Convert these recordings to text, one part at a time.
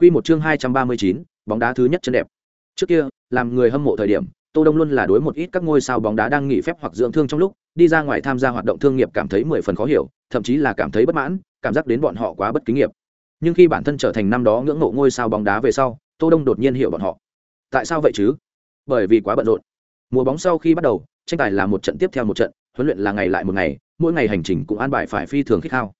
Quy một chương 239, bóng đá thứ nhất chân đẹp. Trước kia, làm người hâm mộ thời điểm, Tô Đông luôn là đối một ít các ngôi sao bóng đá đang nghỉ phép hoặc dưỡng thương trong lúc, đi ra ngoài tham gia hoạt động thương nghiệp cảm thấy mười phần khó hiểu, thậm chí là cảm thấy bất mãn, cảm giác đến bọn họ quá bất kính nghiệp. Nhưng khi bản thân trở thành năm đó ngưỡng mộ ngôi sao bóng đá về sau, Tô Đông đột nhiên hiểu bọn họ. Tại sao vậy chứ? Bởi vì quá bận rộn. Mùa bóng sau khi bắt đầu, tranh tài là một trận tiếp theo một trận, huấn luyện là ngày lại một ngày, mỗi ngày hành trình cũng an bài phải phi thường khích khao.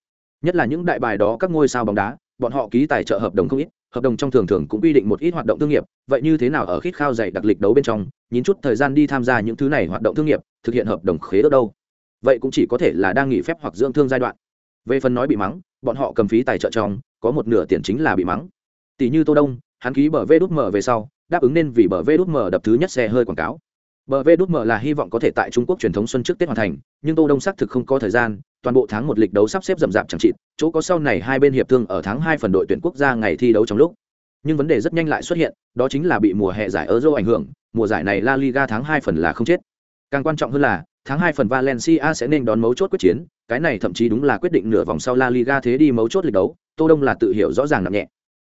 Nhất là những đại bài đó các ngôi sao bóng đá, bọn họ ký tài trợ hợp đồng không ít, hợp đồng trong thường thường cũng quy định một ít hoạt động thương nghiệp. Vậy như thế nào ở khít khao dạy đặc lịch đấu bên trong nhín chút thời gian đi tham gia những thứ này hoạt động thương nghiệp thực hiện hợp đồng khế ước đâu? Vậy cũng chỉ có thể là đang nghỉ phép hoặc dưỡng thương giai đoạn. Về phần nói bị mắng bọn họ cầm phí tài trợ trong có một nửa tiền chính là bị mắng. Tỷ như tô đông hắn ký bờ vê đút mở về sau đáp ứng nên vì bờ vê đút mở đập thứ nhất xe hơi quảng cáo bờ vê đút mở là hy vọng có thể tại trung quốc truyền thống xuân trước tết hoàn thành, nhưng tô đông xác thực không có thời gian, toàn bộ tháng một lịch đấu sắp xếp rậm rạp chẳng trị chỗ có sau này hai bên hiệp thương ở tháng hai phần đội tuyển quốc gia ngày thi đấu trong lúc. Nhưng vấn đề rất nhanh lại xuất hiện, đó chính là bị mùa hè giải euro ảnh hưởng, mùa giải này la liga tháng hai phần là không chết. Càng quan trọng hơn là, tháng hai phần valencia sẽ nên đón mấu chốt quyết chiến, cái này thậm chí đúng là quyết định nửa vòng sau la liga thế đi mấu chốt lịch đấu, tô đông là tự hiểu rõ ràng nặng nhẹ.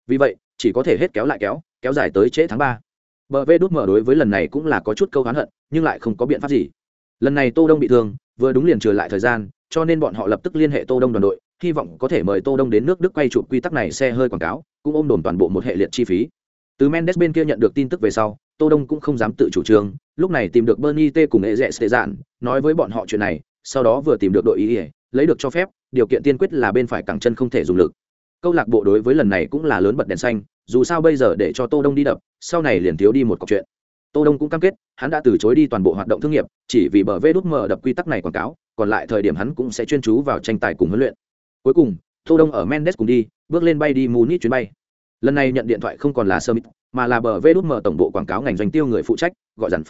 Vì vậy, chỉ có thể hết kéo lại kéo kéo dài tới trễ tháng ba bờ vê đút mở đối với lần này cũng là có chút câu hán hận, nhưng lại không có biện pháp gì. Lần này tô đông bị thương, vừa đúng liền trở lại thời gian, cho nên bọn họ lập tức liên hệ tô đông đoàn đội, hy vọng có thể mời tô đông đến nước đức quay chụp quy tắc này xe hơi quảng cáo, cũng ôm đồn toàn bộ một hệ liệt chi phí. Từ mendes bên kia nhận được tin tức về sau, tô đông cũng không dám tự chủ trương, lúc này tìm được bernie t cùng nghệ rẽ sệ dạn nói với bọn họ chuyện này, sau đó vừa tìm được đội ý ỉa lấy được cho phép, điều kiện tiên quyết là bên phải cẳng chân không thể dùng lực. Câu lạc bộ đối với lần này cũng là lớn bật đèn xanh dù sao bây giờ để cho tô đông đi đập, sau này liền thiếu đi một cọc chuyện. Tô đông cũng cam kết, hắn đã từ chối đi toàn bộ hoạt động thương nghiệp, chỉ vì bờ vê đút mờ đập quy tắc này quảng cáo, còn lại thời điểm hắn cũng sẽ chuyên chú vào tranh tài cùng huấn luyện. Cuối cùng, tô đông ở mendes cùng đi, bước lên bay đi munich chuyến bay. Lần này nhận điện thoại không còn là summit, mà là bờ vê đút mờ tổng bộ quảng cáo ngành doanh tiêu người phụ trách, gọi dần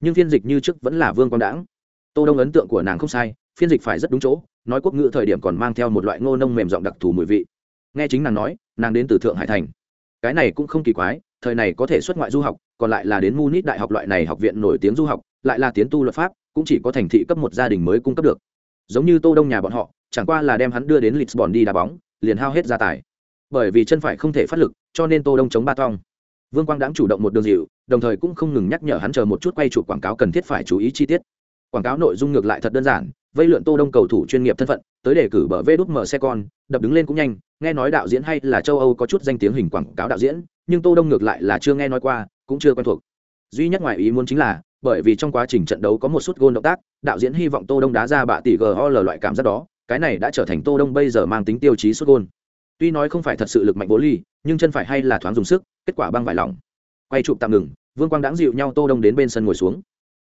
nhưng phiên dịch như trước vẫn là vương quang đãng. Tô đông ấn tượng của nàng không sai, phiên dịch phải rất đúng chỗ, nói quốc ngữ thời điểm còn mang theo một loại ngô nông mềm giọng đặc thù mùi vị. Nghe chính nàng nói, nàng đến từ thượng hải thành cái này cũng không kỳ quái, thời này có thể xuất ngoại du học, còn lại là đến munich đại học loại này học viện nổi tiếng du học, lại là tiến tu luật pháp, cũng chỉ có thành thị cấp một gia đình mới cung cấp được. Giống như tô đông nhà bọn họ, chẳng qua là đem hắn đưa đến lisbon đi đá bóng, liền hao hết gia tài. Bởi vì chân phải không thể phát lực, cho nên tô đông chống ba tong. Vương quang đãng chủ động một đường dịu, đồng thời cũng không ngừng nhắc nhở hắn chờ một chút quay chụp quảng cáo cần thiết phải chú ý chi tiết. Quảng cáo nội dung ngược lại thật đơn giản vây lượn tô đông cầu thủ chuyên nghiệp thân phận, tới đề cử bờ vê đút mở xe con, đập đứng lên cũng nhanh, nghe nói đạo diễn hay là châu âu có chút danh tiếng hình quảng cáo đạo diễn, nhưng tô đông ngược lại là chưa nghe nói qua, cũng chưa quen thuộc. Duy nhất ngoài ý muốn chính là, bởi vì trong quá trình trận đấu có một suất gôn động tác, đạo diễn hy vọng tô đông đá ra bạ tỷ gol loại cảm giác đó, cái này đã trở thành tô đông bây giờ mang tính tiêu chí suất gôn. Tuy nói không phải thật sự lực mạnh bố ly, nhưng chân phải hay là thoáng dùng sức, kết quả băng vải lỏng. Quay chụp tạm ngừng, vương quang đáng dịu nhau tô đông đến bên sân ngồi xuống.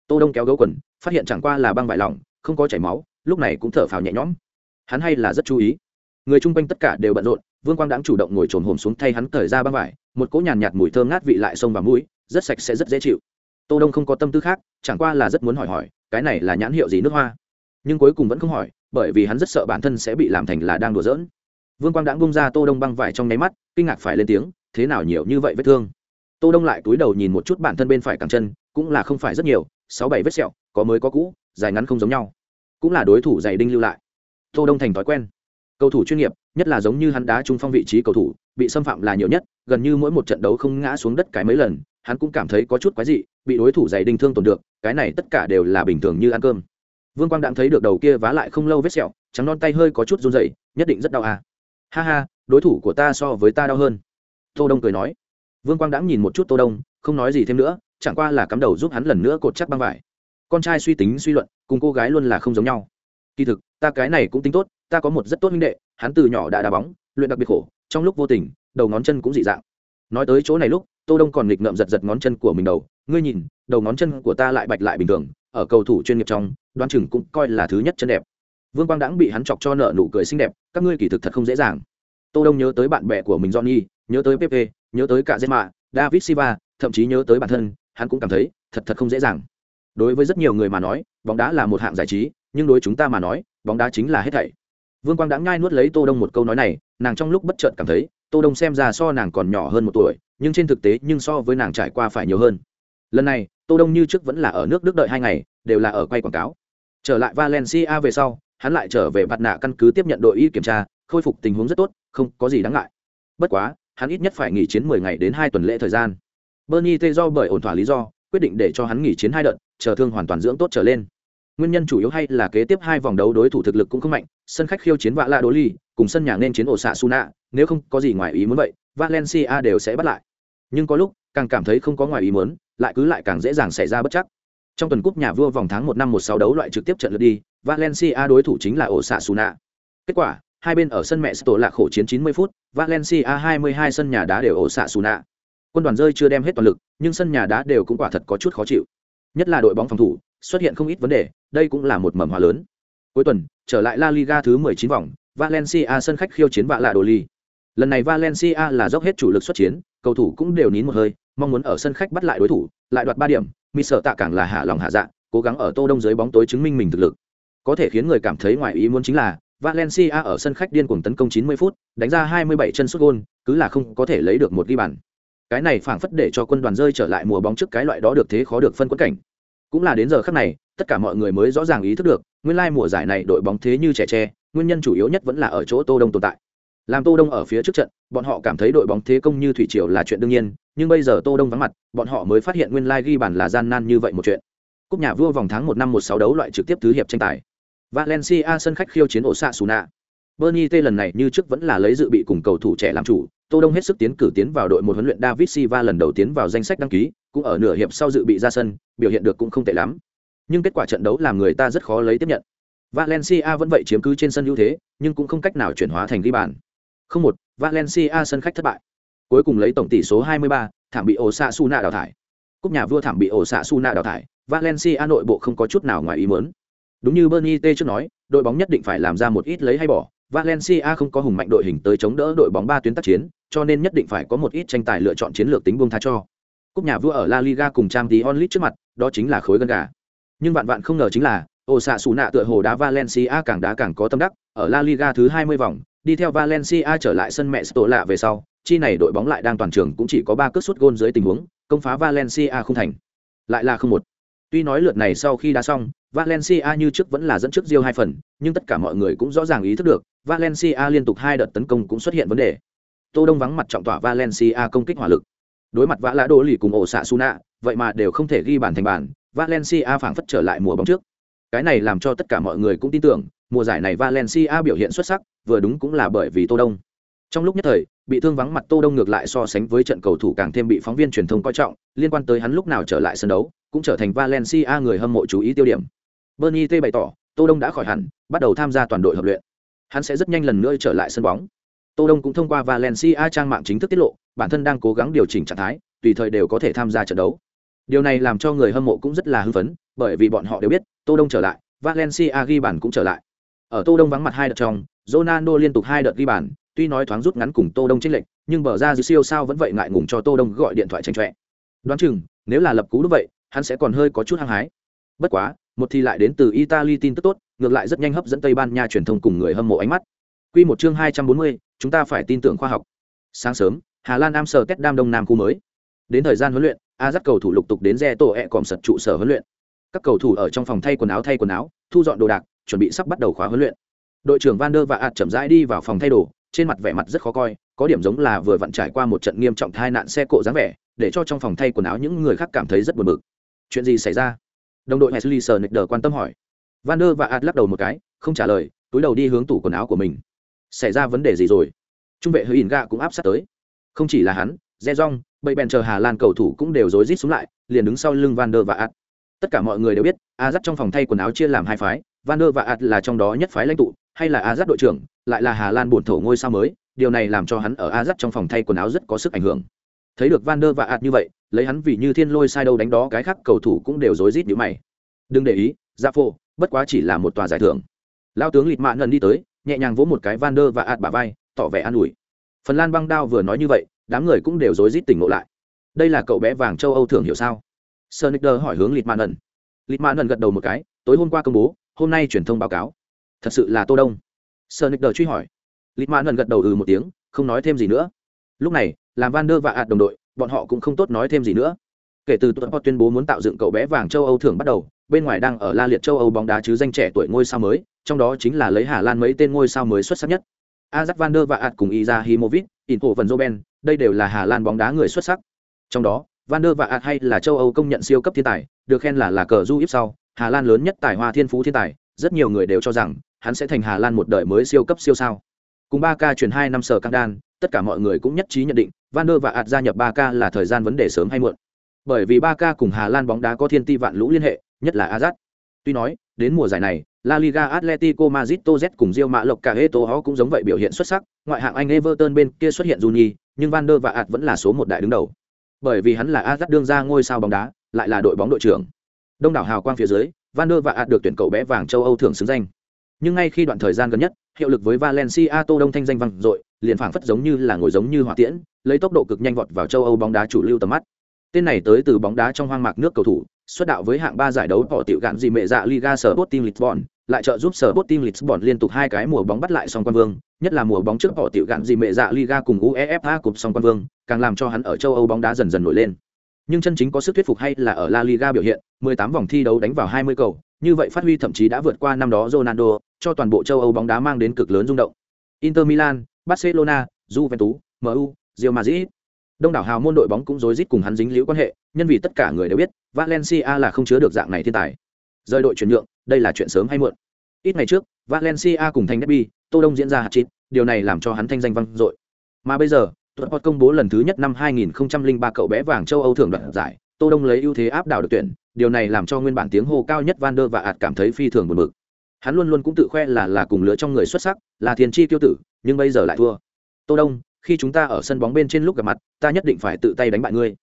Tô đông kéo gấu quần, phát hiện chẳng qua là băng vải lỏng không có chảy máu lúc này cũng thở phào nhẹ nhõm. Hắn hay là rất chú ý. Người chung quanh tất cả đều bận rộn vương quang đáng chủ động ngồi trồn hồm xuống thay hắn cởi ra băng vải một cỗ nhàn nhạt, mùi thơm ngát vị lại xông vào mũi rất sạch sẽ rất dễ chịu. Tô đông không có tâm tư khác chẳng qua là rất muốn hỏi hỏi cái này là nhãn hiệu gì nước hoa? Nhưng cuối cùng vẫn không hỏi bởi vì hắn rất sợ bản thân sẽ bị làm thành là đang đùa giỡn. Vương quang đãng bung ra tô đông băng vải trong nháy mắt kinh ngạc phải lên tiếng thế nào nhiều như vậy vết thương? Tô đông lại túi đầu nhìn một chút bản thân bên phải cẳng chân cũng là không phải rất nhiều sáu bảy vết sẹo có mới có cũ dài ngắn không giống nhau. Cũng là đối thủ dày đinh lưu lại. Tô đông thành thói quen. Cầu thủ chuyên nghiệp, nhất là giống như hắn đá trung phong vị trí cầu thủ, bị xâm phạm là nhiều nhất, gần như mỗi một trận đấu không ngã xuống đất cái mấy lần, hắn cũng cảm thấy có chút quái dị, bị đối thủ dày đinh thương tổn được, cái này tất cả đều là bình thường như ăn cơm. Vương quang đạm thấy được đầu kia vá lại không lâu vết sẹo, trắng non tay hơi có chút run rẩy, nhất định rất đau à. Ha ha, đối thủ của ta so với ta đau hơn. Tô đông cười nói. Vương quang đãng nhìn một chút tô đông, không nói gì thêm nữa, chẳng qua là cắm đầu giúp hắn lần nữa cột chắc băng vải con trai suy tính suy luận, cùng cô gái luôn là không giống nhau. Kỳ thực, ta cái này cũng tính tốt, ta có một rất tốt huynh đệ, hắn từ nhỏ đã đá bóng, luyện đặc biệt khổ, trong lúc vô tình, đầu ngón chân cũng dị dạng. Nói tới chỗ này lúc, tô đông còn nghịch ngợm giật giật ngón chân của mình đầu. Ngươi nhìn, đầu ngón chân của ta lại bạch lại bình thường, ở cầu thủ chuyên nghiệp trong đoan chừng cũng coi là thứ nhất chân đẹp. Vương quang đãng bị hắn chọc cho nợ nụ cười xinh đẹp, các ngươi kỳ thực thật không dễ dàng. Tô đông nhớ tới bạn bè của mình johnny, nhớ tới pepe, nhớ tới cả zema, david silva, thậm chí nhớ tới bản thân, hắn cũng cảm thấy, thật thật không dễ dàng đối với rất nhiều người mà nói bóng đá là một hạng giải trí nhưng đối chúng ta mà nói bóng đá chính là hết thảy. Vương quang đã ngai nuốt lấy tô đông một câu nói này nàng trong lúc bất chợt cảm thấy tô đông xem ra so nàng còn nhỏ hơn một tuổi nhưng trên thực tế nhưng so với nàng trải qua phải nhiều hơn. Lần này tô đông như trước vẫn là ở nước đức đợi hai ngày đều là ở quay quảng cáo. Trở lại valencia về sau hắn lại trở về mặt nạ căn cứ tiếp nhận đội y kiểm tra khôi phục tình huống rất tốt không có gì đáng ngại. Bất quá hắn ít nhất phải nghỉ chiến 10 ngày đến 2 tuần lễ thời gian. Bernie tê do bởi ổn thỏa lý do, quyết định để cho hắn nghỉ chiến hai đợt, chờ thương hoàn toàn dưỡng tốt trở lên. Nguyên nhân chủ yếu hay là kế tiếp hai vòng đấu đối thủ thực lực cũng không mạnh, sân khách khiêu chiến vạ lạ đố ly, cùng sân nhà nên chiến ổ xạ Suna, nếu không có gì ngoài ý muốn vậy, Valencia đều sẽ bắt lại. Nhưng có lúc, càng cảm thấy không có ngoài ý muốn, lại cứ lại càng dễ dàng xảy ra bất chắc. Trong tuần cúp nhà vua vòng tháng một năm một sáu đấu loại trực tiếp trận lượt đi, Valencia đối thủ chính là ổ xạ Suna. Kết quả, hai bên ở sân mẹ tổ là khổ chiến 90 phút, Valencia 22 sân nhà đá đều ổ xạ Suna. Quân đoàn rơi chưa đem hết toàn lực, nhưng sân nhà đá đều cũng quả thật có chút khó chịu. Nhất là đội bóng phòng thủ, xuất hiện không ít vấn đề, đây cũng là một mầm hòa lớn. Cuối tuần, trở lại La Liga thứ 19 vòng, Valencia sân khách khiêu chiến vạ lạ đồ ly. Lần này Valencia là dốc hết chủ lực xuất chiến, cầu thủ cũng đều nín một hơi, mong muốn ở sân khách bắt lại đối thủ, lại đoạt 3 điểm, mi sợ tạ càng là hạ lòng hạ dạ, cố gắng ở Tô Đông dưới bóng tối chứng minh mình thực lực. Có thể khiến người cảm thấy ngoài ý muốn chính là Valencia ở sân khách điên cuồng tấn công 90 phút, đánh ra 27 chân sút gol, cứ là không có thể lấy được một ghi bàn. Cái này phảng phất để cho quân đoàn rơi trở lại mùa bóng trước cái loại đó được thế khó được phân quẫn cảnh. Cũng là đến giờ khắc này, tất cả mọi người mới rõ ràng ý thức được, nguyên lai mùa giải này đội bóng thế như trẻ tre, nguyên nhân chủ yếu nhất vẫn là ở chỗ Tô Đông tồn tại. Làm Tô Đông ở phía trước trận, bọn họ cảm thấy đội bóng thế công như thủy triều là chuyện đương nhiên, nhưng bây giờ Tô Đông vắng mặt, bọn họ mới phát hiện nguyên lai ghi bàn là gian nan như vậy một chuyện. Cúp nhà vua vòng tháng một năm 16 đấu loại trực tiếp thứ hiệp tranh tài. Valencia sân khách khiêu chiến Osasuna. Bernie T lần này như trước vẫn là lấy dự bị cùng cầu thủ trẻ làm chủ, Tô Đông hết sức tiến cử tiến vào đội một huấn luyện David Silva lần đầu tiến vào danh sách đăng ký, cũng ở nửa hiệp sau dự bị ra sân, biểu hiện được cũng không tệ lắm. Nhưng kết quả trận đấu làm người ta rất khó lấy tiếp nhận. Valencia vẫn vậy chiếm cứ trên sân ưu thế, nhưng cũng không cách nào chuyển hóa thành ghi bàn. Không một, Valencia sân khách thất bại. Cuối cùng lấy tổng tỷ số 23, thảm bị Osasuna đào thải. Cúp nhà vua thảm bị Osasuna đào thải, Valencia nội bộ không có chút nào ngoài ý muốn. Đúng như Bernie T trước nói, đội bóng nhất định phải làm ra một ít lấy hay bỏ, Valencia không có hùng mạnh đội hình tới chống đỡ đội bóng ba tuyến tác chiến, cho nên nhất định phải có một ít tranh tài lựa chọn chiến lược tính buông tha cho. Cúp nhà vua ở La Liga cùng Champions League trước mặt, đó chính là khối gân gà. Nhưng vạn vạn không ngờ chính là, Osasuna tựa hồ đá Valencia càng đá càng có tâm đắc, ở La Liga thứ 20 vòng, đi theo Valencia trở lại sân mẹ Stola về sau, chi này đội bóng lại đang toàn trường cũng chỉ có 3 cước sút gôn dưới tình huống, công phá Valencia không thành. Lại là không một. Tuy nói lượt này sau khi đá xong, Valencia như trước vẫn là dẫn trước Rio hai phần, nhưng tất cả mọi người cũng rõ ràng ý thức được, Valencia liên tục hai đợt tấn công cũng xuất hiện vấn đề. Tô Đông vắng mặt trọng tỏa Valencia công kích hỏa lực. Đối mặt vã lã đô lì cùng ổ xạ Suna, vậy mà đều không thể ghi bàn thành bàn, Valencia phảng phất trở lại mùa bóng trước. Cái này làm cho tất cả mọi người cũng tin tưởng, mùa giải này Valencia biểu hiện xuất sắc, vừa đúng cũng là bởi vì Tô Đông. Trong lúc nhất thời, bị thương vắng mặt Tô Đông ngược lại so sánh với trận cầu thủ càng thêm bị phóng viên truyền thông coi trọng, liên quan tới hắn lúc nào trở lại sân đấu, cũng trở thành Valencia người hâm mộ chú ý tiêu điểm. Bernie T bày tỏ, Tô Đông đã khỏi hẳn, bắt đầu tham gia toàn đội hợp luyện. Hắn sẽ rất nhanh lần nữa trở lại sân bóng. Tô Đông cũng thông qua Valencia trang mạng chính thức tiết lộ, bản thân đang cố gắng điều chỉnh trạng thái, tùy thời đều có thể tham gia trận đấu. Điều này làm cho người hâm mộ cũng rất là hưng phấn, bởi vì bọn họ đều biết, Tô Đông trở lại, Valencia ghi bàn cũng trở lại. Ở Tô Đông vắng mặt hai đợt trong, Ronaldo liên tục hai đợt ghi bàn, tuy nói thoáng rút ngắn cùng Tô Đông trên lệnh nhưng bờ ra dư siêu sao vẫn vậy ngại ngùng cho Tô Đông gọi điện thoại tranh trọe Đoán chừng, nếu là lập cú đúng vậy, hắn sẽ còn hơi có chút hăng hái. Bất quá, một thì lại đến từ Italy tin tức tốt, ngược lại rất nhanh hấp dẫn Tây Ban Nha truyền thông cùng người hâm mộ ánh mắt. Quy một chương 240, chúng ta phải tin tưởng khoa học. Sáng sớm, Hà Lan Amsterdam Đông Nam khu mới. Đến thời gian huấn luyện, A dắt cầu thủ lục tục đến Re tổ ẹ còm sật trụ sở huấn luyện. Các cầu thủ ở trong phòng thay quần áo thay quần áo, thu dọn đồ đạc, chuẩn bị sắp bắt đầu khóa huấn luyện. Đội trưởng Van der và ạt chậm rãi đi vào phòng thay đồ, trên mặt vẻ mặt rất khó coi, có điểm giống là vừa vặn trải qua một trận nghiêm trọng tai nạn xe cộ dáng vẻ, để cho trong phòng thay quần áo những người khác cảm thấy rất buồn bực. Chuyện gì xảy ra? Đồng đội Wesley đờ quan tâm hỏi. Van der và ad lắc đầu một cái, không trả lời, túi đầu đi hướng tủ quần áo của mình. Xảy ra vấn đề gì rồi? Trung vệ Huyền Gạ cũng áp sát tới. Không chỉ là hắn, re rong bậy bèn chờ Hà Lan cầu thủ cũng đều rối rít xuống lại, liền đứng sau lưng Van der và ad Tất cả mọi người đều biết, Azat trong phòng thay quần áo chia làm hai phái, Van der và ạt là trong đó nhất phái lãnh tụ, hay là Azat đội trưởng, lại là Hà Lan bổn thổ ngôi sao mới, điều này làm cho hắn ở Azat trong phòng thay quần áo rất có sức ảnh hưởng. Thấy được Van der và ạt như vậy, lấy hắn vì như thiên lôi sai đâu đánh đó cái khác cầu thủ cũng đều rối rít nhíu mày. Đừng để ý, ra Phô, bất quá chỉ là một tòa giải thưởng. Lao tướng Lịt mạ ngân đi tới, nhẹ nhàng vỗ một cái Van der và ạt bả vai, tỏ vẻ an ủi. Phần Lan băng đao vừa nói như vậy, đám người cũng đều rối rít tỉnh ngộ lại. Đây là cậu bé vàng châu Âu thường hiểu sao? Sonicer hỏi hướng Lịt mạ ngân Lịt mạ ngân gật đầu một cái, tối hôm qua công bố, hôm nay truyền thông báo cáo. Thật sự là Tô Đông. sơ nick đờ truy hỏi. Lịt Mạn ngần gật đầu ừ một tiếng, không nói thêm gì nữa. Lúc này, làm Van der và ạt đồng đội, bọn họ cũng không tốt nói thêm gì nữa kể từ tuần tuyên bố muốn tạo dựng cậu bé vàng châu âu thường bắt đầu bên ngoài đang ở la liệt châu âu bóng đá chứ danh trẻ tuổi ngôi sao mới trong đó chính là lấy hà lan mấy tên ngôi sao mới xuất sắc nhất azak van der và ạt cùng iza himovic in hộ vần joben đây đều là hà lan bóng đá người xuất sắc trong đó van der và ạt hay là châu âu công nhận siêu cấp thiên tài được khen là là cờ du ít sau hà lan lớn nhất tài hoa thiên phú thiên tài rất nhiều người đều cho rằng hắn sẽ thành hà lan một đời mới siêu cấp siêu sao cùng 3K chuyển hai năm sở căng đan tất cả mọi người cũng nhất trí nhận định van der và Ad gia nhập 3K là thời gian vấn đề sớm hay muộn bởi vì 3K cùng hà lan bóng đá có thiên ti vạn lũ liên hệ nhất là azat tuy nói đến mùa giải này La Liga Atletico Madrid Z cùng Real Mã Lộc cả họ cũng giống vậy biểu hiện xuất sắc, ngoại hạng Anh Everton bên kia xuất hiện Juni, nhưng Van der và Ad vẫn là số một đại đứng đầu. Bởi vì hắn là Azat đương ra ngôi sao bóng đá, lại là đội bóng đội trưởng. Đông đảo hào quang phía dưới, Van der và Ạt được tuyển cậu bé vàng châu Âu thưởng xứng danh. Nhưng ngay khi đoạn thời gian gần nhất, hiệu lực với Valencia Tô Đông thanh danh vang dội, liền phảng phất giống như là ngồi giống như hỏa tiễn, lấy tốc độ cực nhanh vọt vào châu Âu bóng đá chủ lưu tầm mắt. Tên này tới từ bóng đá trong hoang mạc nước cầu thủ, xuất đạo với hạng ba giải đấu bỏ tiểu gạn gì mẹ dạ Liga sở Botim Lisbon, lại trợ giúp sở Botim Lisbon liên tục hai cái mùa bóng bắt lại song quan vương, nhất là mùa bóng trước bỏ tiểu gạn gì mẹ dạ Liga cùng UEFA cùng song quan vương, càng làm cho hắn ở châu Âu bóng đá dần dần nổi lên. Nhưng chân chính có sức thuyết phục hay là ở La Liga biểu hiện, 18 vòng thi đấu đánh vào 20 cầu, như vậy phát huy thậm chí đã vượt qua năm đó Ronaldo, cho toàn bộ châu Âu bóng đá mang đến cực lớn rung động. Inter Milan, Barcelona, Juventus, MU, Real Madrid. Đông đảo hào môn đội bóng cũng rối rít cùng hắn dính liễu quan hệ, nhân vì tất cả người đều biết, Valencia là không chứa được dạng này thiên tài. Rời đội chuyển nhượng, đây là chuyện sớm hay muộn. Ít ngày trước, Valencia cùng thành derby, Tô Đông diễn ra hạt chín, điều này làm cho hắn thanh danh vang dội. Mà bây giờ, Tuật công bố lần thứ nhất năm 2003 cậu bé vàng châu Âu thưởng đoạt giải, Tô Đông lấy ưu thế áp đảo được tuyển, điều này làm cho nguyên bản tiếng hô cao nhất Van der và ạt cảm thấy phi thường buồn bực. Hắn luôn luôn cũng tự khoe là là cùng lứa trong người xuất sắc, là thiên chi tiêu tử, nhưng bây giờ lại thua. Tô Đông, khi chúng ta ở sân bóng bên trên lúc gặp mặt, ta nhất định phải tự tay đánh bại ngươi.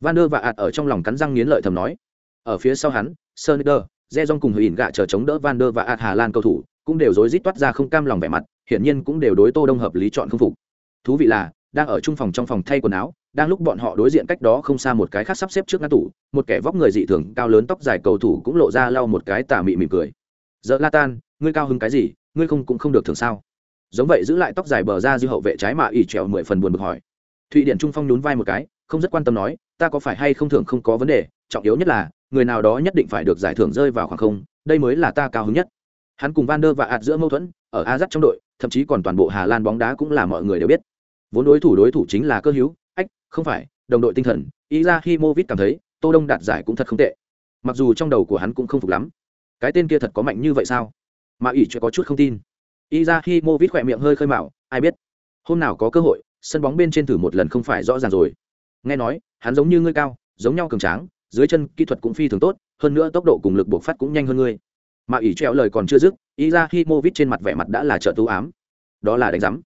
Van der và ạt ở trong lòng cắn răng nghiến lợi thầm nói. Ở phía sau hắn, Sonder, Rejong cùng Huyền gạ chờ chống đỡ Van der và ạt Hà Lan cầu thủ, cũng đều rối rít toát ra không cam lòng vẻ mặt, hiển nhiên cũng đều đối Tô Đông hợp lý chọn không phục. Thú vị là, đang ở trung phòng trong phòng thay quần áo, đang lúc bọn họ đối diện cách đó không xa một cái khác sắp xếp trước ngăn tủ một kẻ vóc người dị thường cao lớn tóc dài cầu thủ cũng lộ ra lau một cái tà mị mỉm cười. Giờ la tan ngươi cao hứng cái gì? Ngươi không cũng không được thường sao? Giống vậy giữ lại tóc dài bờ ra dư hậu vệ trái mà ỉ trèo mười phần buồn bực hỏi. Thụy điện trung phong nhún vai một cái không rất quan tâm nói ta có phải hay không thưởng không có vấn đề trọng yếu nhất là người nào đó nhất định phải được giải thưởng rơi vào khoảng không đây mới là ta cao hứng nhất. Hắn cùng van der và ạt giữa mâu thuẫn ở a dắt trong đội thậm chí còn toàn bộ hà lan bóng đá cũng là mọi người đều biết vốn đối thủ đối thủ chính là cơ hữu ách, không phải đồng đội tinh thần ý ra khi mô vít cảm thấy tô đông đạt giải cũng thật không tệ. Mặc dù trong đầu của hắn cũng không phục lắm. Cái tên kia thật có mạnh như vậy sao? Mà ỷ chưa có chút không tin. Ý ra khi mô vít khỏe miệng hơi khơi mạo ai biết? Hôm nào có cơ hội sân bóng bên trên thử một lần không phải rõ ràng rồi. Nghe nói hắn giống như ngươi cao giống nhau cường tráng dưới chân kỹ thuật cũng phi thường tốt hơn nữa tốc độ cùng lực buộc phát cũng nhanh hơn ngươi. Mà ỷ treo lời còn chưa dứt ý ra khi mô vít trên mặt vẻ mặt đã là trợ tú ám. Đó là đánh giám.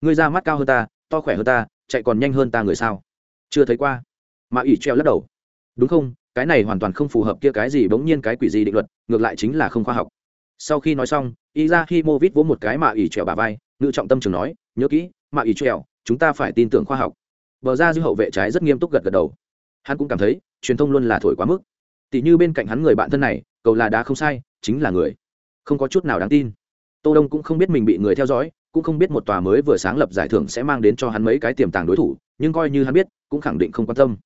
Ngươi ra mắt cao hơn ta to khỏe hơn ta, chạy còn nhanh hơn ta người sao? Chưa thấy qua. Mà ỷ treo lắc đầu. Đúng không? Cái này hoàn toàn không phù hợp kia cái gì bỗng nhiên cái quỷ gì định luật, ngược lại chính là không khoa học. Sau khi nói xong y ra khi mô vít vỗ một cái mà ỷ trèo bà vai, ngự trọng tâm trường nói, nhớ kỹ, mà ỷ trèo chúng ta phải tin tưởng khoa học. Bờ ra dư hậu vệ trái rất nghiêm túc gật gật đầu. Hắn cũng cảm thấy, truyền thông luôn là thổi quá mức. Tỷ như bên cạnh hắn người bạn thân này cầu là đá không sai, chính là người. Không có chút nào đáng tin. Tô đông cũng không biết mình bị người theo dõi cũng không biết một tòa mới vừa sáng lập giải thưởng sẽ mang đến cho hắn mấy cái tiềm tàng đối thủ, nhưng coi như hắn biết, cũng khẳng định không quan tâm.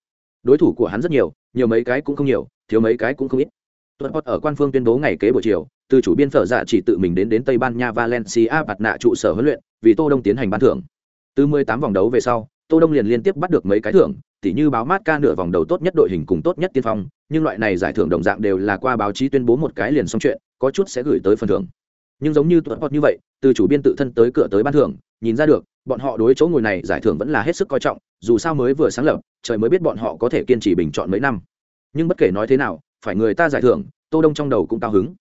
Đối thủ của hắn rất nhiều nhiều mấy cái cũng không nhiều, thiếu mấy cái cũng không ít. Tuần hot ở quan phương tuyên bố ngày kế buổi chiều, từ chủ biên phở dạ chỉ tự mình đến đến tây ban nha valencia bạt nạ trụ sở huấn luyện, vì tô đông tiến hành ban thưởng. Từ 18 vòng đấu về sau, tô đông liền liên tiếp bắt được mấy cái thưởng, tỉ như báo mát ca nửa vòng đầu tốt nhất đội hình cùng tốt nhất tiên phong, nhưng loại này giải thưởng đồng dạng đều là qua báo chí tuyên bố một cái liền xong chuyện, có chút sẽ gửi tới phần thưởng nhưng giống như tuấn hot như vậy, từ chủ biên tự thân tới cửa tới ban thưởng, nhìn ra được, bọn họ đối chỗ ngồi này giải thưởng vẫn là hết sức coi trọng, dù sao mới vừa sáng lập, trời mới biết bọn họ có thể kiên trì bình chọn mấy năm. Nhưng bất kể nói thế nào, phải người ta giải thưởng, tô đông trong đầu cũng cao hứng.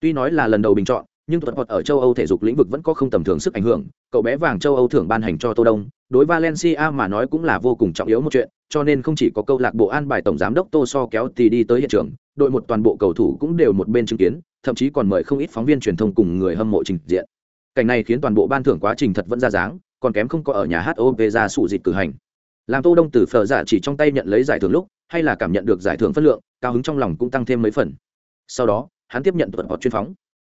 Tuy nói là lần đầu bình chọn, nhưng tuấn hoạt ở châu âu thể dục lĩnh vực vẫn có không tầm thường sức ảnh hưởng, cậu bé vàng châu âu thưởng ban hành cho tô đông, đối valencia mà nói cũng là vô cùng trọng yếu một chuyện, cho nên không chỉ có câu lạc bộ an bài tổng giám đốc tô so kéo thì đi tới hiện trường, đội một toàn bộ cầu thủ cũng đều một bên chứng kiến thậm chí còn mời không ít phóng viên truyền thông cùng người hâm mộ trình diện. Cảnh này khiến toàn bộ ban thưởng quá trình thật vẫn ra dáng, còn kém không có ở nhà hát ov ra sụ dịp cử hành. Làm tô đông từ phở giả chỉ trong tay nhận lấy giải thưởng lúc, hay là cảm nhận được giải thưởng phân lượng, cao hứng trong lòng cũng tăng thêm mấy phần. Sau đó, hắn tiếp nhận tuần họ chuyên phóng.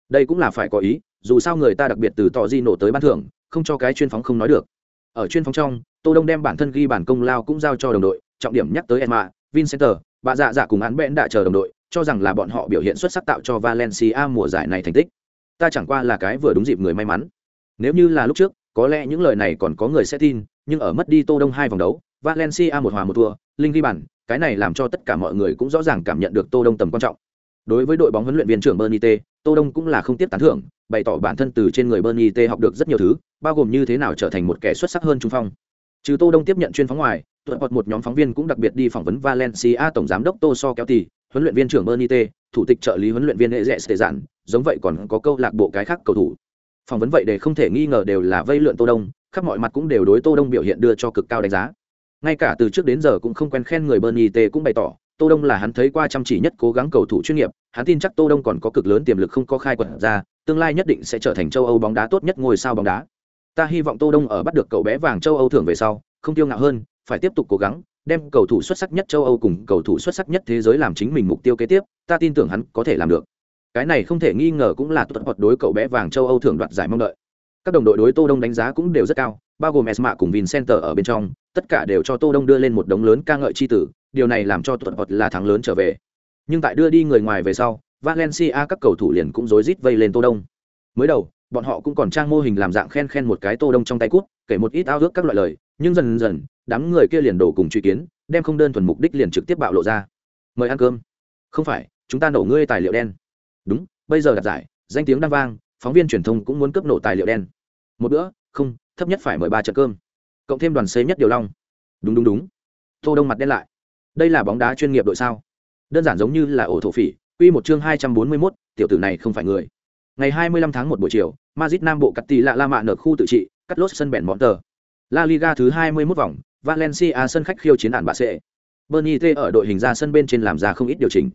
Đây cũng là phải có ý, dù sao người ta đặc biệt từ tỏ di nổ tới ban thưởng, không cho cái chuyên phóng không nói được. Ở chuyên phóng trong, tô đông đem bản thân ghi bản công lao cũng giao cho đồng đội, trọng điểm nhắc tới emma vincenter bà dạ dạ cùng án bẽn đã chờ đồng đội cho rằng là bọn họ biểu hiện xuất sắc tạo cho valencia mùa giải này thành tích. Ta chẳng qua là cái vừa đúng dịp người may mắn. Nếu như là lúc trước có lẽ những lời này còn có người sẽ tin nhưng ở mất đi tô đông hai vòng đấu valencia một hòa một thua linh ghi bàn cái này làm cho tất cả mọi người cũng rõ ràng cảm nhận được tô đông tầm quan trọng. Đối với đội bóng huấn luyện viên trưởng Bernite, t tô đông cũng là không tiếp tán thưởng bày tỏ bản thân từ trên người Bernite t học được rất nhiều thứ bao gồm như thế nào trở thành một kẻ xuất sắc hơn trung phong. Trừ tô đông tiếp nhận chuyên phóng ngoài tuần hoặc một nhóm phóng viên cũng đặc biệt đi phỏng vấn valencia tổng giám đốc tô so kéo tì, huấn luyện viên trưởng bernie t, thủ tịch trợ lý huấn luyện viên hệ rẽ tệ giống vậy còn có câu lạc bộ cái khác cầu thủ. Phỏng vấn vậy để không thể nghi ngờ đều là vây lượn tô đông, khắp mọi mặt cũng đều đối tô đông biểu hiện đưa cho cực cao đánh giá. Ngay cả từ trước đến giờ cũng không quen khen người bernie t cũng bày tỏ, tô đông là hắn thấy qua chăm chỉ nhất cố gắng cầu thủ chuyên nghiệp, hắn tin chắc tô đông còn có cực lớn tiềm lực không có khai quật ra, tương lai nhất định sẽ trở thành châu âu bóng đá tốt nhất ngôi sao bóng đá. Ta hy vọng tô đông ở bắt được cậu bé vàng châu âu thưởng về sau, không tiêu ngạo hơn phải tiếp tục cố gắng, đem cầu thủ xuất sắc nhất châu âu cùng cầu thủ xuất sắc nhất thế giới làm chính mình mục tiêu kế tiếp, ta tin tưởng hắn có thể làm được. Cái này không thể nghi ngờ cũng là tuật hoạt đối cậu bé vàng châu âu thưởng đoạt giải mong đợi. Các đồng đội đối tô đông đánh giá cũng đều rất cao, bao gồm esma cùng vincenter ở bên trong, tất cả đều cho tô đông đưa lên một đống lớn ca ngợi chi tử, điều này làm cho tuật hoạt là thắng lớn trở về. Nhưng tại đưa đi người ngoài về sau, valencia các cầu thủ liền cũng rối rít vây lên tô đông. Mới đầu bọn họ cũng còn trang mô hình làm dạng khen khen một cái tô đông trong tay cút kể một ít ao ước các loại lời nhưng dần dần đám người kia liền đổ cùng truy kiến đem không đơn thuần mục đích liền trực tiếp bạo lộ ra. Mời ăn cơm. Không phải chúng ta nổ ngươi tài liệu đen. Đúng bây giờ đặt giải danh tiếng đang vang phóng viên truyền thông cũng muốn cướp nổ tài liệu đen. Một bữa không thấp nhất phải mời ba trận cơm. Cộng thêm đoàn xây nhất điều long. Đúng đúng đúng. Tô đông mặt đen lại. Đây là bóng đá chuyên nghiệp đội sao? Đơn giản giống như là ổ thổ phỉ quy một chương hai trăm bốn mươi 241, tiểu tử này không phải người ngày hai mươi lăm tháng 1 buổi chiều Madrid Nam bộ cắt tỷ lạ La Mạ nở khu tự trị, cắt lốt sân bèn mọn tờ. La Liga thứ 21 vòng, Valencia sân khách khiêu chiến ản bạ sệ. Bernie T ở đội hình ra sân bên trên làm ra không ít điều chỉnh.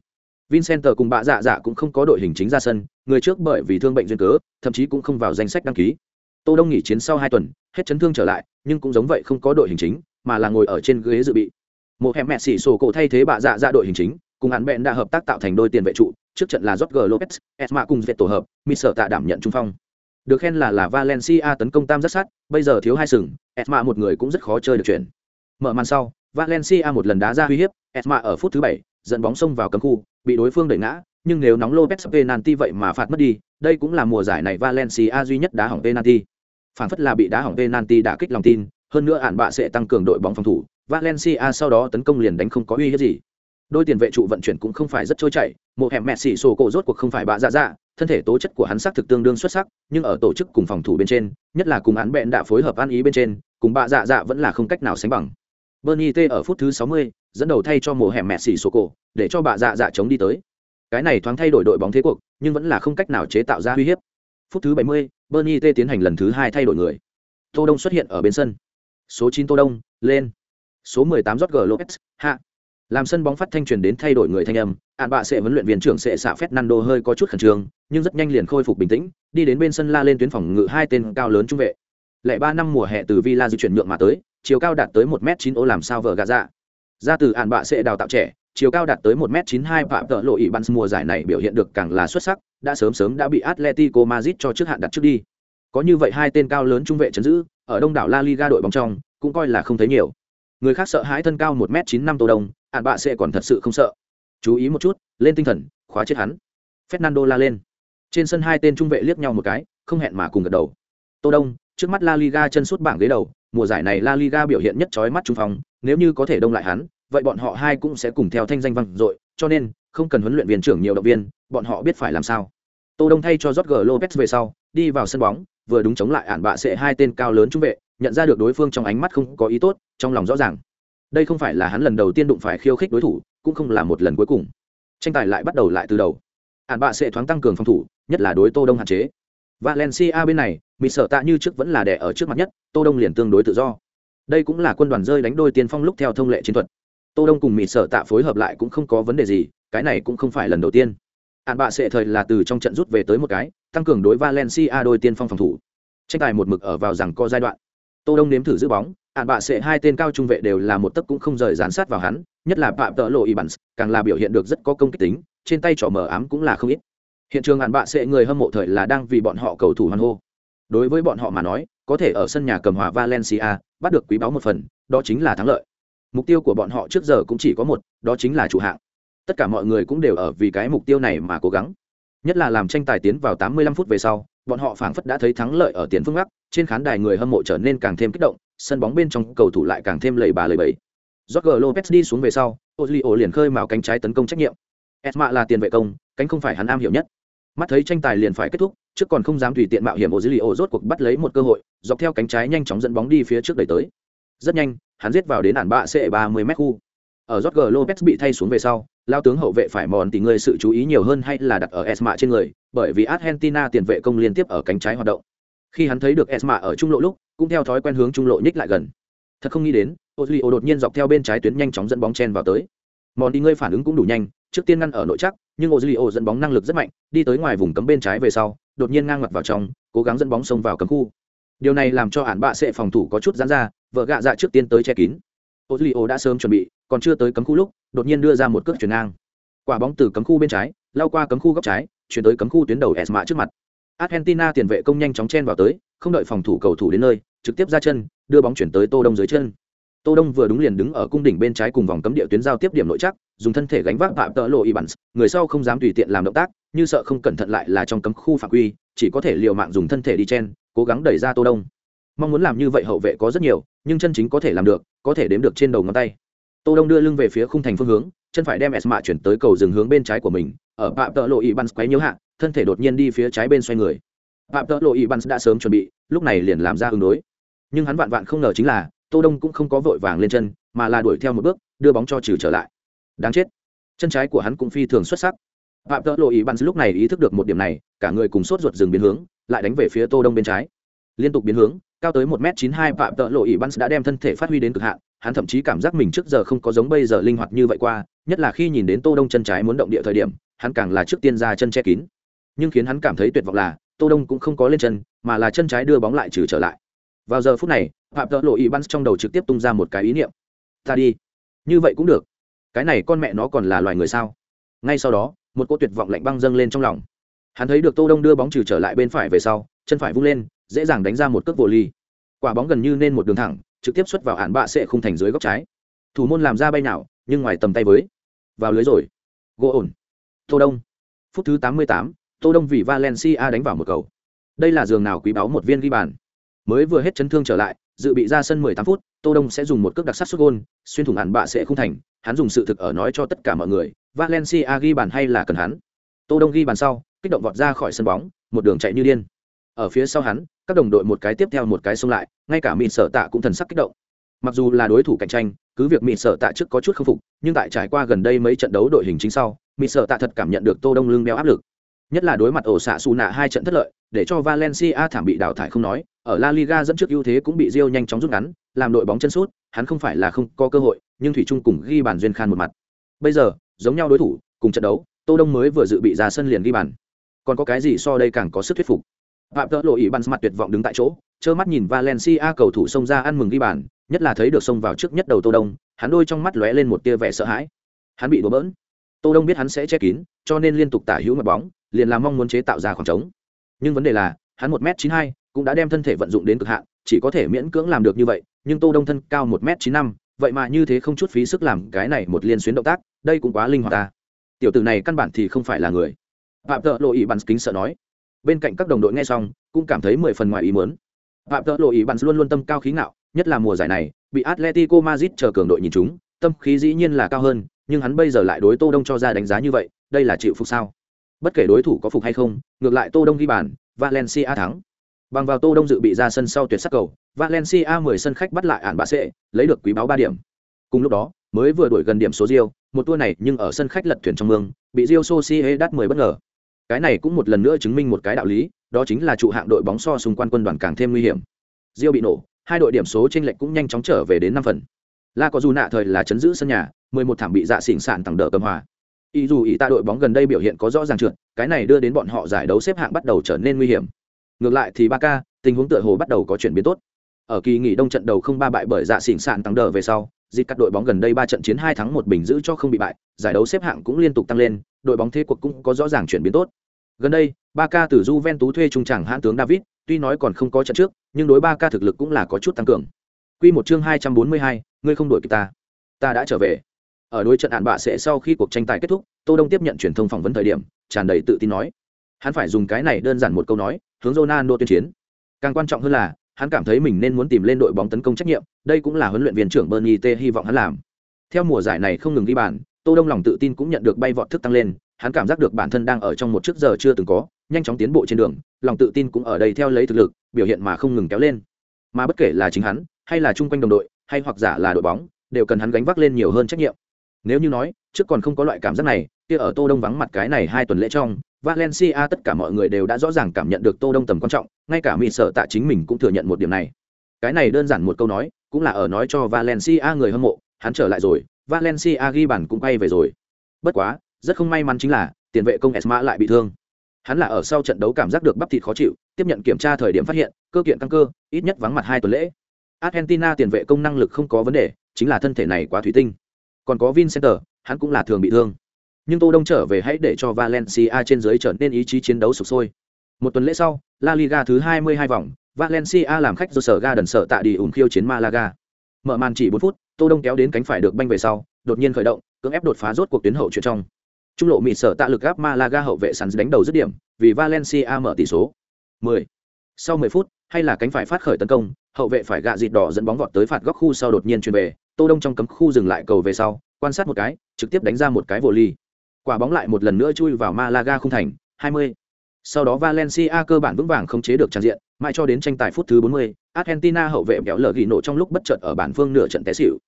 Vincent cùng bạ dạ dạ cũng không có đội hình chính ra sân, người trước bởi vì thương bệnh duyên cớ, thậm chí cũng không vào danh sách đăng ký. Tô Đông nghỉ chiến sau hai tuần, hết chấn thương trở lại, nhưng cũng giống vậy không có đội hình chính, mà là ngồi ở trên ghế dự bị. Một hẻm mẹ xỉ sổ cổ thay thế bạ dạ dạ đội hình chính, cùng hắn bèn đã hợp tác tạo thành đôi tiền vệ trụ, trước trận là Jorge Lopez, Esma cùng Việt tổ hợp, Mister tạ đảm nhận trung phong. Được khen là là Valencia tấn công tam rất sát, bây giờ thiếu hai sừng, Esma một người cũng rất khó chơi được chuyện. Mở màn sau, Valencia một lần đá ra uy hiếp, Esma ở phút thứ bảy dẫn bóng xông vào cấm khu, bị đối phương đẩy ngã, nhưng nếu nóng Lopez penalty vậy mà phạt mất đi, đây cũng là mùa giải này Valencia duy nhất đá hỏng penalty. Phản phất là bị đá hỏng penalty đã kích lòng tin, hơn nữa ản bạ sẽ tăng cường đội bóng phòng thủ, Valencia sau đó tấn công liền đánh không có uy hiếp gì. Đôi tiền vệ trụ vận chuyển cũng không phải rất trôi chảy, một hẻm mẹ xỉ sổ cổ rốt cuộc không phải bạ dạ dạ, thân thể tố chất của hắn xác thực tương đương xuất sắc, nhưng ở tổ chức cùng phòng thủ bên trên, nhất là cùng án bẹn đã phối hợp ăn ý bên trên, cùng bạ dạ dạ vẫn là không cách nào sánh bằng. Bernie T ở phút thứ 60, dẫn đầu thay cho mùa hẻm mẹ xỉ sổ cổ, để cho bạ dạ dạ chống đi tới. Cái này thoáng thay đổi đội bóng thế cuộc, nhưng vẫn là không cách nào chế tạo ra uy hiếp. Phút thứ 70, Bernie T tiến hành lần thứ hai thay đổi người. Tô Đông xuất hiện ở bên sân. Số 9 Tô Đông, lên. Số 18 Jorge Lopez, hạ. Làm sân bóng phát thanh truyền đến thay đổi người thanh âm, ạn bạ sẽ huấn luyện viên trưởng sẽ xạ nando hơi có chút khẩn trương, nhưng rất nhanh liền khôi phục bình tĩnh, đi đến bên sân la lên tuyến phòng ngự hai tên cao lớn trung vệ. Lệ ba năm mùa hè từ Villa di chuyển nhượng mà tới, chiều cao đạt tới một m chín ô làm sao vợ gà ra. Ra từ ạn bạ sẽ đào tạo trẻ, chiều cao đạt tới một m chín hai phạm tợ lộ ỷ bắn mùa giải này biểu hiện được càng là xuất sắc, đã sớm sớm đã bị Atletico Madrid cho trước hạn đặt trước đi. Có như vậy hai tên cao lớn trung vệ chấn giữ, ở đông đảo La Liga đội bóng trong, cũng coi là không thấy nhiều. Người khác sợ hãi thân cao một m chín năm Tô Đông, ạn bạ sẽ còn thật sự không sợ. Chú ý một chút, lên tinh thần, khóa chết hắn. Fernando la lên. Trên sân hai tên trung vệ liếc nhau một cái, không hẹn mà cùng gật đầu. Tô Đông, trước mắt La Liga chân suốt bảng ghế đầu, mùa giải này La Liga biểu hiện nhất chói mắt trung phong, nếu như có thể đông lại hắn, vậy bọn họ hai cũng sẽ cùng theo thanh danh vang dội, cho nên không cần huấn luyện viên trưởng nhiều động viên, bọn họ biết phải làm sao. Tô Đông thay cho Jorge Lopez về sau, đi vào sân bóng, vừa đúng chống lại ản bạ sẽ hai tên cao lớn trung vệ, nhận ra được đối phương trong ánh mắt không có ý tốt, trong lòng rõ ràng. Đây không phải là hắn lần đầu tiên đụng phải khiêu khích đối thủ, cũng không là một lần cuối cùng. Tranh tài lại bắt đầu lại từ đầu. hạn bạ sẽ thoáng tăng cường phòng thủ, nhất là đối Tô Đông hạn chế. Valencia bên này, mỹ Sở tạ như trước vẫn là đè ở trước mặt nhất, Tô Đông liền tương đối tự do. Đây cũng là quân đoàn rơi đánh đôi tiên phong lúc theo thông lệ chiến thuật. Tô Đông cùng mỹ Sở tạ phối hợp lại cũng không có vấn đề gì, cái này cũng không phải lần đầu tiên. hạn bạ sẽ thời là từ trong trận rút về tới một cái, tăng cường đối Valencia đôi tiên phong phòng thủ. Tranh tài một mực ở vào rằng co giai đoạn. Tô Đông nếm thử giữ bóng, ạn bạ sẽ hai tên cao trung vệ đều là một tấc cũng không rời dán sát vào hắn nhất là phạm tợ lộ y bắn càng là biểu hiện được rất có công kích tính trên tay trỏ mờ ám cũng là không ít. Hiện trường ạn bạ sẽ người hâm mộ thời là đang vì bọn họ cầu thủ hoan hô. Đối với bọn họ mà nói có thể ở sân nhà cầm hòa valencia bắt được quý báu một phần đó chính là thắng lợi. Mục tiêu của bọn họ trước giờ cũng chỉ có một đó chính là chủ hạng. Tất cả mọi người cũng đều ở vì cái mục tiêu này mà cố gắng. Nhất là làm tranh tài tiến vào 85 phút về sau bọn họ phảng phất đã thấy thắng lợi ở tiền phương bắc trên khán đài người hâm mộ trở nên càng thêm kích động sân bóng bên trong cầu thủ lại càng thêm lầy bà lầy bẫy Jorge Lopez đi xuống về sau, Ozilio liền khơi mào cánh trái tấn công trách nhiệm. Esma là tiền vệ công, cánh không phải hắn am hiểu nhất. Mắt thấy tranh tài liền phải kết thúc, trước còn không dám tùy tiện mạo hiểm Ozilio rốt cuộc bắt lấy một cơ hội, dọc theo cánh trái nhanh chóng dẫn bóng đi phía trước đẩy tới. Rất nhanh, hắn giết vào đến ản bạ sẽ 30 mét khu. Ở Jorge Lopez bị thay xuống về sau, lao tướng hậu vệ phải mòn thì người sự chú ý nhiều hơn hay là đặt ở Esma trên người, bởi vì Argentina tiền vệ công liên tiếp ở cánh trái hoạt động. Khi hắn thấy được Esma ở trung lộ lúc, cũng theo thói quen hướng trung lộ nhích lại gần. Thật không nghĩ đến, Ozilio đột nhiên dọc theo bên trái tuyến nhanh chóng dẫn bóng chen vào tới. Mòn đi ngươi phản ứng cũng đủ nhanh, trước tiên ngăn ở nội chắc, nhưng Ozilio dẫn bóng năng lực rất mạnh, đi tới ngoài vùng cấm bên trái về sau, đột nhiên ngang mặt vào trong, cố gắng dẫn bóng xông vào cấm khu. Điều này làm cho án bạ sẽ phòng thủ có chút giãn ra, vợ gạ dạ trước tiên tới che kín. Ozilio đã sớm chuẩn bị, còn chưa tới cấm khu lúc, đột nhiên đưa ra một cước chuyển ngang. Quả bóng từ cấm khu bên trái, lao qua cấm khu góc trái, chuyển tới cấm khu tuyến đầu Esma trước mặt. Argentina tiền vệ công nhanh chóng chen vào tới, không đợi phòng thủ cầu thủ đến nơi, trực tiếp ra chân, đưa bóng chuyển tới Tô Đông dưới chân. Tô đông vừa đúng liền đứng ở cung đỉnh bên trái cùng vòng cấm địa tuyến giao tiếp điểm nội chắc dùng thân thể gánh vác phạm tợ lộ y bắn người sau không dám tùy tiện làm động tác như sợ không cẩn thận lại là trong cấm khu phạm quy chỉ có thể liều mạng dùng thân thể đi chen cố gắng đẩy ra tô đông. Mong muốn làm như vậy hậu vệ có rất nhiều nhưng chân chính có thể làm được có thể đếm được trên đầu ngón tay. Tô đông đưa lưng về phía khung thành phương hướng chân phải đem esma chuyển tới cầu dừng hướng bên trái của mình, ở phạm tợ lộ y bắn quấy nhiễu hạ, thân thể đột nhiên đi phía trái bên xoay người. Phạm tợ lộ y bắn đã sớm chuẩn bị, lúc này liền làm ra ứng đối. Nhưng hắn vạn vạn không ngờ chính là, tô đông cũng không có vội vàng lên chân, mà là đuổi theo một bước, đưa bóng cho trừ trở lại. Đáng chết. Chân trái của hắn cũng phi thường xuất sắc. Phạm tợ lộ Ibans bắn lúc này ý thức được một điểm này, cả người cùng sốt ruột dừng biến hướng, lại đánh về phía tô đông bên trái. Liên tục biến hướng, cao tới một m chín hai phạm tợ lộ Ibans bắn đã đem thân thể phát huy đến cực hạn hắn thậm chí cảm giác mình trước giờ không có giống bây giờ linh hoạt như vậy qua, nhất là khi nhìn đến tô đông chân trái muốn động địa thời điểm, hắn càng là trước tiên ra chân che kín. Nhưng khiến hắn cảm thấy tuyệt vọng là, tô đông cũng không có lên chân, mà là chân trái đưa bóng lại trừ trở lại. Vào giờ phút này, phạm tợ lộ ý bắn trong đầu trực tiếp tung ra một cái ý niệm. Ta đi. Như vậy cũng được. Cái này con mẹ nó còn là loài người sao? Ngay sau đó, một cô tuyệt vọng lạnh băng dâng lên trong lòng. Hắn thấy được tô đông đưa bóng trừ trở lại bên phải về sau, chân phải vung lên, dễ dàng đánh ra một cước vô ly. Quả bóng gần như nên một đường thẳng trực tiếp xuất vào hạn bạ sẽ không thành dưới góc trái. Thủ môn làm ra bay nào nhưng ngoài tầm tay với. Vào lưới rồi. Gỗ ổn. Tô đông. Phút thứ tám mươi tám, tô đông vì valencia đánh vào một cầu. Đây là giường nào quý báu một viên ghi bàn. Mới vừa hết chấn thương trở lại dự bị ra sân 18 phút tô đông sẽ dùng một cước đặc sắc sút gôn xuyên thủng hạn bạ sẽ không thành hắn dùng sự thực ở nói cho tất cả mọi người valencia ghi bàn hay là cần hắn. Tô đông ghi bàn sau kích động vọt ra khỏi sân bóng một đường chạy như điên ở phía sau hắn các đồng đội một cái tiếp theo một cái xông lại ngay cả mịn sở tạ cũng thần sắc kích động mặc dù là đối thủ cạnh tranh cứ việc mịn sở tạ trước có chút khâm phục nhưng tại trải qua gần đây mấy trận đấu đội hình chính sau mịn sở tạ thật cảm nhận được tô đông lưng đeo áp lực nhất là đối mặt ổ xạ xù nạ hai trận thất lợi để cho valencia thảm bị đào thải không nói ở La Liga dẫn trước ưu thế cũng bị Rio nhanh chóng rút ngắn, làm đội bóng chân sút, hắn không phải là không có cơ hội, nhưng thủy chung cùng ghi bàn duyên khan một mặt. Bây giờ, giống nhau đối thủ, cùng trận đấu, Tô Đông mới vừa dự bị ra sân liền ghi bàn. Còn có cái gì so đây càng có sức thuyết phục. Phạm Tợ Lộ ý bắn mặt tuyệt vọng đứng tại chỗ, trơ mắt nhìn Valencia cầu thủ xông ra ăn mừng ghi bàn, nhất là thấy được xông vào trước nhất đầu Tô Đông, hắn đôi trong mắt lóe lên một tia vẻ sợ hãi. Hắn bị đùa bỡn. Tô Đông biết hắn sẽ che kín, cho nên liên tục tả hữu mặt bóng, liền làm mong muốn chế tạo ra khoảng trống. Nhưng vấn đề là, hắn 1m92, cũng đã đem thân thể vận dụng đến cực hạn chỉ có thể miễn cưỡng làm được như vậy nhưng tô đông thân cao một m chín năm vậy mà như thế không chút phí sức làm cái này một liên xuyến động tác đây cũng quá linh hoạt ta tiểu tử này căn bản thì không phải là người phạm tợ lộ ý bắn kính sợ nói bên cạnh các đồng đội nghe xong cũng cảm thấy mười phần ngoài ý muốn phạm tợ lộ ý bắn luôn luôn tâm cao khí ngạo nhất là mùa giải này bị atletico madrid chờ cường đội nhìn chúng tâm khí dĩ nhiên là cao hơn nhưng hắn bây giờ lại đối tô đông cho ra đánh giá như vậy đây là chịu phục sao bất kể đối thủ có phục hay không ngược lại tô đông ghi bàn valencia thắng Bằng vào Tô Đông dự bị ra sân sau tuyệt sắc cầu, Valencia 10 sân khách bắt lại ản bà sệ lấy được quý báo 3 điểm. Cùng lúc đó, mới vừa đuổi gần điểm số Rio, một tour này nhưng ở sân khách lật thuyền trong mương, bị Rio Sociedad 10 bất ngờ. Cái này cũng một lần nữa chứng minh một cái đạo lý, đó chính là trụ hạng đội bóng so xung quanh quân đoàn càng thêm nguy hiểm. Rio bị nổ, hai đội điểm số chênh lệch cũng nhanh chóng trở về đến năm phần. La có dù nạ thời là chấn giữ sân nhà, 11 thảm bị dạ xỉn sạn tặng đỡ cầm hòa. Ý dù ý ta đội bóng gần đây biểu hiện có rõ ràng trượt, cái này đưa đến bọn họ giải đấu xếp hạng bắt đầu trở nên nguy hiểm ngược lại thì ba ca tình huống tựa hồ bắt đầu có chuyển biến tốt ở kỳ nghỉ đông trận đầu không ba bại bởi dạ xỉn sạn tăng đờ về sau dịp cắt đội bóng gần đây ba trận chiến hai thắng một bình giữ cho không bị bại giải đấu xếp hạng cũng liên tục tăng lên đội bóng thế cuộc cũng có rõ ràng chuyển biến tốt. Gần đây Barca từ Juventus thuê trung trảng hãn tướng david tuy nói còn không có trận trước nhưng đối Barca thực lực cũng là có chút tăng cường. Quy một chương hai trăm bốn mươi hai, ngươi không đuổi kịp ta. Ta đã trở về. Ở đối trận án bạ sẽ sau khi cuộc tranh tài kết thúc tô đông tiếp nhận truyền thông phỏng vấn thời điểm tràn đầy tự tin nói. Hắn phải dùng cái này đơn giản một câu nói hướng Ronaldo tuyên chiến. Càng quan trọng hơn là, hắn cảm thấy mình nên muốn tìm lên đội bóng tấn công trách nhiệm, đây cũng là huấn luyện viên trưởng Bernie T hy vọng hắn làm. Theo mùa giải này không ngừng ghi bàn, Tô Đông lòng tự tin cũng nhận được bay vọt thức tăng lên, hắn cảm giác được bản thân đang ở trong một trước giờ chưa từng có, nhanh chóng tiến bộ trên đường, lòng tự tin cũng ở đây theo lấy thực lực, biểu hiện mà không ngừng kéo lên. Mà bất kể là chính hắn, hay là chung quanh đồng đội, hay hoặc giả là đội bóng, đều cần hắn gánh vác lên nhiều hơn trách nhiệm. Nếu như nói, trước còn không có loại cảm giác này, kia ở Tô Đông vắng mặt cái này hai tuần lễ trong, Valencia tất cả mọi người đều đã rõ ràng cảm nhận được Tô Đông tầm quan trọng, ngay cả Mỹ sợ tạ chính mình cũng thừa nhận một điểm này. Cái này đơn giản một câu nói, cũng là ở nói cho Valencia người hâm mộ, hắn trở lại rồi, Valencia ghi bàn cũng quay về rồi. Bất quá, rất không may mắn chính là tiền vệ công Esma lại bị thương. Hắn là ở sau trận đấu cảm giác được bắp thịt khó chịu, tiếp nhận kiểm tra thời điểm phát hiện, cơ kiện căng cơ, ít nhất vắng mặt hai tuần lễ. Argentina tiền vệ công năng lực không có vấn đề, chính là thân thể này quá thủy tinh. Còn có Vincenter, hắn cũng là thường bị thương. Nhưng Tô Đông trở về hãy để cho Valencia trên dưới trở nên ý chí chiến đấu sục sôi. Một tuần lễ sau, La Liga thứ 22 vòng, Valencia làm khách do sở ga đần sở tạ đi ủng khiêu chiến Malaga. Mở màn chỉ 4 phút, Tô Đông kéo đến cánh phải được banh về sau, đột nhiên khởi động, cưỡng ép đột phá rốt cuộc tuyến hậu chuyển trong. Trung lộ mịt sở tạ lực gáp Malaga hậu vệ sẵn đánh đầu dứt điểm, vì Valencia mở tỷ số. 10. Sau 10 phút, hay là cánh phải phát khởi tấn công, hậu vệ phải gạ dịt đỏ dẫn bóng vọt tới phạt góc khu sau đột nhiên chuyền về, Tô Đông trong cấm khu dừng lại cầu về sau, quan sát một cái, trực tiếp đánh ra một cái volley. Quả bóng lại một lần nữa chui vào Malaga không thành, 20. Sau đó Valencia cơ bản vững vàng không chế được trận diện, mãi cho đến tranh tài phút thứ 40, Argentina hậu vệ kéo lở ghi nổ trong lúc bất chợt ở bản phương nửa trận té xỉu.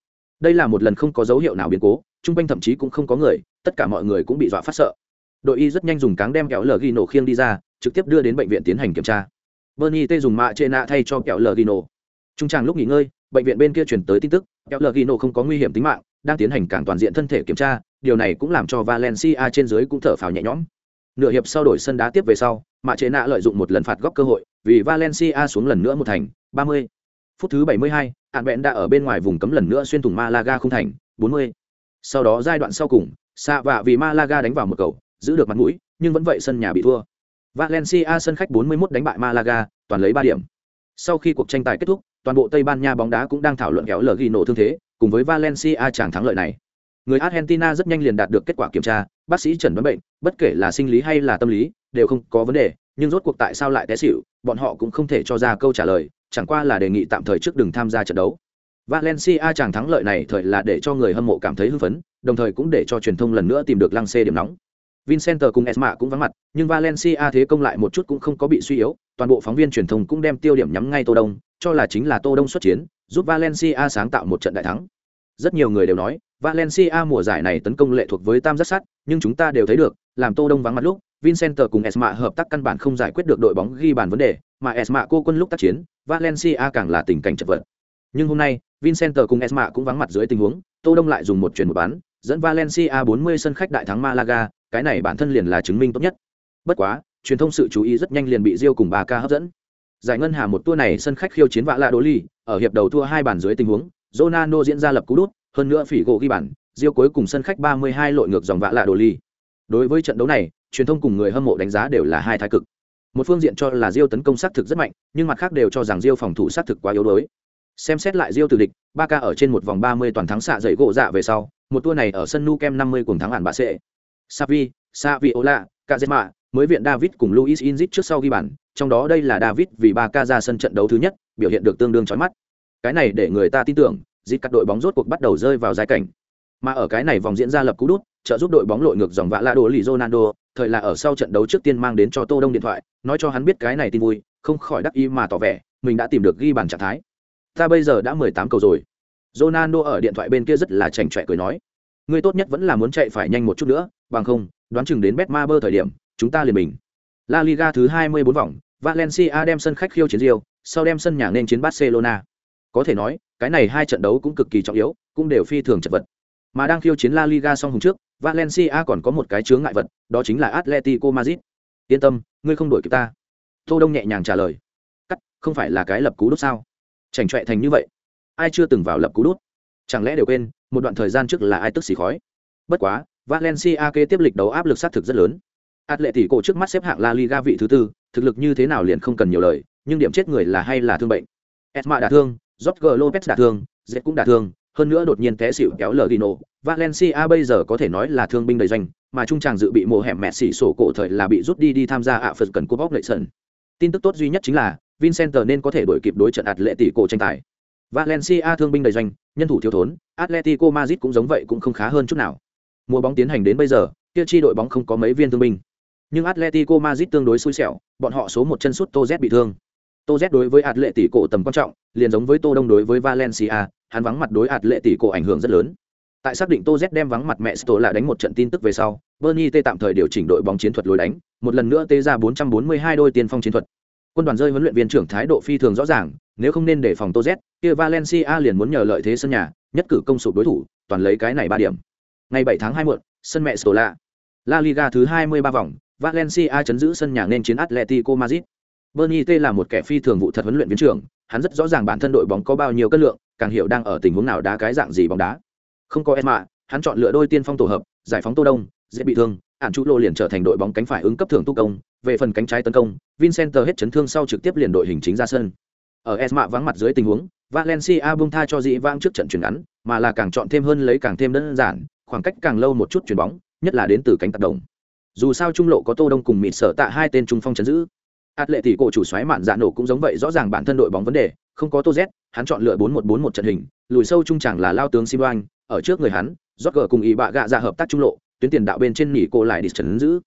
Đây là một lần không có dấu hiệu nào biến cố, trung quanh thậm chí cũng không có người, tất cả mọi người cũng bị dọa phát sợ. Đội y rất nhanh dùng cáng đem kéo lở ghi nổ khiêng đi ra, trực tiếp đưa đến bệnh viện tiến hành kiểm tra. Bernie T dùng mạ trên nạ thay cho kéo lở ghi nổ. Trung tràng lúc nghỉ ngơi, bệnh viện bên kia truyền tới tin tức, kéo lở ghi nổ không có nguy hiểm tính mạng, đang tiến hành càng toàn diện thân thể kiểm tra, điều này cũng làm cho Valencia trên dưới cũng thở phào nhẹ nhõm. Nửa hiệp sau đổi sân đá tiếp về sau, mà Chế Nạ lợi dụng một lần phạt góc cơ hội, vì Valencia xuống lần nữa một thành, 30. Phút thứ 72, Ản Bện đã ở bên ngoài vùng cấm lần nữa xuyên thủng Malaga không thành, 40. Sau đó giai đoạn sau cùng, Sa vạ vì Malaga đánh vào một cầu, giữ được mặt mũi, nhưng vẫn vậy sân nhà bị thua. Valencia sân khách 41 đánh bại Malaga, toàn lấy 3 điểm. Sau khi cuộc tranh tài kết thúc, toàn bộ Tây Ban Nha bóng đá cũng đang thảo luận kéo lở ghi nổ thương thế, cùng với Valencia chẳng thắng lợi này. Người Argentina rất nhanh liền đạt được kết quả kiểm tra, bác sĩ chẩn đoán bệnh, bất kể là sinh lý hay là tâm lý, đều không có vấn đề, nhưng rốt cuộc tại sao lại té xỉu, bọn họ cũng không thể cho ra câu trả lời, chẳng qua là đề nghị tạm thời trước đừng tham gia trận đấu. Valencia chẳng thắng lợi này thời là để cho người hâm mộ cảm thấy hưng phấn, đồng thời cũng để cho truyền thông lần nữa tìm được lăng xê điểm nóng. Vincenter cùng Esma cũng vắng mặt, nhưng Valencia thế công lại một chút cũng không có bị suy yếu, toàn bộ phóng viên truyền thông cũng đem tiêu điểm nhắm ngay Tô Đông, cho là chính là Tô Đông xuất chiến, giúp Valencia sáng tạo một trận đại thắng. Rất nhiều người đều nói, Valencia mùa giải này tấn công lệ thuộc với tam giác sắt, nhưng chúng ta đều thấy được, làm Tô Đông vắng mặt lúc, Vincent cùng Esma hợp tác căn bản không giải quyết được đội bóng ghi bàn vấn đề, mà Esma cô quân lúc tác chiến, Valencia càng là tình cảnh chật vật. Nhưng hôm nay, Vincent cùng Esma cũng vắng mặt dưới tình huống, Tô Đông lại dùng một chuyển một bán, dẫn Valencia 40 sân khách đại thắng Malaga, cái này bản thân liền là chứng minh tốt nhất. Bất quá, truyền thông sự chú ý rất nhanh liền bị Rio cùng Barca hấp dẫn. Giải ngân hà một tour này sân khách khiêu chiến vạ lạ đô ly, ở hiệp đầu thua hai bàn dưới tình huống, Ronaldo diễn ra lập cú đút, hơn nữa phỉ gỗ ghi bàn, Rio cuối cùng sân khách 32 lội ngược dòng vạ lạ đô ly. Đối với trận đấu này, truyền thông cùng người hâm mộ đánh giá đều là hai thái cực. Một phương diện cho là diêu tấn công sát thực rất mạnh, nhưng mặt khác đều cho rằng diêu phòng thủ sát thực quá yếu đuối. Xem xét lại diêu từ địch, Barca ở trên một vòng 30 toàn thắng xạ dậy gỗ dạ về sau, một tour này ở sân nu kem năm 50 cùng thắng hẳn bà sẽ. Savi, Saviola, kazema mới viện David cùng Luis Inzit trước sau ghi bàn, trong đó đây là David vì Barca ra sân trận đấu thứ nhất, biểu hiện được tương đương chói mắt. Cái này để người ta tin tưởng, dịch cắt đội bóng rốt cuộc bắt đầu rơi vào giai cảnh. Mà ở cái này vòng diễn ra lập cú đút, trợ giúp đội bóng lội ngược dòng vạ la đồ lì Ronaldo, thời là ở sau trận đấu trước tiên mang đến cho Tô Đông điện thoại, nói cho hắn biết cái này tin vui, không khỏi đắc ý mà tỏ vẻ, mình đã tìm được ghi bàn trạng thái. Ta bây giờ đã 18 cầu rồi. Ronaldo ở điện thoại bên kia rất là chảnh chọe cười nói, ngươi tốt nhất vẫn là muốn chạy phải nhanh một chút nữa, bằng không, đoán chừng đến Betmaber thời điểm, chúng ta liền bình. La Liga thứ 24 vòng, Valencia đem sân khách khiêu chiến Real, sau đem sân nhà nên chiến Barcelona. Có thể nói, cái này hai trận đấu cũng cực kỳ trọng yếu, cũng đều phi thường chật vật. Mà đang khiêu chiến La Liga xong hùng trước, Valencia còn có một cái chướng ngại vật, đó chính là Atletico Madrid. Yên tâm, ngươi không đuổi kịp ta. Tô Đông nhẹ nhàng trả lời. Cắt, không phải là cái lập cú đút sao? Chảnh chọe thành như vậy, ai chưa từng vào lập cú đút? Chẳng lẽ đều quên, một đoạn thời gian trước là ai tức xì khói? Bất quá, Valencia kế tiếp lịch đấu áp lực sát thực rất lớn. Atletico trước mắt xếp hạng La Liga vị thứ tư, thực lực như thế nào liền không cần nhiều lời, nhưng điểm chết người là hay là thương bệnh. Esma đã thương, Jorge Lopez đã thương, Zet cũng đã thương, hơn nữa đột nhiên té xỉu kéo Lino, Valencia bây giờ có thể nói là thương binh đầy doanh, mà trung tràng dự bị mùa hẻm mẹ xỉ sổ cổ thời là bị rút đi đi tham gia ạ phần cần cúp bóc lợi sân. tin tức tốt duy nhất chính là Vincent nên có thể đổi kịp đối trận atletico tranh tài valencia thương binh đầy doanh nhân thủ thiếu thốn atletico madrid cũng giống vậy cũng không khá hơn chút nào mùa bóng tiến hành đến bây giờ kia chi đội bóng không có mấy viên thương binh nhưng atletico madrid tương đối xui xẻo, bọn họ số một chân sút tô z bị thương. Tô z đối với atletico tầm quan trọng, liền giống với tô đông đối với valencia, hắn vắng mặt đối atletico ảnh hưởng rất lớn. Tại xác định tô z đem vắng mặt mẹ sto là đánh một trận tin tức về sau bernie t tạm thời điều chỉnh đội bóng chiến thuật lối đánh, một lần nữa tê ra 442 đôi tiền phong chiến thuật. Quân đoàn rơi huấn luyện viên trưởng thái độ phi thường rõ ràng, nếu không nên để phòng tô z kia valencia liền muốn nhờ lợi thế sân nhà, nhất cử công sụp đối thủ, toàn lấy cái này ba điểm. Ngày 7 tháng 2 muộn, sân mẹ stola. La liga thứ 23 vòng valencia chấn giữ sân nhà nên chiến atletico madrid bernie t là một kẻ phi thường vụ thật huấn luyện viên trưởng hắn rất rõ ràng bản thân đội bóng có bao nhiêu cân lượng càng hiểu đang ở tình huống nào đá cái dạng gì bóng đá không có Esma, hắn chọn lựa đôi tiên phong tổ hợp, giải phóng Tô Đông, dễ bị thương, ản Chu lô liền trở thành đội bóng cánh phải ứng cấp thưởng tu công, về phần cánh trái tấn công, Vincent hết chấn thương sau trực tiếp liền đội hình chính ra sân. Ở Esma vắng mặt dưới tình huống, Valencia buông tha cho dị vang trước trận chuyển ngắn, mà là càng chọn thêm hơn lấy càng thêm đơn giản, khoảng cách càng lâu một chút chuyển bóng, nhất là đến từ cánh tác động. Dù sao trung lộ có Tô Đông cùng mịt sở tạ hai tên trung phong chấn giữ. at lệ tỷ cổ chủ xoáy mạn dạ nổ cũng giống vậy rõ ràng bản thân đội bóng vấn đề, không có Tô Z, hắn chọn lựa 4-1-4-1 trận hình, lùi sâu trung chẳng là lao tướng Sibuan, ở trước người hắn rót gờ cùng ý bạ gạ ra hợp tác trung lộ tuyến tiền đạo bên trên nỉ cô lại đi chấn giữ.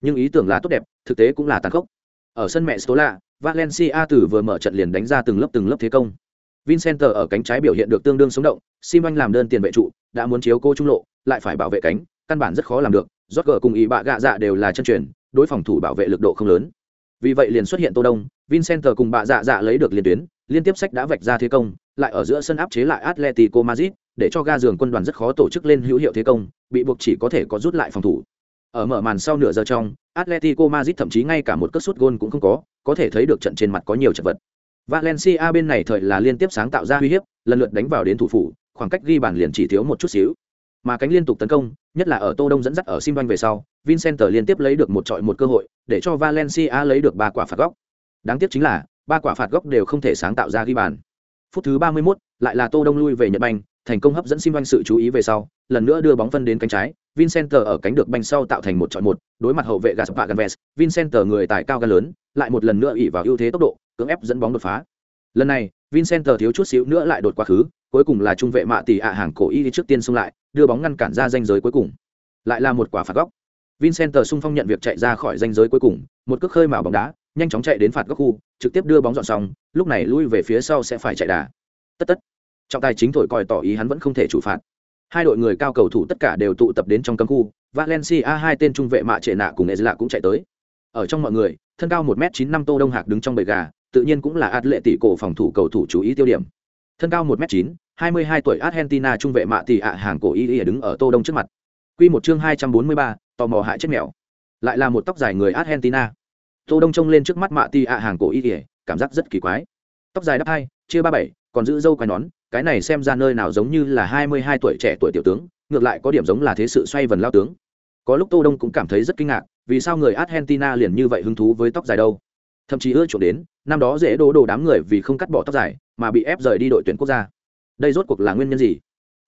Nhưng ý tưởng là tốt đẹp thực tế cũng là tàn khốc. Ở sân mẹ stola valencia từ vừa mở trận liền đánh ra từng lớp từng lớp thế công. Vincent ở cánh trái biểu hiện được tương đương sống động sim làm đơn tiền vệ trụ đã muốn chiếu cô trung lộ lại phải bảo vệ cánh căn bản rất khó làm được rót gờ cùng ý bạ gạ dạ đều là chân truyền, đối phòng thủ bảo vệ lực độ không lớn. Vì vậy liền xuất hiện tô đông, vincent cùng bạ dạ dạ lấy được liên tuyến, liên tiếp sách đã vạch ra thế công, lại ở giữa sân áp chế lại atletico madrid, để cho ga giường quân đoàn rất khó tổ chức lên hữu hiệu thế công, bị buộc chỉ có thể có rút lại phòng thủ. Ở mở màn sau nửa giờ trong, atletico madrid thậm chí ngay cả một cất sút gôn cũng không có có thể thấy được trận trên mặt có nhiều chật vật. Valencia bên này thời là liên tiếp sáng tạo ra uy hiếp, lần lượt đánh vào đến thủ phủ, khoảng cách ghi bàn liền chỉ thiếu một chút xíu mà cánh liên tục tấn công nhất là ở tô đông dẫn dắt ở sim về sau vincent liên tiếp lấy được một trọi một cơ hội để cho valencia lấy được ba quả phạt góc. Đáng tiếc chính là ba quả phạt góc đều không thể sáng tạo ra ghi bàn. Phút thứ ba mươi 31, lại là tô đông lui về nhật banh thành công hấp dẫn sim anh sự chú ý về sau lần nữa đưa bóng phân đến cánh trái vincenter ở cánh được banh sau tạo thành một trọi một đối mặt hậu vệ gaspar ganves vincenter người tài cao gan lớn lại một lần nữa ỉ vào ưu thế tốc độ cưỡng ép dẫn bóng đột phá. Lần này vincenter thiếu chút xíu nữa lại đột quá khứ cuối cùng là trung vệ mạ tỷ ạ hàng cổ y trước tiên xung lại đưa bóng ngăn cản ra danh giới cuối cùng. Lại là một quả phạt góc. Vincent xung phong nhận việc chạy ra khỏi danh giới cuối cùng, một cước khơi mào bóng đá, nhanh chóng chạy đến phạt góc khu, trực tiếp đưa bóng dọn xong, lúc này lui về phía sau sẽ phải chạy đà. Tất tất. Trọng tài chính thổi còi tỏ ý hắn vẫn không thể chủ phạt. Hai đội người cao cầu thủ tất cả đều tụ tập đến trong cấm khu, valencia hai tên trung vệ mạ trệ nạ cùng ezla cũng chạy tới. Ở trong mọi người, thân cao một m chín năm tô đông hạc đứng trong bầy gà, tự nhiên cũng là át lệ tỷ cổ phòng thủ cầu thủ chú ý tiêu điểm. Thân cao một m chín hai mươi hai tuổi argentina trung vệ mạ tỷ ạ hàng cổ y đứng ở tô đông trước mặt. Quy một chương hai trăm bốn mươi ba, tò mò hại chết mèo. Lại là một tóc dài người argentina. Tô đông trông lên trước mắt mạ tỷ ạ hàng cổ y cảm giác rất kỳ quái. Tóc dài đắp hai, chia ba bảy, còn giữ dâu quai nón, cái này xem ra nơi nào giống như là hai mươi hai tuổi trẻ tuổi tiểu tướng, ngược lại có điểm giống là thế sự xoay vần lao tướng. Có lúc tô đông cũng cảm thấy rất kinh ngạc, vì sao người argentina liền như vậy hứng thú với tóc dài đâu? Thậm chí ưa chuộng đến, năm đó dễ đổ đồ đám người vì không cắt bỏ tóc dài, mà bị ép rời đi đội tuyển quốc gia đây rốt cuộc là nguyên nhân gì?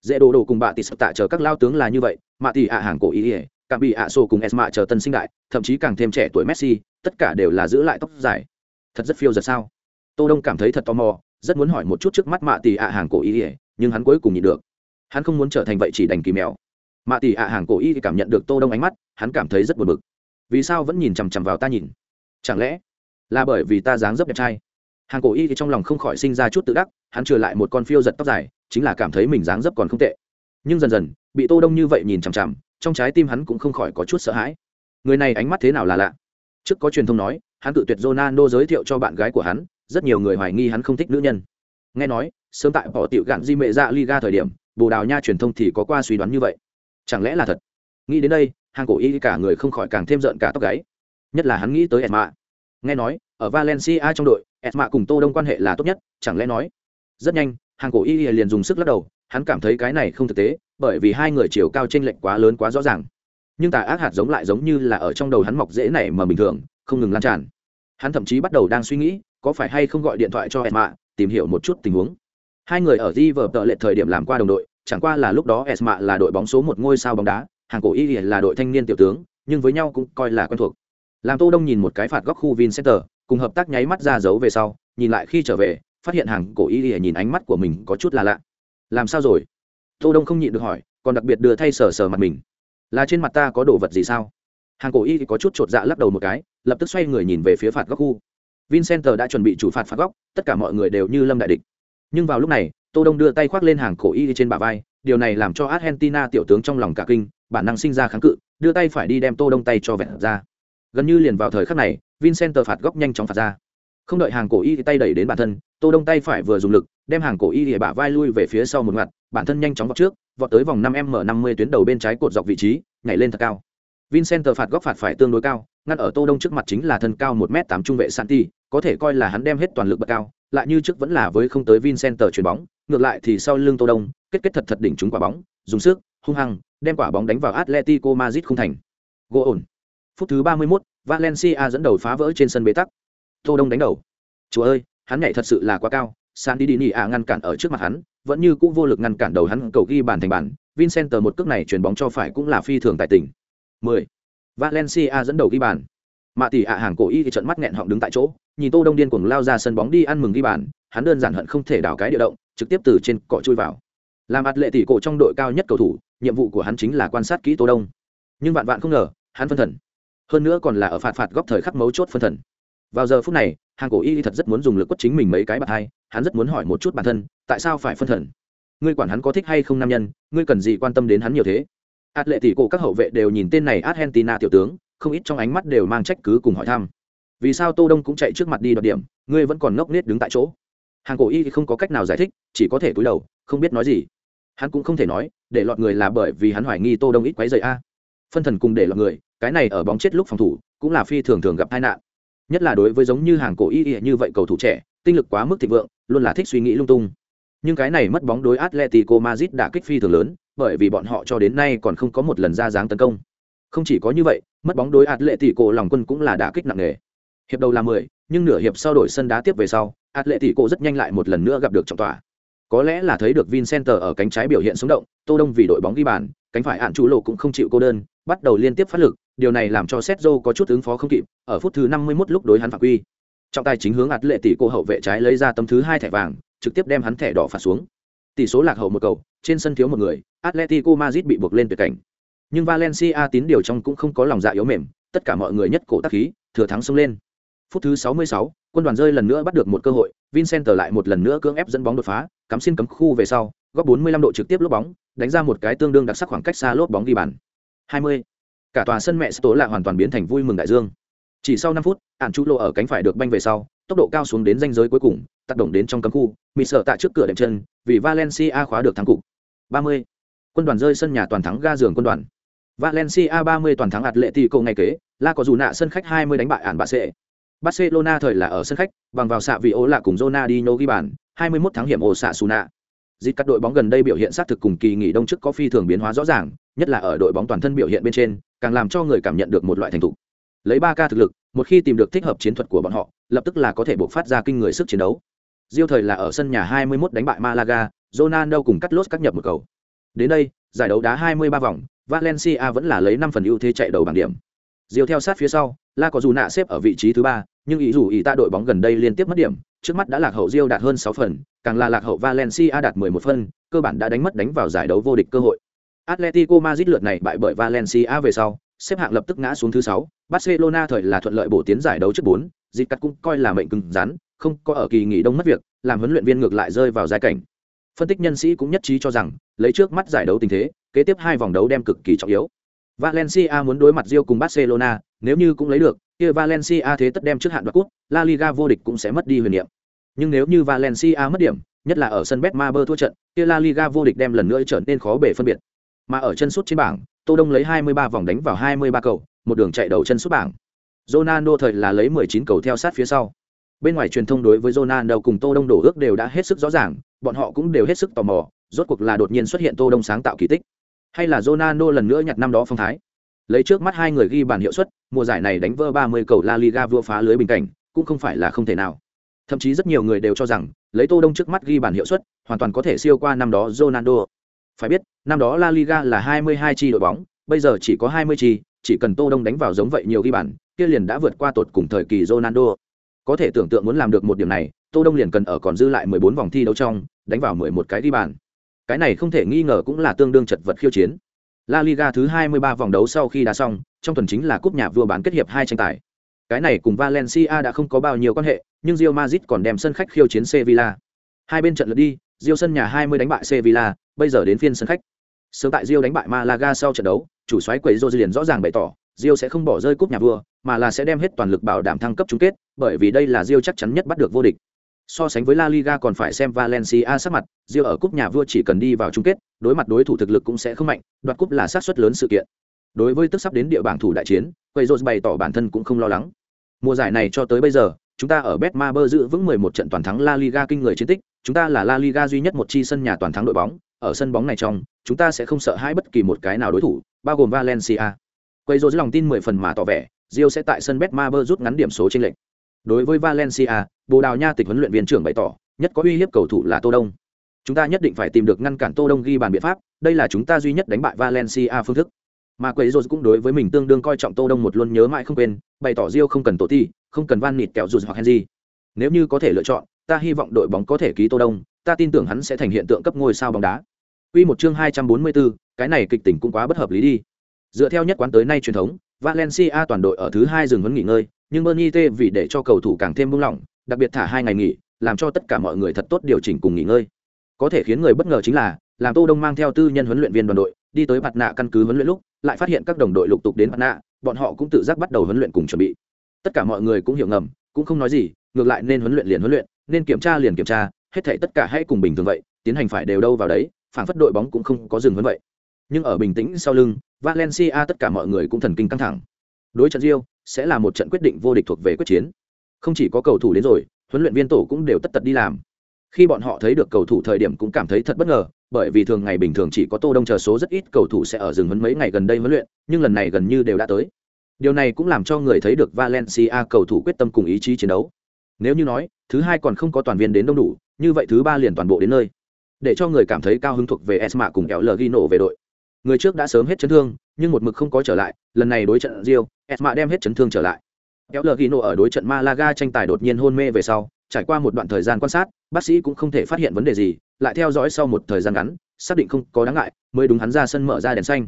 Dễ đồ đồ cùng bà tỷ sập tạ chờ các lao tướng là như vậy mà tỷ ạ hàng cổ ý ỉa cảm bị ạ sô cùng esma chờ tân sinh đại thậm chí càng thêm trẻ tuổi messi tất cả đều là giữ lại tóc dài. Thật rất phiêu giật sao? Tô đông cảm thấy thật tò mò rất muốn hỏi một chút trước mắt mạ tỷ ạ hàng cổ ý, ỉa nhưng hắn cuối cùng nhịn được. Hắn không muốn trở thành vậy chỉ đành kỳ mèo. Mạ tỷ ạ hàng cổ y cảm nhận được tô đông ánh mắt hắn cảm thấy rất buồn bực. Vì sao vẫn nhìn chằm chằm vào ta nhìn? Chẳng lẽ là bởi vì ta dáng dấp đẹp trai? Hàng cổ y thì trong lòng không khỏi sinh ra chút tự đắc, hắn trừ lại một con phiêu giật tóc dài, chính là cảm thấy mình dáng dấp còn không tệ. Nhưng dần dần, bị tô đông như vậy nhìn chằm chằm, trong trái tim hắn cũng không khỏi có chút sợ hãi. Người này ánh mắt thế nào là lạ? Trước có truyền thông nói, hắn tự tuyệt Ronaldo giới thiệu cho bạn gái của hắn, rất nhiều người hoài nghi hắn không thích nữ nhân. Nghe nói, sớm tại bỏ tiểu gạn di mệ dạ liga thời điểm, bồ đào nha truyền thông thì có qua suy đoán như vậy. Chẳng lẽ là thật? Nghĩ đến đây, hàng cổ y cả người không khỏi càng thêm giận cả tóc gáy. Nhất là hắn nghĩ tới edma nghe nói, ở valencia trong đội esma cùng tô đông quan hệ là tốt nhất, chẳng lẽ nói? Rất nhanh, hàng cổ y liền dùng sức lắc đầu, hắn cảm thấy cái này không thực tế, bởi vì hai người chiều cao chênh lệch quá lớn quá rõ ràng. Nhưng tà ác hạt giống lại giống như là ở trong đầu hắn mọc dễ này mà bình thường, không ngừng lan tràn. Hắn thậm chí bắt đầu đang suy nghĩ, có phải hay không gọi điện thoại cho esma tìm hiểu một chút tình huống. Hai người ở di vờ tợ lệ thời điểm làm qua đồng đội, chẳng qua là lúc đó esma là đội bóng số một ngôi sao bóng đá, hàng cổ y là đội thanh niên tiểu tướng, nhưng với nhau cũng coi là quen thuộc. Làm tô đông nhìn một cái phạt góc khu Vin Center cùng hợp tác nháy mắt ra dấu về sau, nhìn lại khi trở về, phát hiện hàng cổ y ỉa nhìn ánh mắt của mình có chút là lạ. Làm sao rồi? Tô đông không nhịn được hỏi, còn đặc biệt đưa thay sờ sờ mặt mình. Là trên mặt ta có đồ vật gì sao? Hàng cổ y thì có chút chột dạ lắc đầu một cái, lập tức xoay người nhìn về phía phạt góc khu. Vincent đã chuẩn bị chủ phạt phạt góc, tất cả mọi người đều như lâm đại địch. Nhưng vào lúc này, tô đông đưa tay khoác lên hàng cổ y trên bả vai, điều này làm cho argentina tiểu tướng trong lòng cả kinh, bản năng sinh ra kháng cự, đưa tay phải đi đem tô đông tay cho vẹn ra. Gần như liền vào thời khắc này vincent phạt góc nhanh chóng phạt ra. Không đợi hàng cổ y tay đẩy đến bản thân tô đông tay phải vừa dùng lực đem hàng cổ y để bả vai lui về phía sau một ngặt bản thân nhanh chóng vọt trước vọt tới vòng năm m năm mươi tuyến đầu bên trái cột dọc vị trí nhảy lên thật cao. Vincent phạt góc phạt phải tương đối cao ngăn ở tô đông trước mặt chính là thân cao một m tám trung vệ santi có thể coi là hắn đem hết toàn lực bật cao lại như trước vẫn là với không tới vincent chuyền bóng ngược lại thì sau lưng tô đông kết kết thật thật đỉnh trúng quả bóng dùng sức hung hăng đem quả bóng đánh vào atletico madrid không thành. Gỗ ổn phút thứ ba mươi 31, valencia dẫn đầu phá vỡ trên sân bế tắc. Tô đông đánh đầu. Chúa ơi, hắn nhảy thật sự là quá cao. Sandini đi à ngăn cản ở trước mặt hắn, vẫn như cũ vô lực ngăn cản đầu hắn, cầu ghi bàn thành bàn. Vincent một cước này chuyền bóng cho phải cũng là phi thường tài tình. 10. valencia dẫn đầu ghi bàn. Mạ tỷ ạ hàng cổ y thì trận mắt nghẹn họng đứng tại chỗ, nhìn tô đông điên cuồng lao ra sân bóng đi ăn mừng ghi bàn. Hắn đơn giản hận không thể đảo cái địa động, trực tiếp từ trên cọ chui vào. Làm ạt lệ tỷ cổ trong đội cao nhất cầu thủ, nhiệm vụ của hắn chính là quan sát kỹ tô đông. Nhưng vạn vạn không ngờ, hắn phân thần hơn nữa còn là ở phạt phạt góc thời khắc mấu chốt phân thần. Vào giờ phút này, hàng cổ y thật rất muốn dùng lực quất chính mình mấy cái bạc hai, hắn rất muốn hỏi một chút bản thân, tại sao phải phân thần? Ngươi quản hắn có thích hay không nam nhân, ngươi cần gì quan tâm đến hắn nhiều thế? Ạt lệ tỷ cổ các hậu vệ đều nhìn tên này argentina tiểu tướng, không ít trong ánh mắt đều mang trách cứ cùng hỏi thăm. Vì sao tô đông cũng chạy trước mặt đi đoạt điểm, ngươi vẫn còn ngốc nết đứng tại chỗ? Hàng cổ y không có cách nào giải thích, chỉ có thể cúi đầu, không biết nói gì. Hắn cũng không thể nói, để lọt người là bởi vì hắn hoài nghi tô đông ít quấy rầy a phân thần cùng để lọt người cái này ở bóng chết lúc phòng thủ cũng là phi thường thường gặp tai nạn. Nhất là đối với giống như hàng cổ y như vậy cầu thủ trẻ tinh lực quá mức thịnh vượng luôn là thích suy nghĩ lung tung. Nhưng cái này mất bóng đối Atletico Madrid đã kích phi thường lớn bởi vì bọn họ cho đến nay còn không có một lần ra dáng tấn công. Không chỉ có như vậy mất bóng đối Atletico lòng quân cũng là đã kích nặng nề. Hiệp đầu là 10, nhưng nửa hiệp sau đổi sân đá tiếp về sau Atletico rất nhanh lại một lần nữa gặp được trọng tòa có lẽ là thấy được vincenter ở cánh trái biểu hiện sống động, Tô Đông vì đội bóng ghi bàn, cánh phải hạn chủ lộ cũng không chịu cô đơn, bắt đầu liên tiếp phát lực, điều này làm cho Sergio có chút ứng phó không kịp, ở phút thứ 51 lúc đối hắn phạm quy. Trọng tài chính hướng ạt lệ tỷ cô hậu vệ trái lấy ra tấm thứ hai thẻ vàng, trực tiếp đem hắn thẻ đỏ phạt xuống. Tỷ số lạc hậu một cầu, trên sân thiếu một người, Atletico Madrid bị buộc lên tuyệt cảnh. Nhưng Valencia tín điều trong cũng không có lòng dạ yếu mềm, tất cả mọi người nhất cổ tác khí, thừa thắng xông lên. Phút thứ 66, quân đoàn rơi lần nữa bắt được một cơ hội, Vincent lại một lần nữa cưỡng ép dẫn bóng đột phá, cắm xin cấm khu về sau, góc 45 độ trực tiếp lốp bóng, đánh ra một cái tương đương đặc sắc khoảng cách xa lốp bóng ghi bàn. 20. Cả tòa sân mẹ Sto lại hoàn toàn biến thành vui mừng đại dương. Chỉ sau 5 phút, ản chú lộ ở cánh phải được banh về sau, tốc độ cao xuống đến ranh giới cuối cùng, tác động đến trong cấm khu, bị sợ tại trước cửa đệm chân, vì Valencia khóa được thắng cục. 30. Quân đoàn rơi sân nhà toàn thắng ga giường quân đoàn. Valencia 30 toàn thắng Atletico ngày kế, La có dù nạ sân khách 20 đánh bại ản bạ sệ Barcelona thời là ở sân khách, bằng vào xạ vị ố lạ cùng Ronaldinho ghi bàn, 21 tháng hiểm ổ xạ Suna dịp các đội bóng gần đây biểu hiện sát thực cùng kỳ nghỉ đông trước có phi thường biến hóa rõ ràng, nhất là ở đội bóng toàn thân biểu hiện bên trên, càng làm cho người cảm nhận được một loại thành tựu. Lấy ba ca thực lực, một khi tìm được thích hợp chiến thuật của bọn họ, lập tức là có thể bộc phát ra kinh người sức chiến đấu. Diêu thời là ở sân nhà 21 đánh bại Malaga, Ronaldo cùng cắt lốt các nhập một cầu. Đến đây, giải đấu đá 23 vòng, Valencia vẫn là lấy 5 phần ưu thế chạy đầu bảng điểm. Diêu theo sát phía sau, La có dù nạ xếp ở vị trí thứ 3, nhưng ý dù ý ta đội bóng gần đây liên tiếp mất điểm, trước mắt đã lạc hậu Rio đạt hơn 6 phần, càng là lạc hậu Valencia đạt 11 phân, cơ bản đã đánh mất đánh vào giải đấu vô địch cơ hội. Atletico Madrid lượt này bại bởi Valencia về sau, xếp hạng lập tức ngã xuống thứ 6, Barcelona thời là thuận lợi bổ tiến giải đấu trước 4, dịch cắt cũng coi là mệnh cứng rắn, không có ở kỳ nghỉ đông mất việc, làm huấn luyện viên ngược lại rơi vào giai cảnh. Phân tích nhân sĩ cũng nhất trí cho rằng, lấy trước mắt giải đấu tình thế, kế tiếp hai vòng đấu đem cực kỳ trọng yếu. Valencia muốn đối mặt Rio cùng Barcelona, nếu như cũng lấy được, kia Valencia thế tất đem trước hạn đoạt cúp, La Liga vô địch cũng sẽ mất đi huyền niệm. Nhưng nếu như Valencia mất điểm, nhất là ở sân Betmaber thua trận, kia La Liga vô địch đem lần nữa trở nên khó bề phân biệt. Mà ở chân sút trên bảng, Tô Đông lấy 23 vòng đánh vào 23 cầu, một đường chạy đầu chân sút bảng. Ronaldo thời là lấy 19 cầu theo sát phía sau. Bên ngoài truyền thông đối với Ronaldo cùng Tô Đông đổ ước đều đã hết sức rõ ràng, bọn họ cũng đều hết sức tò mò, rốt cuộc là đột nhiên xuất hiện Tô Đông sáng tạo kỳ tích, hay là Ronaldo lần nữa nhặt năm đó phong thái. Lấy trước mắt hai người ghi bàn hiệu suất, mùa giải này đánh vỡ 30 cầu La Liga vua phá lưới bình cảnh, cũng không phải là không thể nào. Thậm chí rất nhiều người đều cho rằng, lấy Tô Đông trước mắt ghi bàn hiệu suất, hoàn toàn có thể siêu qua năm đó Ronaldo. Phải biết, năm đó La Liga là 22 chi đội bóng, bây giờ chỉ có 20 chi, chỉ cần Tô Đông đánh vào giống vậy nhiều ghi bàn, kia liền đã vượt qua tột cùng thời kỳ Ronaldo. Có thể tưởng tượng muốn làm được một điểm này, Tô Đông liền cần ở còn dư lại 14 vòng thi đấu trong, đánh vào 11 cái ghi bàn. Cái này không thể nghi ngờ cũng là tương đương chật vật khiêu chiến. La Liga thứ 23 vòng đấu sau khi đá xong, trong tuần chính là cúp nhà vua bán kết hiệp hai tranh tài. Cái này cùng Valencia đã không có bao nhiêu quan hệ, nhưng Real Madrid còn đem sân khách khiêu chiến Sevilla. Hai bên trận lượt đi, Real sân nhà 20 đánh bại Sevilla, bây giờ đến phiên sân khách. Sớm tại Real đánh bại Malaga sau trận đấu, chủ soái quầy Rose liền rõ ràng bày tỏ, Real sẽ không bỏ rơi cúp nhà vua, mà là sẽ đem hết toàn lực bảo đảm thăng cấp chung kết, bởi vì đây là Real chắc chắn nhất bắt được vô địch. So sánh với La Liga còn phải xem Valencia sắc mặt, Real ở cúp nhà vua chỉ cần đi vào chung kết, đối mặt đối thủ thực lực cũng sẽ không mạnh, đoạt cúp là xác suất lớn sự kiện. Đối với tức sắp đến địa bảng thủ đại chiến, Queiroz bày tỏ bản thân cũng không lo lắng. Mùa giải này cho tới bây giờ, chúng ta ở Betmaber giữ vững 11 trận toàn thắng La Liga kinh người chiến tích, chúng ta là La Liga duy nhất một chi sân nhà toàn thắng đội bóng, ở sân bóng này trong, chúng ta sẽ không sợ hãi bất kỳ một cái nào đối thủ, bao gồm Valencia. Quay lòng tin 10 phần mà tỏ vẻ, Rio sẽ tại sân Betmaber rút ngắn điểm số chênh lệch. Đối với Valencia, Bồ Đào Nha tịch huấn luyện viên trưởng bày tỏ, nhất có uy hiếp cầu thủ là Tô Đông. Chúng ta nhất định phải tìm được ngăn cản Tô Đông ghi bàn biện pháp, đây là chúng ta duy nhất đánh bại Valencia phương thức. Mà Quế rồi cũng đối với mình tương đương coi trọng Tô Đông một luôn nhớ mãi không quên, bày tỏ Rio không cần tổ ti, không cần Van Nịt kẹo dù hoặc Henry. Nếu như có thể lựa chọn, ta hy vọng đội bóng có thể ký Tô Đông, ta tin tưởng hắn sẽ thành hiện tượng cấp ngôi sao bóng đá. Quy một chương 244, cái này kịch tính cũng quá bất hợp lý đi. Dựa theo nhất quán tới nay truyền thống, Valencia toàn đội ở thứ hai dừng huấn nghỉ ngơi, nhưng Bernie T vì để cho cầu thủ càng thêm buông lỏng, đặc biệt thả hai ngày nghỉ, làm cho tất cả mọi người thật tốt điều chỉnh cùng nghỉ ngơi. Có thể khiến người bất ngờ chính là, làm Tô Đông mang theo tư nhân huấn luyện viên đoàn đội, đi tới mặt nạ căn cứ huấn luyện lúc, lại phát hiện các đồng đội lục tục đến mặt nạ, bọn họ cũng tự giác bắt đầu huấn luyện cùng chuẩn bị. Tất cả mọi người cũng hiểu ngầm, cũng không nói gì, ngược lại nên huấn luyện liền huấn luyện, nên kiểm tra liền kiểm tra, hết thảy tất cả hãy cùng bình thường vậy, tiến hành phải đều đâu vào đấy, phản phất đội bóng cũng không có dừng huấn vậy. Nhưng ở bình tĩnh sau lưng, Valencia tất cả mọi người cũng thần kinh căng thẳng. Đối trận Rio sẽ là một trận quyết định vô địch thuộc về quyết chiến. Không chỉ có cầu thủ đến rồi, huấn luyện viên tổ cũng đều tất tật đi làm. Khi bọn họ thấy được cầu thủ thời điểm cũng cảm thấy thật bất ngờ, bởi vì thường ngày bình thường chỉ có Tô Đông chờ số rất ít cầu thủ sẽ ở rừng huấn mấy ngày gần đây huấn luyện, nhưng lần này gần như đều đã tới. Điều này cũng làm cho người thấy được Valencia cầu thủ quyết tâm cùng ý chí chiến đấu. Nếu như nói, thứ hai còn không có toàn viên đến đông đủ, như vậy thứ ba liền toàn bộ đến nơi. Để cho người cảm thấy cao hứng thuộc về Esma cùng kéo Lgino về đội. Người trước đã sớm hết chấn thương, nhưng một mực không có trở lại, lần này đối trận Rio, Esma đem hết chấn thương trở lại. Kéo Lgino ở đối trận Malaga tranh tài đột nhiên hôn mê về sau, trải qua một đoạn thời gian quan sát, bác sĩ cũng không thể phát hiện vấn đề gì, lại theo dõi sau một thời gian ngắn, xác định không có đáng ngại, mới đúng hắn ra sân mở ra đèn xanh.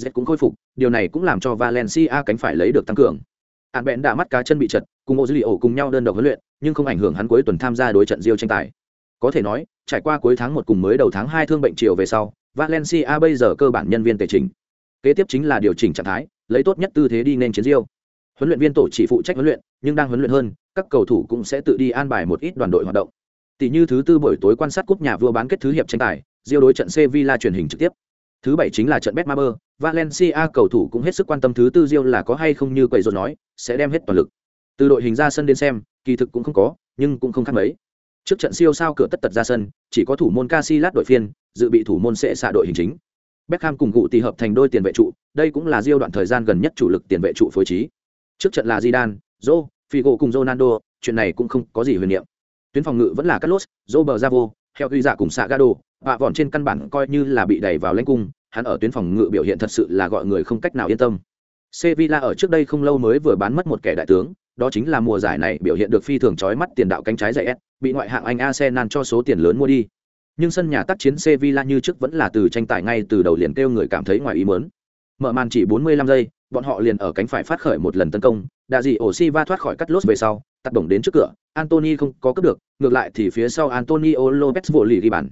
Zet cũng khôi phục, điều này cũng làm cho Valencia cánh phải lấy được tăng cường. Án bẽn đã mắt cá chân bị chật, cùng Ozilio cùng nhau đơn độc huấn luyện, nhưng không ảnh hưởng hắn cuối tuần tham gia đối trận Rio tranh tài. Có thể nói, trải qua cuối tháng một cùng mới đầu tháng hai thương bệnh chiều về sau, Valencia bây giờ cơ bản nhân viên tề chỉnh. Kế tiếp chính là điều chỉnh trạng thái, lấy tốt nhất tư thế đi nên chiến Rio. Huấn luyện viên tổ chỉ phụ trách huấn luyện, nhưng đang huấn luyện hơn, các cầu thủ cũng sẽ tự đi an bài một ít đoàn đội hoạt động. Tỷ như thứ tư buổi tối quan sát cúp nhà vua bán kết thứ hiệp tranh tài, Rio đối trận Sevilla truyền hình trực tiếp. Thứ bảy chính là trận Betmaber, Valencia cầu thủ cũng hết sức quan tâm thứ tư Rio là có hay không như quầy rồi nói, sẽ đem hết toàn lực. Từ đội hình ra sân đến xem, kỳ thực cũng không có, nhưng cũng không khác mấy. Trước trận siêu sao cửa tất tật ra sân, chỉ có thủ môn Casilat đội phiên, dự bị thủ môn sẽ xạ đội hình chính. Beckham cùng cụ tỷ hợp thành đôi tiền vệ trụ, đây cũng là giai đoạn thời gian gần nhất chủ lực tiền vệ trụ phối trí. Trước trận là Zidane, Zô, Figo cùng Ronaldo, chuyện này cũng không có gì huyền niệm. Tuyến phòng ngự vẫn là Carlos, Roberto, theo ghi dạ cùng Sagado, và vòn trên căn bản coi như là bị đẩy vào lãnh cung, hắn ở tuyến phòng ngự biểu hiện thật sự là gọi người không cách nào yên tâm. Sevilla ở trước đây không lâu mới vừa bán mất một kẻ đại tướng, đó chính là mùa giải này biểu hiện được phi thường chói mắt tiền đạo cánh trái dày S, bị ngoại hạng Anh Arsenal cho số tiền lớn mua đi. Nhưng sân nhà tác chiến Sevilla như trước vẫn là từ tranh tài ngay từ đầu liền kêu người cảm thấy ngoài ý muốn. Mở màn chỉ 45 giây, bọn họ liền ở cánh phải phát khởi một lần tấn công, đã gì Osiva thoát khỏi cắt lốt về sau, tác động đến trước cửa, Anthony không có cướp được, ngược lại thì phía sau Antonio Lopez vội lì ghi bàn.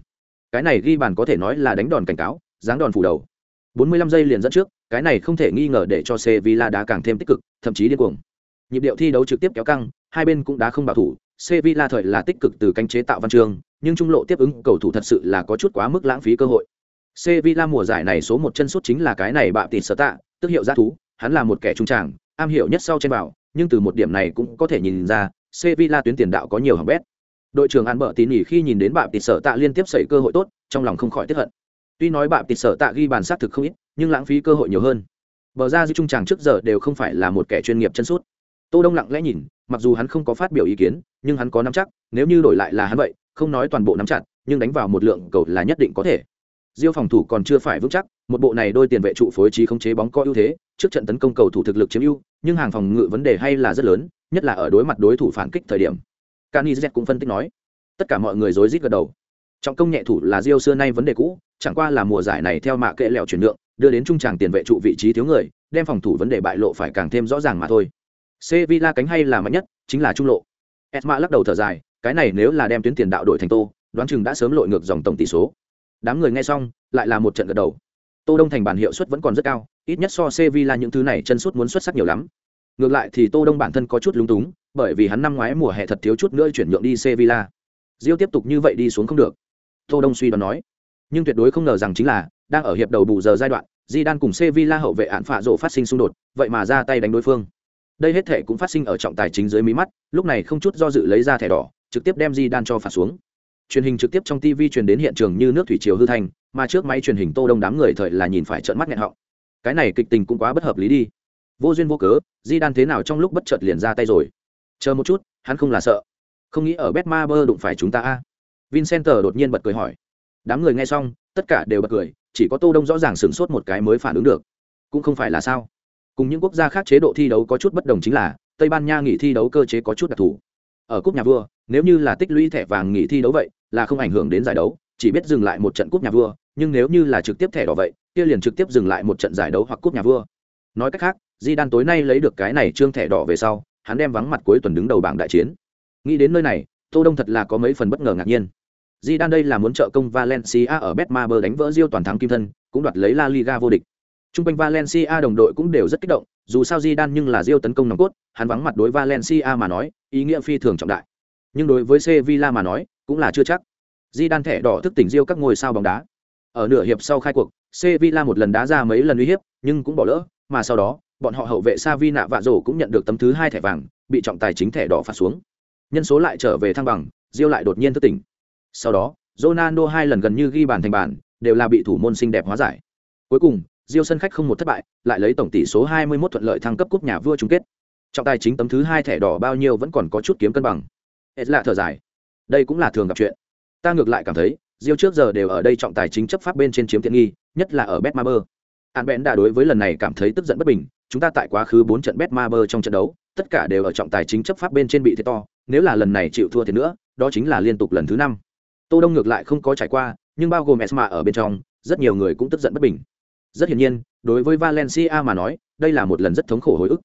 Cái này ghi bàn có thể nói là đánh đòn cảnh cáo, dáng đòn phủ đầu. 45 giây liền dẫn trước, cái này không thể nghi ngờ để cho Sevilla đá càng thêm tích cực, thậm chí điên cuồng. Nhịp điệu thi đấu trực tiếp kéo căng, hai bên cũng đá không bảo thủ, Sevilla thời là tích cực từ cánh chế tạo văn trường nhưng trung lộ tiếp ứng cầu thủ thật sự là có chút quá mức lãng phí cơ hội. Sevilla mùa giải này số một chân sút chính là cái này bạ tịt sở tạ, tức hiệu giá thú, hắn là một kẻ trung tràng, am hiểu nhất sau trên bảo, nhưng từ một điểm này cũng có thể nhìn ra, Sevilla tuyến tiền đạo có nhiều hỏng bét. Đội trưởng An Bợ tín nhỉ khi nhìn đến bạ tịt sở tạ liên tiếp xảy cơ hội tốt, trong lòng không khỏi tiếc hận. Tuy nói bạ tịt sở tạ ghi bàn sát thực không ít, nhưng lãng phí cơ hội nhiều hơn. Bờ ra dư trung tràng trước giờ đều không phải là một kẻ chuyên nghiệp chân sút. Tô Đông lặng lẽ nhìn, mặc dù hắn không có phát biểu ý kiến, nhưng hắn có nắm chắc, nếu như đổi lại là hắn vậy, không nói toàn bộ nắm chặt, nhưng đánh vào một lượng cầu là nhất định có thể. Diêu phòng thủ còn chưa phải vững chắc, một bộ này đôi tiền vệ trụ phối trí không chế bóng có ưu thế, trước trận tấn công cầu thủ thực lực chiếm ưu, nhưng hàng phòng ngự vấn đề hay là rất lớn, nhất là ở đối mặt đối thủ phản kích thời điểm. Canizet cũng phân tích nói tất cả mọi người rối rít gật đầu. Trọng công nhẹ thủ là diêu xưa nay vấn đề cũ chẳng qua là mùa giải này theo mạ kệ lẹo chuyển nhượng đưa đến trung tràng tiền vệ trụ vị trí thiếu người đem phòng thủ vấn đề bại lộ phải càng thêm rõ ràng mà thôi. Sevilla cánh hay là mạnh nhất chính là trung lộ. Esma lắc đầu thở dài, cái này nếu là đem tuyến tiền đạo đội thành tô, đoán chừng đã sớm lội ngược dòng tổng tỷ số. Đám người nghe xong, lại là một trận gật đầu. Tô đông thành bản hiệu suất vẫn còn rất cao, ít nhất so sevilla những thứ này chân suất muốn xuất sắc nhiều lắm. Ngược lại thì tô đông bản thân có chút lúng túng, bởi vì hắn năm ngoái mùa hè thật thiếu chút nữa chuyển nhượng đi sevilla. Diêu tiếp tục như vậy đi xuống không được. Tô đông suy đoán nói. Nhưng tuyệt đối không ngờ rằng chính là, đang ở hiệp đầu bù giờ giai đoạn di đan cùng sevilla hậu vệ án phạ rộ phát sinh xung đột, vậy mà ra tay đánh đối phương đây hết thể cũng phát sinh ở trọng tài chính dưới mí mắt, lúc này không chút do dự lấy ra thẻ đỏ, trực tiếp đem di đan cho phạt xuống. Truyền hình trực tiếp trong tv truyền đến hiện trường như nước thủy triều hư thành, mà trước máy truyền hình tô đông đám người thời là nhìn phải trợn mắt nghẹn họng. Cái này kịch tình cũng quá bất hợp lý đi. Vô duyên vô cớ di đan thế nào trong lúc bất chợt liền ra tay rồi? Chờ một chút, hắn không là sợ. Không nghĩ ở bet ma bơ đụng phải chúng ta a. Vincenter đột nhiên bật cười hỏi. Đám người nghe xong, tất cả đều bật cười, chỉ có tô đông rõ ràng sửng sốt một cái mới phản ứng được. Cũng không phải là sao cùng những quốc gia khác chế độ thi đấu có chút bất đồng chính là, tây ban nha nghỉ thi đấu cơ chế có chút đặc thù. Ở cúp nhà vua, nếu như là tích lũy thẻ vàng nghỉ thi đấu vậy, là không ảnh hưởng đến giải đấu, chỉ biết dừng lại một trận cúp nhà vua, nhưng nếu như là trực tiếp thẻ đỏ vậy, kia liền trực tiếp dừng lại một trận giải đấu hoặc cúp nhà vua. Nói cách khác di đan tối nay lấy được cái này trương thẻ đỏ về sau, hắn đem vắng mặt cuối tuần đứng đầu bảng đại chiến. Nghĩ đến nơi này, tô đông thật là có mấy phần bất ngờ ngạc nhiên. Di đan đây là muốn trợ công valencia ở betmaber đánh vỡ diêu toàn thắng kim thân, cũng đoạt lấy la liga vô địch. Trung quanh Valencia đồng đội cũng đều rất kích động, dù sao Zidane nhưng là Real tấn công nòng cốt, hắn vắng mặt đối Valencia mà nói, ý nghĩa phi thường trọng đại. Nhưng đối với Sevilla mà nói, cũng là chưa chắc. Zidane thẻ đỏ thức tỉnh Real các ngôi sao bóng đá. Ở nửa hiệp sau khai cuộc, Sevilla một lần đá ra mấy lần uy hiếp, nhưng cũng bỏ lỡ, mà sau đó, bọn họ hậu vệ Savina vạ Rổ cũng nhận được tấm thứ hai thẻ vàng, bị trọng tài chính thẻ đỏ phạt xuống. Nhân số lại trở về thăng bằng, Real lại đột nhiên thức tỉnh. Sau đó, Ronaldo hai lần gần như ghi bàn thành bàn, đều là bị thủ môn xinh đẹp hóa giải. Cuối cùng, Diêu sân khách không một thất bại, lại lấy tổng tỷ số 21 thuận lợi thăng cấp cúp nhà vua chung kết. Trọng tài chính tấm thứ hai thẻ đỏ bao nhiêu vẫn còn có chút kiếm cân bằng. Hết lạ thở dài. Đây cũng là thường gặp chuyện. Ta ngược lại cảm thấy, Diêu trước giờ đều ở đây trọng tài chính chấp pháp bên trên chiếm tiện nghi, nhất là ở Betmaber. An Bén đã đối với lần này cảm thấy tức giận bất bình, chúng ta tại quá khứ 4 trận Betmaber trong trận đấu, tất cả đều ở trọng tài chính chấp pháp bên trên bị thiệt to, nếu là lần này chịu thua thì nữa, đó chính là liên tục lần thứ 5. Tô Đông ngược lại không có trải qua, nhưng bao gồm Esma ở bên trong, rất nhiều người cũng tức giận bất bình. Rất hiển nhiên, đối với Valencia mà nói, đây là một lần rất thống khổ hồi ức.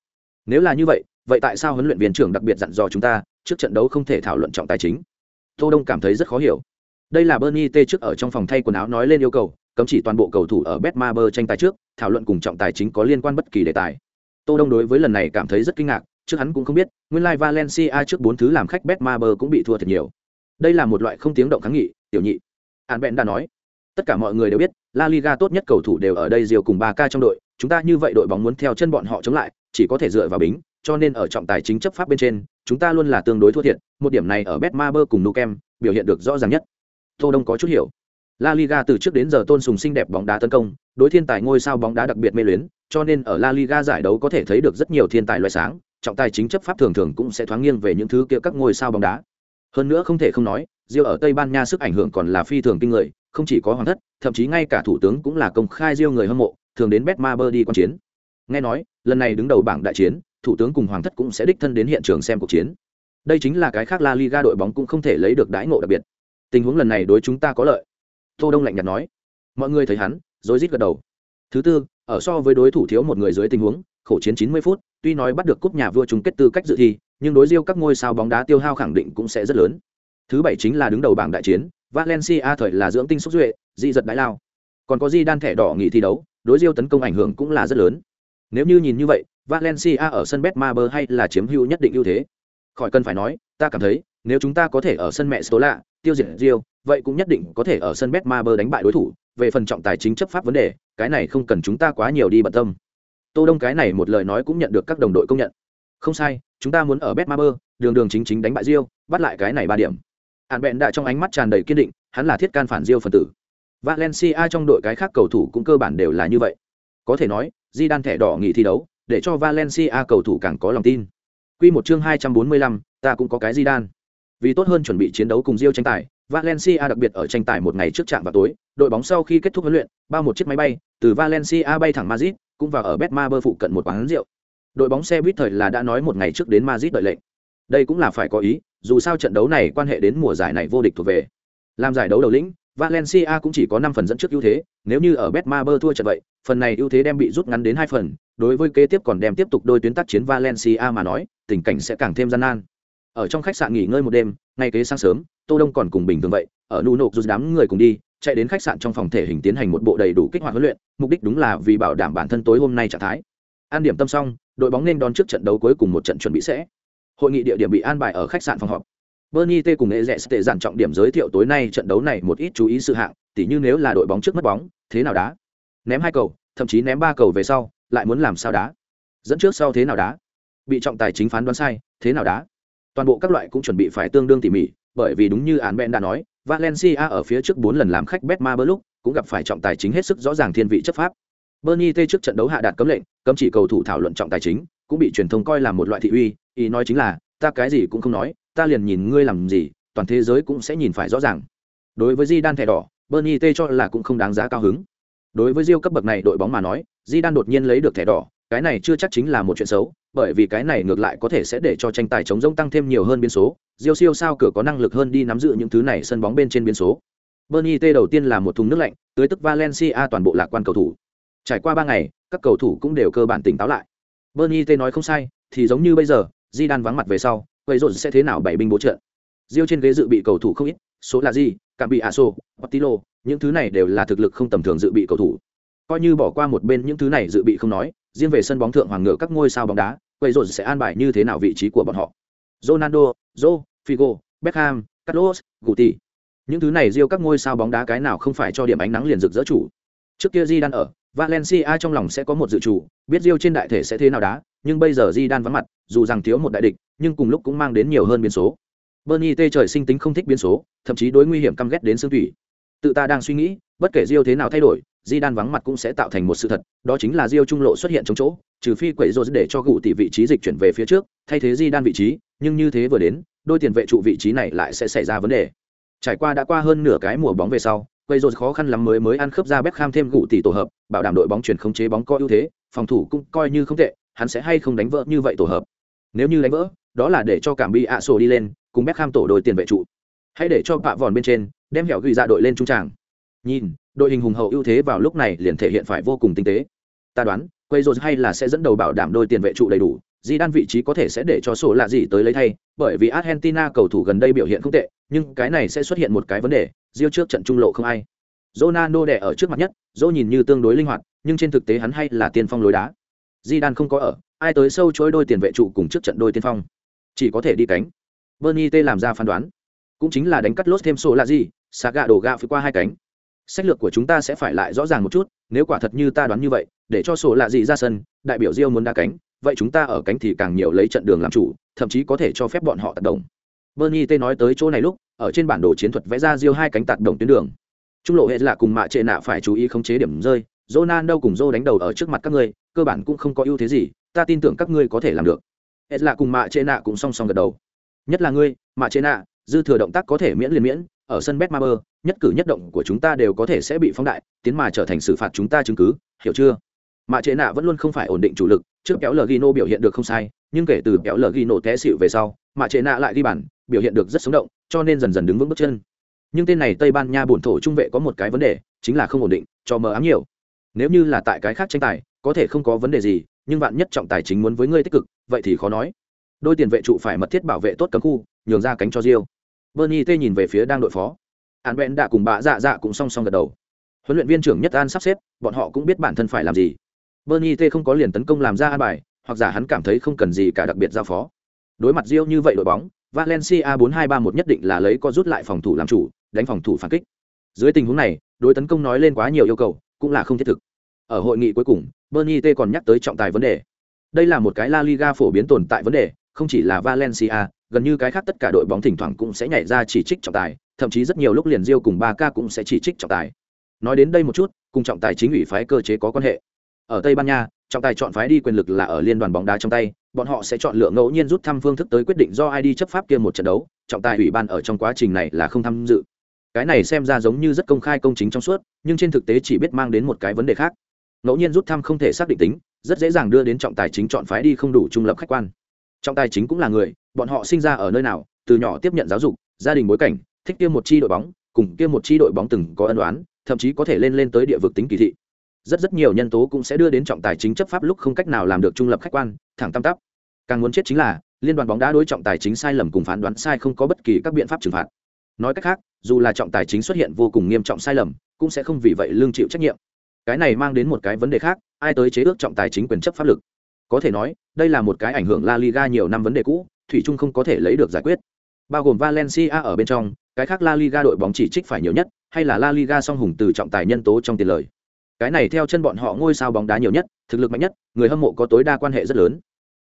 Nếu là như vậy, vậy tại sao huấn luyện viên trưởng đặc biệt dặn dò chúng ta, trước trận đấu không thể thảo luận trọng tài chính? Tô Đông cảm thấy rất khó hiểu. Đây là Bernie T trước ở trong phòng thay quần áo nói lên yêu cầu, cấm chỉ toàn bộ cầu thủ ở Betmaber tranh tài trước, thảo luận cùng trọng tài chính có liên quan bất kỳ đề tài. Tô Đông đối với lần này cảm thấy rất kinh ngạc, trước hắn cũng không biết, nguyên lai like Valencia trước bốn thứ làm khách Betmaber cũng bị thua thật nhiều. Đây là một loại không tiếng động kháng nghị, tiểu nhị. An Bện đã nói, tất cả mọi người đều biết la liga tốt nhất cầu thủ đều ở đây diều cùng 3K trong đội chúng ta như vậy đội bóng muốn theo chân bọn họ chống lại chỉ có thể dựa vào bính cho nên ở trọng tài chính chấp pháp bên trên chúng ta luôn là tương đối thua thiệt một điểm này ở betmaber cùng nukem biểu hiện được rõ ràng nhất. Tô đông có chút hiểu. La liga từ trước đến giờ tôn sùng xinh đẹp bóng đá tấn công đối thiên tài ngôi sao bóng đá đặc biệt mê luyến cho nên ở la liga giải đấu có thể thấy được rất nhiều thiên tài loại sáng trọng tài chính chấp pháp thường thường cũng sẽ thoáng nghiêng về những thứ kia các ngôi sao bóng đá. Hơn nữa không thể không nói Diêu ở Tây Ban Nha sức ảnh hưởng còn là phi thường kinh người, không chỉ có hoàng thất, thậm chí ngay cả thủ tướng cũng là công khai Diêu người hâm mộ, thường đến Betmaber đi quan chiến. Nghe nói, lần này đứng đầu bảng đại chiến, thủ tướng cùng hoàng thất cũng sẽ đích thân đến hiện trường xem cuộc chiến. Đây chính là cái khác La Liga đội bóng cũng không thể lấy được đãi ngộ đặc biệt. Tình huống lần này đối chúng ta có lợi. Tô Đông lạnh nhạt nói. Mọi người thấy hắn, rối rít gật đầu. Thứ tư, ở so với đối thủ thiếu một người dưới tình huống, khổ chiến 90 phút, tuy nói bắt được cúp nhà vua chung kết tư cách dự thi, nhưng đối Diêu các ngôi sao bóng đá tiêu hao khẳng định cũng sẽ rất lớn. Thứ bảy chính là đứng đầu bảng đại chiến, Valencia thời là dưỡng tinh xúc duệ, dị giật đại lao. Còn có Di đan thẻ đỏ nghỉ thi đấu, đối Diêu tấn công ảnh hưởng cũng là rất lớn. Nếu như nhìn như vậy, Valencia ở sân Betmaber hay là chiếm hữu nhất định ưu thế. Khỏi cần phải nói, ta cảm thấy, nếu chúng ta có thể ở sân mẹ Stola tiêu diệt Diêu, vậy cũng nhất định có thể ở sân Betmaber đánh bại đối thủ. Về phần trọng tài chính chấp pháp vấn đề, cái này không cần chúng ta quá nhiều đi bận tâm. Tô Đông cái này một lời nói cũng nhận được các đồng đội công nhận. Không sai, chúng ta muốn ở Betmaber, đường đường chính chính đánh bại Diêu, bắt lại cái này ba điểm hạn bẹn đã trong ánh mắt tràn đầy kiên định hắn là thiết can phản diêu phần tử. Valencia trong đội cái khác cầu thủ cũng cơ bản đều là như vậy. Có thể nói di đan thẻ đỏ nghỉ thi đấu để cho valencia cầu thủ càng có lòng tin. Quy một chương 245, ta cũng có cái di đan vì tốt hơn chuẩn bị chiến đấu cùng diêu tranh tài valencia đặc biệt ở tranh tài một ngày trước trạm vào tối đội bóng sau khi kết thúc huấn luyện bao một chiếc máy bay từ valencia bay thẳng madrid cũng vào ở betmaber phụ cận một quán rượu. Đội bóng xe buýt thời là đã nói một ngày trước đến Madrid đợi lệnh. Đây cũng là phải có ý, dù sao trận đấu này quan hệ đến mùa giải này vô địch thuộc về. Làm giải đấu đầu lĩnh, Valencia cũng chỉ có năm phần dẫn trước ưu thế, nếu như ở Betmaber thua trận vậy, phần này ưu thế đem bị rút ngắn đến hai phần, đối với kế tiếp còn đem tiếp tục đôi tuyến tác chiến Valencia mà nói, tình cảnh sẽ càng thêm gian nan. Ở trong khách sạn nghỉ ngơi một đêm, ngay kế sáng sớm, Tô Đông còn cùng bình thường vậy, ở nu nộp rút đám người cùng đi, chạy đến khách sạn trong phòng thể hình tiến hành một bộ đầy đủ kích hoạt huấn luyện, mục đích đúng là vì bảo đảm bản thân tối hôm nay trạng thái. An điểm tâm xong, đội bóng nên đón trước trận đấu cuối cùng một trận chuẩn bị sẽ. Hội nghị địa điểm bị an bài ở khách sạn phòng họp. Bernie T cùng Nghệ Rẽ tệ dặn trọng điểm giới thiệu tối nay trận đấu này một ít chú ý sự hạng, tỉ như nếu là đội bóng trước mất bóng, thế nào đá? Ném hai cầu, thậm chí ném ba cầu về sau, lại muốn làm sao đá? Dẫn trước sau thế nào đá? Bị trọng tài chính phán đoán sai, thế nào đá? Toàn bộ các loại cũng chuẩn bị phải tương đương tỉ mỉ, bởi vì đúng như án Ben đã nói, Valencia ở phía trước 4 lần làm khách Betma lúc, cũng gặp phải trọng tài chính hết sức rõ ràng thiên vị chấp pháp. Bernie T trước trận đấu hạ đạt cấm lệnh, cấm chỉ cầu thủ thảo luận trọng tài chính, cũng bị truyền thông coi là một loại thị uy, ý nói chính là, ta cái gì cũng không nói, ta liền nhìn ngươi làm gì, toàn thế giới cũng sẽ nhìn phải rõ ràng. Đối với Di Đan thẻ đỏ, Bernie T cho là cũng không đáng giá cao hứng. Đối với Diêu cấp bậc này đội bóng mà nói, Di Đan đột nhiên lấy được thẻ đỏ, cái này chưa chắc chính là một chuyện xấu, bởi vì cái này ngược lại có thể sẽ để cho tranh tài chống rông tăng thêm nhiều hơn biến số, Diêu siêu sao cửa có năng lực hơn đi nắm giữ những thứ này sân bóng bên trên biến số. Bernie T đầu tiên là một thùng nước lạnh, tới tức Valencia toàn bộ lạc quan cầu thủ. Trải qua ba ngày, các cầu thủ cũng đều cơ bản tỉnh táo lại. Bernie T nói không sai, thì giống như bây giờ, Di Đan vắng mặt về sau, vậy rồi sẽ thế nào bảy binh bố trợ? Diêu trên ghế dự bị cầu thủ không ít, số là gì, cảm bị Aso, Patilo, những thứ này đều là thực lực không tầm thường dự bị cầu thủ. Coi như bỏ qua một bên những thứ này dự bị không nói, riêng về sân bóng thượng hoàng ngựa các ngôi sao bóng đá, vậy rồi sẽ an bài như thế nào vị trí của bọn họ. Ronaldo, Joe, Figo, Beckham, Carlos, Guti. Những thứ này riêu các ngôi sao bóng đá cái nào không phải cho điểm ánh nắng liền rực rỡ chủ. Trước kia Di đang ở, Valencia trong lòng sẽ có một dự chủ, biết Rio trên đại thể sẽ thế nào đá, nhưng bây giờ Di vắng mặt, dù rằng thiếu một đại địch, nhưng cùng lúc cũng mang đến nhiều hơn biến số. Bernie T trời sinh tính không thích biến số, thậm chí đối nguy hiểm căm ghét đến xương thủy. Tự ta đang suy nghĩ, bất kể Rio thế nào thay đổi, Di vắng mặt cũng sẽ tạo thành một sự thật, đó chính là Rio trung lộ xuất hiện trong chỗ, trừ phi quậy rồi để cho cụ tỷ vị trí dịch chuyển về phía trước, thay thế Di vị trí, nhưng như thế vừa đến, đôi tiền vệ trụ vị trí này lại sẽ xảy ra vấn đề. Trải qua đã qua hơn nửa cái mùa bóng về sau, quay rồi khó khăn lắm mới mới ăn khớp ra Beckham thêm cụ tỷ tổ hợp, bảo đảm đội bóng chuyển khống chế bóng có ưu thế, phòng thủ cũng coi như không tệ, hắn sẽ hay không đánh vỡ như vậy tổ hợp. Nếu như đánh vỡ, đó là để cho cảm bị ạ sổ đi lên, cùng Beckham tổ đội tiền vệ trụ. Hãy để cho Pạ Vòn bên trên, đem hẻo ghi ra dạ đội lên trung tràng. Nhìn, đội hình hùng hậu ưu thế vào lúc này liền thể hiện phải vô cùng tinh tế. Ta đoán, quay rồi hay là sẽ dẫn đầu bảo đảm đôi tiền vệ trụ đầy đủ, Di đan vị trí có thể sẽ để cho sổ lạ gì tới lấy thay, bởi vì Argentina cầu thủ gần đây biểu hiện không tệ, nhưng cái này sẽ xuất hiện một cái vấn đề, riêu trước trận trung lộ không ai. Ronaldo đẻ ở trước mặt nhất, Dô nhìn như tương đối linh hoạt, nhưng trên thực tế hắn hay là tiền phong lối đá. Di đan không có ở, ai tới sâu chối đôi tiền vệ trụ cùng trước trận đôi tiên phong, chỉ có thể đi cánh. Bernie T làm ra phán đoán, cũng chính là đánh cắt lốt thêm sổ là gì, Saga đổ gạo phía qua hai cánh. Sách lược của chúng ta sẽ phải lại rõ ràng một chút, nếu quả thật như ta đoán như vậy, để cho sổ lạ gì ra sân, đại biểu Rio muốn đá cánh, vậy chúng ta ở cánh thì càng nhiều lấy trận đường làm chủ thậm chí có thể cho phép bọn họ tạt đồng. bernie t nói tới chỗ này lúc ở trên bản đồ chiến thuật vẽ ra diêu hai cánh tạt đồng tuyến đường trung lộ hệ là cùng mạ trệ nạ phải chú ý khống chế điểm rơi Ronaldo cùng Joe đánh đầu ở trước mặt các ngươi, cơ bản cũng không có ưu thế gì, ta tin tưởng các ngươi có thể làm được. ed là cùng Mạ Trệ Nạ cũng song song gật đầu. Nhất là ngươi, Mạ Trệ Nạ, dư thừa động tác có thể miễn liền miễn, ở sân Betmaber, nhất cử nhất động của chúng ta đều có thể sẽ bị phóng đại, tiến mà trở thành xử phạt chúng ta chứng cứ, hiểu chưa? Mạ Trệ Nạ vẫn luôn không phải ổn định chủ lực, trước kéo lờ gino biểu hiện được không sai nhưng kể từ kéo lờ gino té xịu về sau mạ trệ nạ lại ghi bản biểu hiện được rất sống động cho nên dần dần đứng vững bước chân nhưng tên này tây ban nha bổn thổ trung vệ có một cái vấn đề chính là không ổn định cho mờ ám nhiều nếu như là tại cái khác tranh tài có thể không có vấn đề gì nhưng bạn nhất trọng tài chính muốn với ngươi tích cực vậy thì khó nói đôi tiền vệ trụ phải mật thiết bảo vệ tốt cấm khu nhường ra cánh cho rio bernie T nhìn về phía đang đội phó an bèn đã cùng bà dạ dạ cũng song song gật đầu huấn luyện viên trưởng nhất an sắp xếp bọn họ cũng biết bản thân phải làm gì Bernie T không có liền tấn công làm ra an bài, hoặc giả hắn cảm thấy không cần gì cả đặc biệt giao phó. Đối mặt Rio như vậy đội bóng, Valencia 4231 nhất định là lấy co rút lại phòng thủ làm chủ, đánh phòng thủ phản kích. Dưới tình huống này, đối tấn công nói lên quá nhiều yêu cầu, cũng là không thiết thực. Ở hội nghị cuối cùng, Bernie T còn nhắc tới trọng tài vấn đề. Đây là một cái La Liga phổ biến tồn tại vấn đề, không chỉ là Valencia, gần như cái khác tất cả đội bóng thỉnh thoảng cũng sẽ nhảy ra chỉ trích trọng tài, thậm chí rất nhiều lúc liền Rio cùng Barca cũng sẽ chỉ trích trọng tài. Nói đến đây một chút, cùng trọng tài chính ủy phái cơ chế có quan hệ ở tây ban nha trọng tài chọn phái đi quyền lực là ở liên đoàn bóng đá trong tay bọn họ sẽ chọn lựa ngẫu nhiên rút thăm phương thức tới quyết định do ai đi chấp pháp kia một trận đấu trọng tài ủy ban ở trong quá trình này là không tham dự cái này xem ra giống như rất công khai công chính trong suốt nhưng trên thực tế chỉ biết mang đến một cái vấn đề khác ngẫu nhiên rút thăm không thể xác định tính, rất dễ dàng đưa đến trọng tài chính chọn phái đi không đủ trung lập khách quan. Trọng tài chính cũng là người, bọn họ sinh ra ở nơi nào, từ nhỏ tiếp nhận giáo dục, gia đình bối cảnh, thích kia một chi đội bóng, cùng kia một chi đội bóng từng có ân đoán thậm chí có thể lên lên tới địa vực tính kỳ thị. Rất rất nhiều nhân tố cũng sẽ đưa đến trọng tài chính chấp pháp lúc không cách nào làm được trung lập khách quan, thẳng tam tắp. Càng muốn chết chính là, liên đoàn bóng đá đối trọng tài chính sai lầm cùng phán đoán sai không có bất kỳ các biện pháp trừng phạt. Nói cách khác, dù là trọng tài chính xuất hiện vô cùng nghiêm trọng sai lầm, cũng sẽ không vì vậy lương chịu trách nhiệm cái này mang đến một cái vấn đề khác, ai tới chế ước trọng tài chính quyền chấp pháp lực? Có thể nói, đây là một cái ảnh hưởng la liga nhiều năm vấn đề cũ, thủy trung không có thể lấy được giải quyết. Bao gồm valencia ở bên trong, cái khác la liga đội bóng chỉ trích phải nhiều nhất, hay là la liga song hùng từ trọng tài nhân tố trong tiền lời. Cái này theo chân bọn họ ngôi sao bóng đá nhiều nhất, thực lực mạnh nhất, người hâm mộ có tối đa quan hệ rất lớn.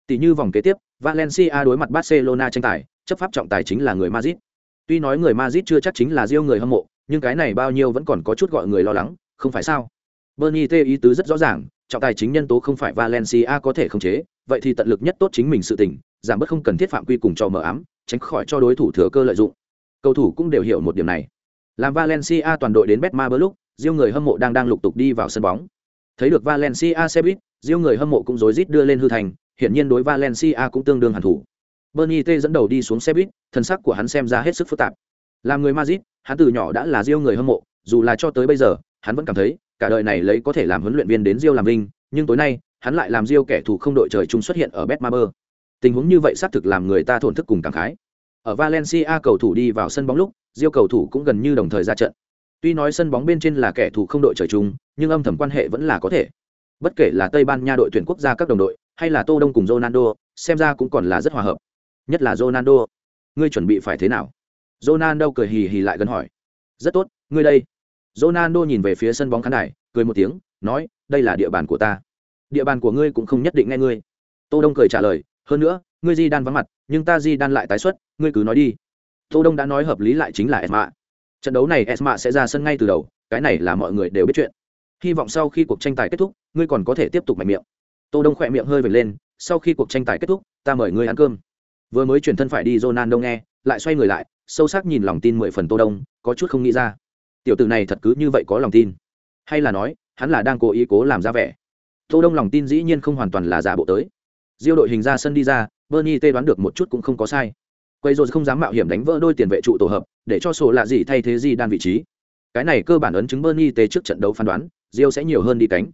Tỷ như vòng kế tiếp, valencia đối mặt barcelona tranh tài, chấp pháp trọng tài chính là người madrid. Tuy nói người madrid chưa chắc chính là riêng người hâm mộ, nhưng cái này bao nhiêu vẫn còn có chút gọi người lo lắng, không phải sao? Bernie t ý tứ rất rõ ràng, trọng tài chính nhân tố không phải valencia có thể khống chế, vậy thì tận lực nhất tốt chính mình sự tình, giảm bớt không cần thiết phạm quy cùng cho mờ ám, tránh khỏi cho đối thủ thừa cơ lợi dụng. Cầu thủ cũng đều hiểu một điểm này. Làm valencia toàn đội đến betma lúc riêng người hâm mộ đang đang lục tục đi vào sân bóng. Thấy được valencia xe buýt riêng người hâm mộ cũng rối rít đưa lên hư thành hiện nhiên đối valencia cũng tương đương hẳn thủ. Bernie t dẫn đầu đi xuống xe buýt thân sắc của hắn xem ra hết sức phức tạp. Làm người madrid, hắn từ nhỏ đã là riêng người hâm mộ, dù là cho tới bây giờ, hắn vẫn cảm thấy cả đời này lấy có thể làm huấn luyện viên đến Rio làm vinh nhưng tối nay, hắn lại làm Rio kẻ thù không đội trời chung xuất hiện ở Betmaber. Tình huống như vậy xác thực làm người ta thổn thức cùng cảm khái. Ở Valencia cầu thủ đi vào sân bóng lúc, Rio cầu thủ cũng gần như đồng thời ra trận. Tuy nói sân bóng bên trên là kẻ thù không đội trời chung, nhưng âm thầm quan hệ vẫn là có thể. Bất kể là Tây Ban Nha đội tuyển quốc gia các đồng đội, hay là Tô Đông cùng Ronaldo, xem ra cũng còn là rất hòa hợp. Nhất là Ronaldo. Ngươi chuẩn bị phải thế nào? Ronaldo cười hì hì lại gần hỏi. Rất tốt, ngươi đây. Ronaldo nhìn về phía sân bóng khán đài, cười một tiếng, nói, đây là địa bàn của ta. Địa bàn của ngươi cũng không nhất định nghe ngươi. Tô Đông cười trả lời, hơn nữa, ngươi Di Đan vắng mặt, nhưng ta Di Đan lại tái xuất, ngươi cứ nói đi. Tô Đông đã nói hợp lý lại chính là Esma. Trận đấu này Esma sẽ ra sân ngay từ đầu, cái này là mọi người đều biết chuyện. Hy vọng sau khi cuộc tranh tài kết thúc, ngươi còn có thể tiếp tục mạnh miệng. Tô Đông khẽ miệng hơi vểnh lên, sau khi cuộc tranh tài kết thúc, ta mời ngươi ăn cơm. Vừa mới chuyển thân phải đi Ronaldo nghe, lại xoay người lại, sâu sắc nhìn lòng tin mười phần Tô Đông, có chút không nghĩ ra tiểu tử này thật cứ như vậy có lòng tin. Hay là nói, hắn là đang cố ý cố làm ra vẻ. Tô đông lòng tin dĩ nhiên không hoàn toàn là giả bộ tới. Diêu đội hình ra sân đi ra, bernie tê đoán được một chút cũng không có sai. Quay rồi không dám mạo hiểm đánh vỡ đôi tiền vệ trụ tổ hợp, để cho sổ lạ gì thay thế gì đan vị trí. Cái này cơ bản ấn chứng bernie tê trước trận đấu phán đoán, diêu sẽ nhiều hơn đi cánh.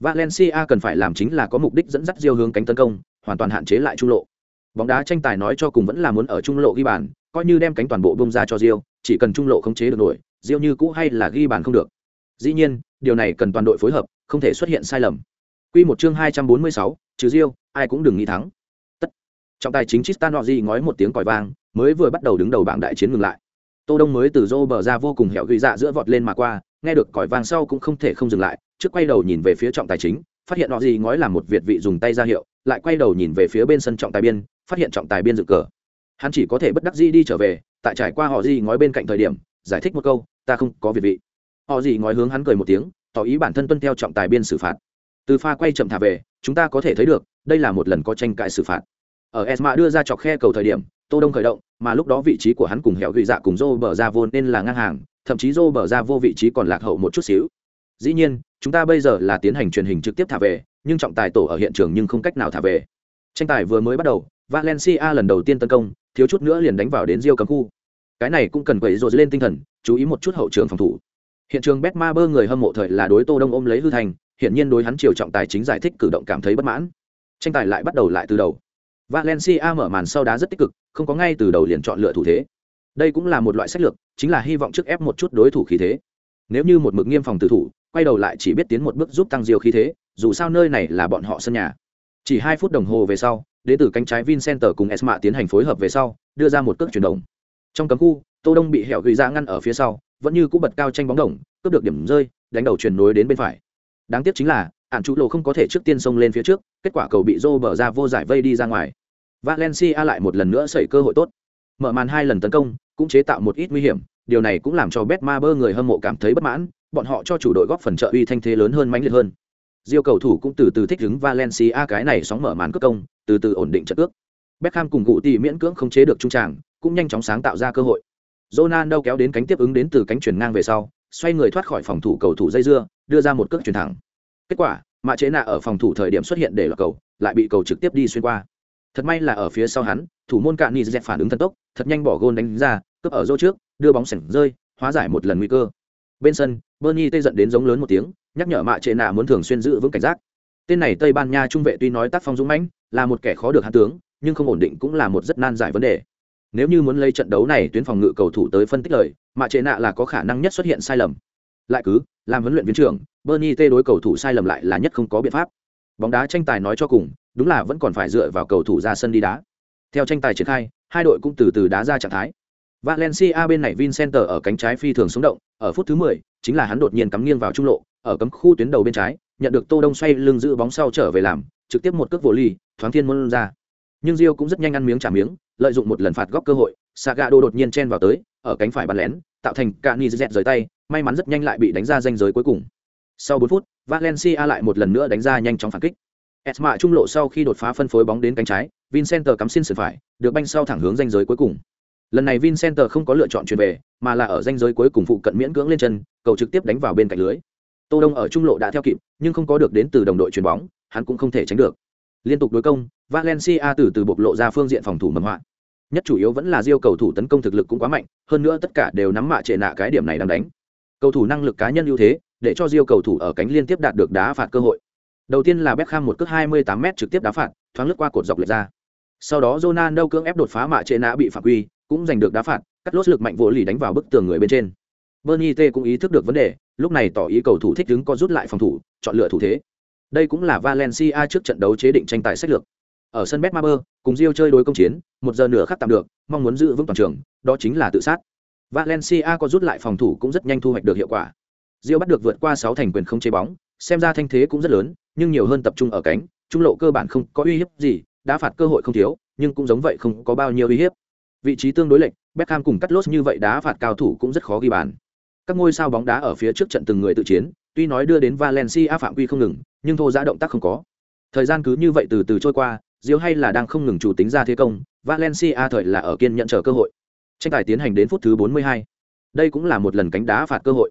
Valencia cần phải làm chính là có mục đích dẫn dắt diêu hướng cánh tấn công, hoàn toàn hạn chế lại trung lộ. Bóng đá tranh tài nói cho cùng vẫn là muốn ở trung lộ ghi bàn, coi như đem cánh toàn bộ bông ra cho diêu, chỉ cần trung lộ khống chế được nổi diêu như cũ hay là ghi bàn không được dĩ nhiên điều này cần toàn đội phối hợp không thể xuất hiện sai lầm Quy một chương hai trăm bốn mươi sáu, trừ Diêu, ai cũng đừng nghĩ thắng. Tất. Trọng tài chính Chistanoji ngói một tiếng còi vang, mới vừa bắt đầu đứng đầu bảng đại chiến ngừng lại. Tô Đông mới từ rô bờ ra vô cùng hẻo ghi dạ giữa vọt lên mà qua, nghe được còi vang sau cũng không thể không dừng lại, trước quay đầu nhìn về phía trọng tài chính, phát hiện Rodri ngói làm một việt vị dùng tay ra hiệu, lại quay đầu nhìn về phía bên sân trọng tài biên, phát hiện trọng tài biên dựng cờ. Hắn chỉ có thể bất đắc dĩ đi trở về, tại trải qua họ gì ngói bên cạnh thời điểm, giải thích một câu, ta không có việc vị. Họ gì ngói hướng hắn cười một tiếng, tỏ ý bản thân tuân theo trọng tài biên xử phạt. Từ pha quay chậm thả về, chúng ta có thể thấy được, đây là một lần có tranh cãi xử phạt. Ở esma đưa ra chọc khe cầu thời điểm, tô đông khởi động, mà lúc đó vị trí của hắn cùng hẻo gửi dạ cùng dô bờ ra vô nên là ngang hàng, thậm chí dô bờ ra vô vị trí còn lạc hậu một chút xíu. Dĩ nhiên, chúng ta bây giờ là tiến hành truyền hình trực tiếp thả về, nhưng trọng tài tổ ở hiện trường nhưng không cách nào thả về. Tranh tài vừa mới bắt đầu, valencia lần đầu tiên tấn công, thiếu chút nữa liền đánh vào đến rio cấm khu cái này cũng cần quậy rồi lên tinh thần, chú ý một chút hậu trường phòng thủ. Hiện trường bet ma bơ người hâm mộ thời là đối tô đông ôm lấy hư thành hiện nhiên đối hắn chiều trọng tài chính giải thích cử động cảm thấy bất mãn. Tranh tài lại bắt đầu lại từ đầu. Valencia mở màn sau đá rất tích cực, không có ngay từ đầu liền chọn lựa thủ thế. Đây cũng là một loại sách lược, chính là hy vọng trước ép một chút đối thủ khí thế. Nếu như một mực nghiêm phòng tử thủ, quay đầu lại chỉ biết tiến một bước giúp tăng diều khí thế, dù sao nơi này là bọn họ sân nhà. Chỉ hai phút đồng hồ về sau, đến từ cánh trái vincenter cùng esma tiến hành phối hợp về sau, đưa ra một cước chuyển động trong cấm khu tô đông bị hẻo gửi ra ngăn ở phía sau vẫn như cũ bật cao tranh bóng đồng cướp được điểm rơi đánh đầu chuyển nối đến bên phải. Đáng tiếc chính là ạn trụ lộ không có thể trước tiên xông lên phía trước kết quả cầu bị rô bờ ra vô giải vây đi ra ngoài. Valencia lại một lần nữa xảy cơ hội tốt. Mở màn hai lần tấn công cũng chế tạo một ít nguy hiểm điều này cũng làm cho betma bơ người hâm mộ cảm thấy bất mãn bọn họ cho chủ đội góp phần trợ uy thanh thế lớn hơn mãnh liệt hơn. Diêu cầu thủ cũng từ từ thích ứng Valencia cái này sóng mở màn cướp công, từ từ ổn định trận cước. Beckham cùng Gụ tỷ miễn cưỡng không chế được trung tràng, cũng nhanh chóng sáng tạo ra cơ hội. Ronaldo kéo đến cánh tiếp ứng đến từ cánh chuyển ngang về sau, xoay người thoát khỏi phòng thủ cầu thủ dây dưa, đưa ra một cước chuyển thẳng. Kết quả, mạ chế nạ ở phòng thủ thời điểm xuất hiện để lọt cầu lại bị cầu trực tiếp đi xuyên qua thật may là ở phía sau hắn thủ môn cạn ni dẹp phản ứng thần tốc thật nhanh bỏ gôn đánh ra cướp ở rô trước đưa bóng sảnh rơi hóa giải một lần nguy cơ bên sân bernie tê giận đến giống lớn một tiếng nhắc nhở mạ chế nạ muốn thường xuyên giữ vững cảnh giác tên này tây ban nha trung vệ tuy nói tác phong dũng mãnh là một kẻ khó được hạ tướng nhưng không ổn định cũng là một rất nan giải vấn đề. Nếu như muốn lấy trận đấu này tuyến phòng ngự cầu thủ tới phân tích lời mà trệ nạ là có khả năng nhất xuất hiện sai lầm. Lại cứ làm huấn luyện viên trưởng bernie tê đối cầu thủ sai lầm lại là nhất không có biện pháp. Bóng đá tranh tài nói cho cùng đúng là vẫn còn phải dựa vào cầu thủ ra sân đi đá. Theo tranh tài triển khai hai đội cũng từ từ đá ra trạng thái. Valencia bên này vincenter ở cánh trái phi thường sống động ở phút thứ 10, chính là hắn đột nhiên cắm nghiêng vào trung lộ ở cấm khu tuyến đầu bên trái nhận được tô đông xoay lưng giữ bóng sau trở về làm trực tiếp một cước vô ly thoáng thiên môn ra nhưng rio cũng rất nhanh ăn miếng trả miếng lợi dụng một lần phạt góc cơ hội sagado đột nhiên chen vào tới ở cánh phải bắn lén tạo thành cani dẹt rời tay may mắn rất nhanh lại bị đánh ra danh giới cuối cùng sau 4 phút valencia lại một lần nữa đánh ra nhanh chóng phản kích Esma trung lộ sau khi đột phá phân phối bóng đến cánh trái, Vincenter cắm xin sườn phải, được banh sau thẳng hướng danh giới cuối cùng. Lần này Vincenter không có lựa chọn chuyển về, mà là ở danh giới cuối cùng phụ cận miễn cưỡng lên chân, cầu trực tiếp đánh vào bên cạnh lưới. Tô Đông ở trung lộ đã theo kịp, nhưng không có được đến từ đồng đội chuyền bóng, hắn cũng không thể tránh được. Liên tục đối công, Valencia từ từ bộc lộ ra phương diện phòng thủ mầm họa. Nhất chủ yếu vẫn là Diêu cầu thủ tấn công thực lực cũng quá mạnh, hơn nữa tất cả đều nắm mạ trệ nạ cái điểm này đang đánh. Cầu thủ năng lực cá nhân ưu thế, để cho Diêu cầu thủ ở cánh liên tiếp đạt được đá phạt cơ hội. Đầu tiên là Beckham một cước 28m trực tiếp đá phạt, thoáng lướt qua cột dọc lệch ra. Sau đó Ronaldo cưỡng ép đột phá mạ trệ nạ bị phạm quy, cũng giành được đá phạt, cắt lốt lực mạnh vỗ lì đánh vào bức tường người bên trên. Bernie T cũng ý thức được vấn đề, lúc này tỏ ý cầu thủ thích đứng có rút lại phòng thủ, chọn lựa thủ thế. Đây cũng là Valencia trước trận đấu chế định tranh tài sách lược. Ở sân Betmaber, cùng Rio chơi đối công chiến, một giờ nửa khắc tạm được, mong muốn giữ vững toàn trường, đó chính là tự sát. Valencia có rút lại phòng thủ cũng rất nhanh thu hoạch được hiệu quả. Rio bắt được vượt qua 6 thành quyền không chế bóng, xem ra thanh thế cũng rất lớn, nhưng nhiều hơn tập trung ở cánh, trung lộ cơ bản không có uy hiếp gì, đã phạt cơ hội không thiếu, nhưng cũng giống vậy không có bao nhiêu uy hiếp. Vị trí tương đối lệch, Beckham cùng cắt lốt như vậy đá phạt cao thủ cũng rất khó ghi bàn. Các ngôi sao bóng đá ở phía trước trận từng người tự chiến, tuy nói đưa đến Valencia phạm quy không ngừng, nhưng thô giã động tác không có. Thời gian cứ như vậy từ từ trôi qua, Diêu hay là đang không ngừng chủ tính ra thế công, Valencia thời là ở kiên nhận chờ cơ hội. Tranh tài tiến hành đến phút thứ 42. Đây cũng là một lần cánh đá phạt cơ hội.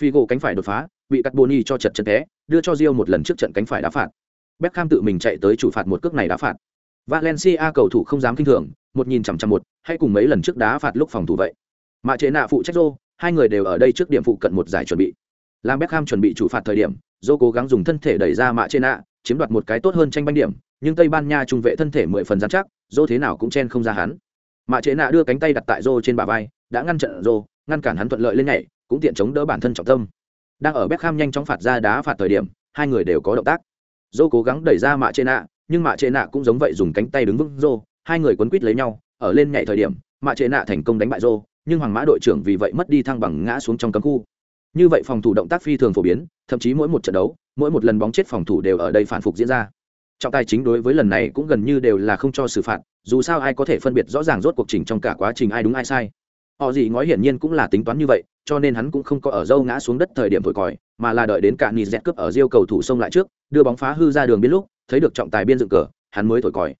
Figo cánh phải đột phá, bị cắt boni cho chật chân té, đưa cho diêu một lần trước trận cánh phải đá phạt. Beckham tự mình chạy tới chủ phạt một cước này đá phạt. Valencia cầu thủ không dám kinh thường, một nhìn chằm chằm một, hay cùng mấy lần trước đá phạt lúc phòng thủ vậy. mà chế nạ phụ trách rô hai người đều ở đây trước điểm phụ cận một giải chuẩn bị. Làm Beckham chuẩn bị chủ phạt thời điểm, Zô cố gắng dùng thân thể đẩy ra Mạ trên ạ, chiếm đoạt một cái tốt hơn tranh banh điểm, nhưng Tây Ban Nha trung vệ thân thể mười phần rắn chắc, Zô thế nào cũng chen không ra hắn. Mạ Trệ nạ đưa cánh tay đặt tại Zô trên bả vai, đã ngăn chặn Zô, ngăn cản hắn thuận lợi lên nhảy, cũng tiện chống đỡ bản thân trọng tâm. Đang ở Beckham nhanh chóng phạt ra đá phạt thời điểm, hai người đều có động tác. Zô cố gắng đẩy ra Mạ Trệ nạ, nhưng Mạ Trệ nạ cũng giống vậy dùng cánh tay đứng vững Zô, hai người quấn quýt lấy nhau, ở lên nhảy thời điểm mạ trệ nạ thành công đánh bại Joe, nhưng hoàng mã đội trưởng vì vậy mất đi thăng bằng ngã xuống trong cấm khu như vậy phòng thủ động tác phi thường phổ biến, thậm chí mỗi một trận đấu, mỗi một lần bóng chết phòng thủ đều ở đây phản phục diễn ra. Trọng tài chính đối với lần này cũng gần như đều là không cho xử phạt, dù sao ai có thể phân biệt rõ ràng rốt cuộc trình trong cả quá trình ai đúng ai sai. Họ gì ngói hiển nhiên cũng là tính toán như vậy, cho nên hắn cũng không có ở dâu ngã xuống đất thời điểm thổi còi, mà là đợi đến cả nịt dẹt cướp ở riêu cầu thủ xông lại trước, đưa bóng phá hư ra đường biên lúc, thấy được trọng tài biên dựng cờ, hắn mới thổi còi.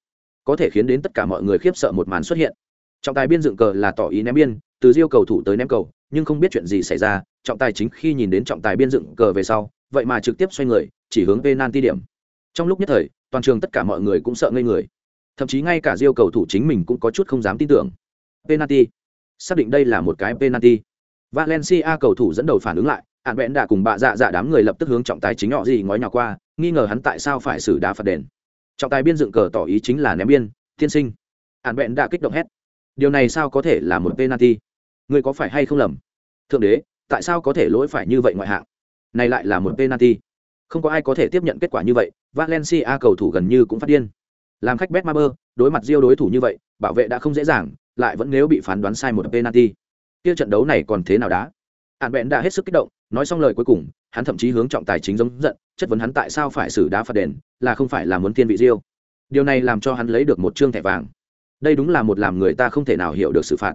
Có thể khiến đến tất cả mọi người khiếp sợ một màn xuất hiện. Trọng tài biên dựng cờ là tỏ ý ném biên, từ riêu cầu thủ tới ném cầu, nhưng không biết chuyện gì xảy ra trọng tài chính khi nhìn đến trọng tài biên dựng cờ về sau, vậy mà trực tiếp xoay người, chỉ hướng penalty điểm. Trong lúc nhất thời, toàn trường tất cả mọi người cũng sợ ngây người. Thậm chí ngay cả diêu cầu thủ chính mình cũng có chút không dám tin tưởng. Penalty. Xác định đây là một cái penalty. Valencia cầu thủ dẫn đầu phản ứng lại hạn vẽn đã cùng bạ dạ dạ đám người lập tức hướng trọng tài chính họ gì ngói nhỏ qua, nghi ngờ hắn tại sao phải xử đá phạt đền. Trọng tài biên dựng cờ tỏ ý chính là ném biên, tiên sinh. Hạn vẹn đã kích động hét. Điều này sao có thể là một penalty? Người có phải hay không lầm? Thượng đế tại sao có thể lỗi phải như vậy ngoại hạng? Này lại là một penalty. Không có ai có thể tiếp nhận kết quả như vậy, valencia cầu thủ gần như cũng phát điên. Làm khách bet maber đối mặt diêu đối thủ như vậy, bảo vệ đã không dễ dàng, lại vẫn nếu bị phán đoán sai một penalty. Kia trận đấu này còn thế nào đá? Hạn bẹn đã hết sức kích động, nói xong lời cuối cùng, hắn thậm chí hướng trọng tài chính giống giận, chất vấn hắn tại sao phải xử đá phạt đền, là không phải là muốn thiên vị diêu điều này làm cho hắn lấy được một chương thẻ vàng. Đây đúng là một làm người ta không thể nào hiểu được xử phạt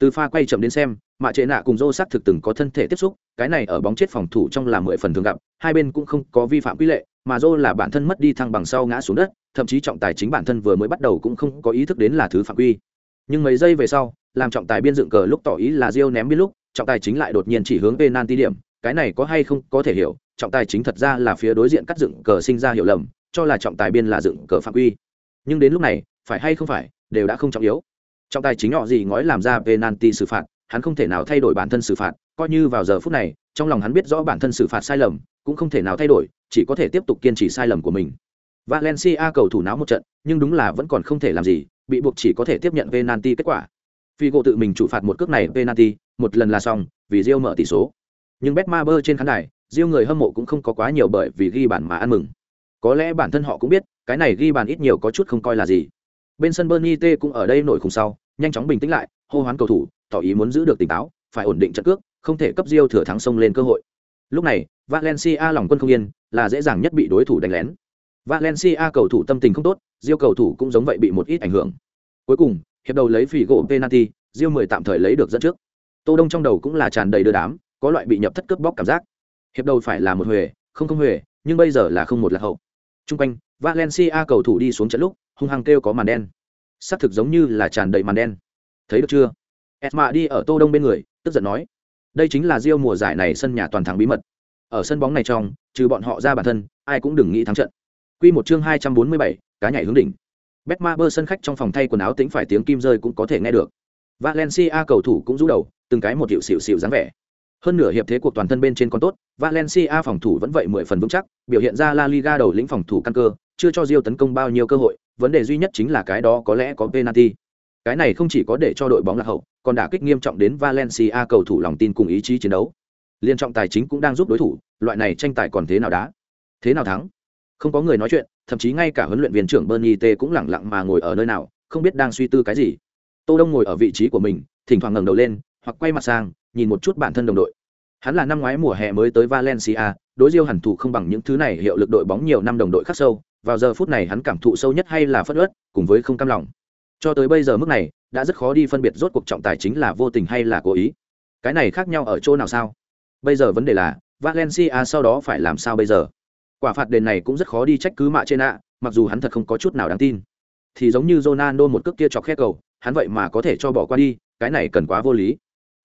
từ pha quay chậm đến xem, mạ trệ nạ cùng dô sắc thực từng có thân thể tiếp xúc, cái này ở bóng chết phòng thủ trong là mười phần thường gặp, hai bên cũng không có vi phạm quy lệ, mà dô là bản thân mất đi thăng bằng sau ngã xuống đất, thậm chí trọng tài chính bản thân vừa mới bắt đầu cũng không có ý thức đến là thứ phạm quy. Nhưng mấy giây về sau, làm trọng tài biên dựng cờ lúc tỏ ý là diêu ném biên lúc, trọng tài chính lại đột nhiên chỉ hướng penalty điểm, cái này có hay không có thể hiểu, trọng tài chính thật ra là phía đối diện cắt dựng cờ sinh ra hiểu lầm, cho là trọng tài biên là dựng cờ phạm quy. Nhưng đến lúc này, phải hay không phải, đều đã không trọng yếu trọng tài chính họ gì ngói làm ra penalty xử phạt, hắn không thể nào thay đổi bản thân xử phạt, coi như vào giờ phút này, trong lòng hắn biết rõ bản thân xử phạt sai lầm, cũng không thể nào thay đổi, chỉ có thể tiếp tục kiên trì sai lầm của mình. Valencia cầu thủ náo một trận, nhưng đúng là vẫn còn không thể làm gì, bị buộc chỉ có thể tiếp nhận penalty kết quả. Figo tự mình chủ phạt một cước này penalty, một lần là xong, vì Rio mở tỷ số. Nhưng Betmaber trên khán đài Rio người hâm mộ cũng không có quá nhiều bởi vì ghi bàn mà ăn mừng. Có lẽ bản thân họ cũng biết, cái này ghi bàn ít nhiều có chút không coi là gì bên sân Bernie T cũng ở đây nổi khủng sau nhanh chóng bình tĩnh lại hô hoán cầu thủ tỏ ý muốn giữ được tỉnh táo phải ổn định trận cước không thể cấp Rio thừa thắng sông lên cơ hội. Lúc này Valencia lòng quân không yên là dễ dàng nhất bị đối thủ đánh lén. Valencia cầu thủ tâm tình không tốt Rio cầu thủ cũng giống vậy bị một ít ảnh hưởng. Cuối cùng hiệp đầu lấy phỉ gỗ penalty Rio 10 tạm thời lấy được dẫn trước. Tô đông trong đầu cũng là tràn đầy đưa đám có loại bị nhập thất cướp bóc cảm giác. Hiệp đầu phải là một huề không không huề nhưng bây giờ là không một là hậu. Trung quanh, Valencia cầu thủ đi xuống trận lúc, hung hăng kêu có màn đen. xác thực giống như là tràn đầy màn đen. Thấy được chưa? Esma đi ở Tô Đông bên người, tức giận nói: "Đây chính là riêu mùa giải này sân nhà toàn thắng bí mật. Ở sân bóng này trong, trừ bọn họ ra bản thân, ai cũng đừng nghĩ thắng trận." Quy một chương 247, cá nhảy hướng đỉnh. Betmaber sân khách trong phòng thay quần áo tính phải tiếng kim rơi cũng có thể nghe được. Valencia cầu thủ cũng rũ đầu, từng cái một hiệu xịu xịu dáng vẻ. Hơn nửa hiệp thế cuộc toàn thân bên trên còn tốt, Valencia phòng thủ vẫn vậy mười phần vững chắc, biểu hiện ra La Liga đầu lĩnh phòng thủ căn cơ, chưa cho Rio tấn công bao nhiêu cơ hội, vấn đề duy nhất chính là cái đó có lẽ có penalty. Cái này không chỉ có để cho đội bóng lạc hậu, còn đả kích nghiêm trọng đến Valencia cầu thủ lòng tin cùng ý chí chiến đấu. Liên trọng tài chính cũng đang giúp đối thủ, loại này tranh tài còn thế nào đá? Thế nào thắng? Không có người nói chuyện, thậm chí ngay cả huấn luyện viên trưởng Bernie T cũng lặng lặng mà ngồi ở nơi nào, không biết đang suy tư cái gì. Tô Đông ngồi ở vị trí của mình, thỉnh thoảng ngẩng đầu lên, hoặc quay mặt sang, nhìn một chút bản thân đồng đội. Hắn là năm ngoái mùa hè mới tới Valencia, đối Diêu hẳn thủ không bằng những thứ này hiệu lực đội bóng nhiều năm đồng đội khác sâu, vào giờ phút này hắn cảm thụ sâu nhất hay là phất ớt cùng với không cam lòng. Cho tới bây giờ mức này, đã rất khó đi phân biệt rốt cuộc trọng tài chính là vô tình hay là cố ý. Cái này khác nhau ở chỗ nào sao? Bây giờ vấn đề là, Valencia sau đó phải làm sao bây giờ? Quả phạt đền này cũng rất khó đi trách cứ mạ trên ạ, mặc dù hắn thật không có chút nào đáng tin. Thì giống như Ronaldo một cước kia chọc khét cầu, hắn vậy mà có thể cho bỏ qua đi, cái này cần quá vô lý.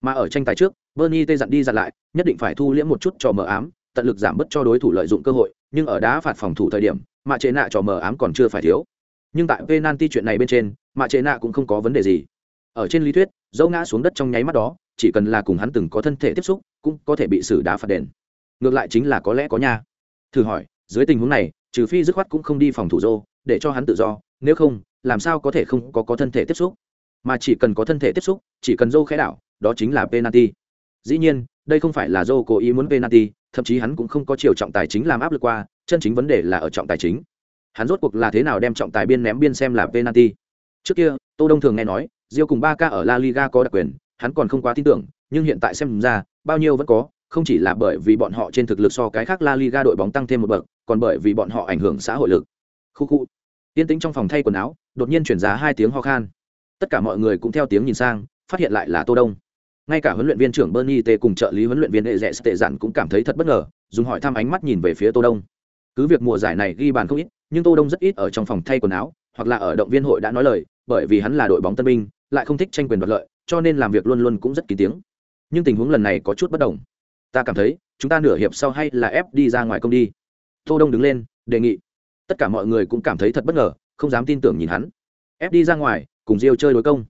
Mà ở tranh tài trước, Bernie tê dặn đi dặn lại, nhất định phải thu liễm một chút cho mờ ám, tận lực giảm bớt cho đối thủ lợi dụng cơ hội, nhưng ở đá phạt phòng thủ thời điểm, mạ chế nạ trò mờ ám còn chưa phải thiếu. Nhưng tại penalty chuyện này bên trên, mạ chế nạ cũng không có vấn đề gì. Ở trên lý thuyết, dẫu ngã xuống đất trong nháy mắt đó, chỉ cần là cùng hắn từng có thân thể tiếp xúc, cũng có thể bị xử đá phạt đền. Ngược lại chính là có lẽ có nha. Thử hỏi, dưới tình huống này, trừ phi dứt khoát cũng không đi phòng thủ rô, để cho hắn tự do, nếu không, làm sao có thể không có có thân thể tiếp xúc? Mà chỉ cần có thân thể tiếp xúc, chỉ cần rô khẽ đảo, đó chính là penalty. Dĩ nhiên, đây không phải là rô cố ý muốn penalty, thậm chí hắn cũng không có chiều trọng tài chính làm áp lực qua, chân chính vấn đề là ở trọng tài chính. Hắn rốt cuộc là thế nào đem trọng tài biên ném biên xem là penalty. Trước kia, Tô Đông thường nghe nói, Diêu cùng ca ở La Liga có đặc quyền, hắn còn không quá tin tưởng, nhưng hiện tại xem ra, bao nhiêu vẫn có, không chỉ là bởi vì bọn họ trên thực lực so cái khác La Liga đội bóng tăng thêm một bậc, còn bởi vì bọn họ ảnh hưởng xã hội lực. Khu khu. Tiên tĩnh trong phòng thay quần áo, đột nhiên chuyển ra hai tiếng ho khan. Tất cả mọi người cũng theo tiếng nhìn sang, phát hiện lại là Tô Đông ngay cả huấn luyện viên trưởng bernie t cùng trợ lý huấn luyện viên hệ rẽ tệ dặn cũng cảm thấy thật bất ngờ, dùng hỏi thăm ánh mắt nhìn về phía tô đông. Cứ việc mùa giải này ghi bàn không ít, nhưng tô đông rất ít ở trong phòng thay quần áo, hoặc là ở động viên hội đã nói lời, bởi vì hắn là đội bóng tân binh, lại không thích tranh quyền đoạt lợi, cho nên làm việc luôn luôn cũng rất kín tiếng. Nhưng tình huống lần này có chút bất đồng. Ta cảm thấy, chúng ta nửa hiệp sau hay là ép đi ra ngoài công đi. Tô đông đứng lên, đề nghị. Tất cả mọi người cũng cảm thấy thật bất ngờ, không dám tin tưởng nhìn hắn. Ép đi ra ngoài, cùng diêu chơi đối công.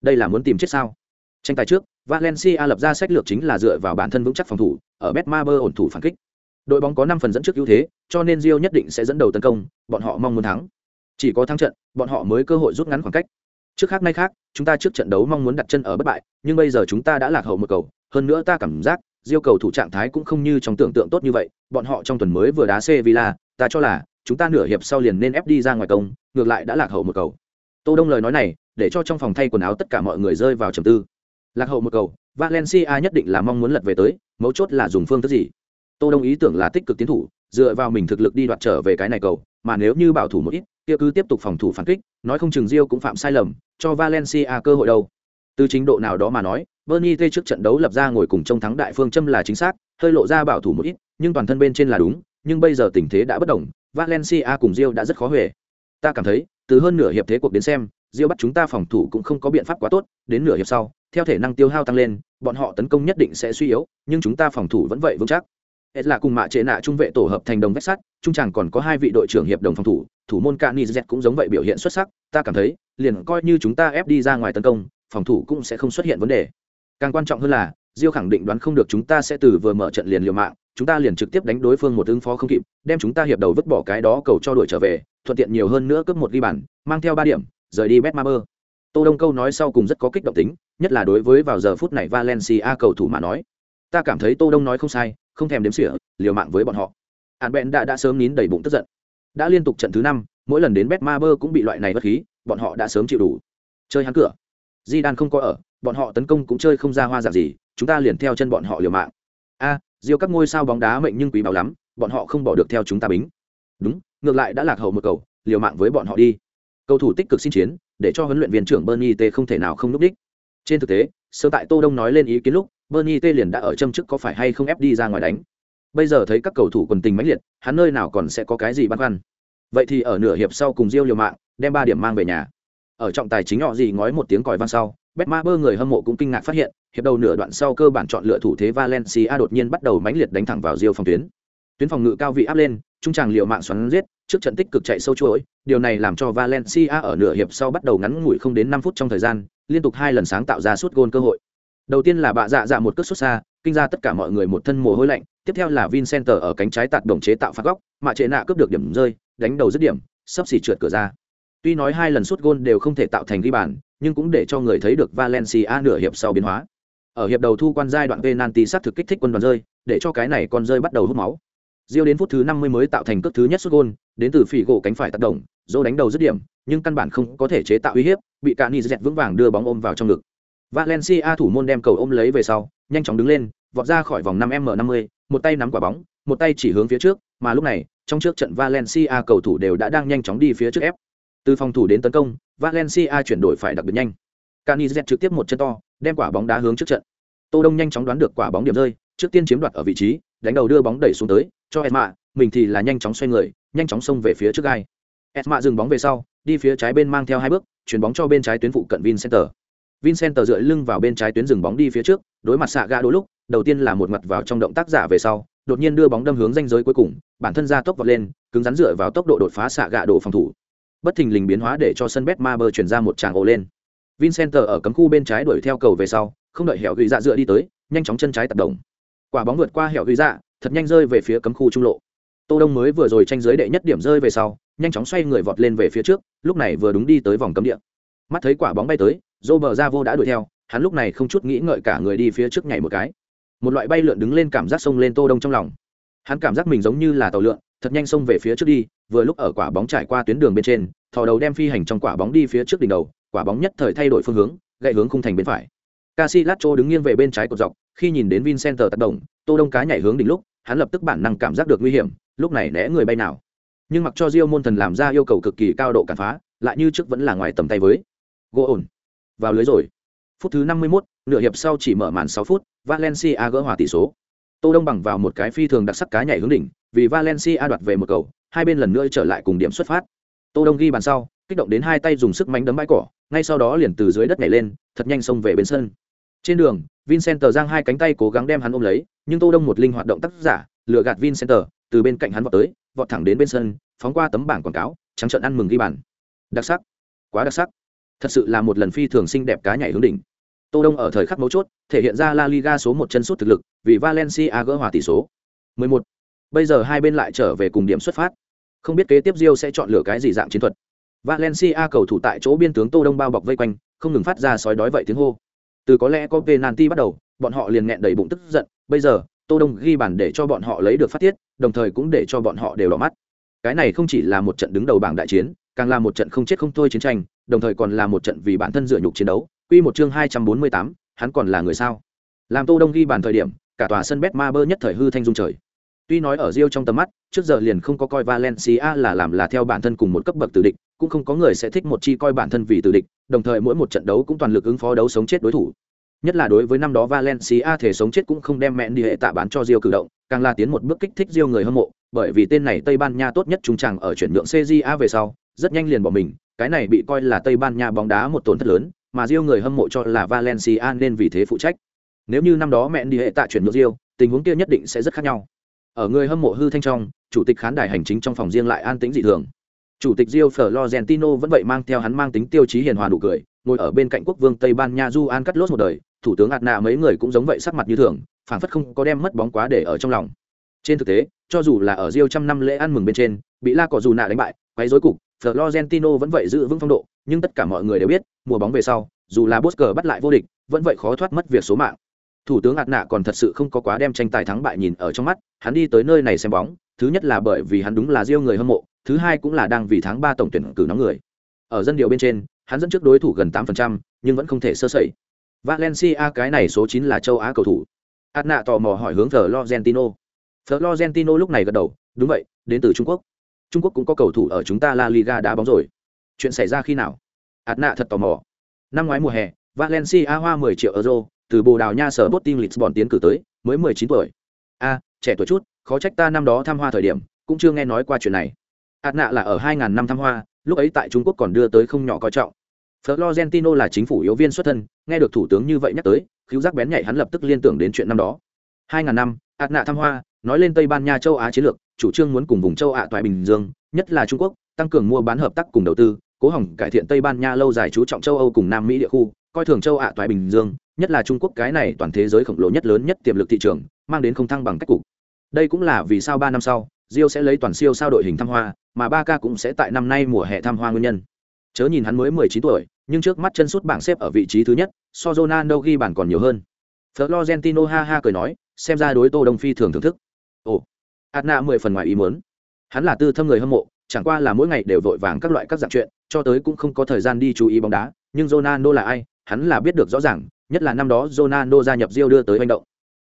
Đây là muốn tìm chết sao? Tranh tài trước Valencia lập ra sách lược chính là dựa vào bản thân vững chắc phòng thủ, ở Betmaber ổn thủ phản kích. Đội bóng có 5 phần dẫn trước ưu thế, cho nên Rio nhất định sẽ dẫn đầu tấn công, bọn họ mong muốn thắng. Chỉ có thắng trận, bọn họ mới cơ hội rút ngắn khoảng cách. Trước khác nay khác, chúng ta trước trận đấu mong muốn đặt chân ở bất bại, nhưng bây giờ chúng ta đã lạc hậu một cầu, hơn nữa ta cảm giác, Rio cầu thủ trạng thái cũng không như trong tưởng tượng tốt như vậy, bọn họ trong tuần mới vừa đá Sevilla, ta cho là chúng ta nửa hiệp sau liền nên ép đi ra ngoài công, ngược lại đã lạc hậu một cầu. Tô Đông lời nói này, để cho trong phòng thay quần áo tất cả mọi người rơi vào trầm tư lạc hậu một cầu, valencia nhất định là mong muốn lật về tới, mấu chốt là dùng phương thức gì? Tô đông ý tưởng là tích cực tiến thủ, dựa vào mình thực lực đi đoạt trở về cái này cầu, mà nếu như bảo thủ một ít, kia cứ tiếp tục phòng thủ phản kích, nói không chừng rio cũng phạm sai lầm, cho valencia cơ hội đâu. Từ chính độ nào đó mà nói bernie t trước trận đấu lập ra ngồi cùng trông thắng đại phương châm là chính xác, hơi lộ ra bảo thủ một ít, nhưng toàn thân bên trên là đúng, nhưng bây giờ tình thế đã bất đồng, valencia cùng rio đã rất khó huề. Ta cảm thấy, từ hơn nửa hiệp thế cuộc đến xem rio bắt chúng ta phòng thủ cũng không có biện pháp quá tốt, đến nửa hiệp sau theo thể năng tiêu hao tăng lên, bọn họ tấn công nhất định sẽ suy yếu, nhưng chúng ta phòng thủ vẫn vậy vững chắc. Hết là cùng mạ trệ nạ trung vệ tổ hợp thành đồng vách sắt, trung tràng còn có hai vị đội trưởng hiệp đồng phòng thủ thủ môn cạn nizet cũng giống vậy biểu hiện xuất sắc, ta cảm thấy, liền coi như chúng ta ép đi ra ngoài tấn công, phòng thủ cũng sẽ không xuất hiện vấn đề. Càng quan trọng hơn là, diêu khẳng định đoán không được chúng ta sẽ từ vừa mở trận liền liều mạng, chúng ta liền trực tiếp đánh đối phương một ứng phó không kịp, đem chúng ta hiệp đầu vứt bỏ cái đó cầu cho đuổi trở về, thuận tiện nhiều hơn nữa cướp một ghi bàn, mang theo ba điểm, rời đi bet ma bơ tô đông câu nói sau cùng rất có kích động tính nhất là đối với vào giờ phút này valencia cầu thủ mà nói. Ta cảm thấy tô đông nói không sai không thèm đếm xỉa liều mạng với bọn họ. Hàn Bện đã đã sớm nín đầy bụng tức giận. Đã liên tục trận thứ năm mỗi lần đến Betmaber cũng bị loại này bất khí bọn họ đã sớm chịu đủ. Chơi hắn cửa. Di đan không có ở bọn họ tấn công cũng chơi không ra hoa dạng gì chúng ta liền theo chân bọn họ liều mạng. A à, diêu các ngôi sao bóng đá mệnh nhưng quý báu lắm bọn họ không bỏ được theo chúng ta bính. Đúng ngược lại đã lạc hậu một cầu liều mạng với bọn họ đi. Cầu thủ tích cực xin chiến để cho huấn luyện viên trưởng bernie t không thể nào không núp đích. Trên thực tế sơ tại tô đông nói lên ý kiến lúc bernie t liền đã ở châm chức có phải hay không ép đi ra ngoài đánh. Bây giờ thấy các cầu thủ quần tình mãnh liệt hắn nơi nào còn sẽ có cái gì băn khoăn. Vậy thì ở nửa hiệp sau cùng diêu liều mạng đem ba điểm mang về nhà. Ở trọng tài chính họ gì ngói một tiếng còi vang sau Betmaber người hâm mộ cũng kinh ngạc phát hiện, hiệp đầu nửa đoạn sau cơ bản chọn lựa thủ thế Valencia đột nhiên bắt đầu mãnh liệt đánh thẳng vào diêu phòng tuyến. Tuyến phòng ngự cao vị áp lên, trung tràng liều mạng xoắn giết, trước trận tích cực chạy sâu chuỗi, điều này làm cho Valencia ở nửa hiệp sau bắt đầu ngắn ngủi không đến 5 phút trong thời gian, liên tục hai lần sáng tạo ra suốt gôn cơ hội. Đầu tiên là bạ dạ dạ một cước xuất xa, kinh ra tất cả mọi người một thân mồ hôi lạnh, tiếp theo là Vincenter ở cánh trái tạt đồng chế tạo phạt góc, mà chế nạ cướp được điểm rơi, đánh đầu dứt điểm, sắp xỉ trượt cửa ra. Tuy nói hai lần sút gôn đều không thể tạo thành ghi bàn, nhưng cũng để cho người thấy được Valencia nửa hiệp sau biến hóa. Ở hiệp đầu thu quan giai đoạn penalty sát thực kích thích quân đoàn rơi, để cho cái này con rơi bắt đầu hút máu. Diêu đến phút thứ 50 mới tạo thành cước thứ nhất sút gôn, đến từ phỉ gỗ cánh phải tác động, dỗ đánh đầu dứt điểm, nhưng căn bản không có thể chế tạo uy hiếp, bị Cani dẹt vững vàng đưa bóng ôm vào trong ngực. Valencia thủ môn đem cầu ôm lấy về sau, nhanh chóng đứng lên, vọt ra khỏi vòng 5m50, một tay nắm quả bóng, một tay chỉ hướng phía trước, mà lúc này, trong trước trận Valencia cầu thủ đều đã đang nhanh chóng đi phía trước ép. Từ phòng thủ đến tấn công, Valencia chuyển đổi phải đặc biệt nhanh. Canizet trực tiếp một chân to, đem quả bóng đá hướng trước trận. Tô Đông nhanh chóng đoán được quả bóng điểm rơi, trước tiên chiếm đoạt ở vị trí, đánh đầu đưa bóng đẩy xuống tới, cho Esma, mình thì là nhanh chóng xoay người, nhanh chóng xông về phía trước gai. Esma dừng bóng về sau, đi phía trái bên mang theo hai bước, chuyển bóng cho bên trái tuyến phụ cận Vincenter. Vincenter dựa lưng vào bên trái tuyến dừng bóng đi phía trước, đối mặt xạ gã đôi lúc, đầu tiên là một mặt vào trong động tác giả về sau, đột nhiên đưa bóng đâm hướng ranh giới cuối cùng, bản thân ra tốc vọt lên, cứng rắn dựa vào tốc độ đột phá xạ gã đổ phòng thủ bất thình lình biến hóa để cho sân bet bơ chuyển ra một tràng ồ lên vincenter ở cấm khu bên trái đuổi theo cầu về sau không đợi hẻo gửi dạ dựa đi tới nhanh chóng chân trái tập động. quả bóng vượt qua hẻo gửi dạ thật nhanh rơi về phía cấm khu trung lộ. Tô đông mới vừa rồi tranh giới đệ nhất điểm rơi về sau, nhanh chóng xoay người vọt lên về phía trước, lúc này vừa đúng đi tới vòng cấm địa. Mắt thấy quả bóng bay tới dô bờ ra vô đã đuổi theo, hắn lúc này không chút nghĩ ngợi cả người đi phía trước nhảy một cái. Một loại bay lượn đứng lên cảm giác sông lên tô đông trong lòng. Hắn cảm giác mình giống như là tàu lượn, thật nhanh xông về phía trước đi, vừa lúc ở quả bóng trải qua tuyến đường bên trên, thò đầu đem phi hành trong quả bóng đi phía trước đỉnh đầu, quả bóng nhất thời thay đổi phương hướng gậy hướng khung thành bên phải. Casillas đứng nghiêng về bên trái cột dọc, khi nhìn đến Vincent tác động, Tô Đông cá nhảy hướng đỉnh lúc, hắn lập tức bản năng cảm giác được nguy hiểm, lúc này né người bay nào. Nhưng mặc cho Rio môn thần làm ra yêu cầu cực kỳ cao độ cản phá, lại như trước vẫn là ngoài tầm tay với. Gỗ ổn. Vào lưới rồi. Phút thứ 51, nửa hiệp sau chỉ mở màn 6 phút, Valencia gỡ hòa tỷ số. Tô Đông bằng vào một cái phi thường đặc sắc cá nhảy hướng đỉnh, vì Valencia đoạt về một cầu, hai bên lần nữa trở lại cùng điểm xuất phát. Tô Đông ghi bàn sau, kích động đến hai tay dùng sức mạnh đấm bãi cỏ, ngay sau đó liền từ dưới đất nhảy lên, thật nhanh xông về bên sân. Trên đường, Vincent giang hai cánh tay cố gắng đem hắn ôm lấy, nhưng Tô Đông một linh hoạt động tác giả, lừa gạt Vincent, từ bên cạnh hắn vọt tới, vọt thẳng đến bên sân, phóng qua tấm bảng quảng cáo, trắng trợn ăn mừng ghi bàn. Đặc sắc, quá đặc sắc. Thật sự là một lần phi thường xinh đẹp cá nhảy hướng đỉnh. Tô Đông ở thời khắc mấu chốt, thể hiện ra La Liga số một chân sút thực lực, vì Valencia gỡ hòa tỷ số. 11. Bây giờ hai bên lại trở về cùng điểm xuất phát. Không biết kế tiếp Rio sẽ chọn lựa cái gì dạng chiến thuật. Valencia cầu thủ tại chỗ biên tướng Tô Đông bao bọc vây quanh, không ngừng phát ra sói đói vậy tiếng hô. Từ có lẽ có penalty bắt đầu, bọn họ liền nghẹn đầy bụng tức giận, bây giờ, Tô Đông ghi bàn để cho bọn họ lấy được phát tiết, đồng thời cũng để cho bọn họ đều đỏ mắt. Cái này không chỉ là một trận đứng đầu bảng đại chiến, càng là một trận không chết không thôi chiến tranh, đồng thời còn là một trận vì bản thân dựa nhục chiến đấu. Quy một chương 248, hắn còn là người sao? Làm Tô Đông ghi bàn thời điểm, cả tòa sân Betmaber nhất thời hư thanh dung trời. Tuy nói ở Rio trong tầm mắt, trước giờ liền không có coi Valencia là làm là theo bản thân cùng một cấp bậc tử địch, cũng không có người sẽ thích một chi coi bản thân vì tử địch, đồng thời mỗi một trận đấu cũng toàn lực ứng phó đấu sống chết đối thủ. Nhất là đối với năm đó Valencia thể sống chết cũng không đem mẹn đi hệ tạ bán cho Rio cử động, càng là tiến một bước kích thích Rio người hâm mộ, bởi vì tên này Tây Ban Nha tốt nhất trung tràng ở chuyển nhượng CJA về sau, rất nhanh liền bỏ mình, cái này bị coi là Tây Ban Nha bóng đá một tổn thất lớn, mà Rio người hâm mộ cho là Valencia nên vì thế phụ trách. Nếu như năm đó mẹn đi hệ tạ chuyển nhượng Rio, tình huống kia nhất định sẽ rất khác nhau ở người hâm mộ hư thanh trong chủ tịch khán đài hành chính trong phòng riêng lại an tĩnh dị thường chủ tịch rio florentino vẫn vậy mang theo hắn mang tính tiêu chí hiền hòa nụ cười, ngồi ở bên cạnh quốc vương tây ban nha du an cắt lốt một đời, thủ tướng ạt nạ mấy người cũng giống vậy sắc mặt như thường, phảng phất không có đem mất bóng quá để ở trong lòng. Trên thực tế, cho dù là ở rio trăm năm lễ ăn mừng bên trên, bị la cỏ dù nạ đánh bại, quấy rối cục, florentino vẫn vậy giữ vững phong độ, nhưng tất cả mọi người đều biết, mùa bóng về sau, dù là Bosker bắt lại vô địch, vẫn vậy khó thoát mất việc số mạng. Thủ tướng ạt nạ còn thật sự không có quá đem tranh tài thắng bại nhìn ở trong mắt, hắn đi tới nơi này xem bóng, thứ nhất là bởi vì hắn đúng là riêng người hâm mộ thứ hai cũng là đang vì tháng ba tổng tuyển cử nóng người. Ở dân điều bên trên hắn dẫn trước đối thủ gần tám phần trăm, nhưng vẫn không thể sơ sẩy. Valencia cái này số chín là châu á cầu thủ. Adna tò mò hỏi hướng florentino. Florentino lúc này gật đầu đúng vậy đến từ trung quốc. Trung quốc cũng có cầu thủ ở chúng ta la liga đá bóng rồi. Chuyện xảy ra khi nào? Adna thật tò mò. Năm ngoái mùa hè valencia hoa 10 triệu euro từ bồ đào nha sở bot team lisbon tiến cử tới mới 19 tuổi. A trẻ tuổi chút khó trách ta năm đó tham hoa thời điểm cũng chưa nghe nói qua chuyện này ạt nạ là ở 2000 năm thăm hoa, lúc ấy tại trung quốc còn đưa tới không nhỏ coi trọng. Florentino là chính phủ yếu viên xuất thân, nghe được thủ tướng như vậy nhắc tới khiếu giác bén nhạy hắn lập tức liên tưởng đến chuyện năm đó. 2000 năm, ạt nạ thăm hoa, nói lên tây ban nha châu á chiến lược, chủ trương muốn cùng vùng châu ạ toại bình dương, nhất là trung quốc, tăng cường mua bán hợp tác cùng đầu tư, cố hỏng cải thiện tây ban nha lâu dài chú trọng châu âu cùng nam mỹ địa khu, coi thường châu ạ toại bình dương, nhất là trung quốc cái này toàn thế giới khổng lồ nhất lớn nhất tiềm lực thị trường, mang đến không thăng bằng cách cục. Đây cũng là vì sao ba năm sau rio sẽ lấy toàn siêu sao đội hình thăm hoa mà ba ca cũng sẽ tại năm nay mùa hè thăm hoa nguyên nhân. Chớ nhìn hắn mới mười chín tuổi, nhưng trước mắt chân sút bảng xếp ở vị trí thứ nhất, so Ronaldo ghi bàn còn nhiều hơn. Florentino ha ha cười nói, xem ra đối tô đông phi thường thưởng thức. Ồ, adna mười phần ngoài ý muốn. Hắn là tư thâm người hâm mộ, chẳng qua là mỗi ngày đều vội vàng các loại các dạng chuyện, cho tới cũng không có thời gian đi chú ý bóng đá, nhưng Ronaldo là ai, hắn là biết được rõ ràng, nhất là năm đó Ronaldo gia nhập Rio đưa tới hành động.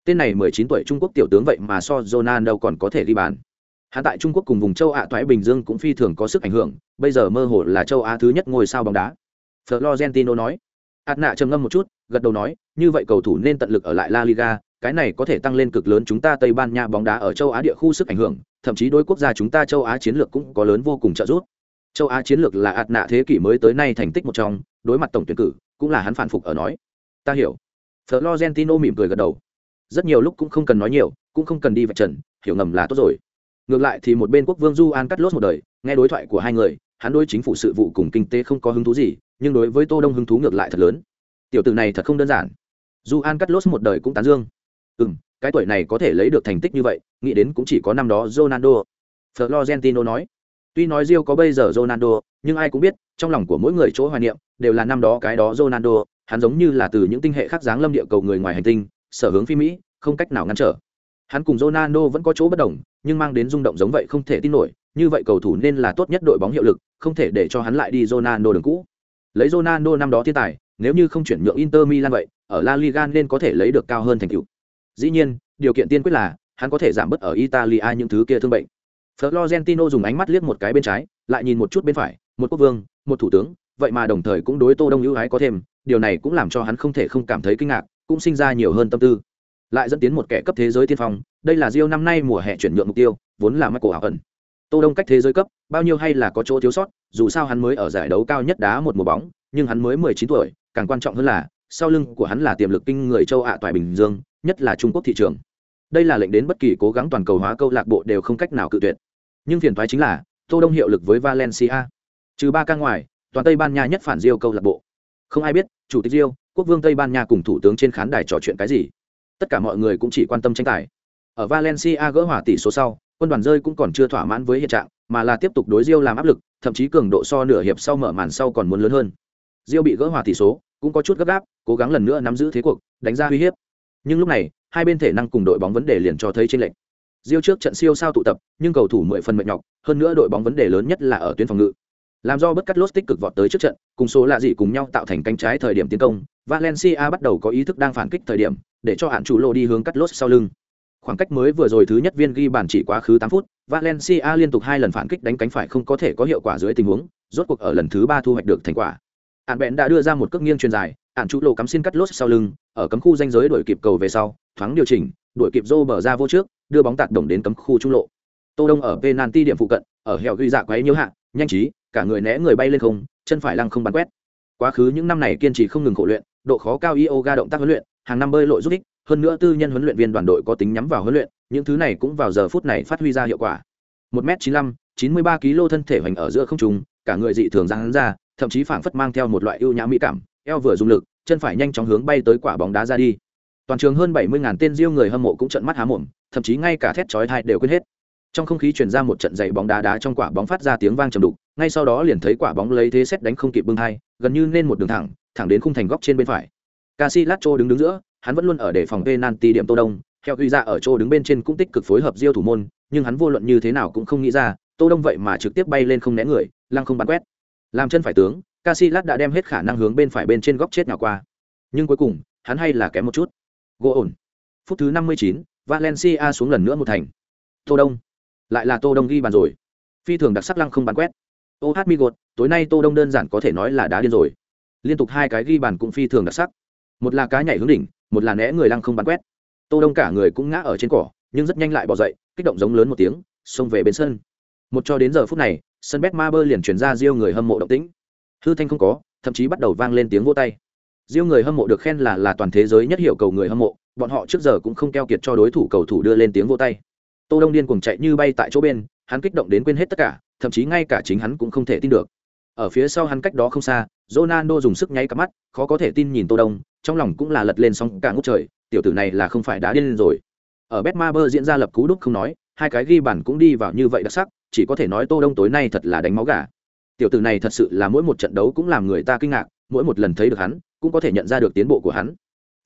Tên này mười chín tuổi Trung Quốc tiểu tướng vậy mà so Ronaldo còn có thể ghi bàn hắn tại Trung Quốc cùng vùng châu Á Toái Bình Dương cũng phi thường có sức ảnh hưởng bây giờ mơ hồ là châu Á thứ nhất ngôi sao bóng đá Florentino nói Adna trầm ngâm một chút gật đầu nói như vậy cầu thủ nên tận lực ở lại La Liga cái này có thể tăng lên cực lớn chúng ta Tây Ban Nha bóng đá ở châu Á địa khu sức ảnh hưởng, thậm chí đối quốc gia chúng ta châu Á chiến lược cũng có lớn vô cùng trợ giúp. Châu Á chiến lược là ạt nạ thế kỷ mới tới nay thành tích một trong, đối mặt tổng tuyển cử, cũng là hắn phản phục ở nói. Ta hiểu. Florentino mỉm cười gật đầu. Rất nhiều lúc cũng không cần nói nhiều, cũng không cần đi vạch trần, hiểu ngầm là tốt rồi. Ngược lại thì một bên quốc vương Du An cắt lốt một đời, nghe đối thoại của hai người, hắn đối chính phủ sự vụ cùng kinh tế không có hứng thú gì, nhưng đối với Tô Đông hứng thú ngược lại thật lớn. Tiểu tử này thật không đơn giản. Du An cắt lốt một đời cũng tán dương ừ m cái tuổi này có thể lấy được thành tích như vậy nghĩ đến cũng chỉ có năm đó ronaldo florentino nói tuy nói rio có bây giờ ronaldo nhưng ai cũng biết trong lòng của mỗi người chỗ hoài niệm đều là năm đó cái đó ronaldo hắn giống như là từ những tinh hệ khác dáng lâm địa cầu người ngoài hành tinh sở hướng phi mỹ không cách nào ngăn trở hắn cùng ronaldo vẫn có chỗ bất đồng nhưng mang đến rung động giống vậy không thể tin nổi như vậy cầu thủ nên là tốt nhất đội bóng hiệu lực không thể để cho hắn lại đi ronaldo đường cũ lấy ronaldo năm đó thiên tài nếu như không chuyển nhượng inter milan vậy ở la liga nên có thể lấy được cao hơn thành tựu Dĩ nhiên, điều kiện tiên quyết là hắn có thể giảm bớt ở Italia những thứ kia thương bệnh. Florentino dùng ánh mắt liếc một cái bên trái, lại nhìn một chút bên phải, một quốc vương, một thủ tướng, vậy mà đồng thời cũng đối Tô Đông ưu ái có thêm, điều này cũng làm cho hắn không thể không cảm thấy kinh ngạc, cũng sinh ra nhiều hơn tâm tư. Lại dẫn tiến một kẻ cấp thế giới tiên phong, đây là Rio năm nay mùa hè chuyển nhượng mục tiêu, vốn là Michael ẩn. Tô Đông cách thế giới cấp, bao nhiêu hay là có chỗ thiếu sót, dù sao hắn mới ở giải đấu cao nhất đá một mùa bóng, nhưng hắn mới 19 tuổi, càng quan trọng hơn là, sau lưng của hắn là tiềm lực kinh người châu ạ toại Bình Dương, nhất là trung quốc thị trường. Đây là lệnh đến bất kỳ cố gắng toàn cầu hóa câu lạc bộ đều không cách nào cự tuyệt. Nhưng phiền thoái chính là tô đông hiệu lực với valencia. Trừ ba ca ngoài toàn tây ban nha nhất phản diêu câu lạc bộ. Không ai biết chủ tịch diêu quốc vương tây ban nha cùng thủ tướng trên khán đài trò chuyện cái gì tất cả mọi người cũng chỉ quan tâm tranh tài. Ở valencia gỡ hỏa tỷ số sau quân đoàn rơi cũng còn chưa thỏa mãn với hiện trạng mà là tiếp tục đối diêu làm áp lực thậm chí cường độ so nửa hiệp sau mở màn sau còn muốn lớn hơn. Diêu bị gỡ hòa tỷ số cũng có chút gấp gáp cố gắng lần nữa nắm giữ thế cuộc đánh ra uy hiếp. Nhưng lúc này hai bên thể năng cùng đội bóng vấn đề liền cho thấy trên lệnh Diêu trước trận siêu sao tụ tập, nhưng cầu thủ mười phần mệt nhọc, hơn nữa đội bóng vấn đề lớn nhất là ở tuyến phòng ngự. Làm do bất cắt lốt tích cực vọt tới trước trận, cùng số lạ gì cùng nhau tạo thành cánh trái thời điểm tiến công, Valencia bắt đầu có ý thức đang phản kích thời điểm, để cho hạn chủ lô đi hướng cắt lốt sau lưng. Khoảng cách mới vừa rồi thứ nhất viên ghi bàn chỉ quá khứ tám phút, Valencia liên tục hai lần phản kích đánh cánh phải không có thể có hiệu quả dưới tình huống, rốt cuộc ở lần thứ ba thu hoạch được thành quả. hạn bẹn đã đưa ra một cước nghiêng truyền dài, ạn chủ lộ cắm xin cắt lốt sau lưng ở cấm khu danh giới đuổi kịp cầu về sau thoáng điều chỉnh đuổi kịp rô bờ ra vô trước đưa bóng tạt đồng đến cấm khu trung lộ tô đông ở penalty điểm phụ cận ở hẻo ghi dạ quấy nhiễu hạ nhanh trí cả người né người bay lên không chân phải lăng không bắn quét quá khứ những năm này kiên trì không ngừng khổ luyện độ khó cao yoga động tác huấn luyện hàng năm bơi lội giúp ích, hơn nữa tư nhân huấn luyện viên đoàn đội có tính nhắm vào huấn luyện, những thứ này cũng vào giờ phút này phát huy ra hiệu quả. Một m chín mươi lăm, chín mươi ba kg thân thể hoành ở giữa không trung, cả người dị thường giang ra, thậm chí phảng phất mang theo một loại ưu nhã mỹ cảm, eo vừa dùng lực, chân phải nhanh chóng hướng bay tới quả bóng đá ra đi. Toàn trường hơn bảy mươi ngàn tên riêu người hâm mộ cũng trận mắt há mồm, thậm chí ngay cả thét chói thai đều quên hết. Trong không khí truyền ra một trận dày bóng đá đá trong quả bóng phát ra tiếng vang trầm đục, ngay sau đó liền thấy quả bóng lấy thế xét đánh không kịp bưng hai, gần như nên một đường thẳng thẳng đến khung thành góc trên bên phải. Casillas đứng đứng giữa hắn vẫn luôn ở để phòng penalty điểm tô đông. Theo ghi ra dạ ở chỗ đứng bên trên cũng tích cực phối hợp diêu thủ môn nhưng hắn vô luận như thế nào cũng không nghĩ ra tô đông vậy mà trực tiếp bay lên không né người lăng không bắn quét. Làm chân phải tướng Casillas đã đem hết khả năng hướng bên phải bên trên góc chết nào qua. Nhưng cuối cùng hắn hay là kém một chút. Gỗ ổn. Phút thứ 59, Valencia xuống lần nữa một thành. Tô đông. Lại là tô đông ghi bàn rồi. Phi thường đặc sắc lăng không bắn quét. Oh my god, tối nay tô đông đơn giản có thể nói là đá điên rồi. Liên tục hai cái ghi bàn cũng phi thường đặc sắc một là cá nhảy hướng đỉnh, một là né người lăng không bắn quét. Tô đông cả người cũng ngã ở trên cỏ, nhưng rất nhanh lại bỏ dậy, kích động giống lớn một tiếng, xông về bên sân. Một cho đến giờ phút này, sân bet ma bơ liền chuyển ra riêu người hâm mộ động tĩnh. Hư thanh không có, thậm chí bắt đầu vang lên tiếng vô tay. Riêu người hâm mộ được khen là là toàn thế giới nhất hiệu cầu người hâm mộ, bọn họ trước giờ cũng không keo kiệt cho đối thủ cầu thủ đưa lên tiếng vô tay. Tô đông điên cuồng chạy như bay tại chỗ bên, hắn kích động đến quên hết tất cả, thậm chí ngay cả chính hắn cũng không thể tin được. Ở phía sau hắn cách đó không xa, ronaldo dùng sức nháy cả mắt, khó có thể tin nhìn tô đông trong lòng cũng là lật lên sóng cả ngút trời, tiểu tử này là không phải đã điên lên rồi. Ở betmaber diễn ra lập cú đúc không nói, hai cái ghi bàn cũng đi vào như vậy đặc sắc, chỉ có thể nói tô đông tối nay thật là đánh máu gà. Tiểu tử này thật sự là mỗi một trận đấu cũng làm người ta kinh ngạc, mỗi một lần thấy được hắn, cũng có thể nhận ra được tiến bộ của hắn.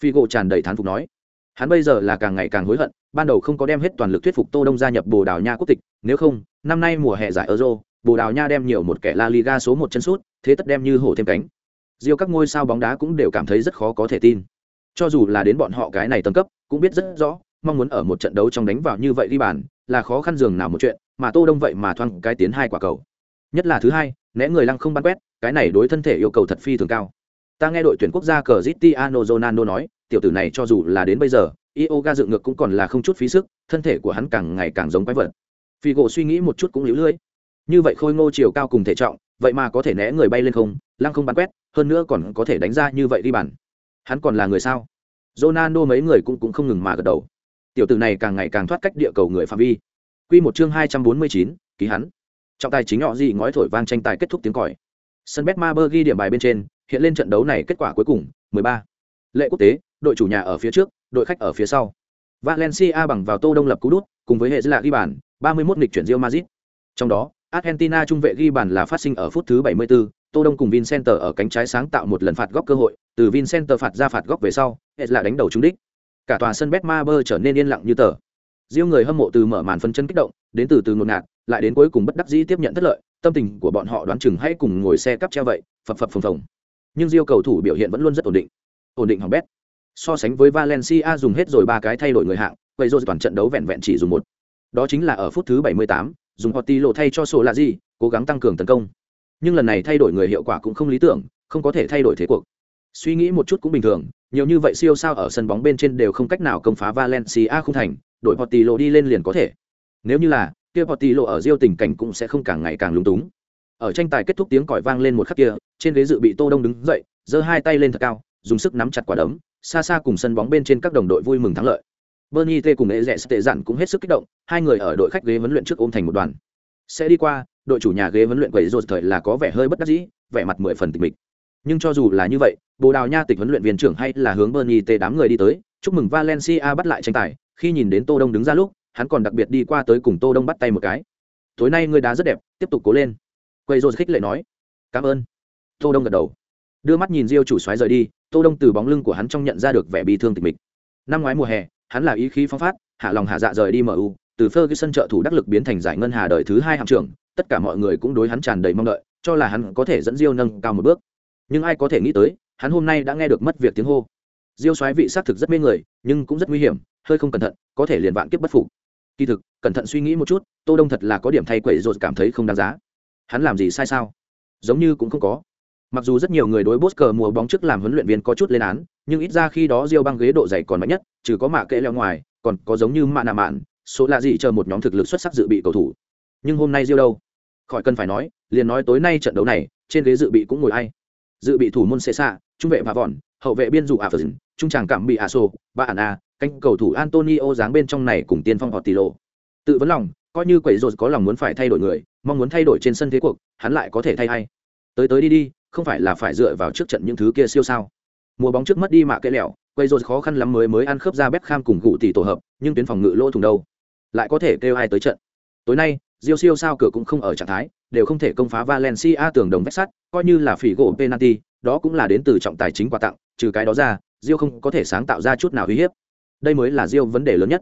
Figo tràn đầy thán phục nói, hắn bây giờ là càng ngày càng hối hận, ban đầu không có đem hết toàn lực thuyết phục tô đông gia nhập bồ đào nha quốc tịch, nếu không, năm nay mùa hè giải euro, bồ đào nha đem nhiều một kẻ la liga số một chân sút, thế tất đem như hổ thêm cánh riêu các ngôi sao bóng đá cũng đều cảm thấy rất khó có thể tin. Cho dù là đến bọn họ cái này tầng cấp, cũng biết rất rõ, mong muốn ở một trận đấu trong đánh vào như vậy đi bàn, là khó khăn dường nào một chuyện, mà tô đông vậy mà thoang cái tiến hai quả cầu. Nhất là thứ hai, né người lăng không bắn quét, cái này đối thân thể yêu cầu thật phi thường cao. Ta nghe đội tuyển quốc gia Cristiano Ronaldo nói, tiểu tử này cho dù là đến bây giờ yoga dựng ngược cũng còn là không chút phí sức, thân thể của hắn càng ngày càng giống quái vật. Figo suy nghĩ một chút cũng liễu lưỡi. Như vậy khôi ngô chiều cao cùng thể trọng, vậy mà có thể né người bay lên không? Lăng không bắn quét hơn nữa còn có thể đánh ra như vậy đi bàn hắn còn là người sao? Ronaldo mấy người cũng cũng không ngừng mà gật đầu. Tiểu tử này càng ngày càng thoát cách địa cầu người phạm vi. Quy một chương hai trăm bốn mươi chín, ký hắn. Trọng tài chính họ gì ngói thổi vang tranh tài kết thúc tiếng còi. Sân Bet Maber ghi điểm bài bên trên hiện lên trận đấu này kết quả cuối cùng 13. lệ quốc tế đội chủ nhà ở phía trước đội khách ở phía sau. Valencia bằng vào tô đông lập cú đút cùng với hệ là ghi bàn 31 nghịch chuyển Real Madrid. Trong đó argentina trung vệ ghi bàn là phát sinh ở phút thứ 74, tô đông cùng vincenter ở cánh trái sáng tạo một lần phạt góc cơ hội từ vincenter phạt ra phạt góc về sau hết là đánh đầu trúng đích. Cả tòa sân betmaber trở nên yên lặng như tờ. Riêng người hâm mộ từ mở màn phân chân kích động đến từ từ ngột ngạt lại đến cuối cùng bất đắc dĩ tiếp nhận thất lợi tâm tình của bọn họ đoán chừng hãy cùng ngồi xe cắp treo vậy phập phập phồng phồng. Nhưng Diêu cầu thủ biểu hiện vẫn luôn rất ổn định. Ổn định hỏng bét. So sánh với valencia dùng hết rồi ba cái thay đổi người hạng vậy rồi toàn trận đấu vẹn vẹn chỉ dùng một. Đó chính là ở phút thứ 78, dùng Hotti thay cho sổ là gì cố gắng tăng cường tấn công nhưng lần này thay đổi người hiệu quả cũng không lý tưởng, không có thể thay đổi thế cuộc. Suy nghĩ một chút cũng bình thường, nhiều như vậy siêu sao ở sân bóng bên trên đều không cách nào công phá valencia không thành, đội Hotti lộ đi lên liền có thể. Nếu như là, kia Hotti lộ ở Rio tình cảnh cũng sẽ không càng ngày càng lúng túng. Ở tranh tài kết thúc tiếng còi vang lên một khắc kia, trên ghế dự bị tô đông đứng dậy, giơ hai tay lên thật cao, dùng sức nắm chặt quả đấm, xa xa cùng sân bóng bên trên các đồng đội vui mừng thắng lợi. Bernie t cùng ế rẽ tệ dặn cũng hết sức kích động, hai người ở đội khách ghế huấn luyện trước ôm thành một đoàn. Sẽ đi qua đội chủ nhà ghế huấn luyện quầy rột thời là có vẻ hơi bất đắc dĩ, vẻ mặt mười phần tịch mịch. Nhưng cho dù là như vậy, bồ đào nha tịch huấn luyện viên trưởng hay là hướng bernie tê đám người đi tới, chúc mừng valencia bắt lại tranh tài. Khi nhìn đến tô đông đứng ra lúc, hắn còn đặc biệt đi qua tới cùng tô đông bắt tay một cái. Tối nay người đá rất đẹp, tiếp tục cố lên. Quầy rột khích lệ nói. Cảm ơn. Tô đông gật đầu. Đưa mắt nhìn diêu chủ xoáy rời đi, tô đông từ bóng lưng của hắn trong nhận ra được vẻ bi thương tịch mịch. Năm ngoái mùa hè, hắn là ý khí phong phát, hạ lòng hạ dạ rời đi mu từ ferguson trợ thủ đắc lực biến thành giải ngân hà đời thứ hai hạm trưởng tất cả mọi người cũng đối hắn tràn đầy mong đợi, cho là hắn có thể dẫn diêu nâng cao một bước. Nhưng ai có thể nghĩ tới, hắn hôm nay đã nghe được mất việc tiếng hô. Diêu xoáy vị xác thực rất mê người, nhưng cũng rất nguy hiểm, hơi không cẩn thận, có thể liền vạn kiếp bất phục. Kỳ thực, cẩn thận suy nghĩ một chút, tô đông thật là có điểm thay quẩy rồi cảm thấy không đáng giá. Hắn làm gì sai sao? Giống như cũng không có. Mặc dù rất nhiều người đối bốt cờ mùa bóng trước làm huấn luyện viên có chút lên án, nhưng ít ra khi đó diêu băng ghế độ dày còn mạnh nhất, trừ có mạ kệ leo ngoài, còn có giống như mạ nạ mạn, số lạ gì chờ một nhóm thực lực xuất sắc dự bị cầu thủ. Nhưng hôm nay diêu đâu? Khỏi cần phải nói liền nói tối nay trận đấu này trên ghế dự bị cũng ngồi ai dự bị thủ môn xê xạ trung vệ và vòn hậu vệ biên dụ ả phật trung tràng cảm bị ả sô ba ản a cánh cầu thủ Antonio dáng bên trong này cùng tiên phong họ tỷ lộ. Tự vấn lòng, coi như quẩy rột có lòng muốn phải thay đổi người, mong muốn thay đổi trên sân thế cuộc, hắn lại có thể thay hay. Tới tới đi đi, không phải là phải dựa vào trước trận những thứ kia siêu sao. Mùa bóng trước mất đi mạ cây lẹo, quay rột khó khăn lắm mới mới ăn khớp ra Beckham cùng gụ tỷ tổ hợp, nhưng tuyến phòng ngự lỗ thủng đâu. Lại có thể kêu ai tới trận. Tối nay, Diêu siêu sao cửa cũng không ở trạng thái, đều không thể công phá Valencia tường đồng vách sắt, coi như là phỉ gỗ penalty, đó cũng là đến từ trọng tài chính quà tặng, trừ cái đó ra, Diêu không có thể sáng tạo ra chút nào uy hiếp. Đây mới là Diêu vấn đề lớn nhất.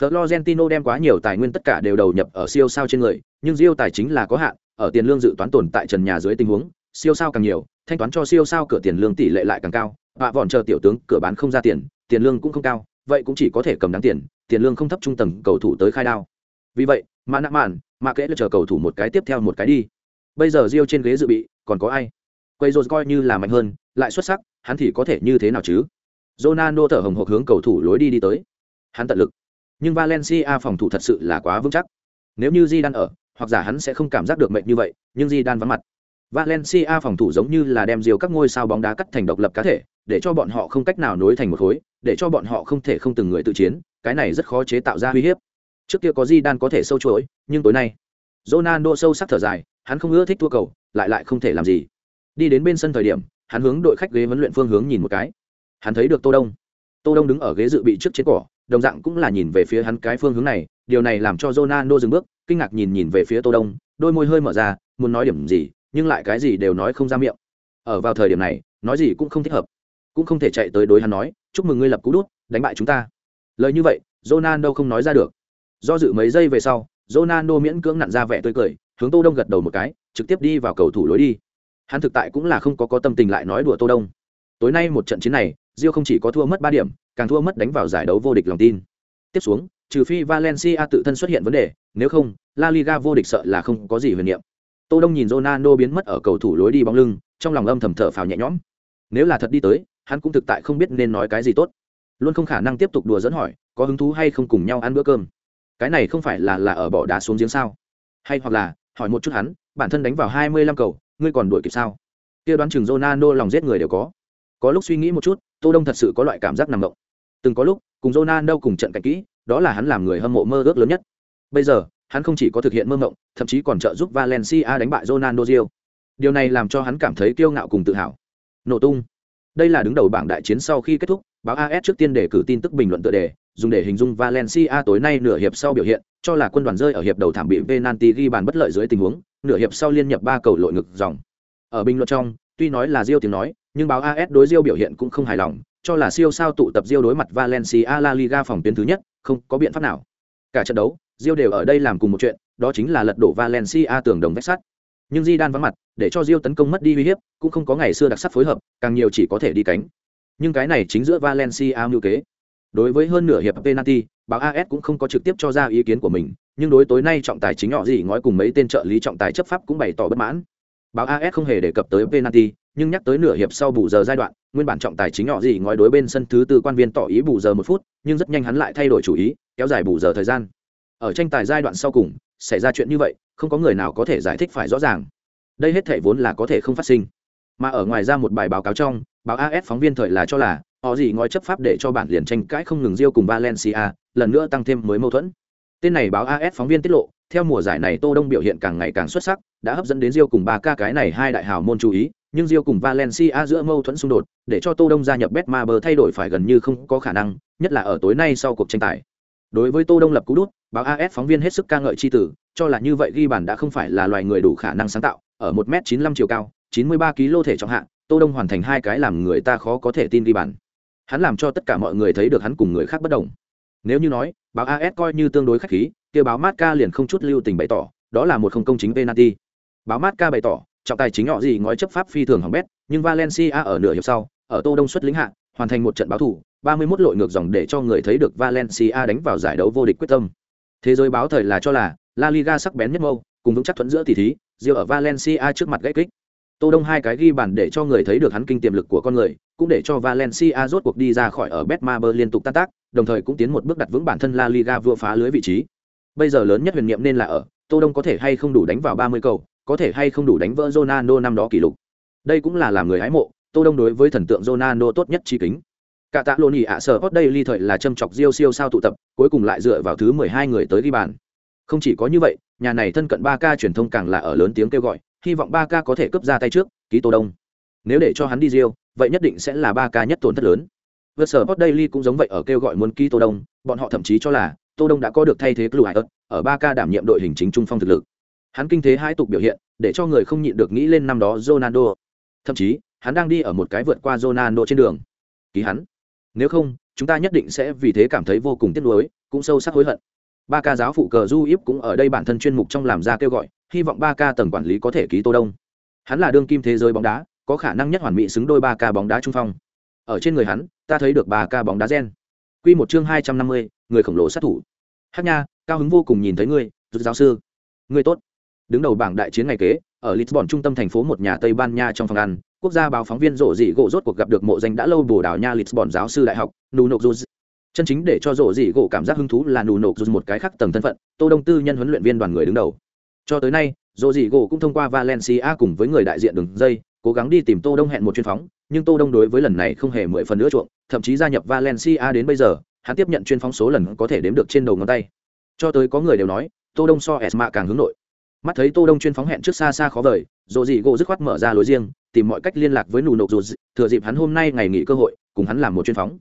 Florentino đem quá nhiều tài nguyên tất cả đều đầu nhập ở siêu sao trên người, nhưng Diêu tài chính là có hạn, ở tiền lương dự toán tồn tại trần nhà dưới tình huống, siêu sao càng nhiều, thanh toán cho siêu sao cửa tiền lương tỷ lệ lại càng cao, và vòn chờ tiểu tướng cửa bán không ra tiền, tiền lương cũng không cao, vậy cũng chỉ có thể cầm đáng tiền, tiền lương không thấp trung tầng cầu thủ tới khai đao. Vì vậy, mã nạ mạn, mà kệ chờ cầu thủ một cái tiếp theo một cái đi. Bây giờ Rio trên ghế dự bị, còn có ai? Quay rồi coi như là mạnh hơn, lại xuất sắc, hắn thì có thể như thế nào chứ? Ronaldo thở hồng hộc hướng cầu thủ lối đi đi tới. Hắn tận lực, nhưng Valencia phòng thủ thật sự là quá vững chắc. Nếu như Di đang ở, hoặc giả hắn sẽ không cảm giác được mệt như vậy, nhưng Di đang vắng mặt. Valencia phòng thủ giống như là đem diều các ngôi sao bóng đá cắt thành độc lập cá thể, để cho bọn họ không cách nào nối thành một khối, để cho bọn họ không thể không từng người tự chiến, cái này rất khó chế tạo ra uy hiếp. Trước kia có Zidane có thể sâu chuỗi, nhưng tối nay, Ronaldo sâu sắc thở dài, hắn không ưa thích thua cầu, lại lại không thể làm gì. Đi đến bên sân thời điểm, hắn hướng đội khách ghế huấn luyện phương hướng nhìn một cái. Hắn thấy được Tô Đông. Tô Đông đứng ở ghế dự bị trước trên cỏ, đồng dạng cũng là nhìn về phía hắn cái phương hướng này, điều này làm cho Ronaldo dừng bước, kinh ngạc nhìn nhìn về phía Tô Đông, đôi môi hơi mở ra, muốn nói điểm gì, nhưng lại cái gì đều nói không ra miệng. Ở vào thời điểm này, nói gì cũng không thích hợp, cũng không thể chạy tới đối hắn nói, chúc mừng ngươi lập cú đút, đánh bại chúng ta. Lời như vậy, Ronaldo không nói ra được. Do dự mấy giây về sau, Ronaldo miễn cưỡng nặn ra vẻ tươi cười, hướng Tô Đông gật đầu một cái, trực tiếp đi vào cầu thủ lối đi. Hắn thực tại cũng là không có có tâm tình lại nói đùa Tô Đông. Tối nay một trận chiến này, Rio không chỉ có thua mất ba điểm, càng thua mất đánh vào giải đấu vô địch lòng tin. Tiếp xuống, trừ phi Valencia tự thân xuất hiện vấn đề, nếu không, La Liga vô địch sợ là không có gì huyền niệm. Tô Đông nhìn Ronaldo biến mất ở cầu thủ lối đi bóng lưng, trong lòng âm thầm thở phào nhẹ nhõm. Nếu là thật đi tới, hắn cũng thực tại không biết nên nói cái gì tốt. Luôn không khả năng tiếp tục đùa dẫn hỏi, có hứng thú hay không cùng nhau ăn bữa cơm. Cái này không phải là là ở bỏ đá xuống giếng sao? Hay hoặc là, hỏi một chút hắn, bản thân đánh vào 25 cầu, ngươi còn đuổi kịp sao? Kia đoán chừng Ronaldo lòng giết người đều có. Có lúc suy nghĩ một chút, Tô Đông thật sự có loại cảm giác nằm động. Từng có lúc, cùng Ronaldo cùng trận cạnh kỹ, đó là hắn làm người hâm mộ mơ ước lớn nhất. Bây giờ, hắn không chỉ có thực hiện mơ mộng, thậm chí còn trợ giúp Valencia đánh bại Ronaldo Rio. Điều này làm cho hắn cảm thấy kiêu ngạo cùng tự hào. Nổ tung. Đây là đứng đầu bảng đại chiến sau khi kết thúc, báo AS trước tiên để cử tin tức bình luận tựa đề, dùng để hình dung Valencia tối nay nửa hiệp sau biểu hiện, cho là quân đoàn rơi ở hiệp đầu thảm bị venanti ghi bàn bất lợi dưới tình huống, nửa hiệp sau liên nhập ba cầu lội ngực dòng. Ở bình luận trong, tuy nói là Rio tiếng nói, nhưng báo AS đối Rio biểu hiện cũng không hài lòng, cho là siêu sao tụ tập Rio đối mặt Valencia La Liga phòng tuyến thứ nhất, không có biện pháp nào. Cả trận đấu, Rio đều ở đây làm cùng một chuyện, đó chính là lật đổ Valencia tường đồng vách sắt. Nhưng di đan vắng mặt, để cho Diêu tấn công mất đi uy hiếp, cũng không có ngày xưa đặc sắc phối hợp, càng nhiều chỉ có thể đi cánh. Nhưng cái này chính giữa Valencia mưu kế. Đối với hơn nửa hiệp penalty, báo AS cũng không có trực tiếp cho ra ý kiến của mình, nhưng đối tối nay trọng tài chính nhỏ gì ngói cùng mấy tên trợ lý trọng tài chấp pháp cũng bày tỏ bất mãn. Báo AS không hề đề cập tới penalty, nhưng nhắc tới nửa hiệp sau bù giờ giai đoạn, nguyên bản trọng tài chính nhỏ gì ngói đối bên sân thứ tư quan viên tỏ ý bù giờ một phút, nhưng rất nhanh hắn lại thay đổi chủ ý, kéo dài bù giờ thời gian. Ở tranh tài giai đoạn sau cùng, xảy ra chuyện như vậy, không có người nào có thể giải thích phải rõ ràng. Đây hết thể vốn là có thể không phát sinh. Mà ở ngoài ra một bài báo cáo trong, báo AS phóng viên thời là cho là họ gì ngói chấp pháp để cho bản liền tranh cãi không ngừng riêu cùng Valencia, lần nữa tăng thêm mới mâu thuẫn. Tên này báo AS phóng viên tiết lộ, theo mùa giải này Tô Đông biểu hiện càng ngày càng xuất sắc, đã hấp dẫn đến riêu cùng ba ca cái này hai đại hào môn chú ý, nhưng riêu cùng Valencia giữa mâu thuẫn xung đột, để cho Tô Đông gia nhập Betmaber thay đổi phải gần như không có khả năng, nhất là ở tối nay sau cuộc tranh tài. Đối với Tô Đông lập cú đút, báo AS phóng viên hết sức ca ngợi chi tử, cho là như vậy ghi bàn đã không phải là loài người đủ khả năng sáng tạo, ở một m chín mươi lăm chiều cao, 93 kg thể trọng hạng, Tô Đông hoàn thành hai cái làm người ta khó có thể tin ghi bàn. Hắn làm cho tất cả mọi người thấy được hắn cùng người khác bất đồng. Nếu như nói, báo AS coi như tương đối khách khí, kia báo Marca liền không chút lưu tình bày tỏ, đó là một không công chính penalty. Báo Marca bày tỏ, trọng tài chính họ gì ngói chấp pháp phi thường hỏng bét, nhưng Valencia ở nửa hiệp sau, ở Tô Đông xuất lĩnh hạ, hoàn thành một trận báo thủ, 31 lội ngược dòng để cho người thấy được Valencia đánh vào giải đấu vô địch quyết tâm. Thế giới báo thời là cho là La Liga sắc bén nhất mâu, cùng vững chắc thuận giữa tỷ thí, Rio ở Valencia trước mặt gãy kích. Tô Đông hai cái ghi bàn để cho người thấy được hắn kinh tiềm lực của con người, cũng để cho Valencia rốt cuộc đi ra khỏi ở Betmaber liên tục tan tác, đồng thời cũng tiến một bước đặt vững bản thân La Liga vừa phá lưới vị trí. Bây giờ lớn nhất huyền niệm nên là ở, Tô Đông có thể hay không đủ đánh vào 30 cầu, có thể hay không đủ đánh vỡ Ronaldo năm đó kỷ lục. Đây cũng là làm người hái mộ, Tô Đông đối với thần tượng Ronaldo tốt nhất chi kính cả tạ lộn ỉ ạ, sở hot đây ly thời là châm chọc diêu siêu sao tụ tập, cuối cùng lại dựa vào thứ mười hai người tới ghi bàn. Không chỉ có như vậy, nhà này thân cận ba ca truyền thông càng là ở lớn tiếng kêu gọi, hy vọng ba ca có thể cướp ra tay trước, ký tô đông. Nếu để cho hắn đi diêu, vậy nhất định sẽ là ba ca nhất tổn thất lớn. Vượt sở hot daily cũng giống vậy ở kêu gọi muốn ký tô đông, bọn họ thậm chí cho là tô đông đã có được thay thế clue hải ớt ở ba ca đảm nhiệm đội hình chính trung phong thực lực. Hắn kinh thế hai tục biểu hiện, để cho người không nhịn được nghĩ lên năm đó ronaldo. Thậm chí, hắn đang đi ở một cái vượt qua ronaldo trên đường. Ký hắn nếu không, chúng ta nhất định sẽ vì thế cảm thấy vô cùng tiếc nuối, cũng sâu sắc hối hận. Ba ca giáo phụ cờ du íp cũng ở đây bản thân chuyên mục trong làm ra kêu gọi, hy vọng ba ca tầng quản lý có thể ký tô đông. Hắn là đương kim thế giới bóng đá, có khả năng nhất hoàn mỹ xứng đôi ba ca bóng đá trung phong. Ở trên người hắn, ta thấy được ba ca bóng đá gen. Quy một chương hai trăm năm mươi, người khổng lồ sát thủ. Hắc nha, cao hứng vô cùng nhìn thấy ngươi, rút giáo sư. Ngươi tốt. Đứng đầu bảng đại chiến ngày kế, ở lisbon trung tâm thành phố một nhà tây ban nha trong phòng ăn quốc gia báo phóng viên rộ dị gỗ rốt cuộc gặp được mộ danh đã lâu bồ đào nha lisbon giáo sư đại học nù nộp juz chân chính để cho rộ dị gỗ cảm giác hứng thú là nù nộp juz một cái khác tầng thân phận, tô đông tư nhân huấn luyện viên đoàn người đứng đầu. Cho tới nay rộ dị gỗ cũng thông qua valencia cùng với người đại diện đường dây, cố gắng đi tìm tô đông hẹn một chuyên phóng, nhưng tô đông đối với lần này không hề mười phần nữa chuộng, thậm chí gia nhập valencia đến bây giờ, hắn tiếp nhận chuyên phóng số lần có thể đếm được trên đầu ngón tay. Cho tới có người đều nói, tô đông so esma càng hướng nội. Mắt thấy tô đông chuyên phóng hẹn trước xa xa khó vời rồi dị gỗ dứt khoát mở ra lối riêng tìm mọi cách liên lạc với nụ nộp dù thừa dịp hắn hôm nay ngày nghỉ cơ hội cùng hắn làm một chuyên phóng.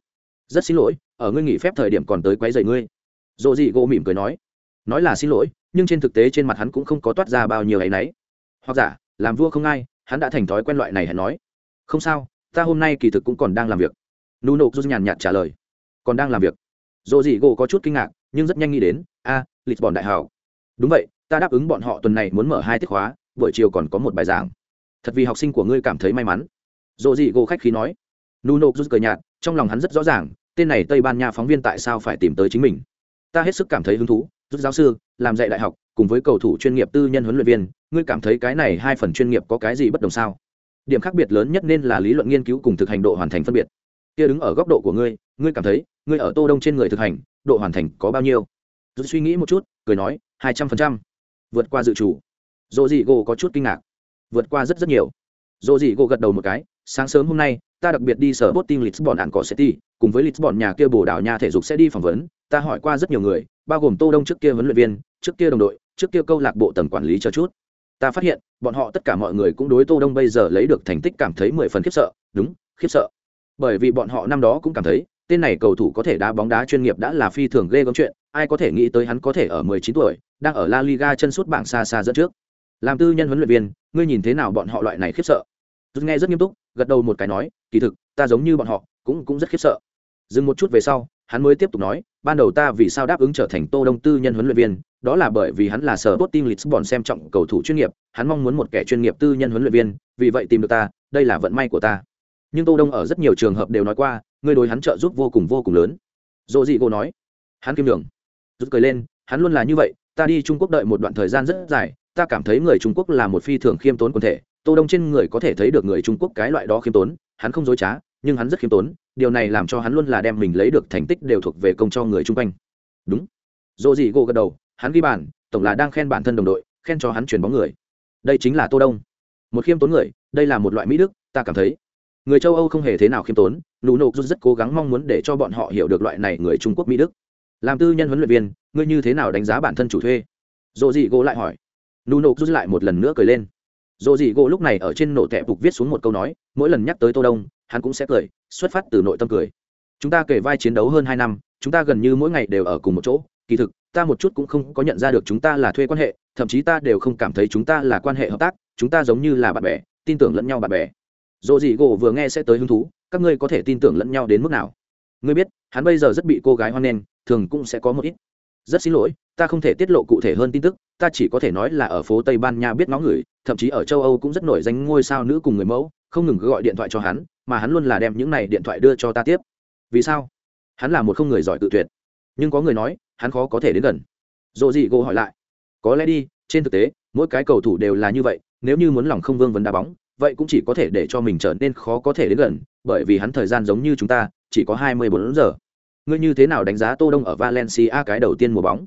Rất xin lỗi ở ngươi nghỉ phép thời điểm còn tới quấy rầy ngươi. Rồi gì gỗ mỉm cười nói. Nói là xin lỗi nhưng trên thực tế trên mặt hắn cũng không có toát ra bao nhiêu ấy nấy. Hoặc giả làm vua không ai hắn đã thành thói quen loại này hắn nói. Không sao ta hôm nay kỳ thực cũng còn đang làm việc. Nụ nộp dù nhàn nhạt trả lời. Còn đang làm việc. Rồi gì gỗ có chút kinh ngạc nhưng rất nhanh nghĩ đến a à, lịch bọn đại hào đúng vậy ta đáp ứng bọn họ tuần này muốn mở hai tiết khóa buổi chiều còn có một bài giảng thật vì học sinh của ngươi cảm thấy may mắn. Dồ dị gỗ khách khí nói. Nuno rút cười nhạt, trong lòng hắn rất rõ ràng, tên này tây ban nha phóng viên tại sao phải tìm tới chính mình. Ta hết sức cảm thấy hứng thú rút giáo sư, làm dạy đại học, cùng với cầu thủ chuyên nghiệp tư nhân huấn luyện viên, ngươi cảm thấy cái này hai phần chuyên nghiệp có cái gì bất đồng sao? Điểm khác biệt lớn nhất nên là lý luận nghiên cứu cùng thực hành độ hoàn thành phân biệt. Kia đứng ở góc độ của ngươi ngươi cảm thấy, ngươi ở tô đông trên người thực hành, độ hoàn thành có bao nhiêu? Rút suy nghĩ một chút, cười nói, hai trăm phần trăm. Vượt qua dự chủ dồ dị gỗ có chút kinh ngạc vượt qua rất rất nhiều. Dồ dị gỗ gật đầu một cái, sáng sớm hôm nay, ta đặc biệt đi sở bot team lisbon ạn cỏ city cùng với lisbon nhà kia bồ đảo nhà thể dục sẽ đi phỏng vấn, ta hỏi qua rất nhiều người, bao gồm tô đông trước kia huấn luyện viên, trước kia đồng đội, trước kia câu lạc bộ tầng quản lý cho chút. Ta phát hiện, bọn họ tất cả mọi người cũng đối tô đông bây giờ lấy được thành tích cảm thấy mười phần khiếp sợ, đúng, khiếp sợ. Bởi vì bọn họ năm đó cũng cảm thấy, tên này cầu thủ có thể đá bóng đá chuyên nghiệp đã là phi thường ghê gớm chuyện, ai có thể nghĩ tới hắn có thể ở 19 tuổi, đang ở La Liga chân suốt bảng xa xa dẫn trước làm tư nhân huấn luyện viên, ngươi nhìn thế nào bọn họ loại này khiếp sợ? Rút nghe rất nghiêm túc, gật đầu một cái nói, kỳ thực, ta giống như bọn họ, cũng cũng rất khiếp sợ. Dừng một chút về sau, hắn mới tiếp tục nói, ban đầu ta vì sao đáp ứng trở thành tô đông tư nhân huấn luyện viên, đó là bởi vì hắn là sở tốt team lisbon xem trọng cầu thủ chuyên nghiệp, hắn mong muốn một kẻ chuyên nghiệp tư nhân huấn luyện viên, vì vậy tìm được ta, đây là vận may của ta. Nhưng tô đông ở rất nhiều trường hợp đều nói qua, ngươi đối hắn trợ giúp vô cùng vô cùng lớn. Dỗ dị cô nói, hắn kim đường rút cười lên, hắn luôn là như vậy, ta đi trung quốc đợi một đoạn thời gian rất dài ta cảm thấy người trung quốc là một phi thường khiêm tốn quần thể, tô đông trên người có thể thấy được người trung quốc cái loại đó khiêm tốn, hắn không dối trá, nhưng hắn rất khiêm tốn, điều này làm cho hắn luôn là đem mình lấy được thành tích đều thuộc về công cho người chung quanh. Đúng. Dỗ dị gỗ gật đầu, hắn ghi bàn, tổng là đang khen bản thân đồng đội, khen cho hắn chuyển bóng người. Đây chính là tô đông. Một khiêm tốn người, đây là một loại mỹ đức, ta cảm thấy. Người châu âu không hề thế nào khiêm tốn, nụ nộp rất cố gắng mong muốn để cho bọn họ hiểu được loại này người trung quốc mỹ đức. Làm tư nhân huấn luyện viên, ngươi như thế nào đánh giá bản thân chủ thuê? Dồ dị gỗ lại hỏi nụ nộp rút lại một lần nữa cười lên dồ dị gỗ lúc này ở trên nổ tẹp phục viết xuống một câu nói mỗi lần nhắc tới tô đông hắn cũng sẽ cười xuất phát từ nội tâm cười chúng ta kể vai chiến đấu hơn hai năm chúng ta gần như mỗi ngày đều ở cùng một chỗ kỳ thực ta một chút cũng không có nhận ra được chúng ta là thuê quan hệ thậm chí ta đều không cảm thấy chúng ta là quan hệ hợp tác chúng ta giống như là bạn bè tin tưởng lẫn nhau bạn bè dồ dị gỗ vừa nghe sẽ tới hứng thú các ngươi có thể tin tưởng lẫn nhau đến mức nào ngươi biết hắn bây giờ rất bị cô gái hoan nghênh thường cũng sẽ có một ít rất xin lỗi, ta không thể tiết lộ cụ thể hơn tin tức, ta chỉ có thể nói là ở phố tây ban nha biết ngó người, thậm chí ở châu âu cũng rất nổi danh ngôi sao nữ cùng người mẫu, không ngừng gọi điện thoại cho hắn, mà hắn luôn là đem những này điện thoại đưa cho ta tiếp. Vì sao? Hắn là một không người giỏi tự tuyệt. Nhưng có người nói, hắn khó có thể đến gần. Dồ dị gỗ hỏi lại. Có lẽ đi, trên thực tế, mỗi cái cầu thủ đều là như vậy, nếu như muốn lòng không vương vấn đá bóng, vậy cũng chỉ có thể để cho mình trở nên khó có thể đến gần, bởi vì hắn thời gian giống như chúng ta, chỉ có hai mươi bốn giờ ngươi như thế nào đánh giá tô đông ở valencia cái đầu tiên mùa bóng?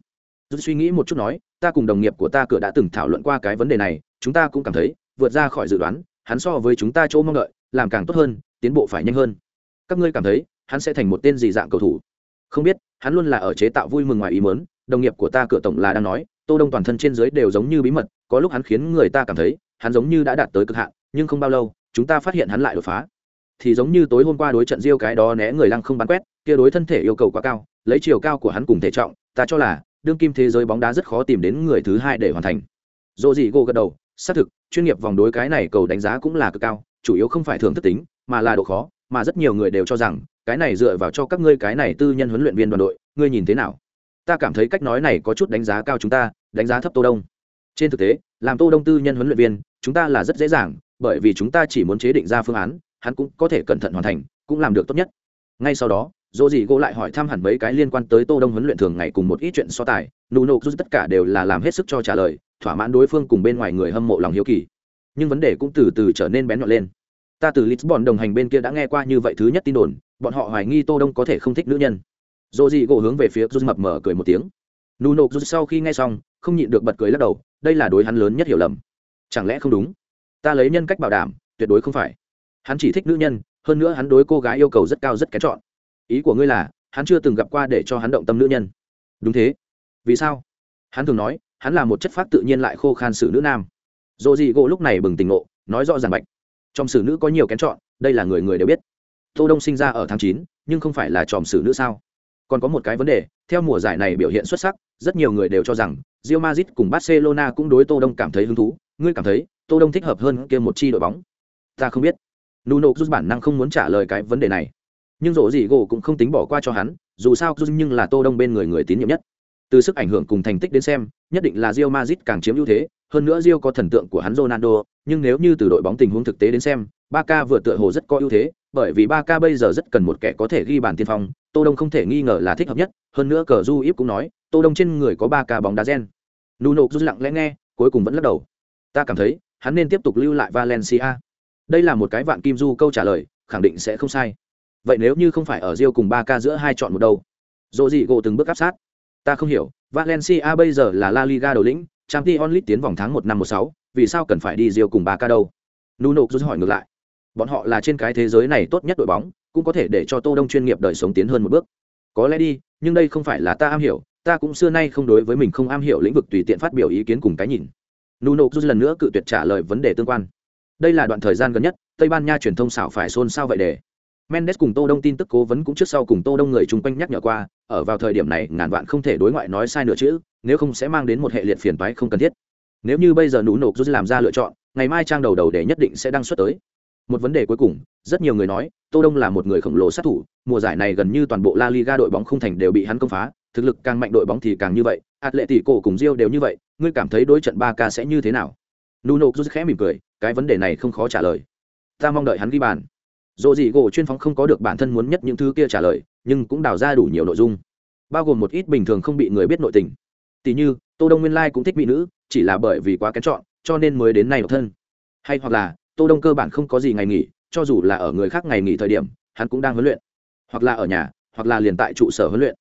Dứt suy nghĩ một chút nói, ta cùng đồng nghiệp của ta cửa đã từng thảo luận qua cái vấn đề này, chúng ta cũng cảm thấy, vượt ra khỏi dự đoán, hắn so với chúng ta chỗ mong đợi, làm càng tốt hơn, tiến bộ phải nhanh hơn. Các ngươi cảm thấy, hắn sẽ thành một tên gì dạng cầu thủ? Không biết, hắn luôn là ở chế tạo vui mừng ngoài ý mớn đồng nghiệp của ta cửa tổng là đang nói, tô đông toàn thân trên dưới đều giống như bí mật, có lúc hắn khiến người ta cảm thấy, hắn giống như đã đạt tới cực hạn, nhưng không bao lâu, chúng ta phát hiện hắn lại đột phá thì giống như tối hôm qua đối trận diêu cái đó né người lăng không bắn quét, kia đối thân thể yêu cầu quá cao, lấy chiều cao của hắn cùng thể trọng, ta cho là, đương kim thế giới bóng đá rất khó tìm đến người thứ hai để hoàn thành. Dỗ gì gỗ gật đầu, xác thực, chuyên nghiệp vòng đối cái này cầu đánh giá cũng là cực cao, chủ yếu không phải thường thất tính, mà là độ khó, mà rất nhiều người đều cho rằng, cái này dựa vào cho các ngươi cái này tư nhân huấn luyện viên đoàn đội, ngươi nhìn thế nào? Ta cảm thấy cách nói này có chút đánh giá cao chúng ta, đánh giá thấp tô đông. Trên thực tế, làm tô đông tư nhân huấn luyện viên, chúng ta là rất dễ dàng, bởi vì chúng ta chỉ muốn chế định ra phương án hắn cũng có thể cẩn thận hoàn thành, cũng làm được tốt nhất. Ngay sau đó, dỗ dị gỗ lại hỏi thăm hẳn mấy cái liên quan tới tô đông huấn luyện thường ngày cùng một ít chuyện so tài. Nụ nộp rút tất cả đều là làm hết sức cho trả lời, thỏa mãn đối phương cùng bên ngoài người hâm mộ lòng hiếu kỳ. Nhưng vấn đề cũng từ từ trở nên bén nhọn lên. Ta từ lisbon đồng hành bên kia đã nghe qua như vậy thứ nhất tin đồn, bọn họ hoài nghi tô đông có thể không thích nữ nhân. Dỗ dị gỗ hướng về phía rút mập mở cười một tiếng. Nụ nộp rút sau khi nghe xong, không nhịn được bật cười lắc đầu, đây là đối hắn lớn nhất hiểu lầm. Chẳng lẽ không đúng? Ta lấy nhân cách bảo đảm, tuyệt đối không phải hắn chỉ thích nữ nhân hơn nữa hắn đối cô gái yêu cầu rất cao rất kén chọn. Ý của ngươi là hắn chưa từng gặp qua để cho hắn động tâm nữ nhân. Đúng thế. Vì sao? Hắn thường nói hắn là một chất phát tự nhiên lại khô khan xử nữ nam. Dồ dị gỗ lúc này bừng tỉnh ngộ nói rõ ràng bạch. Trong xử nữ có nhiều kén chọn đây là người người đều biết. Tô đông sinh ra ở tháng chín nhưng không phải là tròm xử nữ sao? Còn có một cái vấn đề theo mùa giải này biểu hiện xuất sắc rất nhiều người đều cho rằng Real Madrid cùng Barcelona cũng đối Tô Đông cảm thấy hứng thú, ngươi cảm thấy Tô Đông thích hợp hơn kia một chi đội bóng? Ta không biết. Nuno rút bản năng không muốn trả lời cái vấn đề này. Nhưng rổ gì gỗ cũng không tính bỏ qua cho hắn, dù sao rút nhưng là Tô Đông bên người người tín nhiệm nhất. Từ sức ảnh hưởng cùng thành tích đến xem, nhất định là Real Madrid càng chiếm ưu thế, hơn nữa Real có thần tượng của hắn Ronaldo, nhưng nếu như từ đội bóng tình huống thực tế đến xem, Barca vừa tựa hồ rất có ưu thế, bởi vì Barca bây giờ rất cần một kẻ có thể ghi bàn tiên phong, Tô Đông không thể nghi ngờ là thích hợp nhất, hơn nữa cờ Du ít cũng nói, Tô Đông trên người có Barca bóng đá gen. Nuno rút lặng lẽ nghe, cuối cùng vẫn lắc đầu. Ta cảm thấy, hắn nên tiếp tục lưu lại Valencia. Đây là một cái vạn kim du câu trả lời, khẳng định sẽ không sai. Vậy nếu như không phải ở Rio cùng Barca giữa hai chọn một đâu? Dỗ gì gỗ từng bước áp sát. Ta không hiểu, Valencia bây giờ là La Liga đầu lĩnh, Champions League tiến vòng tháng một năm một sáu, vì sao cần phải đi Rio cùng Barca đâu? Nuno rút hỏi ngược lại. Bọn họ là trên cái thế giới này tốt nhất đội bóng, cũng có thể để cho Tô Đông chuyên nghiệp đời sống tiến hơn một bước. Có lẽ đi, nhưng đây không phải là ta am hiểu, ta cũng xưa nay không đối với mình không am hiểu lĩnh vực tùy tiện phát biểu ý kiến cùng cái nhìn nuno rút lần nữa cự tuyệt trả lời vấn đề tương quan đây là đoạn thời gian gần nhất, tây ban nha truyền thông xảo phải xôn xao vậy để. Mendes cùng tô đông tin tức cố vấn cũng trước sau cùng tô đông người chung quanh nhắc nhở qua, ở vào thời điểm này, ngàn vạn không thể đối ngoại nói sai nửa chữ, nếu không sẽ mang đến một hệ liệt phiền toái không cần thiết. Nếu như bây giờ nụ nộp rút làm ra lựa chọn, ngày mai trang đầu đầu để nhất định sẽ đăng xuất tới. Một vấn đề cuối cùng, rất nhiều người nói, tô đông là một người khổng lồ sát thủ, mùa giải này gần như toàn bộ la liga đội bóng không thành đều bị hắn công phá, thực lực càng mạnh đội bóng thì càng như vậy ạt cổ cùng rio đều như vậy, ngươi cảm thấy đối trận ba k sẽ như thế nào? Nuno rút khẽ mỉm cười cái vấn đề này không khó trả lời. Ta mong đợi hắn ghi bàn. Dù gì gỗ chuyên phóng không có được bản thân muốn nhất những thứ kia trả lời, nhưng cũng đào ra đủ nhiều nội dung. Bao gồm một ít bình thường không bị người biết nội tình. Tỷ như, tô đông nguyên lai cũng thích mỹ nữ, chỉ là bởi vì quá kén chọn, cho nên mới đến nay độc thân. Hay hoặc là, tô đông cơ bản không có gì ngày nghỉ, cho dù là ở người khác ngày nghỉ thời điểm, hắn cũng đang huấn luyện. Hoặc là ở nhà, hoặc là liền tại trụ sở huấn luyện.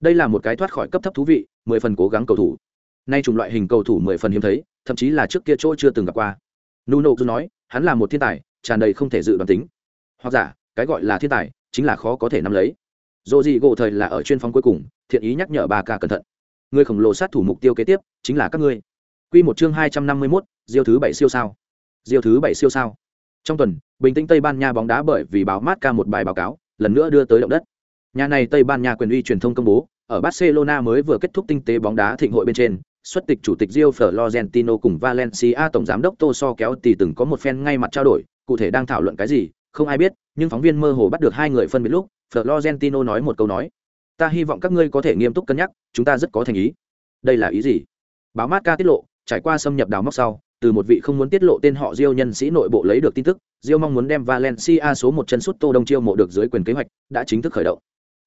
Đây là một cái thoát khỏi cấp thấp thú vị, mười phần cố gắng cầu thủ. Nay chủng loại hình cầu thủ mười phần hiếm thấy, thậm chí là trước kia chỗ chưa từng gặp qua nuno Dù nói hắn là một thiên tài tràn đầy không thể dự đoán tính hoặc giả cái gọi là thiên tài chính là khó có thể nắm lấy dồ dị gỗ thời là ở chuyên phong cuối cùng thiện ý nhắc nhở bà ca cẩn thận người khổng lồ sát thủ mục tiêu kế tiếp chính là các ngươi Quy một chương hai trăm năm mươi mốt diêu thứ bảy siêu sao. Diêu thứ bảy siêu sao. Trong tuần, bình tĩnh Tây Ban Nha bóng đá bởi vì báo mát ca một bài báo cáo, lần nữa đưa tới động đất. Nhà này Tây Ban Nha quyền uy truyền thông công bố, ở Barcelona mới vừa kết thúc tinh tế bóng đá thịnh hội bên trên, xuất tịch chủ tịch Rio Florentino cùng Valencia tổng giám đốc Tô So kéo thì từng có một phen ngay mặt trao đổi, cụ thể đang thảo luận cái gì, không ai biết, nhưng phóng viên mơ hồ bắt được hai người phân biệt lúc, Florentino nói một câu nói: "Ta hy vọng các ngươi có thể nghiêm túc cân nhắc, chúng ta rất có thành ý." Đây là ý gì? Báo Marca tiết lộ, trải qua xâm nhập đào móc sau, từ một vị không muốn tiết lộ tên họ Diêu nhân sĩ nội bộ lấy được tin tức, Diêu mong muốn đem Valencia số một chân sút Tô Đông chiêu mộ được dưới quyền kế hoạch, đã chính thức khởi động.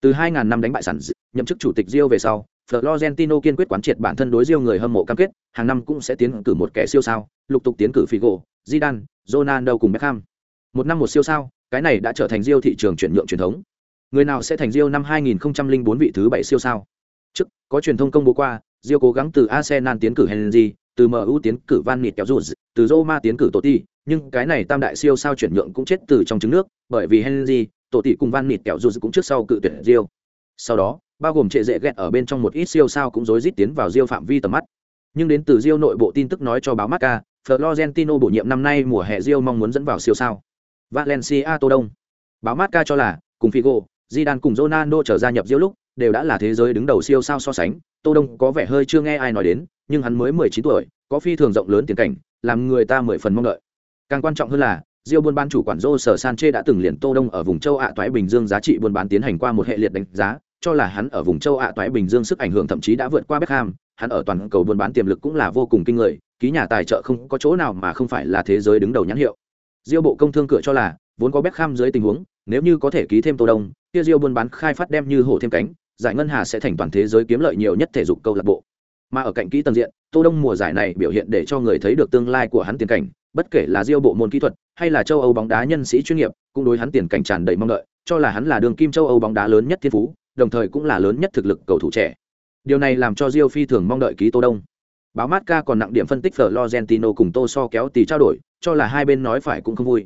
Từ 2000 năm đánh bại sản nhậm chức chủ tịch Diêu về sau, Florentino kiên quyết quán triệt bản thân đối riêng người hâm mộ cam kết, hàng năm cũng sẽ tiến cử một kẻ siêu sao, lục tục tiến cử Figo, Zidane, Ronaldo cùng Beckham. Một năm một siêu sao, cái này đã trở thành riêng thị trường chuyển nhượng truyền thống. Người nào sẽ thành riêng năm 2004 vị thứ 7 siêu sao? Trước, có truyền thông công bố qua, riêng cố gắng từ Arsenal tiến cử Henry, từ MU tiến cử Van Nịt kéo rụt, từ Roma tiến cử Totti, nhưng cái này tam đại siêu sao chuyển nhượng cũng chết từ trong trứng nước, bởi vì Henry, Totti cùng van nịt kéo rụt cũng trước sau cự tuyển riêng. Sau đó, bao gồm trệ dễ ghẹt ở bên trong một ít siêu sao cũng rối rít tiến vào Rio phạm vi tầm mắt. Nhưng đến từ Rio nội bộ tin tức nói cho báo Marca, Florentino bổ nhiệm năm nay mùa hè Rio mong muốn dẫn vào siêu sao. Valencia Tô Đông. Báo Marca cho là, cùng Figo, Zidane cùng Ronaldo trở gia nhập Rio lúc, đều đã là thế giới đứng đầu siêu sao so sánh, Tô Đông có vẻ hơi chưa nghe ai nói đến, nhưng hắn mới 19 tuổi, có phi thường rộng lớn tiền cảnh, làm người ta mười phần mong đợi. Càng quan trọng hơn là, Diêu buôn bán chủ quản Dô Sở Sanche đã từng liền Tô Đông ở vùng châu Ạ Toái Bình Dương giá trị buôn bán tiến hành qua một hệ liệt đánh giá, cho là hắn ở vùng châu Ạ Toái Bình Dương sức ảnh hưởng thậm chí đã vượt qua Beckham, hắn ở toàn cầu buôn bán tiềm lực cũng là vô cùng kinh người, ký nhà tài trợ không có chỗ nào mà không phải là thế giới đứng đầu nhãn hiệu. Diêu bộ công thương cửa cho là, vốn có Beckham dưới tình huống, nếu như có thể ký thêm Tô Đông, kia Diêu buôn bán khai phát đem như hổ thêm cánh, giải ngân hà sẽ thành toàn thế giới kiếm lợi nhiều nhất thể dục câu lạc bộ. Mà ở cạnh kỹ tầng diện, Tô Đông mùa giải này biểu hiện để cho người thấy được tương lai của hắn tiền cảnh, bất kể là Diêu bộ môn kỹ thuật hay là châu Âu bóng đá nhân sĩ chuyên nghiệp, cũng đối hắn tiền cảnh tràn đầy mong đợi, cho là hắn là đường kim châu Âu bóng đá lớn nhất thiên phú, đồng thời cũng là lớn nhất thực lực cầu thủ trẻ. Điều này làm cho Rio phi thường mong đợi ký Tô Đông. Báo Marca còn nặng điểm phân tích Florentino cùng Tô so kéo tỷ trao đổi, cho là hai bên nói phải cũng không vui.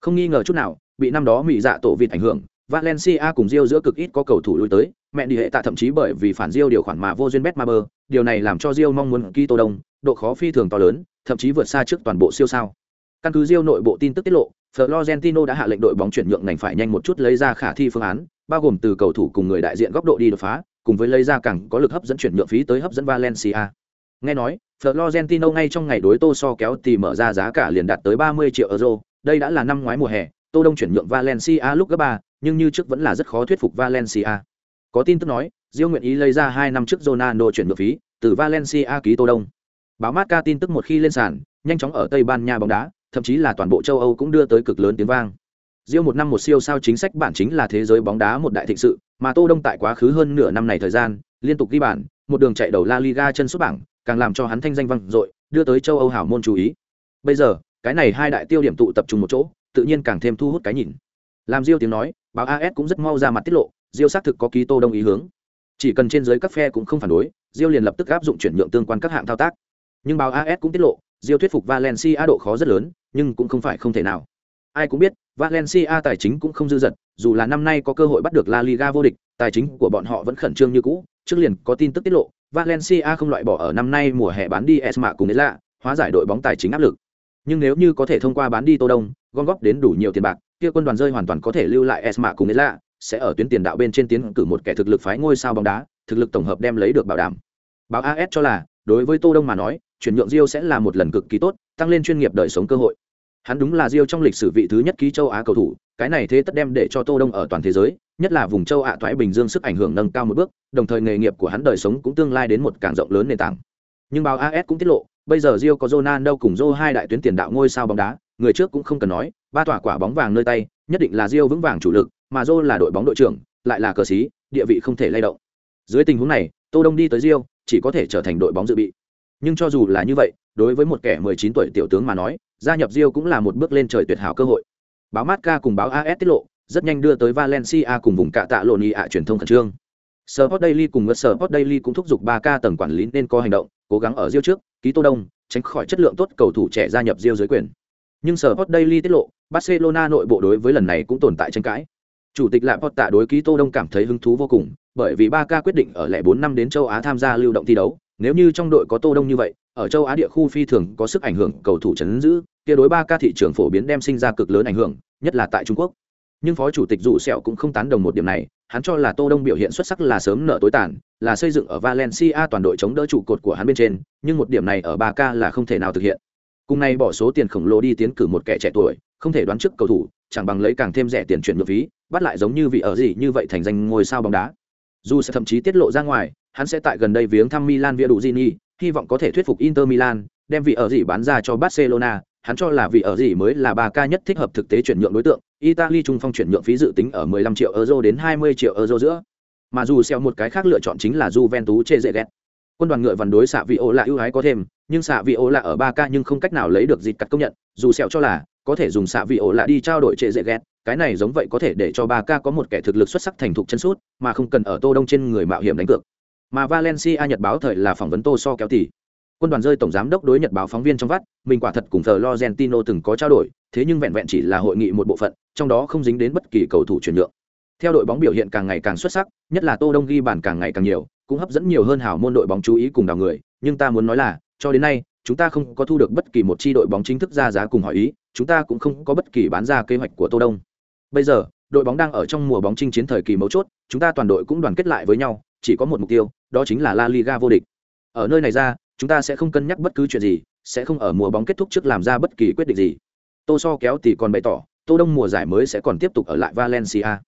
Không nghi ngờ chút nào, bị năm đó mỹ dạ tổ vịt ảnh hưởng, Valencia cùng Rio giữa cực ít có cầu thủ lui tới, mẹ đi hệ tạ thậm chí bởi vì phản Rio điều khoản mà vô duyên Betmaber, điều này làm cho Rio mong muốn ký Tô Đông, độ khó phi thường to lớn, thậm chí vượt xa trước toàn bộ siêu sao. Căn cứ Rio nội bộ tin tức tiết lộ, Florentino đã hạ lệnh đội bóng chuyển nhượng ngành phải nhanh một chút lấy ra khả thi phương án, bao gồm từ cầu thủ cùng người đại diện góc độ đi đột phá, cùng với lấy ra càng có lực hấp dẫn chuyển nhượng phí tới hấp dẫn Valencia. Nghe nói, Florentino ngay trong ngày đối Tô so kéo thì mở ra giá cả liền đạt tới 30 triệu euro, đây đã là năm ngoái mùa hè, Tô Đông chuyển nhượng Valencia lúc gấp 3, nhưng như trước vẫn là rất khó thuyết phục Valencia. Có tin tức nói, Diêu nguyện ý lấy ra 2 năm trước Ronaldo chuyển nhượng phí, từ Valencia ký Tô Đông. Báo Marca tin tức một khi lên sàn, nhanh chóng ở Tây Ban Nha bóng đá, thậm chí là toàn bộ châu Âu cũng đưa tới cực lớn tiếng vang. Rio một năm một siêu sao chính sách bản chính là thế giới bóng đá một đại thịnh sự, mà Tô Đông tại quá khứ hơn nửa năm này thời gian, liên tục ghi bản, một đường chạy đầu La Liga chân sút bảng, càng làm cho hắn thanh danh vang dội, đưa tới châu Âu hảo môn chú ý. Bây giờ, cái này hai đại tiêu điểm tụ tập trung một chỗ, tự nhiên càng thêm thu hút cái nhìn. Làm Rio tiếng nói, báo AS cũng rất mau ra mặt tiết lộ, Rio xác thực có ký Tô Đông ý hướng. Chỉ cần trên dưới các phe cũng không phản đối, Rio liền lập tức áp dụng chuyển nhượng tương quan các hạng thao tác. Nhưng báo AS cũng tiết lộ, Diêu thuyết phục Valencia độ khó rất lớn, nhưng cũng không phải không thể nào. Ai cũng biết, Valencia tài chính cũng không dư dật, dù là năm nay có cơ hội bắt được La Liga vô địch, tài chính của bọn họ vẫn khẩn trương như cũ. Trước liền có tin tức tiết lộ, Valencia không loại bỏ ở năm nay mùa hè bán đi Esma cùng Ela, hóa giải đội bóng tài chính áp lực. Nhưng nếu như có thể thông qua bán đi Tô Đông, gom góp đến đủ nhiều tiền bạc, kia quân đoàn rơi hoàn toàn có thể lưu lại Esma cùng Ela, sẽ ở tuyến tiền đạo bên trên tiến cử một kẻ thực lực phái ngôi sao bóng đá, thực lực tổng hợp đem lấy được bảo đảm. Báo AS cho là, đối với Tô Đông mà nói, chuyển nhượng Rio sẽ là một lần cực kỳ tốt, tăng lên chuyên nghiệp đời sống cơ hội. Hắn đúng là Rio trong lịch sử vị thứ nhất ký châu Á cầu thủ, cái này thế tất đem để cho Tô Đông ở toàn thế giới, nhất là vùng châu Á thoái Bình Dương sức ảnh hưởng nâng cao một bước, đồng thời nghề nghiệp của hắn đời sống cũng tương lai đến một càng rộng lớn nền tảng. Nhưng báo AS cũng tiết lộ, bây giờ Rio có Ronaldo cùng Ro hai đại tuyến tiền đạo ngôi sao bóng đá, người trước cũng không cần nói, ba tỏa quả bóng vàng nơi tay, nhất định là Rio vững vàng chủ lực, mà Ro là đội bóng đội trưởng, lại là cờ sĩ, địa vị không thể lay động. Dưới tình huống này, Tô Đông đi tới Rio, chỉ có thể trở thành đội bóng dự bị. Nhưng cho dù là như vậy, đối với một kẻ 19 tuổi tiểu tướng mà nói, gia nhập Rio cũng là một bước lên trời tuyệt hảo cơ hội. Báo Marca cùng báo AS tiết lộ, rất nhanh đưa tới Valencia cùng vùng cạ tạ lộn ý ạ truyền thông khẩn trương. Sport Daily cùng với Sport Daily cũng thúc giục 3K tầng quản lý nên có hành động, cố gắng ở Rio trước, ký Tô Đông, tránh khỏi chất lượng tốt cầu thủ trẻ gia nhập Rio dưới quyền. Nhưng Sport Daily tiết lộ, Barcelona nội bộ đối với lần này cũng tồn tại tranh cãi. Chủ tịch Lạp Tạ đối ký Tô Đông cảm thấy hứng thú vô cùng, bởi vì 3K quyết định ở lẻ 4 năm đến châu Á tham gia lưu động thi đấu, nếu như trong đội có Tô Đông như vậy, ở châu Á địa khu phi thường có sức ảnh hưởng cầu thủ chấn giữ, kia đối Ba Ca thị trường phổ biến đem sinh ra cực lớn ảnh hưởng, nhất là tại Trung Quốc. Nhưng phó chủ tịch Dụ Sẹo cũng không tán đồng một điểm này, hắn cho là Tô Đông biểu hiện xuất sắc là sớm nợ tối tàn, là xây dựng ở Valencia toàn đội chống đỡ trụ cột của hắn bên trên, nhưng một điểm này ở Ba Ca là không thể nào thực hiện. Cùng này bỏ số tiền khổng lồ đi tiến cử một kẻ trẻ tuổi, không thể đoán trước cầu thủ, chẳng bằng lấy càng thêm rẻ tiền chuyển nhượng phí, bắt lại giống như vị ở gì như vậy thành danh ngôi sao bóng đá. Dù sẽ thậm chí tiết lộ ra ngoài, hắn sẽ tại gần đây viếng thăm Milan Via Duzini, hy vọng có thể thuyết phục Inter Milan, đem vị ở gì bán ra cho Barcelona, hắn cho là vị ở gì mới là ba ca nhất thích hợp thực tế chuyển nhượng đối tượng. Italy trung phong chuyển nhượng phí dự tính ở 15 triệu euro đến 20 triệu euro giữa. Mà dù xeo một cái khác lựa chọn chính là Juventus ghét. Quân đoàn ngựa vằn đối xạ vị ô là ưu ái có thêm, nhưng xạ vị ô là ở ba ca nhưng không cách nào lấy được dịch cắt công nhận, dù xeo cho là có thể dùng xạ vị ổ là đi trao đổi trệ dễ ghét cái này giống vậy có thể để cho ba ca có một kẻ thực lực xuất sắc thành thục chân sút, mà không cần ở tô đông trên người mạo hiểm đánh cược. Mà valencia nhật báo thời là phỏng vấn tô so kéo tỷ quân đoàn rơi tổng giám đốc đối nhật báo phóng viên trong vắt, mình quả thật cùng thờ lo từng có trao đổi, thế nhưng vẹn vẹn chỉ là hội nghị một bộ phận, trong đó không dính đến bất kỳ cầu thủ chuyển nhượng. Theo đội bóng biểu hiện càng ngày càng xuất sắc, nhất là tô đông ghi bàn càng ngày càng nhiều, cũng hấp dẫn nhiều hơn hảo môn đội bóng chú ý cùng đào người, nhưng ta muốn nói là, cho đến nay, chúng ta không có thu được bất kỳ một chi đội bóng chính thức ra giá cùng hỏi ý, chúng ta cũng không có bất kỳ bán ra kế hoạch của tô đông bây giờ, đội bóng đang ở trong mùa bóng chinh chiến thời kỳ mấu chốt, chúng ta toàn đội cũng đoàn kết lại với nhau, chỉ có một mục tiêu, đó chính là la liga vô địch. Ở nơi này ra, chúng ta sẽ không cân nhắc bất cứ chuyện gì, sẽ không ở mùa bóng kết thúc trước làm ra bất kỳ quyết định gì. Tô so kéo thì còn bày tỏ, tô đông mùa giải mới sẽ còn tiếp tục ở lại valencia.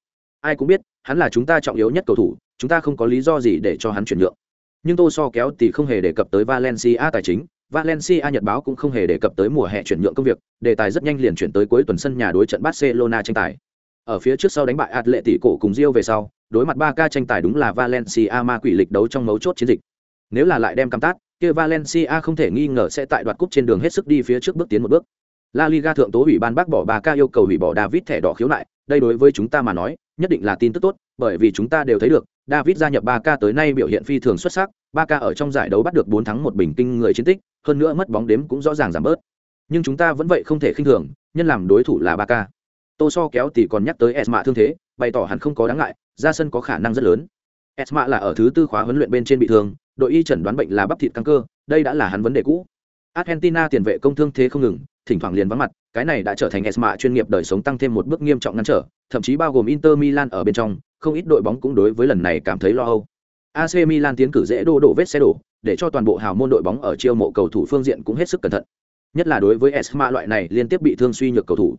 Ai cũng biết, hắn là chúng ta trọng yếu nhất cầu thủ, chúng ta không có lý do gì để cho hắn chuyển nhượng. Nhưng tô so kéo thì không hề đề cập tới valencia tài chính, valencia nhật báo cũng không hề đề cập tới mùa hè chuyển nhượng công việc, đề tài rất nhanh liền chuyển tới cuối tuần sân nhà đối trận barcelona tranh tài ở phía trước sau đánh bại ạt lệ tỷ cổ cùng rio về sau đối mặt ba ca tranh tài đúng là valencia ma quỷ lịch đấu trong mấu chốt chiến dịch nếu là lại đem cam tát kia valencia không thể nghi ngờ sẽ tại đoạt cúp trên đường hết sức đi phía trước bước tiến một bước La Liga thượng tố ủy ban bác bỏ bà ca yêu cầu hủy bỏ David thẻ đỏ khiếu nại, đây đối với chúng ta mà nói, nhất định là tin tức tốt, bởi vì chúng ta đều thấy được, David gia nhập Ba Ca tới nay biểu hiện phi thường xuất sắc, Ba Ca ở trong giải đấu bắt được 4 thắng một bình kinh người chiến tích, hơn nữa mất bóng đếm cũng rõ ràng giảm bớt. Nhưng chúng ta vẫn vậy không thể khinh thường, nhân làm đối thủ là Ba Ca. Tô So kéo thì còn nhắc tới Esma thương thế, bày tỏ hẳn không có đáng ngại, ra sân có khả năng rất lớn. Esma là ở thứ tư khóa huấn luyện bên trên bị thương, đội y chẩn đoán bệnh là bắp thịt căng cơ, đây đã là hắn vấn đề cũ. Argentina tiền vệ công thương thế không ngừng, thỉnh thoảng liền vắng mặt, cái này đã trở thành Esma chuyên nghiệp đời sống tăng thêm một bước nghiêm trọng ngăn trở, thậm chí bao gồm Inter Milan ở bên trong, không ít đội bóng cũng đối với lần này cảm thấy lo âu. AC Milan tiến cử dễ đô đổ vết xe đổ, để cho toàn bộ hào môn đội bóng ở chiêu mộ cầu thủ phương diện cũng hết sức cẩn thận. Nhất là đối với Esma loại này liên tiếp bị thương suy nhược cầu thủ.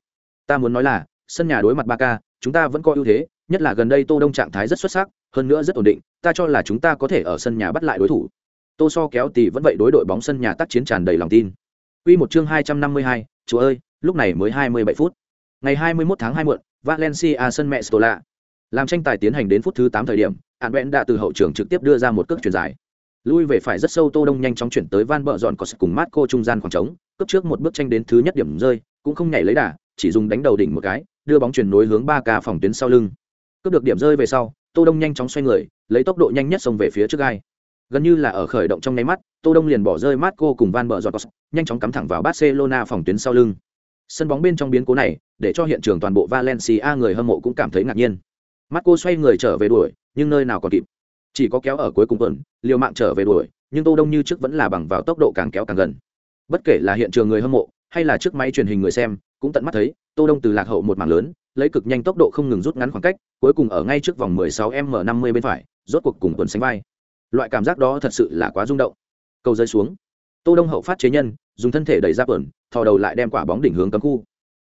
Ta muốn nói là, sân nhà đối mặt Barca, chúng ta vẫn có ưu thế, nhất là gần đây Tô Đông trạng thái rất xuất sắc, hơn nữa rất ổn định, ta cho là chúng ta có thể ở sân nhà bắt lại đối thủ. Tô So kéo tỷ vẫn vậy đối đội bóng sân nhà tác chiến tràn đầy lòng tin. Quy một chương 252, chúa ơi, lúc này mới 27 phút. Ngày 21 tháng 2 muộn, Valencia sân mẹ Stola. Làm tranh tài tiến hành đến phút thứ 8 thời điểm, Hàn Bện đã từ hậu trường trực tiếp đưa ra một cước chuyển dài. Lui về phải rất sâu Tô Đông nhanh chóng chuyển tới Van Bợ dọn có sự cùng Marco trung gian khoảng trống, cấp trước một bước tranh đến thứ nhất điểm rơi, cũng không nhảy lấy đà, chỉ dùng đánh đầu đỉnh một cái, đưa bóng chuyển nối hướng 3K phòng tuyến sau lưng. Cướp được điểm rơi về sau, Tô Đông nhanh chóng xoay người, lấy tốc độ nhanh nhất xông về phía trước gai. Gần như là ở khởi động trong nháy mắt, Tô Đông liền bỏ rơi Marco cùng Van bờ dọn nhanh chóng cắm thẳng vào Barcelona phòng tuyến sau lưng. Sân bóng bên trong biến cố này, để cho hiện trường toàn bộ Valencia người hâm mộ cũng cảm thấy ngạc nhiên. Marco xoay người trở về đuổi, nhưng nơi nào còn kịp. Chỉ có kéo ở cuối cùng tuần, liều mạng trở về đuổi, nhưng Tô Đông như trước vẫn là bằng vào tốc độ càng kéo càng gần. Bất kể là hiện trường người hâm mộ, hay là trước máy truyền hình người xem, cũng tận mắt thấy, Tô Đông từ lạc hậu một mảng lớn, lấy cực nhanh tốc độ không ngừng rút ngắn khoảng cách, cuối cùng ở ngay trước vòng 16m50 bên phải, rốt cuộc cùng tuần sánh vai. Loại cảm giác đó thật sự là quá rung động. Cầu rơi xuống. Tô Đông hậu phát chế nhân, dùng thân thể đẩy ra quần thò đầu lại đem quả bóng đỉnh hướng cấm khu.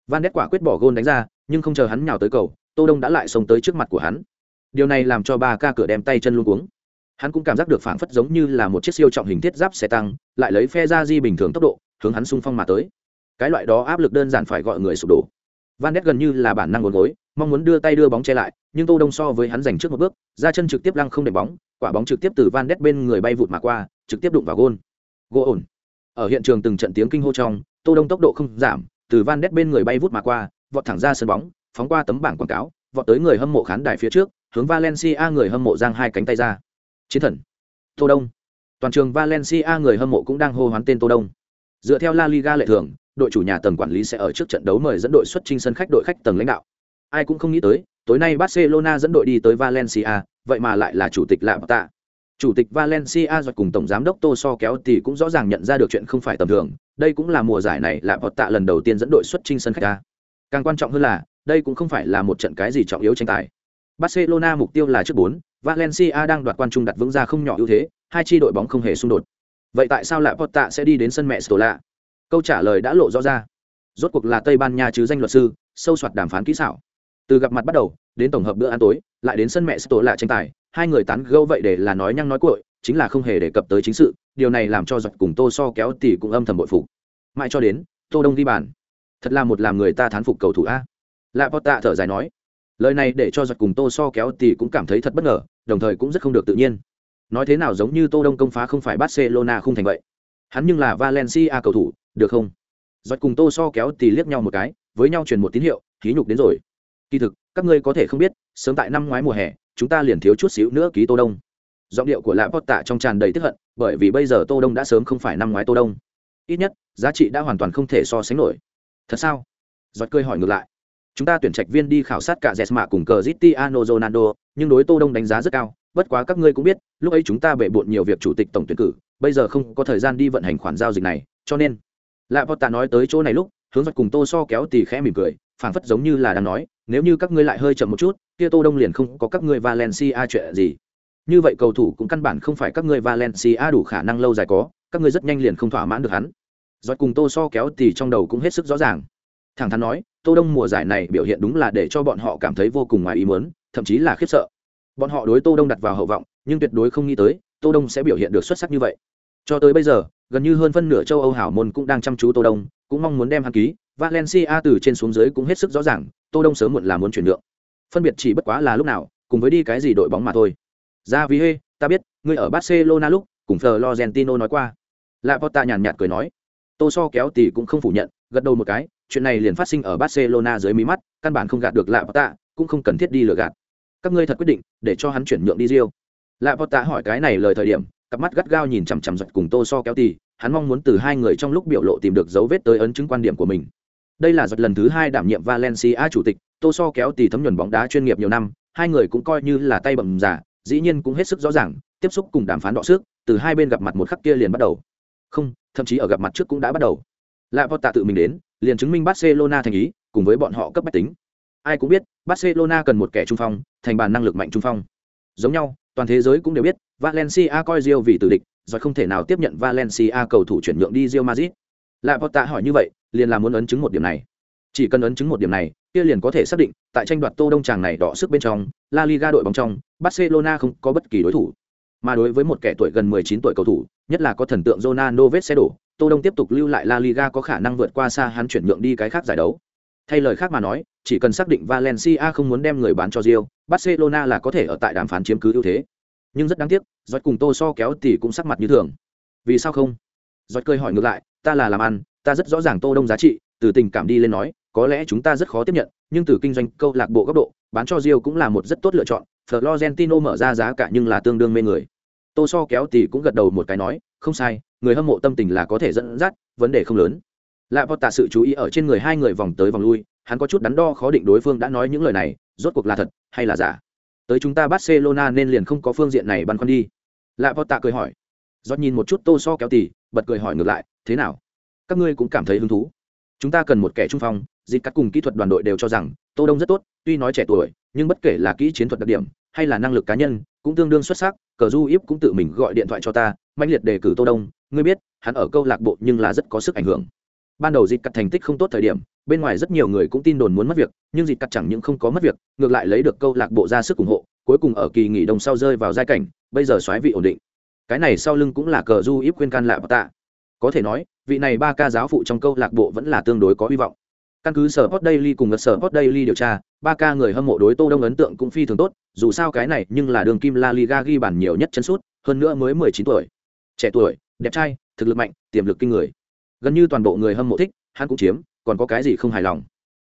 Van đét quả quyết bỏ gôn đánh ra, nhưng không chờ hắn nhào tới cầu, Tô Đông đã lại xông tới trước mặt của hắn. Điều này làm cho ba ca cửa đem tay chân luôn cuống. Hắn cũng cảm giác được phảng phất giống như là một chiếc siêu trọng hình thiết giáp xe tăng, lại lấy phe ra di bình thường tốc độ, hướng hắn xung phong mà tới. Cái loại đó áp lực đơn giản phải gọi người sụp đổ. Van Ness gần như là bản năng ngồi gối, mong muốn đưa tay đưa bóng che lại, nhưng Tô Đông so với hắn giành trước một bước, ra chân trực tiếp lăng không đệm bóng, quả bóng trực tiếp từ Van Ness bên người bay vụt mà qua, trực tiếp đụng vào gôn. Gỗ ổn. Ở hiện trường từng trận tiếng kinh hô trong, Tô Đông tốc độ không giảm, từ Van Ness bên người bay vụt mà qua, vọt thẳng ra sân bóng, phóng qua tấm bảng quảng cáo, vọt tới người hâm mộ khán đài phía trước, hướng Valencia người hâm mộ giang hai cánh tay ra. Chiến thần. Tô Đông. Toàn trường Valencia người hâm mộ cũng đang hô hoán tên Tô Đông. Dựa theo La Liga lệ thường, đội chủ nhà tầng quản lý sẽ ở trước trận đấu mời dẫn đội xuất trình sân khách đội khách tầng lãnh đạo. Ai cũng không nghĩ tới, tối nay Barcelona dẫn đội đi tới Valencia, vậy mà lại là chủ tịch Lạm Tạ. Chủ tịch Valencia rồi cùng tổng giám đốc Tô So kéo thì cũng rõ ràng nhận ra được chuyện không phải tầm thường, đây cũng là mùa giải này Lạm Tạ lần đầu tiên dẫn đội xuất trình sân khách. Càng quan trọng hơn là, đây cũng không phải là một trận cái gì trọng yếu tranh tài. Barcelona mục tiêu là trước 4, Valencia đang đoạt quan trung đặt vững ra không nhỏ ưu thế, hai chi đội bóng không hề xung đột. Vậy tại sao lại Potta sẽ đi đến sân mẹ Stola? Câu trả lời đã lộ rõ ra. Rốt cuộc là Tây Ban Nha chứ danh luật sư, sâu soạt đàm phán kỹ xảo. Từ gặp mặt bắt đầu, đến tổng hợp bữa ăn tối, lại đến sân mẹ Stola tranh tài, hai người tán gẫu vậy để là nói nhăng nói cội chính là không hề đề cập tới chính sự, điều này làm cho giật cùng Tô So kéo tỷ cũng âm thầm bội phục. Mãi cho đến, Tô Đông ghi bàn. Thật là một làm người ta thán phục cầu thủ a lạ bọt tạ thở dài nói lời này để cho giật cùng tô so kéo thì cũng cảm thấy thật bất ngờ đồng thời cũng rất không được tự nhiên nói thế nào giống như tô đông công phá không phải barcelona không thành vậy hắn nhưng là valencia cầu thủ được không? Giọt cùng tô so kéo thì liếc nhau một cái, với nhau truyền một tín hiệu khí nhục đến rồi. Kỳ thực, các ngươi có thể không biết, sớm tại năm ngoái mùa hè, chúng ta liền thiếu chút xíu nữa ký tô đông. Giọng điệu của lạ pot tạ trong tràn đầy tức hận, bởi vì bây giờ tô đông đã sớm không phải năm ngoái tô đông. Ít nhất, giá trị đã hoàn toàn không thể so sánh nổi. Thật sao? Giọt cười hỏi ngược lại. Chúng ta tuyển trạch viên đi khảo sát cả jesma cùng cờ zitiano ronaldo, nhưng đối tô đông đánh giá rất cao. Bất quá các ngươi cũng biết, lúc ấy chúng ta bệ bộn nhiều việc chủ tịch tổng tuyển cử, bây giờ không có thời gian đi vận hành khoản giao dịch này, cho nên lạ vọt tạ nói tới chỗ này lúc, hướng giật cùng tô so kéo tì khẽ mỉm cười, phảng phất giống như là đang nói, nếu như các ngươi lại hơi chậm một chút, kia tô đông liền không có các ngươi valencia chuyện gì. Như vậy cầu thủ cũng căn bản không phải các ngươi valencia đủ khả năng lâu dài có, các ngươi rất nhanh liền không thỏa mãn được hắn. Giọt cùng tô so kéo tì trong đầu cũng hết sức rõ ràng. Thẳng thắn nói, tô đông mùa giải này biểu hiện đúng là để cho bọn họ cảm thấy vô cùng ngoài ý muốn, thậm chí là khiếp sợ. Bọn họ đối tô đông đặt vào hậu vọng, nhưng tuyệt đối không nghĩ tới, tô đông sẽ biểu hiện được xuất sắc như vậy. Cho tới bây giờ gần như hơn phân nửa châu âu hảo môn cũng đang chăm chú tô đông cũng mong muốn đem hắn ký. Valencia từ trên xuống dưới cũng hết sức rõ ràng tô đông sớm muộn là muốn chuyển nhượng. Phân biệt chỉ bất quá là lúc nào cùng với đi cái gì đội bóng mà thôi. Ra vì hê ta biết ngươi ở barcelona lúc cùng florentino nói qua. Lạ Porta nhàn nhạt cười nói. Tô so kéo tỷ cũng không phủ nhận gật đầu một cái chuyện này liền phát sinh ở barcelona dưới mí mắt căn bản không gạt được lạ Porta, cũng không cần thiết đi lừa gạt. Các ngươi thật quyết định để cho hắn chuyển nhượng đi Rio. Lạ Porta hỏi cái này lời thời điểm, cặp mắt gắt gao nhìn chằm chằm giật cùng Tô So kéo tì, hắn mong muốn từ hai người trong lúc biểu lộ tìm được dấu vết tới ấn chứng quan điểm của mình. Đây là giật lần thứ hai đảm nhiệm Valencia chủ tịch, Tô So kéo tì thấm nhuần bóng đá chuyên nghiệp nhiều năm, hai người cũng coi như là tay bầm giả, dĩ nhiên cũng hết sức rõ ràng, tiếp xúc cùng đàm phán đọ sức, từ hai bên gặp mặt một khắc kia liền bắt đầu. Không, thậm chí ở gặp mặt trước cũng đã bắt đầu. Lạ tạ tự mình đến, liền chứng minh Barcelona thành ý, cùng với bọn họ cấp bách tính ai cũng biết barcelona cần một kẻ trung phong thành bàn năng lực mạnh trung phong giống nhau toàn thế giới cũng đều biết, valencia coi rio vì tử địch do không thể nào tiếp nhận valencia cầu thủ chuyển nhượng đi rio madrid. Lại potta hỏi như vậy, liền là muốn ấn chứng một điểm này. Chỉ cần ấn chứng một điểm này, kia liền có thể xác định, tại tranh đoạt tô đông tràng này đỏ sức bên trong, la liga đội bóng trong, barcelona không có bất kỳ đối thủ. Mà đối với một kẻ tuổi gần 19 tuổi cầu thủ, nhất là có thần tượng Ronaldo vết xe đổ, tô đông tiếp tục lưu lại la liga có khả năng vượt qua xa hắn chuyển nhượng đi cái khác giải đấu. Thay lời khác mà nói, chỉ cần xác định Valencia không muốn đem người bán cho Real, Barcelona là có thể ở tại đàm phán chiếm cứ ưu thế. Nhưng rất đáng tiếc, Giọt cùng Tô so kéo thì cũng sắc mặt như thường. Vì sao không? Giọt cười hỏi ngược lại, ta là làm ăn, ta rất rõ ràng Tô Đông giá trị, từ tình cảm đi lên nói, có lẽ chúng ta rất khó tiếp nhận, nhưng từ kinh doanh câu lạc bộ góc độ, bán cho Real cũng là một rất tốt lựa chọn. Florentino mở ra giá cả nhưng là tương đương mê người. Tô so kéo thì cũng gật đầu một cái nói, không sai, người hâm mộ tâm tình là có thể dẫn dắt, vấn đề không lớn lạ vọt tạ sự chú ý ở trên người hai người vòng tới vòng lui, hắn có chút đắn đo khó định đối phương đã nói những lời này, rốt cuộc là thật hay là giả? Tới chúng ta barcelona nên liền không có phương diện này băn khoăn đi. Lạ vọt tạ cười hỏi. Giót nhìn một chút tô so kéo tỉ bật cười hỏi ngược lại, thế nào? Các ngươi cũng cảm thấy hứng thú. Chúng ta cần một kẻ trung phong dịp cắt cùng kỹ thuật đoàn đội đều cho rằng, tô đông rất tốt, tuy nói trẻ tuổi, nhưng bất kể là kỹ chiến thuật đặc điểm, hay là năng lực cá nhân, cũng tương đương xuất sắc, cờ du íp cũng tự mình gọi điện thoại cho ta mạnh liệt đề cử tô đông, ngươi biết, hắn ở câu lạc bộ nhưng là rất có sức ảnh hưởng ban đầu dịch cắt thành tích không tốt thời điểm, bên ngoài rất nhiều người cũng tin đồn muốn mất việc, nhưng dịch cắt chẳng những không có mất việc, ngược lại lấy được câu lạc bộ ra sức ủng hộ, cuối cùng ở kỳ nghỉ đông sau rơi vào giai cảnh, bây giờ xoáy vị ổn định. Cái này sau lưng cũng là cờ du ít khuyên can lạ tạ. Có thể nói, vị này ba ca giáo phụ trong câu lạc bộ vẫn là tương đối có hy vọng. Căn cứ sở hot daily cùng sở hot daily điều tra, ba ca người hâm mộ đối tô đông ấn tượng cũng phi thường tốt, dù sao cái này nhưng là đường kim la liga ghi bàn nhiều nhất chân sút, hơn nữa mới mười chín tuổi. Trẻ tuổi, đẹp trai, thực lực mạnh, tiềm lực kinh người gần như toàn bộ người hâm mộ thích, hắn cũng chiếm, còn có cái gì không hài lòng?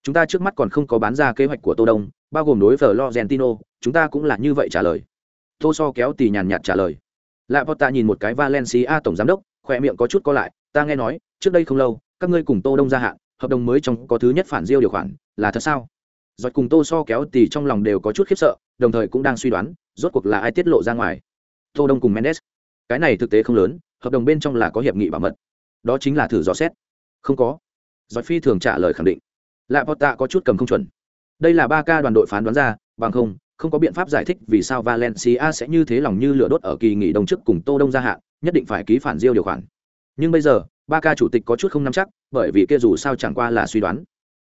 Chúng ta trước mắt còn không có bán ra kế hoạch của tô đông, bao gồm đối với florentino, chúng ta cũng là như vậy trả lời. Tô so kéo tì nhàn nhạt trả lời. Lạ potta nhìn một cái valencia tổng giám đốc khoe miệng có chút co lại, ta nghe nói, trước đây không lâu, các ngươi cùng tô đông gia hạn, hợp đồng mới trong có thứ nhất phản diêu điều khoản, là thật sao? Giọt cùng tô so kéo tì trong lòng đều có chút khiếp sợ, đồng thời cũng đang suy đoán, rốt cuộc là ai tiết lộ ra ngoài. Tô đông cùng mendes. Cái này thực tế không lớn, hợp đồng bên trong là có hiệp nghị bảo mật đó chính là thử dò xét. Không có. Giỏi phi thường trả lời khẳng định. Lạ potta có chút cầm không chuẩn. Đây là ba ca đoàn đội phán đoán ra, bằng không không có biện pháp giải thích vì sao valencia sẽ như thế lòng như lửa đốt ở kỳ nghỉ đông trước cùng tô đông gia hạn, nhất định phải ký phản diêu điều khoản. Nhưng bây giờ, ba ca chủ tịch có chút không nắm chắc, bởi vì kia dù sao chẳng qua là suy đoán.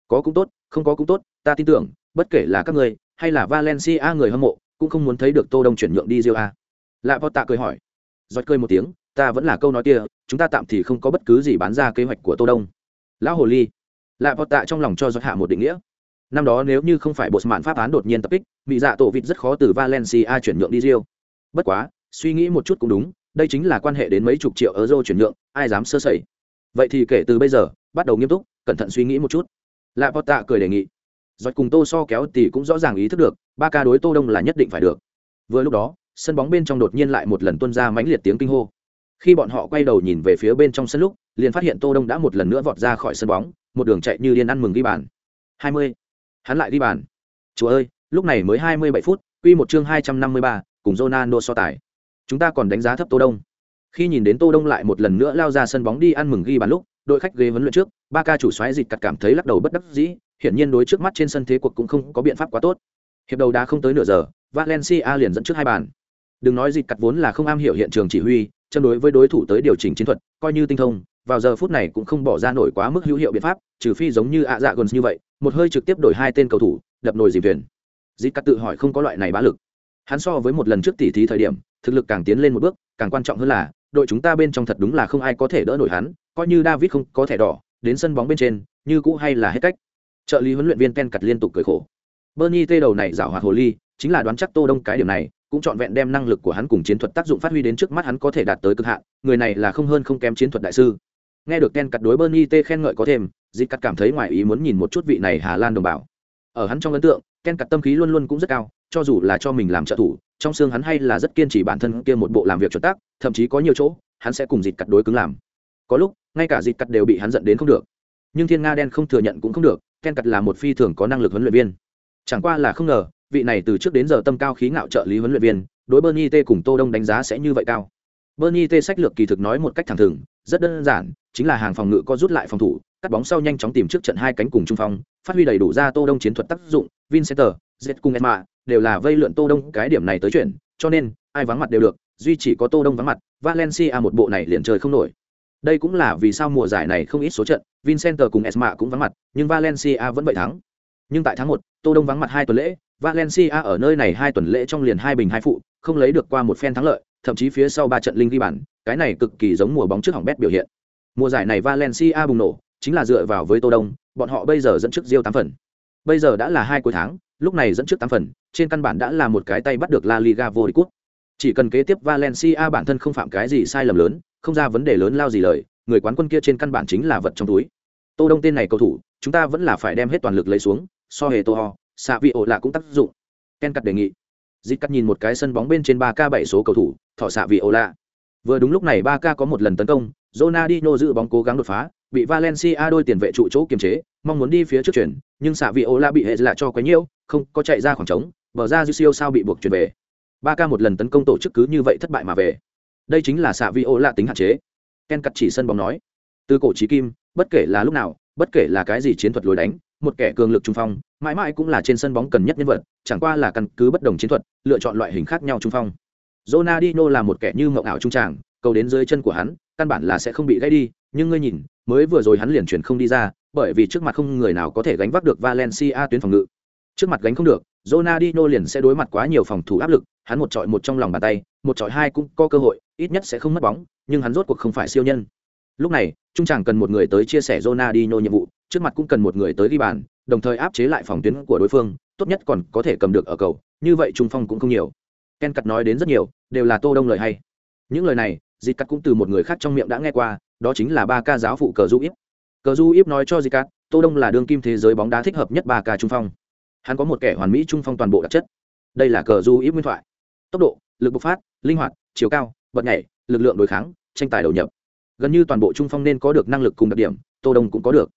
Có cũng tốt, không có cũng tốt, ta tin tưởng, bất kể là các người, hay là valencia người hâm mộ, cũng không muốn thấy được tô đông chuyển nhượng đi rio a. Lạ potta cười hỏi. Giọt cười một tiếng, ta vẫn là câu nói kia chúng ta tạm thì không có bất cứ gì bán ra kế hoạch của tô đông. Lão hồ ly, lạ vọt tạ trong lòng cho giọt hạ một định nghĩa. Năm đó nếu như không phải bộ mạn pháp án đột nhiên tập kích mỹ dạ tổ vịt rất khó từ valencia chuyển nhượng đi rio bất quá, suy nghĩ một chút cũng đúng, đây chính là quan hệ đến mấy chục triệu euro chuyển nhượng, ai dám sơ sẩy. Vậy thì kể từ bây giờ, bắt đầu nghiêm túc, cẩn thận suy nghĩ một chút. Lạ vọt tạ cười đề nghị. Giọt cùng tô so kéo thì cũng rõ ràng ý thức được, ba ca đối tô đông là nhất định phải được. Vừa lúc đó, sân bóng bên trong đột nhiên lại một lần tuôn ra mãnh liệt tiếng kinh hô khi bọn họ quay đầu nhìn về phía bên trong sân lúc liền phát hiện tô đông đã một lần nữa vọt ra khỏi sân bóng một đường chạy như điên ăn mừng ghi bàn 20. Hắn lại ghi bàn. Chúa ơi, lúc này mới 27 phút, quy một chương 253, cùng Ronaldo so tài. Chúng ta còn đánh giá thấp Tô Đông. Khi nhìn đến Tô Đông lại một lần nữa lao ra sân bóng đi ăn mừng ghi bàn lúc, đội khách ghế vấn luyện trước, ba ca chủ xoáy dịch cặt cảm thấy lắc đầu bất đắc dĩ, hiển nhiên đối trước mắt trên sân thế cuộc cũng không có biện pháp quá tốt. Hiệp đầu đã không tới nửa giờ, Valencia liền dẫn trước hai bàn. Đừng nói dịp cắt vốn là không am hiểu hiện trường chỉ huy, chân đối với đối thủ tới điều chỉnh chiến thuật, coi như tinh thông, vào giờ phút này cũng không bỏ ra nổi quá mức hữu hiệu biện pháp, trừ phi giống như ạ dạ gần như vậy, một hơi trực tiếp đổi hai tên cầu thủ, đập nồi dìm thuyền. dịp cắt tự hỏi không có loại này bá lực. Hắn so với một lần trước tỷ thí thời điểm, thực lực càng tiến lên một bước, càng quan trọng hơn là, đội chúng ta bên trong thật đúng là không ai có thể đỡ nổi hắn, coi như David không có thẻ đỏ, đến sân bóng bên trên, như cũ hay là hết cách. Trợ lý huấn luyện viên Ken cặt liên tục cười khổ. Bernie tê đầu này giảo hoạt hồ ly, chính là đoán chắc Tô Đông cái điểm này, cũng trọn vẹn đem năng lực của hắn cùng chiến thuật tác dụng phát huy đến trước mắt hắn có thể đạt tới cực hạn, người này là không hơn không kém chiến thuật đại sư. Nghe được Ken cặt đối Bernie tê khen ngợi có thêm, Dịch cắt cảm thấy ngoài ý muốn nhìn một chút vị này Hà Lan đồng bào. Ở hắn trong ấn tượng, Ken cặt tâm khí luôn luôn cũng rất cao, cho dù là cho mình làm trợ thủ, trong xương hắn hay là rất kiên trì bản thân kia một bộ làm việc chuẩn tắc, thậm chí có nhiều chỗ, hắn sẽ cùng Dịch cắt đối cứng làm. Có lúc, ngay cả Dịch cắt đều bị hắn giận đến không được. Nhưng Thiên Nga đen không thừa nhận cũng không được, Ken cặt là một phi thường có năng lực huấn luyện viên. Chẳng qua là không ngờ, vị này từ trước đến giờ tâm cao khí ngạo trợ lý huấn luyện viên, đối Bernie T cùng Tô Đông đánh giá sẽ như vậy cao. Bernie T sách lược kỳ thực nói một cách thẳng thừng, rất đơn giản, chính là hàng phòng ngự có rút lại phòng thủ, cắt bóng sau nhanh chóng tìm trước trận hai cánh cùng trung phong, phát huy đầy đủ ra Tô Đông chiến thuật tác dụng, Vincenter, Z cùng Emma đều là vây lượn Tô Đông cái điểm này tới chuyển, cho nên ai vắng mặt đều được, duy chỉ có Tô Đông vắng mặt, Valencia một bộ này liền trời không nổi. Đây cũng là vì sao mùa giải này không ít số trận, Vincenter cùng Esma cũng vắng mặt, nhưng Valencia vẫn vậy thắng. Nhưng tại tháng 1, Tô Đông vắng mặt hai tuần lễ, Valencia ở nơi này hai tuần lễ trong liền hai bình hai phụ, không lấy được qua một phen thắng lợi, thậm chí phía sau ba trận linh ghi bàn, cái này cực kỳ giống mùa bóng trước hỏng bét biểu hiện. Mùa giải này Valencia bùng nổ, chính là dựa vào với Tô Đông, bọn họ bây giờ dẫn trước Rio 8 phần. Bây giờ đã là hai cuối tháng, lúc này dẫn trước 8 phần, trên căn bản đã là một cái tay bắt được La Liga vô địch quốc. Chỉ cần kế tiếp Valencia bản thân không phạm cái gì sai lầm lớn, không ra vấn đề lớn lao gì lời, người quán quân kia trên căn bản chính là vật trong túi. Tô Đông tên này cầu thủ, chúng ta vẫn là phải đem hết toàn lực lấy xuống, so hề Tô Ho, xạ vị ổ lạ cũng tác dụng. Ken cắt đề nghị. Dịch cắt nhìn một cái sân bóng bên trên ba k bảy số cầu thủ, thọ xạ vị ổ lạ. Vừa đúng lúc này ba k có một lần tấn công, Ronaldinho giữ bóng cố gắng đột phá, bị Valencia đôi tiền vệ trụ chỗ kiềm chế, mong muốn đi phía trước chuyển, nhưng xạ vị ổ lạ bị hệ lạ cho quá nhiều, không có chạy ra khoảng trống, bờ ra dư siêu sao bị buộc chuyển về. ba k một lần tấn công tổ chức cứ như vậy thất bại mà về. Đây chính là xạ vị ổ lạ tính hạn chế. Ken cắt chỉ sân bóng nói, từ cổ trí kim, bất kể là lúc nào, bất kể là cái gì chiến thuật lối đánh, một kẻ cường lực trung phong, mãi mãi cũng là trên sân bóng cần nhất nhân vật, chẳng qua là căn cứ bất đồng chiến thuật, lựa chọn loại hình khác nhau trung phong. Ronaldinho là một kẻ như mộng ảo trung tràng, cầu đến dưới chân của hắn, căn bản là sẽ không bị gãy đi, nhưng ngươi nhìn, mới vừa rồi hắn liền chuyển không đi ra, bởi vì trước mặt không người nào có thể gánh vác được Valencia tuyến phòng ngự. Trước mặt gánh không được, Ronaldinho liền sẽ đối mặt quá nhiều phòng thủ áp lực, hắn một trọi một trong lòng bàn tay, một trọi hai cũng có cơ hội, ít nhất sẽ không mất bóng, nhưng hắn rốt cuộc không phải siêu nhân. Lúc này, trung tràng cần một người tới chia sẻ Ronaldinho nhiệm vụ, trước mặt cũng cần một người tới ghi bàn, đồng thời áp chế lại phòng tuyến của đối phương, tốt nhất còn có thể cầm được ở cầu, như vậy trung phong cũng không nhiều. Ken cắt nói đến rất nhiều, đều là Tô Đông lời hay. Những lời này, Dịch cắt cũng từ một người khác trong miệng đã nghe qua, đó chính là ba ca giáo phụ cờ du íp. Cờ du íp nói cho Dịch cắt, Tô Đông là đương kim thế giới bóng đá thích hợp nhất ba ca trung phong. Hắn có một kẻ hoàn mỹ trung phong toàn bộ đặc chất. Đây là cờ du íp nguyên thoại. Tốc độ, lực bộc phát, linh hoạt, chiều cao, bật nhảy, lực lượng đối kháng, tranh tài đầu nhập. Gần như toàn bộ trung phong nên có được năng lực cùng đặc điểm, Tô Đông cũng có được.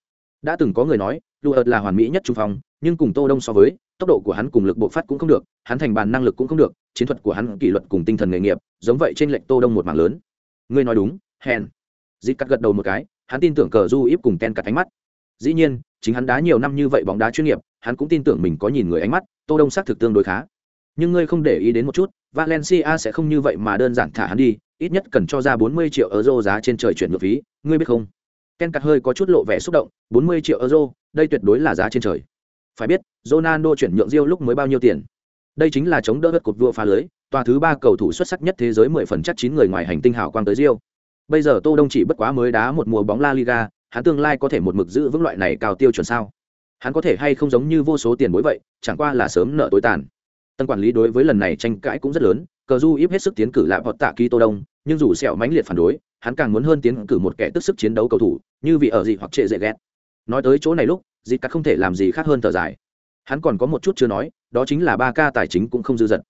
Đã từng có người nói, Luert là hoàn mỹ nhất trung phong, nhưng cùng Tô Đông so với, tốc độ của hắn cùng lực bộ phát cũng không được, hắn thành bàn năng lực cũng không được, chiến thuật của hắn kỷ luật cùng tinh thần nghề nghiệp, giống vậy trên lệnh Tô Đông một mảng lớn. Ngươi nói đúng, hèn. dịp cắt gật đầu một cái, hắn tin tưởng cờ du íp cùng Ken cắt ánh mắt. Dĩ nhiên, chính hắn đá nhiều năm như vậy bóng đá chuyên nghiệp, hắn cũng tin tưởng mình có nhìn người ánh mắt, Tô Đông xác thực tương đối khá. Nhưng ngươi không để ý đến một chút, Valencia sẽ không như vậy mà đơn giản thả hắn đi, ít nhất cần cho ra 40 triệu euro giá trên trời chuyển nhượng phí, ngươi biết không? Ken cắt hơi có chút lộ vẻ xúc động, 40 triệu euro, đây tuyệt đối là giá trên trời. Phải biết, Ronaldo chuyển nhượng Real lúc mới bao nhiêu tiền? Đây chính là chống đỡ đất cột vua phá lưới, tòa thứ ba cầu thủ xuất sắc nhất thế giới 10 phần chắc 9 người ngoài hành tinh hào quang tới Real. Bây giờ Tô Đông chỉ bất quá mới đá một mùa bóng La Liga, hắn tương lai có thể một mực giữ vững loại này cao tiêu chuẩn sao? Hắn có thể hay không giống như vô số tiền bối vậy, chẳng qua là sớm nợ tối tàn. Tân quản lý đối với lần này tranh cãi cũng rất lớn, cờ du íp hết sức tiến cử lại vọt tạ ký Tô Đông, nhưng dù sẹo mãnh liệt phản đối, hắn càng muốn hơn tiến cử một kẻ tức sức chiến đấu cầu thủ, như vị ở gì hoặc trệ dễ ghét. Nói tới chỗ này lúc, Dịch Cắt không thể làm gì khác hơn thở dài. Hắn còn có một chút chưa nói, đó chính là ba ca tài chính cũng không dư dật.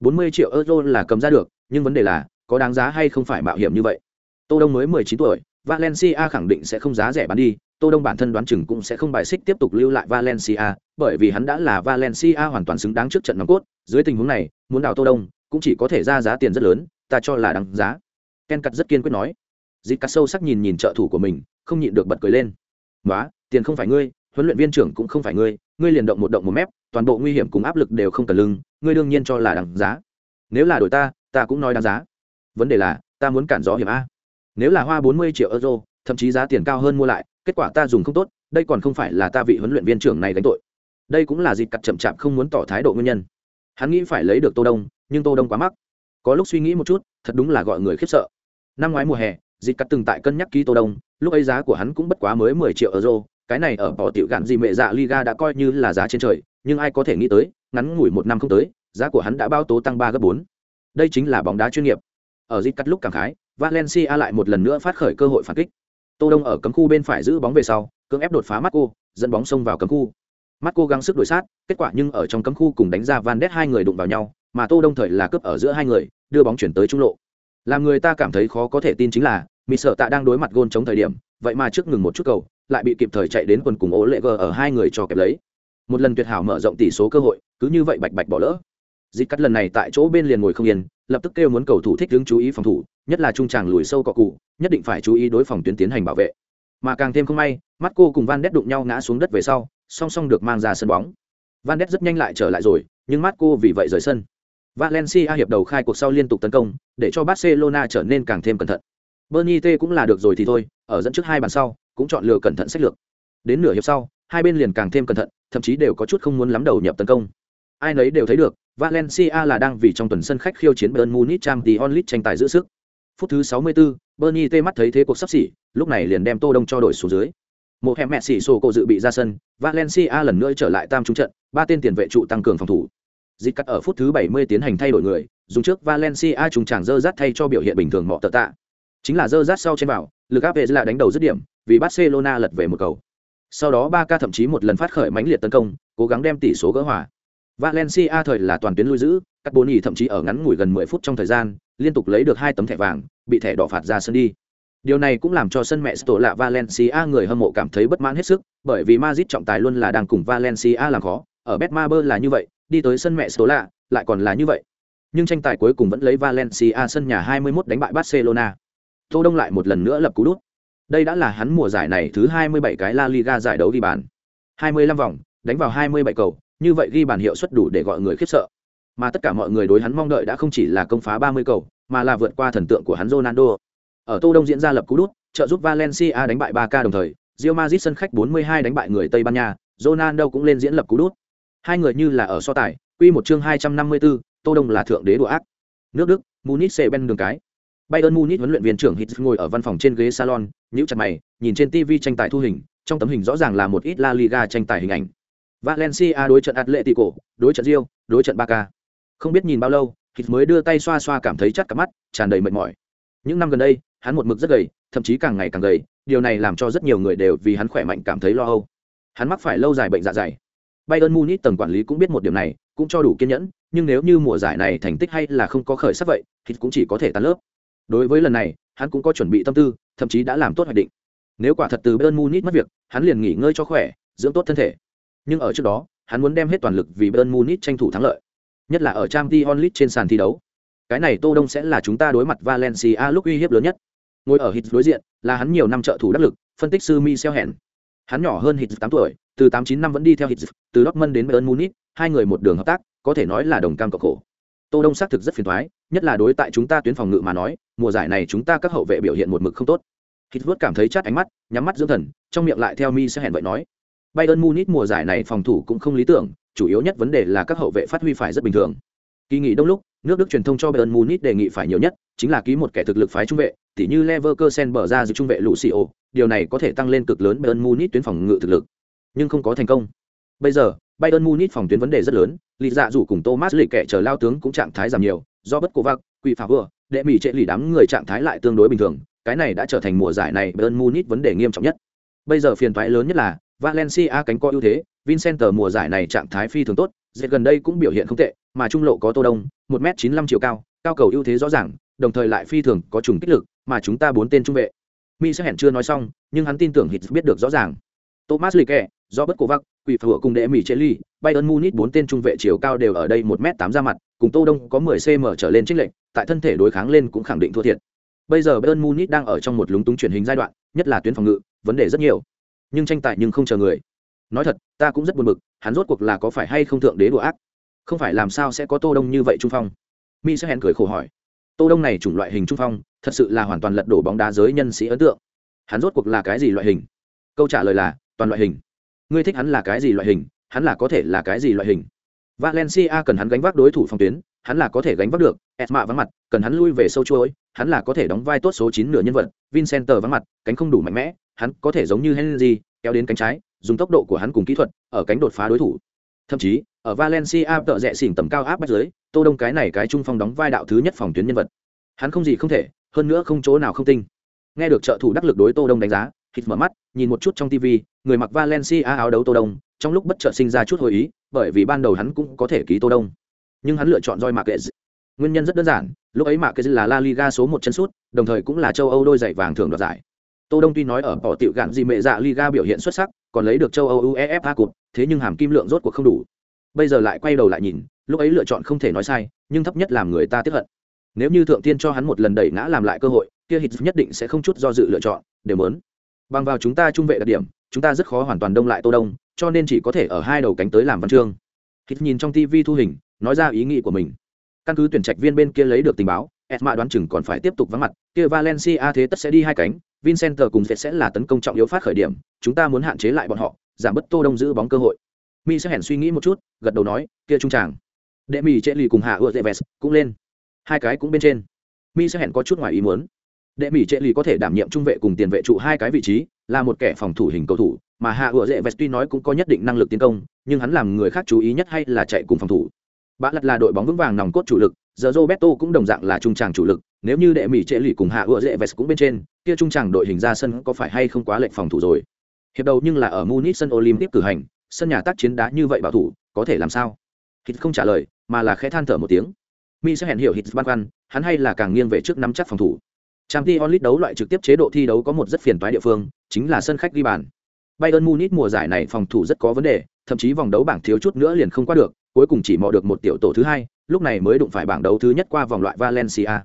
40 triệu euro là cầm ra được, nhưng vấn đề là, có đáng giá hay không phải mạo hiểm như vậy. Tô Đông mới 19 tuổi, Valencia khẳng định sẽ không giá rẻ bán đi, Tô Đông bản thân đoán chừng cũng sẽ không bài xích tiếp tục lưu lại Valencia, bởi vì hắn đã là Valencia hoàn toàn xứng đáng trước trận nòng cốt, dưới tình huống này, muốn đào Tô Đông cũng chỉ có thể ra giá tiền rất lớn, ta cho là đáng giá. Ken Cắt rất kiên quyết nói. dịp Cắt sâu sắc nhìn nhìn trợ thủ của mình, không nhịn được bật cười lên. "Nóa, tiền không phải ngươi, huấn luyện viên trưởng cũng không phải ngươi, ngươi liền động một động một mép, toàn bộ nguy hiểm cùng áp lực đều không cần lưng, ngươi đương nhiên cho là đáng giá. Nếu là đổi ta, ta cũng nói đáng giá. Vấn đề là, ta muốn cản gió hiểm a. Nếu là hoa 40 triệu euro, thậm chí giá tiền cao hơn mua lại, kết quả ta dùng không tốt đây còn không phải là ta vị huấn luyện viên trưởng này đánh tội đây cũng là dịp cặt chậm chạp không muốn tỏ thái độ nguyên nhân hắn nghĩ phải lấy được tô đông nhưng tô đông quá mắc có lúc suy nghĩ một chút thật đúng là gọi người khiếp sợ năm ngoái mùa hè dịp cắt từng tại cân nhắc ký tô đông, lúc ấy giá của hắn cũng bất quá mới 10 triệu euro, cái này ở bỏ tiểu gạn gì mẹ dạ liga đã coi như là giá trên trời, nhưng ai có thể nghĩ tới, ngắn ngủi một năm không tới, giá của hắn đã bao tố tăng ba gấp bốn. Đây chính là bóng đá chuyên nghiệp. Ở dịp cắt lúc cảm khái, valencia lại một lần nữa phát khởi cơ hội phản kích. Tô đông ở cấm khu bên phải giữ bóng về sau, cưỡng ép đột phá marco, dẫn bóng xông vào cấm khu. Marco gắng sức đuổi sát, kết quả nhưng ở trong cấm khu cùng đánh ra van đét hai người đụng vào nhau, mà tô đông thời là cướp ở giữa hai người, đưa bóng chuyển tới trung lộ làm người ta cảm thấy khó có thể tin chính là mỹ sợ tạ đang đối mặt gôn chống thời điểm, vậy mà trước ngừng một chút cầu, lại bị kịp thời chạy đến quần cùng ố lệ g ở hai người cho kẹp lấy. Một lần tuyệt hảo mở rộng tỷ số cơ hội, cứ như vậy bạch bạch bỏ lỡ. Dịch cắt lần này tại chỗ bên liền ngồi không yên, lập tức kêu muốn cầu thủ thích đứng chú ý phòng thủ, nhất là trung tràng lùi sâu cọ cụ, nhất định phải chú ý đối phòng tuyến tiến hành bảo vệ. Mà càng thêm không may, mắt cô cùng van đét đụng nhau ngã xuống đất về sau, song song được mang ra sân bóng. Van đét rất nhanh lại trở lại rồi, nhưng mắt cô vì vậy rời sân valencia hiệp đầu khai cuộc sau liên tục tấn công để cho barcelona trở nên càng thêm cẩn thận. Bernie t cũng là được rồi thì thôi ở dẫn trước hai bàn sau cũng chọn lựa cẩn thận sách lược. Đến nửa hiệp sau hai bên liền càng thêm cẩn thận thậm chí đều có chút không muốn lắm đầu nhập tấn công. Ai nấy đều thấy được valencia là đang vì trong tuần sân khách khiêu chiến bayern munich champions league tranh tài giữ sức. Phút thứ 64, bernie tê mắt thấy thế cuộc sắp xỉ lúc này liền đem tô đông cho đổi xuống dưới. Một hẻm mẹ xỉ sổ cổ dự bị ra sân valencia lần nữa trở lại tam trung trận ba tên tiền vệ trụ tăng cường phòng thủ dịch cắt ở phút thứ 70 tiến hành thay đổi người, dùng trước valencia trùng chàng dơ rát thay cho biểu hiện bình thường mọ tờ tạ. Chính là dơ rát sau trên bảo lực áp vệ là đánh đầu dứt điểm, vì barcelona lật về một cầu. Sau đó ba ca thậm chí một lần phát khởi mãnh liệt tấn công, cố gắng đem tỷ số gỡ hòa. Valencia thời là toàn tuyến lui giữ các bốn nhì thậm chí ở ngắn ngủi gần 10 phút trong thời gian, liên tục lấy được hai tấm thẻ vàng, bị thẻ đỏ phạt ra sân đi. Điều này cũng làm cho sân mẹ tổ lạ valencia người hâm mộ cảm thấy bất mãn hết sức, bởi vì madrid trọng tài luôn là đang cùng valencia làm khó, ở betmaber là như vậy đi tới sân mẹ số lạ lại còn là như vậy. Nhưng tranh tài cuối cùng vẫn lấy valencia sân nhà 21 đánh bại barcelona. Tô đông lại một lần nữa lập cú đút. Đây đã là hắn mùa giải này thứ 27 cái la liga giải đấu ghi bàn. 25 vòng đánh vào 27 cầu như vậy ghi bàn hiệu suất đủ để gọi người khiếp sợ. Mà tất cả mọi người đối hắn mong đợi đã không chỉ là công phá 30 cầu, mà là vượt qua thần tượng của hắn Ronaldo. Ở Tô Đông diễn ra lập cú đút, trợ giúp Valencia đánh bại Barca đồng thời, Real Madrid sân khách 42 đánh bại người Tây Ban Nha, Ronaldo cũng lên diễn lập cú đút. Hai người như là ở so tài, quy một chương 254, Tô Đông là thượng đế đùa ác. Nước Đức, Munich Ben đường cái. Bayern Munich huấn luyện viên trưởng Hitz ngồi ở văn phòng trên ghế salon, nhíu chặt mày, nhìn trên TV tranh tài thu hình, trong tấm hình rõ ràng là một ít La Liga tranh tài hình ảnh. Valencia đối trận Atletico, đối trận Real, đối trận Barca không biết nhìn bao lâu hít mới đưa tay xoa xoa cảm thấy chắc cả mắt tràn đầy mệt mỏi những năm gần đây hắn một mực rất gầy thậm chí càng ngày càng gầy điều này làm cho rất nhiều người đều vì hắn khỏe mạnh cảm thấy lo âu hắn mắc phải lâu dài bệnh dạ dày bayern munich tầng quản lý cũng biết một điểm này, cũng cho đủ kiên nhẫn, nhưng nếu như mùa giải này thành tích hay là không có khởi sắc vậy, thì cũng chỉ có thể tan lớp. Đối với lần này, hắn cũng có chuẩn bị tâm tư, thậm chí đã làm tốt hoạch định. Nếu quả thật từ bayern munich mất việc, hắn liền nghỉ ngơi cho khỏe, dưỡng tốt thân thể. Nhưng ở trước đó, hắn muốn đem hết toàn lực vì bayern munich tranh thủ thắng lợi. Nhất là ở Champions League onlit trên sàn thi đấu. Cái này tô đông sẽ là chúng ta đối mặt valencia lúc uy hiếp lớn nhất. Ngồi ở hit đối diện, là hắn nhiều năm trợ thủ đắc lực, phân tích sư michel hẹn hắn nhỏ hơn hit tám tuổi từ tám chín năm vẫn đi theo Hitz, từ dortmund đến bayern munich hai người một đường hợp tác có thể nói là đồng cam cộng khổ. Tô đông xác thực rất phiền toái nhất là đối tại chúng ta tuyến phòng ngự mà nói mùa giải này chúng ta các hậu vệ biểu hiện một mực không tốt. Hitz vớt cảm thấy chát ánh mắt nhắm mắt dưỡng thần trong miệng lại theo mi sẽ hẹn vậy nói. Bayern munich mùa giải này phòng thủ cũng không lý tưởng chủ yếu nhất vấn đề là các hậu vệ phát huy phải rất bình thường. Kỳ nghỉ đông lúc, nước Đức truyền thông cho Bayern Munich đề nghị phải nhiều nhất, chính là ký một kẻ thực lực phái trung vệ, tỉ như Leverkusen bở ra giữ trung vệ Lucio, điều này có thể tăng lên cực lớn Bayern Munich tuyến phòng ngự thực lực, nhưng không có thành công. Bây giờ, Bayern Munich phòng tuyến vấn đề rất lớn, lý dạ dù cùng Thomas lịch kẻ chờ lao tướng cũng trạng thái giảm nhiều, do bất cố vạc, quỷ phá vừa, đệ mỹ trệ lì đám người trạng thái lại tương đối bình thường, cái này đã trở thành mùa giải này Bayern Munich vấn đề nghiêm trọng nhất. Bây giờ phiền toái lớn nhất là Valencia cánh có ưu thế, Vincent mùa giải này trạng thái phi thường tốt, dệt gần đây cũng biểu hiện không tệ, mà trung lộ có Tô Đông, 1m95 chiều cao, cao cầu ưu thế rõ ràng, đồng thời lại phi thường có trùng kích lực, mà chúng ta bốn tên trung vệ. mi sẽ hẹn chưa nói xong nhưng hắn tin tưởng hít biết được rõ ràng thomas lịch do bất cổ vắc, quỷ phở cùng đệ mỹ chế ly, bayern munich bốn tên trung vệ chiều cao đều ở đây một m tám ra mặt, cùng tô đông có 10 cm trở lên trích lệnh tại thân thể đối kháng lên cũng khẳng định thua thiệt. Bây giờ bayern munich đang ở trong một lúng túng chuyển hình giai đoạn, nhất là tuyến phòng ngự, vấn đề rất nhiều. Nhưng tranh tài nhưng không chờ người. Nói thật, ta cũng rất buồn bực, hắn rốt cuộc là có phải hay không thượng đế đùa ác? Không phải làm sao sẽ có tô đông như vậy trung phong? Mi sẽ hẹn cười khổ hỏi. Tô đông này chủng loại hình trung phong, thật sự là hoàn toàn lật đổ bóng đá giới nhân sĩ ấn tượng. Hắn rốt cuộc là cái gì loại hình? Câu trả lời là, toàn loại hình ngươi thích hắn là cái gì loại hình, hắn là có thể là cái gì loại hình? Valencia cần hắn gánh vác đối thủ phòng tuyến, hắn là có thể gánh vác được. Esma vắng mặt, cần hắn lui về sâu chuỗi hắn là có thể đóng vai tốt số chín nửa nhân vật. Vincenter vắng mặt, cánh không đủ mạnh mẽ, hắn có thể giống như henry, kéo đến cánh trái, dùng tốc độ của hắn cùng kỹ thuật, ở cánh đột phá đối thủ. Thậm chí, ở valencia tợ rẽ xỉn tầm cao áp bắt dưới, tô đông cái này cái trung phong đóng vai đạo thứ nhất phòng tuyến nhân vật. Hắn không gì không thể, hơn nữa không chỗ nào không tinh. Nghe được trợ thủ đắc lực đối tô đông đánh giá hít mở mắt, nhìn một chút trong tv người mặc valencia áo đấu tô đông, trong lúc bất chợt sinh ra chút hồi ý, bởi vì ban đầu hắn cũng có thể ký tô đông. Nhưng hắn lựa chọn roi mạc kệ nguyên nhân rất đơn giản, lúc ấy mạc kệ là la liga số một chân sút, đồng thời cũng là châu âu đôi giày vàng thường đoạt giải. Tô đông tuy nói ở bỏ tiểu gạn gì mẹ dạ liga biểu hiện xuất sắc, còn lấy được châu âu uefa Cup, thế nhưng hàm kim lượng rốt cuộc không đủ. Bây giờ lại quay đầu lại nhìn, lúc ấy lựa chọn không thể nói sai, nhưng thấp nhất làm người ta tiếp hận. Nếu như thượng tiên cho hắn một lần đẩy ngã làm lại cơ hội, kia hít nhất định sẽ không chút do dự lựa chọn đều muốn bằng vào chúng ta trung vệ đặc điểm chúng ta rất khó hoàn toàn đông lại tô đông cho nên chỉ có thể ở hai đầu cánh tới làm văn chương hít nhìn trong tv thu hình nói ra ý nghĩ của mình căn cứ tuyển trạch viên bên kia lấy được tình báo Esma đoán chừng còn phải tiếp tục vắng mặt, kia Valencia thế tất sẽ đi hai cánh, Vincent cùng sẽ sẽ là tấn công trọng yếu phát khởi điểm, chúng ta muốn hạn chế lại bọn họ, giảm bớt Tô Đông giữ bóng cơ hội. Mi sẽ hẹn suy nghĩ một chút, gật đầu nói, kia trung tràng. Đệ mi trễ lì cùng hạ ưa dễ vest cũng lên. Hai cái cũng bên trên. Mi sẽ hẹn có chút ngoài ý muốn. Đệ mỹ trệ lì có thể đảm nhiệm trung vệ cùng tiền vệ trụ hai cái vị trí, là một kẻ phòng thủ hình cầu thủ, mà hạ ựa dễ vest tuy nói cũng có nhất định năng lực tiến công, nhưng hắn làm người khác chú ý nhất hay là chạy cùng phòng thủ. Bã lật là đội bóng vững vàng nòng cốt chủ lực, giờ Roberto cũng đồng dạng là trung tràng chủ lực, nếu như đệ mỹ trệ lì cùng hạ ựa dễ vest cũng bên trên, kia trung tràng đội hình ra sân có phải hay không quá lệch phòng thủ rồi. Hiệp đầu nhưng là ở Munich sân Olympic cử hành, sân nhà tác chiến đá như vậy bảo thủ, có thể làm sao? Hít không trả lời, mà là khẽ than thở một tiếng. Mi sẽ hẹn hiểu Hít băn khoăn, hắn hay là càng nghiêng về trước nắm chắc phòng thủ. Champions League đấu loại trực tiếp chế độ thi đấu có một rất phiền toái địa phương, chính là sân khách ghi bàn. Bayern Munich mùa giải này phòng thủ rất có vấn đề, thậm chí vòng đấu bảng thiếu chút nữa liền không qua được, cuối cùng chỉ mò được một tiểu tổ thứ hai, lúc này mới đụng phải bảng đấu thứ nhất qua vòng loại Valencia.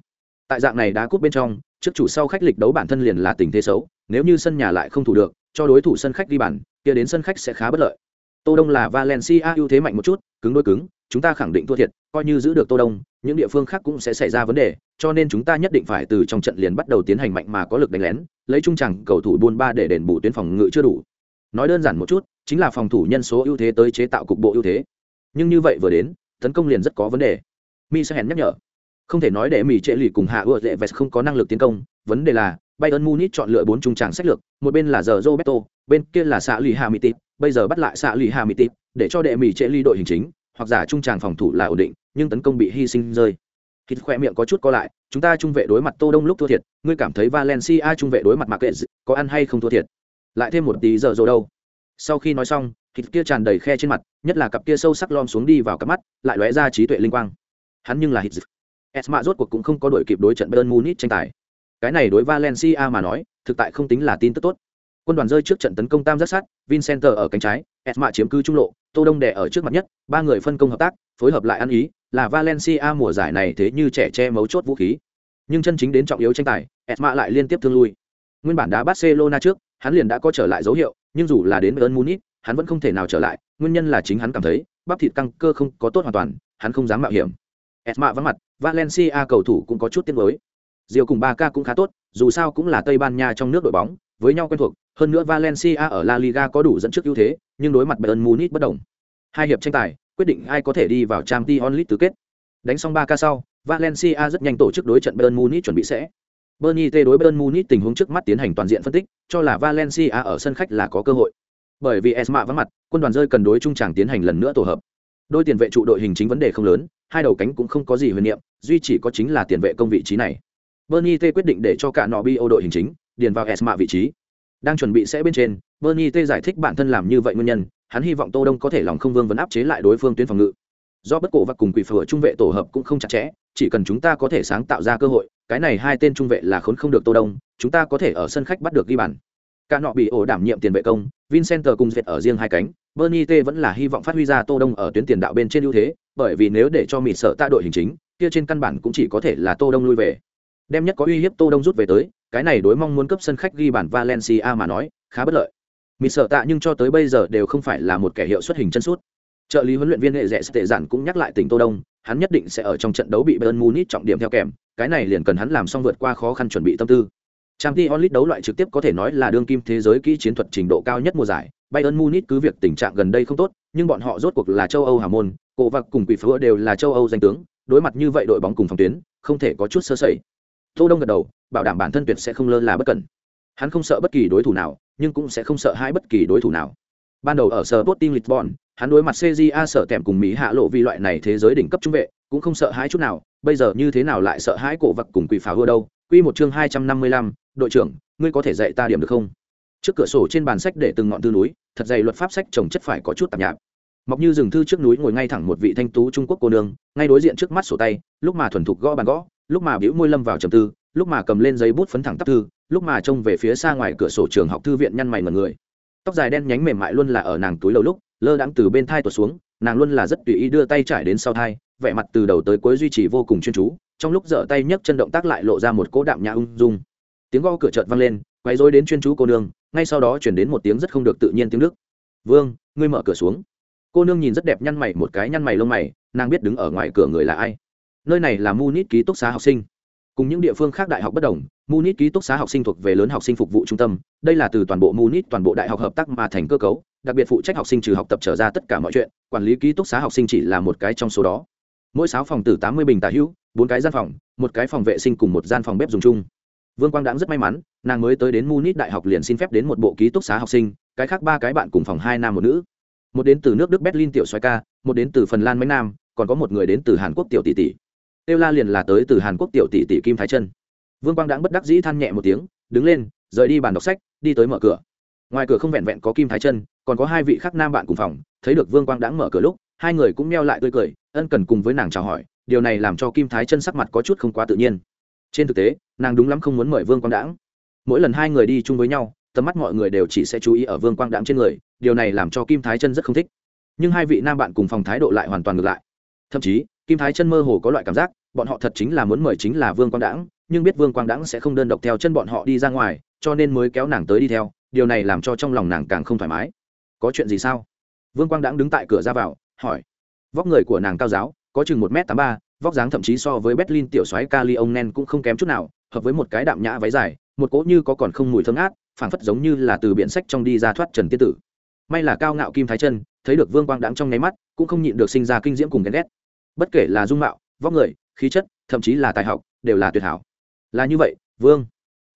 Tại dạng này đá cúp bên trong, trước chủ sau khách lịch đấu bản thân liền là tình thế xấu, nếu như sân nhà lại không thủ được, cho đối thủ sân khách đi bàn, kia đến sân khách sẽ khá bất lợi. Tô Đông là Valencia ưu thế mạnh một chút, cứng đối cứng, chúng ta khẳng định thua thiệt, coi như giữ được Tô Đông, những địa phương khác cũng sẽ xảy ra vấn đề, cho nên chúng ta nhất định phải từ trong trận liền bắt đầu tiến hành mạnh mà có lực đánh lén, lấy trung chẳng cầu thủ buôn ba để đền bù tuyến phòng ngự chưa đủ. Nói đơn giản một chút, chính là phòng thủ nhân số ưu thế tới chế tạo cục bộ ưu thế. Nhưng như vậy vừa đến, tấn công liền rất có vấn đề mi sẽ hẹn nhắc nhở không thể nói để mỹ trệ lì cùng hạ ưa dễ vest không có năng lực tiến công vấn đề là bayern munich chọn lựa bốn trung tràng sách lược một bên là giờ roberto bên kia là xạ lì hà mỹ tịp bây giờ bắt lại xạ lì hà mỹ tịp để cho đệ mỹ trệ lì đội hình chính hoặc giả trung tràng phòng thủ là ổn định nhưng tấn công bị hy sinh rơi. Hít khoe miệng có chút co lại, chúng ta trung vệ đối mặt Tô Đông lúc thua thiệt, ngươi cảm thấy Valencia trung vệ đối mặt Marquez có ăn hay không thua thiệt? Lại thêm một tí giờ rồi đâu. Sau khi nói xong, thịt kia tràn đầy khe trên mặt nhất là cặp kia sâu sắc lom xuống đi vào cặp mắt lại lóe ra trí tuệ linh quang. Hắn nhưng là hít esma rốt cuộc cũng không có đuổi kịp đối trận bayern munich tranh tài. Cái này đối valencia mà nói thực tại không tính là tin tức tốt quân đoàn rơi trước trận tấn công tam giác sát vincent ở cánh trái esma chiếm cư trung lộ tô đông đẻ ở trước mặt nhất ba người phân công hợp tác phối hợp lại ăn ý là valencia mùa giải này thế như trẻ che mấu chốt vũ khí. Nhưng chân chính đến trọng yếu tranh tài esma lại liên tiếp thương lui. Nguyên bản đá barcelona trước hắn liền đã có trở lại dấu hiệu nhưng dù là đến bayern munich hắn vẫn không thể nào trở lại nguyên nhân là chính hắn cảm thấy bắp thịt căng cơ không có tốt hoàn toàn hắn không dám mạo hiểm. Esma vắng mặt valencia cầu thủ cũng có chút tiếc nuối. Diều cùng Barca cũng khá tốt, dù sao cũng là Tây Ban Nha trong nước đội bóng, với nhau quen thuộc, hơn nữa Valencia ở La Liga có đủ dẫn trước ưu thế, nhưng đối mặt Bayern Munich bất đồng. Hai hiệp tranh tài, quyết định ai có thể đi vào Champions League tứ kết. Đánh xong Barca sau, Valencia rất nhanh tổ chức đối trận Bayern Munich chuẩn bị sẽ. Bernie T đối Bayern Munich tình huống trước mắt tiến hành toàn diện phân tích, cho là Valencia ở sân khách là có cơ hội bởi vì esma vắng mặt quân đoàn rơi cần đối trung tràng tiến hành lần nữa tổ hợp đôi tiền vệ trụ đội hình chính vấn đề không lớn hai đầu cánh cũng không có gì huyền niệm duy chỉ có chính là tiền vệ công vị trí này bernie t quyết định để cho cả Nobio đội hình chính điền vào esma vị trí đang chuẩn bị sẽ bên trên, bernie t giải thích bản thân làm như vậy nguyên nhân, hắn hy vọng tô đông có thể lòng không vương vấn áp chế lại đối phương tuyến phòng ngự. Do bất cổ và cùng quỷ phở trung vệ tổ hợp cũng không chặt chẽ, chỉ cần chúng ta có thể sáng tạo ra cơ hội, cái này hai tên trung vệ là khốn không được tô đông, chúng ta có thể ở sân khách bắt được ghi bàn. Cả nọ bị ổ đảm nhiệm tiền vệ công, vincent cùng dệt ở riêng hai cánh, bernie t vẫn là hy vọng phát huy ra tô đông ở tuyến tiền đạo bên trên ưu thế, bởi vì nếu để cho mịt sợ ta đội hình chính, kia trên căn bản cũng chỉ có thể là tô đông lui về. Đem nhất có uy hiếp tô đông rút về tới cái này đối mong muốn cấp sân khách ghi bản valencia mà nói khá bất lợi Mị sợ tạ nhưng cho tới bây giờ đều không phải là một kẻ hiệu xuất hình chân suốt trợ lý huấn luyện viên hệ rẻ tệ giản cũng nhắc lại tỉnh tô đông hắn nhất định sẽ ở trong trận đấu bị bayern munich trọng điểm theo kèm cái này liền cần hắn làm xong vượt qua khó khăn chuẩn bị tâm tư Champions League đấu loại trực tiếp có thể nói là đương kim thế giới kỹ chiến thuật trình độ cao nhất mùa giải. Bayern Munich cứ việc tình trạng gần đây không tốt, nhưng bọn họ rốt cuộc là châu Âu hào môn, cổ vạc cùng quỷ phứa đều là châu Âu danh tướng, đối mặt như vậy đội bóng cùng phòng tuyến, không thể có chút sơ sẩy. Tô Đông gật đầu, bảo đảm bản thân tuyệt sẽ không lơ là bất cẩn. Hắn không sợ bất kỳ đối thủ nào, nhưng cũng sẽ không sợ hai bất kỳ đối thủ nào. Ban đầu ở Sporting Lisbon, hắn đối mặt CJA sợ tèm cùng Mỹ hạ lộ vì loại này thế giới đỉnh cấp trung vệ, cũng không sợ hãi chút nào, bây giờ như thế nào lại sợ hãi cổ vật cùng quỷ phá hưa đâu. Quy một chương 255, đội trưởng, ngươi có thể dạy ta điểm được không? Trước cửa sổ trên bàn sách để từng ngọn thư núi, thật dày luật pháp sách trồng chất phải có chút tạp nhạp. Mọc như rừng thư trước núi ngồi ngay thẳng một vị thanh tú Trung Quốc cô nương, ngay đối diện trước mắt sổ tay, lúc mà thuần thục gõ bàn gõ, lúc mà bĩu môi lâm vào trầm tư, lúc mà cầm lên giấy bút phấn thẳng tắp thư, lúc mà trông về phía xa ngoài cửa sổ trường học thư viện nhăn mày mở người. Tóc dài đen nhánh mềm mại luôn là ở nàng túi lâu lúc, lơ đãng từ bên thai tuột xuống, nàng luôn là rất tùy ý đưa tay trải đến sau thai, vẻ mặt từ đầu tới cuối duy trì vô cùng chuyên chú, trong lúc giở tay nhấc chân động tác lại lộ ra một cỗ đạm nhã ung dung tiếng gõ cửa chợt vang lên quay rối đến chuyên chú cô nương ngay sau đó chuyển đến một tiếng rất không được tự nhiên tiếng nước. vương ngươi mở cửa xuống cô nương nhìn rất đẹp nhăn mày một cái nhăn mày lông mày nàng biết đứng ở ngoài cửa người là ai nơi này là munich ký túc xá học sinh. Cùng những địa phương khác đại học bất đồng, munich ký túc xá học sinh thuộc về lớn học sinh phục vụ trung tâm. Đây là từ toàn bộ munich, toàn bộ đại học hợp tác mà thành cơ cấu, đặc biệt phụ trách học sinh trừ học tập trở ra tất cả mọi chuyện, quản lý ký túc xá học sinh chỉ là một cái trong số đó. Mỗi sáu phòng từ tám mươi bình tả hữu, bốn cái gian phòng, một cái phòng vệ sinh cùng một gian phòng bếp dùng chung. Vương quang đãng rất may mắn, nàng mới tới đến munich đại học liền xin phép đến một bộ ký túc xá học sinh, cái khác ba cái bạn cùng phòng hai nam một nữ. Một đến từ nước đức berlin tiểu xoay ca, một đến từ phần lan mấy nam, còn có một người đến từ hàn quốc tiểu tỷ tỷ tiêu la liền là tới từ hàn quốc tiểu tỷ tỷ kim thái chân. Vương quang đãng bất đắc dĩ than nhẹ một tiếng, đứng lên, rời đi bàn đọc sách, đi tới mở cửa. Ngoài cửa không vẹn vẹn có kim thái chân, còn có hai vị khác nam bạn cùng phòng, thấy được vương quang đãng mở cửa lúc, hai người cũng meo lại tươi cười, ân cần cùng với nàng chào hỏi, điều này làm cho kim thái chân sắc mặt có chút không quá tự nhiên. Trên thực tế, nàng đúng lắm không muốn mời vương quang đãng. Mỗi lần hai người đi chung với nhau, tầm mắt mọi người đều chỉ sẽ chú ý ở vương quang đãng trên người, điều này làm cho kim thái chân rất không thích. Nhưng hai vị nam bạn cùng phòng thái độ lại hoàn toàn ngược lại. Thậm chí, kim thái chân mơ hồ có loại cảm giác bọn họ thật chính là muốn mời chính là vương quang đãng, nhưng biết vương quang đãng sẽ không đơn độc theo chân bọn họ đi ra ngoài, cho nên mới kéo nàng tới đi theo, điều này làm cho trong lòng nàng càng không thoải mái. Có chuyện gì sao? Vương quang đãng đứng tại cửa ra vào, hỏi. Vóc người của nàng cao giáo, có chừng một m tám ba, vóc dáng thậm chí so với berlin tiểu soái kali ông nen cũng không kém chút nào, hợp với một cái đạm nhã váy dài, một cỗ như có còn không mùi thơm ngát, phảng phất giống như là từ biển sách trong đi ra thoát trần tiên tử. May là cao ngạo kim thái chân, thấy được vương quang đãng trong nháy mắt, cũng không nhịn được sinh ra kinh diễm cùng ghen ghét. Bất kể là dung mạo, vóc người khí chất, thậm chí là tài học, đều là tuyệt hảo. Là như vậy, vương.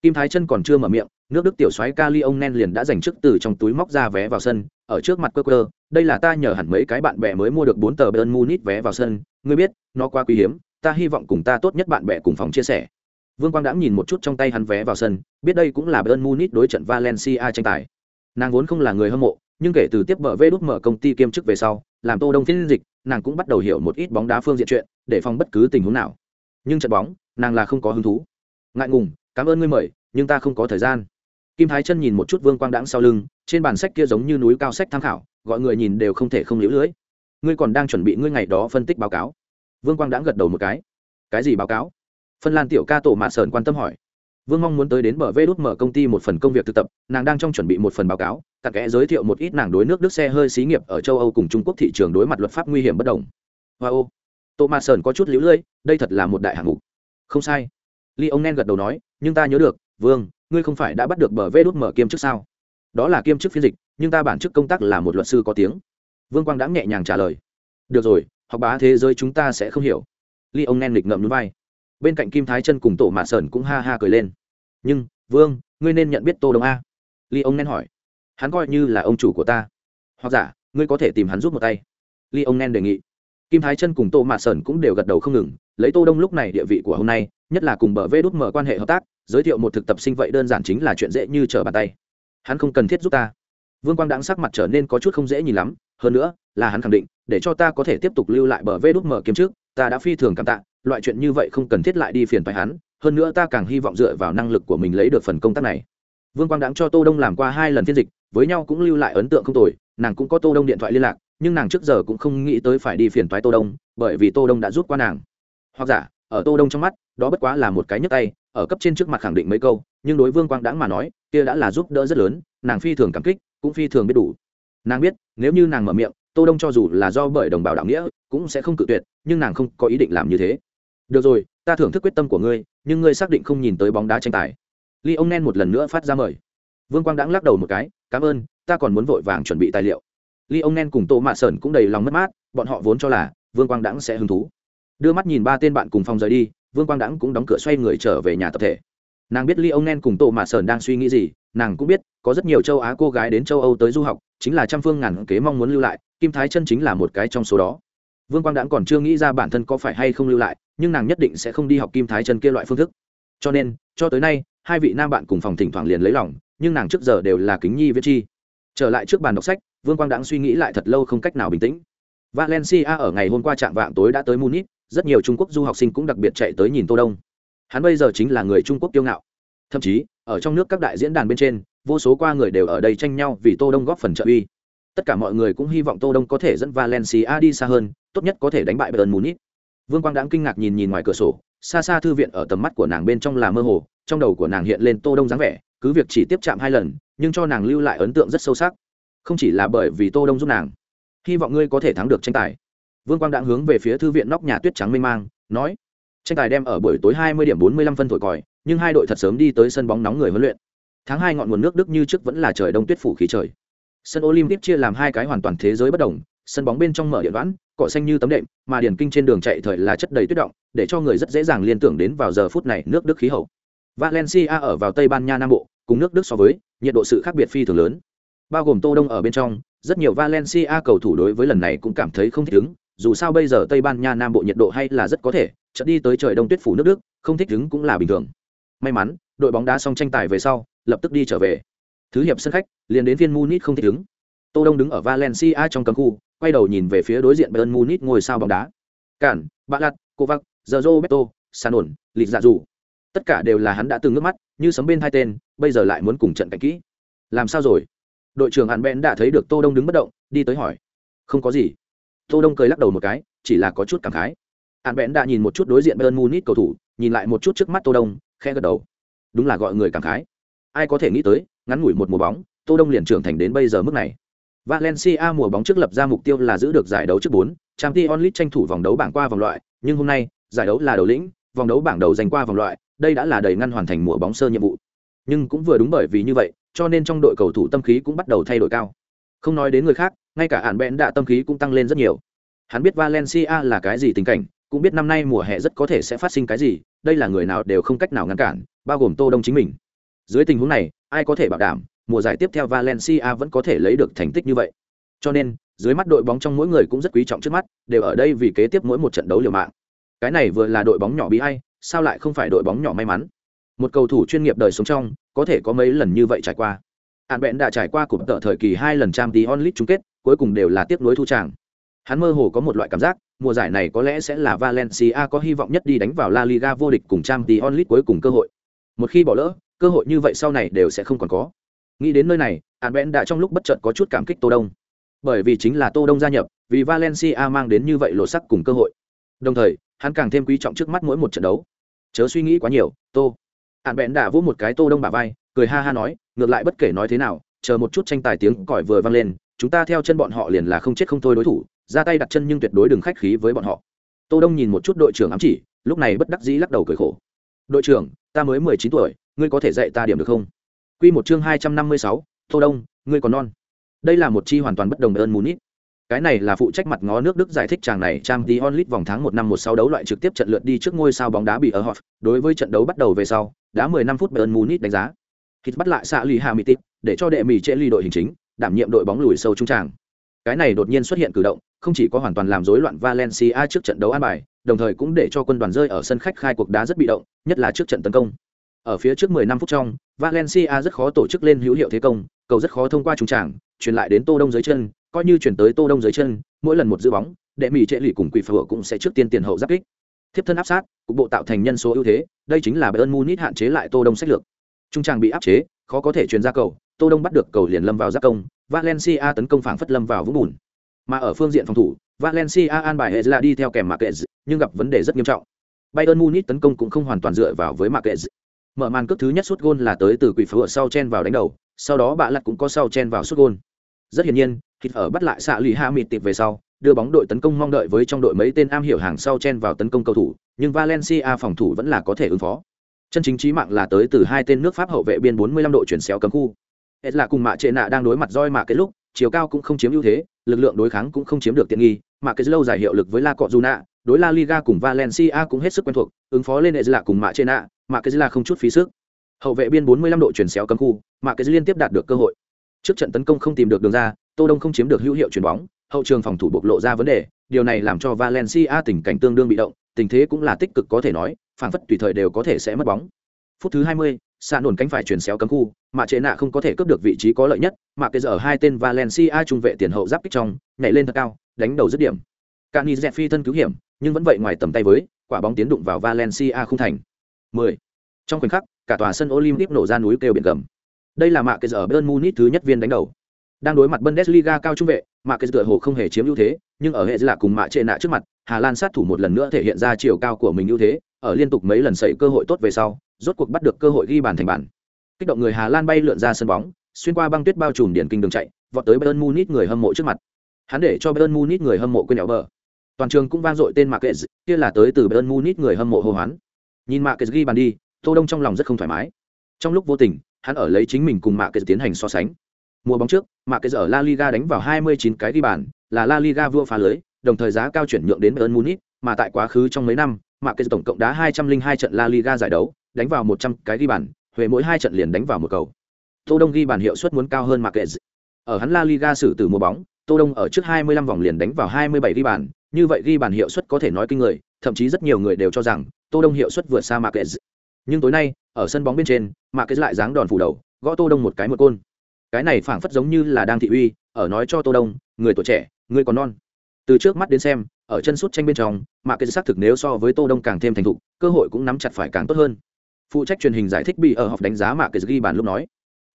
Kim thái chân còn chưa mở miệng, nước đức tiểu soái kali ông nen liền đã dành trước từ trong túi móc ra vé vào sân, ở trước mặt cơ cơ đây là ta nhờ hẳn mấy cái bạn bè mới mua được bốn tờ bern munich vé vào sân, ngươi biết, nó quá quý hiếm, ta hy vọng cùng ta tốt nhất bạn bè cùng phòng chia sẻ. Vương quang đã nhìn một chút trong tay hắn vé vào sân, biết đây cũng là bern munich đối trận valencia tranh tài. Nàng vốn không là người hâm mộ, nhưng kể từ tiếp bờ vê đút mở công ty kiêm chức về sau, làm tô đông phiên dịch nàng cũng bắt đầu hiểu một ít bóng đá phương diện chuyện, để phòng bất cứ tình huống nào. Nhưng trận bóng, nàng là không có hứng thú. Ngại ngùng, cảm ơn ngươi mời, nhưng ta không có thời gian. Kim thái chân nhìn một chút vương quang đãng sau lưng, trên bản sách kia giống như núi cao sách tham khảo, gọi người nhìn đều không thể không liễu lưỡi ngươi còn đang chuẩn bị ngươi ngày đó phân tích báo cáo? Vương quang đãng gật đầu một cái. Cái gì báo cáo? Phân lan tiểu ca tổ mạ sờn quan tâm hỏi vương mong muốn tới đến bờ vê đút mở công ty một phần công việc thực tập, nàng đang trong chuẩn bị một phần báo cáo tặc kẽ giới thiệu một ít nàng đối nước đức xe hơi xí nghiệp ở châu âu cùng trung quốc thị trường đối mặt luật pháp nguy hiểm bất đồng. Wow tô ma sơn có chút liễu lưỡi đây thật là một đại hạng mục. Không sai. Ly ông nen gật đầu nói, nhưng ta nhớ được, vương, ngươi không phải đã bắt được bờ vê đút mở kiêm chức sao? Đó là kiêm chức phiên dịch, nhưng ta bản chức công tác là một luật sư có tiếng. Vương quang đã nhẹ nhàng trả lời. Được rồi, học bá thế giới chúng ta sẽ không hiểu. Ly ông nen lịch ngậm núi vai bên cạnh kim thái chân cùng tổ mạ sơn cũng ha ha cười lên. Nhưng, vương, ngươi nên nhận biết tô đông a. Ly ông nen hỏi. Hắn coi như là ông chủ của ta. Hoặc giả, ngươi có thể tìm hắn giúp một tay. Ly ông nen đề nghị. Kim thái chân cùng tô mạ sơn cũng đều gật đầu không ngừng, lấy tô đông lúc này địa vị của hôm nay, nhất là cùng bờ vê đút mở quan hệ hợp tác, giới thiệu một thực tập sinh vậy đơn giản chính là chuyện dễ như trở bàn tay. Hắn không cần thiết giúp ta. Vương quang đáng sắc mặt trở nên có chút không dễ nhìn lắm, hơn nữa, là hắn khẳng định, để cho ta có thể tiếp tục lưu lại bờ vê đút mở kiếm trước, ta đã phi thường cảm tạ loại chuyện như vậy không cần thiết lại đi phiền phải hắn, hơn nữa ta càng hy vọng dựa vào năng lực của mình lấy được phần công tác này. Vương quang đãng cho tô đông làm qua hai lần phiên dịch, với nhau cũng lưu lại ấn tượng không tồi, nàng cũng có tô đông điện thoại liên lạc, nhưng nàng trước giờ cũng không nghĩ tới phải đi phiền toái tô đông, bởi vì tô đông đã rút qua nàng. Hoặc giả, ở tô đông trong mắt, đó bất quá là một cái nhấc tay, ở cấp trên trước mặt khẳng định mấy câu, nhưng đối vương quang đãng mà nói, kia đã là giúp đỡ rất lớn, nàng phi thường cảm kích, cũng phi thường biết đủ. Nàng biết, nếu như nàng mở miệng, tô đông cho dù là do bởi đồng bào đạo nghĩa, cũng sẽ không cự tuyệt, nhưng nàng không có ý định làm như thế được rồi, ta thưởng thức quyết tâm của ngươi, nhưng ngươi xác định không nhìn tới bóng đá tranh tài. Ly ông nen một lần nữa phát ra mời. Vương quang đãng lắc đầu một cái, cảm ơn, ta còn muốn vội vàng chuẩn bị tài liệu. Ly ông nen cùng tô mạ sơn cũng đầy lòng mất mát, bọn họ vốn cho là vương quang đãng sẽ hứng thú. Đưa mắt nhìn ba tên bạn cùng phòng rời đi, vương quang đãng cũng đóng cửa xoay người trở về nhà tập thể. Nàng biết ly ông nen cùng tô mạ sơn đang suy nghĩ gì, nàng cũng biết, có rất nhiều châu á cô gái đến châu âu tới du học, chính là trăm phương ngàn kế mong muốn lưu lại, kim thái chân chính là một cái trong số đó. Vương quang đãng còn chưa nghĩ ra bản thân có phải hay không lưu lại nhưng nàng nhất định sẽ không đi học kim thái chân kia loại phương thức. Cho nên, cho tới nay, hai vị nam bạn cùng phòng thỉnh thoảng liền lấy lòng, nhưng nàng trước giờ đều là kính nhi viết chi. Trở lại trước bàn đọc sách, vương quang đãng suy nghĩ lại thật lâu không cách nào bình tĩnh. Valencia ở ngày hôm qua trạng vạng tối đã tới munich, rất nhiều trung quốc du học sinh cũng đặc biệt chạy tới nhìn tô đông. Hắn bây giờ chính là người trung quốc kiêu ngạo. Thậm chí, ở trong nước các đại diễn đàn bên trên, vô số qua người đều ở đây tranh nhau vì tô đông góp phần trợ uy. Tất cả mọi người cũng hy vọng tô đông có thể dẫn valencia đi xa hơn, tốt nhất có thể đánh bại bayern munich vương quang đãng kinh ngạc nhìn nhìn ngoài cửa sổ, xa xa thư viện ở tầm mắt của nàng bên trong là mơ hồ, trong đầu của nàng hiện lên tô đông dáng vẻ, cứ việc chỉ tiếp chạm hai lần, nhưng cho nàng lưu lại ấn tượng rất sâu sắc. Không chỉ là bởi vì tô đông giúp nàng, hy vọng ngươi có thể thắng được tranh tài. Vương quang đãng hướng về phía thư viện nóc nhà tuyết trắng mênh mang, nói, tranh tài đem ở buổi tối 20 điểm 45 phân thổi còi, nhưng hai đội thật sớm đi tới sân bóng nóng người huấn luyện. Tháng hai ngọn nguồn nước đức như trước vẫn là trời đông tuyết phủ khí trời. Sân olympic chia làm hai cái hoàn toàn thế giới bất đồng sân bóng bên trong mở điện đoán cỏ xanh như tấm đệm, mà điển kinh trên đường chạy thời là chất đầy tuyết động, để cho người rất dễ dàng liên tưởng đến vào giờ phút này nước đức khí hậu. Valencia ở vào tây ban nha nam bộ, cùng nước đức so với, nhiệt độ sự khác biệt phi thường lớn. Bao gồm tô đông ở bên trong, rất nhiều valencia cầu thủ đối với lần này cũng cảm thấy không thích ứng, dù sao bây giờ tây ban nha nam bộ nhiệt độ hay là rất có thể, chợt đi tới trời đông tuyết phủ nước đức, không thích ứng cũng là bình thường. May mắn, đội bóng đá xong tranh tài về sau, lập tức đi trở về. Thứ hiệp sân khách, liền đến viên munich không thích ứng. Tô đông đứng ở valencia trong cấm khu quay đầu nhìn về phía đối diện bayern munich ngồi sao bóng đá. Cản bạ lạt kovac giờ San sanon lịch dạ dù. Tất cả đều là hắn đã từng ngước mắt, như sấm bên hai tên, bây giờ lại muốn cùng trận cạnh kỹ. Làm sao rồi? Đội trưởng hạn bẽn đã thấy được tô đông đứng bất động, đi tới hỏi. Không có gì. Tô đông cười lắc đầu một cái, chỉ là có chút cảm khái. Hạn bẽn đã nhìn một chút đối diện bayern munich cầu thủ, nhìn lại một chút trước mắt tô đông, khẽ gật đầu. Đúng là gọi người cảm khái. Ai có thể nghĩ tới, ngắn ngủi một mùa bóng, tô đông liền trưởng thành đến bây giờ mức này valencia mùa bóng trước lập ra mục tiêu là giữ được giải đấu trước bốn, Champions League tranh thủ vòng đấu bảng qua vòng loại, nhưng hôm nay, giải đấu là đầu lĩnh, vòng đấu bảng đầu giành qua vòng loại, đây đã là đầy ngăn hoàn thành mùa bóng sơ nhiệm vụ. Nhưng cũng vừa đúng bởi vì như vậy, cho nên trong đội cầu thủ tâm khí cũng bắt đầu thay đổi cao. Không nói đến người khác, ngay cả Hàn Bện đã tâm khí cũng tăng lên rất nhiều. Hắn biết valencia là cái gì tình cảnh, cũng biết năm nay mùa hè rất có thể sẽ phát sinh cái gì, đây là người nào đều không cách nào ngăn cản, bao gồm tô đông chính mình. Dưới tình huống này, ai có thể bảo đảm? Mùa giải tiếp theo valencia vẫn có thể lấy được thành tích như vậy. Cho nên, dưới mắt đội bóng trong mỗi người cũng rất quý trọng trước mắt, đều ở đây vì kế tiếp mỗi một trận đấu liều mạng. Cái này vừa là đội bóng nhỏ bị hay sao lại không phải đội bóng nhỏ may mắn? Một cầu thủ chuyên nghiệp đời sống trong, có thể có mấy lần như vậy trải qua. Hàn Bện đã trải qua cuộc tợ thời kỳ hai lần Champions League chung kết, cuối cùng đều là tiếp nối thu tràng. Hắn mơ hồ có một loại cảm giác, mùa giải này có lẽ sẽ là valencia có hy vọng nhất đi đánh vào la liga vô địch cùng Champions League cuối cùng cơ hội. Một khi bỏ lỡ, cơ hội như vậy sau này đều sẽ không còn có nghĩ đến nơi này hạn bẽn đã trong lúc bất chợt có chút cảm kích tô đông. Bởi vì chính là tô đông gia nhập, vì valencia mang đến như vậy lột sắc cùng cơ hội. Đồng thời, hắn càng thêm quý trọng trước mắt mỗi một trận đấu. Chớ suy nghĩ quá nhiều, tô. Hạn bẽn đã vỗ một cái tô đông bả vai, cười ha ha nói, ngược lại bất kể nói thế nào, chờ một chút tranh tài tiếng còi vừa vang lên, chúng ta theo chân bọn họ liền là không chết không thôi đối thủ, ra tay đặt chân nhưng tuyệt đối đừng khách khí với bọn họ. Tô đông nhìn một chút đội trưởng ám chỉ, lúc này bất đắc dĩ lắc đầu cười khổ. Đội trưởng, ta mới mười chín tuổi, ngươi có thể dạy ta điểm được không? Quy một chương hai trăm năm mươi sáu tô đông ngươi còn non đây là một chi hoàn toàn bất đồng ơn munich cái này là phụ trách mặt ngó nước Đức giải thích chàng này trang tí onlit vòng tháng một năm một sáu đấu loại trực tiếp trận lượt đi trước ngôi sao bóng đá bị ở Hoff. Đối với trận đấu bắt đầu về sau, đã 10 năm phút Bayern Munich đánh giá. Hít bắt lại xạ lì Hà Mỹ để cho đệ mì trễ ly đội hình chính, đảm nhiệm đội bóng lùi sâu trung tràng. Cái này đột nhiên xuất hiện cử động, không chỉ có hoàn toàn làm rối loạn Valencia trước trận đấu an bài, đồng thời cũng để cho quân đoàn rơi ở sân khách khai cuộc đá rất bị động, nhất là trước trận tấn công. Ở phía trước 10 năm phút trong, Valencia rất khó tổ chức lên hữu hiệu thế công, cầu rất khó thông qua trung trảng, truyền lại đến Tô Đông dưới chân, coi như chuyển tới tô đông dưới chân mỗi lần một giữ bóng đệ mỹ trệ lì cùng quỷ phở cũng sẽ trước tiên tiền hậu giáp kích. Thiếp thân áp sát cục bộ tạo thành nhân số ưu thế đây chính là bayern munich hạn chế lại tô đông sách lược. Trung tràng bị áp chế khó có thể truyền ra cầu tô đông bắt được cầu liền lâm vào giáp công valencia tấn công phảng phất lâm vào vũng bùn. Mà ở phương diện phòng thủ valencia an bài Hezla đi theo kèm marquez nhưng gặp vấn đề rất nghiêm trọng. Bayern munich tấn công cũng không hoàn toàn dựa vào với marquez mở màn cước thứ nhất sút gôn là tới từ quỷ phở sau chen vào đánh đầu, sau đó bạ lặt cũng có sau chen vào sút gôn. Rất hiển nhiên hít ở bắt lại xạ lì ha mịt tịp về sau, đưa bóng đội tấn công mong đợi với trong đội mấy tên am hiểu hàng sau chen vào tấn công cầu thủ, nhưng valencia phòng thủ vẫn là có thể ứng phó. Chân chính trí mạng là tới từ hai tên nước pháp hậu vệ biên 45 độ chuyển xéo cấm khu. Hết là cùng mạ trệ nạ đang đối mặt roi mạ cái lúc, chiều cao cũng không chiếm ưu thế, lực lượng đối kháng cũng không chiếm được tiện nghi mà cái lâu dài hiệu lực với la cọ Juna, đối la liga cùng valencia cũng hết sức quen thuộc ứng phó lên hệ là cùng mạ trệ nạ cái là không chút phí sức. Hậu vệ biên 45 độ chuyển xéo cấm khu mà cái liên tiếp đạt được cơ hội. Trước trận tấn công không tìm được đường ra tô đông không chiếm được hữu hiệu chuyển bóng hậu trường phòng thủ bộc lộ ra vấn đề điều này làm cho valencia tình cảnh tương đương bị động tình thế cũng là tích cực có thể nói phản phất tùy thời đều có thể sẽ mất bóng. Phút thứ 20, xạ nổn cánh phải chuyển xéo cấm khu mà chế nạ không có thể cướp được vị trí có lợi nhất mà cái giờ hai tên valencia trung vệ tiền hậu giáp kích trong nhảy lên thật cao đánh đầu dứt điểm. Cani dẹp phi thân cứu hiểm nhưng vẫn vậy ngoài tầm tay với quả bóng tiến đụng vào valencia không thành. 10. trong khoảnh khắc cả tòa sân olympic nổ ra núi kêu biển gầm. Đây là mạ cái giờ bern Munich thứ nhất viên đánh đầu. Đang đối mặt Bundesliga cao trung vệ, mạ cái tựa hồ không hề chiếm ưu thế, nhưng ở hệ là cùng mạ trệ nạ trước mặt, Hà Lan sát thủ một lần nữa thể hiện ra chiều cao của mình ưu thế, ở liên tục mấy lần xảy cơ hội tốt về sau, rốt cuộc bắt được cơ hội ghi bàn thành bàn. Kích động người Hà Lan bay lượn ra sân bóng, xuyên qua băng tuyết bao trùm điển kinh đường chạy, vọt tới Bayern Munich người hâm mộ trước mặt. Hắn để cho Bayern Munich người hâm mộ quên nẻo bờ. Toàn trường cũng vang dội tên Marquez, kia là tới từ Bayern Munich người hâm mộ hô hoán. Nhìn Marquez ghi bàn đi, Tô Đông trong lòng rất không thoải mái. Trong lúc vô tình, hắn ở lấy chính mình cùng Marquez tiến hành so sánh. Mùa bóng trước, Marquez ở La Liga đánh vào 29 cái ghi bàn, là La Liga vua phá lưới, đồng thời giá cao chuyển nhượng đến Bayern Munich, mà tại quá khứ trong mấy năm, Marquez tổng cộng đá 202 trận La Liga giải đấu, đánh vào 100 cái ghi bàn, huề mỗi hai trận liền đánh vào một cầu. Tô Đông ghi bàn hiệu suất muốn cao hơn Marquez. Ở hắn La Liga xử tử mùa bóng, Tô Đông ở trước 25 vòng liền đánh vào 27 ghi bàn, như vậy ghi bàn hiệu suất có thể nói kinh người, thậm chí rất nhiều người đều cho rằng Tô Đông hiệu suất vượt xa Marquez. Nhưng tối nay, ở sân bóng bên trên, Marquez lại giáng đòn phủ đầu, gõ Tô Đông một cái một côn. Cái này phảng phất giống như là đang thị uy, ở nói cho Tô Đông, người tuổi trẻ, người còn non. Từ trước mắt đến xem, ở chân sút tranh bên trong, Marquez xác thực nếu so với Tô Đông càng thêm thành thục, cơ hội cũng nắm chặt phải càng tốt hơn. Phụ trách truyền hình giải thích bị ở học đánh giá Marquez ghi bàn lúc nói.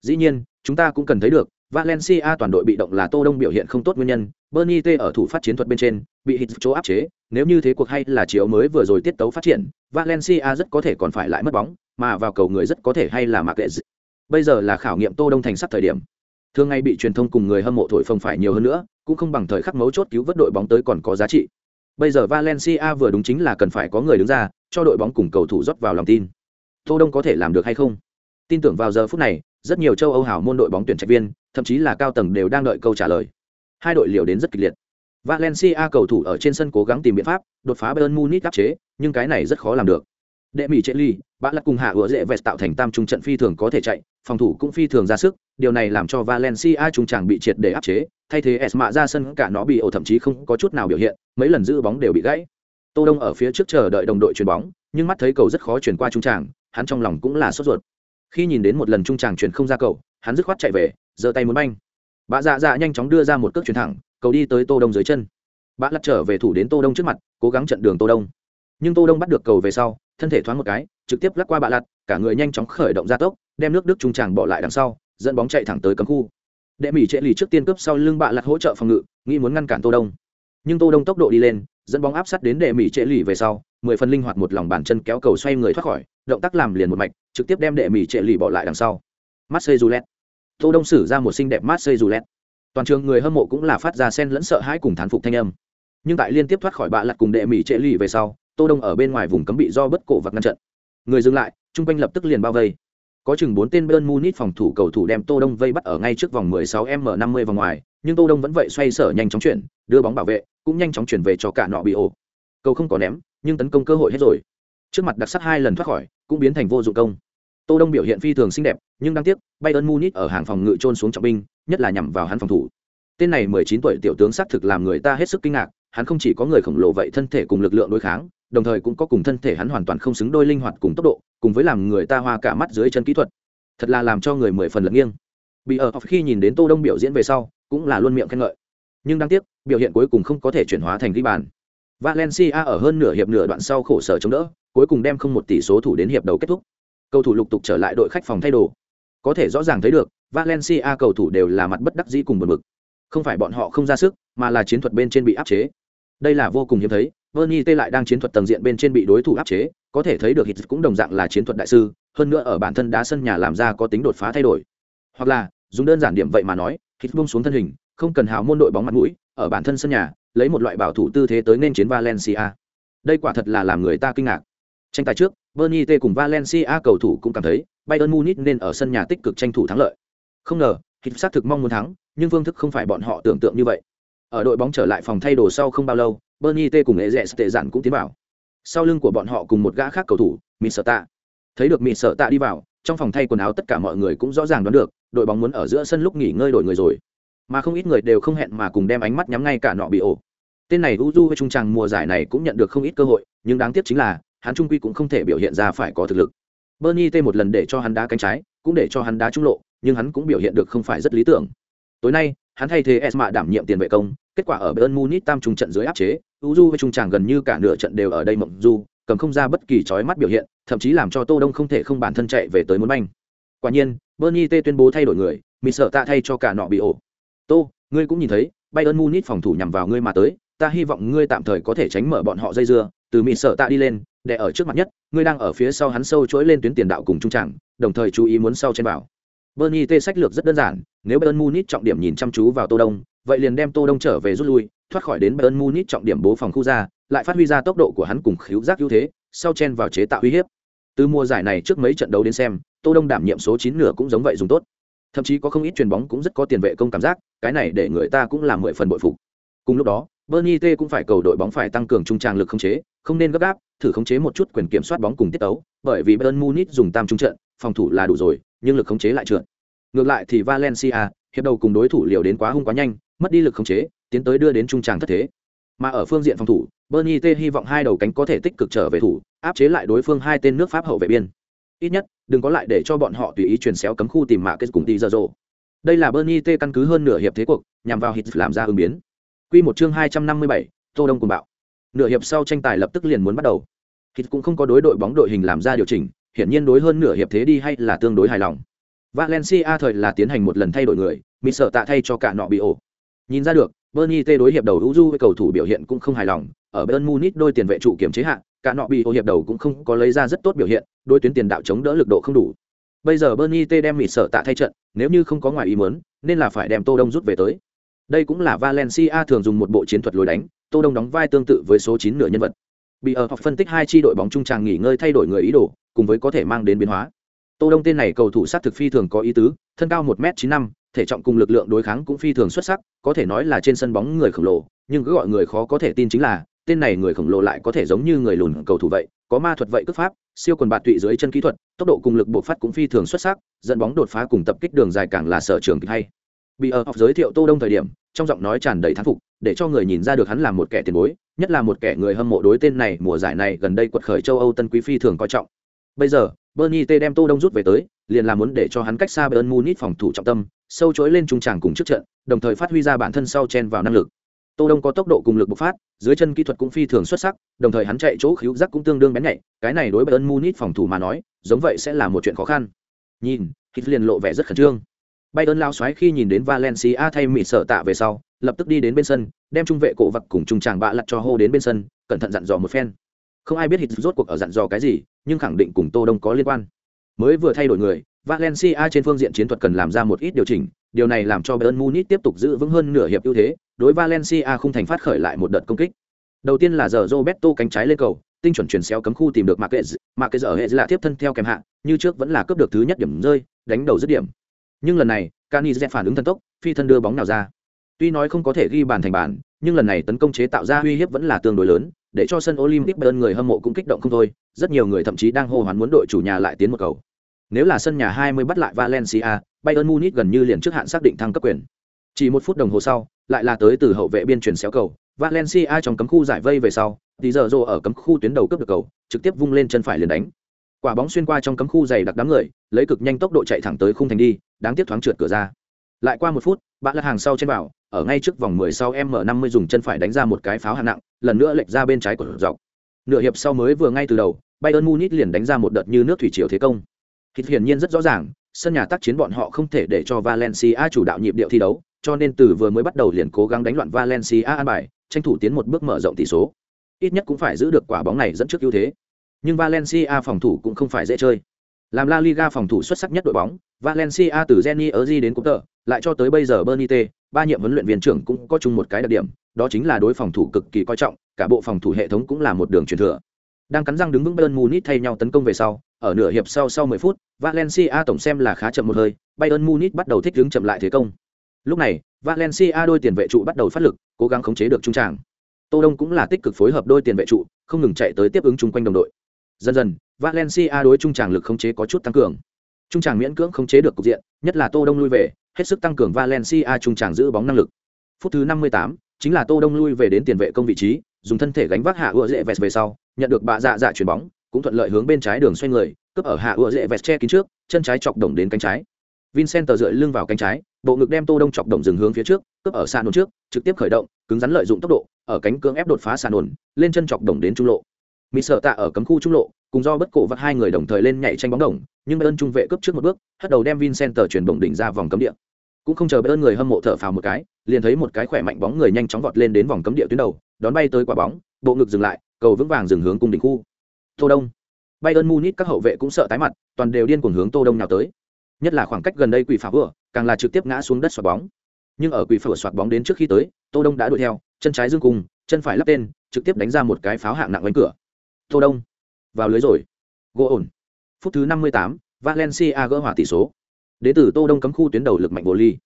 Dĩ nhiên, chúng ta cũng cần thấy được, Valencia toàn đội bị động là Tô Đông biểu hiện không tốt nguyên nhân, Bernie T ở thủ phát chiến thuật bên trên bị hít chỗ áp chế, nếu như thế cuộc hay là chiếu mới vừa rồi tiết tấu phát triển, Valencia rất có thể còn phải lại mất bóng, mà vào cầu người rất có thể hay là mặc kệ. Bây giờ là khảo nghiệm Tô Đông thành sắc thời điểm. Thường ngày bị truyền thông cùng người hâm mộ thổi phồng phải nhiều hơn nữa, cũng không bằng thời khắc mấu chốt cứu vớt đội bóng tới còn có giá trị. Bây giờ Valencia vừa đúng chính là cần phải có người đứng ra, cho đội bóng cùng cầu thủ rót vào lòng tin. Tô Đông có thể làm được hay không? Tin tưởng vào giờ phút này, rất nhiều châu Âu hảo môn đội bóng tuyển trạch viên, thậm chí là cao tầng đều đang đợi câu trả lời. Hai đội liều đến rất kịch liệt. Valencia cầu thủ ở trên sân cố gắng tìm biện pháp đột phá Bayern Munich áp chế, nhưng cái này rất khó làm được. Đệ mỹ Cheli, bạn là cùng hạ ứa dễ vẹt tạo thành tam trung trận phi thường có thể chạy, phòng thủ cũng phi thường ra sức, điều này làm cho Valencia trung tràng bị triệt để áp chế, thay thế Esma ra sân cả nó bị ổ thậm chí không có chút nào biểu hiện, mấy lần giữ bóng đều bị gãy. Tô Đông ở phía trước chờ đợi đồng đội chuyền bóng, nhưng mắt thấy cầu rất khó chuyển qua trung tràng, hắn trong lòng cũng là sốt ruột. Khi nhìn đến một lần trung tràng chuyển không ra cầu, hắn dứt khoát chạy về, giơ tay muốn banh. bà dạ dạ nhanh chóng đưa ra một cước chuyển thẳng, cầu đi tới Tô Đông dưới chân. bà lật trở về thủ đến Tô Đông trước mặt, cố gắng chặn đường Tô Đông. Nhưng Tô Đông bắt được cầu về sau, thân thể thoáng một cái, trực tiếp lắc qua bà lật, cả người nhanh chóng khởi động ra tốc, đem nước Đức trung tràng bỏ lại đằng sau, dẫn bóng chạy thẳng tới cấm khu. Đệ Mỹ trệ lì trước tiên cướp sau lưng bà lật hỗ trợ phòng ngự, nghĩ muốn ngăn cản Tô Đông. Nhưng Tô Đông tốc độ đi lên, dẫn bóng áp sát đến Đệ Mỹ trệ lì về sau, mười phần linh hoạt một lòng bàn chân kéo cầu xoay người thoát khỏi, động tác làm liền một mạch, trực tiếp đem Đệ Mỹ trệ lì bỏ lại đằng sau. Marseille Julet. Tô Đông sử ra một xinh đẹp Marseille Julet toàn trường người hâm mộ cũng là phát ra sen lẫn sợ hãi cùng thán phục thanh âm nhưng tại liên tiếp thoát khỏi bạ lặt cùng đệ mỹ trệ lì về sau tô đông ở bên ngoài vùng cấm bị do bất cổ vật ngăn trận người dừng lại trung quanh lập tức liền bao vây có chừng bốn tên Bayern Munich phòng thủ cầu thủ đem Tô Đông vây bắt ở ngay trước vòng 16m50 vòng ngoài, nhưng Tô Đông vẫn vậy xoay sở nhanh chóng chuyển, đưa bóng bảo vệ, cũng nhanh chóng chuyển về cho cả nọ bị ổ. Cầu không có ném, nhưng tấn công cơ hội hết rồi. Trước mặt đặc sắc hai lần thoát khỏi, cũng biến thành vô dụng công. Tô Đông biểu hiện phi thường xinh đẹp, nhưng đáng tiếc, Bayern Munich ở hàng phòng ngự trôn xuống trọng binh, nhất là nhằm vào hắn phòng thủ. Tên này 19 tuổi tiểu tướng xác thực làm người ta hết sức kinh ngạc, hắn không chỉ có người khổng lồ vậy thân thể cùng lực lượng đối kháng, đồng thời cũng có cùng thân thể hắn hoàn toàn không xứng đôi linh hoạt cùng tốc độ, cùng với làm người ta hoa cả mắt dưới chân kỹ thuật. Thật là làm cho người mười phần lật nghiêng. Bị ở khi nhìn đến Tô Đông biểu diễn về sau, cũng là luôn miệng khen ngợi. Nhưng đáng tiếc, biểu hiện cuối cùng không có thể chuyển hóa thành ghi bàn. Valencia ở hơn nửa hiệp nửa đoạn sau khổ sở chống đỡ, cuối cùng đem không một tỷ số thủ đến hiệp đầu kết thúc. Cầu thủ lục tục trở lại đội khách phòng thay đồ. Có thể rõ ràng thấy được, Valencia cầu thủ đều là mặt bất đắc dĩ cùng buồn bực. Không phải bọn họ không ra sức, mà là chiến thuật bên trên bị áp chế. Đây là vô cùng hiếm thấy, Bernie T lại đang chiến thuật tầng diện bên trên bị đối thủ áp chế, có thể thấy được Hit cũng đồng dạng là chiến thuật đại sư, hơn nữa ở bản thân đá sân nhà làm ra có tính đột phá thay đổi. Hoặc là, dùng đơn giản điểm vậy mà nói, Hit buông xuống thân hình, không cần hào môn đội bóng mặt mũi, ở bản thân sân nhà, lấy một loại bảo thủ tư thế tới nên chiến Valencia. Đây quả thật là làm người ta kinh ngạc. Tranh tài trước, Bernie T cùng Valencia cầu thủ cũng cảm thấy Bayern Munich nên ở sân nhà tích cực tranh thủ thắng lợi. Không ngờ, Hit xác thực mong muốn thắng, nhưng phương thức không phải bọn họ tưởng tượng như vậy. Ở đội bóng trở lại phòng thay đồ sau không bao lâu, Bernie T cùng Ezequiel Rẻ Tệ cũng tiến vào. Sau lưng của bọn họ cùng một gã khác cầu thủ, Misota. Thấy được Misota đi vào, trong phòng thay quần áo tất cả mọi người cũng rõ ràng đoán được, đội bóng muốn ở giữa sân lúc nghỉ ngơi đổi người rồi. Mà không ít người đều không hẹn mà cùng đem ánh mắt nhắm ngay cả nọ bị ổ. Tên này Uju với trung tràng mùa giải này cũng nhận được không ít cơ hội, nhưng đáng tiếc chính là, hắn trung quy cũng không thể biểu hiện ra phải có thực lực. Bernie T một lần để cho hắn đá cánh trái, cũng để cho hắn đá trung lộ, nhưng hắn cũng biểu hiện được không phải rất lý tưởng. Tối nay, hắn thay thế Esma đảm nhiệm tiền vệ công, kết quả ở Bayern Munich tam trung trận dưới áp chế, Uju với trung tràng gần như cả nửa trận đều ở đây mộng du, cầm không ra bất kỳ chói mắt biểu hiện, thậm chí làm cho Tô Đông không thể không bản thân chạy về tới muốn banh. Quả nhiên, Bernie T tuyên bố thay đổi người, mình sợ tạ thay cho cả nọ bị ổ. Tô, ngươi cũng nhìn thấy, Bayern Munich phòng thủ nhằm vào ngươi mà tới, ta hy vọng ngươi tạm thời có thể tránh mở bọn họ dây dưa, từ mịt sợ tạ đi lên, để ở trước mặt nhất, ngươi đang ở phía sau hắn sâu chuỗi lên tuyến tiền đạo cùng trung tràng, đồng thời chú ý muốn sau trên bảo. Bernie tê sách lược rất đơn giản, nếu Bayern Munich trọng điểm nhìn chăm chú vào Tô Đông, vậy liền đem Tô Đông trở về rút lui, thoát khỏi đến Bayern Munich trọng điểm bố phòng khu ra, lại phát huy ra tốc độ của hắn cùng khiếu giác ưu thế, sau chen vào chế tạo uy hiếp. Từ mùa giải này trước mấy trận đấu đến xem, Tô Đông đảm nhiệm số chín nửa cũng giống vậy dùng tốt. Thậm chí có không ít truyền bóng cũng rất có tiền vệ công cảm giác, cái này để người ta cũng làm mười phần bội phục. Cùng lúc đó, Bernie T cũng phải cầu đội bóng phải tăng cường trung tràng lực khống chế, không nên gấp gáp, thử khống chế một chút quyền kiểm soát bóng cùng tiết tấu, bởi vì Bayern Munich dùng tam trung trận, phòng thủ là đủ rồi, nhưng lực khống chế lại trượt. Ngược lại thì Valencia, hiệp đầu cùng đối thủ liều đến quá hung quá nhanh, mất đi lực khống chế, tiến tới đưa đến trung tràng thất thế. Mà ở phương diện phòng thủ, Bernie T hy vọng hai đầu cánh có thể tích cực trở về thủ, áp chế lại đối phương hai tên nước Pháp hậu vệ biên. Ít nhất, đừng có lại để cho bọn họ tùy ý chuyển xéo cấm khu tìm mạ kết cùng tỷ giờ rồ. Đây là Bernie T căn cứ hơn nửa hiệp thế cuộc, nhằm vào hit làm ra ứng biến. Quy một chương 257, Tô Đông cùng bạo. Nửa hiệp sau tranh tài lập tức liền muốn bắt đầu. Hit cũng không có đối đội bóng đội hình làm ra điều chỉnh, hiển nhiên đối hơn nửa hiệp thế đi hay là tương đối hài lòng. Valencia thời là tiến hành một lần thay đổi người, bị sợ tạ thay cho cả nọ bị ổ. Nhìn ra được, Bernie T đối hiệp đầu Uju với cầu thủ biểu hiện cũng không hài lòng, ở Bayern Munich đôi tiền vệ trụ kiểm chế hạ, cả nọ bị ổ hiệp đầu cũng không có lấy ra rất tốt biểu hiện, đôi tuyến tiền đạo chống đỡ lực độ không đủ. Bây giờ Bernie T đem mịt sợ tạ thay trận, nếu như không có ngoài ý muốn, nên là phải đem Tô Đông rút về tới. Đây cũng là Valencia thường dùng một bộ chiến thuật lối đánh, Tô Đông đóng vai tương tự với số 9 nửa nhân vật. Bị ở học phân tích hai chi đội bóng trung tràng nghỉ ngơi thay đổi người ý đồ, cùng với có thể mang đến biến hóa. Tô Đông tên này cầu thủ sát thực phi thường có ý tứ, thân cao 1m95, thể trọng cùng lực lượng đối kháng cũng phi thường xuất sắc, có thể nói là trên sân bóng người khổng lồ, nhưng cứ gọi người khó có thể tin chính là, tên này người khổng lồ lại có thể giống như người lùn cầu thủ vậy, có ma thuật vậy cướp pháp, siêu quần bạt tụy dưới chân kỹ thuật, tốc độ cùng lực bộ phát cũng phi thường xuất sắc, dẫn bóng đột phá cùng tập kích đường dài càng là sở trường hay. Bị ở học giới thiệu Tô Đông thời điểm, trong giọng nói tràn đầy thán phục, để cho người nhìn ra được hắn là một kẻ tiền bối, nhất là một kẻ người hâm mộ đối tên này mùa giải này gần đây quật khởi châu Âu tân quý phi thường coi trọng. Bây giờ, Bernie T đem Tô Đông rút về tới, liền là muốn để cho hắn cách xa Bayern Munich phòng thủ trọng tâm, sâu chối lên trung tràng cùng trước trận, đồng thời phát huy ra bản thân sau chen vào năng lực. Tô Đông có tốc độ cùng lực bộc phát, dưới chân kỹ thuật cũng phi thường xuất sắc, đồng thời hắn chạy chỗ khíu giác cũng tương đương bén nhạy, cái này đối Bayern Munich phòng thủ mà nói, giống vậy sẽ là một chuyện khó khăn. Nhìn, Hít liền lộ vẻ rất khẩn trương. Bayern lao xoáy khi nhìn đến Valencia thay mịt sở tạ về sau, lập tức đi đến bên sân, đem trung vệ cổ vật cùng trung tràng bạ lật cho hô đến bên sân, cẩn thận dặn dò một phen. Không ai biết hịt rốt cuộc ở dặn dò cái gì, nhưng khẳng định cùng Tô Đông có liên quan. Mới vừa thay đổi người, Valencia trên phương diện chiến thuật cần làm ra một ít điều chỉnh, điều này làm cho Bayern Munich tiếp tục giữ vững hơn nửa hiệp ưu thế, đối Valencia không thành phát khởi lại một đợt công kích. Đầu tiên là giờ Roberto cánh trái lên cầu, tinh chuẩn chuyển xéo cấm khu tìm được Marquez, Marquez ở hệ là tiếp thân theo kèm hạ, như trước vẫn là cướp được thứ nhất điểm rơi, đánh đầu dứt điểm. Nhưng lần này, Cani phản ứng thần tốc, phi thân đưa bóng nào ra. Tuy nói không có thể ghi bàn thành bàn, nhưng lần này tấn công chế tạo ra uy hiếp vẫn là tương đối lớn, để cho sân Olympic Bayern người hâm mộ cũng kích động không thôi, rất nhiều người thậm chí đang hô hoán muốn đội chủ nhà lại tiến một cầu. Nếu là sân nhà 20 bắt lại Valencia, Bayern Munich gần như liền trước hạn xác định thăng cấp quyền. Chỉ một phút đồng hồ sau, lại là tới từ hậu vệ biên chuyển xéo cầu, Valencia trong cấm khu giải vây về sau, thì giờ rồ ở cấm khu tuyến đầu cướp được cầu, trực tiếp vung lên chân phải liền đánh. Quả bóng xuyên qua trong cấm khu dày đặc đám người, lấy cực nhanh tốc độ chạy thẳng tới khung thành đi, đáng tiếc thoáng trượt cửa ra. Lại qua một phút, bạn là hàng sau trên bảo, ở ngay trước vòng 10 sau m 50 dùng chân phải đánh ra một cái pháo hạng nặng lần nữa lệch ra bên trái của dọc. Nửa hiệp sau mới vừa ngay từ đầu bayern munich liền đánh ra một đợt như nước thủy triều thế công. Hít hiển nhiên rất rõ ràng sân nhà tác chiến bọn họ không thể để cho valencia chủ đạo nhịp điệu thi đấu cho nên từ vừa mới bắt đầu liền cố gắng đánh loạn valencia an bài tranh thủ tiến một bước mở rộng tỷ số. Ít nhất cũng phải giữ được quả bóng này dẫn trước ưu thế. Nhưng valencia phòng thủ cũng không phải dễ chơi làm La Liga phòng thủ xuất sắc nhất đội bóng, Valencia từ Geni Erzi đến Cooper, lại cho tới bây giờ Bernite, ba nhiệm huấn luyện viên trưởng cũng có chung một cái đặc điểm, đó chính là đối phòng thủ cực kỳ coi trọng, cả bộ phòng thủ hệ thống cũng là một đường truyền thừa. Đang cắn răng đứng vững Bayern Munich thay nhau tấn công về sau, ở nửa hiệp sau sau 10 phút, Valencia tổng xem là khá chậm một hơi, Bayern Munich bắt đầu thích ứng chậm lại thế công. Lúc này, Valencia đôi tiền vệ trụ bắt đầu phát lực, cố gắng khống chế được trung tràng. Tô Đông cũng là tích cực phối hợp đôi tiền vệ trụ, không ngừng chạy tới tiếp ứng chung quanh đồng đội. Dần dần, Valencia đối trung tràng lực khống chế có chút tăng cường. Trung tràng miễn cưỡng khống chế được cục diện, nhất là Tô Đông lui về, hết sức tăng cường Valencia trung tràng giữ bóng năng lực. Phút thứ 58, chính là Tô Đông lui về đến tiền vệ công vị trí, dùng thân thể gánh vác hạ ưa dễ vẹt về sau, nhận được bạ dạ dạ chuyển bóng, cũng thuận lợi hướng bên trái đường xoay người, cướp ở hạ ưa dễ vẹt che kín trước, chân trái chọc đồng đến cánh trái. Vincent dựa lưng vào cánh trái, bộ ngực đem Tô Đông chọc đồng dừng hướng phía trước, cướp ở sàn nổn trước, trực tiếp khởi động, cứng rắn lợi dụng tốc độ, ở cánh cưỡng ép đột phá sàn nổn, lên chân chọc đồng đến trung lộ. Mister sợ tạ ở cấm khu trung lộ, cùng do bất cổ vật hai người đồng thời lên nhảy tranh bóng đồng, nhưng Bayern trung vệ cướp trước một bước, hất đầu đem Vincent chuyển bổng đỉnh ra vòng cấm địa. Cũng không chờ Bayern người hâm mộ thở phào một cái, liền thấy một cái khỏe mạnh bóng người nhanh chóng vọt lên đến vòng cấm địa tuyến đầu, đón bay tới quả bóng, bộ ngực dừng lại, cầu vững vàng dừng hướng cung đỉnh khu. Tô Đông. Bayern Munich các hậu vệ cũng sợ tái mặt, toàn đều điên cuồng hướng Tô Đông nhào tới. Nhất là khoảng cách gần đây quỷ phá vừa, càng là trực tiếp ngã xuống đất xoạc bóng. Nhưng ở quỷ phá xoạc bóng đến trước khi tới, Tô Đông đã đuổi theo, chân trái dương cung, chân phải lắp tên, trực tiếp đánh ra một cái pháo hạng nặng quanh cửa. Tô Đông vào lưới rồi. Gỗ ổn. Phút thứ 58, Valencia gỡ hòa tỷ số. Đến từ Tô Đông cấm khu tuyến đầu lực mạnh bồ ly.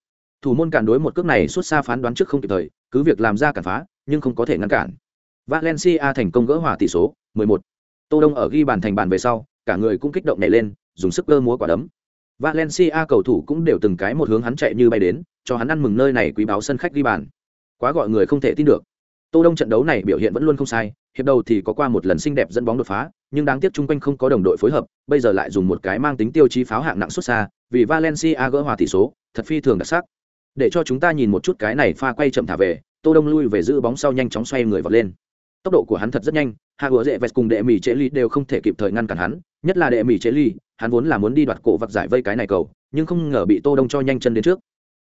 Thủ môn cản đối một cước này xuất xa phán đoán trước không kịp thời, cứ việc làm ra cản phá, nhưng không có thể ngăn cản. Valencia thành công gỡ hòa tỷ số, 11. Tô Đông ở ghi bàn thành bàn về sau, cả người cũng kích động nhảy lên, dùng sức cơ múa quả đấm. Valencia cầu thủ cũng đều từng cái một hướng hắn chạy như bay đến, cho hắn ăn mừng nơi này quý báo sân khách ghi bàn. Quá gọi người không thể tin được. Tô Đông trận đấu này biểu hiện vẫn luôn không sai, hiệp đầu thì có qua một lần xinh đẹp dẫn bóng đột phá, nhưng đáng tiếc chung quanh không có đồng đội phối hợp, bây giờ lại dùng một cái mang tính tiêu chí pháo hạng nặng xuất xa, vì Valencia gỡ hòa tỷ số, thật phi thường đặc sắc. Để cho chúng ta nhìn một chút cái này pha quay chậm thả về, Tô Đông lui về giữ bóng sau nhanh chóng xoay người vọt lên. Tốc độ của hắn thật rất nhanh, Hạ Gỗ Dệ Vest cùng Đệ Mỹ Chế Ly đều không thể kịp thời ngăn cản hắn, nhất là Đệ Mỹ Chế Ly, hắn vốn là muốn đi đoạt cổ vật giải vây cái này cầu, nhưng không ngờ bị Tô Đông cho nhanh chân đến trước.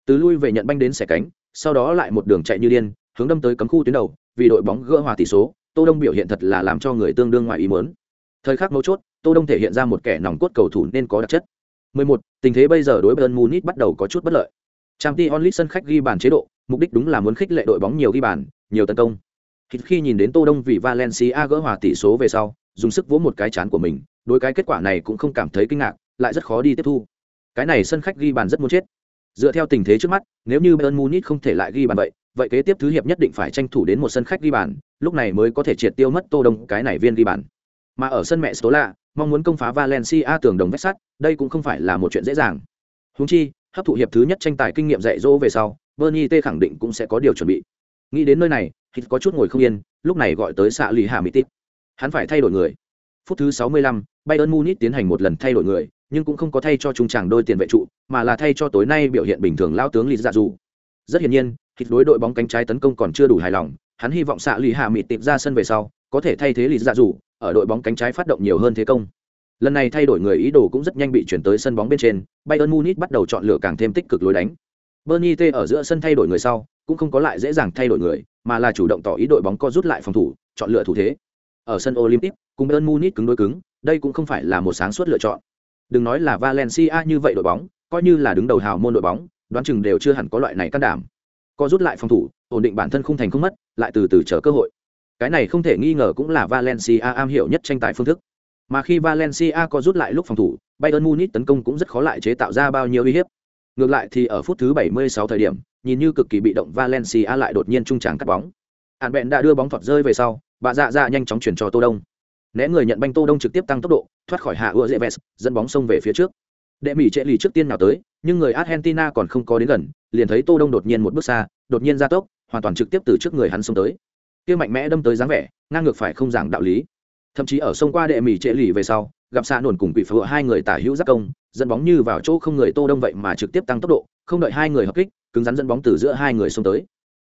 Từ lui về nhận banh đến xẻ cánh, sau đó lại một đường chạy như điên, hướng đâm tới cấm khu tuyến đầu, vì đội bóng gỡ hòa tỷ số, Tô Đông biểu hiện thật là làm cho người tương đương ngoài ý muốn. Thời khắc mấu chốt, Tô Đông thể hiện ra một kẻ nòng cốt cầu thủ nên có đặc chất. 11. Tình thế bây giờ đối Bayern Munich bắt đầu có chút bất lợi. Champions League sân khách ghi bàn chế độ, mục đích đúng là muốn khích lệ đội bóng nhiều ghi bàn, nhiều tấn công. Khi nhìn đến Tô Đông vì Valencia gỡ hòa tỷ số về sau, dùng sức vỗ một cái chán của mình, đối cái kết quả này cũng không cảm thấy kinh ngạc, lại rất khó đi tiếp thu. Cái này sân khách ghi bàn rất muốn chết. Dựa theo tình thế trước mắt, nếu như Bayern Munich không thể lại ghi bàn vậy, vậy kế tiếp thứ hiệp nhất định phải tranh thủ đến một sân khách ghi bàn, lúc này mới có thể triệt tiêu mất Tô Đông cái này viên ghi bàn. Mà ở sân mẹ Stola, mong muốn công phá Valencia tường đồng vách sắt, đây cũng không phải là một chuyện dễ dàng. Huống chi, hấp thụ hiệp thứ nhất tranh tài kinh nghiệm dạy dỗ về sau, Bernie T khẳng định cũng sẽ có điều chuẩn bị. Nghĩ đến nơi này, thì có chút ngồi không yên, lúc này gọi tới xạ lì Hà Mỹ Tít. Hắn phải thay đổi người. Phút thứ 65, Bayern Munich tiến hành một lần thay đổi người, nhưng cũng không có thay cho trung tràng đôi tiền vệ trụ, mà là thay cho tối nay biểu hiện bình thường lao tướng Lý Dạ Dù. Rất hiển nhiên, thịt đối đội bóng cánh trái tấn công còn chưa đủ hài lòng, hắn hy vọng xạ lì Hà Mỹ Tít ra sân về sau, có thể thay thế Lý Dạ Dù, ở đội bóng cánh trái phát động nhiều hơn thế công. Lần này thay đổi người ý đồ cũng rất nhanh bị chuyển tới sân bóng bên trên, Bayern Munich bắt đầu chọn lựa càng thêm tích cực lối đánh. Bernie T ở giữa sân thay đổi người sau, cũng không có lại dễ dàng thay đổi người, mà là chủ động tỏ ý đội bóng co rút lại phòng thủ, chọn lựa thủ thế. Ở sân Olympic, cùng Bayern Munich cứng đối cứng, đây cũng không phải là một sáng suốt lựa chọn. Đừng nói là Valencia như vậy đội bóng, coi như là đứng đầu hào môn đội bóng, đoán chừng đều chưa hẳn có loại này can đảm. Co rút lại phòng thủ, ổn định bản thân không thành không mất, lại từ từ chờ cơ hội. Cái này không thể nghi ngờ cũng là Valencia am hiểu nhất tranh tài phương thức. Mà khi Valencia có rút lại lúc phòng thủ, Bayern Munich tấn công cũng rất khó lại chế tạo ra bao nhiêu uy hiếp. Ngược lại thì ở phút thứ 76 thời điểm, nhìn như cực kỳ bị động Valencia lại đột nhiên trung tràng cắt bóng. Hàn Bện đã đưa bóng thuật rơi về sau, bà dạ dạ nhanh chóng chuyển cho Tô Đông. Né người nhận banh Tô Đông trực tiếp tăng tốc độ, thoát khỏi hạ ưa dễ vẹt, dẫn bóng xông về phía trước. Đệ Mỹ trệ lì trước tiên nào tới, nhưng người Argentina còn không có đến gần, liền thấy Tô Đông đột nhiên một bước xa, đột nhiên ra tốc, hoàn toàn trực tiếp từ trước người hắn xông tới. Kia mạnh mẽ đâm tới dáng vẻ, ngang ngược phải không giảng đạo lý. Thậm chí ở sông qua đệ Mỹ trệ lì về sau, gặp xa nổn cùng quỷ phượng hai người tả hữu giác công, dẫn bóng như vào chỗ không người tô đông vậy mà trực tiếp tăng tốc độ không đợi hai người hợp kích cứng rắn dẫn bóng từ giữa hai người xông tới.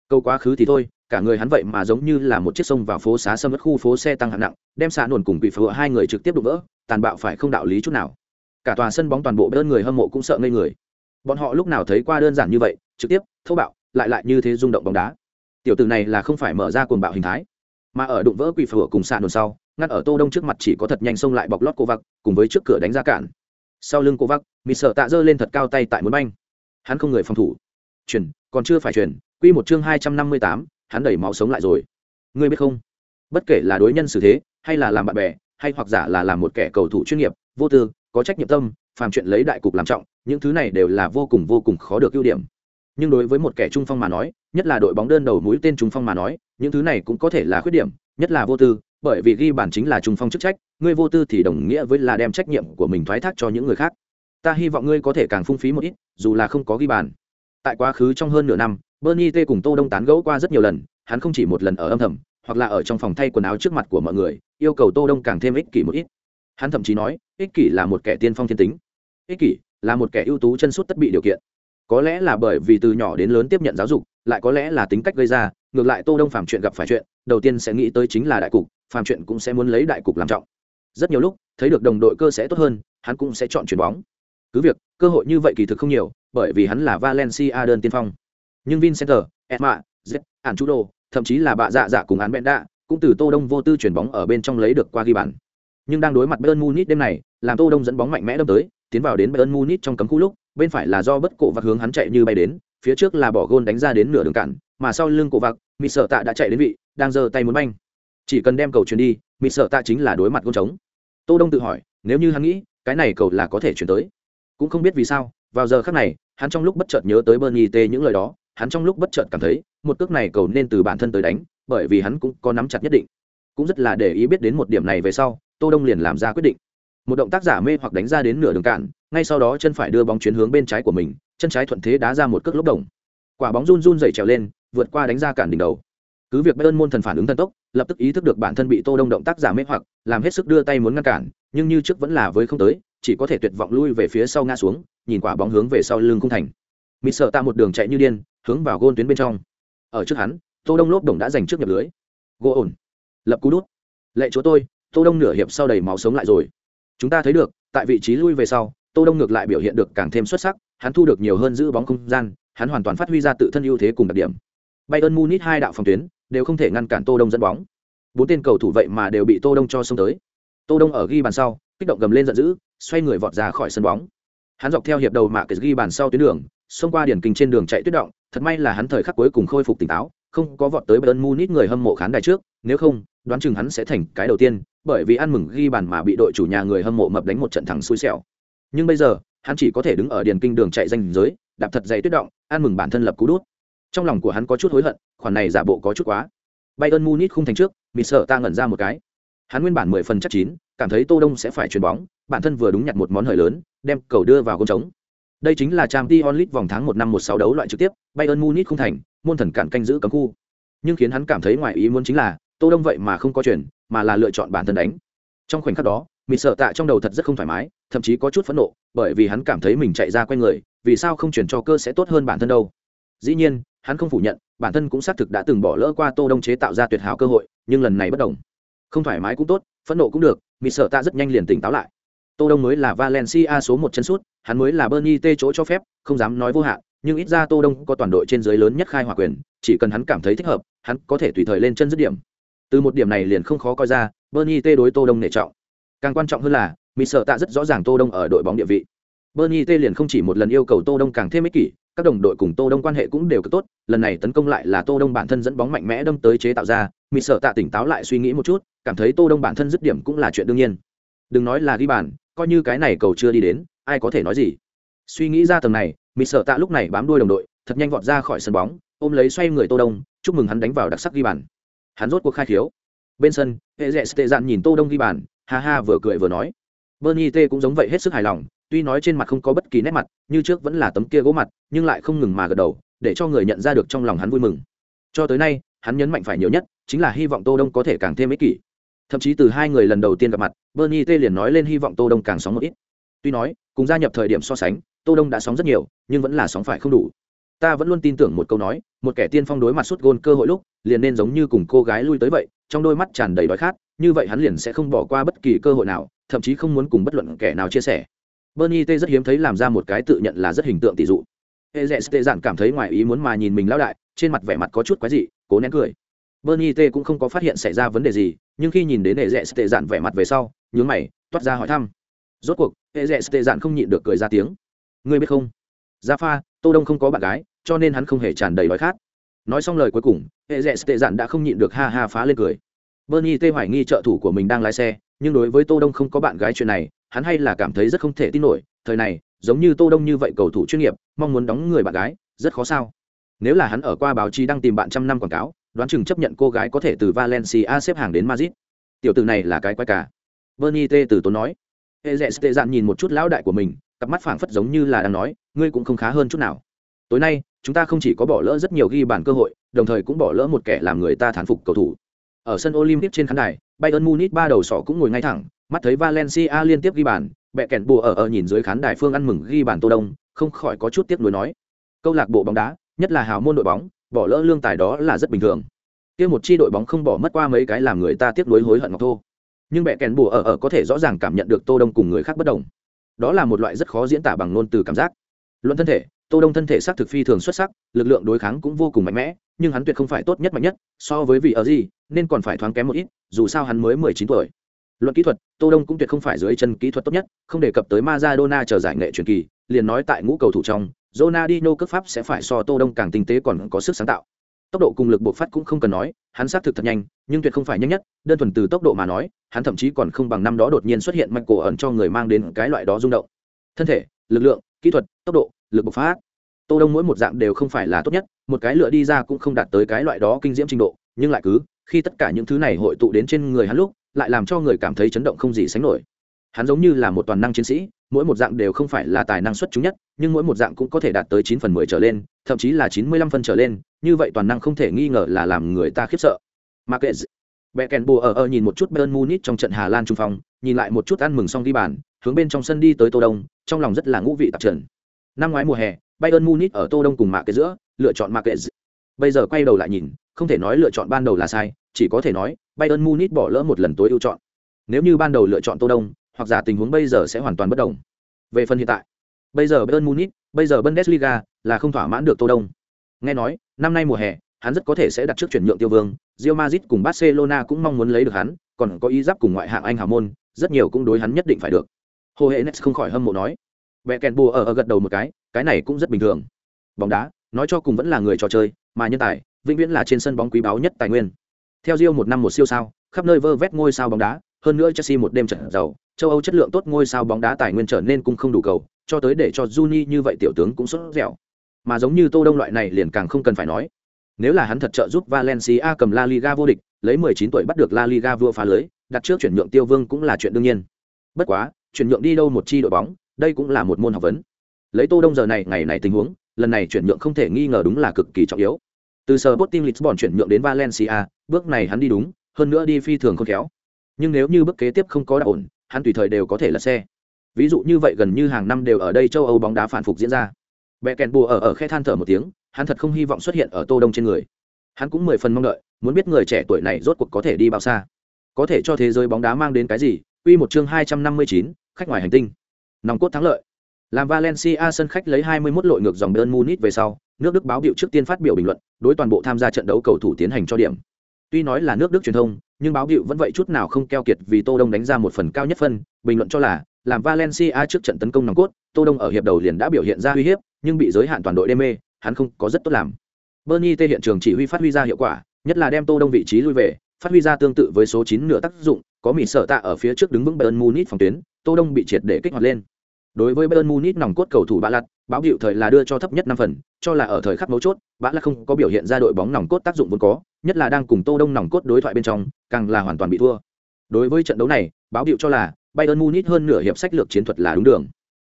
Câu quá khứ thì thôi cả người hắn vậy mà giống như là một chiếc sông vào phố xá sâm mất khu phố xe tăng hạng nặng đem xa nổn cùng bị phượng hai người trực tiếp đụng vỡ tàn bạo phải không đạo lý chút nào. Cả tòa sân bóng toàn bộ đơn người hâm mộ cũng sợ ngây người. Bọn họ lúc nào thấy qua đơn giản như vậy trực tiếp thâu bạo lại lại như thế rung động bóng đá tiểu tử này là không phải mở ra cuồng bạo hình thái, mà ở đụng vỡ quỷ phở cùng xạ đồn sau, ngắt ở tô đông trước mặt chỉ có thật nhanh xông lại bọc lót cô vặc, cùng với trước cửa đánh ra cản. Sau lưng cô vặc, mịt sợ tạ dơ lên thật cao tay tại muốn banh. Hắn không người phòng thủ. Chuyển, còn chưa phải chuyển, quy một chương hai trăm năm mươi tám, hắn đẩy máu sống lại rồi. Ngươi biết không? Bất kể là đối nhân xử thế, hay là làm bạn bè, hay hoặc giả là làm một kẻ cầu thủ chuyên nghiệp, vô tư, có trách nhiệm tâm, phàm chuyện lấy đại cục làm trọng, những thứ này đều là vô cùng vô cùng khó được ưu điểm nhưng đối với một kẻ trung phong mà nói, nhất là đội bóng đơn đầu mũi tên trung phong mà nói, những thứ này cũng có thể là khuyết điểm, nhất là vô tư, bởi vì ghi bản chính là trung phong chức trách ngươi vô tư thì đồng nghĩa với là đem trách nhiệm của mình thoái thác cho những người khác. Ta hy vọng ngươi có thể càng phung phí một ít, dù là không có ghi bàn. Tại quá khứ trong hơn nửa năm, bernie t cùng tô đông tán gẫu qua rất nhiều lần, hắn không chỉ một lần ở âm thầm, hoặc là ở trong phòng thay quần áo trước mặt của mọi người, yêu cầu tô đông càng thêm ích kỷ một ít. Hắn thậm chí nói, ích kỷ là một kẻ tiên phong thiên tính. Ích kỷ là một kẻ ưu tú chân suốt tất bị điều kiện có lẽ là bởi vì từ nhỏ đến lớn tiếp nhận giáo dục, lại có lẽ là tính cách gây ra, ngược lại tô đông phàm chuyện gặp phải chuyện, đầu tiên sẽ nghĩ tới chính là đại cục, phàm chuyện cũng sẽ muốn lấy đại cục làm trọng. Rất nhiều lúc, thấy được đồng đội cơ sẽ tốt hơn, hắn cũng sẽ chọn chuyền bóng. Cứ việc, cơ hội như vậy kỳ thực không nhiều, bởi vì hắn là valencia đơn tiên phong. Nhưng vincenter edma z ản chú đô thậm chí là bạ dạ dạ cùng án bẹn đạ, cũng từ tô đông vô tư chuyển bóng ở bên trong lấy được qua ghi bàn. Nhưng đang đối mặt bayern munich đêm này, làm tô đông dẫn bóng mạnh mẽ đâm tới, tiến vào đến bayern munich trong cấm khu lúc bên phải là do bất cổ vạc hướng hắn chạy như bay đến, phía trước là bỏ gôn đánh ra đến nửa đường cản, mà sau lưng cổ vạc mỹ sợ tạ đã chạy đến vị, đang giơ tay muốn banh. Chỉ cần đem cầu chuyền đi mỹ sợ tạ chính là đối mặt gôn trống. Tô đông tự hỏi, nếu như hắn nghĩ, cái này cầu là có thể chuyển tới. Cũng không biết vì sao, vào giờ khắc này, hắn trong lúc bất chợt nhớ tới bernie t những lời đó, hắn trong lúc bất chợt cảm thấy, một cước này cầu nên từ bản thân tới đánh, bởi vì hắn cũng có nắm chặt nhất định. Cũng rất là để ý biết đến một điểm này về sau, tô đông liền làm ra quyết định. Một động tác giả mê hoặc đánh ra đến nửa đường cạn ngay sau đó chân phải đưa bóng chuyến hướng bên trái của mình, chân trái thuận thế đá ra một cước lốc đồng. Quả bóng run run dậy trèo lên, vượt qua đánh ra cản đỉnh đầu. Cứ việc bayern môn thần phản ứng thần tốc, lập tức ý thức được bản thân bị tô đông động tác giả mê hoặc, làm hết sức đưa tay muốn ngăn cản, nhưng như trước vẫn là với không tới, chỉ có thể tuyệt vọng lui về phía sau ngã xuống, nhìn quả bóng hướng về sau lưng cung thành. Mịt sợ ta một đường chạy như điên, hướng vào gôn tuyến bên trong. Ở trước hắn, tô đông lốp đồng đã giành trước nhập lưới. Gỗ ổn. Lập cú đút. Lệ chúa tôi, tô đông nửa hiệp sau đầy máu sống lại rồi. Chúng ta thấy được, tại vị trí lui về sau tô đông ngược lại biểu hiện được càng thêm xuất sắc, hắn thu được nhiều hơn giữ bóng không gian, hắn hoàn toàn phát huy ra tự thân ưu thế cùng đặc điểm. Bayern munich hai đạo phòng tuyến đều không thể ngăn cản tô đông dẫn bóng. Bốn tên cầu thủ vậy mà đều bị tô đông cho xông tới. Tô đông ở ghi bàn sau, kích động gầm lên giận dữ, xoay người vọt ra khỏi sân bóng. Hắn dọc theo hiệp đầu mạ kệ ghi bàn sau tuyến đường, xông qua điển kinh trên đường chạy tuyết động, thật may là hắn thời khắc cuối cùng khôi phục tỉnh táo, không có vọt tới bayern munich người hâm mộ khán đài trước, nếu không, đoán chừng hắn sẽ thành cái đầu tiên, bởi vì ăn mừng ghi bàn mà bị đội chủ nhà người hâm mộ mập đánh một trận thẳng xui xẻo nhưng bây giờ, hắn chỉ có thể đứng ở điền kinh đường chạy danh giới, đạp thật dày tuyết động ăn mừng bản thân lập cú đút. Trong lòng của hắn có chút hối hận, khoản này giả bộ có chút quá. Bayern munich không thành trước, mịt sợ ta ngẩn ra một cái. Hắn nguyên bản mười phần chắc chín, cảm thấy tô đông sẽ phải chuyền bóng, bản thân vừa đúng nhặt một món hời lớn, đem cầu đưa vào gôn trống. Đây chính là trang t onlit vòng tháng một năm một sáu đấu loại trực tiếp, bayern munich không thành, môn thần cản canh giữ cấm khu. Nhưng khiến hắn cảm thấy ngoài ý muốn chính là, tô đông vậy mà không có chuyển mà là lựa chọn bản thân đánh. Trong khoảnh khắc đó mịt sợ tạ trong đầu thật rất không thoải mái, thậm chí có chút phẫn nộ, bởi vì hắn cảm thấy mình chạy ra q u a n người, vì sao không chuyển cho cơ sẽ tốt hơn bản thân đâu. Dĩ nhiên, hắn không phủ nhận, bản thân cũng xác thực đã từng bỏ lỡ qua tô đông chế tạo ra tuyệt hảo cơ hội, nhưng lần này bất đồng. Không thoải mái cũng tốt, phẫn nộ cũng được, mịt sợ tạ rất nhanh liền tỉnh táo lại. Tô đông mới là valencia số một chân sút, hắn mới là bernie t chỗ cho phép, không dám nói vô hạn, nhưng ít ra tô đông có toàn đội trên dưới lớn nhất khai hỏa quyền, chỉ cần hắn cảm thấy thích hợp, hắn có thể tùy thời lên chân dứt điểm. Từ một điểm này liền không khó coi ra, bernie t đối tô đông nể trọng càng quan trọng hơn là mỹ sợ tạ rất rõ ràng tô đông ở đội bóng địa vị. Bernie t liền không chỉ một lần yêu cầu tô đông càng thêm ích kỷ, các đồng đội cùng tô đông quan hệ cũng đều cực tốt, lần này tấn công lại là tô đông bản thân dẫn bóng mạnh mẽ đâm tới chế tạo ra mỹ sợ tạ tỉnh táo lại suy nghĩ một chút, cảm thấy tô đông bản thân dứt điểm cũng là chuyện đương nhiên. Đừng nói là ghi bàn, coi như cái này cầu chưa đi đến, ai có thể nói gì. Suy nghĩ ra tầng này mỹ sợ tạ lúc này bám đuôi đồng đội, thật nhanh vọt ra khỏi sân bóng, ôm lấy xoay người tô đông, chúc mừng hắn đánh vào đặc sắc ghi bàn. Hắn rốt cuộc khai khiếu. Bên sân hệ rẽ tệ dạn nhìn tô đông ghi bàn ha ha vừa cười vừa nói. Bernie t cũng giống vậy hết sức hài lòng, tuy nói trên mặt không có bất kỳ nét mặt, như trước vẫn là tấm kia gỗ mặt, nhưng lại không ngừng mà gật đầu, để cho người nhận ra được trong lòng hắn vui mừng. Cho tới nay, hắn nhấn mạnh phải nhiều nhất, chính là hy vọng tô đông có thể càng thêm ích kỷ. Thậm chí từ hai người lần đầu tiên gặp mặt, bernie t liền nói lên hy vọng tô đông càng sóng một ít. Tuy nói, cùng gia nhập thời điểm so sánh, tô đông đã sóng rất nhiều, nhưng vẫn là sóng phải không đủ. Ta vẫn luôn tin tưởng một câu nói, một kẻ tiên phong đối mặt suốt gôn cơ hội lúc, liền nên giống như cùng cô gái lui tới vậy, trong đôi mắt tràn đầy đói khát như vậy hắn liền sẽ không bỏ qua bất kỳ cơ hội nào, thậm chí không muốn cùng bất luận kẻ nào chia sẻ. Bernie t rất hiếm thấy làm ra một cái tự nhận là rất hình tượng tỷ dụ. E z tệ dạn cảm thấy ngoài ý muốn mà nhìn mình lão đại, trên mặt vẻ mặt có chút quái dị, cố nén cười. Bernie t cũng không có phát hiện xảy ra vấn đề gì, nhưng khi nhìn đến e z tệ dạn vẻ mặt về sau, nhướng mày, toát ra hỏi thăm. Rốt cuộc e z tệ dạn không nhịn được cười ra tiếng. Ngươi biết không? Gia pha, tô đông không có bạn gái, cho nên hắn không hề tràn đầy đói khát. Nói xong lời cuối cùng, hệ rẽ tệ dạn đã không nhịn được ha ha phá lên cười bernie t hoài nghi trợ thủ của mình đang lái xe, nhưng đối với tô đông không có bạn gái chuyện này, hắn hay là cảm thấy rất không thể tin nổi, thời này, giống như tô đông như vậy cầu thủ chuyên nghiệp, mong muốn đóng người bạn gái, rất khó sao. Nếu là hắn ở qua báo chí đang tìm bạn trăm năm quảng cáo, đoán chừng chấp nhận cô gái có thể từ valencia xếp hàng đến madrid. Tiểu tử này là cái quái cả. Bernie t từ tốn nói. Hệ rẽ dạn nhìn một chút lão đại của mình, cặp mắt phảng phất giống như là đang nói, ngươi cũng không khá hơn chút nào. Tối nay, chúng ta không chỉ có bỏ lỡ rất nhiều ghi bàn cơ hội, đồng thời cũng bỏ lỡ một kẻ làm người ta thán phục cầu thủ ở sân olympic trên khán đài, bayern munich ba đầu sọ cũng ngồi ngay thẳng, mắt thấy valencia liên tiếp ghi bàn, bẹ kèn bùa ở ở nhìn dưới khán đài phương ăn mừng ghi bàn tô đông, không khỏi có chút tiếc nuối nói. Câu lạc bộ bóng đá, nhất là hào môn đội bóng, bỏ lỡ lương tài đó là rất bình thường. Kia một chi đội bóng không bỏ mất qua mấy cái làm người ta tiếc nuối hối hận ngọc thô. Nhưng bẹ kèn bùa ở ở có thể rõ ràng cảm nhận được tô đông cùng người khác bất đồng. Đó là một loại rất khó diễn tả bằng ngôn từ cảm giác. Luận thân thể, tô đông thân thể sắc thực phi thường xuất sắc, lực lượng đối kháng cũng vô cùng mạnh mẽ, nhưng hắn tuyệt không phải tốt nhất mạnh nhất, so với vị ở gì nên còn phải thoáng kém một ít, dù sao hắn mới mười chín tuổi. Luận kỹ thuật, tô đông cũng tuyệt không phải dưới chân kỹ thuật tốt nhất, không đề cập tới Maradona chờ giải nghệ truyền kỳ, liền nói tại ngũ cầu thủ trong, Ronaldinho cấp pháp sẽ phải so tô đông càng tinh tế còn có sức sáng tạo. Tốc độ cùng lực bộc phát cũng không cần nói, hắn xác thực thật nhanh, nhưng tuyệt không phải nhanh nhất, đơn thuần từ tốc độ mà nói, hắn thậm chí còn không bằng năm đó đột nhiên xuất hiện mạch cổ ẩn cho người mang đến cái loại đó rung động. Thân thể, lực lượng, kỹ thuật, tốc độ, lực bộc phát. Tô đông mỗi một dạng đều không phải là tốt nhất, một cái lựa đi ra cũng không đạt tới cái loại đó kinh diễm trình độ, nhưng lại cứ khi tất cả những thứ này hội tụ đến trên người hắn lúc, lại làm cho người cảm thấy chấn động không gì sánh nổi. Hắn giống như là một toàn năng chiến sĩ, mỗi một dạng đều không phải là tài năng xuất chúng nhất, nhưng mỗi một dạng cũng có thể đạt tới chín phần mười trở lên, thậm chí là chín mươi lăm phân trở lên, như vậy toàn năng không thể nghi ngờ là làm người ta khiếp sợ. Mà kệ bẹ kèn bùa ở ở nhìn một chút bayern munich trong trận hà lan trung phong, nhìn lại một chút ăn mừng xong đi bàn, hướng bên trong sân đi tới tô đông, trong lòng rất là ngũ vị tạp trần. Năm ngoái mùa hè, bayern munich ở tô đông cùng mạ kệ giữa, lựa chọn mạ kệ bây giờ quay đầu lại nhìn không thể nói lựa chọn ban đầu là sai chỉ có thể nói bayern munich bỏ lỡ một lần tối ưu chọn. Nếu như ban đầu lựa chọn tô đông hoặc giả tình huống bây giờ sẽ hoàn toàn bất đồng. Về phần hiện tại bây giờ bayern munich bây giờ bundesliga là không thỏa mãn được tô đông. Nghe nói năm nay mùa hè hắn rất có thể sẽ đặt trước chuyển nhượng tiêu vương Real Madrid cùng Barcelona cũng mong muốn lấy được hắn còn có ý giáp cùng ngoại hạng Anh hào môn rất nhiều cũng đối hắn nhất định phải được. Hồ hệ nets không khỏi hâm mộ nói. Bẻ kèn bùa ở, ở gật đầu một cái cái này cũng rất bình thường. Bóng đá nói cho cùng vẫn là người trò chơi mà nhân tài vĩnh viễn là trên sân bóng quý báu nhất tài nguyên. Theo Rio một năm một siêu sao, khắp nơi vơ vét ngôi sao bóng đá, hơn nữa Chelsea một đêm trở giàu, châu Âu chất lượng tốt ngôi sao bóng đá tài nguyên trở nên cũng không đủ cầu, cho tới để cho Juni như vậy tiểu tướng cũng sốt dẻo. Mà giống như Tô Đông loại này liền càng không cần phải nói. Nếu là hắn thật trợ giúp Valencia cầm La Liga vô địch, lấy 19 tuổi bắt được La Liga vua phá lưới, đặt trước chuyển nhượng tiêu vương cũng là chuyện đương nhiên. Bất quá, chuyển nhượng đi đâu một chi đội bóng, đây cũng là một môn học vấn. Lấy tô đông giờ này, ngày này tình huống, lần này chuyển nhượng không thể nghi ngờ đúng là cực kỳ trọng yếu từ sở Sporting Lisbon chuyển nhượng đến Valencia bước này hắn đi đúng hơn nữa đi phi thường khôn khéo. Nhưng nếu như bước kế tiếp không có đạo ổn hắn tùy thời đều có thể là xe. Ví dụ như vậy gần như hàng năm đều ở đây châu âu bóng đá phản phục diễn ra. Bẹ kèn bùa ở ở khe than thở một tiếng hắn thật không hy vọng xuất hiện ở tô đông trên người. Hắn cũng mười phần mong đợi muốn biết người trẻ tuổi này rốt cuộc có thể đi bao xa. Có thể cho thế giới bóng đá mang đến cái gì? Quy một chương hai trăm năm mươi chín, khách ngoài hành tinh. Nòng cốt thắng lợi. Làm valencia sân khách lấy 21 lội ngược dòng bayern munich về sau nước đức báo biểu trước tiên phát biểu bình luận, đối toàn bộ tham gia trận đấu cầu thủ tiến hành cho điểm. Tuy nói là nước đức truyền thông, nhưng báo biểu vẫn vậy chút nào không keo kiệt vì tô đông đánh ra một phần cao nhất phân, bình luận cho là, làm valencia trước trận tấn công nòng cốt, tô đông ở hiệp đầu liền đã biểu hiện ra uy hiếp, nhưng bị giới hạn toàn đội đê mê, hắn không có rất tốt làm. Bernie tê hiện trường chỉ huy phát huy ra hiệu quả, nhất là đem tô đông vị trí lui về, phát huy ra tương tự với số 9 nửa tác dụng, có mỹ sợ tạ ở phía trước đứng vững bayern munich phòng tuyến, tô đông bị triệt để kích hoạt lên. Đối với bayern munich nòng cốt cầu thủ bạ lặt báo hiệu thời là đưa cho thấp nhất năm phần, cho là ở thời khắc mấu chốt bạ là không có biểu hiện ra đội bóng nòng cốt tác dụng vốn có, nhất là đang cùng tô đông nòng cốt đối thoại bên trong, càng là hoàn toàn bị thua. Đối với trận đấu này, báo hiệu cho là bayern munich hơn nửa hiệp sách lược chiến thuật là đúng đường.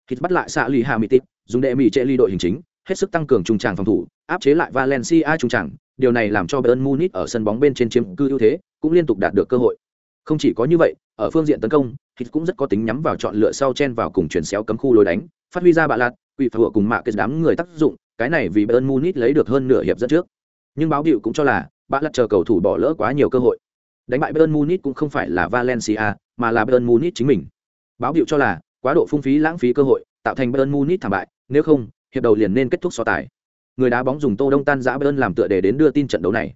Hít bắt lại xạ lì hà mỹ dùng đệ mỹ trệ ly đội hình chính, hết sức tăng cường trung tràng phòng thủ, áp chế lại valencia trung tràng. Điều này làm cho bayern munich ở sân bóng bên trên chiếm cư ưu thế, cũng liên tục đạt được cơ hội. Không chỉ có như vậy, ở phương diện tấn công hít cũng rất có tính nhắm vào chọn lựa sau chen vào cùng chuyển xéo cấm khu lối đánh phát huy ra bạ lạt, quỷ phở cùng mạ kết đám người tác dụng, cái này vì bayern munich lấy được hơn nửa hiệp dẫn trước. Nhưng báo hiệu cũng cho là, bạ lạt chờ cầu thủ bỏ lỡ quá nhiều cơ hội. Đánh bại bayern munich cũng không phải là valencia, mà là bayern munich chính mình. Báo hiệu cho là, quá độ phung phí, lãng phí cơ hội, tạo thành bayern munich thảm bại, nếu không, hiệp đầu liền nên kết thúc so tài. Người đá bóng dùng tô đông tan giã bayern làm tựa để đến đưa tin trận đấu này.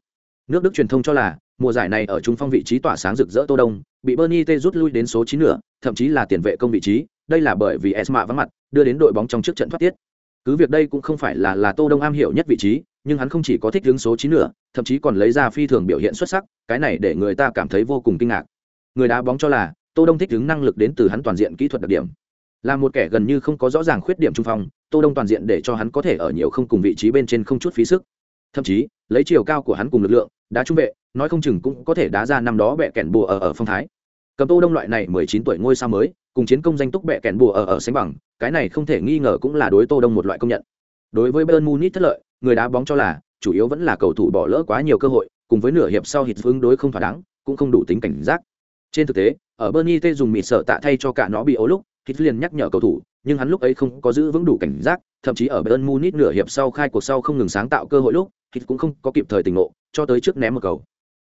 Nước đức truyền thông cho là, mùa giải này ở trung phong vị trí tỏa sáng rực rỡ tô đông, bị bernie t rút lui đến số chín nửa, thậm chí là tiền vệ công vị trí đây là bởi vì esma vắng mặt, đưa đến đội bóng trong trước trận thoát tiết. Cứ việc đây cũng không phải là là tô đông am hiểu nhất vị trí, nhưng hắn không chỉ có thích hướng số chín nửa thậm chí còn lấy ra phi thường biểu hiện xuất sắc, cái này để người ta cảm thấy vô cùng kinh ngạc. Người đá bóng cho là, tô đông thích hướng năng lực đến từ hắn toàn diện kỹ thuật đặc điểm. Là một kẻ gần như không có rõ ràng khuyết điểm trung phong, tô đông toàn diện để cho hắn có thể ở nhiều không cùng vị trí bên trên không chút phí sức. Thậm chí, lấy chiều cao của hắn cùng lực lượng, đá trung vệ, nói không chừng cũng có thể đá ra năm đó bẻ kèn bùa ở ở phong thái. Cầm tô đông loại này mười chín tuổi ngôi sao mới cùng chiến công danh túc bẹ kèn bùa ở ở sánh bằng, cái này không thể nghi ngờ cũng là đối tô đông một loại công nhận. Đối với bayern munich thất lợi, người đá bóng cho là, chủ yếu vẫn là cầu thủ bỏ lỡ quá nhiều cơ hội, cùng với nửa hiệp sau hít ứng đối không thỏa đáng, cũng không đủ tính cảnh giác. Trên thực tế, ở bernie t dùng mịt sợ tạ thay cho cả nó bị ố lúc hít liền nhắc nhở cầu thủ, nhưng hắn lúc ấy không có giữ vững đủ cảnh giác, thậm chí ở bayern munich nửa hiệp sau khai cuộc sau không ngừng sáng tạo cơ hội lúc hít cũng không có kịp thời tỉnh ngộ, cho tới trước ném một cầu.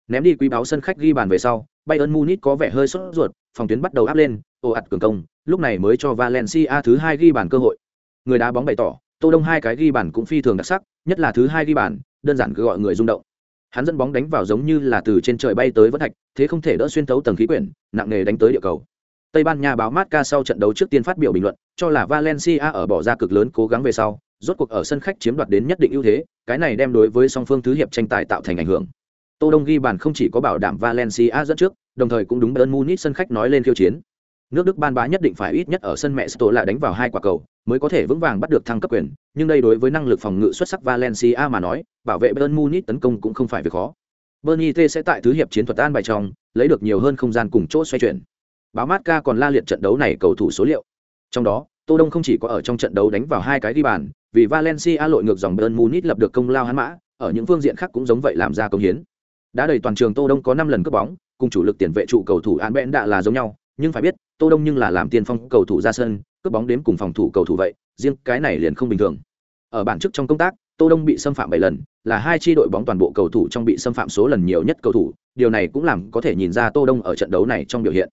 Ném đi quý báo sân khách ghi bàn về sau bayern munich có vẻ hơi sốt ruột, phòng tuyến bắt đầu áp lên, ồ ạt cường công, lúc này mới cho valencia thứ hai ghi bàn cơ hội. Người đá bóng bày tỏ, tô đông hai cái ghi bàn cũng phi thường đặc sắc, nhất là thứ hai ghi bàn, đơn giản cứ gọi người rung động. Hắn dẫn bóng đánh vào giống như là từ trên trời bay tới vân thạch, thế không thể đỡ xuyên thấu tầng khí quyển, nặng nề đánh tới địa cầu. Tây ban nha báo Marca sau trận đấu trước tiên phát biểu bình luận, cho là valencia ở bỏ ra cực lớn cố gắng về sau, rốt cuộc ở sân khách chiếm đoạt đến nhất định ưu thế, cái này đem đối với song phương thứ hiệp tranh tài tạo thành ảnh hưởng tô đông ghi bàn không chỉ có bảo đảm valencia dẫn trước, đồng thời cũng đúng bayern munich sân khách nói lên khiêu chiến. Nước đức ban bá nhất định phải ít nhất ở sân mẹ sto lại đánh vào hai quả cầu, mới có thể vững vàng bắt được thăng cấp quyền. Nhưng đây đối với năng lực phòng ngự xuất sắc valencia mà nói, bảo vệ bayern munich tấn công cũng không phải việc khó. Bernie t sẽ tại thứ hiệp chiến thuật an bài trong, lấy được nhiều hơn không gian cùng chỗ xoay chuyển. Báo Marca còn la liệt trận đấu này cầu thủ số liệu. Trong đó, tô đông không chỉ có ở trong trận đấu đánh vào hai cái ghi bàn, vì valencia lội ngược dòng bayern munich lập được công lao hắn mã, ở những phương diện khác cũng giống vậy làm ra công hiến đã đầy toàn trường tô đông có năm lần cướp bóng, cùng chủ lực tiền vệ trụ cầu thủ an bẽn đã là giống nhau, nhưng phải biết, tô đông nhưng là làm tiền phong cầu thủ ra sân, cướp bóng đến cùng phòng thủ cầu thủ vậy, riêng cái này liền không bình thường. Ở bản chức trong công tác, tô đông bị xâm phạm bảy lần, là hai chi đội bóng toàn bộ cầu thủ trong bị xâm phạm số lần nhiều nhất cầu thủ, điều này cũng làm có thể nhìn ra tô đông ở trận đấu này trong biểu hiện.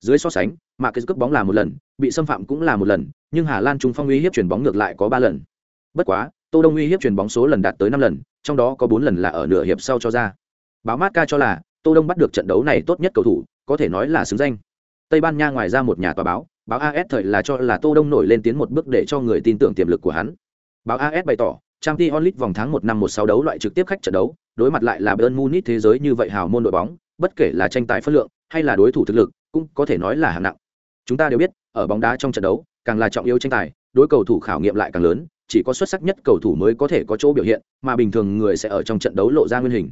Dưới so sánh mà cái cướp bóng là một lần, bị xâm phạm cũng là một lần, nhưng hà lan trung phong uy hiếp chuyển bóng ngược lại có ba lần. Bất quá, tô đông uy hiếp chuyển bóng số lần đạt tới năm lần, trong đó có bốn lần là ở nửa hiệp sau cho ra báo mát ca cho là, tô đông bắt được trận đấu này tốt nhất cầu thủ, có thể nói là xứng danh. Tây ban nha ngoài ra một nhà tòa báo báo as thời là cho là tô đông nổi lên tiến một bước để cho người tin tưởng tiềm lực của hắn. Báo as bày tỏ trang t onlit vòng tháng một năm một sáu đấu loại trực tiếp khách trận đấu, đối mặt lại là bayern munich thế giới như vậy hào môn đội bóng, bất kể là tranh tài phân lượng, hay là đối thủ thực lực, cũng có thể nói là hạng nặng. Chúng ta đều biết, ở bóng đá trong trận đấu, càng là trọng yếu tranh tài, đối cầu thủ khảo nghiệm lại càng lớn, chỉ có xuất sắc nhất cầu thủ mới có thể có chỗ biểu hiện, mà bình thường người sẽ ở trong trận đấu lộ ra nguyên hình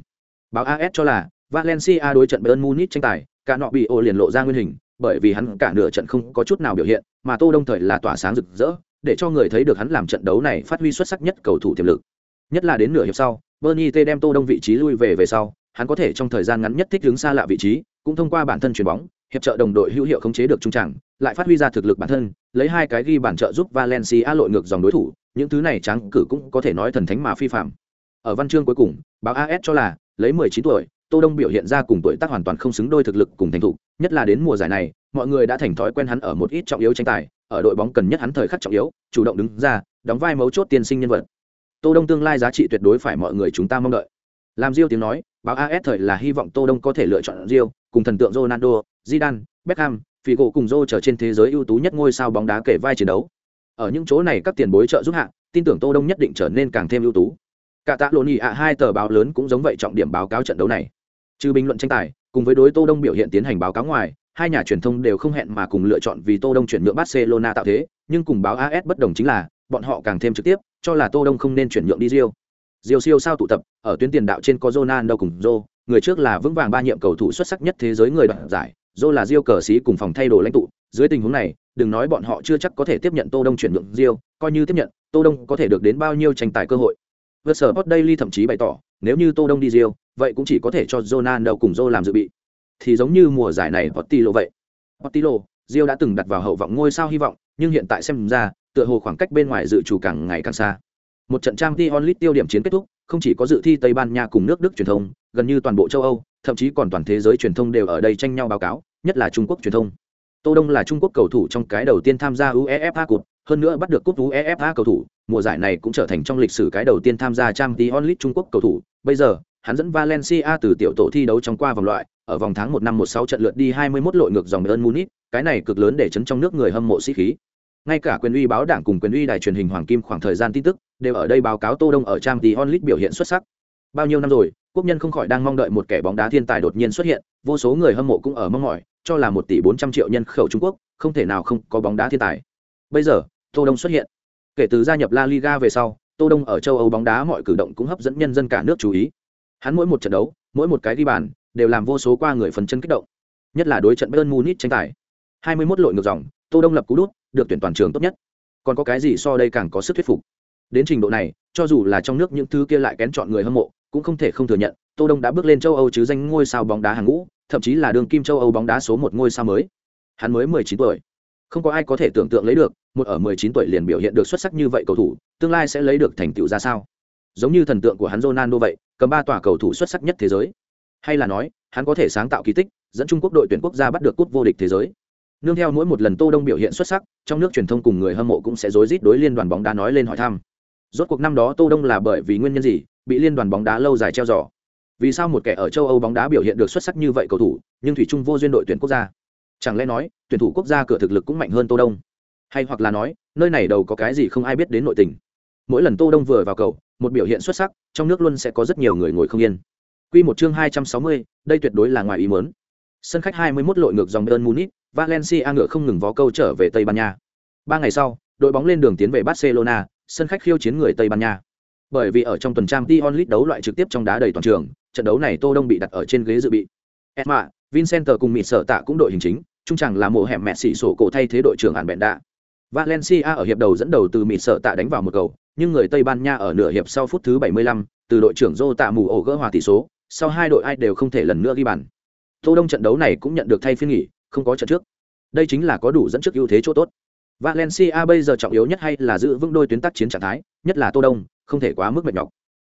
báo as cho là, valencia đối trận bayern munich tranh tài, cả nọ bị ô liền lộ ra nguyên hình, bởi vì hắn cả nửa trận không có chút nào biểu hiện, mà tô đông thời là tỏa sáng rực rỡ, để cho người thấy được hắn làm trận đấu này phát huy xuất sắc nhất cầu thủ tiềm lực nhất là đến nửa hiệp sau, bernie t đem tô đông vị trí lui về về sau, hắn có thể trong thời gian ngắn nhất thích ứng xa lạ vị trí, cũng thông qua bản thân chuyển bóng, hiệp trợ đồng đội hữu hiệu khống chế được trung trảng lại phát huy ra thực lực bản thân, lấy hai cái ghi bản trợ giúp valencia lội ngược dòng đối thủ, những thứ này trắng cử cũng có thể nói thần thánh mà phi phàm. ở văn chương cuối cùng, báo as cho là lấy 19 tuổi tô đông biểu hiện ra cùng tuổi tác hoàn toàn không xứng đôi thực lực cùng thành thủ, nhất là đến mùa giải này mọi người đã thành thói quen hắn ở một ít trọng yếu tranh tài ở đội bóng cần nhất hắn thời khắc trọng yếu chủ động đứng ra đóng vai mấu chốt tiên sinh nhân vật. Tô đông tương lai giá trị tuyệt đối phải mọi người chúng ta mong đợi. Làm Diêu tiếng nói báo as thời là hy vọng tô đông có thể lựa chọn Diêu cùng thần tượng ronaldo zidane beckham figo cùng Zô trở trên thế giới ưu tú nhất ngôi sao bóng đá kể vai chiến đấu. Ở những chỗ này các tiền bối trợ giúp hạ tin tưởng tô đông nhất định trở nên càng thêm ưu tú cả tạ lộn nhị ạ hai tờ báo lớn cũng giống vậy trọng điểm báo cáo trận đấu này. Trừ bình luận tranh tài cùng với đối tô đông biểu hiện tiến hành báo cáo ngoài hai nhà truyền thông đều không hẹn mà cùng lựa chọn vì tô đông chuyển nhượng barcelona tạo thế nhưng cùng báo as bất đồng chính là bọn họ càng thêm trực tiếp cho là tô đông không nên chuyển nhượng đi rio rio siêu sao tụ tập ở tuyến tiền đạo trên có ronaldo cùng Jo, người trước là vững vàng ba nhiệm cầu thủ xuất sắc nhất thế giới người đoạt giải Jo là rio cờ sĩ cùng phòng thay đồ lãnh tụ. Dưới tình huống này đừng nói bọn họ chưa chắc có thể tiếp nhận tô đông chuyển nhượng rio coi như tiếp nhận tô đông có thể được đến bao nhiêu tranh tài cơ hội vượt sở hot daily thậm chí bày tỏ nếu như tô đông đi rio vậy cũng chỉ có thể cho ronaldo cùng Zô làm dự bị thì giống như mùa giải này Pottilo vậy. Pottilo, Rio đã từng đặt vào hậu vọng ngôi sao hy vọng, nhưng hiện tại xem ra, tựa hồ khoảng cách bên ngoài dự chủ càng ngày càng xa. Một trận Champions League tiêu điểm chiến kết thúc, không chỉ có dự thi Tây Ban Nha cùng nước Đức truyền thông, gần như toàn bộ châu Âu, thậm chí còn toàn thế giới truyền thông đều ở đây tranh nhau báo cáo, nhất là Trung Quốc truyền thông. Tô Đông là Trung Quốc cầu thủ trong cái đầu tiên tham gia UEFA Cup, hơn nữa bắt được cúp UEFA cầu thủ, mùa giải này cũng trở thành trong lịch sử cái đầu tiên tham gia Champions League Trung Quốc cầu thủ. Bây giờ, hắn dẫn Valencia từ tiểu tổ thi đấu trong qua vòng loại, ở vòng tháng 1 năm 16 trận lượt đi 21 lội ngược dòng Bayern Munich, cái này cực lớn để chấn trong nước người hâm mộ sĩ khí. Ngay cả quyền uy báo đảng cùng quyền uy đài truyền hình Hoàng Kim khoảng thời gian tin tức, đều ở đây báo cáo Tô Đông ở Champions League biểu hiện xuất sắc. Bao nhiêu năm rồi, quốc nhân không khỏi đang mong đợi một kẻ bóng đá thiên tài đột nhiên xuất hiện, vô số người hâm mộ cũng ở mong mỏi, cho là một tỷ bốn trăm triệu nhân khẩu Trung Quốc, không thể nào không có bóng đá thiên tài. Bây giờ, Tô Đông xuất hiện. Kể từ gia nhập La Liga về sau, Tô Đông ở châu Âu bóng đá mọi cử động cũng hấp dẫn nhân dân cả nước chú ý. Hắn mỗi một trận đấu, mỗi một cái đi bàn, đều làm vô số qua người phần chân kích động. Nhất là đối trận Bayern Munich tranh tài. 21 lội ngược dòng, Tô Đông lập cú đút, được tuyển toàn trường tốt nhất. Còn có cái gì so đây càng có sức thuyết phục. Đến trình độ này, cho dù là trong nước những thứ kia lại kén chọn người hâm mộ, cũng không thể không thừa nhận, Tô Đông đã bước lên châu Âu chứ danh ngôi sao bóng đá hàng ngũ, thậm chí là đường kim châu Âu bóng đá số một ngôi sao mới. Hắn mới 19 tuổi. Không có ai có thể tưởng tượng lấy được, một ở 19 tuổi liền biểu hiện được xuất sắc như vậy cầu thủ, tương lai sẽ lấy được thành tựu ra sao? Giống như thần tượng của hắn Ronaldo vậy, cầm ba tòa cầu thủ xuất sắc nhất thế giới. Hay là nói, hắn có thể sáng tạo kỳ tích, dẫn Trung Quốc đội tuyển quốc gia bắt được cúp vô địch thế giới. Nương theo mỗi một lần Tô Đông biểu hiện xuất sắc, trong nước truyền thông cùng người hâm mộ cũng sẽ rối rít đối liên đoàn bóng đá nói lên hỏi thăm. Rốt cuộc năm đó Tô Đông là bởi vì nguyên nhân gì, bị liên đoàn bóng đá lâu dài treo giò? Vì sao một kẻ ở châu Âu bóng đá biểu hiện được xuất sắc như vậy cầu thủ, nhưng thủy chung vô duyên đội tuyển quốc gia? Chẳng lẽ nói, tuyển thủ quốc gia cửa thực lực cũng mạnh hơn Tô Đông? Hay hoặc là nói, nơi này đầu có cái gì không ai biết đến nội tình? Mỗi lần Tô Đông vừa vào cầu, một biểu hiện xuất sắc, trong nước luôn sẽ có rất nhiều người ngồi không yên. Quy một chương 260, đây tuyệt đối là ngoài ý muốn. Sân khách 21 lội ngược dòng Bayern Munich, Valencia ngựa không ngừng vó câu trở về Tây Ban Nha. Ba ngày sau, đội bóng lên đường tiến về Barcelona, sân khách khiêu chiến người Tây Ban Nha. Bởi vì ở trong tuần trang Dion League đấu loại trực tiếp trong đá đầy toàn trường, trận đấu này Tô Đông bị đặt ở trên ghế dự bị. Esma, Vincent cùng Mịt Sở Tạ cũng đội hình chính, trung chẳng là mộ hẻm mẹ xỉ sổ cổ thay thế đội trưởng Ản Bẹn Đạ. Valencia ở hiệp đầu dẫn đầu từ Mịt sợ Tạ đánh vào một cầu, nhưng người Tây Ban Nha ở nửa hiệp sau phút thứ 75, từ đội trưởng dô Tạ mù ổ gỡ hòa tỷ số, sau hai đội ai đều không thể lần nữa ghi bàn. Tô Đông trận đấu này cũng nhận được thay phiên nghỉ, không có trận trước. Đây chính là có đủ dẫn trước ưu thế chỗ tốt. Valencia bây giờ trọng yếu nhất hay là giữ vững đôi tuyến tác chiến trạng thái, nhất là Tô Đông, không thể quá mức mệt nhọc.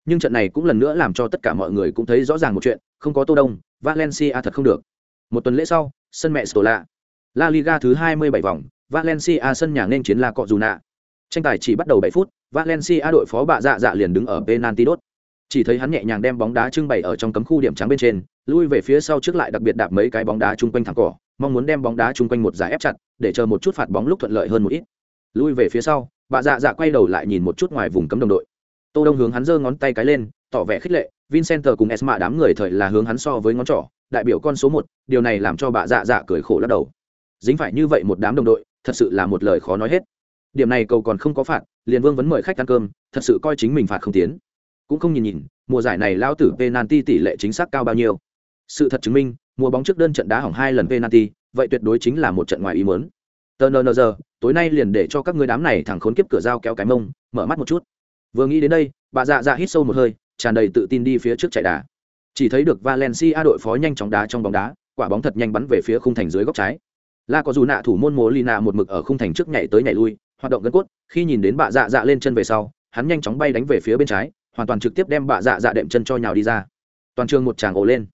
Nhưng trận này cũng lần nữa làm cho tất cả mọi người cũng thấy rõ ràng một chuyện, không có Tô Đông, Valencia thật không được. Một tuần lễ sau, sân mẹ Stola. La Liga thứ 27 vòng, Valencia sân nhà nên chiến La Cọjuna. Tranh tài chỉ bắt đầu 7 phút, Valencia đội phó bạ dạ dạ liền đứng ở penalty đốt. Chỉ thấy hắn nhẹ nhàng đem bóng đá trưng bày ở trong cấm khu điểm trắng bên trên, lui về phía sau trước lại đặc biệt đạp mấy cái bóng đá chung quanh thẳng cỏ, mong muốn đem bóng đá chung quanh một giải ép chặt, để chờ một chút phạt bóng lúc thuận lợi hơn một ít. Lui về phía sau, bạ dạ dạ quay đầu lại nhìn một chút ngoài vùng cấm đồng đội. Tô Đông hướng hắn giơ ngón tay cái lên, tỏ vẻ khích lệ, Vincent cùng Esma đám người thời là hướng hắn so với ngón trỏ, đại biểu con số một, điều này làm cho bà dạ dạ cười khổ lắc đầu. Dính phải như vậy một đám đồng đội, thật sự là một lời khó nói hết. Điểm này cầu còn không có phạt, liền Vương vẫn mời khách ăn cơm, thật sự coi chính mình phạt không tiến. Cũng không nhìn nhìn, mùa giải này lao tử penalty tỷ lệ chính xác cao bao nhiêu. Sự thật chứng minh, mùa bóng trước đơn trận đá hỏng hai lần penalty, vậy tuyệt đối chính là một trận ngoài ý muốn. giờ, tối nay liền để cho các ngươi đám này thẳng khốn kiếp cửa dao kéo cái mông, mở mắt một chút. Vừa nghĩ đến đây, bà dạ dạ hít sâu một hơi, tràn đầy tự tin đi phía trước chạy đà. Chỉ thấy được Valencia đội phó nhanh chóng đá trong bóng đá, quả bóng thật nhanh bắn về phía khung thành dưới góc trái. La có dù nạ thủ môn Mộ Lina một mực ở khung thành trước nhảy tới nhảy lui, hoạt động gân cốt, khi nhìn đến bà dạ dạ lên chân về sau, hắn nhanh chóng bay đánh về phía bên trái, hoàn toàn trực tiếp đem bà dạ dạ đệm chân cho nhào đi ra. Toàn trường một tràng ồ lên.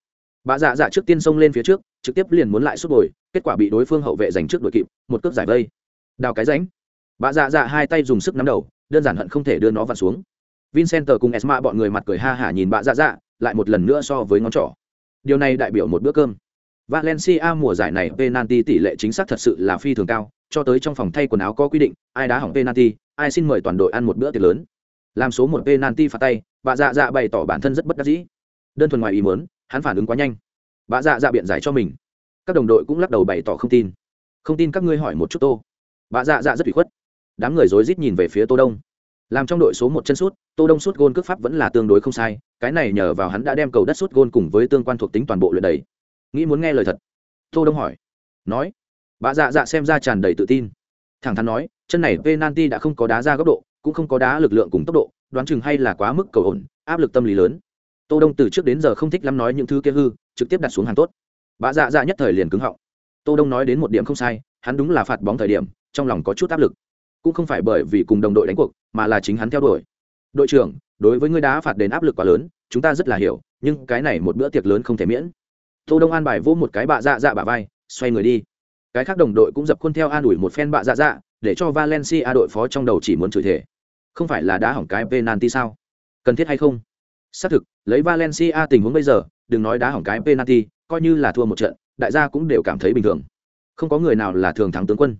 Bà dạ dạ trước tiên xông lên phía trước, trực tiếp liền muốn lại sút bồi, kết quả bị đối phương hậu vệ giành trước đội kịp, một cước giải vây. Đào cái rãnh. Bà dạ dạ hai tay dùng sức nắm đầu, đơn giản hận không thể đưa nó vặn xuống. Vincent cùng Esma bọn người mặt cười ha hả nhìn bà dạ dạ, lại một lần nữa so với ngón trỏ. Điều này đại biểu một bữa cơm. Valencia mùa giải này penalty tỷ lệ chính xác thật sự là phi thường cao, cho tới trong phòng thay quần áo có quy định, ai đá hỏng penalty, ai xin mời toàn đội ăn một bữa tiệc lớn. Làm số một penalty phạt tay, bà dạ dạ bày tỏ bản thân rất bất đắc dĩ. Đơn thuần ngoài ý muốn, hắn phản ứng quá nhanh. Bà dạ dạ biện giải cho mình. Các đồng đội cũng lắc đầu bày tỏ không tin. Không tin các ngươi hỏi một chút Tô. Bà dạ dạ rất ủy khuất. Đám người rối rít nhìn về phía Tô Đông. Làm trong đội số một chân sút, Tô Đông sút gôn cước pháp vẫn là tương đối không sai, cái này nhờ vào hắn đã đem cầu đất sút gôn cùng với tương quan thuộc tính toàn bộ luyện đầy. Nghĩ muốn nghe lời thật tô đông hỏi. Nói. Bà dạ dạ xem ra tràn đầy tự tin. Thẳng thắn nói chân này penalty đã không có đá ra góc độ cũng không có đá lực lượng cùng tốc độ đoán chừng hay là quá mức cầu ổn áp lực tâm lý lớn. Tô đông từ trước đến giờ không thích lắm nói những thứ kia hư trực tiếp đặt xuống hàng tốt. Bà dạ dạ nhất thời liền cứng họng. Tô đông nói đến một điểm không sai hắn đúng là phạt bóng thời điểm trong lòng có chút áp lực cũng không phải bởi vì cùng đồng đội đánh cuộc, mà là chính hắn theo đuổi. Đội trưởng, đối với ngươi đá phạt đến áp lực quá lớn, chúng ta rất là hiểu, nhưng cái này một bữa tiệc lớn không thể miễn. Tô đông an bài vỗ một cái bạ dạ dạ bả vai, xoay người đi. Cái khác đồng đội cũng dập khuôn theo an ủi một phen bạ dạ dạ để cho valencia đội phó trong đầu chỉ muốn chửi thể không phải là đá hỏng cái penalty sao? Cần thiết hay không? Xác thực, lấy valencia tình huống bây giờ, đừng nói đá hỏng cái penalty, coi như là thua một trận, đại gia cũng đều cảm thấy bình thường. Không có người nào là thường thắng tướng quân.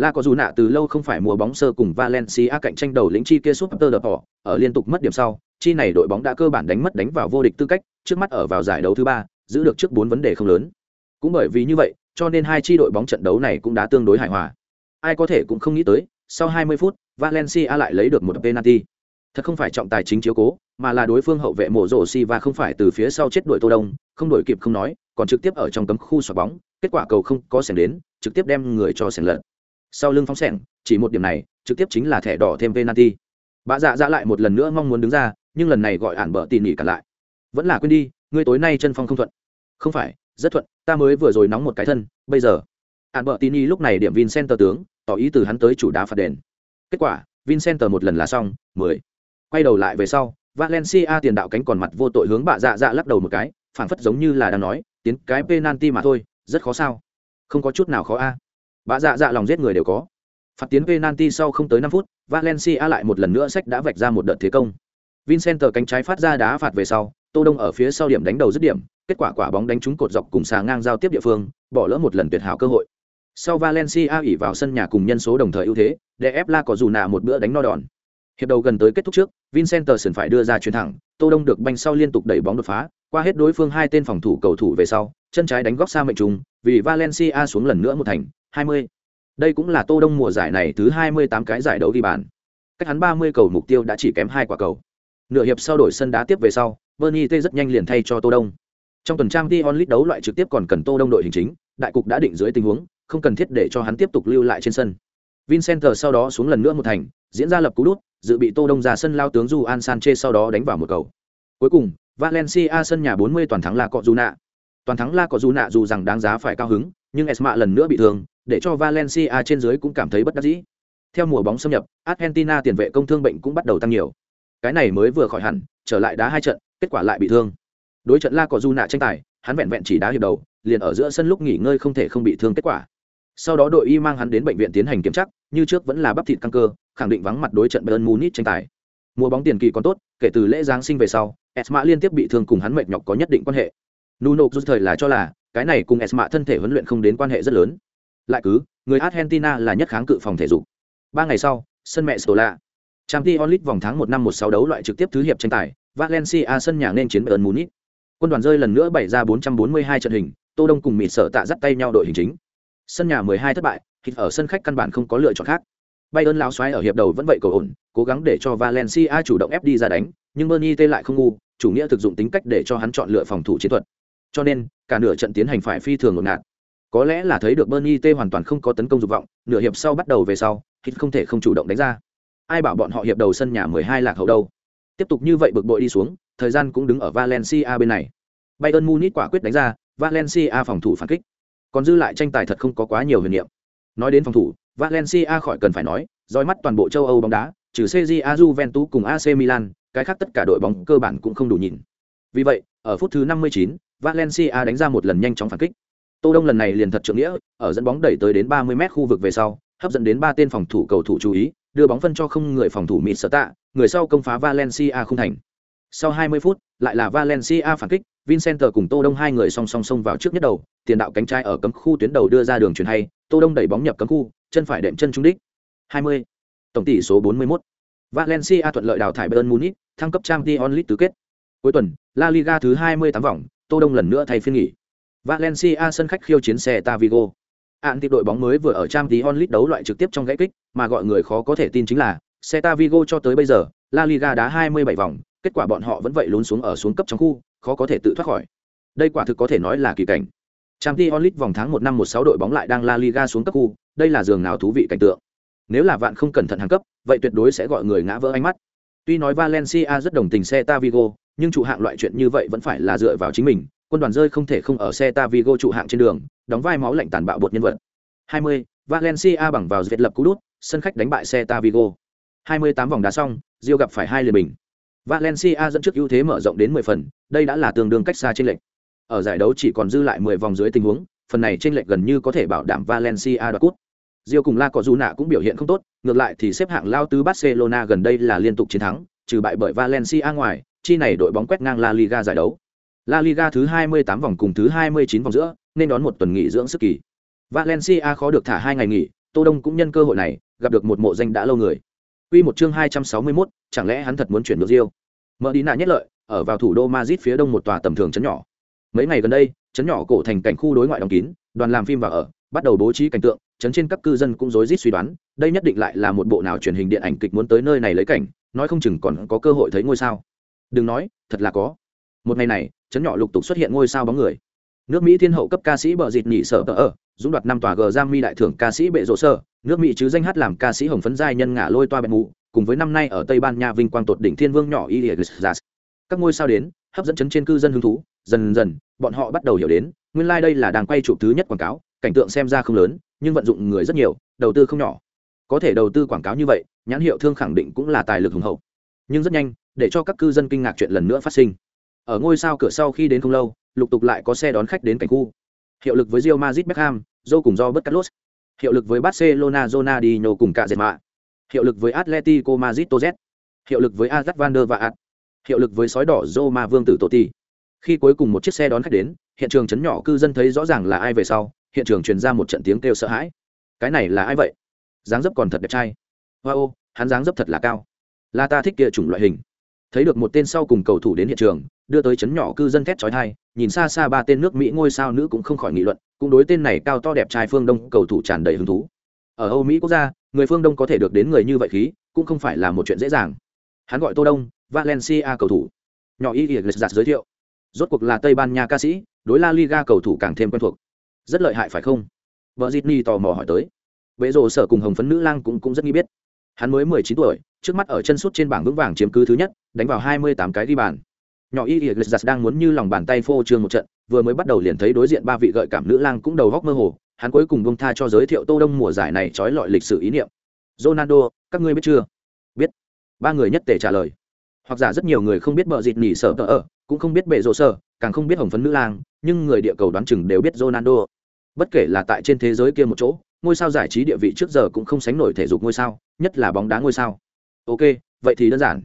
La có dù nạ từ lâu không phải mùa bóng sơ cùng Valencia cạnh tranh đầu lĩnh chi kia Super đập bỏ, ở liên tục mất điểm sau, chi này đội bóng đã cơ bản đánh mất đánh vào vô địch tư cách, trước mắt ở vào giải đấu thứ ba, giữ được trước bốn vấn đề không lớn. Cũng bởi vì như vậy, cho nên hai chi đội bóng trận đấu này cũng đã tương đối hài hòa. Ai có thể cũng không nghĩ tới, sau 20 phút, Valencia lại lấy được một penalty. Thật không phải trọng tài chính chiếu cố, mà là đối phương hậu vệ mổ rổ si và không phải từ phía sau chết đuổi Tô Đông, không đuổi kịp không nói, còn trực tiếp ở trong cấm khu xoạc bóng, kết quả cầu không có sèn đến, trực tiếp đem người cho sèn lật sau lưng phóng sẻng chỉ một điểm này, trực tiếp chính là thẻ đỏ thêm penalty. Bà dạ dạ lại một lần nữa mong muốn đứng ra, nhưng lần này gọi ản bờ tỉ nỉ cả lại. Vẫn là quên đi, ngươi tối nay chân phong không thuận. Không phải, rất thuận, ta mới vừa rồi nóng một cái thân, bây giờ. Ản bờ tỉ nỉ lúc này điểm vincent tướng, tỏ ý từ hắn tới chủ đá phạt đền. Kết quả, vincent một lần là xong, mười. Quay đầu lại về sau, valencia tiền đạo cánh còn mặt vô tội hướng bà dạ dạ lắc đầu một cái, phảng phất giống như là đang nói, tiến cái penalty mà thôi, rất khó sao? Không có chút nào khó a. Bạ dạ dạ lòng giết người đều có. Phạt tiến penalty sau không tới năm phút, Valencia lại một lần nữa sách đã vạch ra một đợt thế công. Vincent cánh trái phát ra đá phạt về sau, Tô Đông ở phía sau điểm đánh đầu dứt điểm, kết quả quả bóng đánh trúng cột dọc cùng xà ngang giao tiếp địa phương, bỏ lỡ một lần tuyệt hảo cơ hội. Sau Valencia ỉ vào sân nhà cùng nhân số đồng thời ưu thế, để ép La có dù nạ một bữa đánh no đòn. Hiệp đầu gần tới kết thúc trước, Vincent sườn phải đưa ra chuyền thẳng, Tô Đông được banh sau liên tục đẩy bóng đột phá, qua hết đối phương hai tên phòng thủ cầu thủ về sau, chân trái đánh góc xa mệnh trùng, vì Valencia xuống lần nữa một thành, 20. Đây cũng là Tô Đông mùa giải này thứ 28 cái giải đấu ghi bàn. Cách hắn 30 cầu mục tiêu đã chỉ kém hai quả cầu. Nửa hiệp sau đổi sân đá tiếp về sau, Bernie T rất nhanh liền thay cho Tô Đông. Trong tuần trang Dion Lee đấu loại trực tiếp còn cần Tô Đông đội hình chính, đại cục đã định dưới tình huống, không cần thiết để cho hắn tiếp tục lưu lại trên sân. Vincent sau đó xuống lần nữa một thành, diễn ra lập cú đút, dự bị Tô Đông ra sân lao tướng Juan Sanchez sau đó đánh vào một cầu. Cuối cùng, Valencia sân nhà 40 toàn thắng là cọ Juna. Toàn thắng La cọ Juna dù rằng đáng giá phải cao hứng, nhưng Esma lần nữa bị thương, để cho Valencia trên dưới cũng cảm thấy bất đắc dĩ. Theo mùa bóng xâm nhập, Argentina tiền vệ công thương bệnh cũng bắt đầu tăng nhiều. Cái này mới vừa khỏi hẳn, trở lại đá hai trận, kết quả lại bị thương. Đối trận La Cojuna tranh tài, hắn vẹn vẹn chỉ đá hiệp đầu, liền ở giữa sân lúc nghỉ ngơi không thể không bị thương kết quả. Sau đó đội y mang hắn đến bệnh viện tiến hành kiểm tra, như trước vẫn là bắp thịt căng cơ, khẳng định vắng mặt đối trận Bayern Munich tranh tài. Mùa bóng tiền kỳ còn tốt, kể từ lễ giáng sinh về sau, Esma liên tiếp bị thương cùng hắn mệt nhọc có nhất định quan hệ. Nuno rút thời là cho là, cái này cùng Esma thân thể huấn luyện không đến quan hệ rất lớn. Lại cứ người argentina là nhất kháng cự phòng thể dục. Ba ngày sau sân mẹ sola trang t onlit vòng tháng một năm một sáu đấu loại trực tiếp thứ hiệp tranh tài valencia sân nhà nên chiến bayern munich. Quân đoàn rơi lần nữa bày ra 442 trận hình tô đông cùng mịt sợ tạ dắt tay nhau đội hình chính. Sân nhà 12 thất bại thịt ở sân khách căn bản không có lựa chọn khác. Bayern lao xoáy ở hiệp đầu vẫn vậy cầu ổn cố gắng để cho valencia chủ động ép đi ra đánh nhưng bernie tê lại không ngu chủ nghĩa thực dụng tính cách để cho hắn chọn lựa phòng thủ chiến thuật cho nên cả nửa trận tiến hành phải phi thường ngột ngạt có lẽ là thấy được Bernie T hoàn toàn không có tấn công dục vọng, nửa hiệp sau bắt đầu về sau, Hit không thể không chủ động đánh ra. Ai bảo bọn họ hiệp đầu sân nhà 12 lạc hậu đâu. Tiếp tục như vậy bực bội đi xuống, thời gian cũng đứng ở Valencia bên này. Bayern Munich quả quyết đánh ra, Valencia phòng thủ phản kích. Còn dư lại tranh tài thật không có quá nhiều huyền niệm. Nói đến phòng thủ, Valencia khỏi cần phải nói, dõi mắt toàn bộ châu Âu bóng đá, trừ CJA Juventus cùng AC Milan, cái khác tất cả đội bóng cơ bản cũng không đủ nhìn. Vì vậy, ở phút thứ 59, Valencia đánh ra một lần nhanh chóng phản kích. Tô Đông lần này liền thật trượng nghĩa, ở dẫn bóng đẩy tới đến 30 mét khu vực về sau, hấp dẫn đến ba tên phòng thủ cầu thủ chú ý, đưa bóng phân cho không người phòng thủ mịt sở tạ, người sau công phá Valencia không thành. Sau 20 phút, lại là Valencia phản kích, Vincent cùng Tô Đông hai người song song song vào trước nhất đầu, tiền đạo cánh trái ở cấm khu tuyến đầu đưa ra đường chuyền hay, Tô Đông đẩy bóng nhập cấm khu, chân phải đệm chân trúng đích. 20. Tổng tỷ số 41. Valencia thuận lợi đào thải Bayern Munich, thăng cấp Champions League tứ kết. Cuối tuần, La Liga thứ 28 vòng, Tô Đông lần nữa thay phiên nghỉ. Valencia sân khách khiêu chiến xe Tavigo. Án tiếp đội bóng mới vừa ở Champions League đấu loại trực tiếp trong gãy kích, mà gọi người khó có thể tin chính là, Celta Vigo cho tới bây giờ, La Liga đá 27 vòng, kết quả bọn họ vẫn vậy lún xuống ở xuống cấp trong khu, khó có thể tự thoát khỏi. Đây quả thực có thể nói là kỳ cảnh. Champions League vòng tháng 1 năm 16 đội bóng lại đang La Liga xuống cấp khu, đây là giường nào thú vị cảnh tượng. Nếu là vạn không cẩn thận hàng cấp, vậy tuyệt đối sẽ gọi người ngã vỡ ánh mắt. Tuy nói Valencia rất đồng tình Celta Vigo, nhưng trụ hạng loại chuyện như vậy vẫn phải là dựa vào chính mình, quân đoàn rơi không thể không ở xe Tavigo trụ hạng trên đường, đóng vai máu lạnh tàn bạo bột nhân vật. 20, Valencia bằng vào Việt lập cú đút, sân khách đánh bại xe Vigo. 28 vòng đá xong, Rio gặp phải hai liền bình. Valencia dẫn trước ưu thế mở rộng đến 10 phần, đây đã là tương đương cách xa trên lệch. Ở giải đấu chỉ còn dư lại 10 vòng dưới tình huống, phần này trên lệch gần như có thể bảo đảm Valencia đoạt cúp. Rio cùng La Cojuna cũng biểu hiện không tốt, ngược lại thì xếp hạng lao tứ Barcelona gần đây là liên tục chiến thắng, trừ bại bởi Valencia ngoài, chi này đội bóng quét ngang La Liga giải đấu. La Liga thứ 28 vòng cùng thứ 29 vòng giữa, nên đón một tuần nghỉ dưỡng sức kỳ. Valencia khó được thả hai ngày nghỉ, Tô Đông cũng nhân cơ hội này, gặp được một mộ danh đã lâu người. Quy một chương 261, chẳng lẽ hắn thật muốn chuyển được Rio? Mở đi nạ nhất lợi, ở vào thủ đô Madrid phía đông một tòa tầm thường trấn nhỏ. Mấy ngày gần đây, trấn nhỏ cổ thành cảnh khu đối ngoại đóng kín, đoàn làm phim vào ở, bắt đầu bố trí cảnh tượng, trấn trên các cư dân cũng rối rít suy đoán, đây nhất định lại là một bộ nào truyền hình điện ảnh kịch muốn tới nơi này lấy cảnh, nói không chừng còn có cơ hội thấy ngôi sao. Đừng nói, thật là có. Một ngày này, chấn nhỏ lục tục xuất hiện ngôi sao bóng người. Nước Mỹ thiên hậu cấp ca sĩ bờ dịt nhị sở tờ ở, dũng đoạt năm tòa g giang đại thưởng ca sĩ bệ rộ sơ nước mỹ chứ danh hát làm ca sĩ hồng phấn giai nhân ngả lôi toa bẹn mụ cùng với năm nay ở tây ban nha vinh quang tột đỉnh thiên vương nhỏ Ilias. các ngôi sao đến hấp dẫn chấn trên cư dân hứng thú dần dần bọn họ bắt đầu hiểu đến nguyên lai、like、đây là đang quay chụp thứ nhất quảng cáo cảnh tượng xem ra không lớn nhưng vận dụng người rất nhiều đầu tư không nhỏ có thể đầu tư quảng cáo như vậy nhãn hiệu thương khẳng định cũng là tài lực hùng hậu nhưng rất nhanh để cho các cư dân kinh ngạc chuyện lần nữa phát sinh ở ngôi sao cửa sau khi đến không lâu lục tục lại có xe đón khách đến cảnh khu hiệu lực với Real Madrid Beckham, Joe cùng do bất Carlos. Hiệu lực với Barcelona Ronaldinho cùng cả Benzema. Hiệu lực với Atletico Madrid Toz. Hiệu lực với Ajax Van der Vaart. Hiệu lực với sói đỏ Roma Vương tử Totti. Khi cuối cùng một chiếc xe đón khách đến, hiện trường chấn nhỏ cư dân thấy rõ ràng là ai về sau, hiện trường truyền ra một trận tiếng kêu sợ hãi. Cái này là ai vậy? Dáng dấp còn thật đẹp trai. Wow, hắn dáng dấp thật là cao. Là ta thích kia chủng loại hình. Thấy được một tên sau cùng cầu thủ đến hiện trường, đưa tới chấn nhỏ cư dân thét chói thai nhìn xa xa ba tên nước mỹ ngôi sao nữ cũng không khỏi nghị luận cũng đối tên này cao to đẹp trai phương đông cầu thủ tràn đầy hứng thú. Ở âu mỹ quốc gia người phương đông có thể được đến người như vậy khí cũng không phải là một chuyện dễ dàng. Hắn gọi tô đông valencia cầu thủ. Nhỏ y ỉa giặt giới thiệu. Rốt cuộc là tây ban nha ca sĩ đối la liga cầu thủ càng thêm quen thuộc. Rất lợi hại phải không? Vợ dịt tò mò hỏi tới. Bệ rộ sở cùng hồng phấn nữ lang cũng cũng rất nghi biết hắn mới mười chín tuổi, trước mắt ở chân sút trên bảng vững vàng chiếm cứ thứ nhất, đánh vào hai mươi tám cái ghi bàn. Nhỏ y ỉa giặt đang muốn như lòng bàn tay phô trương một trận, vừa mới bắt đầu liền thấy đối diện ba vị gợi cảm nữ lang cũng đầu góc mơ hồ, hắn cuối cùng bông tha cho giới thiệu tô đông mùa giải này trói lọi lịch sử ý niệm. Ronaldo, các ngươi biết chưa? Biết. Ba người nhất tề trả lời. Hoặc giả rất nhiều người không biết bờ dịt nỉ sở tờ ở, cũng không biết bệ rộ sở, càng không biết hồng phấn nữ lang, nhưng người địa cầu đoán chừng đều biết ronaldo. Bất kể là tại trên thế giới kia một chỗ ngôi sao giải trí địa vị trước giờ cũng không sánh nổi thể dục ngôi sao, nhất là bóng đá ngôi sao. Ok, vậy thì đơn giản.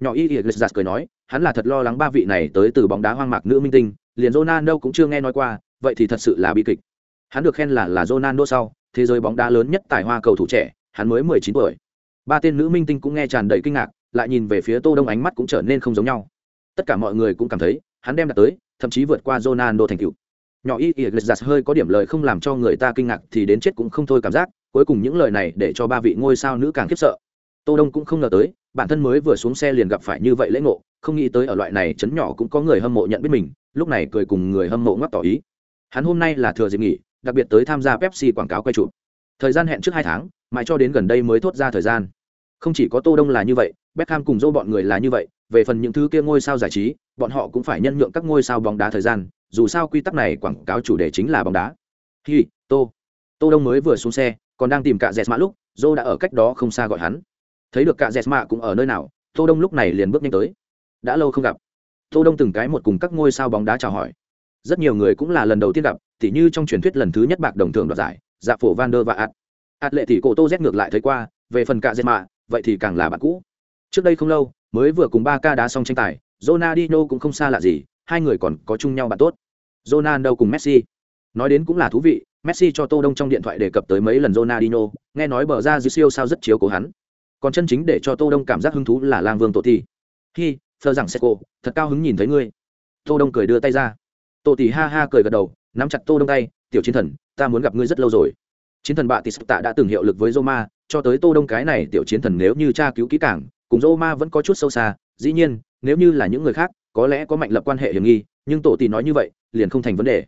Nhỏ y y giặt cười nói, hắn là thật lo lắng ba vị này tới từ bóng đá hoang mạc nữ minh tinh, liền ronaldo cũng chưa nghe nói qua, vậy thì thật sự là bi kịch. Hắn được khen là là ronaldo sau, thế giới bóng đá lớn nhất tài hoa cầu thủ trẻ, hắn mới mười chín tuổi. Ba tên nữ minh tinh cũng nghe tràn đầy kinh ngạc, lại nhìn về phía tô đông ánh mắt cũng trở nên không giống nhau. Tất cả mọi người cũng cảm thấy, hắn đem đạt tới, thậm chí vượt qua ronaldo thành cựu nhỏ y y giặt hơi có điểm lời không làm cho người ta kinh ngạc thì đến chết cũng không thôi cảm giác, cuối cùng những lời này để cho ba vị ngôi sao nữ càng khiếp sợ. Tô đông cũng không ngờ tới, bản thân mới vừa xuống xe liền gặp phải như vậy lễ ngộ, không nghĩ tới ở loại này chấn nhỏ cũng có người hâm mộ nhận biết mình, lúc này cười cùng người hâm mộ ngoắc tỏ ý. Hắn hôm nay là thừa dịp nghỉ, đặc biệt tới tham gia pepsi quảng cáo quay chụp. Thời gian hẹn trước hai tháng, mãi cho đến gần đây mới thốt ra thời gian. Không chỉ có tô đông là như vậy, beckham cùng dô bọn người là như vậy, về phần những thứ kia ngôi sao giải trí, bọn họ cũng phải nhân nhượng các ngôi sao bóng đá thời gian dù sao quy tắc này quảng cáo chủ đề chính là bóng đá. Hi, tô. Tô đông mới vừa xuống xe, còn đang tìm cả dẹt mã lúc, dô đã ở cách đó không xa gọi hắn. Thấy được cả dẹt mạ cũng ở nơi nào, tô đông lúc này liền bước nhanh tới. Đã lâu không gặp. Tô đông từng cái một cùng các ngôi sao bóng đá chào hỏi. Rất nhiều người cũng là lần đầu tiên gặp, tỉ như trong truyền thuyết lần thứ nhất bạc đồng thường đoạt giải dạ phổ van der và ạt ạt lệ thì cổ tô z ngược lại thấy qua, về phần cả dẹt mạ, vậy thì càng là bạn cũ. Trước đây không lâu, mới vừa cùng ba ca đá xong tranh tài, Ronaldinho cũng không xa lạ gì, hai người còn có chung nhau bạn tốt. Ronaldo cùng Messi. Nói đến cũng là thú vị Messi cho Tô Đông trong điện thoại đề cập tới mấy lần Ronaldinho nghe nói bờ ra dư siêu sao rất chiếu cố hắn. Còn chân chính để cho tô đông cảm giác hứng thú là lang vương tổ thi hi thơ rằng Seco, cô thật cao hứng nhìn thấy ngươi. Tô đông cười đưa tay ra. Tổ tỷ ha ha cười gật đầu nắm chặt tô đông tay. Tiểu chiến thần ta muốn gặp ngươi rất lâu rồi. Chiến thần bạ tỷ tạ đã từng hiệu lực với roma cho tới tô đông cái này tiểu chiến thần nếu như tra cứu kỹ càng, cùng roma vẫn có chút sâu xa. Dĩ nhiên nếu như là những người khác có lẽ có mạnh lập quan hệ hiểm nghi nhưng tổ tỷ nói như vậy liền không thành vấn đề.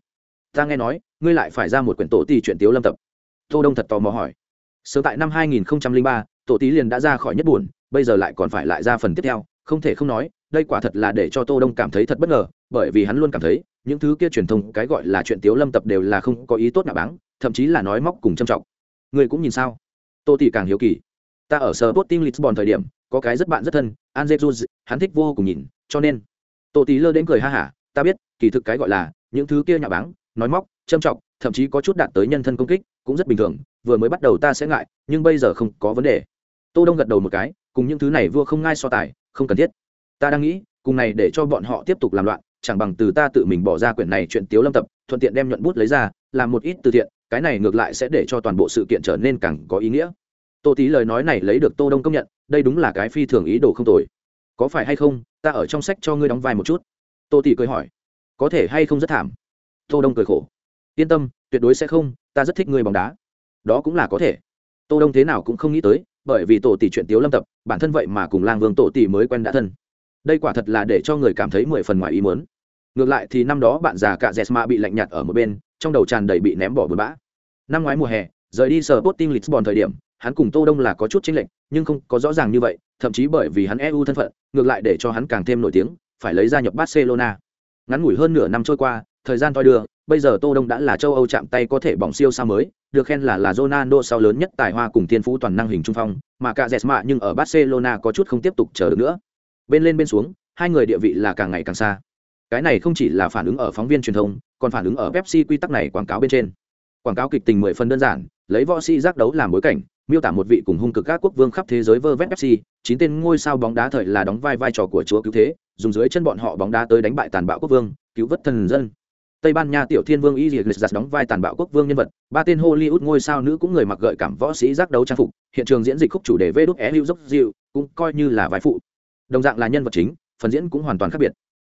Ta nghe nói ngươi lại phải ra một quyển tổ tỷ chuyện tiếu lâm tập. Tô đông thật tò mò hỏi. Sớm tại năm 2003, tổ tỷ liền đã ra khỏi nhất buồn bây giờ lại còn phải lại ra phần tiếp theo không thể không nói đây quả thật là để cho tô đông cảm thấy thật bất ngờ bởi vì hắn luôn cảm thấy những thứ kia truyền thông cái gọi là chuyện tiếu lâm tập đều là không có ý tốt nào báng thậm chí là nói móc cùng trâm trọng. Người cũng nhìn sao? Tô tỷ càng hiếu kỳ. Ta ở sở tim Lisbon thời điểm có cái rất bạn rất thân Anzejuz hắn thích vô cùng nhìn cho nên tô tỷ lơ đến cười ha hả ta biết, kỳ thực cái gọi là, những thứ kia nhà báng, nói móc, châm trọng thậm chí có chút đạt tới nhân thân công kích, cũng rất bình thường, vừa mới bắt đầu ta sẽ ngại, nhưng bây giờ không có vấn đề. Tô đông gật đầu một cái, cùng những thứ này vua không ngai so tài, không cần thiết. Ta đang nghĩ, cùng này để cho bọn họ tiếp tục làm loạn, chẳng bằng từ ta tự mình bỏ ra quyển này chuyện tiếu lâm tập, thuận tiện đem nhuận bút lấy ra, làm một ít từ thiện, cái này ngược lại sẽ để cho toàn bộ sự kiện trở nên càng có ý nghĩa. Tô tí lời nói này lấy được tô đông công nhận, đây đúng là cái phi thường ý đồ không tồi. Có phải hay không, ta ở trong sách cho ngươi đóng vai một chút tô tỷ cười hỏi, có thể hay không rất thảm? Tô đông cười khổ, yên tâm, tuyệt đối sẽ không, ta rất thích người bóng đá. Đó cũng là có thể. Tô đông thế nào cũng không nghĩ tới, bởi vì tổ tỷ chuyện tiếu lâm tập, bản thân vậy mà cùng lang vương tổ tỷ mới quen đã thân. Đây quả thật là để cho người cảm thấy mười phần ngoài ý muốn. Ngược lại thì năm đó bạn già cả jesma bị lạnh nhạt ở một bên, trong đầu tràn đầy bị ném bỏ bừa bã. Năm ngoái mùa hè, rời đi sở Botting Lisbon thời điểm, hắn cùng tô đông là có chút chênh lệch, nhưng không có rõ ràng như vậy, thậm chí bởi vì hắn eu thân phận, ngược lại để cho hắn càng thêm nổi tiếng phải lấy gia nhập barcelona. Ngắn ngủi hơn nửa năm trôi qua, thời gian toi đưa, bây giờ tô đông đã là châu âu chạm tay có thể bỏng siêu sao mới, được khen là là ronaldo sau lớn nhất tài hoa cùng thiên phú toàn năng hình trung phong, mà cả jesma nhưng ở barcelona có chút không tiếp tục chờ được nữa. Bên lên bên xuống, hai người địa vị là càng ngày càng xa. Cái này không chỉ là phản ứng ở phóng viên truyền thông, còn phản ứng ở pepsi quy tắc này quảng cáo bên trên. Quảng cáo kịch tình mười phần đơn giản, lấy võ sĩ giác đấu làm bối cảnh, miêu tả một vị cùng hung cực các quốc vương khắp thế giới vơ vét pepsi chín tên ngôi sao bóng đá thời là đóng vai vai trò của chúa cứu thế, dùng dưới chân bọn họ bóng đá tới đánh bại tàn bạo quốc vương, cứu vớt thần dân. Tây ban nha tiểu thiên vương y diệt giặt đóng vai tàn bạo quốc vương nhân vật, ba tên hollywood ngôi sao nữ cũng người mặc gợi cảm võ sĩ giác đấu trang phục, hiện trường diễn dịch khúc chủ đề vê đúc é hữu dốc dịu, cũng coi như là vai phụ. Đồng dạng là nhân vật chính, phần diễn cũng hoàn toàn khác biệt.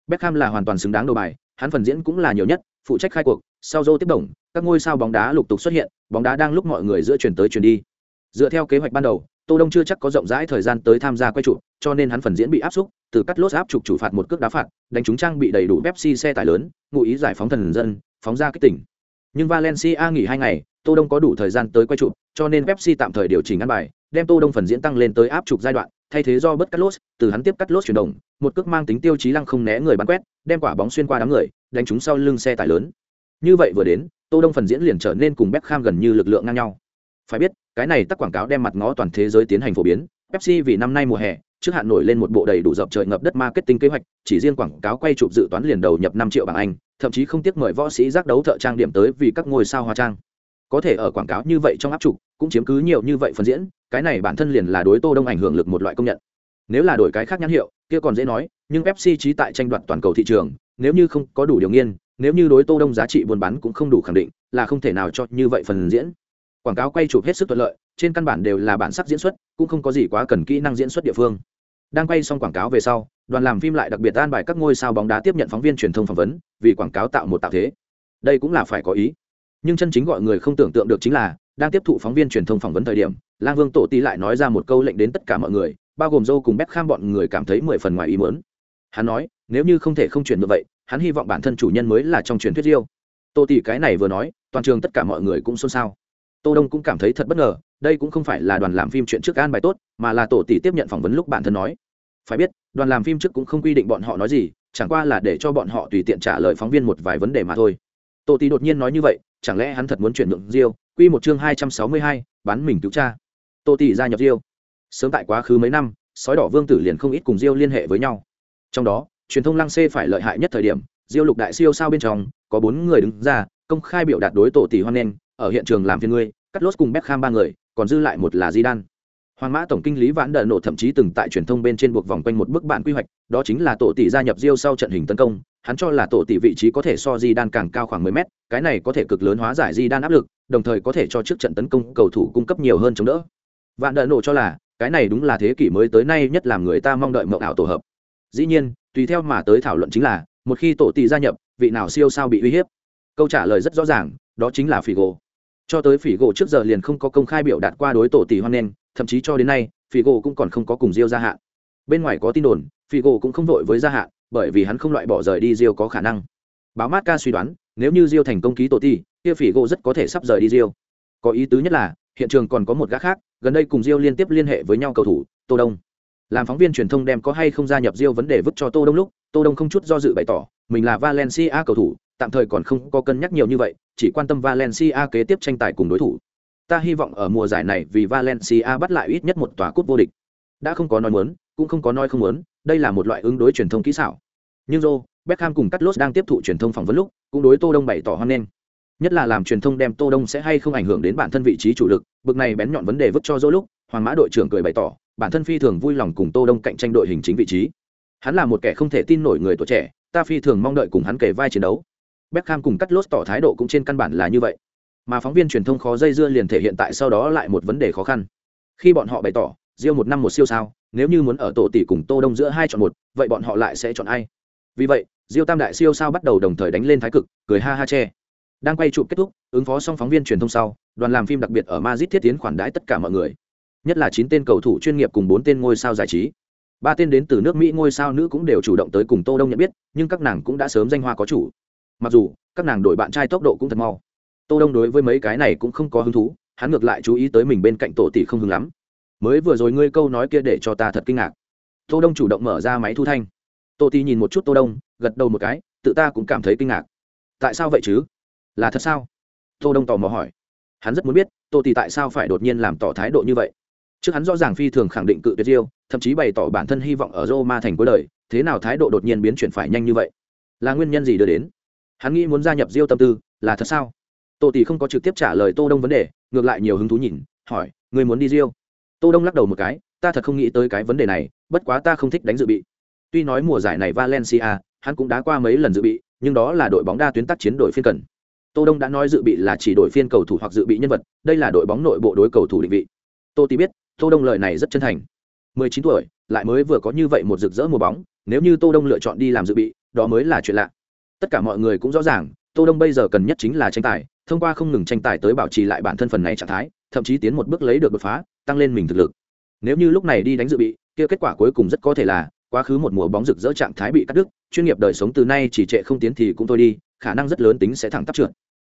Beckham là hoàn toàn xứng đáng đầu bài, hắn phần diễn cũng là nhiều nhất, phụ trách khai cuộc, sau dô tiếp đồng các ngôi sao bóng đá lục tục xuất hiện, bóng đá đang lúc mọi người giữa chuyển tới chuyển đi. Dựa theo kế hoạch ban đầu tô đông chưa chắc có rộng rãi thời gian tới tham gia quay trụ, cho nên hắn phần diễn bị áp xúc, từ cắt lốt áp trục chủ phạt một cước đá phạt, đánh trúng trang bị đầy đủ pepsi xe tải lớn, ngụ ý giải phóng thần dân, phóng ra kích tỉnh. Nhưng valencia nghỉ hai ngày, tô đông có đủ thời gian tới quay trụ, cho nên pepsi tạm thời điều chỉnh ăn bài, đem tô đông phần diễn tăng lên tới áp trục giai đoạn, thay thế do bất cắt lốt, từ hắn tiếp cắt lốt chuyển động, một cước mang tính tiêu chí lăng không né người bắn quét, đem quả bóng xuyên qua đám người, đánh trúng sau lưng xe tải lớn. Như vậy vừa đến, tô đông phần diễn liền trở nên cùng Beckham gần như lực lượng ngang nhau. Phải biết cái này tắc quảng cáo đem mặt ngó toàn thế giới tiến hành phổ biến. Pepsi vì năm nay mùa hè, trước hạn nổi lên một bộ đầy đủ dập trời ngập đất marketing kế hoạch, chỉ riêng quảng cáo quay chụp dự toán liền đầu nhập năm triệu bảng anh, thậm chí không tiếc mời võ sĩ giác đấu thợ trang điểm tới vì các ngôi sao hóa trang. Có thể ở quảng cáo như vậy trong áp trục cũng chiếm cứ nhiều như vậy phần diễn, cái này bản thân liền là đối tô đông ảnh hưởng lực một loại công nhận. Nếu là đổi cái khác nhãn hiệu, kia còn dễ nói, nhưng pepsi trí tại tranh đoạt toàn cầu thị trường, nếu như không có đủ điều nghiên, nếu như đối tô đông giá trị buôn bán cũng không đủ khẳng định, là không thể nào cho như vậy phần diễn quảng cáo quay chụp hết sức thuận lợi, trên căn bản đều là bản sắc diễn xuất, cũng không có gì quá cần kỹ năng diễn xuất địa phương. Đang quay xong quảng cáo về sau, đoàn làm phim lại đặc biệt an bài các ngôi sao bóng đá tiếp nhận phóng viên truyền thông phỏng vấn, vì quảng cáo tạo một tạo thế. Đây cũng là phải có ý. Nhưng chân chính gọi người không tưởng tượng được chính là, đang tiếp thụ phóng viên truyền thông phỏng vấn thời điểm, lang vương tổ ti lại nói ra một câu lệnh đến tất cả mọi người, bao gồm dâu cùng bếp kham bọn người cảm thấy mười phần ngoài ý mớn hắn nói, nếu như không thể không chuyển như vậy, hắn hy vọng bản thân chủ nhân mới là trong truyền thuyết diêu tô tỷ cái này vừa nói, toàn trường tất cả mọi người cũng xôn xao tô đông cũng cảm thấy thật bất ngờ đây cũng không phải là đoàn làm phim chuyện trước an bài tốt mà là tổ tỷ tiếp nhận phỏng vấn lúc bản thân nói. Phải biết đoàn làm phim trước cũng không quy định bọn họ nói gì chẳng qua là để cho bọn họ tùy tiện trả lời phóng viên một vài vấn đề mà thôi. Tổ tỷ đột nhiên nói như vậy chẳng lẽ hắn thật muốn chuyển nhượng diêu? Quy một chương hai trăm sáu mươi hai, bán mình cứu cha. Tổ tỷ gia nhập diêu. Sớm tại quá khứ mấy năm sói đỏ vương tử liền không ít cùng diêu liên hệ với nhau. Trong đó truyền thông lăng xê phải lợi hại nhất thời điểm diêu lục đại siêu sao bên trong có bốn người đứng ra công khai biểu đạt đối tổ tỷ hoan nghênh ở hiện trường làm phiên ngươi cắt lốt cùng Beckham ba người còn dư lại một là Zidane Hoàng Mã tổng kinh lý Vãn Đợn nổ thậm chí từng tại truyền thông bên trên buộc vòng quanh một bức bản quy hoạch, đó chính là tổ tỷ gia nhập Rio sau trận hình tấn công, hắn cho là tổ tỷ vị trí có thể so Zidane càng cao khoảng 10 mét, cái này có thể cực lớn hóa giải Zidane áp lực, đồng thời có thể cho trước trận tấn công cầu thủ cung cấp nhiều hơn chống đỡ. Vạn Đợn nổ cho là, cái này đúng là thế kỷ mới tới nay nhất làm người ta mong đợi mộng ảo tổ hợp. Dĩ nhiên, tùy theo mà tới thảo luận chính là, một khi tổ tỷ gia nhập, vị nào siêu sao bị uy hiếp? Câu trả lời rất rõ ràng, đó chính là Figo cho tới phỉ gỗ trước giờ liền không có công khai biểu đạt qua đối tổ tỷ hoan nghênh, thậm chí cho đến nay, phỉ gỗ cũng còn không có cùng diêu gia hạn bên ngoài có tin đồn, phỉ gỗ cũng không vội với gia hạn bởi vì hắn không loại bỏ rời đi diêu có khả năng. Báo mát ca suy đoán, nếu như diêu thành công ký tổ tỷ kia phỉ gỗ rất có thể sắp rời đi diêu. Có ý tứ nhất là, hiện trường còn có một gã khác, gần đây cùng diêu liên tiếp liên hệ với nhau cầu thủ, tô đông. Làm phóng viên truyền thông đem có hay không gia nhập diêu vấn đề vứt cho tô đông lúc, tô đông không chút do dự bày tỏ, mình là valencia cầu thủ tạm thời còn không có cân nhắc nhiều như vậy chỉ quan tâm valencia kế tiếp tranh tài cùng đối thủ ta hy vọng ở mùa giải này vì Valencia bắt lại ít nhất một tòa cúp vô địch. Đã không có nói muốn, cũng không có nói không muốn, đây là một loại ứng đối truyền thông kỹ xảo. Nhưng Joe, Beckham cùng Carlos đang tiếp thụ truyền thông phỏng vấn lúc, cũng đối Tô Đông bày tỏ hoan nghênh. Nhất là làm truyền thông đem Tô Đông sẽ hay không ảnh hưởng đến bản thân vị trí chủ lực, bực này bén nhọn vấn đề vứt cho Joe lúc, Hoàng Mã đội trưởng cười bày tỏ, bản thân phi thường vui lòng cùng Tô Đông cạnh tranh đội hình chính vị trí. Hắn là một kẻ không thể tin nổi người tuổi trẻ, ta phi thường mong đợi cùng hắn kề vai chiến đấu. Beckham cùng Carlos tỏ thái độ cũng trên căn bản là như vậy. Mà phóng viên truyền thông khó dây dưa liền thể hiện tại sau đó lại một vấn đề khó khăn. Khi bọn họ bày tỏ, Rio một năm một siêu sao, nếu như muốn ở tổ tỷ cùng Tô Đông giữa hai chọn một, vậy bọn họ lại sẽ chọn ai? Vì vậy, Rio tam đại siêu sao bắt đầu đồng thời đánh lên thái cực, cười ha ha che. Đang quay chụp kết thúc, ứng phó xong phóng viên truyền thông sau, đoàn làm phim đặc biệt ở Madrid thiết tiến khoản đãi tất cả mọi người. Nhất là chín tên cầu thủ chuyên nghiệp cùng bốn tên ngôi sao giải trí. Ba tên đến từ nước Mỹ ngôi sao nữ cũng đều chủ động tới cùng Tô Đông nhận biết, nhưng các nàng cũng đã sớm danh hoa có chủ. Mặc dù, các nàng đổi bạn trai tốc độ cũng thật mau. Tô Đông đối với mấy cái này cũng không có hứng thú, hắn ngược lại chú ý tới mình bên cạnh tổ tỷ không hứng lắm. Mới vừa rồi ngươi câu nói kia để cho ta thật kinh ngạc. Tô Đông chủ động mở ra máy thu thanh. Tô tỷ nhìn một chút Tô Đông, gật đầu một cái, tự ta cũng cảm thấy kinh ngạc. Tại sao vậy chứ? Là thật sao? Tô Đông tò mò hỏi. Hắn rất muốn biết, Tô tỷ tại sao phải đột nhiên làm tỏ thái độ như vậy. Trước hắn rõ ràng phi thường khẳng định cự tuyệt Diêu, thậm chí bày tỏ bản thân hy vọng ở Roma thành cuối đời, thế nào thái độ đột nhiên biến chuyển phải nhanh như vậy? Là nguyên nhân gì đưa đến? Hắn nghĩ muốn gia nhập Diêu tâm tư, là thật sao? Tô tỷ không có trực tiếp trả lời Tô Đông vấn đề, ngược lại nhiều hứng thú nhìn, hỏi, người muốn đi Diêu? Tô Đông lắc đầu một cái, ta thật không nghĩ tới cái vấn đề này, bất quá ta không thích đánh dự bị. Tuy nói mùa giải này Valencia, hắn cũng đã qua mấy lần dự bị, nhưng đó là đội bóng đa tuyến tác chiến đội phiên cần. Tô Đông đã nói dự bị là chỉ đội phiên cầu thủ hoặc dự bị nhân vật, đây là đội bóng nội bộ đối cầu thủ định vị. Tô Tỷ biết, Tô Đông lời này rất chân thành. 19 tuổi, lại mới vừa có như vậy một rực rỡ mùa bóng, nếu như Tô Đông lựa chọn đi làm dự bị, đó mới là chuyện lạ. Tất cả mọi người cũng rõ ràng, Tô Đông bây giờ cần nhất chính là tranh tài, thông qua không ngừng tranh tài tới bảo trì lại bản thân phần này trạng thái, thậm chí tiến một bước lấy được đột phá, tăng lên mình thực lực. Nếu như lúc này đi đánh dự bị, kia kết quả cuối cùng rất có thể là quá khứ một mùa bóng rực rỡ trạng thái bị cắt đứt, chuyên nghiệp đời sống từ nay chỉ trệ không tiến thì cũng thôi đi, khả năng rất lớn tính sẽ thẳng tắp trượt.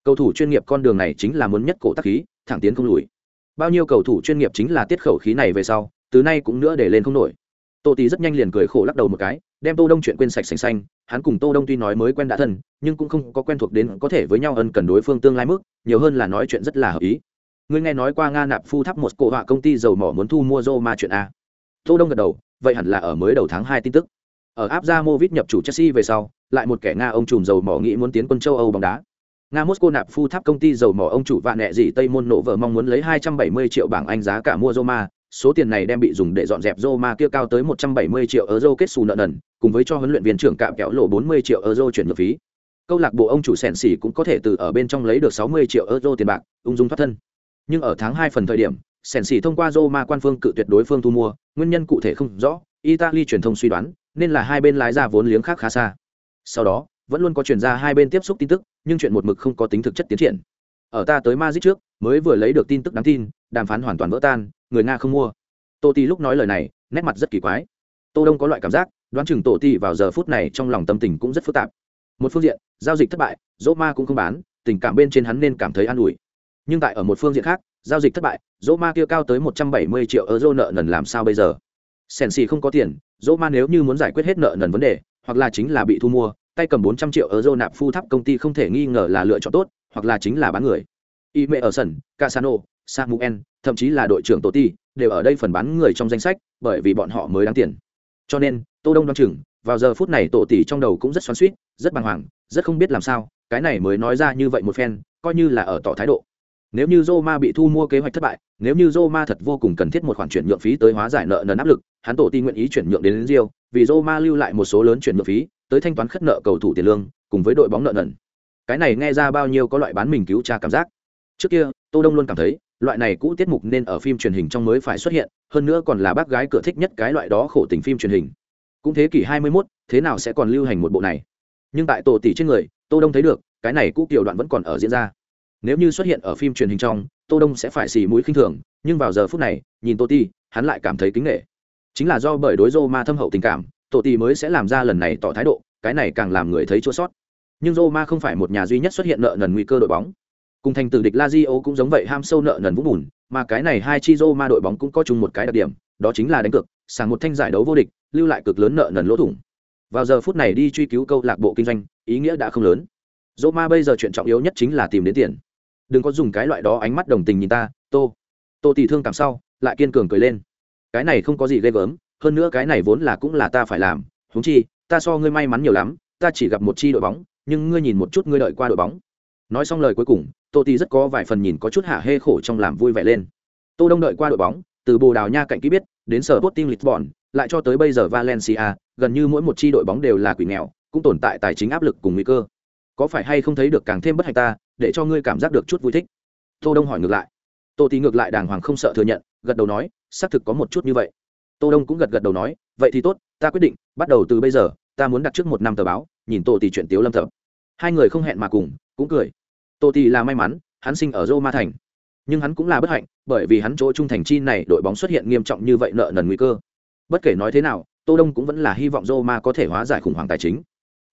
Cầu thủ chuyên nghiệp con đường này chính là muốn nhất cổ tắc khí, thẳng tiến không lùi. Bao nhiêu cầu thủ chuyên nghiệp chính là tiết khẩu khí này về sau, từ nay cũng nữa để lên không nổi. Tô tý rất nhanh liền cười khổ lắc đầu một cái, đem Tô Đông chuyện quên sạch sành xanh, hắn cùng Tô Đông tuy nói mới quen đã thân, nhưng cũng không có quen thuộc đến có thể với nhau ân cần đối phương tương lai mức, nhiều hơn là nói chuyện rất là hợp ý. Ngươi nghe nói qua Nga nạp phu tháp một cổ họa công ty dầu mỏ muốn thu mua Roma chuyện a? Tô Đông gật đầu, vậy hẳn là ở mới đầu tháng hai tin tức. Ở Abramovich nhập chủ Chelsea về sau, lại một kẻ Nga ông trùm dầu mỏ nghĩ muốn tiến quân châu Âu bóng đá. Nga Mosco nạp phu tháp công ty dầu mỏ ông chủ vạn nệ gì Tây Môn nổ vợ mong muốn lấy 270 triệu bảng Anh giá cả mua Roma, số tiền này đem bị dùng để dọn dẹp Roma kia cao tới 170 triệu euro kết xù nợ nần, cùng với cho huấn luyện viên trưởng cạm kéo lộ 40 triệu euro chuyển nhượng phí. Câu lạc bộ ông chủ sèn xỉ cũng có thể từ ở bên trong lấy được 60 triệu euro tiền bạc, ung dung thoát thân. Nhưng ở tháng 2 phần thời điểm, sèn xỉ thông qua Roma quan phương cự tuyệt đối phương thu mua, nguyên nhân cụ thể không rõ, Italy truyền thông suy đoán, nên là hai bên lái ra vốn liếng khác khá xa. Sau đó, vẫn luôn có truyền ra hai bên tiếp xúc tin tức, nhưng chuyện một mực không có tính thực chất tiến triển. Ở ta tới Madrid trước, mới vừa lấy được tin tức đáng tin, đàm phán hoàn toàn vỡ tan, người nga không mua. Tô ti lúc nói lời này, nét mặt rất kỳ quái. Tô đông có loại cảm giác, đoán chừng tổ ti vào giờ phút này trong lòng tâm tình cũng rất phức tạp. Một phương diện, giao dịch thất bại, dỗ ma cũng không bán, tình cảm bên trên hắn nên cảm thấy an ủi. Nhưng tại ở một phương diện khác, giao dịch thất bại, dỗ ma kia cao tới một trăm bảy mươi triệu euro nợ nần làm sao bây giờ? Sèn xì không có tiền, dỗ ma nếu như muốn giải quyết hết nợ nần vấn đề, hoặc là chính là bị thu mua, tay cầm bốn trăm triệu euro nạp phu tháp công ty không thể nghi ngờ là lựa chọn tốt, hoặc là chính là bán người. Y mẹ ở sân casano samuel thậm chí là đội trưởng tổ ti đều ở đây phần bán người trong danh sách bởi vì bọn họ mới đáng tiền cho nên tô đông đoán chừng vào giờ phút này tổ tỷ trong đầu cũng rất xoắn xuýt rất bàng hoàng rất không biết làm sao cái này mới nói ra như vậy một phen coi như là ở tỏ thái độ nếu như Roma bị thu mua kế hoạch thất bại, nếu như Roma thật vô cùng cần thiết một khoản chuyển nhượng phí tới hóa giải nợ nần áp lực, hắn tổ ti nguyện ý chuyển nhượng đến, đến Rio, vì Roma lưu lại một số lớn chuyển nhượng phí, tới thanh toán khất nợ cầu thủ tiền lương, cùng với đội bóng nợ nần. Cái này nghe ra bao nhiêu có loại bán mình cứu cha cảm giác. Trước kia, Tô Đông luôn cảm thấy, loại này cũ tiết mục nên ở phim truyền hình trong mới phải xuất hiện hơn nữa còn là bác gái cửa thích nhất cái loại đó khổ tình phim truyền hình. Cũng thế kỷ 21, thế nào sẽ còn lưu hành một bộ này? Nhưng tại tổ tỷ trên người tô đông thấy được cái này cũ kiểu đoạn vẫn còn ở diễn ra. Nếu như xuất hiện ở phim truyền hình trong tô đông sẽ phải xì mũi khinh thường nhưng vào giờ phút này nhìn tô ti hắn lại cảm thấy kính nể. Chính là do bởi đối rô ma thâm hậu tình cảm tổ tỷ mới sẽ làm ra lần này tỏ thái độ cái này càng làm người thấy chua sót. Nhưng rô ma không phải một nhà duy nhất xuất hiện nợ nần nguy cơ đội bóng cùng thành tử địch La Rio cũng giống vậy ham sâu nợ nần vũng bùn, mà cái này hai chi ma đội bóng cũng có chung một cái đặc điểm, đó chính là đánh cược, sàng một thanh giải đấu vô địch, lưu lại cực lớn nợ nần lỗ thủng. Vào giờ phút này đi truy cứu câu lạc bộ kinh doanh, ý nghĩa đã không lớn. Roma bây giờ chuyện trọng yếu nhất chính là tìm đến tiền. Đừng có dùng cái loại đó ánh mắt đồng tình nhìn ta, tô tô tỉ thương cảm sau lại kiên cường cười lên cái này không có gì ghê gớm hơn nữa cái này vốn là cũng là ta phải làm húng chi ta so ngươi may mắn nhiều lắm ta chỉ gặp một chi đội bóng nhưng ngươi nhìn một chút ngươi đợi qua đội bóng nói xong lời cuối cùng tô tỷ rất có vài phần nhìn có chút hạ hê khổ trong làm vui vẻ lên. Tô đông đợi qua đội bóng, từ bồ đào nha cạnh kỹ biết, đến sở tốt team lisbon, lại cho tới bây giờ valencia, gần như mỗi một chi đội bóng đều là quỷ nghèo, cũng tồn tại tài chính áp lực cùng nguy cơ. Có phải hay không thấy được càng thêm bất hạnh ta, để cho ngươi cảm giác được chút vui thích? Tô đông hỏi ngược lại. Tô tỷ ngược lại đàng hoàng không sợ thừa nhận, gật đầu nói, xác thực có một chút như vậy. Tô đông cũng gật gật đầu nói, vậy thì tốt, ta quyết định, bắt đầu từ bây giờ, ta muốn đặt trước một năm tờ báo, nhìn tô tỷ chuyện tiếu lâm thập hai người không hẹn mà cùng, cũng cười tô tỷ là may mắn hắn sinh ở roma thành. Nhưng hắn cũng là bất hạnh bởi vì hắn chỗ trung thành chi này đội bóng xuất hiện nghiêm trọng như vậy nợ nần nguy cơ. Bất kể nói thế nào tô đông cũng vẫn là hy vọng roma có thể hóa giải khủng hoảng tài chính.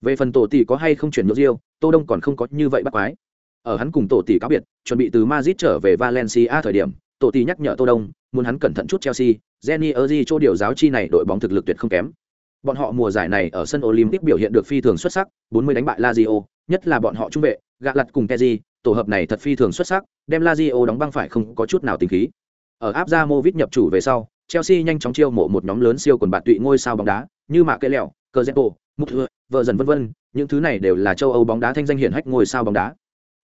Về phần tổ tỷ có hay không chuyển nhượng Rio, tô đông còn không có như vậy bắt quái. Ở hắn cùng tổ tỷ cáo biệt chuẩn bị từ madrid trở về valencia thời điểm tổ tỷ nhắc nhở tô đông muốn hắn cẩn thận chút chelsea jenny erzi cho điều giáo chi này đội bóng thực lực tuyệt không kém. Bọn họ mùa giải này ở sân olympic biểu hiện được phi thường xuất sắc 40 đánh bại lazio nhất là bọn họ trung vệ gạ lặt cùng Kezi, tổ hợp này thật phi thường xuất sắc đem lazio đóng băng phải không có chút nào tình khí ở áp ra Movit nhập chủ về sau chelsea nhanh chóng chiêu mộ một nhóm lớn siêu quần bạn tụy ngôi sao bóng đá như mạ kệ lẹo cờ zepo mục thừa vợ dần vân vân những thứ này đều là châu âu bóng đá thanh danh hiển hách ngôi sao bóng đá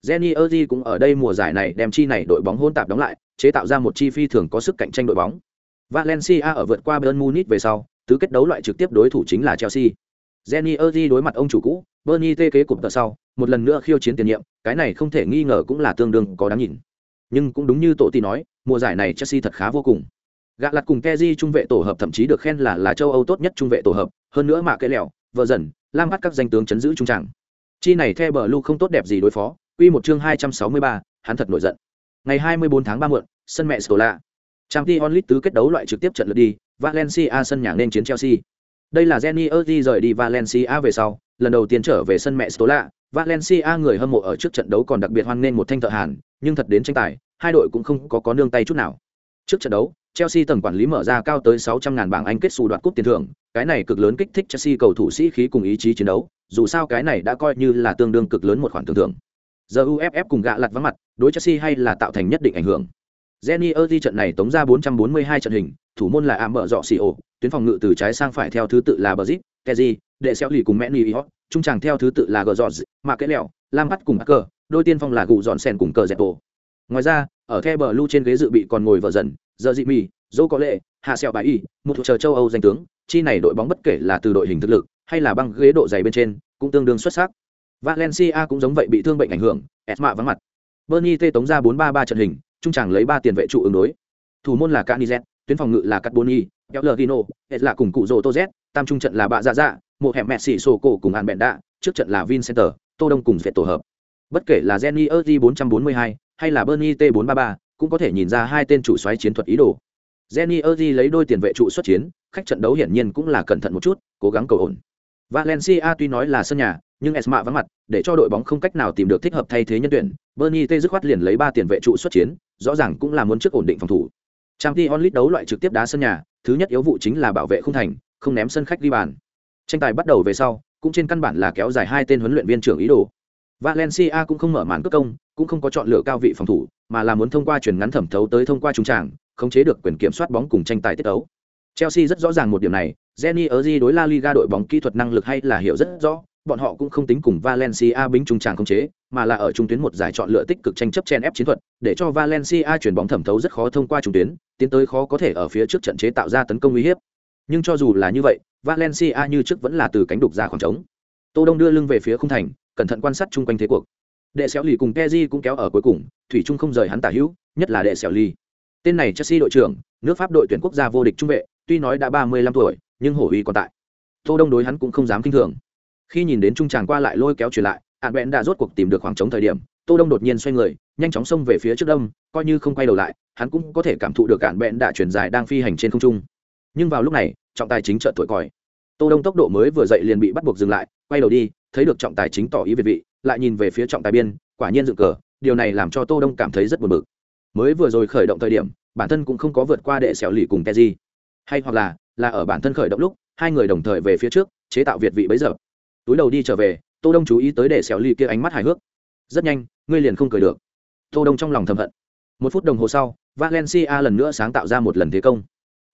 Jenny Erzi cũng ở đây mùa giải này đem chi này đội bóng hôn tạp đóng lại, chế tạo ra một chi phi thường có sức cạnh tranh đội bóng. Valencia ở vượt qua Bayern Munich về sau, tứ kết đấu loại trực tiếp đối thủ chính là Chelsea. Jenny Erdi đối mặt ông chủ cũ, Bernie tê kế cụm tờ sau, một lần nữa khiêu chiến tiền nhiệm, cái này không thể nghi ngờ cũng là tương đương có đáng nhìn. Nhưng cũng đúng như tổ tỷ nói, mùa giải này Chelsea thật khá vô cùng. Gạ lặt cùng Kezi trung vệ tổ hợp thậm chí được khen là là châu Âu tốt nhất trung vệ tổ hợp, hơn nữa mà kệ lẹo, vợ dần, lam bắt các danh tướng chấn giữ trung tràng. Chi này theo bờ lưu không tốt đẹp gì đối phó, quy một chương hai trăm sáu mươi ba, hắn thật nổi giận. Ngày hai mươi bốn tháng ba muộn, sân mẹ Stola. Champions League tứ kết đấu loại trực tiếp trận lượt đi, Valencia sân nhà nên chiến Chelsea. Đây là Jenny Erdi rời đi Valencia về sau, lần đầu tiên trở về sân mẹ Stola, Valencia người hâm mộ ở trước trận đấu còn đặc biệt hoan nghênh một thanh thợ hàn, nhưng thật đến tranh tài, hai đội cũng không có có nương tay chút nào. Trước trận đấu, Chelsea tầng quản lý mở ra cao tới 600 ngàn bảng Anh kết xu đoạt cúp tiền thưởng, cái này cực lớn kích thích Chelsea cầu thủ sĩ khí cùng ý chí chiến đấu, dù sao cái này đã coi như là tương đương cực lớn một khoản tưởng thưởng. Giờ UFF cùng gạ lật vắng mặt, đối Chelsea hay là tạo thành nhất định ảnh hưởng. Jenny Erdi trận này tống ra 442 trận hình, thủ môn là ảm mở dọ xì ổ, tuyến phòng ngự từ trái sang phải theo thứ tự là Brazil, Kezi, đệ xéo lì cùng mẹ ni Ihot, trung tràng theo thứ tự là Gzorz, mà cái lẹo, Lam bắt cùng Cờ, đôi tiên phong là gù dọn sen cùng cờ dẹp bộ. Ngoài ra, ở The lưu trên ghế dự bị còn ngồi vợ dần, giờ dị mì, dô có lệ, hạ sẹo bà y, một thủ chờ châu Âu danh tướng, chi này đội bóng bất kể là từ đội hình thực lực hay là băng ghế độ dày bên trên, cũng tương đương xuất sắc. Valencia cũng giống vậy bị thương bệnh ảnh hưởng, Esma vắng mặt. Bernie tê tống ra 4-3-3 trận hình, trung tràng lấy ba tiền vệ trụ ứng đối. Thủ môn là Canizet, tuyến phòng ngự là Carboni, Pellegrino, hết là cùng cụ rồ Tô Z, tam trung trận là Bạ Dạ Dạ, một hẻm Messi sổ cổ cùng An Bèn Đạ, trước trận là Vincenter, Tô Đông cùng Việt tổ hợp. Bất kể là Jenny Erdi 442 hay là Bernie T 433, cũng có thể nhìn ra hai tên chủ xoáy chiến thuật ý đồ. Jenny Erdi lấy đôi tiền vệ trụ xuất chiến, khách trận đấu hiển nhiên cũng là cẩn thận một chút, cố gắng cầu ổn. Valencia tuy nói là sân nhà, nhưng Esma vắng mặt, để cho đội bóng không cách nào tìm được thích hợp thay thế nhân tuyển. Bernie T dứt khoát liền lấy ba tiền vệ trụ xuất chiến, rõ ràng cũng là muốn trước ổn định phòng thủ trang Champions onlit đấu loại trực tiếp đá sân nhà, thứ nhất yếu vụ chính là bảo vệ không thành, không ném sân khách đi bàn. Tranh tài bắt đầu về sau, cũng trên căn bản là kéo dài hai tên huấn luyện viên trưởng ý đồ. Valencia cũng không mở màn cướp công, cũng không có chọn lựa cao vị phòng thủ, mà là muốn thông qua chuyển ngắn thẩm thấu tới thông qua trung tràng, khống chế được quyền kiểm soát bóng cùng tranh tài tiết đấu. Chelsea rất rõ ràng một điểm này, Jenny Erzi đối La Liga đội bóng kỹ thuật năng lực hay là hiểu rất rõ, bọn họ cũng không tính cùng Valencia bính trung tràng không chế, mà là ở trung tuyến một giải chọn lựa tích cực tranh chấp chen ép chiến thuật, để cho Valencia chuyển bóng thẩm thấu rất khó thông qua trung tuyến, tiến tới khó có thể ở phía trước trận chế tạo ra tấn công uy hiếp. Nhưng cho dù là như vậy, Valencia như trước vẫn là từ cánh đục ra khoảng trống. Tô Đông đưa lưng về phía khung thành, cẩn thận quan sát chung quanh thế cuộc đệ Sẹo lì cùng Kegi cũng kéo ở cuối cùng thủy trung không rời hắn tả hữu nhất là đệ Sẹo lì tên này chelsea đội trưởng nước pháp đội tuyển quốc gia vô địch trung vệ tuy nói đã ba mươi lăm tuổi nhưng hổ uy còn tại tô đông đối hắn cũng không dám kinh thường khi nhìn đến trung tràng qua lại lôi kéo truyền lại ạn bẹn đã rốt cuộc tìm được khoảng trống thời điểm, tô đông đột nhiên xoay người, nhanh chóng xông về phía trước đông, coi như không quay đầu lại, hắn cũng có thể cảm thụ được ạn bẹn đã chuyển dài đang phi hành trên không trung. Nhưng vào lúc này, trọng tài chính trợ tuổi còi. Tô đông tốc độ mới vừa dậy liền bị bắt buộc dừng lại, quay đầu đi, thấy được trọng tài chính tỏ ý về vị, lại nhìn về phía trọng tài biên, quả nhiên dựng cờ, điều này làm cho tô đông cảm thấy rất buồn bực. Mới vừa rồi khởi động thời điểm, bản thân cũng không có vượt qua đệ xẻo lì cùng keji. Hay hoặc là là ở bản thân khởi động lúc, hai người đồng thời về phía trước, chế tạo việt vị bấy giờ túi đầu đi trở về, tô đông chú ý tới để xẻo lì kia ánh mắt hài hước. Rất nhanh, ngươi liền không cười được. Tô đông trong lòng thầm hận. Một phút đồng hồ sau, valencia lần nữa sáng tạo ra một lần thế công.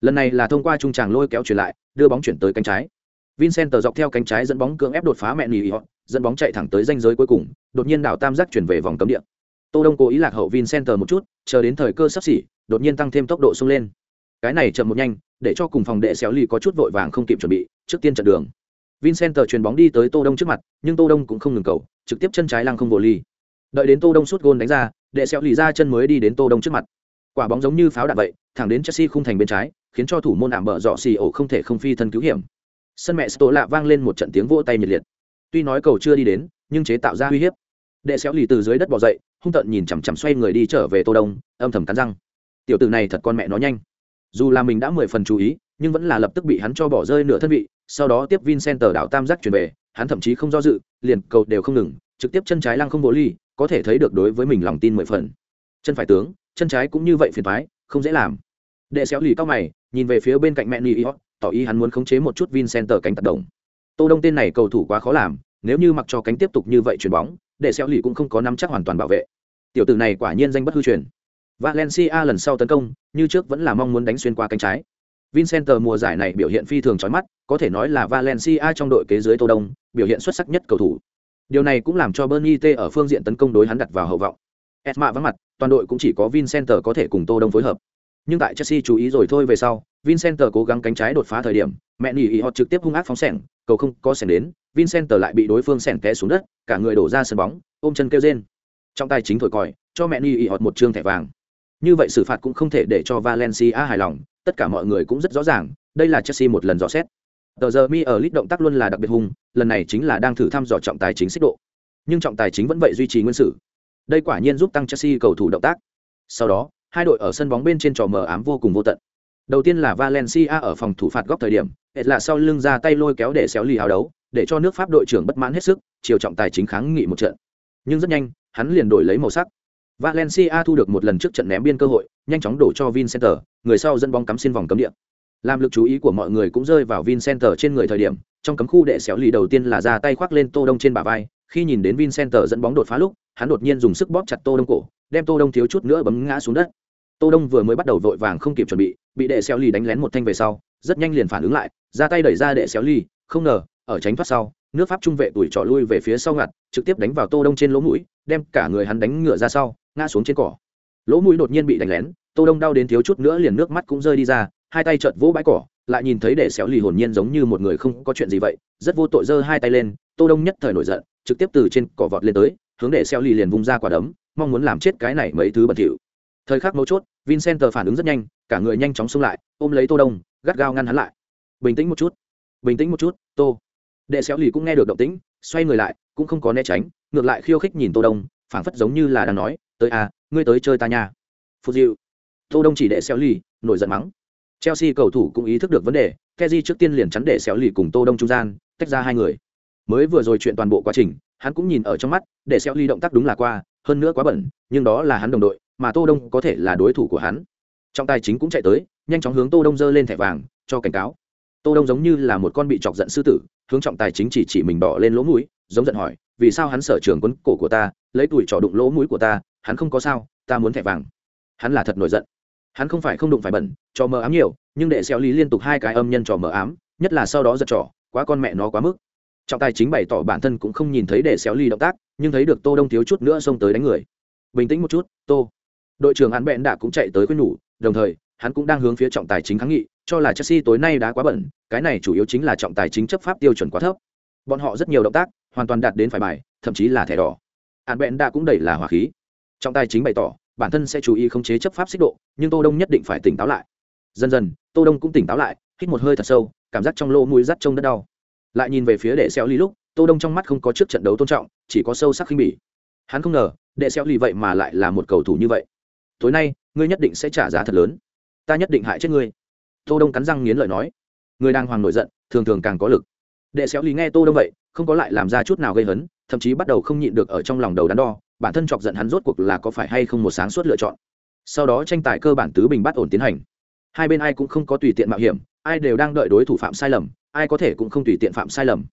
Lần này là thông qua trung tràng lôi kéo chuyển lại, đưa bóng chuyển tới cánh trái. Vincent dọc theo cánh trái dẫn bóng cưỡng ép đột phá mẹ nỉ dẫn bóng chạy thẳng tới danh giới cuối cùng, đột nhiên đảo tam giác chuyển về vòng cấm địa. Tô đông cố ý lạc hậu vincent một chút, chờ đến thời cơ sắp xỉ, đột nhiên tăng thêm tốc độ sung lên. Cái này chậm một nhanh, để cho cùng phòng đệ xéo lì có chút vội vàng không kịp chuẩn bị, trước tiên chặn đường vincent chuyền bóng đi tới tô đông trước mặt, nhưng tô đông cũng không ngừng cầu, trực tiếp chân trái lăng không vô ly. Đợi đến tô đông sút gôn đánh ra, đệ xéo lì ra chân mới đi đến tô đông trước mặt. Quả bóng giống như pháo đạn vậy, thẳng đến chelsea khung thành bên trái, khiến cho thủ môn ảm bợ dọ xì ổ không thể không phi thân cứu hiểm. Sân mẹ sto lạ vang lên một trận tiếng vỗ tay nhiệt liệt. Tuy nói cầu chưa đi đến, nhưng chế tạo ra uy hiếp. Đệ xéo lì từ dưới đất bò dậy, hung tợn nhìn chằm chằm xoay người đi trở về tô đông, âm thầm cắn răng. Tiểu tử này thật con mẹ nó nhanh. Dù là mình đã mười phần chú ý nhưng vẫn là lập tức bị hắn cho bỏ rơi nửa thân vị, sau đó tiếp vincenter đảo tam giác chuyển về, hắn thậm chí không do dự, liền cầu đều không ngừng, trực tiếp chân trái lăng không vô ly, có thể thấy được đối với mình lòng tin mười phần. Chân phải tướng, chân trái cũng như vậy phiền thoái không dễ làm. Đệ xéo lì cao mày, nhìn về phía bên cạnh mẹ ni tỏ ý hắn muốn khống chế một chút vincenter cánh tạt đồng tô đông tên này cầu thủ quá khó làm, nếu như mặc cho cánh tiếp tục như vậy chuyền bóng, đệ xéo lì cũng không có nắm chắc hoàn toàn bảo vệ. Tiểu tử này quả nhiên danh bất hư truyền. Valencia lần sau tấn công, như trước vẫn là mong muốn đánh xuyên qua cánh trái vincent mùa giải này biểu hiện phi thường chói mắt, có thể nói là valencia trong đội kế dưới tô đông, biểu hiện xuất sắc nhất cầu thủ. Điều này cũng làm cho bernie t ở phương diện tấn công đối hắn đặt vào hậu vọng. Esma vắng mặt, toàn đội cũng chỉ có vincent có thể cùng tô đông phối hợp. Nhưng tại chelsea chú ý rồi thôi về sau, vincent cố gắng cánh trái đột phá thời điểm, mẹ nỉ ý họ trực tiếp hung ác phóng sẻng, cầu không có sẻng đến, vincent lại bị đối phương sẻng té xuống đất, cả người đổ ra sân bóng, ôm chân kêu rên. Trong tay chính thổi còi, cho mẹ nỉ ý họ một trương thẻ vàng. Như vậy xử phạt cũng không thể để cho valencia hài lòng tất cả mọi người cũng rất rõ ràng, đây là chelsea một lần dò xét. Tờ giờ mi ở lít động tác luôn là đặc biệt hung, lần này chính là đang thử thăm dò trọng tài chính xích độ. Nhưng trọng tài chính vẫn vậy duy trì nguyên sự đây quả nhiên giúp tăng chelsea cầu thủ động tác. Sau đó, hai đội ở sân bóng bên trên trò mờ ám vô cùng vô tận. Đầu tiên là valencia ở phòng thủ phạt góc thời điểm hệt là sau lưng ra tay lôi kéo để xéo lì hào đấu, để cho nước pháp đội trưởng bất mãn hết sức, chiều trọng tài chính kháng nghị một trận. Nhưng rất nhanh, hắn liền đổi lấy màu sắc valencia thu được một lần trước trận ném biên cơ hội, nhanh chóng đổ cho vincenter, người sau dẫn bóng cắm xin vòng cấm địa. Làm lực chú ý của mọi người cũng rơi vào vincenter trên người thời điểm, trong cấm khu đệ xéo lì đầu tiên là ra tay khoác lên tô đông trên bả vai, khi nhìn đến vincenter dẫn bóng đột phá lúc, hắn đột nhiên dùng sức bóp chặt tô đông cổ, đem tô đông thiếu chút nữa bấm ngã xuống đất. Tô đông vừa mới bắt đầu vội vàng không kịp chuẩn bị bị đệ xéo lì đánh lén một thanh về sau, rất nhanh liền phản ứng lại, ra tay đẩy ra đệ xéo lì, không ngờ, ở tránh thoát sau nước pháp trung vệ tuổi trọ lui về phía sau ngặt, trực tiếp đánh vào tô đông trên lỗ mũi, đem cả người hắn đánh ngựa ra sau, ngã xuống trên cỏ. Lỗ mũi đột nhiên bị đánh lén, tô đông đau đến thiếu chút nữa liền nước mắt cũng rơi đi ra, hai tay trợn vỗ bãi cỏ, lại nhìn thấy đệ xéo lì hồn nhiên giống như một người không có chuyện gì vậy, rất vô tội giơ hai tay lên, tô đông nhất thời nổi giận, trực tiếp từ trên cỏ vọt lên tới, hướng đệ xéo lì liền vung ra quả đấm, mong muốn làm chết cái này mấy thứ bẩn thỉu. Thời khắc mấu chốt, vincent phản ứng rất nhanh, cả người nhanh chóng xông lại, ôm lấy tô đông, gắt gao ngăn hắn lại. Bình tĩnh một chút, bình tĩnh một chút, tô đệ xéo lì cũng nghe được động tĩnh, xoay người lại, cũng không có né tránh, ngược lại khiêu khích nhìn tô đông, phảng phất giống như là đang nói, tới à ngươi tới chơi ta nha. Phù diệu. Tô đông chỉ đệ xéo lì, nổi giận mắng. Chelsea cầu thủ cũng ý thức được vấn đề keji trước tiên liền chắn đệ xéo lì cùng tô đông trung gian, tách ra hai người. Mới vừa rồi chuyện toàn bộ quá trình, hắn cũng nhìn ở trong mắt để xéo lì động tác đúng là qua, hơn nữa quá bẩn, nhưng đó là hắn đồng đội, mà tô đông có thể là đối thủ của hắn. Trọng tài chính cũng chạy tới, nhanh chóng hướng tô đông giơ lên thẻ vàng, cho cảnh cáo tô đông giống như là một con bị chọc giận sư tử, hướng trọng tài chính chỉ chỉ mình đỏ lên lỗ mũi, giống giận hỏi, vì sao hắn sở trường quấn cổ của ta, lấy tuổi trò đụng lỗ mũi của ta, hắn không có sao, ta muốn thẻ vàng. Hắn là thật nổi giận. Hắn không phải không đụng phải bẩn, trò mờ ám nhiều, nhưng để xéo lý liên tục hai cái âm nhân trò mờ ám, nhất là sau đó giật trò, quá con mẹ nó quá mức. Trọng tài chính bày tỏ bản thân cũng không nhìn thấy để xéo ly động tác, nhưng thấy được tô đông thiếu chút nữa xông tới đánh người. Bình tĩnh một chút, tô. Đội trưởng hắn bẹn đã cũng chạy tới quên nhủ, đồng thời, hắn cũng đang hướng phía trọng tài chính kháng nghị cho là chelsea tối nay đã quá bẩn cái này chủ yếu chính là trọng tài chính chấp pháp tiêu chuẩn quá thấp. Bọn họ rất nhiều động tác, hoàn toàn đạt đến phải bài, thậm chí là thẻ đỏ. Hạn bện đã cũng đẩy là hỏa khí. Trọng tài chính bày tỏ, bản thân sẽ chú ý khống chế chấp pháp xích độ, nhưng tô đông nhất định phải tỉnh táo lại. Dần dần, tô đông cũng tỉnh táo lại, hít một hơi thật sâu, cảm giác trong lỗ mũi rát trông đất đau. Lại nhìn về phía đệ xéo ly lúc, tô đông trong mắt không có trước trận đấu tôn trọng, chỉ có sâu sắc khinh bỉ. Hắn không ngờ, đệ xéo ly vậy mà lại là một cầu thủ như vậy. Tối nay, ngươi nhất định sẽ trả giá thật lớn. Ta nhất định hại chết ngươi tô đông cắn răng nghiến lợi nói. Người đang hoàng nổi giận, thường thường càng có lực. Đệ xéo ly nghe tô đông vậy, không có lại làm ra chút nào gây hấn, thậm chí bắt đầu không nhịn được ở trong lòng đầu đắn đo, bản thân chọc giận hắn rốt cuộc là có phải hay không một sáng suốt lựa chọn. Sau đó tranh tài cơ bản tứ bình bắt ổn tiến hành. Hai bên ai cũng không có tùy tiện mạo hiểm, ai đều đang đợi đối thủ phạm sai lầm, ai có thể cũng không tùy tiện phạm sai lầm.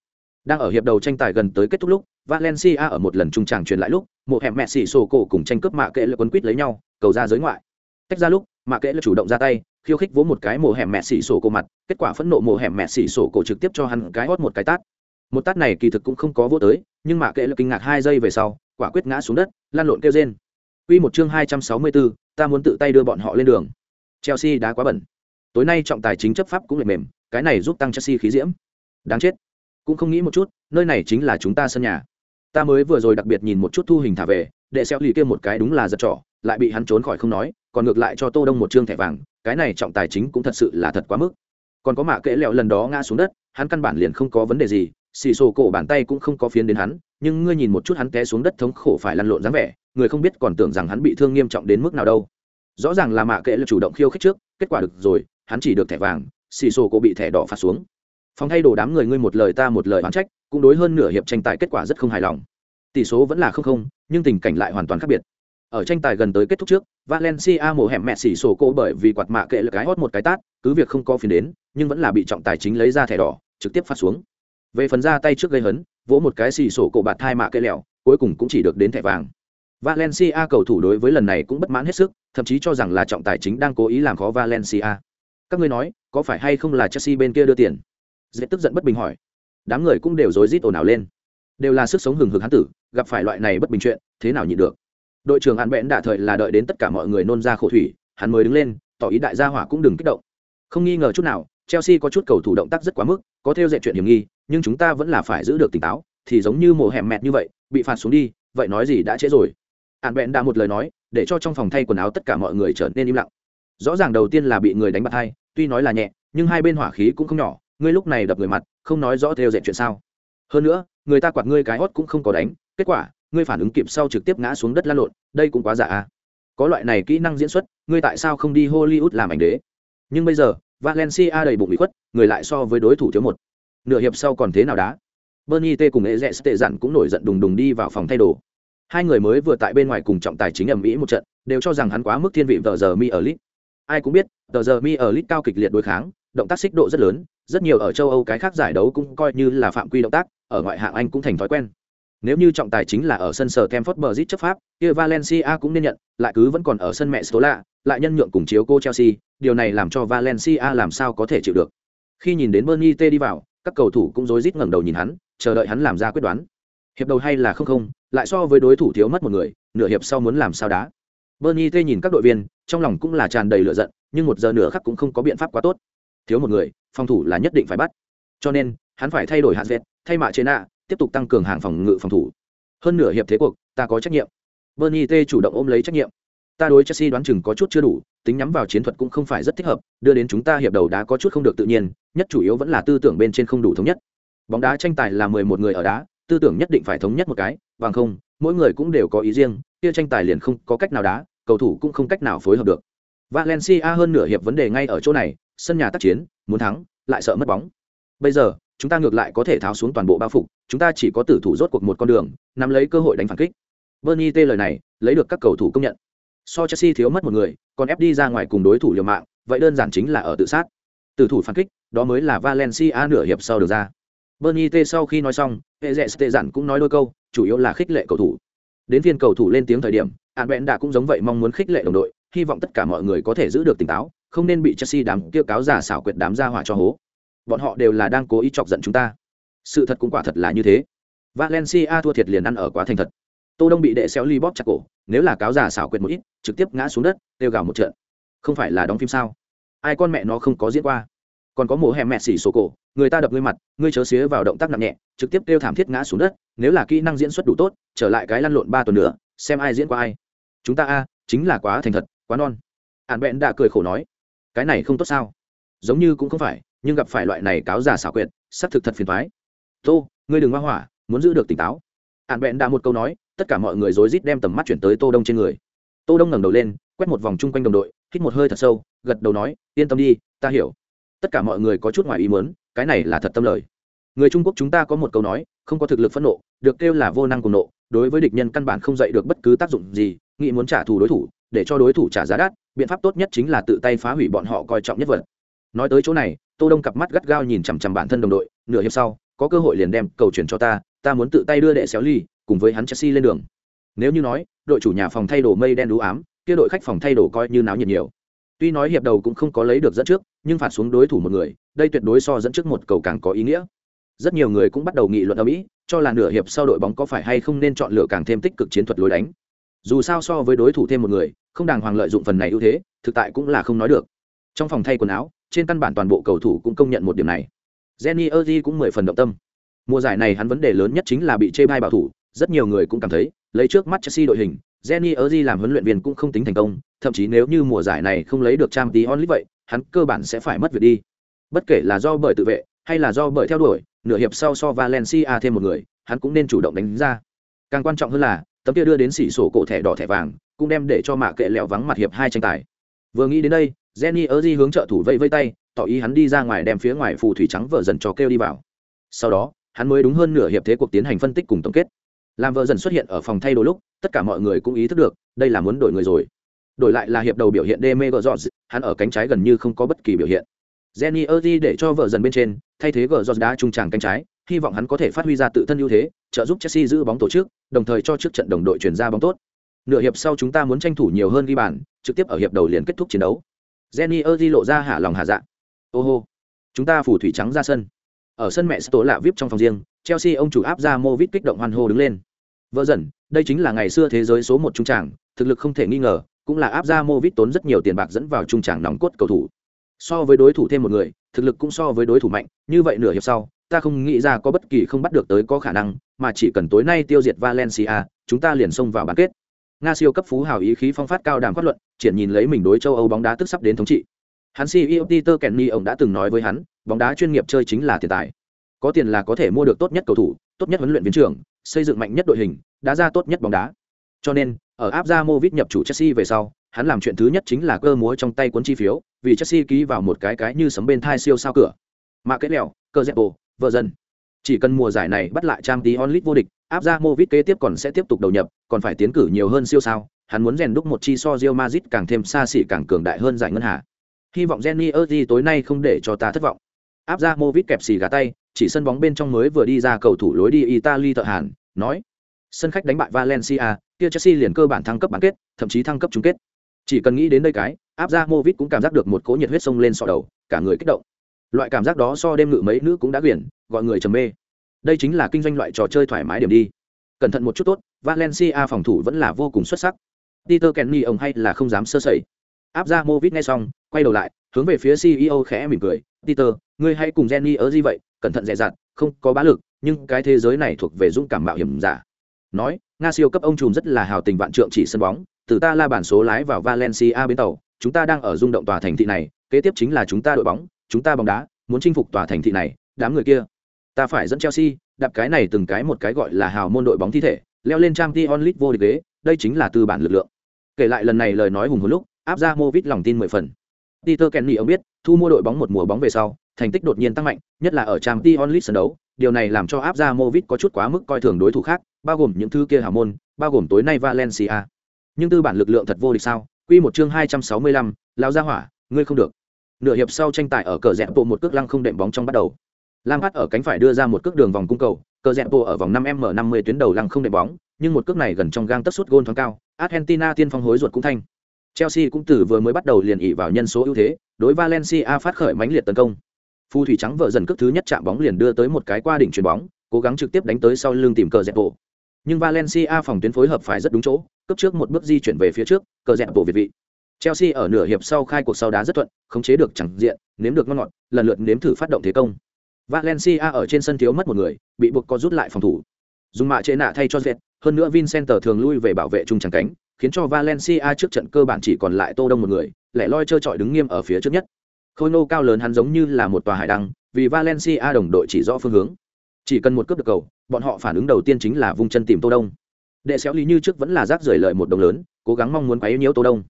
Đang ở hiệp đầu tranh tài gần tới kết thúc lúc, valencia ở một lần trung tràng truyền lại lúc, một hẻm mẹ xì sổ cổ cùng tranh cướp mạ kệ lợi quấn quýt lấy nhau, cầu ra giới ngoại tách ra lúc mạ kệ là chủ động ra tay khiêu khích vỗ một cái mồ hẻm mẹ xỉ sổ cổ mặt kết quả phẫn nộ mồ hẻm mẹ xỉ sổ cổ trực tiếp cho hắn cái hót một cái tát một tát này kỳ thực cũng không có vô tới nhưng mạ kệ là kinh ngạc hai giây về sau quả quyết ngã xuống đất lan lộn kêu rên Quy một chương hai trăm sáu mươi bốn, ta muốn tự tay đưa bọn họ lên đường. Chelsea đá quá bẩn. Tối nay trọng tài chính chấp pháp cũng lệ mềm, cái này giúp tăng Chelsea khí diễm. Đáng chết. Cũng không nghĩ một chút, nơi này chính là chúng ta sân nhà. Ta mới vừa rồi đặc biệt nhìn một chút thu hình thả về, để xeo lì kia một cái đúng là giật trỏ, lại bị hắn trốn khỏi không nói, còn ngược lại cho Tô Đông một trương thẻ vàng, cái này trọng tài chính cũng thật sự là thật quá mức. Còn có mạ kệ lẹo lần đó ngã xuống đất, hắn căn bản liền không có vấn đề gì, xì xồ cổ bàn tay cũng không có phiến đến hắn, nhưng ngươi nhìn một chút hắn té xuống đất thống khổ phải lăn lộn dáng vẻ, người không biết còn tưởng rằng hắn bị thương nghiêm trọng đến mức nào đâu. Rõ ràng là mạ kệ là chủ động khiêu khích trước kết quả được rồi hắn chỉ được thẻ vàng xì xồ cổ bị thẻ đỏ phạt xuống. Phòng thay đồ đám người ngươi một lời ta một lời oán trách cũng đối hơn nửa hiệp tranh tài kết quả rất không hài lòng. Tỷ số vẫn là không không nhưng tình cảnh lại hoàn toàn khác biệt ở tranh tài gần tới kết thúc trước valencia mổ hẻm mẹ xỉ sổ cô bởi vì quạt mạ kệ là cái hót một cái tát cứ việc không có phiền đến nhưng vẫn là bị trọng tài chính lấy ra thẻ đỏ trực tiếp phát xuống về phần ra tay trước gây hấn vỗ một cái xỉ sổ cổ bạt thai mạ kệ lẹo cuối cùng cũng chỉ được đến thẻ vàng Valencia cầu thủ đối với lần này cũng bất mãn hết sức, thậm chí cho rằng là trọng tài chính đang cố ý làm khó Valencia. Các ngươi nói, có phải hay không là Chelsea bên kia đưa tiền? Dễ tức giận bất bình hỏi. Đám người cũng đều rối rít ồn ào lên. Đều là sức sống hừng hực hắn tử, gặp phải loại này bất bình chuyện, thế nào nhịn được? Đội trưởng hạn Bẽn đã thời là đợi đến tất cả mọi người nôn ra khổ thủy, hắn mới đứng lên, tỏ ý đại gia hỏa cũng đừng kích động. Không nghi ngờ chút nào, Chelsea có chút cầu thủ động tác rất quá mức, có theo dệt chuyện hiểm nghi, nhưng chúng ta vẫn là phải giữ được tỉnh táo, thì giống như mồ hẻm mẹt như vậy, bị phạt xuống đi, vậy nói gì đã trễ rồi. Hạn bẽn đã một lời nói để cho trong phòng thay quần áo tất cả mọi người trở nên im lặng. Rõ ràng đầu tiên là bị người đánh bạc hai tuy nói là nhẹ nhưng hai bên hỏa khí cũng không nhỏ ngươi lúc này đập người mặt không nói rõ theo dệt chuyện sao. Hơn nữa người ta quạt ngươi cái hót cũng không có đánh kết quả ngươi phản ứng kịp sau trực tiếp ngã xuống đất lăn lộn, đây cũng quá giả à có loại này kỹ năng diễn xuất, ngươi tại sao không đi hollywood làm ảnh đế? Nhưng bây giờ, valencia đầy bụng bị khuất, người lại so với đối thủ thiếu một. Nửa hiệp sau còn thế nào đá? Bernie t cùng ế rẽ tệ dặn cũng nổi giận đùng đùng đi vào phòng thay đồ. Hai người mới vừa tại bên ngoài cùng trọng tài chính ầm ĩ một trận, đều cho rằng hắn quá mức thiên vị tờ giờ mi ở lit ai cũng biết, tờ giờ mi ở lit cao kịch liệt đối kháng, động tác xích độ rất lớn, rất nhiều ở châu âu cái khác giải đấu cũng coi như là phạm quy động tác, ở ngoại hạng anh cũng thành thói quen nếu như trọng tài chính là ở sân sở Kemford Bridge chấp pháp, kia Valencia cũng nên nhận, lại cứ vẫn còn ở sân mẹ Stola, lại nhân nhượng cùng chiếu cô Chelsea, điều này làm cho Valencia làm sao có thể chịu được. Khi nhìn đến Bernie T đi vào, các cầu thủ cũng rối rít ngẩng đầu nhìn hắn, chờ đợi hắn làm ra quyết đoán. Hiệp đầu hay là không không, lại so với đối thủ thiếu mất một người nửa hiệp sau muốn làm sao đá bernie t nhìn các đội viên trong lòng cũng là tràn đầy lửa giận nhưng một giờ nửa khắc cũng không có biện pháp quá tốt thiếu một người phòng thủ là nhất định phải bắt cho nên hắn phải thay đổi hạt vẹt thay mạ trên nạ tiếp tục tăng cường hàng phòng ngự phòng thủ. Hơn nửa hiệp thế cuộc, ta có trách nhiệm. Bernie t chủ động ôm lấy trách nhiệm. Ta đối chelsea đoán chừng có chút chưa đủ, tính nhắm vào chiến thuật cũng không phải rất thích hợp, đưa đến chúng ta hiệp đầu đá có chút không được tự nhiên, nhất chủ yếu vẫn là tư tưởng bên trên không đủ thống nhất. Bóng đá tranh tài là mười một người ở đá, tư tưởng nhất định phải thống nhất một cái, bằng không, mỗi người cũng đều có ý riêng, kia tranh tài liền không có cách nào đá, cầu thủ cũng không cách nào phối hợp được. Valencia hơn nửa hiệp vấn đề ngay ở chỗ này, sân nhà tác chiến, muốn thắng, lại sợ mất bóng. Bây giờ chúng ta ngược lại có thể tháo xuống toàn bộ bao phục, chúng ta chỉ có tử thủ rốt cuộc một con đường, nắm lấy cơ hội đánh phản kích. Bernie t lời này, lấy được các cầu thủ công nhận. So chelsea thiếu mất một người, còn ép đi ra ngoài cùng đối thủ liều mạng, vậy đơn giản chính là ở tự sát. Tử thủ phản kích, đó mới là valencia nửa hiệp sau được ra. Bernie t sau khi nói xong hệ rẽ tê giản cũng nói đôi câu, chủ yếu là khích lệ cầu thủ. Đến phiên cầu thủ lên tiếng thời điểm ạn bẽn đã cũng giống vậy mong muốn khích lệ đồng đội, hy vọng tất cả mọi người có thể giữ được tỉnh táo, không nên bị chelsea đám kêu cáo giả xảo quyệt đám ra hỏa cho hố bọn họ đều là đang cố ý chọc giận chúng ta. Sự thật cũng quả thật là như thế. Valencia thua thiệt liền ăn ở quá thành thật. Tô đông bị đệ xéo ly bóp chặt cổ, nếu là cáo giả xảo quyệt một ít, trực tiếp ngã xuống đất, kêu gào một trận. Không phải là đóng phim sao? Ai con mẹ nó không có diễn qua? Còn có mổ hẹ mẹ xỉ sổ cổ, người ta đập ngươi mặt, ngươi chớ xía vào động tác nặng nhẹ, trực tiếp kêu thảm thiết ngã xuống đất, nếu là kỹ năng diễn xuất đủ tốt, trở lại cái lăn lộn ba tuần nữa, xem ai diễn qua ai. Chúng ta a, chính là quá thành thật, quá non. Ạn bẹn đã cười khổ nói, cái này không tốt sao? Giống như cũng không phải nhưng gặp phải loại này cáo già xảo quyệt, xác thực thật phiền thoái tô, ngươi đừng hoa hỏa, muốn giữ được tỉnh táo. Hạn bẹn đã một câu nói, tất cả mọi người rối rít đem tầm mắt chuyển tới tô đông trên người. Tô đông ngẩng đầu lên, quét một vòng chung quanh đồng đội, hít một hơi thật sâu, gật đầu nói, yên tâm đi, ta hiểu. Tất cả mọi người có chút ngoài ý muốn, cái này là thật tâm lời. Người trung quốc chúng ta có một câu nói, không có thực lực phẫn nộ, được kêu là vô năng cùng nộ, đối với địch nhân căn bản không dạy được bất cứ tác dụng gì, nghĩ muốn trả thù đối thủ, để cho đối thủ trả giá đắt, biện pháp tốt nhất chính là tự tay phá hủy bọn họ coi trọng nhất vật. Nói tới chỗ này tô đông cặp mắt gắt gao nhìn chằm chằm bản thân đồng đội, nửa hiệp sau, có cơ hội liền đem cầu chuyển cho ta ta muốn tự tay đưa đệ xéo ly, cùng với hắn chelsea lên đường. Nếu như nói, đội chủ nhà phòng thay đồ mây đen đú ám, kia đội khách phòng thay đồ coi như náo nhiệt nhiều. Tuy nói hiệp đầu cũng không có lấy được dẫn trước, nhưng phạt xuống đối thủ một người, đây tuyệt đối so dẫn trước một cầu càng có ý nghĩa. Rất nhiều người cũng bắt đầu nghị luận ở mỹ cho là nửa hiệp sau đội bóng có phải hay không nên chọn lựa càng thêm tích cực chiến thuật lối đánh. Dù sao so với đối thủ thêm một người, không đàng hoàng lợi dụng phần này ưu thế, thực tại cũng là không nói được. Trong phòng thay quần áo trên căn bản toàn bộ cầu thủ cũng công nhận một điểm này. Jenny erdi cũng mười phần động tâm. Mùa giải này hắn vấn đề lớn nhất chính là bị chê bai bảo thủ, rất nhiều người cũng cảm thấy, lấy trước mắt chelsea đội hình, jenny erdi làm huấn luyện viên cũng không tính thành công, thậm chí nếu như mùa giải này không lấy được Champions League vậy, hắn cơ bản sẽ phải mất việc đi. Bất kể là do bởi tự vệ, hay là do bởi theo đuổi, nửa hiệp sau so valencia thêm một người, hắn cũng nên chủ động đánh ra. Càng quan trọng hơn là, tấm kia đưa đến sỉ sổ cổ thẻ đỏ thẻ vàng, cũng đem để cho mạ kệ lẹo vắng mặt hiệp hai tranh tài. Vừa nghĩ đến đây jenny ở di hướng trợ thủ vây vây tay tỏ ý hắn đi ra ngoài đem phía ngoài phù thủy trắng vợ dần cho kêu đi vào sau đó hắn mới đúng hơn nửa hiệp thế cuộc tiến hành phân tích cùng tổng kết làm vợ dần xuất hiện ở phòng thay đồ lúc tất cả mọi người cũng ý thức được đây là muốn đổi người rồi đổi lại là hiệp đầu biểu hiện Deme George, hắn ở cánh trái gần như không có bất kỳ biểu hiện. Jenny Erdi để cho vợ dần bên trên, thay thế George đá trung tràng cánh trái, hy vọng hắn có thể phát huy ra tự thân ưu thế, trợ giúp Chelsea giữ bóng tổ chức, đồng thời cho trước trận đồng đội chuyển ra bóng tốt. Nửa hiệp sau chúng ta muốn tranh thủ nhiều hơn ghi bàn, trực tiếp ở hiệp đầu liền kết thúc chiến đấu. Jenny Erdi lộ ra hạ lòng hạ dạ. Ô hô, chúng ta phủ thủy trắng ra sân. Ở sân mẹ Sto lạ VIP trong phòng riêng, Chelsea ông chủ áp ra Movit kích động hoan hô đứng lên. Vợ dần, đây chính là ngày xưa thế giới số một trung tràng, thực lực không thể nghi ngờ, cũng là áp ra Movit tốn rất nhiều tiền bạc dẫn vào trung tràng nòng cốt cầu thủ. So với đối thủ thêm một người, thực lực cũng so với đối thủ mạnh, như vậy nửa hiệp sau, ta không nghĩ ra có bất kỳ không bắt được tới có khả năng, mà chỉ cần tối nay tiêu diệt Valencia, chúng ta liền xông vào bán kết. Nga siêu cấp phú hào ý khí phong phát cao đàm phát luận, triển nhìn lấy mình đối châu Âu bóng đá tức sắp đến thống trị. Hắn CEO Peter Kenny ông đã từng nói với hắn, bóng đá chuyên nghiệp chơi chính là tiền tài. Có tiền là có thể mua được tốt nhất cầu thủ, tốt nhất huấn luyện viên trưởng, xây dựng mạnh nhất đội hình, đá ra tốt nhất bóng đá. Cho nên, ở áp ra Movit nhập chủ Chelsea về sau, hắn làm chuyện thứ nhất chính là cơ múa trong tay cuốn chi phiếu, vì Chelsea ký vào một cái cái như sấm bên thai siêu sao cửa. Mà kết lẹo, cơ dẹp bộ, vợ dần. Chỉ cần mùa giải này bắt lại trang tí onlit vô địch, áp ra Movit kế tiếp còn sẽ tiếp tục đầu nhập, còn phải tiến cử nhiều hơn siêu sao, hắn muốn rèn đúc một chi so Real Madrid càng thêm xa xỉ càng cường đại hơn giải ngân hà. Hy vọng Jenny Erdi tối nay không để cho ta thất vọng. Áp ra Movit kẹp xì gà tay, chỉ sân bóng bên trong mới vừa đi ra cầu thủ lối đi Italy thợ Hàn, nói: Sân khách đánh bại Valencia, kia Chelsea liền cơ bản thăng cấp bán kết, thậm chí thăng cấp chung kết. Chỉ cần nghĩ đến đây cái, áp ra Movit cũng cảm giác được một cỗ nhiệt huyết sông lên sọ đầu, cả người kích động. Loại cảm giác đó so đêm ngự mấy nữ cũng đã quyển, gọi người trầm mê. Đây chính là kinh doanh loại trò chơi thoải mái điểm đi. Cẩn thận một chút tốt, Valencia phòng thủ vẫn là vô cùng xuất sắc. Peter Kenny ông hay là không dám sơ sẩy. Áp ra Movit nghe xong, quay đầu lại, hướng về phía CEO khẽ mỉm cười, "Peter, ngươi hãy cùng Jenny ở gì vậy, cẩn thận dè dặt, không có bá lực, nhưng cái thế giới này thuộc về dũng cảm mạo hiểm giả." Nói, Nga siêu cấp ông trùm rất là hào tình vạn trượng chỉ sân bóng, từ ta la bản số lái vào Valencia bến tàu, chúng ta đang ở rung động tòa thành thị này, kế tiếp chính là chúng ta đội bóng, chúng ta bóng đá, muốn chinh phục tòa thành thị này, đám người kia. Ta phải dẫn Chelsea, đạp cái này từng cái một cái gọi là hào môn đội bóng thi thể, leo lên Champions League vô địch ghế, đây chính là tư bản lực lượng. Kể lại lần này lời nói hùng hồn lúc, áp ra Movit lòng tin mười phần. Peter Kenny ông biết, thu mua đội bóng một mùa bóng về sau, thành tích đột nhiên tăng mạnh, nhất là ở Champions League sân đấu, điều này làm cho áp ra Movit có chút quá mức coi thường đối thủ khác, bao gồm những thứ kia hào môn, bao gồm tối nay Valencia. Nhưng tư bản lực lượng thật vô địch sao? Quy một chương 265, lão gia hỏa, ngươi không được. Nửa hiệp sau tranh tài ở cờ rẽ bộ một cước lăng không đệm bóng trong bắt đầu. Lam Phát ở cánh phải đưa ra một cước đường vòng cung cầu, cờ rẽ bộ ở vòng 5m50 tuyến đầu lăng không đệm bóng, nhưng một cước này gần trong gang tất suốt gôn thoáng cao, Argentina tiên phong hối ruột cũng thanh. Chelsea cũng từ vừa mới bắt đầu liền ỉ vào nhân số ưu thế, đối Valencia phát khởi mãnh liệt tấn công. Phu thủy trắng vợ dần cước thứ nhất chạm bóng liền đưa tới một cái qua đỉnh chuyền bóng, cố gắng trực tiếp đánh tới sau lưng tìm cờ dẹp bộ. Nhưng Valencia phòng tuyến phối hợp phải rất đúng chỗ, cấp trước một bước di chuyển về phía trước, cờ dẹp bộ việt vị. Chelsea ở nửa hiệp sau khai cuộc sau đá rất thuận, khống chế được chẳng diện, nếm được ngon ngọt, lần lượt nếm thử phát động thế công. Valencia ở trên sân thiếu mất một người, bị buộc có rút lại phòng thủ. Dùng mạ chế nạ thay cho Zet, hơn nữa Vincent thường lui về bảo vệ trung chẳng cánh, khiến cho Valencia trước trận cơ bản chỉ còn lại Tô Đông một người, lẻ loi chơi chọi đứng nghiêm ở phía trước nhất. Khôi nô cao lớn hắn giống như là một tòa hải đăng, vì Valencia đồng đội chỉ rõ phương hướng. Chỉ cần một cướp được cầu, bọn họ phản ứng đầu tiên chính là vung chân tìm Tô Đông. Đệ xéo lý như trước vẫn là rác rưởi lợi một đồng lớn, cố gắng mong muốn quấy nhiễu Tô Đông.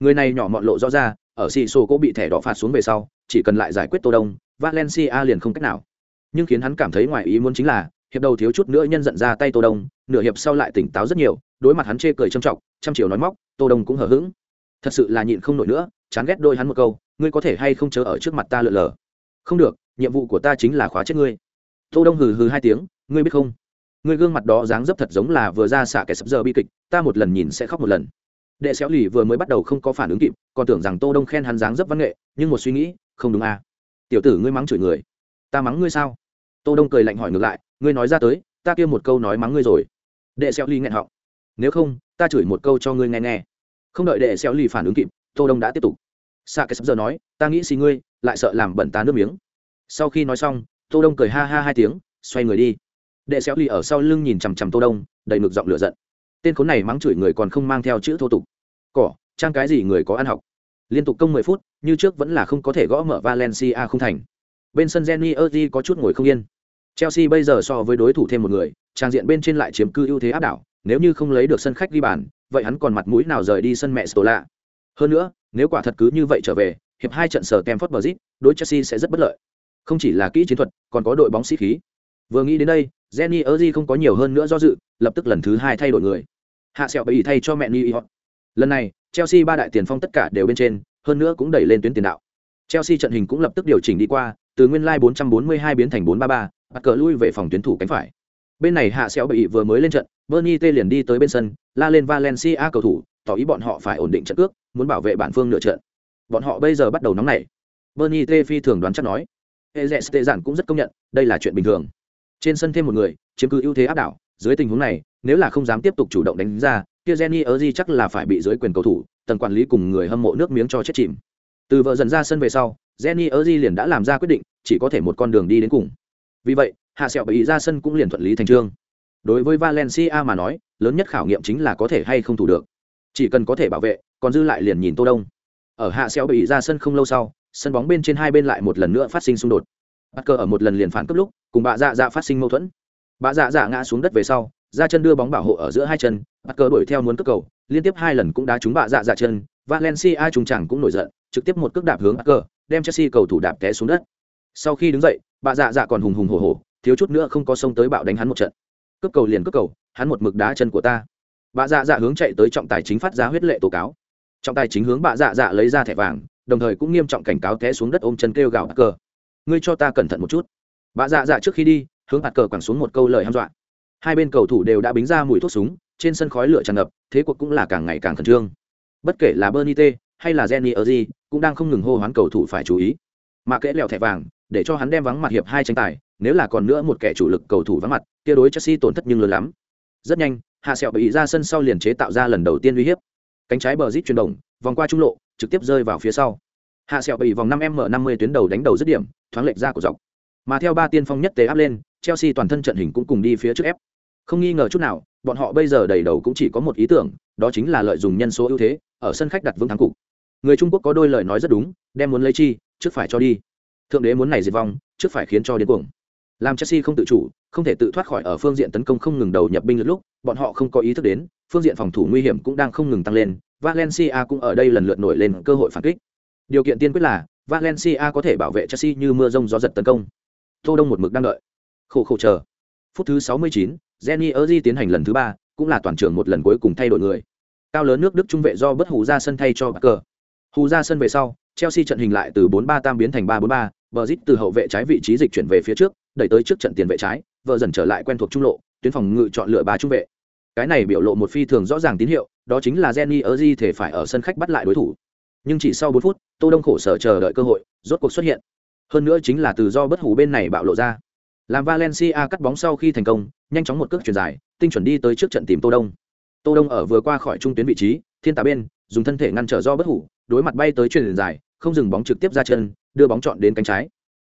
Người này nhỏ mọn lộ rõ ra, ở xì xô cố bị thẻ đỏ phạt xuống về sau, chỉ cần lại giải quyết Tô Đông, Valencia liền không cách nào. Nhưng khiến hắn cảm thấy ngoài ý muốn chính là, hiệp đầu thiếu chút nữa nhân giận ra tay Tô Đông, nửa hiệp sau lại tỉnh táo rất nhiều, đối mặt hắn chê cười trầm trọng, trăm chiều nói móc, Tô Đông cũng hờ hững. Thật sự là nhịn không nổi nữa, chán ghét đôi hắn một câu, ngươi có thể hay không chớ ở trước mặt ta lựa lờ. Không được, nhiệm vụ của ta chính là khóa chết ngươi. Tô Đông hừ hừ hai tiếng, ngươi biết không? Ngươi gương mặt đó dáng dấp thật giống là vừa ra xạ kẻ sắp giờ bi kịch, ta một lần nhìn sẽ khóc một lần. đệ xéo lì vừa mới bắt đầu không có phản ứng kịp còn tưởng rằng tô đông khen hắn dáng dấp văn nghệ nhưng một suy nghĩ không đúng à? Tiểu tử ngươi mắng chửi người. Ta mắng ngươi sao? Tô đông cười lạnh hỏi ngược lại, ngươi nói ra tới, ta kia một câu nói mắng ngươi rồi. Đệ xéo ly nghẹn họng. Nếu không, ta chửi một câu cho ngươi nghe nghe. Không đợi đệ xéo ly phản ứng kịp, tô đông đã tiếp tục. Xạ cái sắp giờ nói, ta nghĩ xì ngươi, lại sợ làm bẩn ta nước miếng. Sau khi nói xong, tô đông cười ha ha hai tiếng, xoay người đi. Đệ xéo ly ở sau lưng nhìn chằm chằm tô đông, đầy ngực giọng lửa giận. Tên khốn này mắng chửi người còn không mang theo chữ thô tục. Cỏ, trang cái gì người có ăn học? Liên tục công mười phút như trước vẫn là không có thể gõ mở valencia không thành. Bên sân jenny erdi có chút ngồi không yên. Chelsea bây giờ so với đối thủ thêm một người trang diện bên trên lại chiếm cư ưu thế áp đảo nếu như không lấy được sân khách ghi bàn vậy hắn còn mặt mũi nào rời đi sân mẹ stola? Hơn nữa nếu quả thật cứ như vậy trở về hiệp hai trận sở kem Bridge, đối chelsea sẽ rất bất lợi. Không chỉ là kỹ chiến thuật còn có đội bóng sĩ khí. Vừa nghĩ đến đây jenny erdi không có nhiều hơn nữa do dự lập tức lần thứ hai thay đổi người. Hạ sẹo bị thay cho mẹ ni lần này chelsea ba đại tiền phong tất cả đều bên trên hơn nữa cũng đẩy lên tuyến tiền đạo. Chelsea trận hình cũng lập tức điều chỉnh đi qua từ nguyên lai 442 biến thành 433, bắt cờ lui về phòng tuyến thủ cánh phải. Bên này hạ sẹo bị vừa mới lên trận bernie t liền đi tới bên sân la lên valencia cầu thủ tỏ ý bọn họ phải ổn định trận cước muốn bảo vệ bản phương nửa trận. Bọn họ bây giờ bắt đầu nóng nảy. Bernie t phi thường đoán chắc nói Ezes tệ giản cũng rất công nhận đây là chuyện bình thường. Trên sân thêm một người chiếm cứ ưu thế áp đảo. Dưới tình huống này nếu là không dám tiếp tục chủ động đánh ra kia Jenny Erzi chắc là phải bị dưới quyền cầu thủ tầng quản lý cùng người hâm mộ nước miếng cho chết chìm. Từ vợ dần ra sân về sau, Jenny erzi liền đã làm ra quyết định, chỉ có thể một con đường đi đến cùng. Vì vậy, hạ sẹo bị ra sân cũng liền thuận lý thành trương. Đối với valencia mà nói, lớn nhất khảo nghiệm chính là có thể hay không thủ được. Chỉ cần có thể bảo vệ, còn dư lại liền nhìn tô đông. Ở hạ sẹo bị ra sân không lâu sau, sân bóng bên trên hai bên lại một lần nữa phát sinh xung đột. Bắt cờ ở một lần liền phản cấp lúc, cùng bà dạ dạ phát sinh mâu thuẫn. Bà dạ dạ ngã xuống đất về sau, ra chân đưa bóng bảo hộ ở giữa hai chân bắt cờ đuổi theo muốn cất cầu liên tiếp hai lần cũng đá trúng bạ dạ dạ chân, valencia trùng chẳng cũng nổi giận, trực tiếp một cước đạp hướng cờ đem chelsea cầu thủ đạp té xuống đất. Sau khi đứng dậy, bạ dạ dạ còn hùng hùng hổ hổ, thiếu chút nữa không có sông tới bạo đánh hắn một trận. Cướp cầu liền cướp cầu, hắn một mực đá chân của ta. Bạ dạ dạ hướng chạy tới trọng tài chính phát ra huyết lệ tố cáo. Trọng tài chính hướng bạ dạ dạ lấy ra thẻ vàng, đồng thời cũng nghiêm trọng cảnh cáo té xuống đất ôm chân kêu gào cờ ngươi cho ta cẩn thận một chút. Bạ dạ dạ trước khi đi, hướng hạt cờ quẳng xuống một câu lời hăm dọa. Hai bên cầu thủ đều đã bính ra mùi thuốc súng trên sân khói lửa tràn ngập, thế cuộc cũng là càng ngày càng khẩn trương. Bất kể là bernie t hay là jenny ở cũng đang không ngừng hô hoán cầu thủ phải chú ý. Mà kẽ lèo thẻ vàng, để cho hắn đem vắng mặt hiệp hai tranh tài, nếu là còn nữa một kẻ chủ lực cầu thủ vắng mặt, kia đối chelsea tổn thất nhưng lớn lắm. Rất nhanh, hạ sẹo bị ra sân sau liền chế tạo ra lần đầu tiên uy hiếp. Cánh trái bờ rít chuyển động, vòng qua trung lộ, trực tiếp rơi vào phía sau. Hạ sẹo bị vòng năm m năm mươi tuyến đầu đánh đầu dứt điểm, thoáng lệch ra của dọc. Mà theo ba tiên phong nhất tế áp lên, chelsea toàn thân trận hình cũng cùng đi phía trước ép không nghi ngờ chút nào, bọn họ bây giờ đầy đầu cũng chỉ có một ý tưởng, đó chính là lợi dụng nhân số ưu thế, ở sân khách đặt vững thắng cục. Người trung quốc có đôi lời nói rất đúng, đem muốn lấy chi, trước phải cho đi. Thượng đế muốn này diệt vong, trước phải khiến cho đến cuồng. Làm chelsea không tự chủ, không thể tự thoát khỏi ở phương diện tấn công không ngừng đầu nhập binh lực lúc, bọn họ không có ý thức đến, phương diện phòng thủ nguy hiểm cũng đang không ngừng tăng lên, valencia cũng ở đây lần lượt nổi lên cơ hội phản kích. Điều kiện tiên quyết là, valencia có thể bảo vệ chelsea như mưa rông gió giật tấn công. Tô đông một mực đang đợi. Khổ khổ chờ phút thứ 69, jenny erzi tiến hành lần thứ ba cũng là toàn trường một lần cuối cùng thay đổi người. Cao lớn nước đức trung vệ do bất hủ ra sân thay cho bắc cờ hù ra sân về sau chelsea trận hình lại từ 4-3 tam biến thành 3-4-3, bờ từ hậu vệ trái vị trí dịch chuyển về phía trước đẩy tới trước trận tiền vệ trái vợ dần trở lại quen thuộc trung lộ tuyến phòng ngự chọn lựa ba trung vệ. Cái này biểu lộ một phi thường rõ ràng tín hiệu đó chính là jenny erzi thể phải ở sân khách bắt lại đối thủ. Nhưng chỉ sau 4 phút tô đông khổ sở chờ đợi cơ hội rốt cuộc xuất hiện. Hơn nữa chính là từ do bất hủ bên này bạo lộ ra làm valencia cắt bóng sau khi thành công, nhanh chóng một cước chuyển dài, tinh chuẩn đi tới trước trận tìm tô đông. Tô đông ở vừa qua khỏi trung tuyến vị trí, thiên tà bên, dùng thân thể ngăn trở do bất hủ, đối mặt bay tới chuyền dài, không dừng bóng trực tiếp ra chân, đưa bóng chọn đến cánh trái.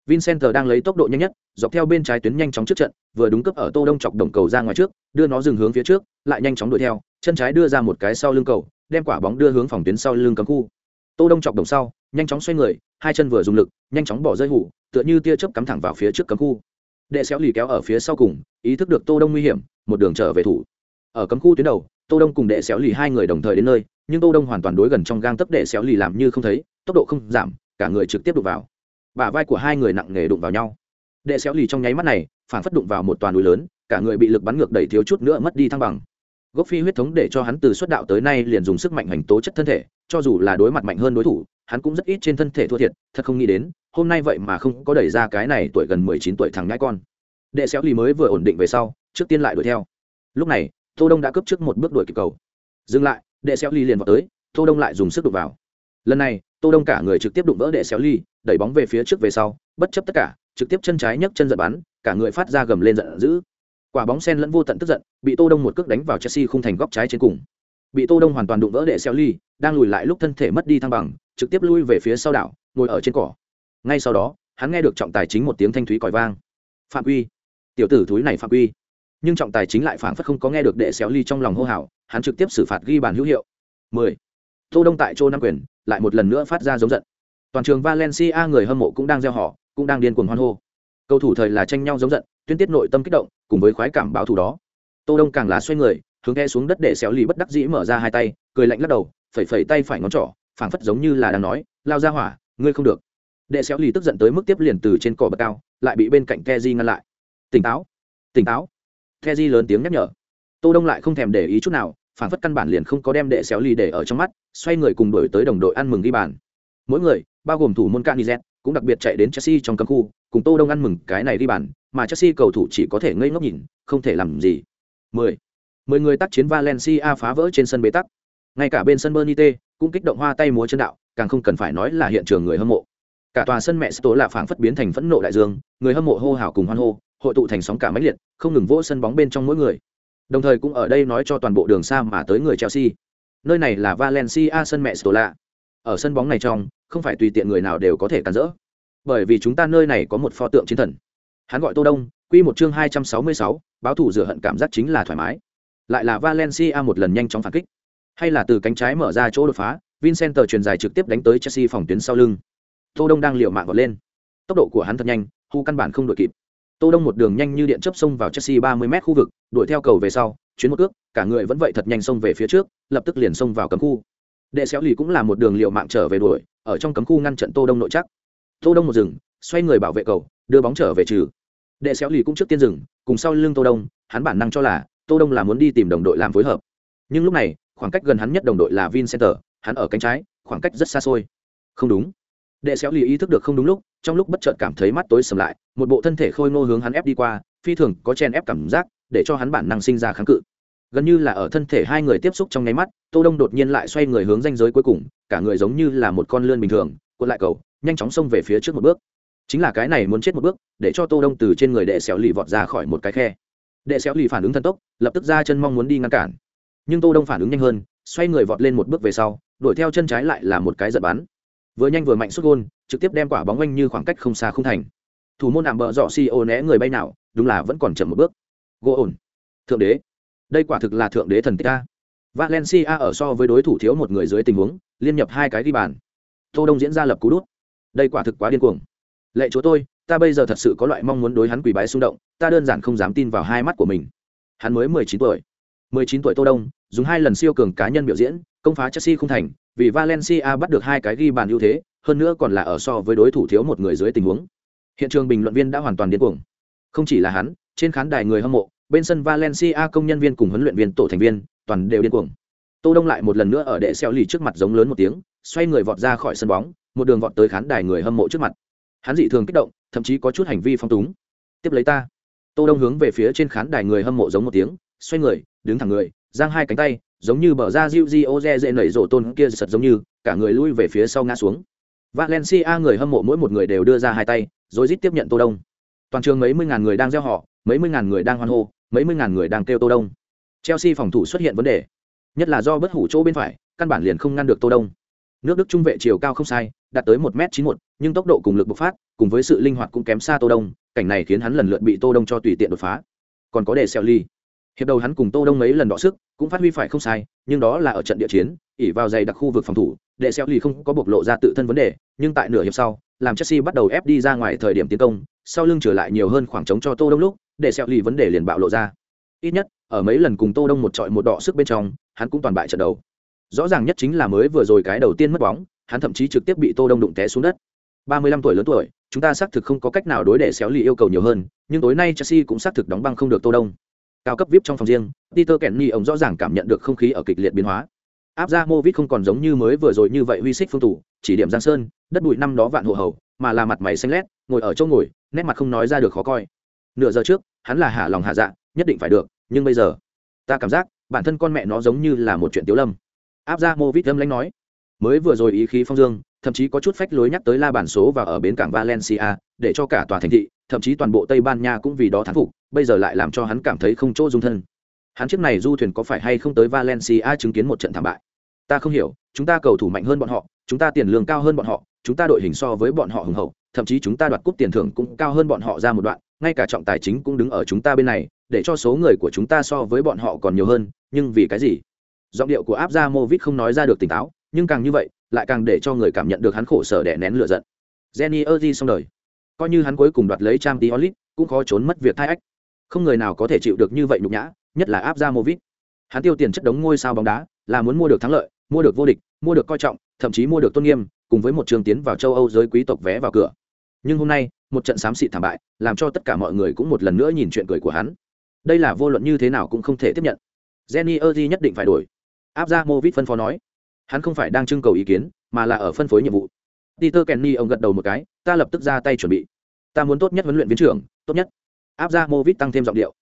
Vincent đang lấy tốc độ nhanh nhất, dọc theo bên trái tuyến nhanh chóng trước trận, vừa đúng cấp ở tô đông chọc đồng cầu ra ngoài trước, đưa nó dừng hướng phía trước, lại nhanh chóng đuổi theo, chân trái đưa ra một cái sau lưng cầu, đem quả bóng đưa hướng phòng tuyến sau lưng cấm khu. Tô đông chọc đồng sau, nhanh chóng xoay người, hai chân vừa dùng lực, nhanh chóng bỏ rơi hủ, tựa như tia chớp cắm thẳng vào phía trước cấm khu đệ xéo lì kéo ở phía sau cùng, ý thức được tô đông nguy hiểm, một đường trở về thủ. Ở cấm khu tuyến đầu, tô đông cùng đệ xéo lì hai người đồng thời đến nơi, nhưng tô đông hoàn toàn đối gần trong gang tấc đệ xéo lì làm như không thấy, tốc độ không giảm, cả người trực tiếp đụng vào. Bả vai của hai người nặng nề đụng vào nhau. Đệ xéo lì trong nháy mắt này phản phất đụng vào một toàn núi lớn, cả người bị lực bắn ngược đẩy thiếu chút nữa mất đi thăng bằng gốc phi huyết thống để cho hắn từ xuất đạo tới nay liền dùng sức mạnh hành tố chất thân thể, cho dù là đối mặt mạnh hơn đối thủ, hắn cũng rất ít trên thân thể thua thiệt, thật không nghĩ đến, hôm nay vậy mà không có đẩy ra cái này tuổi gần mười chín tuổi thằng nhãi con. Đệ xéo lì mới vừa ổn định về sau, trước tiên lại đuổi theo. Lúc này, tô đông đã cướp trước một bước đuổi kịp cầu. Dừng lại, đệ xéo ly liền vào tới, tô đông lại dùng sức đụng vào. Lần này, tô đông cả người trực tiếp đụng vỡ đệ xéo ly đẩy bóng về phía trước về sau, bất chấp tất cả, trực tiếp chân trái nhấc chân giật bắn, cả người phát ra gầm lên giận dữ quả bóng sen lẫn vô tận tức giận, bị tô đông một cước đánh vào chelsea khung thành góc trái trên cùng. Bị tô đông hoàn toàn đụng vỡ đệ xéo ly, đang lùi lại lúc thân thể mất đi thăng bằng, trực tiếp lui về phía sau đảo, ngồi ở trên cỏ. Ngay sau đó, hắn nghe được trọng tài chính một tiếng thanh thúy còi vang. Phạm quy. Tiểu tử thúi này phạm quy. Nhưng trọng tài chính lại phảng phất không có nghe được đệ xéo ly trong lòng hô hào, hắn trực tiếp xử phạt ghi bàn hữu hiệu. 10. tô đông tại chỗ nam quyền, lại một lần nữa phát ra giống giận. Toàn trường valencia người hâm mộ cũng đang gieo họ cũng đang điên cuồng hoan hô. Cầu thủ thời là tranh nhau giống giận tuyên tiết nội tâm kích động, cùng với khoái cảm báo thù đó. Tô đông càng là xoay người, hướng nghe xuống đất để xéo lì bất đắc dĩ mở ra hai tay, cười lạnh lắc đầu, phẩy phẩy tay phải ngón trỏ, phảng phất giống như là đang nói, lao ra hỏa, ngươi không được. Đệ xéo lì tức giận tới mức tiếp liền từ trên cỏ bậc cao, lại bị bên cạnh keji ngăn lại. Tỉnh táo tỉnh táo. Keji lớn tiếng nhắc nhở. Tô đông lại không thèm để ý chút nào, phảng phất căn bản liền không có đem đệ xéo lì để ở trong mắt, xoay người cùng đuổi tới đồng đội ăn mừng ghi bàn. Mỗi người, bao gồm thủ môn canizet cũng đặc biệt chạy đến chelsea trong cấm khu, cùng tô đông ăn mừng cái này ghi bàn mà chelsea cầu thủ chỉ có thể ngây ngốc nhìn, không thể làm gì. 10. mười người tác chiến valencia phá vỡ trên sân bế tắc. Ngay cả bên sân bernite cũng kích động hoa tay múa chân đạo, càng không cần phải nói là hiện trường người hâm mộ. Cả tòa sân mẹ tố là phảng phất biến thành phẫn nộ đại dương, người hâm mộ hô hào cùng hoan hô, hội tụ thành sóng cả máy liệt, không ngừng vỗ sân bóng bên trong mỗi người. Đồng thời cũng ở đây nói cho toàn bộ đường xa mà tới người chelsea. Nơi này là valencia sân mẹ stola ở sân bóng này trong, không phải tùy tiện người nào đều có thể cản rỡ. Bởi vì chúng ta nơi này có một pho tượng chiến thần hắn gọi tô đông quy một chương hai trăm sáu mươi sáu, báo thủ rửa hận cảm giác chính là thoải mái. Lại là valencia một lần nhanh chóng phản kích. Hay là từ cánh trái mở ra chỗ đột phá vincent truyền dài trực tiếp đánh tới chelsea phòng tuyến sau lưng. Tô đông đang liều mạng vọt lên. Tốc độ của hắn thật nhanh hu căn bản không đội kịp. Tô đông một đường nhanh như điện chớp xông vào chelsea ba mươi m khu vực đuổi theo cầu về sau chuyến một cước cả người vẫn vậy thật nhanh xông về phía trước lập tức liền xông vào cấm khu. Đệ xéo lì cũng là một đường liều mạng trở về đuổi ở trong cấm khu ngăn trận tô đông nội chắc. Tô đông một dừng xoay người bảo vệ cầu, đưa bóng trở về trừ. Đệ xéo lì cũng trước tiên dừng, cùng sau lưng tô đông, hắn bản năng cho là tô đông là muốn đi tìm đồng đội làm phối hợp. Nhưng lúc này, khoảng cách gần hắn nhất đồng đội là vincenter, hắn ở cánh trái, khoảng cách rất xa xôi. Không đúng. Đệ xéo lì ý thức được không đúng lúc, trong lúc bất chợt cảm thấy mắt tối sầm lại, một bộ thân thể khôi ngô hướng hắn ép đi qua, phi thường có chen ép cảm giác, để cho hắn bản năng sinh ra kháng cự. Gần như là ở thân thể hai người tiếp xúc trong nháy mắt, tô đông đột nhiên lại xoay người hướng danh giới cuối cùng, cả người giống như là một con lươn bình thường, cuộn lại cầu, nhanh chóng xông về phía trước một bước chính là cái này muốn chết một bước, để cho tô đông từ trên người đệ xéo lì vọt ra khỏi một cái khe. Đệ xéo lì phản ứng thần tốc, lập tức ra chân mong muốn đi ngăn cản. Nhưng tô đông phản ứng nhanh hơn, xoay người vọt lên một bước về sau, đuổi theo chân trái lại là một cái giật bắn. Vừa nhanh vừa mạnh xuất gôn, trực tiếp đem quả bóng oanh như khoảng cách không xa không thành. Thủ môn nạm bờ dọ xi ô né người bay nào, đúng là vẫn còn chậm một bước. Gỗ ổn. Thượng đế. Đây quả thực là thượng đế thần tích a. Valencia ở so với đối thủ thiếu một người dưới tình huống, liên nhập hai cái ghi bàn. Tô đông diễn ra lập cú đút. Đây quả thực quá điên cuồng lệ chúa tôi, ta bây giờ thật sự có loại mong muốn đối hắn quỳ bái xung động, ta đơn giản không dám tin vào hai mắt của mình. Hắn mới mười chín tuổi. Mười chín tuổi tô đông, dùng hai lần siêu cường cá nhân biểu diễn, công phá chelsea không thành, vì valencia bắt được hai cái ghi bàn ưu thế, hơn nữa còn là ở so với đối thủ thiếu một người dưới tình huống. Hiện trường bình luận viên đã hoàn toàn điên cuồng. Không chỉ là hắn, trên khán đài người hâm mộ, bên sân valencia công nhân viên cùng huấn luyện viên tổ thành viên, toàn đều điên cuồng. Tô đông lại một lần nữa ở đệ xeo lì trước mặt giống lớn một tiếng, xoay người vọt ra khỏi sân bóng, một đường vọt tới khán đài người hâm mộ trước mặt hắn dị thường kích động, thậm chí có chút hành vi phong túng. Tiếp lấy ta. Tô đông hướng về phía trên khán đài người hâm mộ giống một tiếng, xoay người, đứng thẳng người, giang hai cánh tay, giống như bờ ra diu di ô re dễ nảy rổ tôn kia sật giống như, cả người lui về phía sau ngã xuống. Valencia người hâm mộ mỗi một người đều đưa ra hai tay, rồi rít tiếp nhận tô đông. Toàn trường mấy mươi ngàn người đang gieo họ mấy mươi ngàn người đang hoan hô, mấy mươi ngàn người đang kêu tô đông. Chelsea phòng thủ xuất hiện vấn đề. Nhất là do bất hủ chỗ bên phải, căn bản liền không ngăn được tô đông. Nước đức trung vệ chiều cao không sai, đạt tới một m chín một nhưng tốc độ cùng lực bộc phát, cùng với sự linh hoạt cũng kém xa tô đông, cảnh này khiến hắn lần lượt bị tô đông cho tùy tiện đột phá. Còn có để xeo ly. Hiệp đầu hắn cùng tô đông mấy lần đọ sức, cũng phát huy phải không sai, nhưng đó là ở trận địa chiến, ỉ vào dày đặc khu vực phòng thủ, Để xeo ly không có bộc lộ ra tự thân vấn đề, nhưng tại nửa hiệp sau, làm chelsea bắt đầu ép đi ra ngoài thời điểm tiến công, sau lưng trở lại nhiều hơn khoảng trống cho tô đông lúc, để xeo ly vấn đề liền bạo lộ ra. Ít nhất, ở mấy lần cùng tô đông một trọi một đọ sức bên trong, hắn cũng toàn bại trận đầu. Rõ ràng nhất chính là mới vừa rồi cái đầu tiên mất bóng, hắn thậm chí trực tiếp bị tô đông đụng té xuống đất. 35 tuổi lớn tuổi, chúng ta xác thực không có cách nào đối để xéo lì yêu cầu nhiều hơn, nhưng tối nay chelsea cũng xác thực đóng băng không được tô đông. Cao cấp vip trong phòng riêng, peter kenny ông rõ ràng cảm nhận được không khí ở kịch liệt biến hóa. Áp ra movit không còn giống như mới vừa rồi như vậy huy xích phương thủ chỉ điểm giang sơn, đất bụi năm đó vạn hộ hầu, mà là mặt mày xanh lét, ngồi ở chỗ ngồi, nét mặt không nói ra được khó coi. Nửa giờ trước, hắn là hạ lòng hạ dạ nhất định phải được, nhưng bây giờ, ta cảm giác, bản thân con mẹ nó giống như là một chuyện tiếu lâm. Áp ra mô vít âm lãnh nói, mới vừa rồi ý khí phong dương thậm chí có chút phách lối nhắc tới la bản số và ở bến cảng valencia, để cho cả tòa thành thị, thậm chí toàn bộ tây ban nha cũng vì đó thán phục, bây giờ lại làm cho hắn cảm thấy không chỗ dung thân. Hắn chiếc này du thuyền có phải hay không tới valencia chứng kiến một trận thảm bại? Ta không hiểu, chúng ta cầu thủ mạnh hơn bọn họ, chúng ta tiền lương cao hơn bọn họ, chúng ta đội hình so với bọn họ hùng hậu, thậm chí chúng ta đoạt cúp tiền thưởng cũng cao hơn bọn họ ra một đoạn, ngay cả trọng tài chính cũng đứng ở chúng ta bên này, để cho số người của chúng ta so với bọn họ còn nhiều hơn, nhưng vì cái gì? Giọng điệu của áp ra movit không nói ra được tỉnh táo, nhưng càng như vậy lại càng để cho người cảm nhận được hắn khổ sở đè nén lửa giận. Jenny erdi xong đời. Coi như hắn cuối cùng đoạt lấy trang tí cũng khó trốn mất việc thai ách. Không người nào có thể chịu được như vậy nhục nhã, nhất là áp hắn tiêu tiền chất đống ngôi sao bóng đá, là muốn mua được thắng lợi, mua được vô địch, mua được coi trọng, thậm chí mua được tôn nghiêm, cùng với một trường tiến vào châu âu giới quý tộc vé vào cửa. Nhưng hôm nay, một trận xám xịt thảm bại, làm cho tất cả mọi người cũng một lần nữa nhìn chuyện cười của hắn. Đây là vô luận như thế nào cũng không thể tiếp nhận. Jenny erdi nhất định phải đổi. Áp phân phó nói hắn không phải đang trưng cầu ý kiến, mà là ở phân phối nhiệm vụ. Peter kenny, ông gật đầu một cái, ta lập tức ra tay chuẩn bị. Ta muốn tốt nhất huấn luyện viên trưởng, tốt nhất. Áp ra movit tăng thêm giọng điệu.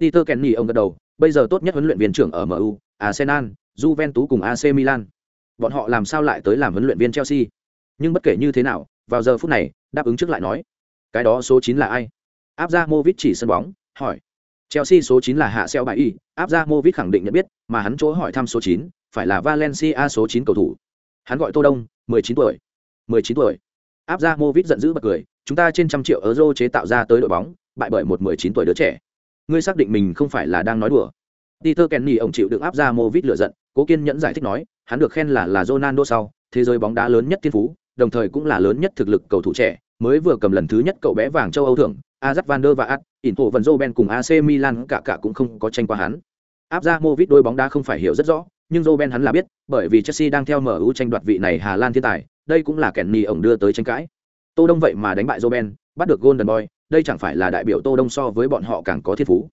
Peter kenny, ông gật đầu, bây giờ tốt nhất huấn luyện viên trưởng ở mu arsenal, juventus cùng ac milan. Bọn họ làm sao lại tới làm huấn luyện viên chelsea? Nhưng bất kể như thế nào, vào giờ phút này, đáp ứng trước lại nói. Cái đó số chín là ai? Áp ra movit chỉ sân bóng, hỏi. Chelsea số chín là hạ xeo bài y. Áp ra movit khẳng định nhận biết, mà hắn chỗ hỏi thăm số chín phải là valencia số 9 cầu thủ. Hắn gọi tô đông 19 tuổi. 19 tuổi. Áp ra movit giận dữ bật cười chúng ta trên trăm triệu euro chế tạo ra tới đội bóng bại bởi một 19 tuổi đứa trẻ. Ngươi xác định mình không phải là đang nói đùa. Peter Kenny ông chịu được áp ra Movit lửa giận, cố kiên nhẫn giải thích nói, hắn được khen là là Ronaldo sau, thế giới bóng đá lớn nhất thiên phú, đồng thời cũng là lớn nhất thực lực cầu thủ trẻ, mới vừa cầm lần thứ nhất cậu bé vàng châu Âu thưởng, Azat van der Vaart, Inter Van Ben cùng AC Milan cả cả cũng không có tranh qua hắn. Áp ra Movit đôi bóng đá không phải hiểu rất rõ, nhưng Ben hắn là biết, bởi vì Chelsea đang theo MU tranh đoạt vị này Hà Lan thiên tài, đây cũng là Kenny ổng đưa tới tranh cãi. Tô Đông vậy mà đánh bại Ben, bắt được Golden Boy, đây chẳng phải là đại biểu Tô Đông so với bọn họ càng có thiên phú.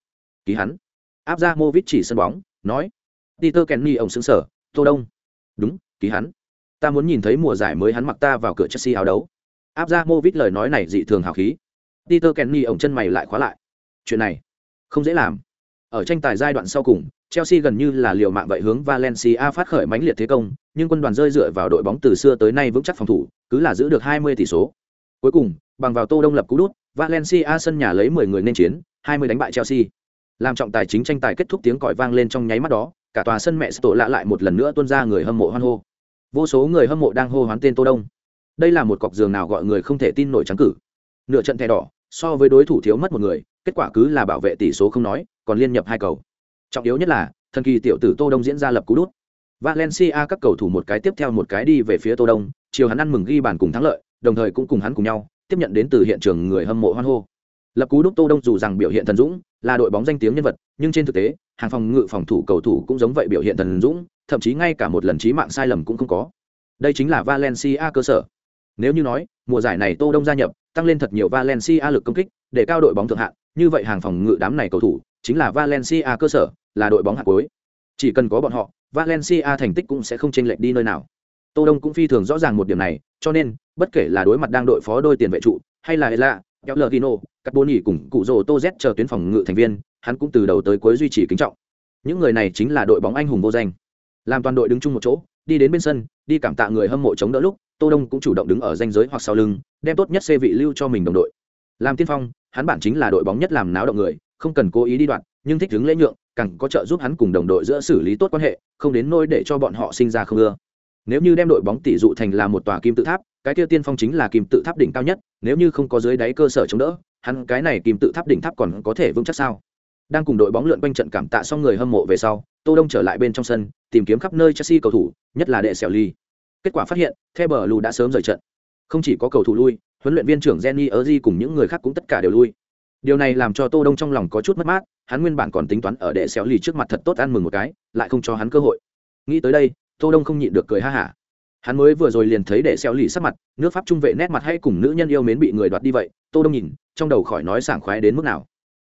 Ký hắn. Áp ra Movic chỉ sân bóng, nói. Peter Kenny ổng sững sở, Tô Đông. Đúng, ký hắn ta muốn nhìn thấy mùa giải mới hắn mặc ta vào cửa chelsea áo đấu áp ra Movic lời nói này dị thường hào khí peter kenny ổng chân mày lại khóa lại chuyện này không dễ làm ở tranh tài giai đoạn sau cùng, chelsea gần như là liều mạng vậy hướng valencia phát khởi mãnh liệt thế công, nhưng quân đoàn rơi dựa vào đội bóng từ xưa tới nay vững chắc phòng thủ, cứ là giữ được 20 tỷ số. Cuối cùng, bằng vào tô đông lập cú đút, valencia sân nhà lấy 10 người nên chiến 20 đánh bại chelsea. Làm trọng tài chính tranh tài kết thúc tiếng còi vang lên trong nháy mắt đó, cả tòa sân mẹ tổ lạ lại một lần nữa tuôn ra người hâm mộ hoan hô. Vô số người hâm mộ đang hô hoán tên tô đông. Đây là một cọc giường nào gọi người không thể tin nổi trắng cử. Nửa trận thẻ đỏ, so với đối thủ thiếu mất một người kết quả cứ là bảo vệ tỷ số không nói, còn liên nhập hai cầu. Trọng yếu nhất là, thần kỳ tiểu tử tô đông diễn ra lập cú đút. Valencia các cầu thủ một cái tiếp theo một cái đi về phía tô đông, chiều hắn ăn mừng ghi bàn cùng thắng lợi, đồng thời cũng cùng hắn cùng nhau, tiếp nhận đến từ hiện trường người hâm mộ hoan hô. Lập cú đúc tô đông dù rằng biểu hiện thần dũng, là đội bóng danh tiếng nhân vật, nhưng trên thực tế, hàng phòng ngự phòng thủ cầu thủ cũng giống vậy biểu hiện thần dũng, thậm chí ngay cả một lần trí mạng sai lầm cũng không có. Đây chính là valencia cơ sở. Nếu như nói, mùa giải này tô đông gia nhập, tăng lên thật nhiều valencia lực công kích, để cao đội bóng thượng hạng như vậy hàng phòng ngự đám này cầu thủ chính là valencia cơ sở là đội bóng hạng cuối chỉ cần có bọn họ valencia thành tích cũng sẽ không chênh lệch đi nơi nào tô đông cũng phi thường rõ ràng một điểm này cho nên bất kể là đối mặt đang đội phó đôi tiền vệ trụ hay là Ela, kéo lờ Carboni cùng cụ rồ Tô Z chờ tuyến phòng ngự thành viên, hắn cũng từ đầu tới cuối duy trì kính trọng. Những người này chính là đội bóng anh hùng vô danh. Làm toàn đội đứng chung một chỗ, đi đến bên sân, đi cảm tạ người hâm mộ chống đỡ lúc, Tô Đông cũng chủ động đứng ở danh giới hoặc sau lưng, đem tốt nhất xe vị lưu cho mình đồng đội. Làm tiên phong, hắn bản chính là đội bóng nhất làm náo động người, không cần cố ý đi đoạn, nhưng thích đứng lễ nhượng, càng có trợ giúp hắn cùng đồng đội giữa xử lý tốt quan hệ, không đến nỗi để cho bọn họ sinh ra không ưa. Nếu như đem đội bóng tỷ dụ thành là một tòa kim tự tháp, cái kia tiên phong chính là kim tự tháp đỉnh cao nhất, nếu như không có dưới đáy cơ sở chống đỡ, hắn cái này kim tự tháp đỉnh tháp còn có thể vững chắc sao? Đang cùng đội bóng lượn quanh trận cảm tạ xong người hâm mộ về sau, Tô Đông trở lại bên trong sân, tìm kiếm khắp nơi Chelsea cầu thủ, nhất là đệ Sẹo Ly. Kết quả phát hiện, The lù đã sớm rời trận. Không chỉ có cầu thủ lui, huấn luyện viên trưởng Jenny Erzi cùng những người khác cũng tất cả đều lui. Điều này làm cho Tô Đông trong lòng có chút mất mát, hắn nguyên bản còn tính toán ở đệ xéo lì trước mặt thật tốt ăn mừng một cái, lại không cho hắn cơ hội. Nghĩ tới đây, Tô Đông không nhịn được cười ha hả hắn mới vừa rồi liền thấy để xéo lì sắc mặt nước pháp trung vệ nét mặt hay cùng nữ nhân yêu mến bị người đoạt đi vậy tô đông nhìn trong đầu khỏi nói sảng khoái đến mức nào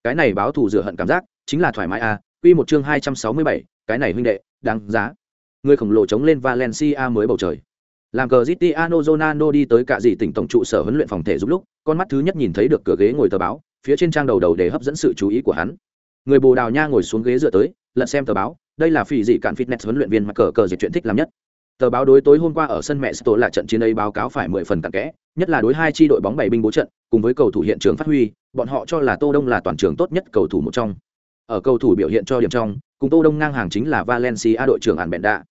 cái này báo thù rửa hận cảm giác chính là thoải mái à quy một chương hai trăm sáu mươi bảy, cái này huynh đệ đáng giá người khổng lồ chống lên valencia mới bầu trời làm cờ Cristiano Ronaldo đi tới cả gì tỉnh tổng trụ sở huấn luyện phòng thể giúp lúc, con mắt thứ nhất nhìn thấy được cửa ghế ngồi tờ báo, phía trên trang đầu đầu để hấp dẫn sự chú ý của hắn. Người bồ đào nha ngồi xuống ghế dựa tới, lật xem tờ báo, đây là phỉ dị cạn fitness huấn luyện viên mà cờ cờ dịch chuyện thích làm nhất. Tờ báo đối tối hôm qua ở sân mẹ Sto là trận chiến ấy báo cáo phải mười phần tặng kẽ, nhất là đối hai chi đội bóng bảy binh bố trận, cùng với cầu thủ hiện trường phát huy, bọn họ cho là tô đông là toàn trường tốt nhất cầu thủ một trong. Ở cầu thủ biểu hiện cho điểm trong, cùng tô đông ngang hàng chính là valencia đội trưởng ản Benda.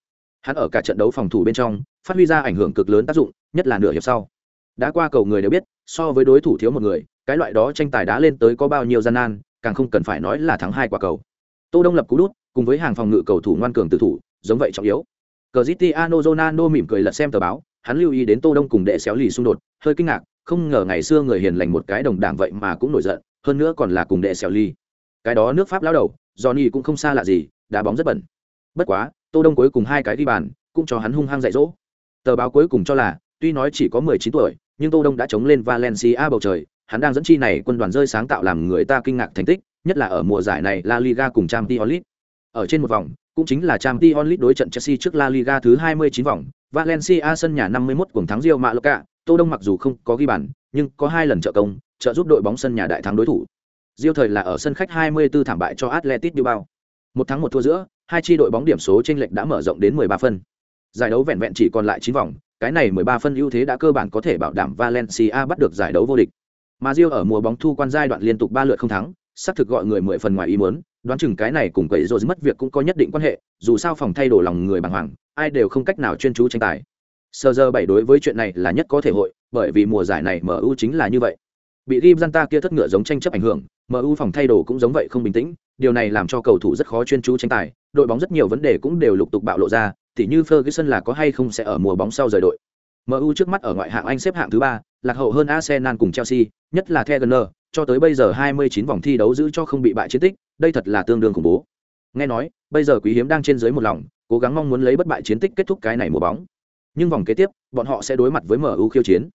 hắn ở cả trận đấu phòng thủ bên trong phát huy ra ảnh hưởng cực lớn tác dụng, nhất là nửa hiệp sau. Đã qua cầu người đều biết, so với đối thủ thiếu một người, cái loại đó tranh tài đá lên tới có bao nhiêu gian nan, càng không cần phải nói là thắng hai quả cầu. Tô đông lập cú đút, cùng với hàng phòng ngự cầu thủ ngoan cường tự thủ, giống vậy trọng yếu. Cristiano Ronaldo mỉm cười lật xem tờ báo, hắn lưu ý đến tô đông cùng đệ xéo lì xung đột, hơi kinh ngạc, không ngờ ngày xưa người hiền lành một cái đồng đảng vậy mà cũng nổi giận, hơn nữa còn là cùng đệ xéo lì. Cái đó nước pháp lão đầu, johnny cũng không xa lạ gì, đá bóng rất bẩn. Bất quá, tô đông cuối cùng hai cái ghi bàn, cũng cho hắn hung hăng dạy dỗ tờ báo cuối cùng cho là, tuy nói chỉ có 19 tuổi, nhưng tô đông đã chống lên valencia bầu trời. Hắn đang dẫn chi này quân đoàn rơi sáng tạo làm người ta kinh ngạc thành tích, nhất là ở mùa giải này la liga cùng champions league. Ở trên một vòng, cũng chính là champions league đối trận chelsea trước la liga thứ 29 vòng. Valencia sân nhà 51 cùng thắng rio mallorca. Tô đông mặc dù không có ghi bàn, nhưng có hai lần trợ công, trợ giúp đội bóng sân nhà đại thắng đối thủ. Rio thời là ở sân khách 24 thảm bại cho Atletico bilbao. Một thắng một thua giữa, hai chi đội bóng điểm số chênh lệch đã mở rộng đến 13 phân giải đấu vẹn vẹn chỉ còn lại 9 vòng cái này 13 phân ưu thế đã cơ bản có thể bảo đảm Valencia bắt được giải đấu vô địch. Mà Rio ở mùa bóng thu quan giai đoạn liên tục 3 lượt không thắng, sắp thực gọi người 10 phần ngoài ý muốn, đoán chừng cái này cùng quậy rồi mất việc cũng có nhất định quan hệ, dù sao phòng thay đổi lòng người bàng hoàng, ai đều không cách nào chuyên chú tranh tài. Sơ giờ bảy đối với chuyện này là nhất có thể hội, bởi vì mùa giải này MU chính là như vậy. Bị Gibzanta kia thất ngựa giống tranh chấp ảnh hưởng, MU phòng thay đồ cũng giống vậy không bình tĩnh, điều này làm cho cầu thủ rất khó chuyên chú tranh tài, đội bóng rất nhiều vấn đề cũng đều lục tục bạo lộ ra, tỉ như Ferguson là có hay không sẽ ở mùa bóng sau rời đội. MU trước mắt ở ngoại hạng Anh xếp hạng thứ ba, lạc hậu hơn Arsenal cùng Chelsea, nhất là Wenger, cho tới bây giờ 29 vòng thi đấu giữ cho không bị bại chiến tích, đây thật là tương đương khủng bố. Nghe nói, bây giờ Quý Hiếm đang trên dưới một lòng, cố gắng mong muốn lấy bất bại chiến tích kết thúc cái này mùa bóng. Nhưng vòng kế tiếp, bọn họ sẽ đối mặt với MU khiêu chiến.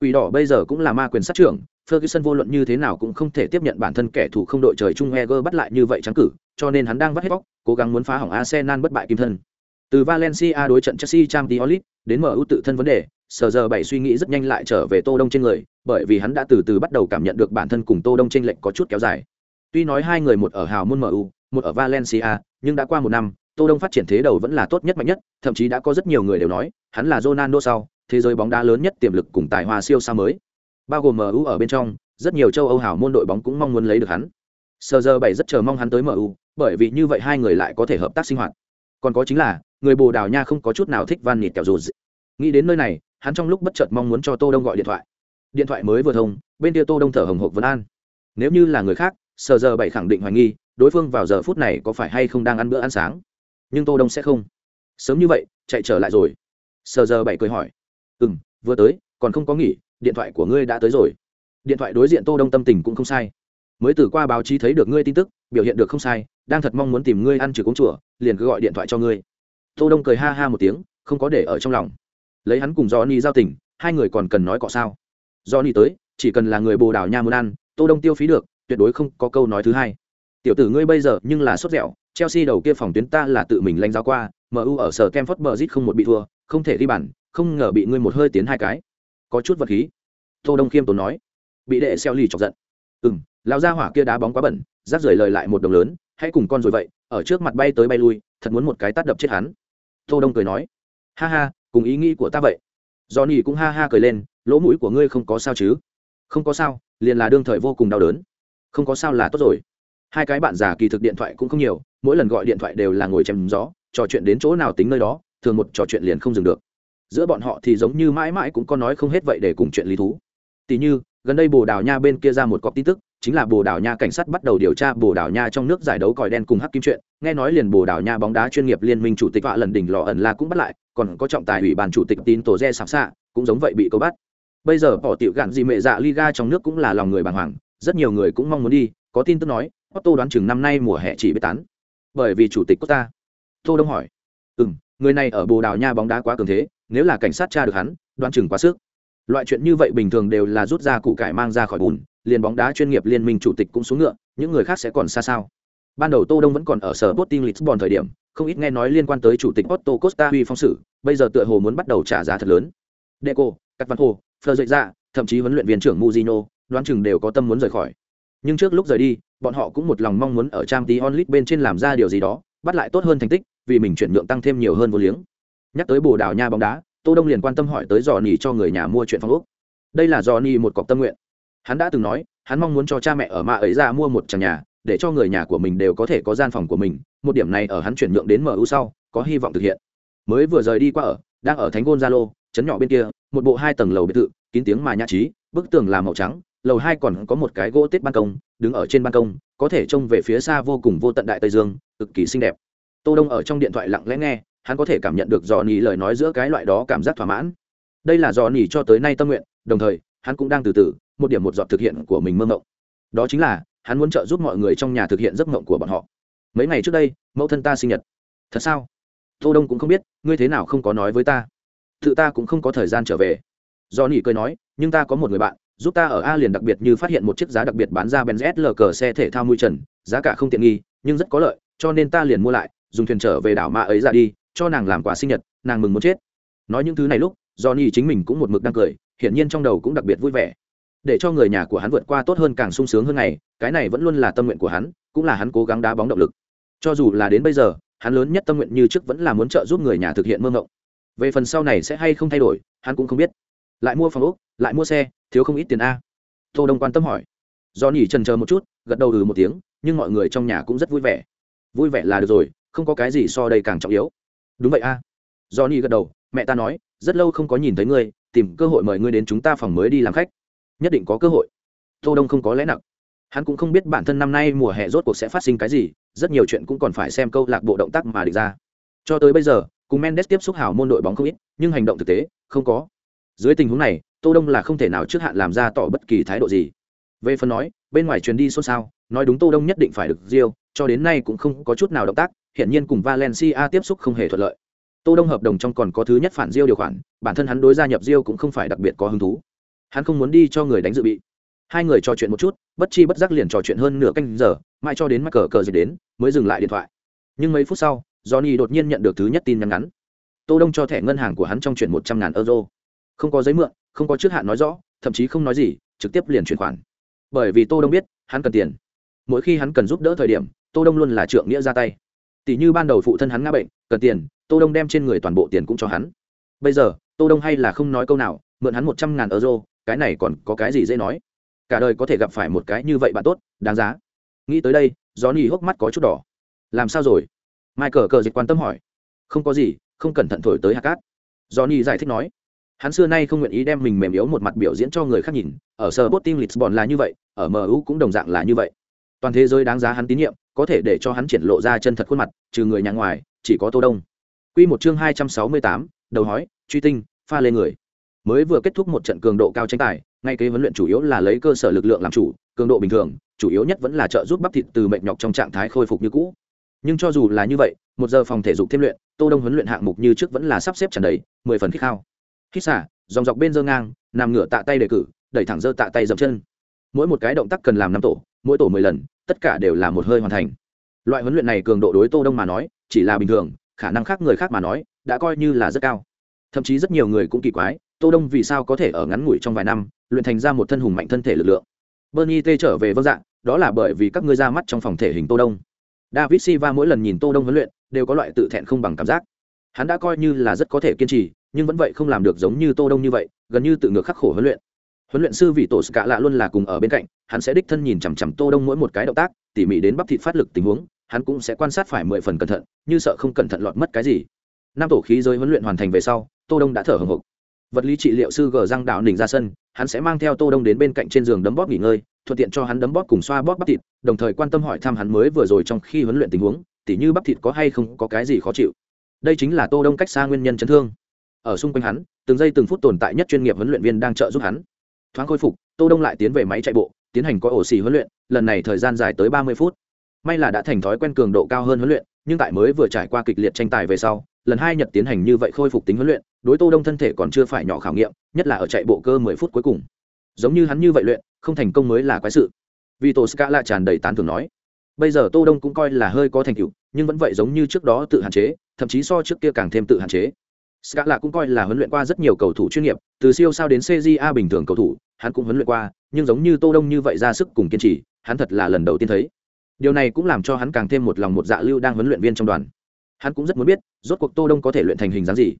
Quỷ đỏ bây giờ cũng là ma quyền sát trưởng, Ferguson vô luận như thế nào cũng không thể tiếp nhận bản thân kẻ thù không đội trời chung Wenger bắt lại như vậy trắng cử, cho nên hắn đang vắt hết bóc, cố gắng muốn phá hỏng Arsenal bất bại kim thân. Từ Valencia đối trận Chelsea Champions League đến MU tự thân vấn đề, Sở giờ bảy suy nghĩ rất nhanh lại trở về Tô Đông trên người, bởi vì hắn đã từ từ bắt đầu cảm nhận được bản thân cùng Tô Đông trên lệnh có chút kéo dài. Tuy nói hai người một ở hào môn MU, một ở Valencia, nhưng đã qua một năm, Tô Đông phát triển thế đầu vẫn là tốt nhất mạnh nhất, thậm chí đã có rất nhiều người đều nói, hắn là Ronaldo sau, thế giới bóng đá lớn nhất tiềm lực cùng tài hoa siêu sao mới. Bao gồm MU ở bên trong, rất nhiều châu Âu hào môn đội bóng cũng mong muốn lấy được hắn. Sở giờ bảy rất chờ mong hắn tới MU, bởi vì như vậy hai người lại có thể hợp tác sinh hoạt. Còn có chính là, người Bồ Đào Nha không có chút nào thích Van Nịt kẹo dù. Nghĩ đến nơi này, hắn trong lúc bất chợt mong muốn cho Tô Đông gọi điện thoại. Điện thoại mới vừa thông, bên kia Tô Đông thở hồng hộc vấn an. Nếu như là người khác, sờ giờ bảy khẳng định hoài nghi, đối phương vào giờ phút này có phải hay không đang ăn bữa ăn sáng. Nhưng Tô Đông sẽ không. Sớm như vậy, chạy trở lại rồi. sờ giờ bảy cười hỏi. "Ừm, vừa tới, còn không có nghỉ, điện thoại của ngươi đã tới rồi." Điện thoại đối diện Tô Đông tâm tình cũng không sai. Mới từ qua báo chí thấy được ngươi tin tức, biểu hiện được không sai, đang thật mong muốn tìm ngươi ăn trừ cống chùa, liền cứ gọi điện thoại cho ngươi. Tô Đông cười ha ha một tiếng, không có để ở trong lòng lấy hắn cùng Johnny giao tình, hai người còn cần nói cọ sao? Johnny tới, chỉ cần là người Bồ Đào Nha muốn ăn, Tô Đông tiêu phí được, tuyệt đối không có câu nói thứ hai. Tiểu tử ngươi bây giờ nhưng là sốt dẻo, Chelsea đầu kia phòng tuyến ta là tự mình lãnh giáo qua, MU ở sở Stamford Bridge không một bị thua, không thể đi bàn, không ngờ bị ngươi một hơi tiến hai cái. Có chút vật khí. Tô Đông khiêm tốn nói, bị đệ xeo lì chọc giận. Ừm, lão gia hỏa kia đá bóng quá bẩn, rác rưởi lời lại một đồng lớn, hãy cùng con rồi vậy, ở trước mặt bay tới bay lui, thật muốn một cái tát đập chết hắn. Tô Đông cười nói, ha ha, cùng ý nghĩ của ta vậy. Johnny cũng ha ha cười lên lỗ mũi của ngươi không có sao chứ? Không có sao liền là đương thời vô cùng đau đớn. Không có sao là tốt rồi. Hai cái bạn già kỳ thực điện thoại cũng không nhiều mỗi lần gọi điện thoại đều là ngồi chém gió trò chuyện đến chỗ nào tính nơi đó thường một trò chuyện liền không dừng được. Giữa bọn họ thì giống như mãi mãi cũng có nói không hết vậy để cùng chuyện lý thú. Tỷ như gần đây bồ đào nha bên kia ra một cọc tin tức chính là bồ đào nha cảnh sát bắt đầu điều tra bồ đào nha trong nước giải đấu còi đen cùng hắc kim chuyện. Nghe nói liền bồ đào nha bóng đá chuyên nghiệp liên minh chủ tịch vạ lần đỉnh lò ẩn la cũng bắt lại, còn có trọng tài ủy ban chủ tịch tín tổ re sạp xạ cũng giống vậy bị câu bắt. Bây giờ bỏ tiểu gạn gì mẹ dạ liga trong nước cũng là lòng người bàng hoàng, rất nhiều người cũng mong muốn đi. Có tin tức nói Otto đoán chừng năm nay mùa hè chỉ biết tán. Bởi vì chủ tịch Costa. Tô đông hỏi. Ừm, người này ở bồ đào nha bóng đá quá cường thế, nếu là cảnh sát tra được hắn, đoán chừng quá sức. Loại chuyện như vậy bình thường đều là rút ra cụ cải mang ra khỏi bùn liền bóng đá chuyên nghiệp liên minh chủ tịch cũng xuống ngựa những người khác sẽ còn xa sao? Ban đầu tô đông vẫn còn ở sở Sporting Lisbon thời điểm không ít nghe nói liên quan tới chủ tịch Otto Costa huy phong sự bây giờ tựa hồ muốn bắt đầu trả giá thật lớn. Deco, Cắt Văn Hồ, Fleur dậy ra, thậm chí huấn luyện viên trưởng Mujino, đoán chừng đều có tâm muốn rời khỏi. Nhưng trước lúc rời đi, bọn họ cũng một lòng mong muốn ở Champions League bên trên làm ra điều gì đó, bắt lại tốt hơn thành tích vì mình chuyển nhượng tăng thêm nhiều hơn vô liếng. Nhắc tới bồ đào nha bóng đá tô đông liền quan tâm hỏi tới dò cho người nhà mua chuyện phong ốc. Đây là dò một cọc tâm nguyện hắn đã từng nói, hắn mong muốn cho cha mẹ ở mạ ấy ra mua một tràng nhà, để cho người nhà của mình đều có thể có gian phòng của mình, một điểm này ở hắn chuyển nhượng đến mu sau, có hy vọng thực hiện. Mới vừa rời đi qua ở, đang ở thánh gonzalo chấn nhỏ bên kia, một bộ hai tầng lầu biệt thự, kín tiếng mà nhã trí, bức tường là màu trắng, lầu hai còn có một cái gỗ tết ban công, đứng ở trên ban công, có thể trông về phía xa vô cùng vô tận đại tây dương, cực kỳ xinh đẹp. Tô đông ở trong điện thoại lặng lẽ nghe, hắn có thể cảm nhận được dò nỉ lời nói giữa cái loại đó cảm giác thỏa mãn. Đây là dò nỉ cho tới nay tâm nguyện, đồng thời, hắn cũng đang từ từ một điểm một giọt thực hiện của mình mơ mộng đó chính là, hắn muốn trợ giúp mọi người trong nhà thực hiện giấc mộng của bọn họ. Mấy ngày trước đây, mẫu thân ta sinh nhật. Thật sao? Tô đông cũng không biết, ngươi thế nào không có nói với ta? Tự ta cũng không có thời gian trở về. Do nỉ cười nói, nhưng ta có một người bạn, giúp ta ở a liền đặc biệt như phát hiện một chiếc giá đặc biệt bán ra benz sl cờ xe thể thao mui trần, giá cả không tiện nghi, nhưng rất có lợi, cho nên ta liền mua lại, dùng thuyền trở về đảo mạ ấy ra đi, cho nàng làm quà sinh nhật, nàng mừng muốn chết. Nói những thứ này lúc do nỉ chính mình cũng một mực đang cười, hiển nhiên trong đầu cũng đặc biệt vui vẻ để cho người nhà của hắn vượt qua tốt hơn càng sung sướng hơn ngày, cái này vẫn luôn là tâm nguyện của hắn, cũng là hắn cố gắng đá bóng động lực. Cho dù là đến bây giờ, hắn lớn nhất tâm nguyện như trước vẫn là muốn trợ giúp người nhà thực hiện mơ ngộng về phần sau này sẽ hay không thay đổi, hắn cũng không biết. Lại mua phòng úc lại mua xe, thiếu không ít tiền a. Tô đông quan tâm hỏi. Do nhỉ trần chờ một chút, gật đầu ừ một tiếng, nhưng mọi người trong nhà cũng rất vui vẻ. Vui vẻ là được rồi, không có cái gì so đây càng trọng yếu. Đúng vậy a. Do nhỉ gật đầu, mẹ ta nói, rất lâu không có nhìn thấy ngươi, tìm cơ hội mời ngươi đến chúng ta phòng mới đi làm khách nhất định có cơ hội. Tô đông không có lẽ nặng. Hắn cũng không biết bản thân năm nay mùa hè rốt cuộc sẽ phát sinh cái gì, rất nhiều chuyện cũng còn phải xem câu lạc bộ động tác mà định ra. Cho tới bây giờ, cùng mendes tiếp xúc hảo môn đội bóng không ít, nhưng hành động thực tế, không có. Dưới tình huống này, tô đông là không thể nào trước hạn làm ra tỏ bất kỳ thái độ gì. Về phần nói, bên ngoài truyền đi xôn xao, nói đúng tô đông nhất định phải được diêu cho đến nay cũng không có chút nào động tác hiện nhiên cùng valencia tiếp xúc không hề thuận lợi. Tô đông hợp đồng trong còn có thứ nhất phản diêu điều khoản, bản thân hắn đối gia nhập diêu cũng không phải đặc biệt có hứng thú hắn không muốn đi cho người đánh dự bị. Hai người trò chuyện một chút, bất chi bất giác liền trò chuyện hơn nửa canh giờ, mãi cho đến mắc cờ cờ dịch đến, mới dừng lại điện thoại. Nhưng mấy phút sau, johnny đột nhiên nhận được thứ nhất tin nhắn ngắn. Tô đông cho thẻ ngân hàng của hắn trong chuyển một trăm ngàn euro. Không có giấy mượn, không có trước hạn nói rõ, thậm chí không nói gì, trực tiếp liền chuyển khoản. Bởi vì tô đông biết, hắn cần tiền. Mỗi khi hắn cần giúp đỡ thời điểm, tô đông luôn là trượng nghĩa ra tay. Tỷ như ban đầu phụ thân hắn ngã bệnh, cần tiền, tô đông đem trên người toàn bộ tiền cũng cho hắn. Bây giờ, tô đông hay là không nói câu nào, mượn hắn một trăm ngàn euro cái này còn có cái gì dễ nói? Cả đời có thể gặp phải một cái như vậy bạn tốt đáng giá. Nghĩ tới đây gió hốc mắt có chút đỏ. Làm sao rồi? Michael cờ dịch quan tâm hỏi. Không có gì không cẩn thận thổi tới hạt cát. Gió giải thích nói. Hắn xưa nay không nguyện ý đem mình mềm yếu một mặt biểu diễn cho người khác nhìn. Ở sở bot team lisbon là như vậy ở mu cũng đồng dạng là như vậy. Toàn thế giới đáng giá hắn tín nhiệm có thể để cho hắn triển lộ ra chân thật khuôn mặt trừ người nhà ngoài chỉ có tô đông. Quy một chương hai trăm sáu mươi tám, đầu hói truy tinh pha lên người mới vừa kết thúc một trận cường độ cao tranh tài, ngay kế huấn luyện chủ yếu là lấy cơ sở lực lượng làm chủ, cường độ bình thường, chủ yếu nhất vẫn là trợ giúp bắp thịt từ mệt nhọc trong trạng thái khôi phục như cũ. Nhưng cho dù là như vậy, một giờ phòng thể dục thêm luyện, tô đông huấn luyện hạng mục như trước vẫn là sắp xếp tràn đầy, mười phần khích khao. Khích xả, dòng dọc bên dơ ngang, nằm ngửa tạ tay đề cử, đẩy thẳng dơ tạ tay dậm chân. Mỗi một cái động tác cần làm năm tổ, mỗi tổ mười lần, tất cả đều là một hơi hoàn thành. Loại huấn luyện này cường độ đối tô đông mà nói, chỉ là bình thường, khả năng khác người khác mà nói, đã coi như là rất cao. Thậm chí rất nhiều người cũng kỳ quái tô đông vì sao có thể ở ngắn ngủi trong vài năm, luyện thành ra một thân hùng mạnh thân thể lực lượng? Bernie t trở về vâng dạ đó là bởi vì các ngươi ra mắt trong phòng thể hình tô đông. David silva mỗi lần nhìn tô đông huấn luyện, đều có loại tự thẹn không bằng cảm giác. Hắn đã coi như là rất có thể kiên trì, nhưng vẫn vậy không làm được giống như tô đông như vậy, gần như tự ngược khắc khổ huấn luyện. Huấn luyện sư vị tổ cả lạ luôn là cùng ở bên cạnh, hắn sẽ đích thân nhìn chằm chằm tô đông mỗi một cái động tác, tỉ mỉ đến bắp thịt phát lực tình huống, hắn cũng sẽ quan sát phải mười phần cẩn thận, như sợ không cẩn thận lọt mất cái gì. Năm tổ khí giới huấn luyện hoàn thành về sau, tô đông đã thở hồng hộc vật lý trị liệu sư gờ răng đạo nỉnh ra sân, hắn sẽ mang theo tô đông đến bên cạnh trên giường đấm bóp nghỉ ngơi, thuận tiện cho hắn đấm bóp cùng xoa bóp bắp thịt, đồng thời quan tâm hỏi thăm hắn mới vừa rồi trong khi huấn luyện tình huống, tỉ như bắp thịt có hay không có cái gì khó chịu. Đây chính là tô đông cách xa nguyên nhân chấn thương. Ở xung quanh hắn, từng giây từng phút tồn tại nhất chuyên nghiệp huấn luyện viên đang trợ giúp hắn. Thoáng khôi phục, tô đông lại tiến về máy chạy bộ, tiến hành có ổ xì huấn luyện, lần này thời gian dài tới ba mươi phút. May là đã thành thói quen cường độ cao hơn huấn luyện, nhưng tại mới vừa trải qua kịch liệt tranh tài về sau, lần hai nhật tiến hành như vậy khôi phục tính huấn luyện đối tô đông thân thể còn chưa phải nhỏ khảo nghiệm, nhất là ở chạy bộ cơ mười phút cuối cùng. Giống như hắn như vậy luyện, không thành công mới là quái sự. Vì tổ ska lại tràn đầy tán thưởng nói, bây giờ tô đông cũng coi là hơi có thành tựu, nhưng vẫn vậy giống như trước đó tự hạn chế, thậm chí so trước kia càng thêm tự hạn chế. Ska là cũng coi là huấn luyện qua rất nhiều cầu thủ chuyên nghiệp, từ siêu sao đến cja bình thường cầu thủ, hắn cũng huấn luyện qua, nhưng giống như tô đông như vậy ra sức cùng kiên trì, hắn thật là lần đầu tiên thấy. Điều này cũng làm cho hắn càng thêm một lòng một dạ lưu đang huấn luyện viên trong đoàn. Hắn cũng rất muốn biết, rốt cuộc tô đông có thể luyện thành hình dáng gì.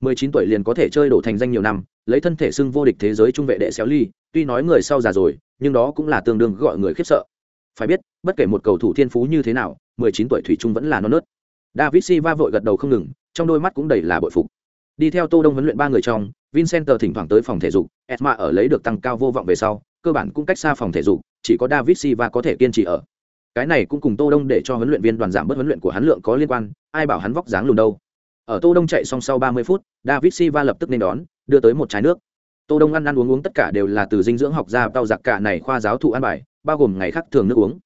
19 tuổi liền có thể chơi đổ thành danh nhiều năm, lấy thân thể xưng vô địch thế giới trung vệ đệ xéo ly, tuy nói người sau già rồi, nhưng đó cũng là tương đương gọi người khiếp sợ. Phải biết, bất kể một cầu thủ thiên phú như thế nào 19 tuổi thủy trung vẫn là non nớt. David silva vội gật đầu không ngừng, trong đôi mắt cũng đầy là bội phục. Đi theo tô đông huấn luyện ba người trong, vincent thỉnh thoảng tới phòng thể dục esma ở lấy được tăng cao vô vọng về sau, cơ bản cũng cách xa phòng thể dục, chỉ có david silva có thể kiên trì ở. Cái này cũng cùng tô đông để cho huấn luyện viên đoàn giảm bớt huấn luyện của hắn lượng có liên quan, ai bảo hắn vóc dáng lùn đâu ở tô đông chạy xong sau 30 phút, david silva lập tức nên đón, đưa tới một chai nước. Tô đông ăn ăn uống uống tất cả đều là từ dinh dưỡng học ra tao giặc cả này khoa giáo thụ ăn bài, bao gồm ngày khác thường nước uống.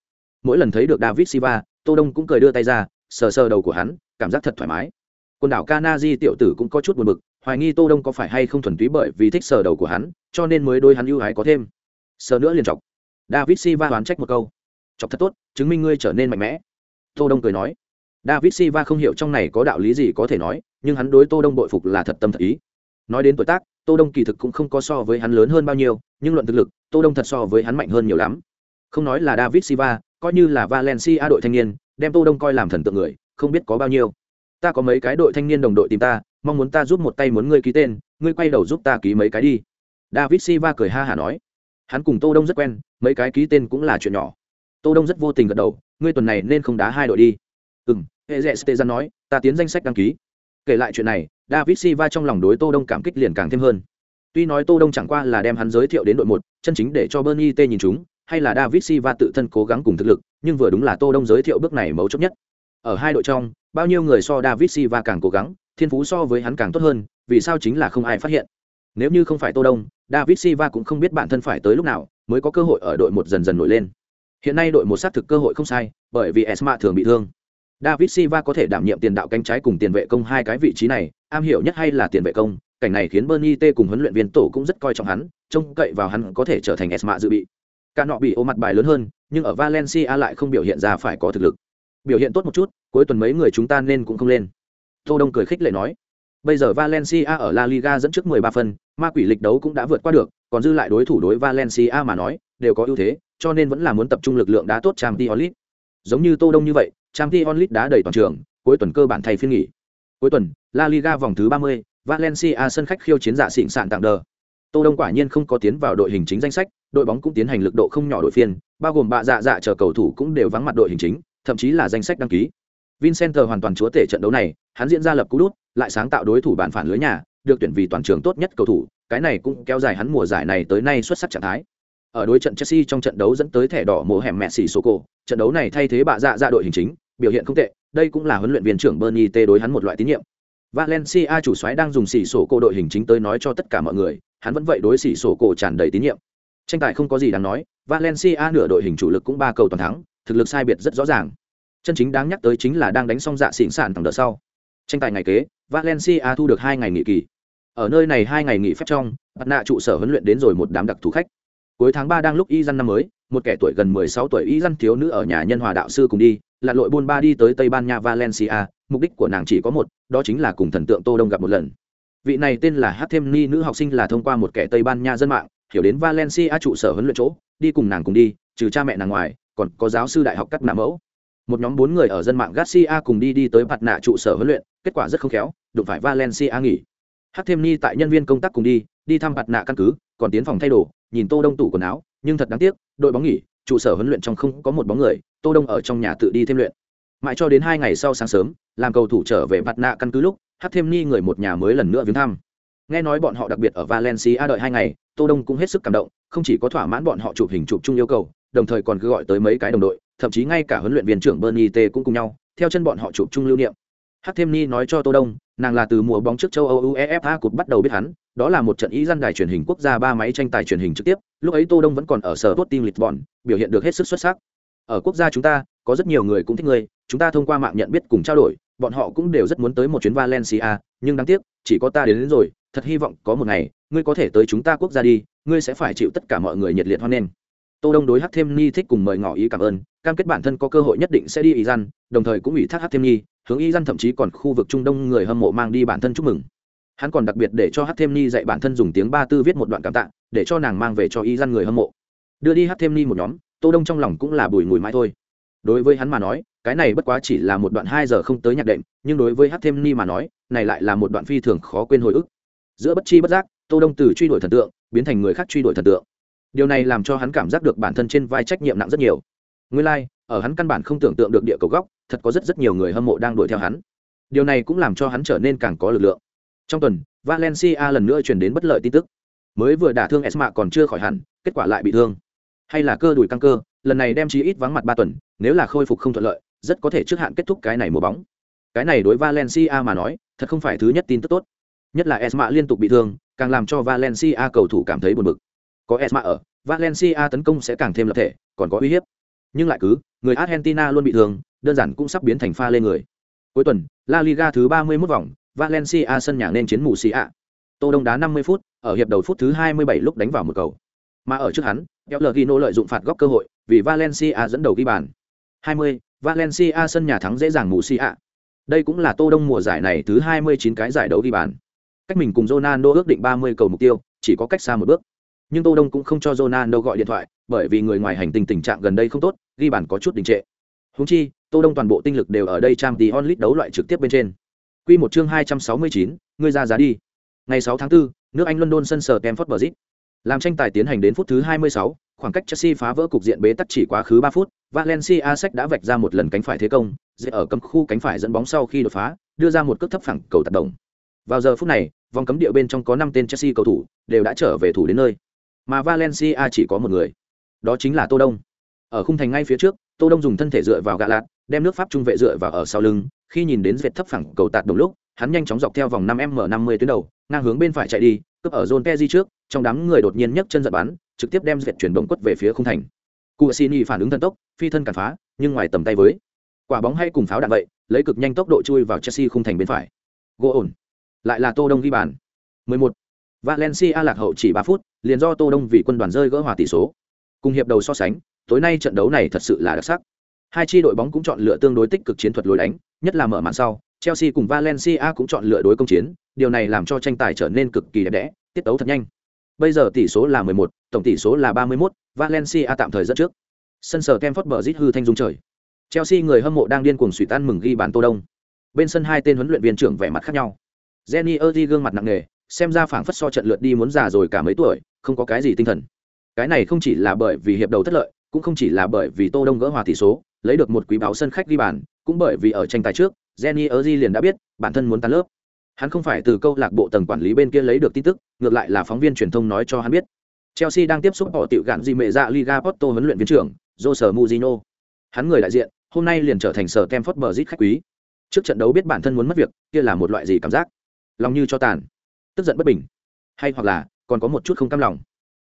Mỗi lần thấy được david silva, tô đông cũng cười đưa tay ra, sờ sờ đầu của hắn, cảm giác thật thoải mái. Quần đảo kanaji tiểu tử cũng có chút buồn bực, hoài nghi tô đông có phải hay không thuần túy bởi vì thích sờ đầu của hắn, cho nên mới đôi hắn ưu ái có thêm. Sờ nữa liền chọc. David silva đoán trách một câu. Chọc thật tốt, chứng minh ngươi trở nên mạnh mẽ. Tô đông cười nói david silva không hiểu trong này có đạo lý gì có thể nói, nhưng hắn đối tô đông bội phục là thật tâm thật ý. Nói đến tuổi tác, tô đông kỳ thực cũng không có so với hắn lớn hơn bao nhiêu, nhưng luận thực lực, tô đông thật so với hắn mạnh hơn nhiều lắm. Không nói là david silva, coi như là valencia đội thanh niên, đem tô đông coi làm thần tượng người, không biết có bao nhiêu. Ta có mấy cái đội thanh niên đồng đội tìm ta, mong muốn ta giúp một tay muốn ngươi ký tên, ngươi quay đầu giúp ta ký mấy cái đi. David silva cười ha hả nói. Hắn cùng tô đông rất quen, mấy cái ký tên cũng là chuyện nhỏ. Tô đông rất vô tình gật đầu, ngươi tuần này nên không đá hai đội đi ừ m hệ dẹ stezan nói, ta tiến danh sách đăng ký. Kể lại chuyện này, david siva trong lòng đối tô đông cảm kích liền càng thêm hơn. Tuy nói tô đông chẳng qua là đem hắn giới thiệu đến đội một, chân chính để cho bernie t nhìn chúng, hay là david siva tự thân cố gắng cùng thực lực, nhưng vừa đúng là tô đông giới thiệu bước này mấu chốt nhất. Ở hai đội trong, bao nhiêu người so david siva càng cố gắng, thiên phú so với hắn càng tốt hơn, vì sao chính là không ai phát hiện? Nếu như không phải tô đông, david siva cũng không biết bản thân phải tới lúc nào mới có cơ hội ở đội một dần dần nổi lên. Hiện nay đội một xác thực cơ hội không sai, bởi vì esma thường bị thương david silva có thể đảm nhiệm tiền đạo cánh trái cùng tiền vệ công hai cái vị trí này am hiểu nhất hay là tiền vệ công cảnh này khiến bernie t cùng huấn luyện viên tổ cũng rất coi trọng hắn trông cậy vào hắn có thể trở thành esma dự bị. Cả nọ bị ô mặt bài lớn hơn nhưng ở valencia lại không biểu hiện ra phải có thực lực. Biểu hiện tốt một chút cuối tuần mấy người chúng ta nên cũng không lên. Tô đông cười khích lệ nói. Bây giờ valencia ở la liga dẫn trước 13 phân ma quỷ lịch đấu cũng đã vượt qua được còn dư lại đối thủ đối valencia mà nói đều có ưu thế cho nên vẫn là muốn tập trung lực lượng đá tốt Champions League. Giống như Tô Đông như vậy, Champions League đá đầy toàn trường, cuối tuần cơ bản thay phiên nghỉ. Cuối tuần, La Liga vòng thứ 30, Valencia sân khách khiêu chiến dạ xịn sạn tặng đờ. Tô Đông quả nhiên không có tiến vào đội hình chính danh sách, đội bóng cũng tiến hành lực độ không nhỏ đội phiên, bao gồm bạ dạ dạ chờ cầu thủ cũng đều vắng mặt đội hình chính, thậm chí là danh sách đăng ký. Vincent hoàn toàn chúa tể trận đấu này, hắn diễn ra lập cú đút, lại sáng tạo đối thủ bản phản lưới nhà, được tuyển vì toàn trường tốt nhất cầu thủ, cái này cũng kéo dài hắn mùa giải này tới nay xuất sắc trạng thái. Ở đối trận Chelsea trong trận đấu dẫn tới thẻ đỏ mùa hẻm Messi Soko, trận đấu này thay thế bạ dạ dạ đội hình chính, biểu hiện không tệ, đây cũng là huấn luyện viên trưởng Bernie T đối hắn một loại tín nhiệm. Valencia chủ soái đang dùng xỉ sổ cổ đội hình chính tới nói cho tất cả mọi người, hắn vẫn vậy đối xỉ sổ cổ tràn đầy tín nhiệm. Tranh tài không có gì đáng nói, Valencia nửa đội hình chủ lực cũng ba cầu toàn thắng, thực lực sai biệt rất rõ ràng. Chân chính đáng nhắc tới chính là đang đánh xong dạ xỉn sản thẳng đợt sau. Tranh tài ngày kế, Valencia thu được hai ngày nghỉ kỳ. Ở nơi này hai ngày nghỉ phép trong, Bạt nạ trụ sở huấn luyện đến rồi một đám đặc thù khách cuối tháng ba đang lúc y dân năm mới, một kẻ tuổi gần mười sáu tuổi y dân thiếu nữ ở nhà nhân hòa đạo sư cùng đi, lặn lội buôn ba đi tới tây ban nha valencia, mục đích của nàng chỉ có một, đó chính là cùng thần tượng tô đông gặp một lần. Vị này tên là hát thêm ni nữ học sinh là thông qua một kẻ tây ban nha dân mạng, hiểu đến valencia trụ sở huấn luyện chỗ, đi cùng nàng cùng đi, trừ cha mẹ nàng ngoài, còn có giáo sư đại học cắt nạ mẫu. Một nhóm bốn người ở dân mạng garcia cùng đi đi tới mặt nạ trụ sở huấn luyện, kết quả rất không khéo, đụng phải valencia nghỉ. Hát thêm ni tại nhân viên công tác cùng đi đi thăm mặt nạ căn cứ còn tiến phòng thay đồ, nhìn tô đông tủ quần áo, nhưng thật đáng tiếc, đội bóng nghỉ, trụ sở huấn luyện trong không có một bóng người, tô đông ở trong nhà tự đi thêm luyện. Mãi cho đến hai ngày sau sáng sớm, làm cầu thủ trở về mặt nạ căn cứ lúc, hát thêm ni người một nhà mới lần nữa viếng thăm. Nghe nói bọn họ đặc biệt ở valencia đợi hai ngày, tô đông cũng hết sức cảm động, không chỉ có thỏa mãn bọn họ chụp hình chụp chung yêu cầu, đồng thời còn cứ gọi tới mấy cái đồng đội, thậm chí ngay cả huấn luyện viên trưởng bernie t cũng cùng nhau, theo chân bọn họ chụp chung lưu niệm. Hát thêm ni nói cho tô đông, nàng là từ mùa bóng trước châu âu uefa cột bắt đầu biết hắn đó là một trận ý dân đài truyền hình quốc gia ba máy tranh tài truyền hình trực tiếp lúc ấy tô đông vẫn còn ở sở tốt team lisbon biểu hiện được hết sức xuất sắc. Ở quốc gia chúng ta có rất nhiều người cũng thích ngươi chúng ta thông qua mạng nhận biết cùng trao đổi bọn họ cũng đều rất muốn tới một chuyến valencia nhưng đáng tiếc chỉ có ta đến, đến rồi thật hy vọng có một ngày ngươi có thể tới chúng ta quốc gia đi ngươi sẽ phải chịu tất cả mọi người nhiệt liệt hoan nghênh. Tô đông đối hắc thêm ni thích cùng mời ngỏ ý cảm ơn cam kết bản thân có cơ hội nhất định sẽ đi ý dân đồng thời cũng ủy thác hắc thêm ni hướng ý dân thậm chí còn khu vực trung đông người hâm mộ mang đi bản thân chúc mừng hắn còn đặc biệt để cho hát thêm ni dạy bản thân dùng tiếng ba tư viết một đoạn cảm tạ để cho nàng mang về cho y dân người hâm mộ. Đưa đi hát thêm ni một nhóm tô đông trong lòng cũng là bùi ngùi mãi thôi. Đối với hắn mà nói cái này bất quá chỉ là một đoạn hai giờ không tới nhạc đệm nhưng đối với hát thêm ni mà nói này lại là một đoạn phi thường khó quên hồi ức. Giữa bất chi bất giác tô đông từ truy đuổi thần tượng biến thành người khác truy đuổi thần tượng. Điều này làm cho hắn cảm giác được bản thân trên vai trách nhiệm nặng rất nhiều. Nguyên lai like, ở hắn căn bản không tưởng tượng được địa cầu góc thật có rất rất nhiều người hâm mộ đang đuổi theo hắn. Điều này cũng làm cho hắn trở nên càng có lực lượng trong tuần, valencia lần nữa chuyển đến bất lợi tin tức. Mới vừa đả thương esma còn chưa khỏi hẳn, kết quả lại bị thương. Hay là cơ đùi căng cơ, lần này đem chí ít vắng mặt ba tuần, nếu là khôi phục không thuận lợi, rất có thể trước hạn kết thúc cái này mùa bóng. Cái này đối valencia mà nói, thật không phải thứ nhất tin tức tốt. Nhất là esma liên tục bị thương, càng làm cho valencia cầu thủ cảm thấy buồn bực. Có esma ở, valencia tấn công sẽ càng thêm lập thể, còn có uy hiếp. Nhưng lại cứ, người argentina luôn bị thương, đơn giản cũng sắp biến thành pha lên người. Cuối tuần, la liga thứ 31 vòng valencia sân nhà nên chiến mù xì ạ. Tô đông đá 50 phút ở hiệp đầu phút thứ 27 lúc đánh vào một cầu. Mà ở trước hắn kéo lợi dụng phạt góc cơ hội vì valencia dẫn đầu ghi bàn. 20, valencia sân nhà thắng dễ dàng mù xì ạ. Đây cũng là tô đông mùa giải này thứ 29 cái giải đấu ghi bàn. Cách mình cùng ronaldo ước định 30 cầu mục tiêu chỉ có cách xa một bước. Nhưng tô đông cũng không cho ronaldo gọi điện thoại bởi vì người ngoài hành tinh tình trạng gần đây không tốt ghi bàn có chút đình trệ. Huống chi tô đông toàn bộ tinh lực đều ở đây trang tí onlit đấu loại trực tiếp bên trên quy một chương 269, ngươi ra giá đi. Ngày 6 tháng 4, nước anh london sân sở Stamford bridge. Làm tranh tài tiến hành đến phút thứ 26, khoảng cách chelsea phá vỡ cục diện bế tắc chỉ quá khứ 3 phút valencia sách đã vạch ra một lần cánh phải thế công dễ ở cấm khu cánh phải dẫn bóng sau khi đột phá đưa ra một cước thấp phẳng cầu tác động. Vào giờ phút này vòng cấm địa bên trong có 5 tên chelsea cầu thủ đều đã trở về thủ đến nơi. Mà valencia chỉ có một người. Đó chính là tô đông. Ở khung thành ngay phía trước tô đông dùng thân thể dựa vào gạ lạt, đem nước pháp trung vệ dựa vào ở sau lưng, khi nhìn đến vệt thấp phẳng cầu tạt đồng lúc, hắn nhanh chóng dọc theo vòng 5 m 50 tuyến đầu, ngang hướng bên phải chạy đi, cướp ở zone Peji trước, trong đám người đột nhiên nhấc chân giật bắn, trực tiếp đem vệt chuyển động quất về phía khung thành. Cuasini phản ứng thần tốc, phi thân cản phá, nhưng ngoài tầm tay với, quả bóng hay cùng pháo đạn vậy, lấy cực nhanh tốc độ chui vào Chelsea khung thành bên phải. Gỗ ổn. Lại là tô đông ghi bàn. 11. Valencia lạc hậu chỉ 3 phút, liền do tô đông vì quân đoàn rơi gỡ hòa tỷ số. Cùng hiệp đầu so sánh tối nay trận đấu này thật sự là đặc sắc. Hai chi đội bóng cũng chọn lựa tương đối tích cực chiến thuật lối đánh nhất là mở màn sau chelsea cùng valencia cũng chọn lựa đối công chiến điều này làm cho tranh tài trở nên cực kỳ đẹp đẽ tiết tấu thật nhanh. Bây giờ tỷ số là 11, tổng tỷ số là 31, valencia tạm thời dẫn trước. Sân sở Kemford bờ hư thanh dung trời. Chelsea người hâm mộ đang điên cuồng suy tan mừng ghi bàn tô đông. Bên sân hai tên huấn luyện viên trưởng vẻ mặt khác nhau. Jenny erdi gương mặt nặng nề xem ra phảng phất so trận lượt đi muốn già rồi cả mấy tuổi không có cái gì tinh thần. Cái này không chỉ là bởi vì hiệp đầu thất lợi cũng không chỉ là bởi vì tô đông gỡ hòa tỷ số lấy được một quý báo sân khách ghi bàn cũng bởi vì ở tranh tài trước jenny erzi liền đã biết bản thân muốn tan lớp hắn không phải từ câu lạc bộ tầng quản lý bên kia lấy được tin tức ngược lại là phóng viên truyền thông nói cho hắn biết chelsea đang tiếp xúc họ tiểu gạn di mệ dạ liga porto huấn luyện viên trưởng jose mourinho. hắn người đại diện hôm nay liền trở thành sở Campfort Bridge khách quý. Trước trận đấu biết bản thân muốn mất việc, kia là một loại gì cảm giác? Lòng như cho tàn, tức giận bất bình, hay hoặc là còn có một chút không cam lòng.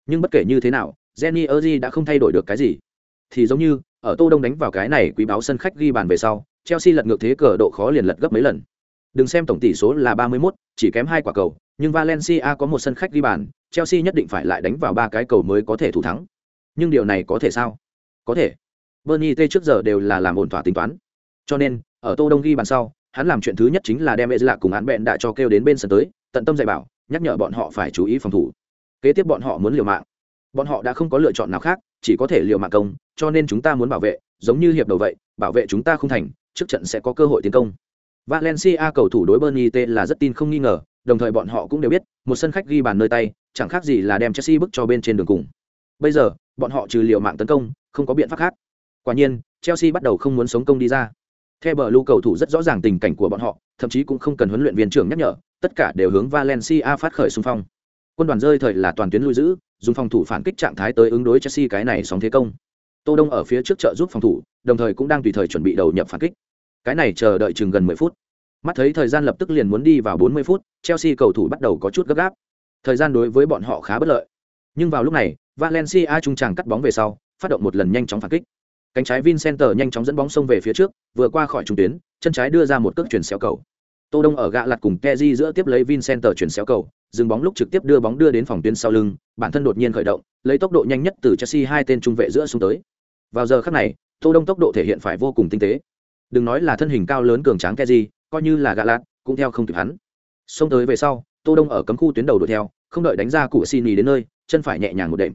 Nhưng bất kể như thế nào, Jenny Erzi đã không thay đổi được cái gì. Thì giống như, ở Tô Đông đánh vào cái này quý báo sân khách ghi bàn về sau, Chelsea lật ngược thế cờ độ khó liền lật gấp mấy lần. Đừng xem tổng tỷ số là 31, chỉ kém hai quả cầu, nhưng Valencia có một sân khách ghi bàn, Chelsea nhất định phải lại đánh vào ba cái cầu mới có thể thủ thắng. Nhưng điều này có thể sao? Có thể. Bernie T trước giờ đều là làm ổn thỏa tính toán. Cho nên, ở Tô Đông ghi bàn sau, hắn làm chuyện thứ nhất chính là đem Ezra cùng án bẹn đã cho kêu đến bên sân tới, tận tâm dạy bảo, nhắc nhở bọn họ phải chú ý phòng thủ. Kế tiếp bọn họ muốn liều mạng bọn họ đã không có lựa chọn nào khác, chỉ có thể liều mạng công, cho nên chúng ta muốn bảo vệ, giống như hiệp đầu vậy, bảo vệ chúng ta không thành, trước trận sẽ có cơ hội tiến công. Valencia cầu thủ đối bernie t là rất tin không nghi ngờ, đồng thời bọn họ cũng đều biết, một sân khách ghi bàn nơi tay, chẳng khác gì là đem chelsea bước cho bên trên đường cùng. Bây giờ, bọn họ trừ liều mạng tấn công, không có biện pháp khác. Quả nhiên, chelsea bắt đầu không muốn sống công đi ra. Theo bờ lưu cầu thủ rất rõ ràng tình cảnh của bọn họ, thậm chí cũng không cần huấn luyện viên trưởng nhắc nhở, tất cả đều hướng valencia phát khởi xung phong. Quân đoàn rơi thời là toàn tuyến lui giữ dùng phòng thủ phản kích trạng thái tới ứng đối Chelsea cái này sóng thế công. Tô Đông ở phía trước trợ giúp phòng thủ, đồng thời cũng đang tùy thời chuẩn bị đầu nhập phản kích. Cái này chờ đợi chừng gần 10 phút. Mắt thấy thời gian lập tức liền muốn đi vào 40 phút, Chelsea cầu thủ bắt đầu có chút gấp gáp. Thời gian đối với bọn họ khá bất lợi. Nhưng vào lúc này, Valencia trung tràng cắt bóng về sau, phát động một lần nhanh chóng phản kích. Cánh trái Vincenter nhanh chóng dẫn bóng xông về phía trước, vừa qua khỏi trung tuyến, chân trái đưa ra một cước chuyển xéo cầu. Tô Đông ở gạ lật cùng Kegi giữa tiếp lấy Vincenter chuyển xéo cầu, dừng bóng lúc trực tiếp đưa bóng đưa đến phòng tuyến sau lưng, bản thân đột nhiên khởi động, lấy tốc độ nhanh nhất từ Chelsea hai tên trung vệ giữa xuống tới. Vào giờ khắc này, Tô Đông tốc độ thể hiện phải vô cùng tinh tế. Đừng nói là thân hình cao lớn cường tráng Kegi, coi như là gạ lật, cũng theo không kịp hắn. Xông tới về sau, Tô Đông ở cấm khu tuyến đầu đuổi theo, không đợi đánh ra của Sini đến nơi, chân phải nhẹ nhàng một đệm.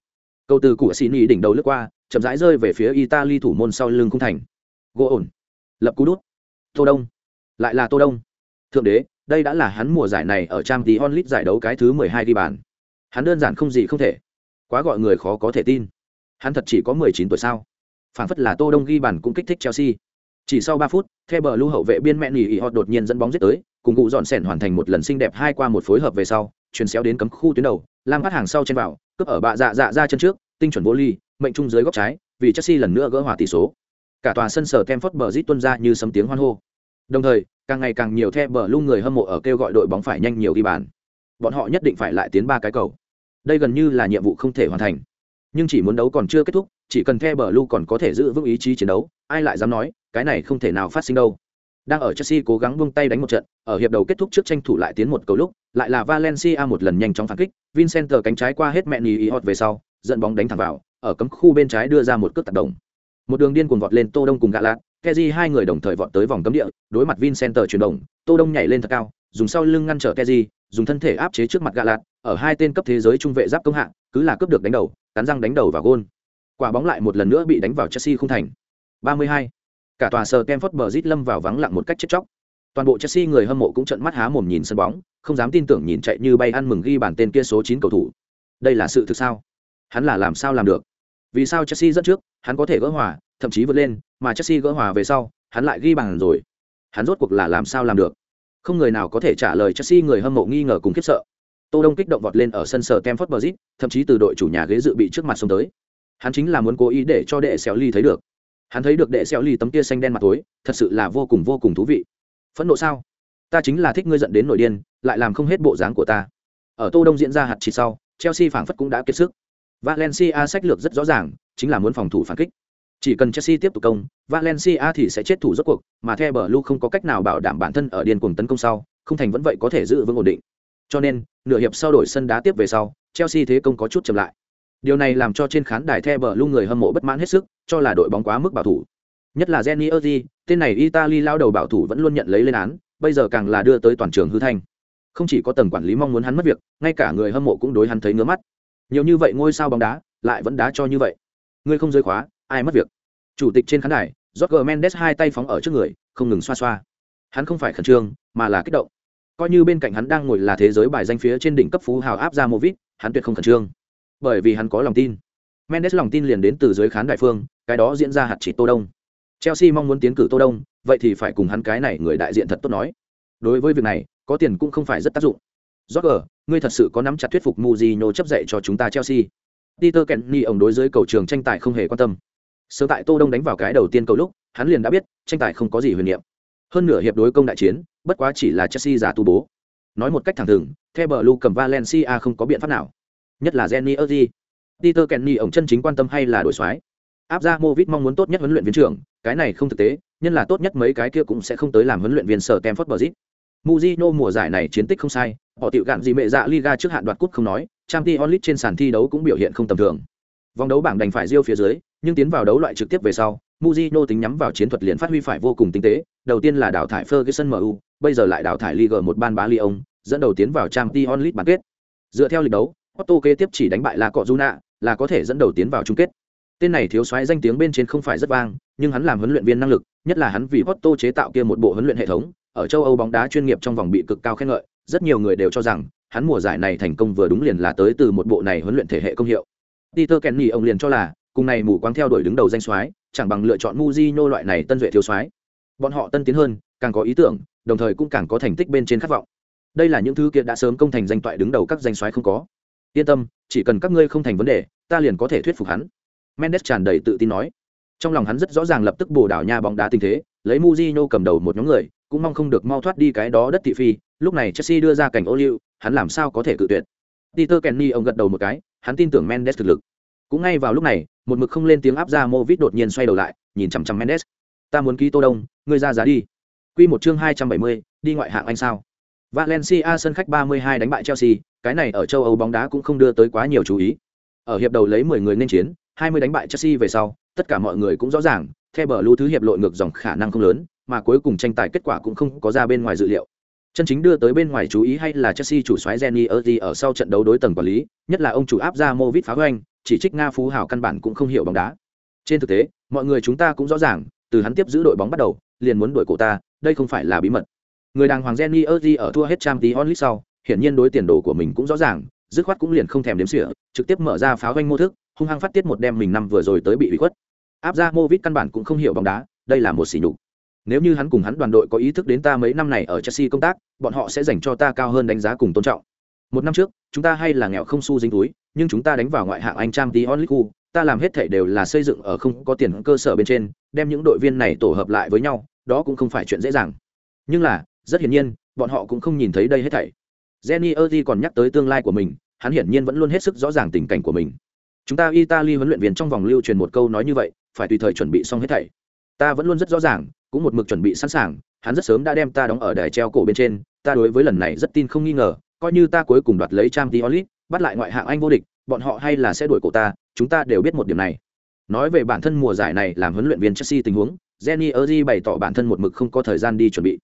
Cầu từ của Sini đỉnh đầu lướt qua, chậm rãi rơi về phía Italy thủ môn sau lưng khung thành. gỗ ổn lập cú đút tô đông lại là tô đông thượng đế, đây đã là hắn mùa giải này ở trang tí onlit giải đấu cái thứ mười hai ghi bàn. Hắn đơn giản không gì không thể. Quá gọi người khó có thể tin. Hắn thật chỉ có mười chín tuổi sao? Phản phất là tô đông ghi bàn cũng kích thích chelsea. Chỉ sau ba phút theo bờ lưu hậu vệ biên mẹ nỉ ỉ họ đột nhiên dẫn bóng giết tới, cùng cụ dọn sẻn hoàn thành một lần xinh đẹp hai qua một phối hợp về sau chuyền xéo đến cấm khu tuyến đầu, lam phát hàng sau trên vào, cướp ở bạ dạ dạ ra chân trước, tinh chuẩn vô ly, mệnh trung dưới góc trái, vì chelsea lần nữa gỡ hòa tỷ số. Cả tòa sân sở kem phất bờ rít tuân ra như sấm tiếng hoan hô đồng thời càng ngày càng nhiều the bờ lưu người hâm mộ ở kêu gọi đội bóng phải nhanh nhiều ghi bàn. Bọn họ nhất định phải lại tiến ba cái cầu. Đây gần như là nhiệm vụ không thể hoàn thành. Nhưng chỉ muốn đấu còn chưa kết thúc chỉ cần the bờ lu còn có thể giữ vững ý chí chiến đấu ai lại dám nói cái này không thể nào phát sinh đâu. Đang ở Chelsea cố gắng buông tay đánh một trận, ở hiệp đầu kết thúc trước tranh thủ lại tiến một cầu lúc, lại là Valencia một lần nhanh chóng phản kích, Vincent cánh trái qua hết mẹ ý hot về sau, dẫn bóng đánh thẳng vào, ở cấm khu bên trái đưa ra một cước tác động. Một đường điên cuồng vọt lên Tô Đông cùng gạ lạc, Kezi hai người đồng thời vọt tới vòng cấm địa, đối mặt Vincent chuyển động, Tô Đông nhảy lên thật cao, dùng sau lưng ngăn trở Kezi, dùng thân thể áp chế trước mặt Galat, lạt, ở hai tên cấp thế giới trung vệ giáp công hạng, cứ là cướp được đánh đầu, cắn răng đánh đầu vào gôn. Quả bóng lại một lần nữa bị đánh vào Chelsea không thành. 32. Cả tòa sờ Stamford Bridge lâm vào vắng lặng một cách chết chóc. Toàn bộ Chelsea người hâm mộ cũng trợn mắt há mồm nhìn sân bóng, không dám tin tưởng nhìn chạy như bay ăn mừng ghi bàn tên kia số 9 cầu thủ. Đây là sự thực sao? Hắn là làm sao làm được? Vì sao Chelsea dẫn trước, hắn có thể gỡ hòa, thậm chí vượt lên, mà Chelsea gỡ hòa về sau, hắn lại ghi bàn rồi. Hắn rốt cuộc là làm sao làm được? Không người nào có thể trả lời Chelsea người hâm mộ nghi ngờ cùng khiếp sợ. Tô Đông kích động vọt lên ở sân sở Stamford Bridge, thậm chí từ đội chủ nhà ghế dự bị trước mặt xông tới. Hắn chính là muốn cố ý để cho đệ Sẹo Ly thấy được. Hắn thấy được đệ Sẹo Ly tấm kia xanh đen mặt tối, thật sự là vô cùng vô cùng thú vị. Phẫn nộ sao? Ta chính là thích ngươi giận đến nổi điên, lại làm không hết bộ dáng của ta. Ở Tô Đông diễn ra hạt chỉ sau, Chelsea phảng phất cũng đã kiệt sức. Valencia sách lược rất rõ ràng, chính là muốn phòng thủ phản kích. Chỉ cần Chelsea tiếp tục công, Valencia thì sẽ chết thủ rốt cuộc, mà The Blue không có cách nào bảo đảm bản thân ở điên cuồng tấn công sau, không thành vẫn vậy có thể giữ vững ổn định. Cho nên, nửa hiệp sau đổi sân đá tiếp về sau, Chelsea thế công có chút chậm lại. Điều này làm cho trên khán đài The Blue người hâm mộ bất mãn hết sức, cho là đội bóng quá mức bảo thủ. Nhất là Jenny Erdi, tên này Italy lao đầu bảo thủ vẫn luôn nhận lấy lên án, bây giờ càng là đưa tới toàn trường hư thanh. Không chỉ có tầng quản lý mong muốn hắn mất việc, ngay cả người hâm mộ cũng đối hắn thấy ngứa mắt. Nhiều như vậy ngôi sao bóng đá, lại vẫn đá cho như vậy. Ngươi không rơi khóa, ai mất việc? Chủ tịch trên khán đài, Jorge Mendes hai tay phóng ở trước người, không ngừng xoa xoa. Hắn không phải khẩn trương, mà là kích động. Coi như bên cạnh hắn đang ngồi là thế giới bài danh phía trên đỉnh cấp phú hào áp ra Movit, hắn tuyệt không khẩn trương, bởi vì hắn có lòng tin. Mendes lòng tin liền đến từ dưới khán đài phương, cái đó diễn ra hạt chỉ Tô Đông. Chelsea mong muốn tiến cử Tô Đông, vậy thì phải cùng hắn cái này người đại diện thật tốt nói. Đối với việc này, có tiền cũng không phải rất tác dụng. Jorge, ngươi thật sự có nắm chặt thuyết phục Mourinho chấp dạy cho chúng ta Chelsea. Peter Kenny ông đối dưới cầu trường tranh tài không hề quan tâm. Sớm tại Tô Đông đánh vào cái đầu tiên cầu lúc, hắn liền đã biết, tranh tài không có gì huyền niệm. Hơn nửa hiệp đối công đại chiến, bất quá chỉ là Chelsea giả tu bố. Nói một cách thẳng thừng, The lu cầm Valencia không có biện pháp nào. Nhất là Jenny Erdi. Peter Kenny ổng chân chính quan tâm hay là đổi soái. Áp ra Movit mong muốn tốt nhất huấn luyện viên trưởng, cái này không thực tế, nhân là tốt nhất mấy cái kia cũng sẽ không tới làm huấn luyện viên sở Stamford Bridge. Mujino mùa giải này chiến tích không sai, họ tiểu gạn gì mẹ dạ Liga trước hạn đoạt cúp không nói, Champions League trên sàn thi đấu cũng biểu hiện không tầm thường. Vòng đấu bảng đành phải riêu phía dưới, nhưng tiến vào đấu loại trực tiếp về sau, Mujino tính nhắm vào chiến thuật liền phát huy phải vô cùng tinh tế, đầu tiên là đào thải Ferguson MU, bây giờ lại đào thải Liga một ban bá Lyon, dẫn đầu tiến vào Champions League bán kết. Dựa theo lịch đấu, Otto kế tiếp chỉ đánh bại là Cọ Juna, là có thể dẫn đầu tiến vào chung kết. Tên này thiếu soái danh tiếng bên trên không phải rất vang, nhưng hắn làm huấn luyện viên năng lực, nhất là hắn vì Otto chế tạo kia một bộ huấn luyện hệ thống, ở châu Âu bóng đá chuyên nghiệp trong vòng bị cực cao khen ngợi, rất nhiều người đều cho rằng hắn mùa giải này thành công vừa đúng liền là tới từ một bộ này huấn luyện thể hệ công hiệu. Peter Kenny ông liền cho là, cùng này mù quáng theo đuổi đứng đầu danh soái, chẳng bằng lựa chọn Mujinho loại này tân duệ thiếu soái. Bọn họ tân tiến hơn, càng có ý tưởng, đồng thời cũng càng có thành tích bên trên khát vọng. Đây là những thứ kia đã sớm công thành danh toại đứng đầu các danh soái không có. Yên tâm, chỉ cần các ngươi không thành vấn đề, ta liền có thể thuyết phục hắn. Mendes tràn đầy tự tin nói. Trong lòng hắn rất rõ ràng lập tức bổ đảo nha bóng đá tình thế, lấy Mujinho cầm đầu một nhóm người, cũng mong không được mau thoát đi cái đó đất thị phi lúc này chelsea đưa ra cảnh ô liu hắn làm sao có thể cự tuyệt peter kenny ông gật đầu một cái hắn tin tưởng mendes thực lực cũng ngay vào lúc này một mực không lên tiếng áp ra movit đột nhiên xoay đầu lại nhìn chằm chằm mendes. Ta muốn ký tô đông ngươi ra giá đi. Quy một chương hai trăm bảy mươi, đi ngoại hạng anh sao? Valencia sân khách 32 đánh bại chelsea cái này ở châu âu bóng đá cũng không đưa tới quá nhiều chú ý. Ở hiệp đầu lấy 10 người nên chiến 20 đánh bại chelsea về sau tất cả mọi người cũng rõ ràng theo bờ lưu thứ hiệp lội ngược dòng khả năng không lớn mà cuối cùng tranh tài kết quả cũng không có ra bên ngoài dự liệu. Chân chính đưa tới bên ngoài chú ý hay là Chelsea chủ soái Jenny Erdi ở sau trận đấu đối tầng quản lý, nhất là ông chủ áp ra Movit phá hoành, chỉ trích Nga phú hào căn bản cũng không hiểu bóng đá. Trên thực tế, mọi người chúng ta cũng rõ ràng, từ hắn tiếp giữ đội bóng bắt đầu liền muốn đuổi cổ ta đây không phải là bí mật. Người đàng hoàng jenny erdi ở thua hết trang tí onlit sau hiển nhiên đối tiền đồ của mình cũng rõ ràng dứt khoát cũng liền không thèm đếm xỉa trực tiếp mở ra pháo doanh mô thức hung hăng phát tiết một đem mình năm vừa rồi tới bị bị khuất. Áp ra mô vít căn bản cũng không hiểu bóng đá đây là một sỉ nhục. Nếu như hắn cùng hắn đoàn đội có ý thức đến ta mấy năm này ở chelsea công tác bọn họ sẽ dành cho ta cao hơn đánh giá cùng tôn trọng một năm trước, chúng ta hay là nghèo không xu dính túi, nhưng chúng ta đánh vào ngoại hạng anh trang tí onlit ta làm hết thể đều là xây dựng ở không có tiền cơ sở bên trên, đem những đội viên này tổ hợp lại với nhau, đó cũng không phải chuyện dễ dàng. Nhưng là, rất hiển nhiên, bọn họ cũng không nhìn thấy đây hết thảy. Jenny erdi còn nhắc tới tương lai của mình, hắn hiển nhiên vẫn luôn hết sức rõ ràng tình cảnh của mình. Chúng ta italy huấn luyện viên trong vòng lưu truyền một câu nói như vậy, phải tùy thời chuẩn bị xong hết thảy. Ta vẫn luôn rất rõ ràng, cũng một mực chuẩn bị sẵn sàng, hắn rất sớm đã đem ta đóng ở đài treo cổ bên trên, ta đối với lần này rất tin không nghi ngờ coi như ta cuối cùng đoạt lấy trang Diolit, bắt lại ngoại hạng anh vô địch bọn họ hay là sẽ đuổi cổ ta chúng ta đều biết một điểm này. Nói về bản thân mùa giải này làm huấn luyện viên chelsea tình huống jenny erdi bày tỏ bản thân một mực không có thời gian đi chuẩn bị.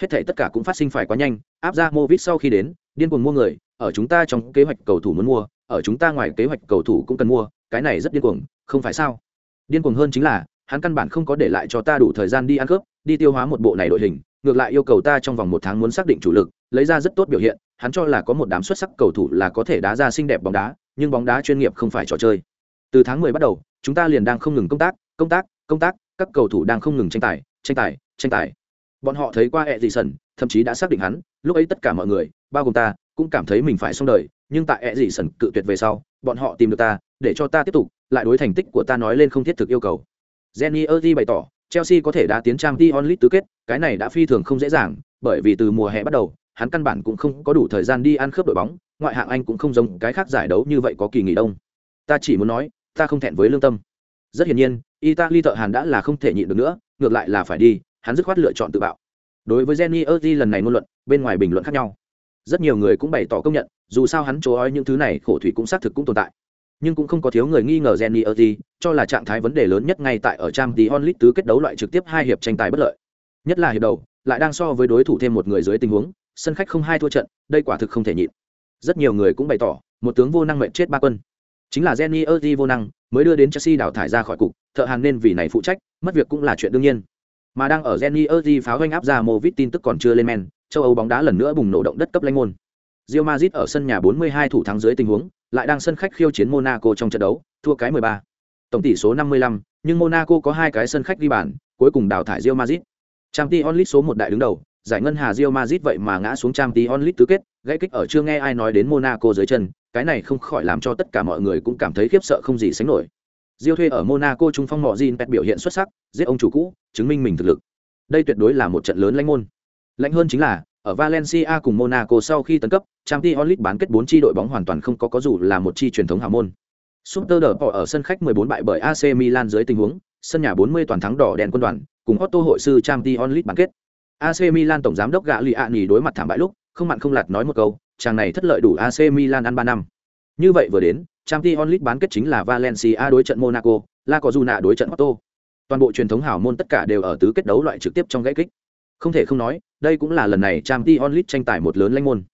Hết thảy tất cả cũng phát sinh phải quá nhanh áp ra movit sau khi đến điên cuồng mua người ở chúng ta trong kế hoạch cầu thủ muốn mua ở chúng ta ngoài kế hoạch cầu thủ cũng cần mua cái này rất điên cuồng không phải sao? Điên cuồng hơn chính là hắn căn bản không có để lại cho ta đủ thời gian đi ăn cướp đi tiêu hóa một bộ này đội hình ngược lại yêu cầu ta trong vòng một tháng muốn xác định chủ lực lấy ra rất tốt biểu hiện hắn cho là có một đám xuất sắc cầu thủ là có thể đá ra xinh đẹp bóng đá nhưng bóng đá chuyên nghiệp không phải trò chơi. Từ tháng 10 bắt đầu chúng ta liền đang không ngừng công tác công tác công tác các cầu thủ đang không ngừng tranh tài tranh tài tranh tài. Bọn họ thấy qua Edison, thậm chí đã xác định hắn lúc ấy tất cả mọi người bao gồm ta cũng cảm thấy mình phải xong đời nhưng tại Edison cự tuyệt về sau bọn họ tìm được ta để cho ta tiếp tục lại đối thành tích của ta nói lên không thiết thực yêu cầu. Jenny erdi bày tỏ chelsea có thể đã tiến trang đi onlit tứ kết cái này đã phi thường không dễ dàng bởi vì từ mùa hè bắt đầu hắn căn bản cũng không có đủ thời gian đi ăn khớp đội bóng, ngoại hạng anh cũng không giống cái khác giải đấu như vậy có kỳ nghỉ đông. Ta chỉ muốn nói, ta không thẹn với lương tâm. Rất hiển nhiên, italy thợ hàn đã là không thể nhịn được nữa, ngược lại là phải đi, hắn dứt khoát lựa chọn tự bạo. Đối với jenny erdi lần này ngôn luận, bên ngoài bình luận khác nhau. Rất nhiều người cũng bày tỏ công nhận, dù sao hắn chối ói những thứ này khổ thủy cũng xác thực cũng tồn tại. Nhưng cũng không có thiếu người nghi ngờ jenny erdi cho là trạng thái vấn đề lớn nhất ngay tại ở trang tí onlit tứ kết đấu loại trực tiếp hai hiệp tranh tài bất lợi. Nhất là hiệp đầu, lại đang so với đối thủ thêm một người dưới tình huống sân khách không hai thua trận đây quả thực không thể nhịn rất nhiều người cũng bày tỏ một tướng vô năng mệnh chết ba quân chính là jenny erdi vô năng mới đưa đến chelsea đào thải ra khỏi cục thợ hàng nên vì này phụ trách mất việc cũng là chuyện đương nhiên mà đang ở jenny erdi pháo doanh áp ra movit tin tức còn chưa lên men châu âu bóng đá lần nữa bùng nổ động đất cấp lanh môn Real Madrid ở sân nhà 42 thủ thắng dưới tình huống, lại đang sân khách khiêu chiến Monaco trong trận đấu, thua cái 13. Tổng tỷ số 55, nhưng Monaco có hai cái sân khách ghi bàn, cuối cùng đào thải Real Madrid. Champions League số 1 đại đứng đầu, giải ngân hà Real Madrid vậy mà ngã xuống Champions League tứ kết, gãy kích ở chưa nghe ai nói đến Monaco dưới chân, cái này không khỏi làm cho tất cả mọi người cũng cảm thấy khiếp sợ không gì sánh nổi. Real thuê ở Monaco trung phong mọ Jin Pet biểu hiện xuất sắc, giết ông chủ cũ, chứng minh mình thực lực. Đây tuyệt đối là một trận lớn lãnh môn. Lãnh hơn chính là, ở Valencia cùng Monaco sau khi tấn cấp, Champions League bán kết 4 chi đội bóng hoàn toàn không có có dù là một chi truyền thống hào môn. Super Đỏ ở sân khách 14 bại bởi AC Milan dưới tình huống, sân nhà 40 toàn thắng đỏ đèn quân đoàn, cùng Otto hội sư Champions League bán kết. AC Milan tổng giám đốc gã Lý Ani đối mặt thảm bại lúc, không mặn không lạt nói một câu, chàng này thất lợi đủ AC Milan ăn 3 năm. Như vậy vừa đến, Champions League bán kết chính là Valencia đối trận Monaco, La Cojuna đối trận Otto. Toàn bộ truyền thống hảo môn tất cả đều ở tứ kết đấu loại trực tiếp trong gãy kích. Không thể không nói, đây cũng là lần này Champions League tranh tài một lớn lãnh môn.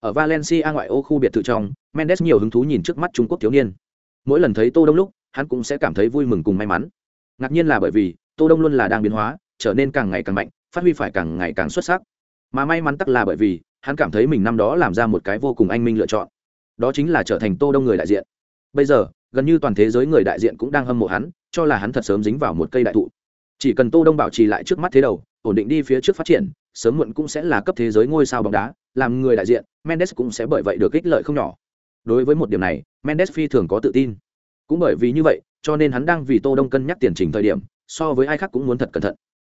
Ở Valencia ngoại ô khu biệt thự trong, Mendes nhiều hứng thú nhìn trước mắt Trung Quốc thiếu niên. Mỗi lần thấy Tô Đông lúc, hắn cũng sẽ cảm thấy vui mừng cùng may mắn. Ngạc nhiên là bởi vì, Tô Đông luôn là đang biến hóa, trở nên càng ngày càng mạnh, phát huy phải càng ngày càng xuất sắc. Mà may mắn tắc là bởi vì, hắn cảm thấy mình năm đó làm ra một cái vô cùng anh minh lựa chọn. Đó chính là trở thành Tô Đông người đại diện. Bây giờ, gần như toàn thế giới người đại diện cũng đang hâm mộ hắn, cho là hắn thật sớm dính vào một cây đại thụ. Chỉ cần Tô Đông bảo trì lại trước mắt thế đầu, ổn định đi phía trước phát triển, sớm muộn cũng sẽ là cấp thế giới ngôi sao bóng đá, làm người đại diện, Mendes cũng sẽ bởi vậy được ích lợi không nhỏ. Đối với một điểm này, Mendes phi thường có tự tin. Cũng bởi vì như vậy, cho nên hắn đang vì Tô Đông cân nhắc tiền trình thời điểm, so với ai khác cũng muốn thật cẩn thận.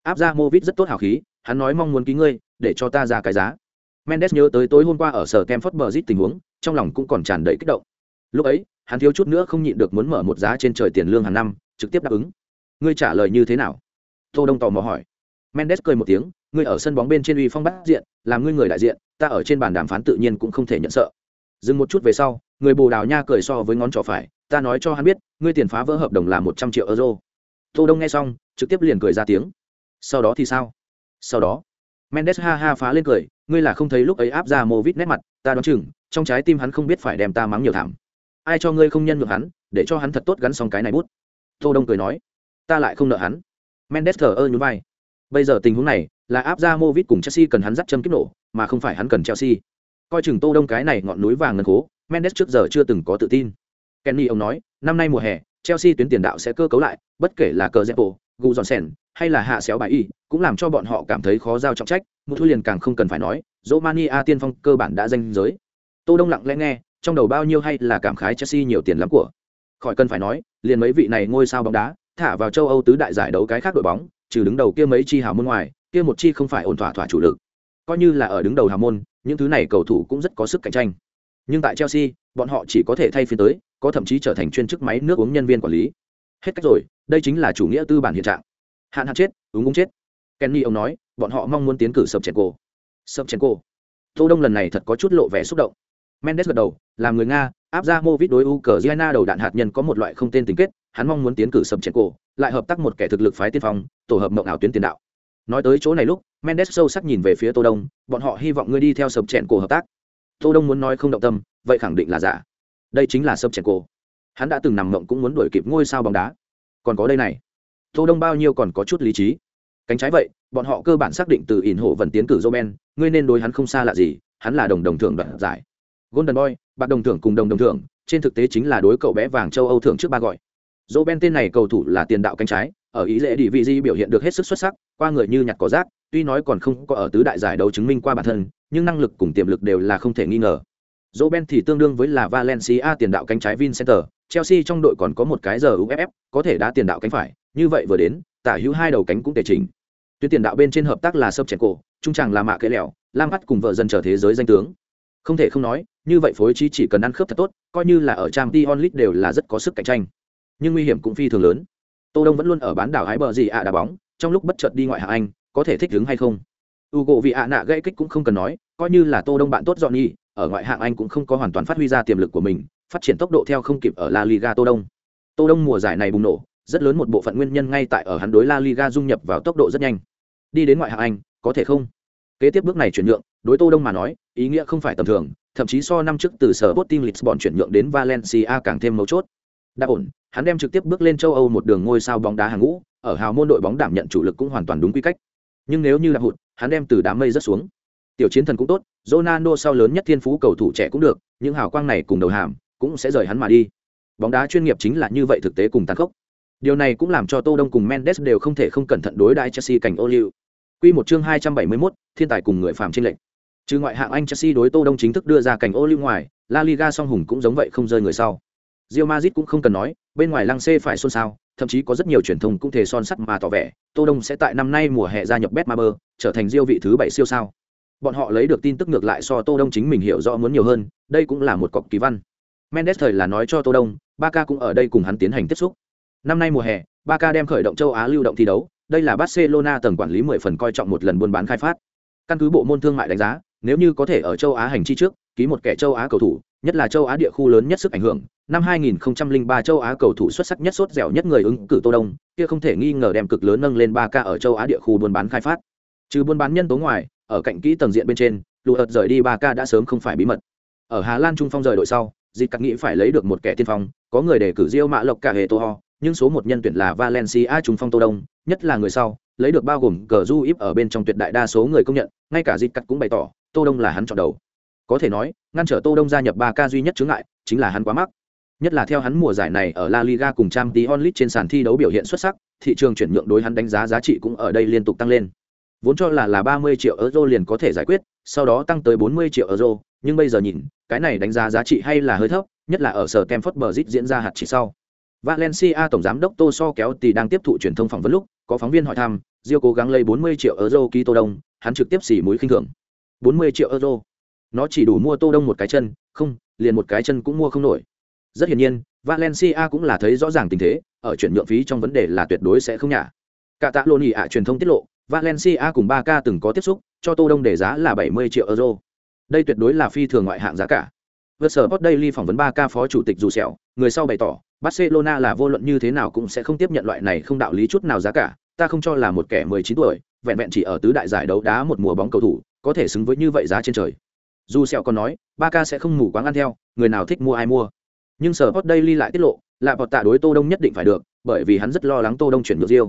Áp ra Movit rất tốt hào khí, hắn nói mong muốn ký ngươi, để cho ta ra cái giá. Mendes nhớ tới tối hôm qua ở sở Campfort Bridge tình huống, trong lòng cũng còn tràn đầy kích động. Lúc ấy, hắn thiếu chút nữa không nhịn được muốn mở một giá trên trời tiền lương hàng năm, trực tiếp đáp ứng. Ngươi trả lời như thế nào? Tô Đông tò mò hỏi. Mendes cười một tiếng, ngươi ở sân bóng bên trên uy phong bát diện, làm ngươi người đại diện, ta ở trên bàn đàm phán tự nhiên cũng không thể nhận sợ. Dừng một chút về sau, người Bồ Đào Nha cười so với ngón trỏ phải, ta nói cho hắn biết, ngươi tiền phá vỡ hợp đồng là một trăm triệu euro. Tô Đông nghe xong, trực tiếp liền cười ra tiếng. Sau đó thì sao? Sau đó, Mendes ha ha phá lên cười, ngươi là không thấy lúc ấy áp ra Movit nét mặt, ta đoán chừng, trong trái tim hắn không biết phải đem ta mắng nhiều thảm. Ai cho ngươi không nhân ngược hắn, để cho hắn thật tốt gắn xong cái này bút. Tô Đông cười nói, ta lại không nợ hắn mendes thờ ơ nhún vai bây giờ tình huống này là áp ra movit cùng chelsea cần hắn dắt châm kích nổ mà không phải hắn cần chelsea coi chừng tô đông cái này ngọn núi vàng ngân cố mendes trước giờ chưa từng có tự tin kenny ông nói năm nay mùa hè chelsea tuyến tiền đạo sẽ cơ cấu lại bất kể là cờ zepo gu johnson hay là hạ xéo bài y, cũng làm cho bọn họ cảm thấy khó giao trọng trách một thu liền càng không cần phải nói, romania tiên phong cơ bản đã danh giới. Tô đông lặng lẽ nghe, trong đầu bao nhiêu hay là cảm khái chelsea nhiều tiền lắm của. Khỏi cần phải nói, liền mấy vị này ngôi sao bóng đá, thả vào châu âu tứ đại giải đấu cái khác đội bóng, trừ đứng đầu kia mấy chi hào môn ngoài, kia một chi không phải ổn thỏa thỏa chủ lực. Coi như là ở đứng đầu hào môn, những thứ này cầu thủ cũng rất có sức cạnh tranh. Nhưng tại chelsea, bọn họ chỉ có thể thay phiên tới, có thậm chí trở thành chuyên chức máy nước uống nhân viên quản lý. Hết cách rồi, đây chính là chủ nghĩa tư bản hiện trạng hạn hạn chết ứng uống chết. Kenny ông nói, bọn họ mong muốn tiến cử sập chèn cổ sập chèn cổ tô đông lần này thật có chút lộ vẻ xúc động. Mendes gật đầu, làm người nga, áp ra movit đối ukraine đầu đạn hạt nhân có một loại không tên tình kết, hắn mong muốn tiến cử sập chèn cổ lại hợp tác một kẻ thực lực phái tiên phong, tổ hợp mộng ảo tuyến tiền đạo. Nói tới chỗ này lúc, mendes sâu sắc nhìn về phía tô đông, bọn họ hy vọng ngươi đi theo sập chèn cổ hợp tác. Tô đông muốn nói không động tâm, vậy khẳng định là giả. Đây chính là sập chèn cổ hắn đã từng nằm mộng cũng muốn đuổi kịp ngôi sao bóng đá. Còn có đây này tô đông bao nhiêu còn có chút lý trí. Cánh trái vậy bọn họ cơ bản xác định từ ỉn hộ vận tiến cử joben ngươi nên đối hắn không xa lạ gì hắn là đồng đồng thưởng đoạt giải. Golden boy bạc đồng thưởng cùng đồng đồng thưởng trên thực tế chính là đối cậu bé vàng châu âu thưởng trước ba gọi. Joben tên này cầu thủ là tiền đạo cánh trái ở ý lễ đi vị di biểu hiện được hết sức xuất sắc qua người như nhặt cỏ rác tuy nói còn không có ở tứ đại giải đấu chứng minh qua bản thân nhưng năng lực cùng tiềm lực đều là không thể nghi ngờ. Roben thì tương đương với là Valencia tiền đạo cánh trái Vincenter, Chelsea trong đội còn có một cái giờ UFF, có thể đá tiền đạo cánh phải, như vậy vừa đến, tả hữu hai đầu cánh cũng tề chỉnh. Tuyến tiền đạo bên trên hợp tác là Sobchenko, trung tràng là Mạ Kế Lẹo, Lam bắt cùng vợ dân trở thế giới danh tướng. Không thể không nói, như vậy phối trí chỉ cần ăn khớp thật tốt, coi như là ở Champions onlit đều là rất có sức cạnh tranh. Nhưng nguy hiểm cũng phi thường lớn. Tô Đông vẫn luôn ở bán đảo hái bờ gì ạ đá bóng, trong lúc bất chợt đi ngoại hạng Anh, có thể thích ứng hay không? Ugo vì ạ nạ gây kích cũng không cần nói, coi như là Tô Đông bạn tốt dọn nhỉ, ở ngoại hạng Anh cũng không có hoàn toàn phát huy ra tiềm lực của mình, phát triển tốc độ theo không kịp ở La Liga Tô Đông. Tô Đông mùa giải này bùng nổ, rất lớn một bộ phận nguyên nhân ngay tại ở hắn đối La Liga dung nhập vào tốc độ rất nhanh. Đi đến ngoại hạng Anh, có thể không? Kế tiếp bước này chuyển nhượng, đối Tô Đông mà nói, ý nghĩa không phải tầm thường, thậm chí so năm trước từ sở Sporting Lisbon chuyển nhượng đến Valencia càng thêm mấu chốt. Đã ổn, hắn đem trực tiếp bước lên châu Âu một đường ngôi sao bóng đá hàng ngũ, ở hào môn đội bóng đảm nhận chủ lực cũng hoàn toàn đúng quy cách. Nhưng nếu như là hụt, hắn đem từ đám mây rất xuống. Tiểu chiến thần cũng tốt, Ronaldo sau lớn nhất thiên phú cầu thủ trẻ cũng được, những hào quang này cùng đầu hàm cũng sẽ rời hắn mà đi. Bóng đá chuyên nghiệp chính là như vậy thực tế cùng tàn khốc. Điều này cũng làm cho Tô Đông cùng Mendes đều không thể không cẩn thận đối đãi Chelsea cảnh ô liu. Quy một chương 271, thiên tài cùng người phàm trên lệnh. Trừ ngoại hạng Anh Chelsea đối Tô Đông chính thức đưa ra cảnh ô liu ngoài, La Liga song hùng cũng giống vậy không rơi người sau. Real Madrid cũng không cần nói, bên ngoài lăng xê phải xôn xao, thậm chí có rất nhiều truyền thông cũng thể son sắt mà tỏ vẻ, Tô Đông sẽ tại năm nay mùa hè gia nhập Betmaber, trở thành Real vị thứ 7 siêu sao bọn họ lấy được tin tức ngược lại so tô đông chính mình hiểu rõ muốn nhiều hơn đây cũng là một cọc kỳ văn mendes thời là nói cho tô đông ba ca cũng ở đây cùng hắn tiến hành tiếp xúc năm nay mùa hè, Barca đem khởi động châu á lưu động thi đấu. Đây là barcelona tầng quản lý mười phần coi trọng một lần buôn bán khai phát. Căn cứ bộ môn thương mại đánh giá, nếu như có thể ở châu á hành chi trước, ký một kẻ châu á cầu thủ, nhất là châu á địa khu lớn nhất sức ảnh hưởng, năm 2003 châu á cầu thủ xuất sắc nhất sốt dẻo nhất người ứng cử tô đông, kia không thể nghi ngờ đem cực lớn nâng lên Barca ở châu á địa khu buôn bán khai phát. Trừ buôn bán nhân tố ngoài, ở cạnh kỹ tầng diện bên trên lùi ợt rời đi Barca đã sớm không phải bí mật. Ở hà lan trung phong rời đội sau dịch cắt nghĩ phải lấy được một kẻ tiên phong, có người đề cử diêu mã lộc cả hệ tô ho nhưng số một nhân tuyển là valencia trung phong tô đông nhất là người sau lấy được bao gồm cờ du íp ở bên trong tuyệt đại đa số người công nhận ngay cả Dịch cắt cũng bày tỏ tô đông là hắn chọn đầu. Có thể nói ngăn trở tô đông gia nhập 3K duy nhất chướng ngại chính là hắn quá mắc. Nhất là theo hắn mùa giải này ở La Liga cùng Champions League trên sàn thi đấu biểu hiện xuất sắc, thị trường chuyển nhượng đối hắn đánh giá giá trị cũng ở đây liên tục tăng lên. Vốn cho là là ba mươi triệu euro liền có thể giải quyết sau đó tăng tới bốn mươi triệu euro nhưng bây giờ nhìn cái này đánh giá giá trị hay là hơi thấp nhất là ở sở Kemford Bridge diễn ra hạt chỉ sau. Valencia tổng giám đốc Tô So kéo thì đang tiếp thụ truyền thông phỏng vấn lúc có phóng viên hỏi thăm Rio cố gắng lấy 40 triệu euro ký Tô Đông hắn trực tiếp xỉ mũi khinh thường 40 triệu euro nó chỉ đủ mua Tô Đông một cái chân không liền một cái chân cũng mua không nổi rất hiển nhiên Valencia cũng là thấy rõ ràng tình thế ở chuyển nhượng phí trong vấn đề là tuyệt đối sẽ không nhả cả tạ Loni ạ truyền thông tiết lộ Valencia cùng Barca từng có tiếp xúc, cho Tô Đông để giá là 70 triệu euro. Đây tuyệt đối là phi thường ngoại hạng giá cả. Vượt sở Sport Daily phỏng vấn Barca phó chủ tịch dù sẹo, người sau bày tỏ, Barcelona là vô luận như thế nào cũng sẽ không tiếp nhận loại này không đạo lý chút nào giá cả, ta không cho là một kẻ 19 tuổi, vẹn vẹn chỉ ở tứ đại giải đấu đá một mùa bóng cầu thủ, có thể xứng với như vậy giá trên trời. Dù sẹo còn nói, Barca sẽ không mù quáng ăn theo, người nào thích mua ai mua. Nhưng sở Sport Daily lại tiết lộ, là bọn tạ đối Tô Đông nhất định phải được, bởi vì hắn rất lo lắng Tô Đông chuyển nhượng Rio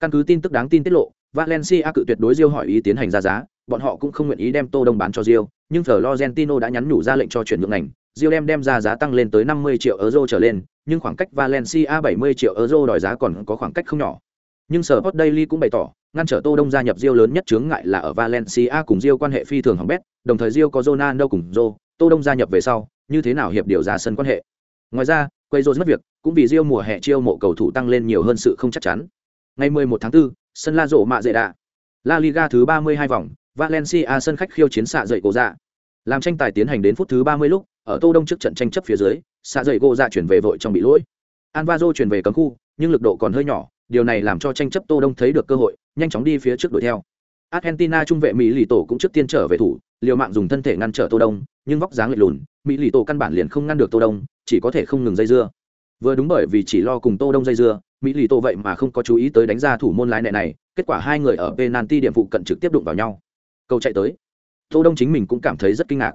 căn cứ tin tức đáng tin tiết lộ valencia cự tuyệt đối diêu hỏi ý tiến hành ra giá bọn họ cũng không nguyện ý đem tô đông bán cho diêu nhưng florentino đã nhắn nhủ ra lệnh cho chuyển nhượng ngành diêu đem đem ra giá tăng lên tới 50 triệu euro trở lên nhưng khoảng cách valencia 70 triệu euro đòi giá còn có khoảng cách không nhỏ. Nhưng sở daily cũng bày tỏ ngăn trở tô đông gia nhập diêu lớn nhất chướng ngại là ở valencia cùng diêu quan hệ phi thường hỏng bét đồng thời diêu có ronaldo cùng Zô, tô đông gia nhập về sau như thế nào hiệp điều ra sân quan hệ? Ngoài ra quay rô mất việc cũng vì diêu mùa hè chiêu mộ cầu thủ tăng lên nhiều hơn sự không chắc chắn. Ngày 11 tháng 4, sân la rộ mạ dệ đạ. La liga thứ 32 vòng, valencia sân khách khiêu chiến xạ dậy cổ dạ. Làm tranh tài tiến hành đến phút thứ 30 lúc, ở tô đông trước trận tranh chấp phía dưới, xạ dậy gỗ dạ chuyển về vội trong bị lỗi. Alvaro chuyển về cấm khu, nhưng lực độ còn hơi nhỏ, điều này làm cho tranh chấp tô đông thấy được cơ hội, nhanh chóng đi phía trước đuổi theo. Argentina trung vệ mỹ lì tổ cũng trước tiên trở về thủ, liều mạng dùng thân thể ngăn trở tô đông, nhưng vóc dáng lệch lùn, mỹ lì tổ căn bản liền không ngăn được tô đông, chỉ có thể không ngừng dây dưa vừa đúng bởi vì chỉ lo cùng tô đông dây dưa, mỹ lì tô vậy mà không có chú ý tới đánh ra thủ môn lái nệ này, kết quả hai người ở penalty điểm phụ cận trực tiếp đụng vào nhau. Cầu chạy tới. Tô đông chính mình cũng cảm thấy rất kinh ngạc.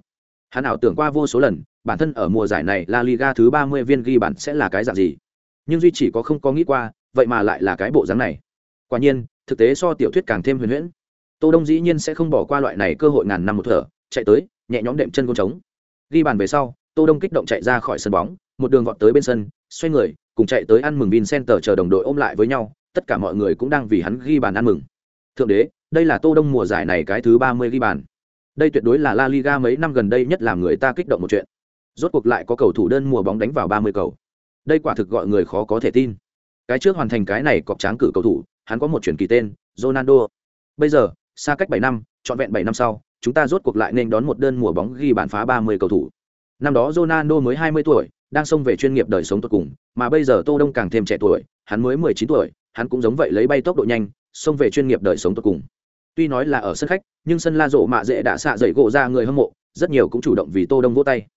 Hắn ảo tưởng qua vô số lần, bản thân ở mùa giải này la liga thứ 30 viên ghi bản sẽ là cái dạng gì. Nhưng duy chỉ có không có nghĩ qua, vậy mà lại là cái bộ dáng này. Quả nhiên, thực tế so tiểu thuyết càng thêm huyền huyễn. Tô đông dĩ nhiên sẽ không bỏ qua loại này cơ hội ngàn năm một thở, chạy tới, nhẹ nhõm đệm chân côn trống. Ghi bàn về sau, tô đông kích động chạy ra khỏi sân bóng, một đường vọt tới bên sân xoay người, cùng chạy tới ăn mừng vincenter chờ đồng đội ôm lại với nhau, tất cả mọi người cũng đang vì hắn ghi bàn ăn mừng. Thượng đế, đây là tô đông mùa giải này cái thứ ba mươi ghi bàn. Đây tuyệt đối là la liga mấy năm gần đây nhất làm người ta kích động một chuyện. Rốt cuộc lại có cầu thủ đơn mùa bóng đánh vào ba mươi cầu. Đây quả thực gọi người khó có thể tin. Cái trước hoàn thành cái này cọc tráng cử cầu thủ, hắn có một chuyển kỳ tên, ronaldo. Bây giờ, xa cách bảy năm, trọn vẹn bảy năm sau, chúng ta rốt cuộc lại nên đón một đơn mùa bóng ghi bàn phá ba mươi cầu thủ. Năm đó ronaldo mới hai mươi tuổi đang xông về chuyên nghiệp đời sống tốt cùng, mà bây giờ tô đông càng thêm trẻ tuổi, hắn mới mười chín tuổi, hắn cũng giống vậy lấy bay tốc độ nhanh, xông về chuyên nghiệp đời sống tốt cùng. Tuy nói là ở sân khách, nhưng sân la rộ mạ dễ đã xạ dậy gỗ ra người hâm mộ, rất nhiều cũng chủ động vì tô đông vỗ tay.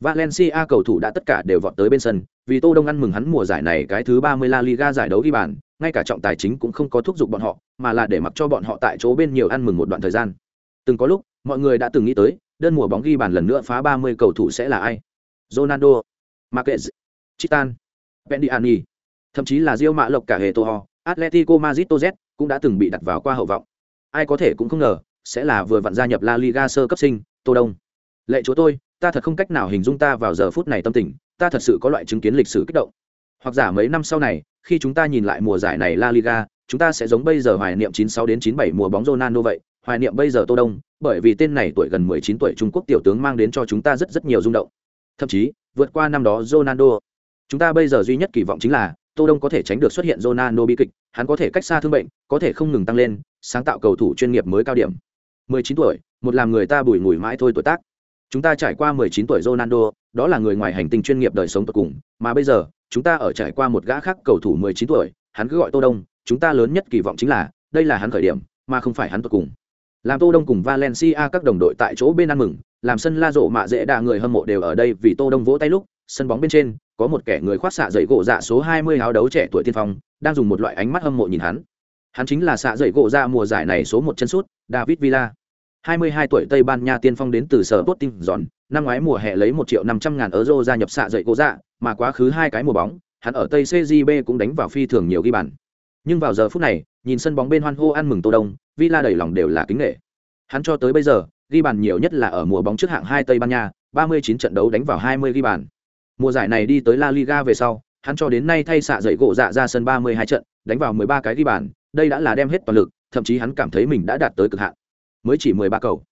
Valencia cầu thủ đã tất cả đều vọt tới bên sân, vì tô đông ăn mừng hắn mùa giải này cái thứ ba mươi la liga giải đấu ghi bàn, ngay cả trọng tài chính cũng không có thúc giục bọn họ, mà là để mặc cho bọn họ tại chỗ bên nhiều ăn mừng một đoạn thời gian. Từng có lúc, mọi người đã từng nghĩ tới, đơn mùa bóng ghi bàn lần nữa phá ba mươi cầu thủ sẽ là ai? Ronaldo marquez chitan pendiani thậm chí là Real Mã Lộc cả hệ Toho, Atletico Madrid Z cũng đã từng bị đặt vào qua hậu vọng. Ai có thể cũng không ngờ, sẽ là vừa vặn gia nhập La Liga sơ cấp sinh, Tô Đông. Lệ chúa tôi, ta thật không cách nào hình dung ta vào giờ phút này tâm tình, ta thật sự có loại chứng kiến lịch sử kích động. Hoặc giả mấy năm sau này, khi chúng ta nhìn lại mùa giải này La Liga, chúng ta sẽ giống bây giờ hoài niệm 96 đến 97 mùa bóng Ronaldo vậy, hoài niệm bây giờ Tô Đông, bởi vì tên này tuổi gần 19 tuổi Trung Quốc tiểu tướng mang đến cho chúng ta rất rất nhiều rung động. Thậm chí, vượt qua năm đó Ronaldo. Chúng ta bây giờ duy nhất kỳ vọng chính là Tô Đông có thể tránh được xuất hiện Ronaldo bi kịch, hắn có thể cách xa thương bệnh, có thể không ngừng tăng lên, sáng tạo cầu thủ chuyên nghiệp mới cao điểm. 19 tuổi, một làm người ta bùi ngùi mãi thôi tuổi tác. Chúng ta trải qua 19 tuổi Ronaldo, đó là người ngoài hành tinh chuyên nghiệp đời sống tốt cùng, mà bây giờ, chúng ta ở trải qua một gã khác cầu thủ 19 tuổi, hắn cứ gọi Tô Đông, chúng ta lớn nhất kỳ vọng chính là, đây là hắn khởi điểm, mà không phải hắn tốt cùng. Làm Tô Đông cùng Valencia các đồng đội tại chỗ bên ăn mừng, làm sân La Rộ mạ dễ đa người hâm mộ đều ở đây vì Tô Đông vỗ tay lúc, sân bóng bên trên, có một kẻ người khoác xạ dậy gỗ dạ số 20 áo đấu trẻ tuổi tiên phong, đang dùng một loại ánh mắt hâm mộ nhìn hắn. Hắn chính là xạ dậy gỗ dạ mùa giải này số một chân sút, David Villa. 22 tuổi Tây Ban Nha tiên phong đến từ sở Sporting Giòn, năm ngoái mùa hè lấy 1 triệu 500 ngàn euro gia nhập xạ dậy gỗ dạ, mà quá khứ hai cái mùa bóng, hắn ở Tây CJB cũng đánh vào phi thường nhiều ghi bàn. Nhưng vào giờ phút này, nhìn sân bóng bên hoan hô ăn mừng Tô Đông, Villa đầy lòng đều là kính nể. Hắn cho tới bây giờ, ghi bàn nhiều nhất là ở mùa bóng trước hạng hai Tây Ban Nha, 39 trận đấu đánh vào 20 ghi bàn. Mùa giải này đi tới La Liga về sau, hắn cho đến nay thay xạ dậy gỗ dạ ra sân 32 trận, đánh vào 13 cái ghi bàn, đây đã là đem hết toàn lực, thậm chí hắn cảm thấy mình đã đạt tới cực hạn. Mới chỉ 13 cầu.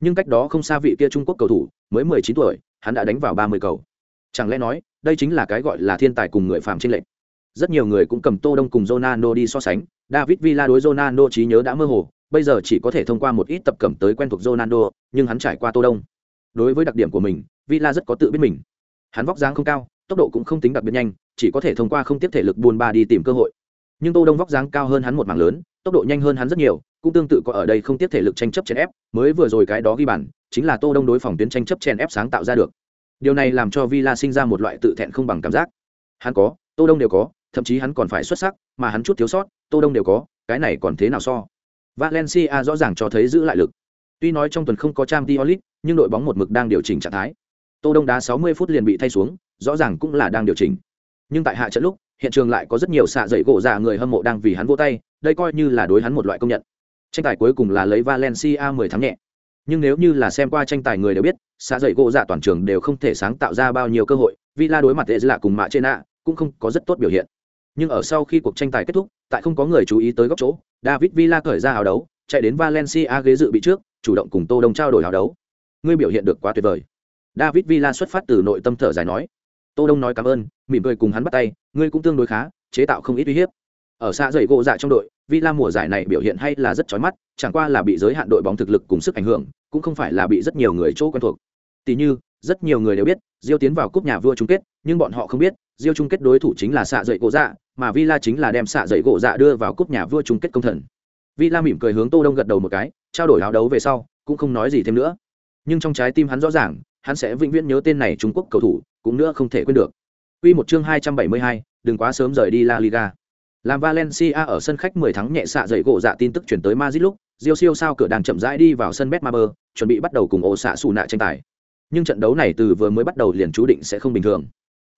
Nhưng cách đó không xa vị kia Trung Quốc cầu thủ, mới 19 tuổi, hắn đã đánh vào 30 cầu. Chẳng lẽ nói, đây chính là cái gọi là thiên tài cùng người phàm trên lệnh. Rất nhiều người cũng cầm Tô Đông cùng Ronaldo đi so sánh, David Villa đối Ronaldo trí nhớ đã mơ hồ, bây giờ chỉ có thể thông qua một ít tập cẩm tới quen thuộc Ronaldo, nhưng hắn trải qua Tô Đông. Đối với đặc điểm của mình, Villa rất có tự biết mình. Hắn vóc dáng không cao, tốc độ cũng không tính đặc biệt nhanh, chỉ có thể thông qua không tiếp thể lực buôn ba đi tìm cơ hội. Nhưng Tô Đông vóc dáng cao hơn hắn một mảng lớn, tốc độ nhanh hơn hắn rất nhiều, cũng tương tự có ở đây không tiếp thể lực tranh chấp chèn ép, mới vừa rồi cái đó ghi bàn, chính là Tô Đông đối phòng tuyến tranh chấp chèn ép sáng tạo ra được. Điều này làm cho Villa sinh ra một loại tự thẹn không bằng cảm giác. Hắn có, Tô Đông đều có, thậm chí hắn còn phải xuất sắc, mà hắn chút thiếu sót, Tô Đông đều có, cái này còn thế nào so? Valencia rõ ràng cho thấy giữ lại lực. Tuy nói trong tuần không có Champions League, nhưng đội bóng một mực đang điều chỉnh trạng thái. Tô Đông đá 60 phút liền bị thay xuống, rõ ràng cũng là đang điều chỉnh. Nhưng tại hạ trận lúc, hiện trường lại có rất nhiều xạ dậy gỗ già người hâm mộ đang vì hắn vỗ tay, đây coi như là đối hắn một loại công nhận tranh tài cuối cùng là lấy valencia 10 thắng nhẹ nhưng nếu như là xem qua tranh tài người đều biết xạ dậy gỗ già toàn trường đều không thể sáng tạo ra bao nhiêu cơ hội villa đối mặt Ezra cùng mạ trên ạ cũng không có rất tốt biểu hiện nhưng ở sau khi cuộc tranh tài kết thúc, tại không có người chú ý tới góc chỗ, david villa cởi ra áo đấu, chạy đến valencia ghế dự bị trước, chủ động cùng tô đông trao đổi áo đấu. Ngươi biểu hiện được quá tuyệt vời. David villa xuất phát từ nội tâm thở dài nói. Tô đông nói cảm ơn, mỉm cười cùng hắn bắt tay, ngươi cũng tương đối khá, chế tạo không ít uy hiếp. Ở xa dậy gỗ dạ trong đội, villa mùa giải này biểu hiện hay là rất chói mắt, chẳng qua là bị giới hạn đội bóng thực lực cùng sức ảnh hưởng, cũng không phải là bị rất nhiều người chỗ quen thuộc. Tỷ như rất nhiều người đều biết Diêu tiến vào cúp nhà vua chung kết, nhưng bọn họ không biết, Diêu chung kết đối thủ chính là xạ dậy gỗ dạ, mà Villa chính là đem xạ dậy gỗ dạ đưa vào cúp nhà vua chung kết công thần. Villa mỉm cười hướng Tô Đông gật đầu một cái, trao đổi áo đấu về sau, cũng không nói gì thêm nữa. Nhưng trong trái tim hắn rõ ràng, hắn sẽ vĩnh viễn nhớ tên này Trung Quốc cầu thủ, cũng nữa không thể quên được. Quy một chương 272, đừng quá sớm rời đi La Liga. Làm Valencia ở sân khách 10 thắng nhẹ xạ dậy gỗ dạ tin tức chuyển tới Madrid lúc, Diêu siêu sao cửa đang chậm rãi đi vào sân Betmaber, chuẩn bị bắt đầu cùng ổ xạ sủ nạ tranh tài nhưng trận đấu này từ vừa mới bắt đầu liền chú định sẽ không bình thường.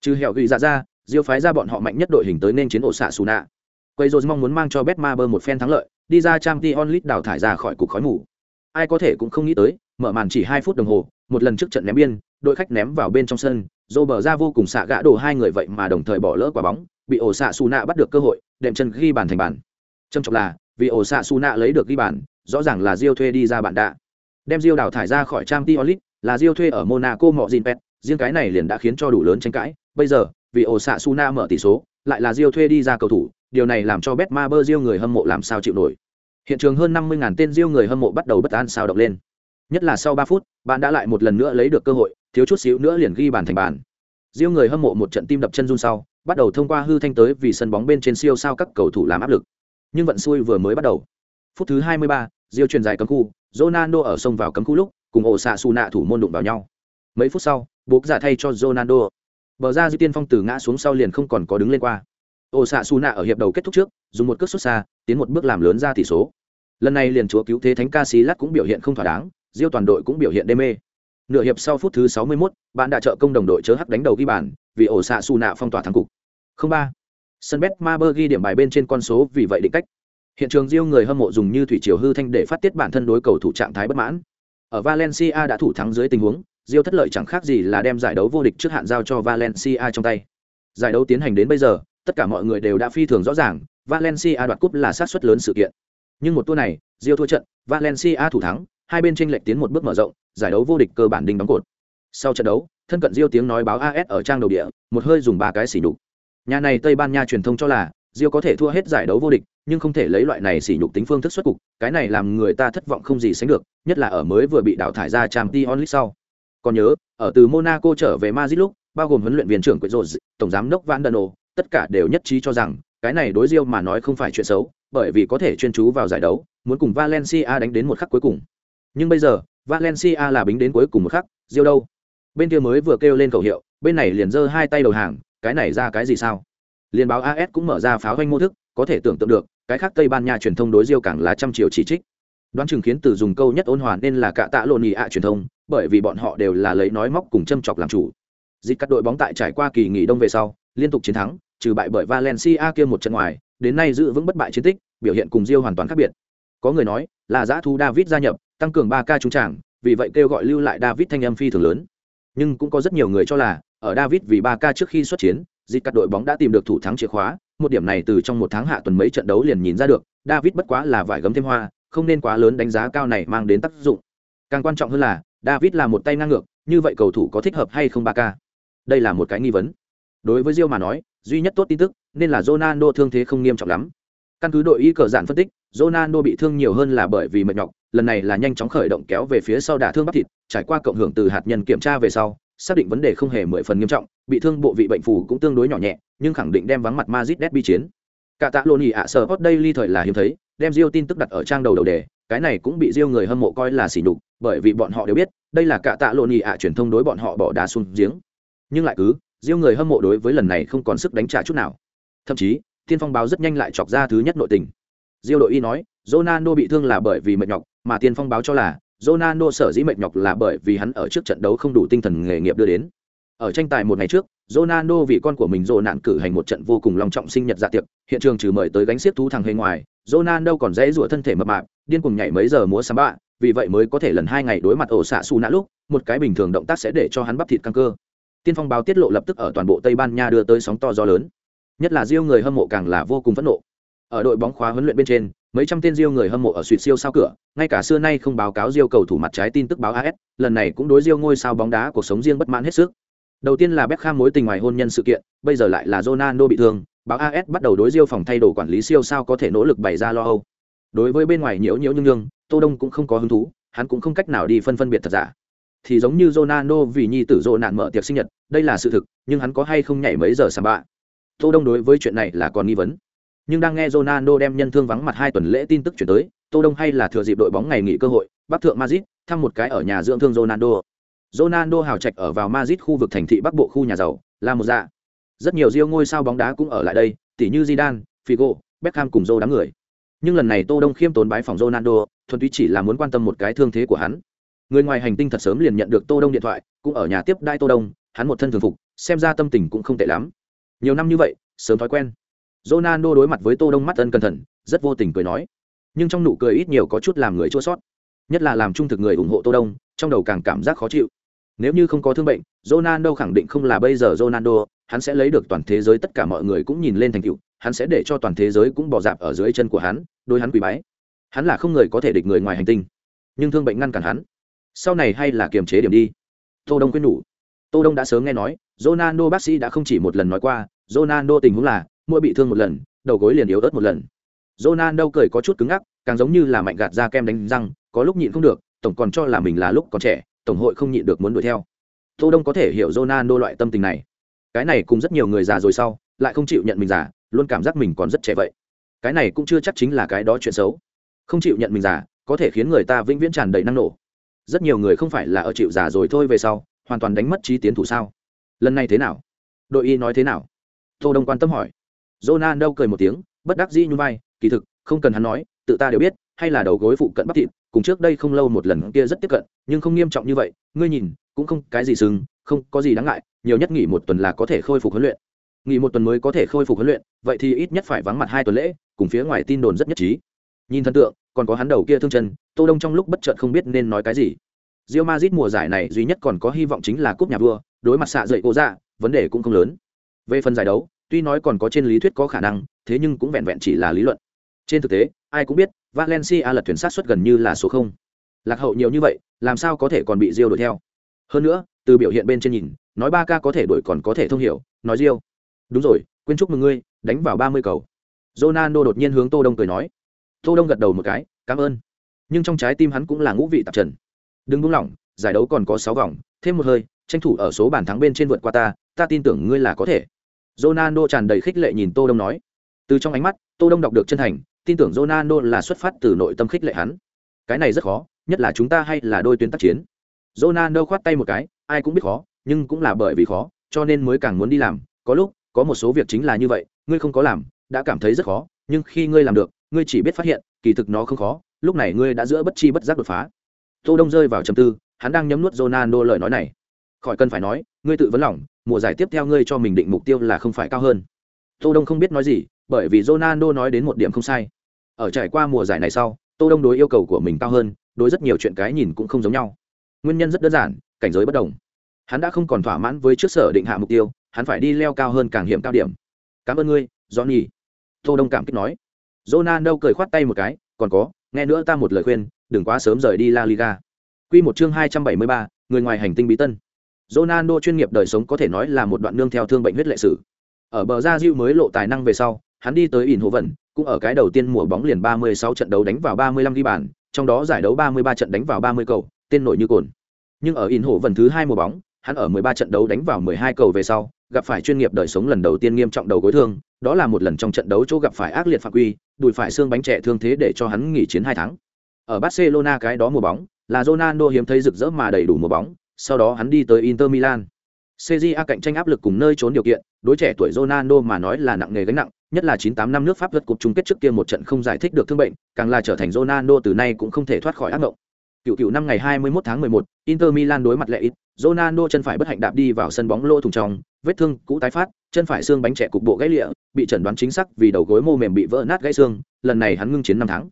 Trừ hẹo ghi ra ra, diêu phái ra bọn họ mạnh nhất đội hình tới nên chiến ổ xạ xù nạ quay rồi mong muốn mang cho bet ma bơ một phen thắng lợi, đi ra trang t onlit đào thải ra khỏi cục khói mù. Ai có thể cũng không nghĩ tới, mở màn chỉ hai phút đồng hồ, một lần trước trận ném biên, đội khách ném vào bên trong sân, dô bờ ra vô cùng xạ gã đổ hai người vậy mà đồng thời bỏ lỡ quả bóng, bị ổ xạ xù nạ bắt được cơ hội, đệm chân ghi bàn thành bàn. Trầm trọng là, vì ổ xạ xù nạ lấy được ghi bàn, rõ ràng là diêu thuê đi ra bạn đạ. Đem diêu đào thải ra khỏi trang t onlit là Rio thuê ở Monaco mọ gìn pet, riêng cái này liền đã khiến cho đủ lớn tranh cãi. Bây giờ, vì Osasuna mở tỷ số, lại là Rio thuê đi ra cầu thủ, điều này làm cho Betma Brazil người hâm mộ làm sao chịu nổi. Hiện trường hơn 50.000 tên Rio người hâm mộ bắt đầu bất an sao động lên. Nhất là sau 3 phút, bạn đã lại một lần nữa lấy được cơ hội, thiếu chút xíu nữa liền ghi bàn thành bàn. Rio người hâm mộ một trận tim đập chân run sau, bắt đầu thông qua hư thanh tới vì sân bóng bên trên siêu sao các cầu thủ làm áp lực. Nhưng vận xui vừa mới bắt đầu. Phút thứ 23, Rio truyền dài cấm khu, Ronaldo ở sông vào cấm khu lúc, cùng ổ xạ xù nạ thủ môn đụng vào nhau. Mấy phút sau buộc giả thay cho ronaldo. Bờ ra dư tiên phong từ ngã xuống sau liền không còn có đứng lên qua. Ổ xạ xù nạ ở hiệp đầu kết thúc trước dùng một cước xuất xa tiến một bước làm lớn ra tỷ số. Lần này liền chúa cứu thế thánh ca sĩ lát cũng biểu hiện không thỏa đáng diêu toàn đội cũng biểu hiện đê mê. Nửa hiệp sau phút thứ 61, bạn đã trợ công đồng đội chớ hắc đánh đầu ghi bàn vì ổ xạ xù nạ phong tỏa thắng cục. Không ba. Sân bet Maber ghi điểm bài bên trên con số vì vậy định cách. Hiện trường diêu người hâm mộ dùng như thủy triều hư thanh để phát tiết bản thân đối cầu thủ trạng thái bất mãn ở Valencia đã thủ thắng dưới tình huống, Real thất lợi chẳng khác gì là đem giải đấu vô địch trước hạn giao cho Valencia trong tay. Giải đấu tiến hành đến bây giờ, tất cả mọi người đều đã phi thường rõ ràng, Valencia đoạt cúp là sát suất lớn sự kiện. Nhưng một tour này, Real thua trận, Valencia thủ thắng, hai bên chênh lệch tiến một bước mở rộng, giải đấu vô địch cơ bản đinh đóng cột. Sau trận đấu, thân cận Real tiếng nói báo AS ở trang đầu địa, một hơi dùng ba cái xỉ nhục. Nhà này Tây Ban Nha truyền thông cho là, Rio có thể thua hết giải đấu vô địch, nhưng không thể lấy loại này sỉ nhục tính phương thức xuất cục, cái này làm người ta thất vọng không gì sánh được, nhất là ở mới vừa bị đào thải ra Champions League sau. Còn nhớ, ở từ Monaco trở về Madrid lúc, bao gồm huấn luyện viên trưởng Quetzo, tổng giám đốc Van Dano, tất cả đều nhất trí cho rằng, cái này đối Rio mà nói không phải chuyện xấu, bởi vì có thể chuyên chú vào giải đấu, muốn cùng Valencia đánh đến một khắc cuối cùng. Nhưng bây giờ, Valencia là bính đến cuối cùng một khắc, Rio đâu? Bên kia mới vừa kêu lên khẩu hiệu, bên này liền giơ hai tay đầu hàng, cái này ra cái gì sao? Liên báo AS cũng mở ra pháo hoanh mô thức, có thể tưởng tượng được, cái khác tây ban nha truyền thông đối diêu càng là trăm triệu chỉ trích. Đoán chừng khiến từ dùng câu nhất ôn hòa nên là cả tạ lộn nhị ạ truyền thông bởi vì bọn họ đều là lấy nói móc cùng châm chọc làm chủ. Dịch các đội bóng tại trải qua kỳ nghỉ đông về sau liên tục chiến thắng trừ bại bởi valencia kia một trận ngoài đến nay giữ vững bất bại chiến tích biểu hiện cùng diêu hoàn toàn khác biệt. Có người nói là giã thu david gia nhập tăng cường ba ca trung trảng vì vậy kêu gọi lưu lại david thanh âm phi thường lớn. Nhưng cũng có rất nhiều người cho là ở david vì ba ca trước khi xuất chiến dịch cắt đội bóng đã tìm được thủ thắng chìa khóa, một điểm này từ trong một tháng hạ tuần mấy trận đấu liền nhìn ra được, david bất quá là vải gấm thêm hoa, không nên quá lớn đánh giá cao này mang đến tác dụng. Càng quan trọng hơn là, david là một tay ngang ngược, như vậy cầu thủ có thích hợp hay không ba k đây là một cái nghi vấn. Đối với rio mà nói, duy nhất tốt tin tức, nên là ronaldo thương thế không nghiêm trọng lắm. Căn cứ đội y cờ giản phân tích, ronaldo bị thương nhiều hơn là bởi vì mệt nhọc, lần này là nhanh chóng khởi động kéo về phía sau đả thương bắp thịt, trải qua cộng hưởng từ hạt nhân kiểm tra về sau xác định vấn đề không hề mười phần nghiêm trọng, bị thương bộ vị bệnh phù cũng tương đối nhỏ nhẹ, nhưng khẳng định đem vắng mặt Madrid derby chiến. Cả tạ lộn ỉ ạ sở hot daily thời là hiếm thấy, đem Rio tin tức đặt ở trang đầu đầu đề, cái này cũng bị Rio người hâm mộ coi là sỉ nhục, bởi vì bọn họ đều biết, đây là cả tạ lộn ỉ ạ truyền thông đối bọn họ bỏ đá xuống giếng. Nhưng lại cứ Rio người hâm mộ đối với lần này không còn sức đánh trả chút nào. Thậm chí, thiên phong báo rất nhanh lại chọc ra thứ nhất nội tình. Rio đội y nói, Ronaldo bị thương là bởi vì mệt nhọc, mà tiên phong báo cho là Ronaldo sở dĩ mệt nhọc là bởi vì hắn ở trước trận đấu không đủ tinh thần nghề nghiệp đưa đến. Ở tranh tài một ngày trước, Ronaldo vì con của mình rồ nạn cử hành một trận vô cùng long trọng sinh nhật dạ tiệc, hiện trường trừ mời tới gánh xiếc thú thằng hề ngoài, Ronaldo còn dễ rủa thân thể mập mạp, điên cuồng nhảy mấy giờ múa samba, vì vậy mới có thể lần hai ngày đối mặt ổ xạ su nã lúc, một cái bình thường động tác sẽ để cho hắn bắp thịt căng cơ. Tiên phong báo tiết lộ lập tức ở toàn bộ Tây Ban Nha đưa tới sóng to gió lớn. Nhất là Rio người hâm mộ càng là vô cùng phẫn nộ. Ở đội bóng khóa huấn luyện bên trên, mấy trăm tên Rio người hâm mộ ở suýt siêu sao cửa, ngay cả xưa nay không báo cáo Rio cầu thủ mặt trái tin tức báo AS, lần này cũng đối Rio ngôi sao bóng đá cuộc sống riêng bất mãn hết sức. Đầu tiên là Beckham mối tình ngoài hôn nhân sự kiện, bây giờ lại là Ronaldo bị thương, báo AS bắt đầu đối Rio phòng thay đồ quản lý siêu sao có thể nỗ lực bày ra lo âu. Đối với bên ngoài nhiễu nhiễu nhưng nhưng, Tô Đông cũng không có hứng thú, hắn cũng không cách nào đi phân phân biệt thật giả. Thì giống như Ronaldo vì nhi tử rộ nạn mở tiệc sinh nhật, đây là sự thực, nhưng hắn có hay không nhảy mấy giờ samba. Tô Đông đối với chuyện này là còn nghi vấn. Nhưng đang nghe Ronaldo đem nhân thương vắng mặt hai tuần lễ tin tức chuyển tới, Tô Đông hay là thừa dịp đội bóng ngày nghỉ cơ hội, Bắc thượng Madrid, thăm một cái ở nhà dưỡng thương Ronaldo. Ronaldo hào trạch ở vào Madrid khu vực thành thị Bắc Bộ khu nhà giàu, là một dạ. Rất nhiều Rio ngôi sao bóng đá cũng ở lại đây, tỉ như Zidane, Figo, Beckham cùng Zô đám người. Nhưng lần này Tô Đông khiêm tốn bái phòng Ronaldo, thuần túy chỉ là muốn quan tâm một cái thương thế của hắn. Người ngoài hành tinh thật sớm liền nhận được Tô Đông điện thoại, cũng ở nhà tiếp đai Tô Đông, hắn một thân thường phục, xem ra tâm tình cũng không tệ lắm. Nhiều năm như vậy, sớm thói quen. Ronaldo đối mặt với Tô Đông mắt ân cẩn thận, rất vô tình cười nói. Nhưng trong nụ cười ít nhiều có chút làm người chua xót. Nhất là làm trung thực người ủng hộ Tô Đông, trong đầu càng cảm giác khó chịu. Nếu như không có thương bệnh, Ronaldo khẳng định không là bây giờ Ronaldo, hắn sẽ lấy được toàn thế giới tất cả mọi người cũng nhìn lên thành tựu, hắn sẽ để cho toàn thế giới cũng bỏ dạp ở dưới chân của hắn, đôi hắn quỳ bái. Hắn là không người có thể địch người ngoài hành tinh, nhưng thương bệnh ngăn cản hắn. Sau này hay là kiềm chế điểm đi. Tô Đông khuyên nhủ. Tô Đông đã sớm nghe nói, Ronaldo bác sĩ đã không chỉ một lần nói qua, Ronaldo tình huống là, mỗi bị thương một lần, đầu gối liền yếu ớt một lần. Ronaldo cười có chút cứng ngắc, càng giống như là mạnh gạt ra kem đánh răng, có lúc nhịn không được, tổng còn cho là mình là lúc còn trẻ, tổng hội không nhịn được muốn đuổi theo. Tô Đông có thể hiểu Ronaldo loại tâm tình này. Cái này cùng rất nhiều người già rồi sau, lại không chịu nhận mình già, luôn cảm giác mình còn rất trẻ vậy. Cái này cũng chưa chắc chính là cái đó chuyện xấu. Không chịu nhận mình già, có thể khiến người ta vĩnh viễn tràn đầy năng nổ. Rất nhiều người không phải là ở chịu già rồi thôi về sau, hoàn toàn đánh mất trí tiến thủ sao? Lần này thế nào? Đội y nói thế nào? Tô Đông quan tâm hỏi. Ronaldo cười một tiếng, bất đắc dĩ nhún vai, kỳ thực, không cần hắn nói, tự ta đều biết, hay là đầu gối phụ cận bắp thịt, cùng trước đây không lâu một lần kia rất tiếp cận, nhưng không nghiêm trọng như vậy, ngươi nhìn, cũng không cái gì sưng, không có gì đáng ngại, nhiều nhất nghỉ một tuần là có thể khôi phục huấn luyện. Nghỉ một tuần mới có thể khôi phục huấn luyện, vậy thì ít nhất phải vắng mặt hai tuần lễ, cùng phía ngoài tin đồn rất nhất trí. Nhìn thân tượng, còn có hắn đầu kia thương chân, Tô Đông trong lúc bất chợt không biết nên nói cái gì. Real Madrid mùa giải này duy nhất còn có hy vọng chính là cúp nhà vua, đối mặt xạ dậy cô dạ, vấn đề cũng không lớn. Về phần giải đấu, tuy nói còn có trên lý thuyết có khả năng, thế nhưng cũng vẹn vẹn chỉ là lý luận. Trên thực tế, ai cũng biết, Valencia lật thuyền sát suất gần như là số không. Lạc hậu nhiều như vậy, làm sao có thể còn bị diêu đuổi theo? Hơn nữa, từ biểu hiện bên trên nhìn, nói ba ca có thể đuổi còn có thể thông hiểu, nói diêu Đúng rồi, quên chúc mừng ngươi, đánh vào ba mươi cầu. Ronaldo đột nhiên hướng Tô Đông cười nói. Tô Đông gật đầu một cái, cảm ơn. Nhưng trong trái tim hắn cũng là ngũ vị tạp trần. Đừng buông lỏng, giải đấu còn có sáu vòng, thêm một hơi, tranh thủ ở số bàn thắng bên trên vượt qua ta, ta tin tưởng ngươi là có thể. Ronaldo tràn đầy khích lệ nhìn Tô Đông nói. Từ trong ánh mắt, Tô Đông đọc được chân thành, tin tưởng Ronaldo là xuất phát từ nội tâm khích lệ hắn. Cái này rất khó, nhất là chúng ta hay là đôi tuyến tác chiến. Ronaldo khoát tay một cái, ai cũng biết khó, nhưng cũng là bởi vì khó, cho nên mới càng muốn đi làm. Có lúc, có một số việc chính là như vậy, ngươi không có làm, đã cảm thấy rất khó, nhưng khi ngươi làm được, ngươi chỉ biết phát hiện, kỳ thực nó không khó, lúc này ngươi đã giữa bất chi bất giác đột phá. Tô Đông rơi vào trầm tư, hắn đang nhấm nuốt Ronaldo lời nói này. Khỏi cần phải nói, ngươi tự vấn lòng, mùa giải tiếp theo ngươi cho mình định mục tiêu là không phải cao hơn. Tô Đông không biết nói gì, bởi vì Ronaldo nói đến một điểm không sai. Ở trải qua mùa giải này sau, Tô Đông đối yêu cầu của mình cao hơn, đối rất nhiều chuyện cái nhìn cũng không giống nhau. Nguyên nhân rất đơn giản, cảnh giới bất đồng. Hắn đã không còn thỏa mãn với trước sở định hạ mục tiêu, hắn phải đi leo cao hơn càng hiểm cao điểm. Cảm ơn ngươi, Johnny. Tô Đông cảm kích nói. Ronaldo cười khoát tay một cái, còn có, nghe nữa ta một lời khuyên, đừng quá sớm rời đi La Liga. Quy một chương 273, người ngoài hành tinh bí tân. Ronaldo chuyên nghiệp đời sống có thể nói là một đoạn nương theo thương bệnh huyết lệ sử. Ở bờ ra Diu mới lộ tài năng về sau, hắn đi tới ỉn hồ vận, cũng ở cái đầu tiên mùa bóng liền 36 trận đấu đánh vào 35 ghi bàn, trong đó giải đấu 33 trận đánh vào 30 cầu, tên nổi như cồn. Nhưng ở ỉn hồ vận thứ hai mùa bóng, hắn ở 13 trận đấu đánh vào 12 cầu về sau, gặp phải chuyên nghiệp đời sống lần đầu tiên nghiêm trọng đầu gối thương, đó là một lần trong trận đấu chỗ gặp phải ác liệt phạm quy, đùi phải xương bánh trẻ thương thế để cho hắn nghỉ chiến 2 tháng. Ở Barcelona cái đó mùa bóng, là Ronaldo hiếm thấy rực rỡ mà đầy đủ mùa bóng, sau đó hắn đi tới Inter Milan. CJA cạnh tranh áp lực cùng nơi trốn điều kiện, đối trẻ tuổi Ronaldo mà nói là nặng nề gánh nặng, nhất là 98 năm nước Pháp vượt cục chung kết trước kia một trận không giải thích được thương bệnh, càng là trở thành Ronaldo từ nay cũng không thể thoát khỏi ác mộng. Cựu cựu năm ngày 21 tháng 11, Inter Milan đối mặt lệ ít, Ronaldo chân phải bất hạnh đạp đi vào sân bóng lỗ thủng trong, vết thương cũ tái phát chân phải xương bánh trẻ cục bộ gãy lìa, bị chẩn đoán chính xác vì đầu gối mô mềm bị vỡ nát gãy xương lần này hắn ngưng chiến năm tháng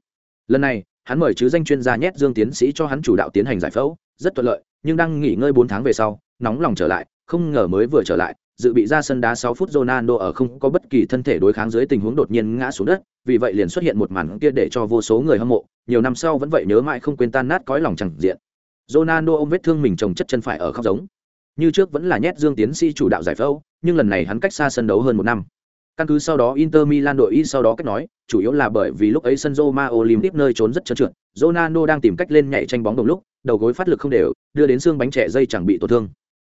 lần này hắn mời chứ danh chuyên gia nhét dương tiến sĩ cho hắn chủ đạo tiến hành giải phẫu rất thuận lợi nhưng đang nghỉ ngơi bốn tháng về sau nóng lòng trở lại không ngờ mới vừa trở lại dự bị ra sân đá sáu phút Ronaldo ở không có bất kỳ thân thể đối kháng dưới tình huống đột nhiên ngã xuống đất, vì vậy liền xuất hiện một màn kia để cho vô số người hâm mộ, nhiều năm sau vẫn vậy nhớ mãi không quên tan nát cõi lòng chẳng diện. Ronaldo ôm vết thương mình trồng chất chân phải ở khóc giống. Như trước vẫn là nhét Dương tiến sĩ chủ đạo giải phẫu, nhưng lần này hắn cách xa sân đấu hơn một năm. Căn cứ sau đó Inter Milan đội y sau đó cách nói, chủ yếu là bởi vì lúc ấy sân Roma Olympic nơi trốn rất trơn trượt, Ronaldo đang tìm cách lên nhảy tranh bóng đồng lúc, đầu gối phát lực không đều, đưa đến xương bánh trẻ dây chẳng bị tổn thương.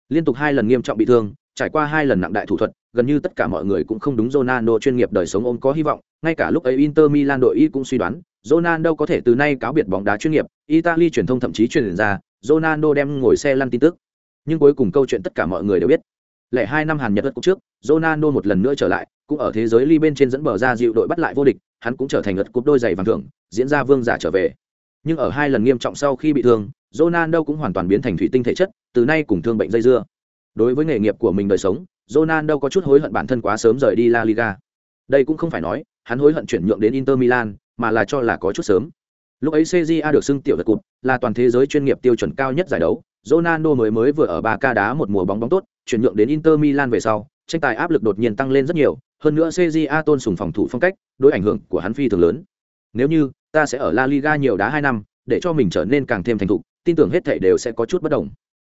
Liên tục hai lần nghiêm trọng bị thương, trải qua hai lần nặng đại thủ thuật, gần như tất cả mọi người cũng không đúng Ronaldo chuyên nghiệp đời sống ôm có hy vọng, ngay cả lúc ấy Inter Milan đội y cũng suy đoán, Ronaldo có thể từ nay cáo biệt bóng đá chuyên nghiệp, Italy truyền thông thậm chí truyền ra, Ronaldo đem ngồi xe lăn tin tức. Nhưng cuối cùng câu chuyện tất cả mọi người đều biết. Lẻ hai năm Hàn Nhật đất cúp trước, Ronaldo một lần nữa trở lại, cũng ở thế giới ly bên trên dẫn bờ ra dịu đội bắt lại vô địch, hắn cũng trở thành ngật cúp đôi giày vàng thưởng, diễn ra vương giả trở về. Nhưng ở hai lần nghiêm trọng sau khi bị thương, Ronaldo cũng hoàn toàn biến thành thủy tinh thể chất, từ nay cùng thương bệnh dây dưa. Đối với nghề nghiệp của mình đời sống, Ronaldo có chút hối hận bản thân quá sớm rời đi La Liga. Đây cũng không phải nói, hắn hối hận chuyển nhượng đến Inter Milan, mà là cho là có chút sớm. Lúc ấy CJA được xưng tiểu vật cụt, là toàn thế giới chuyên nghiệp tiêu chuẩn cao nhất giải đấu. Ronaldo mới mới vừa ở Barca đá một mùa bóng bóng tốt, chuyển nhượng đến Inter Milan về sau, tranh tài áp lực đột nhiên tăng lên rất nhiều, hơn nữa CJA tôn sùng phòng thủ phong cách, đối ảnh hưởng của hắn phi thường lớn. Nếu như ta sẽ ở La Liga nhiều đá hai năm, để cho mình trở nên càng thêm thành thục, tin tưởng hết thảy đều sẽ có chút bất đồng.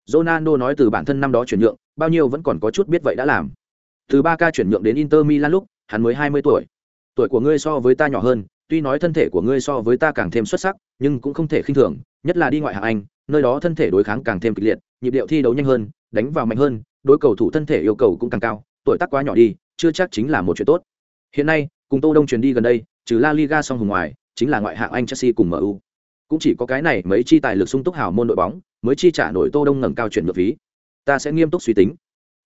Ronaldo nói từ bản thân năm đó chuyển nhượng, bao nhiêu vẫn còn có chút biết vậy đã làm. Từ Barca chuyển nhượng đến Inter Milan lúc, hắn mới 20 tuổi. Tuổi của ngươi so với ta nhỏ hơn, tuy nói thân thể của ngươi so với ta càng thêm xuất sắc, nhưng cũng không thể khinh thường, nhất là đi ngoại hạng Anh, nơi đó thân thể đối kháng càng thêm kịch liệt, nhịp điệu thi đấu nhanh hơn, đánh vào mạnh hơn, đối cầu thủ thân thể yêu cầu cũng càng cao, tuổi tác quá nhỏ đi, chưa chắc chính là một chuyện tốt. Hiện nay, cùng Tô Đông chuyển đi gần đây, trừ La Liga song hùng ngoài, chính là ngoại hạng Anh Chelsea cùng MU. Cũng chỉ có cái này mấy chi tài lực sung túc hào môn đội bóng, mới chi trả nổi Tô Đông ngẩng cao chuyển nhượng phí. Ta sẽ nghiêm túc suy tính.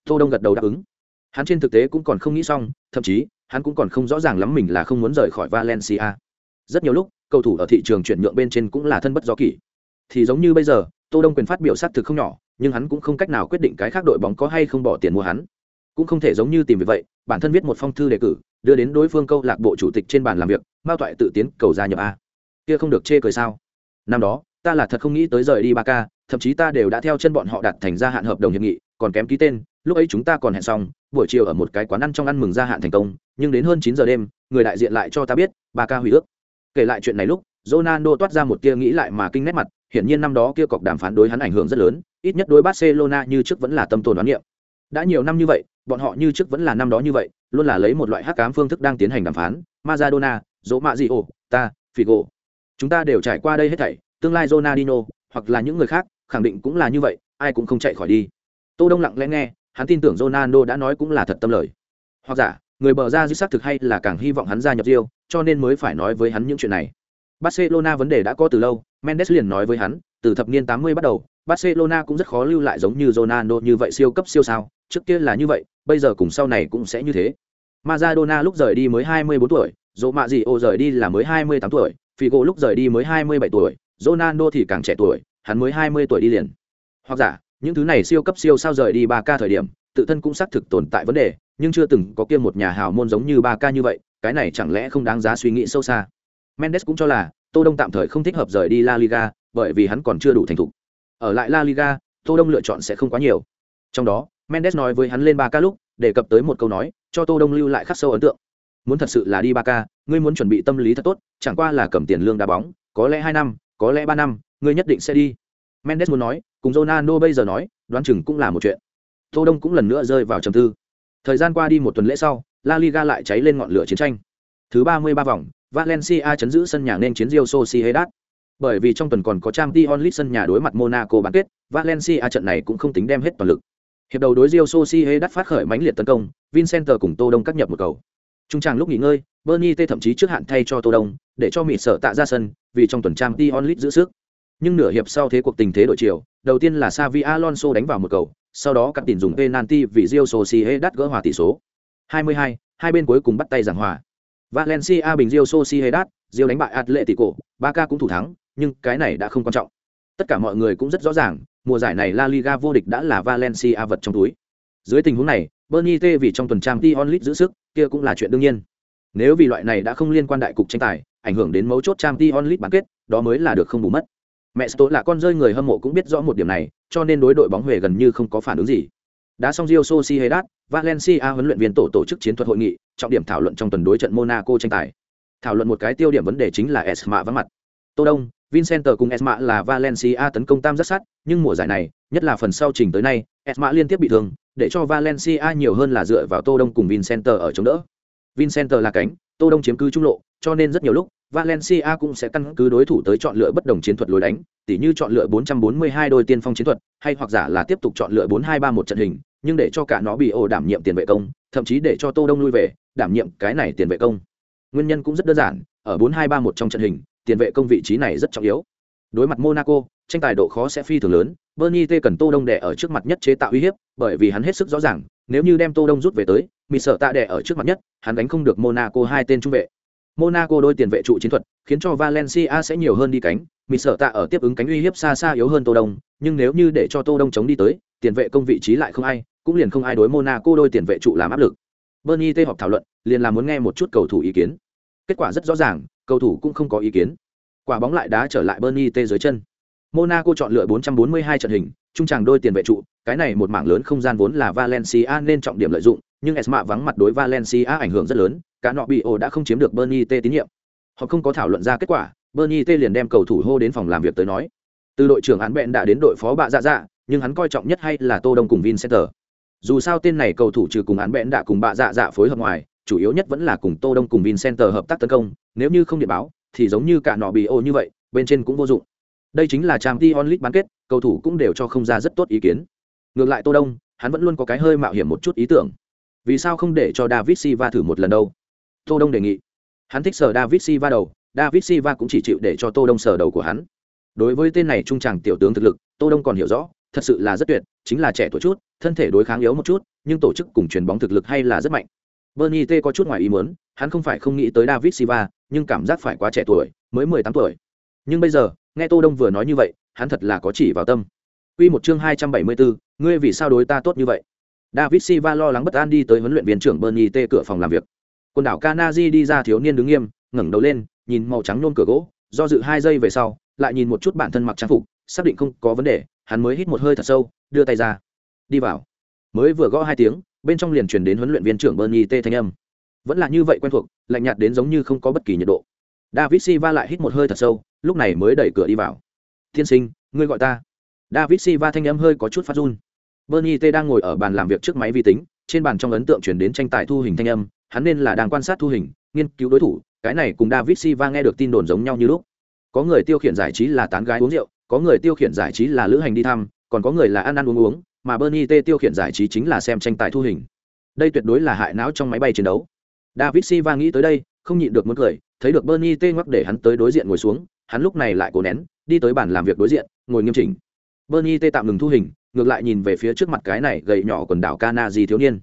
Tô Đông gật đầu đáp ứng. Hắn trên thực tế cũng còn không nghĩ xong, thậm chí, hắn cũng còn không rõ ràng lắm mình là không muốn rời khỏi Valencia. Rất nhiều lúc, cầu thủ ở thị trường chuyển nhượng bên trên cũng là thân bất do kỷ. Thì giống như bây giờ, Tô Đông quyền phát biểu sát thực không nhỏ, nhưng hắn cũng không cách nào quyết định cái khác đội bóng có hay không bỏ tiền mua hắn. Cũng không thể giống như tìm việc vậy, bản thân viết một phong thư đề cử, đưa đến đối phương câu lạc bộ chủ tịch trên bàn làm việc, Mao Toại tự tiến cầu gia nhập a. Kia không được chê cười sao? Năm đó, ta là thật không nghĩ tới rời đi Barca, thậm chí ta đều đã theo chân bọn họ đặt thành gia hạn hợp đồng hiệp nghị, còn kém ký tên, lúc ấy chúng ta còn hẹn xong, buổi chiều ở một cái quán ăn trong ăn mừng gia hạn thành công, nhưng đến hơn chín giờ đêm, người đại diện lại cho ta biết, Barca hủy ước. Kể lại chuyện này lúc, Ronaldo toát ra một tia nghĩ lại mà kinh nét mặt, hiển nhiên năm đó kia cọc đàm phán đối hắn ảnh hưởng rất lớn, ít nhất đối Barcelona như trước vẫn là tâm tồn đoán niệm. Đã nhiều năm như vậy, bọn họ như trước vẫn là năm đó như vậy, luôn là lấy một loại hắc ám phương thức đang tiến hành đàm phán, Maradona, Romario, ta, Figo. Chúng ta đều trải qua đây hết thảy, tương lai Ronaldinho, hoặc là những người khác, khẳng định cũng là như vậy, ai cũng không chạy khỏi đi. Tô Đông lặng lẽ nghe, hắn tin tưởng Ronaldo đã nói cũng là thật tâm lời. Hoặc giả, người bờ ra dứt xác thực hay là càng hy vọng hắn gia nhập Rio, cho nên mới phải nói với hắn những chuyện này. Barcelona vấn đề đã có từ lâu, Mendes liền nói với hắn, từ thập niên 80 bắt đầu, Barcelona cũng rất khó lưu lại giống như Ronaldo như vậy siêu cấp siêu sao, trước kia là như vậy, bây giờ cùng sau này cũng sẽ như thế. Maradona lúc rời đi mới 24 tuổi, Romario rời đi là mới 28 tuổi, Figo lúc rời đi mới 27 tuổi, Ronaldo thì càng trẻ tuổi, hắn mới 20 tuổi đi liền. Hoặc giả, những thứ này siêu cấp siêu sao rời đi 3K thời điểm, tự thân cũng xác thực tồn tại vấn đề, nhưng chưa từng có kia một nhà hào môn giống như 3K như vậy, cái này chẳng lẽ không đáng giá suy nghĩ sâu xa. Mendes cũng cho là, Tô Đông tạm thời không thích hợp rời đi La Liga, bởi vì hắn còn chưa đủ thành thục. Ở lại La Liga, Tô Đông lựa chọn sẽ không quá nhiều. Trong đó, Mendes nói với hắn lên Barca lúc, đề cập tới một câu nói, cho Tô Đông lưu lại khắc sâu ấn tượng. Muốn thật sự là đi Barca, ngươi muốn chuẩn bị tâm lý thật tốt, chẳng qua là cầm tiền lương đá bóng, có lẽ 2 năm, có lẽ 3 năm, ngươi nhất định sẽ đi. Mendes muốn nói, cùng Ronaldo bây giờ nói, đoán chừng cũng là một chuyện. Tô Đông cũng lần nữa rơi vào trầm tư. Thời gian qua đi một tuần lễ sau, La Liga lại cháy lên ngọn lửa chiến tranh. Thứ 33 vòng, Valencia chấn giữ sân nhà nên chiến Real Sociedad. Bởi vì trong tuần còn có Champions League sân nhà đối mặt Monaco bán kết, Valencia trận này cũng không tính đem hết toàn lực. Hiệp đầu đối Real Sociedad phát khởi mãnh liệt tấn công, vincenter cùng Tô Đông cắt nhập một cầu. Trung tràng lúc nghỉ ngơi, Bernie T thậm chí trước hạn thay cho Tô Đông, để cho mỹ sợ tạ ra sân, vì trong tuần Champions League giữ sức. Nhưng nửa hiệp sau thế cuộc tình thế đổi chiều, đầu tiên là Xavi Alonso đánh vào một cầu, sau đó cắt tiền dùng penalty vì Real Sociedad gỡ hòa tỷ số. 22, hai bên cuối cùng bắt tay giảng hòa. Valencia bình Real Sociedad, rio đánh bại Atletico, Barca cũng thủ thắng, nhưng cái này đã không quan trọng. Tất cả mọi người cũng rất rõ ràng, mùa giải này La Liga vô địch đã là Valencia vật trong túi. Dưới tình huống này, Bernie T vì trong tuần trang Dion Lit giữ sức, kia cũng là chuyện đương nhiên. Nếu vì loại này đã không liên quan đại cục tranh tài, ảnh hưởng đến mấu chốt trang Dion Lit bán kết, đó mới là được không bù mất. Mẹ Sto là con rơi người hâm mộ cũng biết rõ một điểm này, cho nên đối đội bóng Huệ gần như không có phản ứng gì. Đã xong Rio Sociedad, Valencia huấn luyện viên tổ tổ chức chiến thuật hội nghị, trọng điểm thảo luận trong tuần đối trận Monaco tranh tài. Thảo luận một cái tiêu điểm vấn đề chính là Esma vắng mặt. Tô Đông, Vincent cùng Esma là Valencia tấn công tam rất sát, nhưng mùa giải này, nhất là phần sau trình tới nay, Esma liên tiếp bị thương, để cho Valencia nhiều hơn là dựa vào Tô Đông cùng Vincent ở chống đỡ. Vincent là cánh, Tô Đông chiếm cứ trung lộ, cho nên rất nhiều lúc Valencia cũng sẽ căn cứ đối thủ tới chọn lựa bất đồng chiến thuật lối đánh, tỉ như chọn lựa 442 đôi tiên phong chiến thuật, hay hoặc giả là tiếp tục chọn lựa 4231 trận hình, nhưng để cho cả nó bị ổ đảm nhiệm tiền vệ công, thậm chí để cho Tô Đông lui về, đảm nhiệm cái này tiền vệ công. Nguyên nhân cũng rất đơn giản, ở 4231 trong trận hình, tiền vệ công vị trí này rất trọng yếu. Đối mặt Monaco, tranh tài độ khó sẽ phi thường lớn, Bernie T cần Tô Đông đè ở trước mặt nhất chế tạo uy hiếp, bởi vì hắn hết sức rõ ràng, nếu như đem Tô Đông rút về tới, mì sợ tạ đè ở trước mặt nhất, hắn đánh không được Monaco hai tên trung vệ. Monaco đôi tiền vệ trụ chiến thuật, khiến cho Valencia sẽ nhiều hơn đi cánh, mì sợ tạ ở tiếp ứng cánh uy hiếp xa xa yếu hơn Tô Đông, nhưng nếu như để cho Tô Đông chống đi tới, tiền vệ công vị trí lại không ai, cũng liền không ai đối Monaco đôi tiền vệ trụ làm áp lực. Bernie T họp thảo luận, liền là muốn nghe một chút cầu thủ ý kiến. Kết quả rất rõ ràng, cầu thủ cũng không có ý kiến. Quả bóng lại đá trở lại Bernie T dưới chân. Monaco chọn lựa 442 trận hình, trung tràng đôi tiền vệ trụ, cái này một mảng lớn không gian vốn là Valencia nên trọng điểm lợi dụng, nhưng Esma vắng mặt đối Valencia ảnh hưởng rất lớn, cả nọ bị ổ đã không chiếm được Bernie T tín nhiệm. Họ không có thảo luận ra kết quả, Bernie T liền đem cầu thủ hô đến phòng làm việc tới nói. Từ đội trưởng án bện đã đến đội phó bạ dạ dạ, nhưng hắn coi trọng nhất hay là Tô Đông cùng Vincenter. Dù sao tên này cầu thủ trừ cùng án bện đã cùng bạ dạ dạ phối hợp ngoài, chủ yếu nhất vẫn là cùng Tô Đông cùng Vincenter hợp tác tấn công, nếu như không điện báo, thì giống như cả nọ bị ô như vậy, bên trên cũng vô dụng. Đây chính là Champions League bán kết, cầu thủ cũng đều cho không ra rất tốt ý kiến. Ngược lại Tô Đông, hắn vẫn luôn có cái hơi mạo hiểm một chút ý tưởng. Vì sao không để cho David Silva thử một lần đâu? Tô Đông đề nghị. Hắn thích sờ David Silva đầu, David Silva cũng chỉ chịu để cho Tô Đông sờ đầu của hắn. Đối với tên này trung tràng tiểu tướng thực lực, Tô Đông còn hiểu rõ, thật sự là rất tuyệt, chính là trẻ tuổi chút, thân thể đối kháng yếu một chút, nhưng tổ chức cùng truyền bóng thực lực hay là rất mạnh. Bernie T có chút ngoài ý muốn, hắn không phải không nghĩ tới David Silva, nhưng cảm giác phải quá trẻ tuổi, mới 18 tuổi. Nhưng bây giờ, nghe Tô Đông vừa nói như vậy, hắn thật là có chỉ vào tâm. Quy một chương 274, ngươi vì sao đối ta tốt như vậy? David Silva lo lắng bất an đi tới huấn luyện viên trưởng Bernie T cửa phòng làm việc. Quần đảo Kanaji đi ra thiếu niên đứng nghiêm, ngẩng đầu lên, nhìn màu trắng nôn cửa gỗ, do dự hai giây về sau, lại nhìn một chút bản thân mặc trang phục, xác định không có vấn đề, hắn mới hít một hơi thật sâu, đưa tay ra. Đi vào. Mới vừa gõ hai tiếng, bên trong liền truyền đến huấn luyện viên trưởng Bernie T thanh âm. Vẫn là như vậy quen thuộc, lạnh nhạt đến giống như không có bất kỳ nhiệt độ. David Silva lại hít một hơi thật sâu, lúc này mới đẩy cửa đi vào. "Tiên sinh, ngươi gọi ta." David Silva thanh âm hơi có chút phát run. Bernie T đang ngồi ở bàn làm việc trước máy vi tính, trên bàn trong ấn tượng truyền đến tranh tài thu hình thanh âm, hắn nên là đang quan sát thu hình, nghiên cứu đối thủ, cái này cùng David Silva nghe được tin đồn giống nhau như lúc. Có người tiêu khiển giải trí là tán gái uống rượu, có người tiêu khiển giải trí là lữ hành đi thăm, còn có người là ăn ăn uống uống, mà Bernie T tiêu khiển giải trí chính là xem tranh tài thu hình. Đây tuyệt đối là hại não trong máy bay chiến đấu. David Silva nghĩ tới đây, không nhịn được muốn cười, thấy được Bernie T ngoắc để hắn tới đối diện ngồi xuống, hắn lúc này lại cố nén, đi tới bàn làm việc đối diện, ngồi nghiêm chỉnh. Bernie T tạm ngừng thu hình, ngược lại nhìn về phía trước mặt cái này gầy nhỏ quần đảo Cana thiếu niên.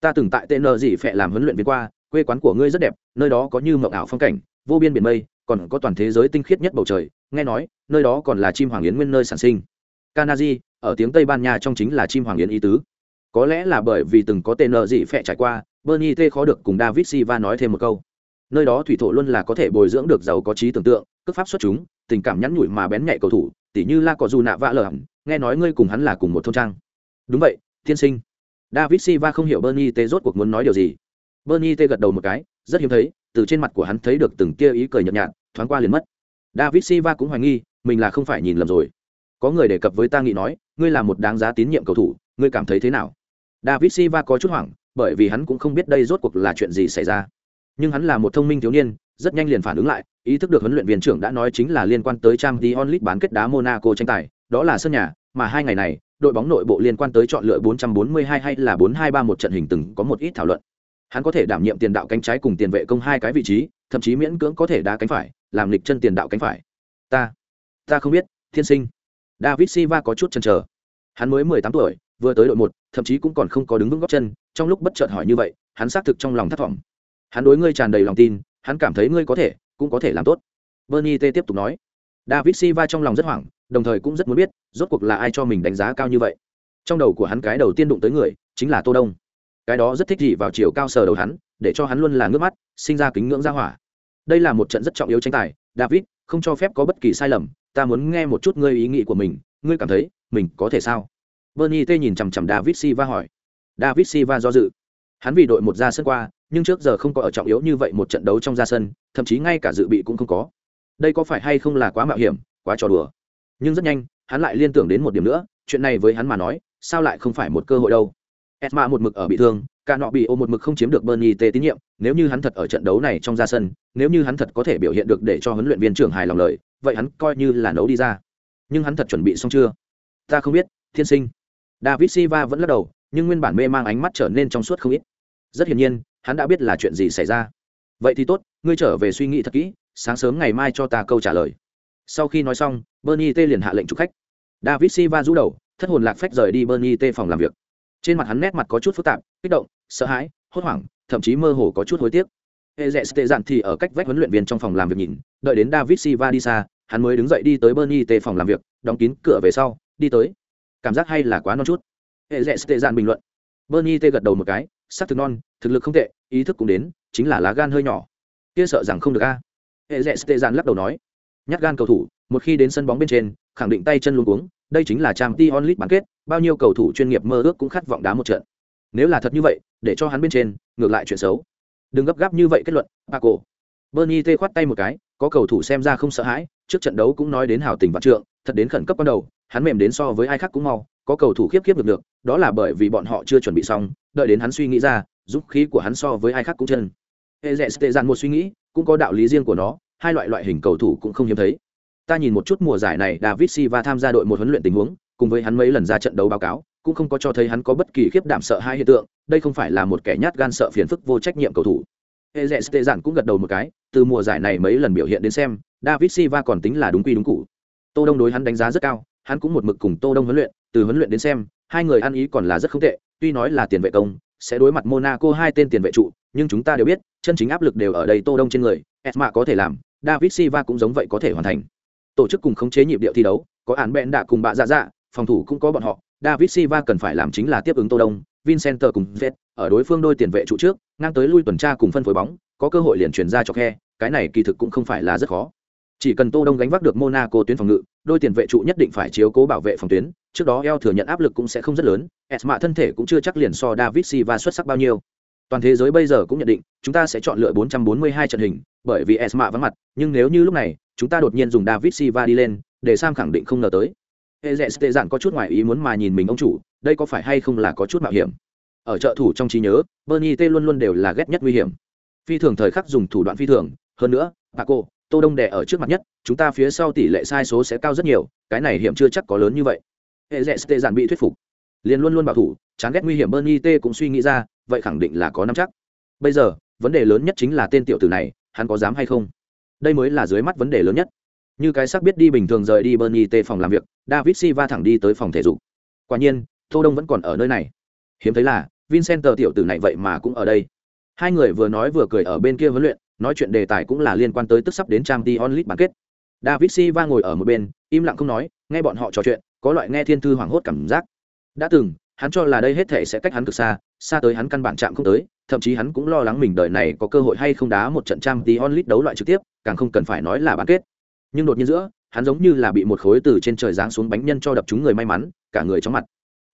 Ta từng tại tn gì phệ làm huấn luyện viên qua, quê quán của ngươi rất đẹp, nơi đó có như mộng ảo phong cảnh, vô biên biển mây, còn có toàn thế giới tinh khiết nhất bầu trời, nghe nói, nơi đó còn là chim hoàng yến nguyên nơi sản sinh. Kanaji, ở tiếng Tây Ban Nha trong chính là chim hoàng yến ý tứ. Có lẽ là bởi vì từng có tên nợ gì phệ trải qua, Bernie T khó được cùng David Silva nói thêm một câu. Nơi đó thủy thổ luôn là có thể bồi dưỡng được giàu có trí tưởng tượng, cước pháp xuất chúng, tình cảm nhắn nhủi mà bén nhạy cầu thủ, tỉ như La có Dù nạ vạ lở nghe nói ngươi cùng hắn là cùng một thôn trang. Đúng vậy, tiên sinh. David Silva không hiểu Bernie T rốt cuộc muốn nói điều gì. Bernie T gật đầu một cái, rất hiếm thấy, từ trên mặt của hắn thấy được từng tia ý cười nhợt nhạt, thoáng qua liền mất. David Silva cũng hoài nghi, mình là không phải nhìn lầm rồi. Có người đề cập với ta nghĩ nói, ngươi là một đáng giá tín nhiệm cầu thủ, ngươi cảm thấy thế nào? David Silva có chút hoảng, bởi vì hắn cũng không biết đây rốt cuộc là chuyện gì xảy ra. Nhưng hắn là một thông minh thiếu niên, rất nhanh liền phản ứng lại, ý thức được huấn luyện viên trưởng đã nói chính là liên quan tới Champions League bán kết đá Monaco tranh tài, đó là sân nhà, mà hai ngày này, đội bóng nội bộ liên quan tới chọn lựa 442 hay là 4231 trận hình từng có một ít thảo luận. Hắn có thể đảm nhiệm tiền đạo cánh trái cùng tiền vệ công hai cái vị trí, thậm chí miễn cưỡng có thể đá cánh phải, làm lịch chân tiền đạo cánh phải. Ta, ta không biết, thiên sinh. David Silva có chút chần chờ. Hắn mới 18 tuổi, vừa tới đội một, thậm chí cũng còn không có đứng vững gót chân, trong lúc bất chợt hỏi như vậy, hắn xác thực trong lòng thất vọng. Hắn đối ngươi tràn đầy lòng tin, hắn cảm thấy ngươi có thể, cũng có thể làm tốt. Bernie T tiếp tục nói. David Silva trong lòng rất hoảng, đồng thời cũng rất muốn biết, rốt cuộc là ai cho mình đánh giá cao như vậy. trong đầu của hắn cái đầu tiên đụng tới người chính là tô đông cái đó rất thích thị vào chiều cao sờ đầu hắn để cho hắn luôn là ngước mắt sinh ra kính ngưỡng ra hỏa đây là một trận rất trọng yếu tranh tài david không cho phép có bất kỳ sai lầm ta muốn nghe một chút ngươi ý nghĩ của mình ngươi cảm thấy mình có thể sao? Bernie t nhìn chằm chằm david silva hỏi. David silva do dự. Hắn vì đội một ra sân qua nhưng trước giờ không có ở trọng yếu như vậy một trận đấu trong ra sân thậm chí ngay cả dự bị cũng không có. Đây có phải hay không là quá mạo hiểm quá trò đùa? Nhưng rất nhanh hắn lại liên tưởng đến một điểm nữa chuyện này với hắn mà nói sao lại không phải một cơ hội đâu? Esma một mực ở bị thương, cả nọ bị ô một mực không chiếm được Bernie T tín nhiệm, nếu như hắn thật ở trận đấu này trong ra sân, nếu như hắn thật có thể biểu hiện được để cho huấn luyện viên trưởng hài lòng lời, vậy hắn coi như là nấu đi ra. Nhưng hắn thật chuẩn bị xong chưa? Ta không biết, thiên sinh. David siva vẫn lắc đầu, nhưng nguyên bản mê mang ánh mắt trở nên trong suốt không ít. Rất hiển nhiên, hắn đã biết là chuyện gì xảy ra. Vậy thì tốt, ngươi trở về suy nghĩ thật kỹ, sáng sớm ngày mai cho ta câu trả lời. Sau khi nói xong, Bernie T liền hạ lệnh chủ khách. David siva rũ đầu, thất hồn lạc phách rời đi Bernie T phòng làm việc trên mặt hắn nét mặt có chút phức tạp kích động sợ hãi hốt hoảng thậm chí mơ hồ có chút hối tiếc hệ rẽ tệ dạn thì ở cách vách huấn luyện viên trong phòng làm việc nhìn đợi đến david siva đi xa hắn mới đứng dậy đi tới bernie tê phòng làm việc, đóng kín cửa về sau, đi tới. Cảm giác hay là quá non chút. Hệ rẽ tệ dạn bình luận. Bernie tê gật đầu một cái, sắc thực non, thực lực không tệ, ý thức cũng đến, chính là lá gan hơi nhỏ. Kia sợ rằng không được a. Hệ rẽ tệ dạn lắc đầu nói. Nhát gan cầu thủ, một khi đến sân bóng bên trên, khẳng định tay chân luôn cuống, đây chính là trang t onlit bán kết, bao nhiêu cầu thủ chuyên nghiệp mơ ước cũng khát vọng đá một trận. Nếu là thật như vậy, để cho hắn bên trên, ngược lại chuyện xấu. Đừng gấp gáp như vậy kết luận, paco. Bernie tê khoát tay một cái, có cầu thủ xem ra không sợ hãi trước trận đấu cũng nói đến hào tình vạn trượng, thật đến khẩn cấp ban đầu, hắn mềm đến so với ai khác cũng mau, có cầu thủ khiếp khiếp được được, đó là bởi vì bọn họ chưa chuẩn bị xong, đợi đến hắn suy nghĩ ra giúp khí của hắn so với ai khác cũng chân. Hệ rẽ tệ dàn một suy nghĩ, cũng có đạo lý riêng của nó, hai loại loại hình cầu thủ cũng không hiếm thấy. Ta nhìn một chút mùa giải này david silva tham gia đội một huấn luyện tình huống, cùng với hắn mấy lần ra trận đấu báo cáo, cũng không có cho thấy hắn có bất kỳ khiếp đảm sợ hai hiện tượng, đây không phải là một kẻ nhát gan sợ phiền phức vô trách nhiệm cầu thủ. Hệ rẽ tệ dàn cũng gật đầu một cái, từ mùa giải này mấy lần biểu hiện đến xem david silva còn tính là đúng quy đúng cũ. tô đông đối hắn đánh giá rất cao hắn cũng một mực cùng tô đông huấn luyện từ huấn luyện đến xem hai người ăn ý còn là rất không tệ tuy nói là tiền vệ công sẽ đối mặt monaco hai tên tiền vệ trụ nhưng chúng ta đều biết chân chính áp lực đều ở đây tô đông trên người esma có thể làm david silva cũng giống vậy có thể hoàn thành tổ chức cùng khống chế nhịp điệu thi đấu có án bện đạ cùng bạ dạ dạ phòng thủ cũng có bọn họ david silva cần phải làm chính là tiếp ứng tô đông Vincent cùng Vet, ở đối phương đôi tiền vệ trụ trước ngang tới lui tuần tra cùng phân phối bóng có cơ hội liền chuyển ra cho khe cái này kỳ thực cũng không phải là rất khó chỉ cần tô đông gánh vác được monaco tuyến phòng ngự, đôi tiền vệ trụ nhất định phải chiếu cố bảo vệ phòng tuyến. Trước đó eo thừa nhận áp lực cũng sẽ không rất lớn. Esma thân thể cũng chưa chắc liền so david silva xuất sắc bao nhiêu. Toàn thế giới bây giờ cũng nhận định, chúng ta sẽ chọn lựa 442 trận hình, bởi vì esma vắng mặt. Nhưng nếu như lúc này, chúng ta đột nhiên dùng david silva đi lên, để sam khẳng định không ngờ tới. Hệ tệ dạn có chút ngoài ý muốn mà nhìn mình ông chủ, đây có phải hay không là có chút mạo hiểm? Ở trợ thủ trong trí nhớ, bernie t luôn luôn đều là ghét nhất nguy hiểm. Phi thường thời khắc dùng thủ đoạn phi thường. Hơn nữa bà cô tô đông đẻ ở trước mặt nhất, chúng ta phía sau tỷ lệ sai số sẽ cao rất nhiều, cái này hiểm chưa chắc có lớn như vậy. Hệ rẽ tệ giản bị thuyết phục. Liền luôn luôn bảo thủ, chán ghét nguy hiểm bernie t cũng suy nghĩ ra, vậy khẳng định là có năm chắc. Bây giờ, vấn đề lớn nhất chính là tên tiểu tử này, hắn có dám hay không? Đây mới là dưới mắt vấn đề lớn nhất. Như cái xác biết đi bình thường rời đi bernie t phòng làm việc, david silva thẳng đi tới phòng thể dục. Quả nhiên, tô đông vẫn còn ở nơi này. Hiếm thấy là, vincent tiểu tử này vậy mà cũng ở đây. Hai người vừa nói vừa cười ở bên kia huấn luyện nói chuyện đề tài cũng là liên quan tới tức sắp đến trang t onlit bán kết. David silva ngồi ở một bên, im lặng không nói, nghe bọn họ trò chuyện, có loại nghe thiên thư hoảng hốt cảm giác. Đã từng, hắn cho là đây hết thể sẽ cách hắn cực xa xa tới hắn căn bản chạm không tới, thậm chí hắn cũng lo lắng mình đời này có cơ hội hay không đá một trận trang tí onlit đấu loại trực tiếp, càng không cần phải nói là bán kết. Nhưng đột nhiên giữa, hắn giống như là bị một khối từ trên trời giáng xuống bánh nhân cho đập chúng người may mắn, cả người chóng mặt.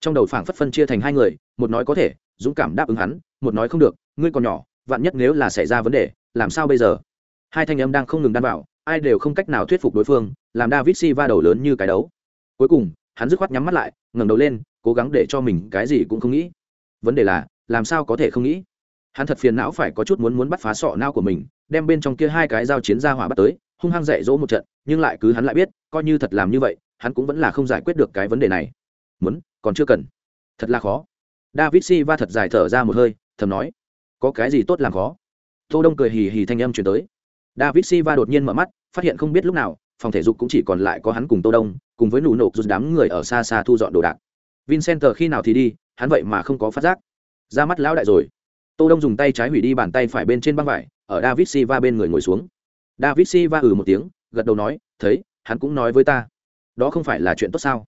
Trong đầu phảng phất phân chia thành hai người, một nói có thể, dũng cảm đáp ứng hắn, một nói không được, ngươi còn nhỏ, vạn nhất nếu là xảy ra vấn đề làm sao bây giờ? Hai thanh âm đang không ngừng đan vào, ai đều không cách nào thuyết phục đối phương, làm david si va đầu lớn như cái đấu. Cuối cùng, hắn dứt khoát nhắm mắt lại, ngẩng đầu lên, cố gắng để cho mình cái gì cũng không nghĩ. Vấn đề là, làm sao có thể không nghĩ? Hắn thật phiền não phải có chút muốn muốn bắt phá sọ não của mình, đem bên trong kia hai cái dao chiến ra hỏa bắt tới, hung hăng dạy dỗ một trận, nhưng lại cứ hắn lại biết, coi như thật làm như vậy, hắn cũng vẫn là không giải quyết được cái vấn đề này. Muốn, còn chưa cần. Thật là khó. David si va thật dài thở ra một hơi, thầm nói, có cái gì tốt làm khó? Tô đông cười hì hì thanh âm chuyển tới. David Silva đột nhiên mở mắt, phát hiện không biết lúc nào, phòng thể dục cũng chỉ còn lại có hắn cùng tô đông, cùng với nụ nộp rút đám người ở xa xa thu dọn đồ đạc. Vincent, khi nào thì đi, hắn vậy mà không có phát giác. Ra mắt lão đại rồi. Tô đông dùng tay trái hủy đi bàn tay phải bên trên băng vải, ở david Silva bên người ngồi xuống. David silva ừ một tiếng, gật đầu nói, thấy, hắn cũng nói với ta. Đó không phải là chuyện tốt sao?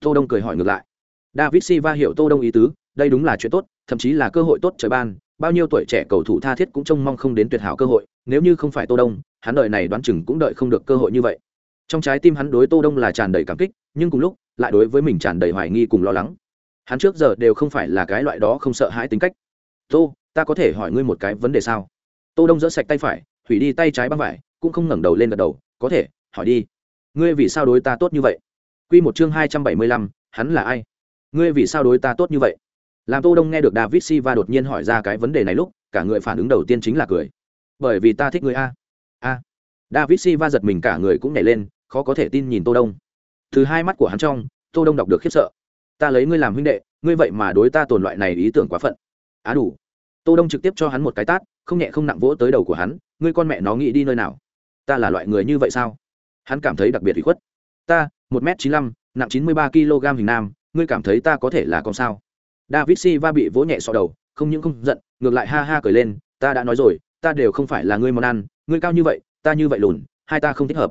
Tô đông cười hỏi ngược lại. David silva hiểu tô đông ý tứ, đây đúng là chuyện tốt, thậm chí là cơ hội tốt trời ban bao nhiêu tuổi trẻ cầu thủ tha thiết cũng trông mong không đến tuyệt hảo cơ hội nếu như không phải tô đông hắn đợi này đoán chừng cũng đợi không được cơ hội như vậy. Trong trái tim hắn đối tô đông là tràn đầy cảm kích nhưng cùng lúc lại đối với mình tràn đầy hoài nghi cùng lo lắng. Hắn trước giờ đều không phải là cái loại đó không sợ hãi tính cách. Tô ta có thể hỏi ngươi một cái vấn đề sao? Tô đông dỡ sạch tay phải hủy đi tay trái băng vải cũng không ngẩng đầu lên gật đầu có thể hỏi đi. Ngươi vì sao đối ta tốt như vậy? Quy một chương hai trăm bảy mươi lăm, hắn là ai? Ngươi vì sao đối ta tốt như vậy? Làm tô đông nghe được david silva đột nhiên hỏi ra cái vấn đề này lúc, cả người phản ứng đầu tiên chính là cười. Bởi vì ta thích ngươi a. A. David silva giật mình cả người cũng nhảy lên, khó có thể tin nhìn tô đông. Từ hai mắt của hắn trong, tô đông đọc được khiếp sợ. Ta lấy ngươi làm huynh đệ, ngươi vậy mà đối ta tồn loại này ý tưởng quá phận. Á đủ. Tô đông trực tiếp cho hắn một cái tát, không nhẹ không nặng vỗ tới đầu của hắn, ngươi con mẹ nó nghĩ đi nơi nào? Ta là loại người như vậy sao? Hắn cảm thấy đặc biệt ủy khuất. Ta, một m chín mươi nặng chín mươi ba kg hình nam, ngươi cảm thấy ta có thể là con sao? David silva bị vỗ nhẹ sọ đầu, không những không giận, ngược lại ha ha cười lên, ta đã nói rồi, ta đều không phải là ngươi món ăn, ngươi cao như vậy, ta như vậy lùn, hai ta không thích hợp.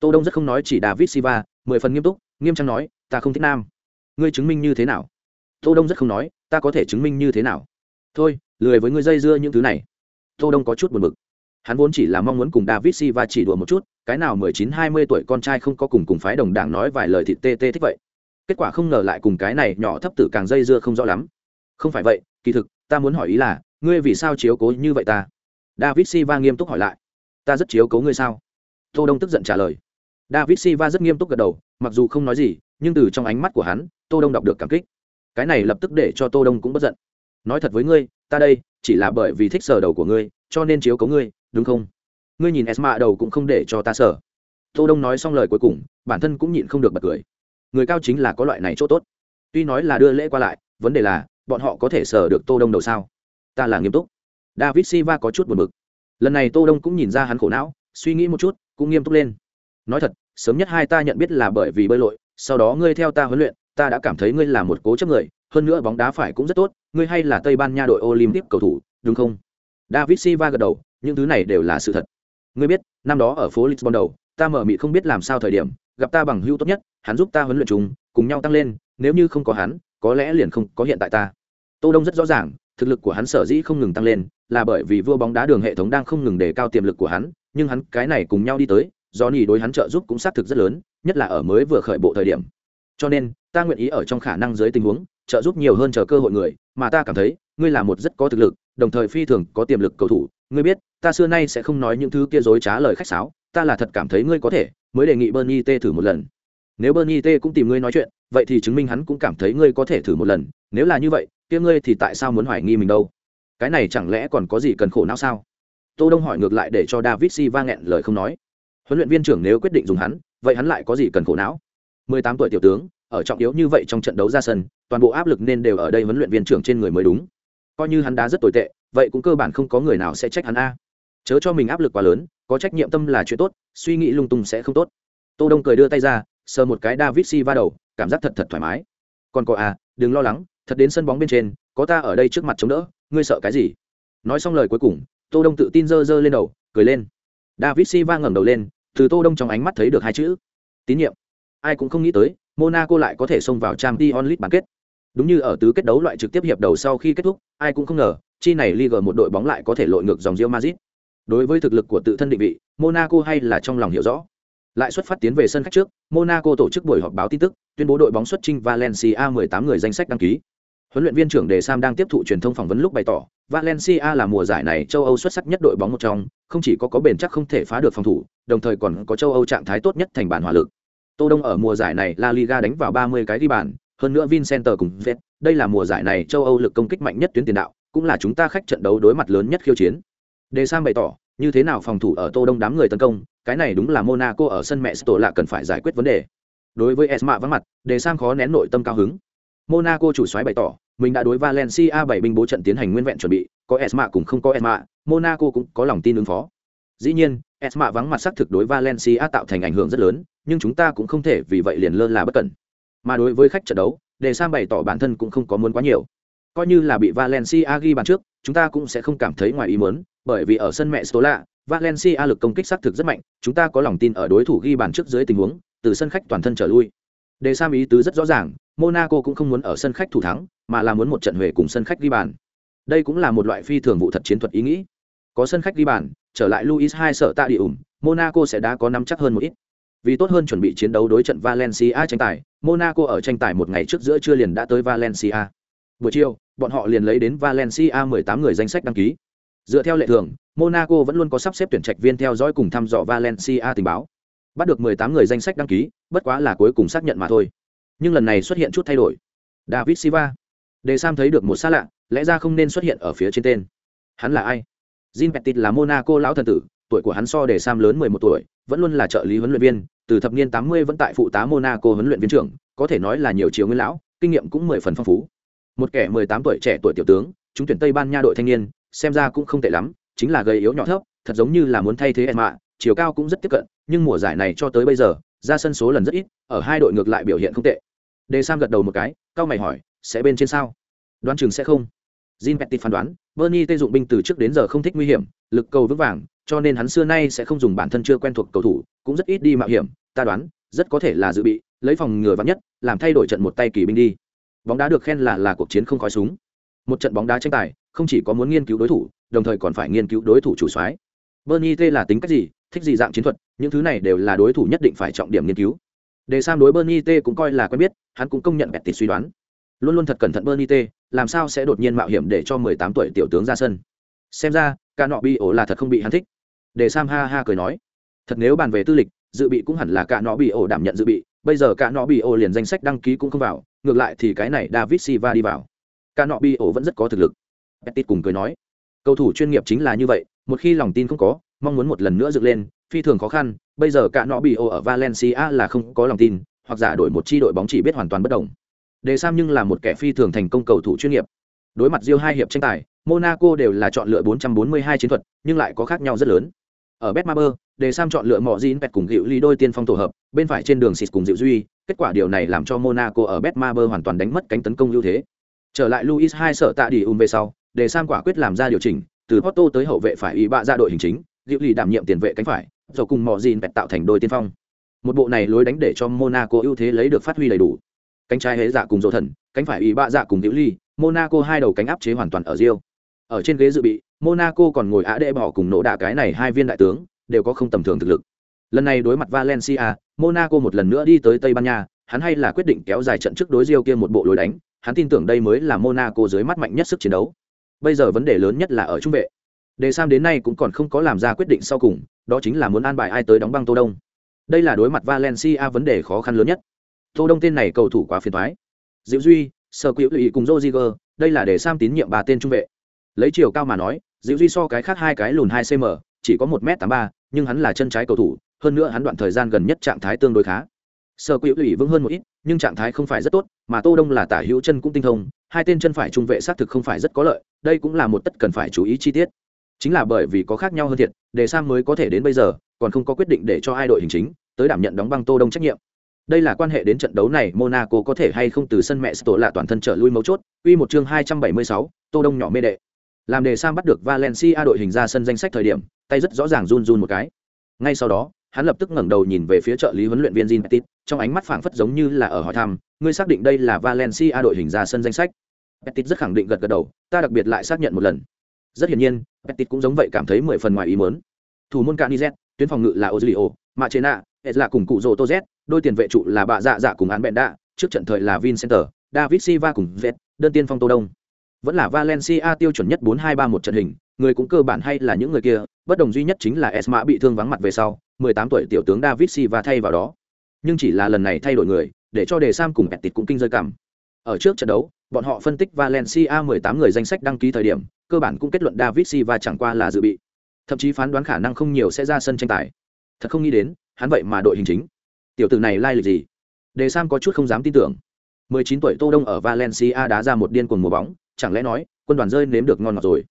Tô đông rất không nói chỉ david silva, mười phần nghiêm túc, nghiêm trang nói, ta không thích nam. Ngươi chứng minh như thế nào? Tô đông rất không nói, ta có thể chứng minh như thế nào? Thôi, lười với ngươi dây dưa những thứ này. Tô đông có chút buồn bực. Hắn vốn chỉ là mong muốn cùng david silva chỉ đùa một chút, cái nào mười chín, hai mươi tuổi con trai không có cùng cùng phái đồng đảng nói vài lời thịt tê tê thích vậy kết quả không ngờ lại cùng cái này nhỏ thấp tử càng dây dưa không rõ lắm. Không phải vậy, kỳ thực, ta muốn hỏi ý là, ngươi vì sao chiếu cố như vậy ta? David silva nghiêm túc hỏi lại. Ta rất chiếu cố ngươi sao? Tô đông tức giận trả lời. David silva rất nghiêm túc gật đầu, mặc dù không nói gì, nhưng từ trong ánh mắt của hắn, tô đông đọc được cảm kích. Cái này lập tức để cho tô đông cũng bất giận. Nói thật với ngươi, ta đây, chỉ là bởi vì thích sờ đầu của ngươi, cho nên chiếu cố ngươi, đúng không? Ngươi nhìn esma đầu cũng không để cho ta sờ tô đông nói xong lời cuối cùng, bản thân cũng nhịn không được bật cười người cao chính là có loại này chỗ tốt. Tuy nói là đưa lễ qua lại, vấn đề là, bọn họ có thể sờ được tô đông đầu sao? Ta là nghiêm túc. David silva có chút buồn bực. Lần này tô đông cũng nhìn ra hắn khổ não, suy nghĩ một chút, cũng nghiêm túc lên. Nói thật, sớm nhất hai ta nhận biết là bởi vì bơi lội, sau đó ngươi theo ta huấn luyện, ta đã cảm thấy ngươi là một cố chấp người, hơn nữa bóng đá phải cũng rất tốt, ngươi hay là tây ban nha đội olympic cầu thủ, đúng không? David silva gật đầu, những thứ này đều là sự thật. Ngươi biết, năm đó ở phố lisbon đầu, ta mở mị không biết làm sao thời điểm gặp ta bằng hữu tốt nhất, hắn giúp ta huấn luyện chúng cùng nhau tăng lên, nếu như không có hắn, có lẽ liền không có hiện tại ta. Tô đông rất rõ ràng, thực lực của hắn sở dĩ không ngừng tăng lên, là bởi vì vua bóng đá đường hệ thống đang không ngừng đề cao tiềm lực của hắn, nhưng hắn, cái này cùng nhau đi tới do nỉ đối hắn trợ giúp cũng xác thực rất lớn, nhất là ở mới vừa khởi bộ thời điểm. Cho nên, ta nguyện ý ở trong khả năng dưới tình huống, trợ giúp nhiều hơn chờ cơ hội người, mà ta cảm thấy, ngươi là một rất có thực lực, đồng thời phi thường có tiềm lực cầu thủ. Ngươi biết, ta xưa nay sẽ không nói những thứ kia dối trá lời khách sáo, ta là thật cảm thấy ngươi có thể mới đề nghị bernie t thử một lần. Nếu bernie t cũng tìm ngươi nói chuyện, vậy thì chứng minh hắn cũng cảm thấy ngươi có thể thử một lần. Nếu là như vậy, kia ngươi thì tại sao muốn hoài nghi mình đâu? Cái này chẳng lẽ còn có gì cần khổ não sao? Tô đông hỏi ngược lại để cho david si va nghẹn lời không nói. Huấn luyện viên trưởng nếu quyết định dùng hắn, vậy hắn lại có gì cần khổ não? 18 tuổi tiểu tướng, ở trọng yếu như vậy trong trận đấu ra sân, toàn bộ áp lực nên đều ở đây huấn luyện viên trưởng trên người mới đúng. Coi như hắn đá rất tồi tệ, vậy cũng cơ bản không có người nào sẽ trách hắn a. Chớ cho mình áp lực quá lớn có trách nhiệm tâm là chuyện tốt, suy nghĩ lung tung sẽ không tốt. Tô đông cười đưa tay ra, sờ một cái david si va đầu, cảm giác thật thật thoải mái. Còn có à đừng lo lắng, thật đến sân bóng bên trên, có ta ở đây trước mặt chống đỡ, ngươi sợ cái gì? Nói xong lời cuối cùng, tô đông tự tin dơ dơ lên đầu, cười lên. David si va ngẩng đầu lên, từ tô đông trong ánh mắt thấy được hai chữ, tín nhiệm. Ai cũng không nghĩ tới, monaco lại có thể xông vào trang t onlit bán kết. Đúng như ở tứ kết đấu loại trực tiếp hiệp đầu sau khi kết thúc, ai cũng không ngờ, chi này Liga một đội bóng lại có thể lội ngược dòng rio Madrid. Đối với thực lực của tự thân định vị, Monaco hay là trong lòng hiểu rõ. Lại xuất phát tiến về sân khách trước, Monaco tổ chức buổi họp báo tin tức, tuyên bố đội bóng xuất chinh Valencia 18 người danh sách đăng ký. Huấn luyện viên trưởng Đề Sam đang tiếp thụ truyền thông phỏng vấn lúc bày tỏ, Valencia là mùa giải này châu Âu xuất sắc nhất đội bóng một trong, không chỉ có có bền chắc không thể phá được phòng thủ, đồng thời còn có châu Âu trạng thái tốt nhất thành bản hỏa lực. Tô Đông ở mùa giải này La Liga đánh vào 30 cái ghi bàn, hơn nữa Vincenter cùng Vet, đây là mùa giải này châu Âu lực công kích mạnh nhất tuyến tiền đạo, cũng là chúng ta khách trận đấu đối mặt lớn nhất khiêu chiến. Đề Sam bày tỏ, như thế nào phòng thủ ở Tô Đông đám người tấn công, cái này đúng là Monaco ở sân mẹ tổ là cần phải giải quyết vấn đề. Đối với Esma vắng mặt, Đề Sam khó nén nội tâm cao hứng. Monaco chủ soái bày tỏ, mình đã đối Valencia bảy binh bố trận tiến hành nguyên vẹn chuẩn bị, có Esma cũng không có Esma, Monaco cũng có lòng tin ứng phó. Dĩ nhiên, Esma vắng mặt sắc thực đối Valencia tạo thành ảnh hưởng rất lớn, nhưng chúng ta cũng không thể vì vậy liền lơ là bất cẩn. Mà đối với khách trận đấu, Đề Sam bày tỏ bản thân cũng không có muốn quá nhiều coi như là bị Valencia ghi bàn trước, chúng ta cũng sẽ không cảm thấy ngoài ý muốn, bởi vì ở sân mẹ Stola, Valencia lực công kích sát thực rất mạnh, chúng ta có lòng tin ở đối thủ ghi bàn trước dưới tình huống, từ sân khách toàn thân trở lui. Đề Sam ý tứ rất rõ ràng, Monaco cũng không muốn ở sân khách thủ thắng, mà là muốn một trận huề cùng sân khách ghi bàn. Đây cũng là một loại phi thường vụ thật chiến thuật ý nghĩ. Có sân khách ghi bàn, trở lại Luis hai sợ tạ địa ủng, Monaco sẽ đã có nắm chắc hơn một ít. Vì tốt hơn chuẩn bị chiến đấu đối trận Valencia tranh tài, Monaco ở tranh tài một ngày trước giữa trưa liền đã tới Valencia. Buổi chiều, bọn họ liền lấy đến Valencia 18 người danh sách đăng ký. Dựa theo lệ thường, Monaco vẫn luôn có sắp xếp tuyển trạch viên theo dõi cùng thăm dò Valencia tình báo. Bắt được 18 người danh sách đăng ký, bất quá là cuối cùng xác nhận mà thôi. Nhưng lần này xuất hiện chút thay đổi. David Silva. Đề Sam thấy được một xa lạ, lẽ ra không nên xuất hiện ở phía trên tên. Hắn là ai? Jean Petit là Monaco lão thần tử, tuổi của hắn so Đề Sam lớn 11 tuổi, vẫn luôn là trợ lý huấn luyện viên, từ thập niên 80 vẫn tại phụ tá Monaco huấn luyện viên trưởng, có thể nói là nhiều chiều nguyên lão, kinh nghiệm cũng 10 phần phong phú. Một kẻ 18 tuổi trẻ tuổi tiểu tướng, chúng tuyển Tây Ban Nha đội thanh niên, xem ra cũng không tệ lắm, chính là gầy yếu nhỏ thấp, thật giống như là muốn thay thế Emma, chiều cao cũng rất tiếp cận, nhưng mùa giải này cho tới bây giờ, ra sân số lần rất ít, ở hai đội ngược lại biểu hiện không tệ. Đề Sam gật đầu một cái, cao mày hỏi, sẽ bên trên sao? Đoán chừng sẽ không. Jin Petit phán đoán, Bernie tê dụng binh từ trước đến giờ không thích nguy hiểm, lực cầu vững vàng, cho nên hắn xưa nay sẽ không dùng bản thân chưa quen thuộc cầu thủ, cũng rất ít đi mạo hiểm, ta đoán, rất có thể là dự bị, lấy phòng ngừa vắng nhất, làm thay đổi trận một tay kỳ binh đi. Bóng đá được khen là là cuộc chiến không khói súng. Một trận bóng đá tranh tài, không chỉ có muốn nghiên cứu đối thủ, đồng thời còn phải nghiên cứu đối thủ chủ soái. Bernie T là tính cách gì, thích gì dạng chiến thuật, những thứ này đều là đối thủ nhất định phải trọng điểm nghiên cứu. Để Sam đối Bernie T cũng coi là quen biết, hắn cũng công nhận Betis suy đoán. Luôn luôn thật cẩn thận Bernie T, làm sao sẽ đột nhiên mạo hiểm để cho 18 tuổi tiểu tướng ra sân. Xem ra, ca nọ bị ổ là thật không bị hắn thích. Để Sam ha ha cười nói, thật nếu bàn về tư lịch, dự bị cũng hẳn là cả nọ bị ổ đảm nhận dự bị, bây giờ cả nọ bị ổ liền danh sách đăng ký cũng không vào, ngược lại thì cái này David Silva đi vào. Cả ổ vẫn rất có thực lực. Petit cùng cười nói, cầu thủ chuyên nghiệp chính là như vậy, một khi lòng tin không có, mong muốn một lần nữa dựng lên, phi thường khó khăn, bây giờ cả ổ ở Valencia là không có lòng tin, hoặc giả đổi một chi đội bóng chỉ biết hoàn toàn bất động. Đề Sam nhưng là một kẻ phi thường thành công cầu thủ chuyên nghiệp. Đối mặt Rio hai hiệp tranh tài, Monaco đều là chọn lựa 442 chiến thuật, nhưng lại có khác nhau rất lớn. Ở Betmaber, để Sam chọn lựa Mọ Jin Pet cùng Diệu Ly đôi tiên phong tổ hợp, bên phải trên đường xịt cùng dịu Duy, kết quả điều này làm cho Monaco ở Betmaber hoàn toàn đánh mất cánh tấn công ưu thế. Trở lại Luis hai sợ tạ đi um về sau, để Sam quả quyết làm ra điều chỉnh, từ Porto tới hậu vệ phải ý bạ ra đội hình chính, dịu Ly đảm nhiệm tiền vệ cánh phải, rồi cùng Mọ Jin Pet tạo thành đôi tiên phong. Một bộ này lối đánh để cho Monaco ưu thế lấy được phát huy đầy đủ cánh trái hế dạ cùng dỗ thần cánh phải ý bạ dạ cùng dịu ly monaco hai đầu cánh áp chế hoàn toàn ở rio ở trên ghế dự bị, monaco còn ngồi á đệ bỏ cùng nổ đạ cái này hai viên đại tướng, đều có không tầm thường thực lực. Lần này đối mặt valencia, monaco một lần nữa đi tới tây ban nha, hắn hay là quyết định kéo dài trận trước đối diêu kia một bộ lối đánh, hắn tin tưởng đây mới là monaco dưới mắt mạnh nhất sức chiến đấu. Bây giờ vấn đề lớn nhất là ở trung vệ. Đề sam đến nay cũng còn không có làm ra quyết định sau cùng, đó chính là muốn an bài ai tới đóng băng tô đông. Đây là đối mặt valencia vấn đề khó khăn lớn nhất. Tô đông tên này cầu thủ quá phiền toái. Diệu duy sở quỹ lụy cùng joziger đây là để sam tín nhiệm bà tên trung vệ lấy chiều cao mà nói dịu duy so cái khác hai cái lùn hai cm chỉ có một m tám ba nhưng hắn là chân trái cầu thủ hơn nữa hắn đoạn thời gian gần nhất trạng thái tương đối khá sơ quỹ ủy vững hơn một ít nhưng trạng thái không phải rất tốt mà tô đông là tả hữu chân cũng tinh thông hai tên chân phải trung vệ xác thực không phải rất có lợi đây cũng là một tất cần phải chú ý chi tiết chính là bởi vì có khác nhau hơn thiệt để sam mới có thể đến bây giờ còn không có quyết định để cho hai đội hình chính tới đảm nhận đóng băng tô đông trách nhiệm đây là quan hệ đến trận đấu này Monaco có thể hay không từ sân mẹ tổ lạ toàn thân trở lui mấu chốt. Uy một chương 276, Tô Đông nhỏ mê đệ. Làm đề Sam bắt được Valencia đội hình ra sân danh sách thời điểm, tay rất rõ ràng run run một cái. Ngay sau đó, hắn lập tức ngẩng đầu nhìn về phía trợ lý huấn luyện viên Jean Petit, trong ánh mắt phảng phất giống như là ở hỏi thăm, ngươi xác định đây là Valencia đội hình ra sân danh sách. Petit rất khẳng định gật gật đầu, ta đặc biệt lại xác nhận một lần. Rất hiển nhiên, Petit cũng giống vậy cảm thấy mười phần ngoài ý muốn. Thủ môn Canizet, tuyến phòng ngự là Ozilio, Machena, là cùng cụ Rồ Toz, đôi tiền vệ trụ là bạ dạ dạ cùng án bẹn đạ trước trận thời là vincenter david silva cùng vet đơn tiên phong tô đông vẫn là valencia tiêu chuẩn nhất bốn hai ba một trận hình, người cũng cơ bản hay là những người kia, bất đồng duy nhất chính là esma bị thương vắng mặt về sau 18 tuổi tiểu tướng david silva thay vào đó. Nhưng chỉ là lần này thay đổi người, để cho đề sam cùng betit cũng kinh rơi cảm. Ở trước trận đấu, bọn họ phân tích valencia 18 người danh sách đăng ký thời điểm, cơ bản cũng kết luận david silva chẳng qua là dự bị. Thậm chí phán đoán khả năng không nhiều sẽ ra sân tranh tài. Thật không nghĩ đến, hắn vậy mà đội hình chính. Tiểu tử này lai lịch gì? Đề sam có chút không dám tin tưởng. 19 tuổi tô đông ở valencia đá ra một điên cuồng mùa bóng chẳng lẽ nói, quân đoàn rơi nếm được ngon ngọt rồi?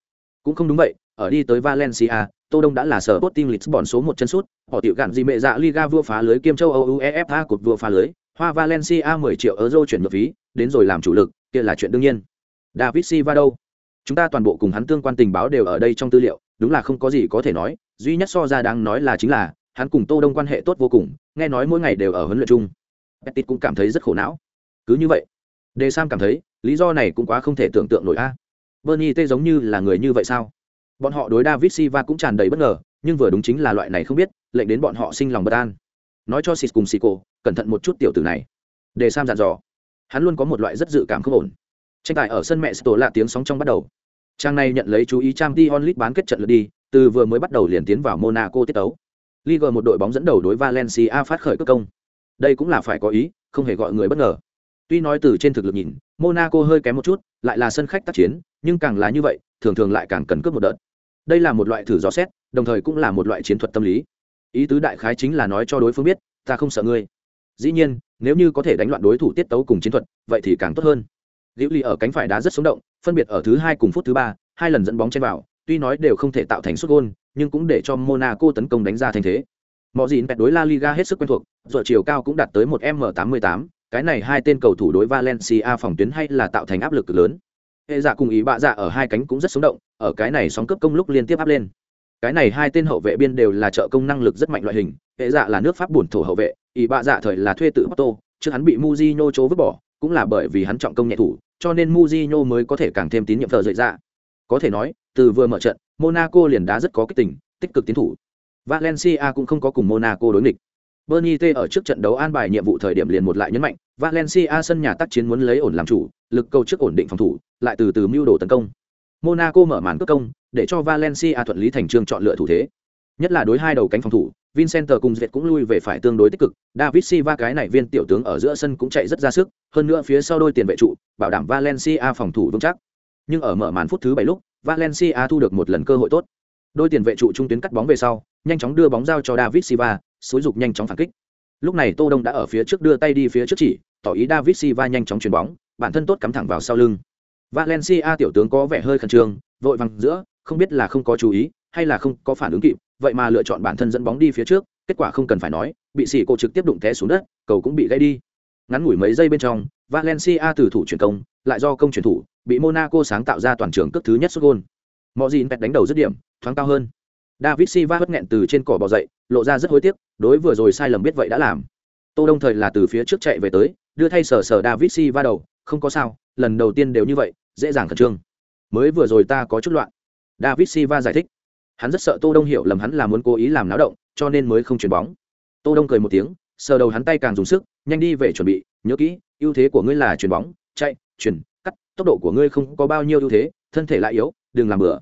Cũng không đúng vậy, ở đi tới valencia, tô đông đã là sở tốt team lisbon số một chân sút, họ tiểu gạn gì mẹ dạ liga vua phá lưới, kiêm châu âu uefa cột vua phá lưới, hoa valencia 10 triệu euro chuyển nhượng phí, đến rồi làm chủ lực, kia là chuyện đương nhiên. David silva đâu? Chúng ta toàn bộ cùng hắn tương quan tình báo đều ở đây trong tư liệu, đúng là không có gì có thể nói, duy nhất so ra đáng nói là chính là, hắn cùng tô đông quan hệ tốt vô cùng, nghe nói mỗi ngày đều ở huấn luyện chung. Petit cũng cảm thấy rất khổ não. Cứ như vậy đề sam cảm thấy, lý do này cũng quá không thể tưởng tượng nổi a. Bernie t giống như là người như vậy sao? Bọn họ đối david silva cũng tràn đầy bất ngờ, nhưng vừa đúng chính là loại này không biết, lệnh đến bọn họ sinh lòng bất an. Nói cho xịt cùng xì cổ cẩn thận một chút tiểu tử này. Đề sam dặn dò. Hắn luôn có một loại rất dự cảm không ổn. Tranh tài ở sân mẹ tổ là tiếng sóng trong bắt đầu. Trang này nhận lấy chú ý trang t onlit bán kết trận lượt đi, từ vừa mới bắt đầu liền tiến vào monaco tiết tấu. Liga một đội bóng dẫn đầu đối valencia phát khởi cất công. Đây cũng là phải có ý, không hề gọi người bất ngờ tuy nói từ trên thực lực nhìn, monaco hơi kém một chút, lại là sân khách tác chiến, nhưng càng là như vậy, thường thường lại càng cần cướp một đợt. Đây là một loại thử dò xét, đồng thời cũng là một loại chiến thuật tâm lý. Ý tứ đại khái chính là nói cho đối phương biết, ta không sợ ngươi. Dĩ nhiên, nếu như có thể đánh loạn đối thủ tiết tấu cùng chiến thuật, vậy thì càng tốt hơn. Liễu ly ở cánh phải đá rất sống động, phân biệt ở thứ hai cùng phút thứ ba, hai lần dẫn bóng trên vào, tuy nói đều không thể tạo thành suất gôn, nhưng cũng để cho monaco tấn công đánh ra thành thế. Mọi gì bẹt đối la liga hết sức quen thuộc rồi chiều cao cũng đạt tới một m 88 cái này hai tên cầu thủ đối valencia phòng tuyến hay là tạo thành áp lực lớn. Hệ dạ cùng ý bạ dạ ở hai cánh cũng rất sống động ở cái này sóng cấp công lúc liên tiếp áp lên. Cái này hai tên hậu vệ biên đều là trợ công năng lực rất mạnh loại hình hệ dạ là nước pháp buồn thổ hậu vệ ý bạ dạ thời là thuê tự Porto, trước hắn bị Mujinho chố vứt bỏ cũng là bởi vì hắn trọng công nhẹ thủ cho nên Mujinho mới có thể càng thêm tín nhiệm thờ dậy dạ. Có thể nói từ vừa mở trận Monaco liền đá rất có kích tình tích cực tiến thủ. Valencia cũng không có cùng Monaco đối nghịch. Bernie T ở trước trận đấu an bài nhiệm vụ thời điểm liền một lại nhấn mạnh, Valencia sân nhà tác chiến muốn lấy ổn làm chủ, lực cầu trước ổn định phòng thủ, lại từ từ mưu đồ tấn công. Monaco mở màn cướp công, để cho Valencia thuận lý thành trương chọn lựa thủ thế. Nhất là đối hai đầu cánh phòng thủ, Vincent cùng Duyệt cũng lui về phải tương đối tích cực, David Silva cái này viên tiểu tướng ở giữa sân cũng chạy rất ra sức, hơn nữa phía sau đôi tiền vệ trụ, bảo đảm Valencia phòng thủ vững chắc. Nhưng ở mở màn phút thứ 7 lúc, Valencia thu được một lần cơ hội tốt. Đôi tiền vệ trụ trung tuyến cắt bóng về sau, nhanh chóng đưa bóng giao cho David Silva, xối dục nhanh chóng phản kích. Lúc này Tô Đông đã ở phía trước đưa tay đi phía trước chỉ, tỏ ý David Silva nhanh chóng chuyền bóng, bản thân tốt cắm thẳng vào sau lưng. Valencia tiểu tướng có vẻ hơi khẩn trương, vội vàng giữa, không biết là không có chú ý hay là không có phản ứng kịp, vậy mà lựa chọn bản thân dẫn bóng đi phía trước, kết quả không cần phải nói, bị sĩ cô trực tiếp đụng té xuống đất, cầu cũng bị gãy đi. Ngắn ngủi mấy giây bên trong, Valencia từ thủ chuyển công, lại do công chuyển thủ, bị Monaco sáng tạo ra toàn trường cước thứ nhất sút gol. Mọi gì đánh đầu dứt điểm, thoáng cao hơn. David Silva hất nghẹn từ trên cỏ bò dậy, lộ ra rất hối tiếc, đối vừa rồi sai lầm biết vậy đã làm. Tô Đông thời là từ phía trước chạy về tới, đưa thay sờ sờ David Silva đầu, không có sao, lần đầu tiên đều như vậy, dễ dàng khẩn trương. Mới vừa rồi ta có chút loạn. David Silva giải thích. Hắn rất sợ Tô Đông hiểu lầm hắn là muốn cố ý làm náo động, cho nên mới không chuyền bóng. Tô Đông cười một tiếng, sờ đầu hắn tay càng dùng sức, nhanh đi về chuẩn bị, nhớ kỹ, ưu thế của ngươi là chuyền bóng, chạy, chuyển, cắt, tốc độ của ngươi không có bao nhiêu ưu thế, thân thể lại yếu, đừng làm bừa.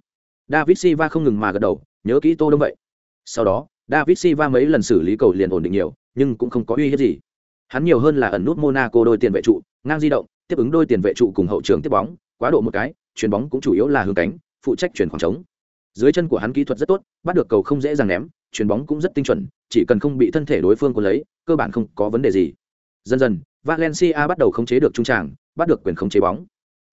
David Silva không ngừng mà gật đầu, nhớ kỹ Tô Đông vậy. Sau đó, David Silva mấy lần xử lý cầu liền ổn định nhiều, nhưng cũng không có uy hiếp gì. Hắn nhiều hơn là ẩn nút Monaco đôi tiền vệ trụ, ngang di động, tiếp ứng đôi tiền vệ trụ cùng hậu trường tiếp bóng, quá độ một cái, chuyền bóng cũng chủ yếu là hướng cánh, phụ trách chuyển khoảng trống. Dưới chân của hắn kỹ thuật rất tốt, bắt được cầu không dễ dàng ném, chuyền bóng cũng rất tinh chuẩn, chỉ cần không bị thân thể đối phương cuốn lấy, cơ bản không có vấn đề gì. Dần dần, Valencia bắt đầu khống chế được trung tràng, bắt được quyền khống chế bóng.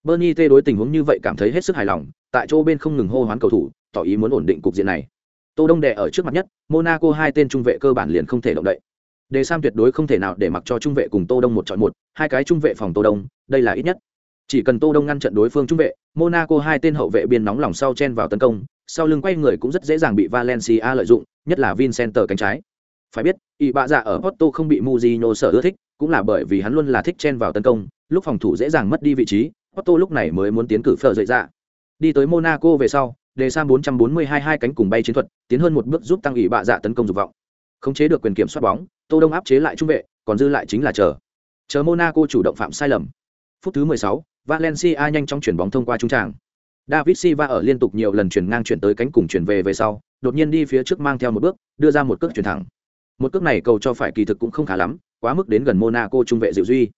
Bernie T đối tình huống như vậy cảm thấy hết sức hài lòng, tại chỗ bên không ngừng hô hoán cầu thủ, tỏ ý muốn ổn định cục diện này. Tô Đông đè ở trước mặt nhất, Monaco hai tên trung vệ cơ bản liền không thể động đậy. Đề Sam tuyệt đối không thể nào để mặc cho trung vệ cùng Tô Đông một chọi một, hai cái trung vệ phòng Tô Đông, đây là ít nhất. Chỉ cần Tô Đông ngăn trận đối phương trung vệ, Monaco hai tên hậu vệ biên nóng lòng sau chen vào tấn công, sau lưng quay người cũng rất dễ dàng bị Valencia lợi dụng, nhất là Vincent cánh trái. Phải biết, y bạ dạ ở Porto không bị Mourinho sở ưa thích, cũng là bởi vì hắn luôn là thích chen vào tấn công, lúc phòng thủ dễ dàng mất đi vị trí, Porto lúc này mới muốn tiến cử phở dậy ra. Đi tới Monaco về sau, đề sang 442 hai cánh cùng bay chiến thuật, tiến hơn một bước giúp tăng ủy bạ dạ tấn công dục vọng. Khống chế được quyền kiểm soát bóng, Tô Đông áp chế lại trung vệ, còn dư lại chính là chờ. Chờ Monaco chủ động phạm sai lầm. Phút thứ 16, Valencia nhanh chóng chuyển bóng thông qua trung tràng. David Silva ở liên tục nhiều lần chuyển ngang chuyển tới cánh cùng chuyển về về sau, đột nhiên đi phía trước mang theo một bước, đưa ra một cước chuyển thẳng. Một cước này cầu cho phải kỳ thực cũng không khá lắm, quá mức đến gần Monaco trung vệ Diệu Duy.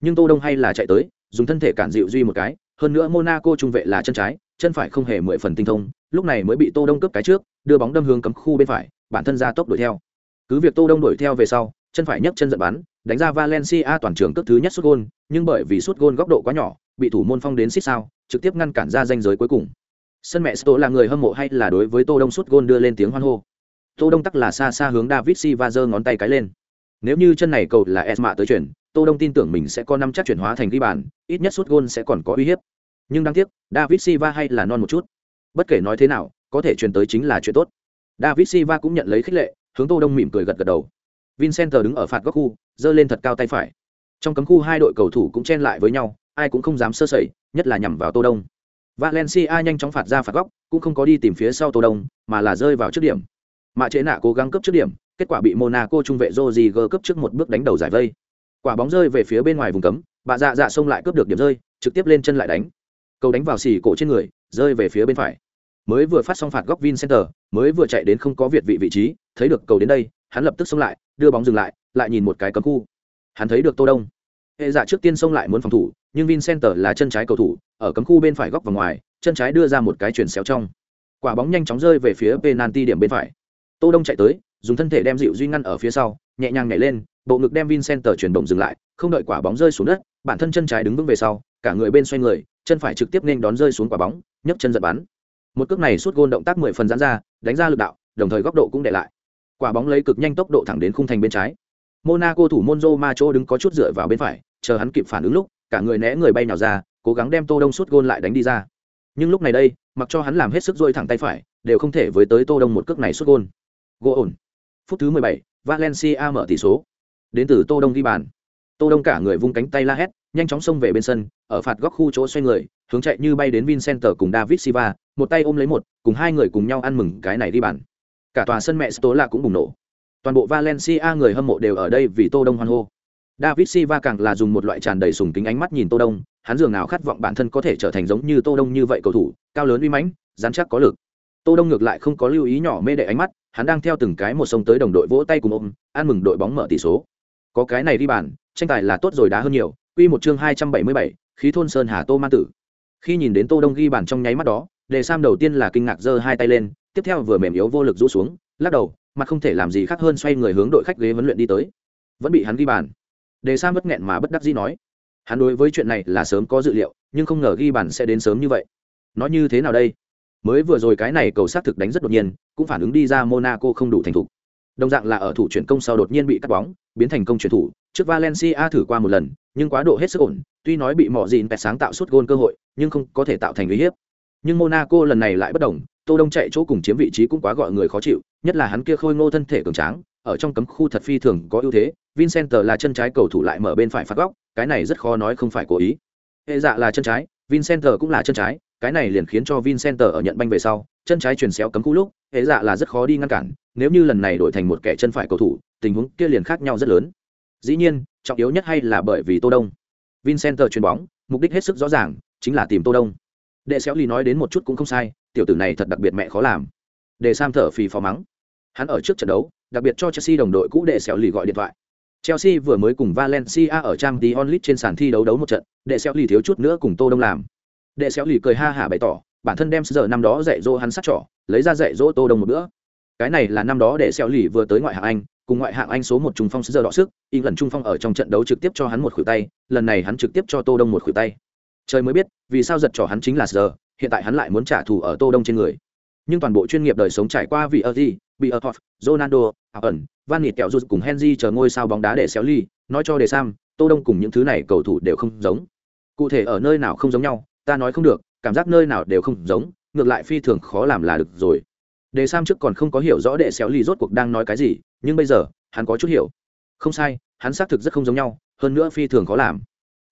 Nhưng Tô Đông hay là chạy tới, dùng thân thể cản Diệu Duy một cái, hơn nữa Monaco trung vệ là chân trái, chân phải không hề mười phần tinh thông, lúc này mới bị Tô Đông cướp cái trước, đưa bóng đâm hướng cấm khu bên phải, bản thân ra tốc đuổi theo. Cứ việc Tô Đông đuổi theo về sau, chân phải nhấc chân giận bắn, đánh ra Valencia toàn trường cướp thứ nhất sút gôn, nhưng bởi vì sút gôn góc độ quá nhỏ, bị thủ môn phong đến xít sao, trực tiếp ngăn cản ra danh giới cuối cùng. Sân mẹ Sto là người hâm mộ hay là đối với Tô Đông sút gôn đưa lên tiếng hoan hô. Tô Đông tắc là xa xa hướng David Silva giơ ngón tay cái lên. Nếu như chân này cầu là Esma tới chuyển, Tô Đông tin tưởng mình sẽ có năm chắc chuyển hóa thành ghi bàn, ít nhất sút gôn sẽ còn có uy hiếp. Nhưng đáng tiếc, David Silva hay là non một chút. Bất kể nói thế nào, có thể truyền tới chính là chuyện tốt. David Silva cũng nhận lấy khích lệ, hướng Tô Đông mỉm cười gật gật đầu. Vincent đứng ở phạt góc khu, giơ lên thật cao tay phải. Trong cấm khu hai đội cầu thủ cũng chen lại với nhau, ai cũng không dám sơ sẩy nhất là nhằm vào tô đông valencia nhanh chóng phạt ra phạt góc cũng không có đi tìm phía sau tô đông mà là rơi vào trước điểm mạ chế nạ cố gắng cướp trước điểm kết quả bị monaco trung vệ Rodriguez cướp trước một bước đánh đầu giải vây quả bóng rơi về phía bên ngoài vùng cấm bà dạ dạ xông lại cướp được điểm rơi trực tiếp lên chân lại đánh cầu đánh vào xì cổ trên người rơi về phía bên phải mới vừa phát xong phạt góc Vincenter, mới vừa chạy đến không có việt vị vị trí, thấy được cầu đến đây, hắn lập tức xông lại, đưa bóng dừng lại, lại nhìn một cái cấm khu. Hắn thấy được Tô Đông. Hệ dạ trước tiên xông lại muốn phòng thủ, nhưng Vincenter là chân trái cầu thủ, ở cấm khu bên phải góc và ngoài, chân trái đưa ra một cái chuyển xéo trong. Quả bóng nhanh chóng rơi về phía penalty điểm bên phải. Tô Đông chạy tới, dùng thân thể đem dịu duy ngăn ở phía sau, nhẹ nhàng nhảy lên, bộ ngực đem Vincenter chuyển động dừng lại, không đợi quả bóng rơi xuống đất, bản thân chân trái đứng vững về sau, cả người bên xoay người, chân phải trực tiếp nên đón rơi xuống quả bóng, nhấc chân giật bắn. Một cước này suốt gôn động tác mười phần giãn ra đánh ra lực đạo đồng thời góc độ cũng để lại. Quả bóng lấy cực nhanh tốc độ thẳng đến khung thành bên trái. Monaco thủ monzo ma chỗ đứng có chút dựa vào bên phải chờ hắn kịp phản ứng lúc cả người né người bay nào ra cố gắng đem tô đông suốt gôn lại đánh đi ra. Nhưng lúc này đây mặc cho hắn làm hết sức dôi thẳng tay phải đều không thể với tới tô đông một cước này suốt gôn. Gỗ ổn. Phút thứ mười bảy, valencia mở tỷ số. Đến từ tô đông ghi bàn tô đông cả người vung cánh tay la hét, nhanh chóng xông về bên sân, ở phạt góc khu chỗ xoay người, hướng chạy như bay đến vincenter cùng david silva, một tay ôm lấy một, cùng hai người cùng nhau ăn mừng cái này đi bàn. Cả tòa sân mẹ stola cũng bùng nổ. Toàn bộ valencia người hâm mộ đều ở đây vì tô đông hoan hô. David silva càng là dùng một loại tràn đầy sùng kính ánh mắt nhìn tô đông, hắn dường nào khát vọng bản thân có thể trở thành giống như tô đông như vậy cầu thủ, cao lớn uy mãnh dán chắc có lực. Tô đông ngược lại không có lưu ý nhỏ mê đệ ánh mắt, hắn đang theo từng cái một sông tới đồng đội vỗ tay cùng ôm, ăn mừng đội bóng mở tỷ số. Có cái này đi bàn tranh tài là tốt rồi đá hơn nhiều quy một chương hai trăm bảy mươi bảy, khí thôn sơn hà tô man tử. Khi nhìn đến tô đông ghi bàn trong nháy mắt đó đề sam đầu tiên là kinh ngạc giơ hai tay lên tiếp theo vừa mềm yếu vô lực rũ xuống lắc đầu mặt không thể làm gì khác hơn xoay người hướng đội khách ghế huấn luyện đi tới. Vẫn bị hắn ghi bàn. Đề sam bất nghẹn mà bất đắc dĩ nói hắn đối với chuyện này là sớm có dự liệu nhưng không ngờ ghi bàn sẽ đến sớm như vậy. Nó như thế nào đây? Mới vừa rồi cái này cầu sát thực đánh rất đột nhiên cũng phản ứng đi ra monaco không đủ thành thục đồng dạng là ở thủ chuyển công sau đột nhiên bị cắt bóng, biến thành công chuyển thủ. Trước valencia thử qua một lần, nhưng quá độ hết sức ổn. Tuy nói bị mỏ dìn pẹt sáng tạo suốt gôn cơ hội, nhưng không có thể tạo thành uy hiếp. Nhưng monaco lần này lại bất đồng. Tô đông chạy chỗ cùng chiếm vị trí cũng quá gọi người khó chịu, nhất là hắn kia khôi ngô thân thể cường tráng, ở trong cấm khu thật phi thường có ưu thế. Vincent là chân trái cầu thủ lại mở bên phải phạt góc, cái này rất khó nói không phải cố ý. Hệ dạ là chân trái, vincent cũng là chân trái cái này liền khiến cho vincent ở nhận banh về sau, chân trái chuyển xéo cấm khu lúc, hệ dạ là rất khó đi ngăn cản, nếu như lần này đổi thành một kẻ chân phải cầu thủ, tình huống kia liền khác nhau rất lớn. Dĩ nhiên, trọng yếu nhất hay là bởi vì tô đông. Vincent chuyền bóng, mục đích hết sức rõ ràng, chính là tìm tô đông. Đệ xéo ly nói đến một chút cũng không sai, tiểu tử này thật đặc biệt mẹ khó làm. Để sam thở phì phò mắng. Hắn ở trước trận đấu, đặc biệt cho chelsea đồng đội cũ đệ xéo ly gọi điện thoại. Chelsea vừa mới cùng valencia ở trang League trên sàn thi đấu đấu một trận, đệ xéo ly thiếu chút nữa cùng tô đông làm đệ xéo lì cười ha hả bày tỏ bản thân đem giờ năm đó dạy dỗ hắn sát trỏ lấy ra dạy dỗ tô đông một bữa. Cái này là năm đó đệ xéo lì vừa tới ngoại hạng anh cùng ngoại hạng anh số một trung phong giờ đọ sức y lần trung phong ở trong trận đấu trực tiếp cho hắn một khuỷu tay lần này hắn trực tiếp cho tô đông một khuỷu tay. Trời mới biết vì sao giật trỏ hắn chính là giờ hiện tại hắn lại muốn trả thù ở tô đông trên người. Nhưng toàn bộ chuyên nghiệp đời sống trải qua vì ở gì bị ở Ronaldo, ẩn van nịt kẹo rút cùng henry chờ ngôi sao bóng đá để xéo ly nói cho để sam tô đông cùng những thứ này cầu thủ đều không giống. Cụ thể ở nơi nào không giống nhau ta nói không được, cảm giác nơi nào đều không giống, ngược lại phi thường khó làm là được rồi. Đề sam trước còn không có hiểu rõ đệ xéo ly rốt cuộc đang nói cái gì, nhưng bây giờ, hắn có chút hiểu. Không sai, hắn xác thực rất không giống nhau, hơn nữa phi thường khó làm.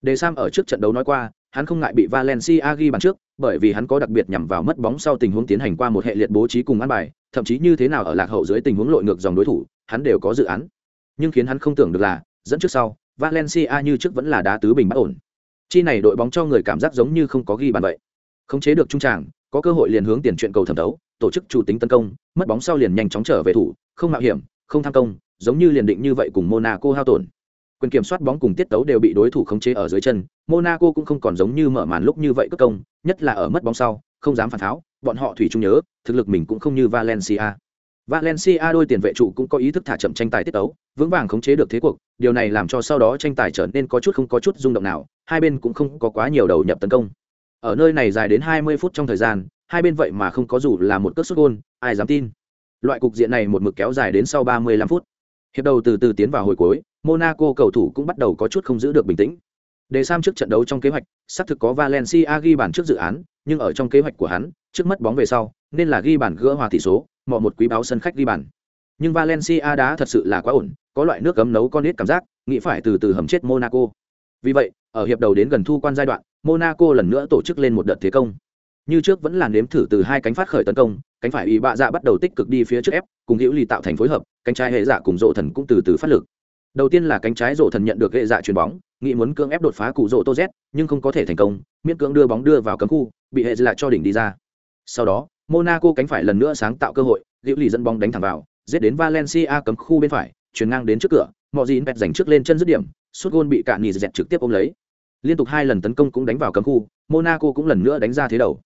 Đề sam ở trước trận đấu nói qua, hắn không ngại bị valencia ghi bàn trước, bởi vì hắn có đặc biệt nhằm vào mất bóng sau tình huống tiến hành qua một hệ liệt bố trí cùng ăn bài, thậm chí như thế nào ở lạc hậu dưới tình huống lội ngược dòng đối thủ, hắn đều có dự án. Nhưng khiến hắn không tưởng được là, dẫn trước sau, valencia như trước vẫn là đá tứ bình bất ổn chi này đội bóng cho người cảm giác giống như không có ghi bàn vậy. Khống chế được trung tràng, có cơ hội liền hướng tiền chuyện cầu thẩm đấu, tổ chức chủ tính tấn công, mất bóng sau liền nhanh chóng trở về thủ, không mạo hiểm, không tham công, giống như liền định như vậy cùng monaco hao tổn. Quyền kiểm soát bóng cùng tiết tấu đều bị đối thủ khống chế ở dưới chân, monaco cũng không còn giống như mở màn lúc như vậy cất công, nhất là ở mất bóng sau, không dám phản tháo, bọn họ thủy chung nhớ, thực lực mình cũng không như valencia valencia đôi tiền vệ trụ cũng có ý thức thả chậm tranh tài tiết tấu vững vàng khống chế được thế cuộc, điều này làm cho sau đó tranh tài trở nên có chút không có chút rung động nào, hai bên cũng không có quá nhiều đầu nhập tấn công. Ở nơi này dài đến 20 phút trong thời gian, hai bên vậy mà không có dù là một cước sút gôn, ai dám tin? Loại cục diện này một mực kéo dài đến sau 35 phút. Hiệp đầu từ từ tiến vào hồi cuối, monaco cầu thủ cũng bắt đầu có chút không giữ được bình tĩnh. Để sam trước trận đấu trong kế hoạch, xác thực có valencia ghi bàn trước dự án, nhưng ở trong kế hoạch của hắn, trước mất bóng về sau nên là ghi bàn gỡ hòa tỷ số mọi một quý báo sân khách ghi bàn nhưng valencia đá thật sự là quá ổn có loại nước cấm nấu con nít cảm giác nghĩ phải từ từ hầm chết monaco vì vậy Ở hiệp đầu đến gần thu quan giai đoạn, Monaco lần nữa tổ chức lên một đợt thế công. Như trước vẫn là nếm thử từ hai cánh phát khởi tấn công, cánh phải ủy bạ dạ bắt đầu tích cực đi phía trước ép, cùng hữu lì tạo thành phối hợp, cánh trái hệ dạ cùng rộ thần cũng từ từ phát lực. Đầu tiên là cánh trái rộ thần nhận được hệ dạ chuyền bóng, nghĩ muốn cưỡng ép đột phá cụ rộ Tô Z, nhưng không có thể thành công, miễn cưỡng đưa bóng đưa vào cấm khu, bị hệ dạ cho đỉnh đi ra. Sau đó, Monaco cánh phải lần nữa sáng tạo cơ hội, hữu lì dẫn bóng đánh thẳng vào, giết đến Valencia cấm khu bên phải, chuyển ngang đến trước cửa, mọi gì bẹt giành trước lên chân dứt điểm, sút gôn bị cạn nhì dẹt trực tiếp ôm lấy. Liên tục hai lần tấn công cũng đánh vào cấm khu, Monaco cũng lần nữa đánh ra thế đầu.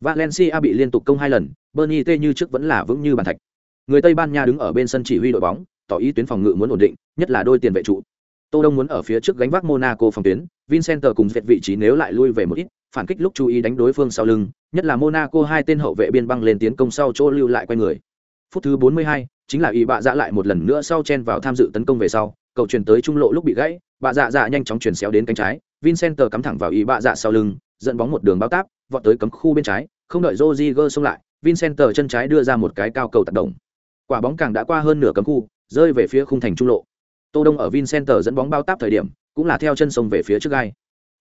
Valencia bị liên tục công hai lần, Bernie T như trước vẫn là vững như bàn thạch. Người Tây Ban Nha đứng ở bên sân chỉ huy đội bóng, tỏ ý tuyến phòng ngự muốn ổn định, nhất là đôi tiền vệ trụ. Tô Đông muốn ở phía trước gánh vác Monaco phòng tuyến, Vincent cùng dẹt vị trí nếu lại lui về một ít, phản kích lúc chú ý đánh đối phương sau lưng, nhất là Monaco hai tên hậu vệ biên băng lên tiến công sau chỗ lưu lại quay người. Phút thứ 42, chính là y bạ dạ lại một lần nữa sau chen vào tham dự tấn công về sau, cầu truyền tới trung lộ lúc bị gãy, bạ dạ dạ nhanh chóng chuyển xéo đến cánh trái, Vincent cắm thẳng vào y bạ dạ sau lưng, dẫn bóng một đường bao táp, vọt tới cấm khu bên trái, không đợi Rodriguez xông lại, Vincent chân trái đưa ra một cái cao cầu tác động. Quả bóng càng đã qua hơn nửa cấm khu, rơi về phía khung thành trung lộ. Tô Đông ở Vincent dẫn bóng bao táp thời điểm, cũng là theo chân sông về phía trước gai.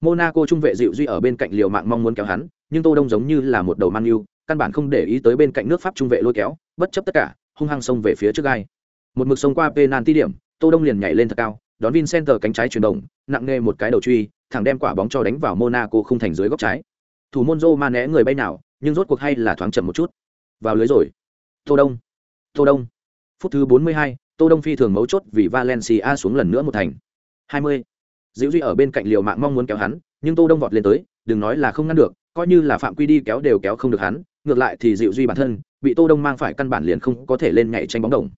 Monaco trung vệ dịu duy ở bên cạnh liều mạng mong muốn kéo hắn, nhưng Tô Đông giống như là một đầu man yêu, căn bản không để ý tới bên cạnh nước Pháp trung vệ lôi kéo, bất chấp tất cả, hung hăng xông về phía trước gai. Một mực xông qua penalty điểm, Tô Đông liền nhảy lên thật cao, đón vincenter cánh trái chuyển động, nặng nề một cái đầu truy, thẳng đem quả bóng cho đánh vào Monaco không thành dưới góc trái. Thủ môn ma né người bay nào, nhưng rốt cuộc hay là thoáng chậm một chút. Vào lưới rồi. Tô Đông. Tô Đông. Phút thứ 42, Tô Đông phi thường mấu chốt vì Valencia xuống lần nữa một thành. 20. diễu Duy ở bên cạnh liều mạng mong muốn kéo hắn, nhưng Tô Đông vọt lên tới, đừng nói là không ngăn được, coi như là phạm quy đi kéo đều kéo không được hắn, ngược lại thì Diệu Duy bản thân bị Tô Đông mang phải căn bản liền không có thể lên nhảy tranh bóng đồng.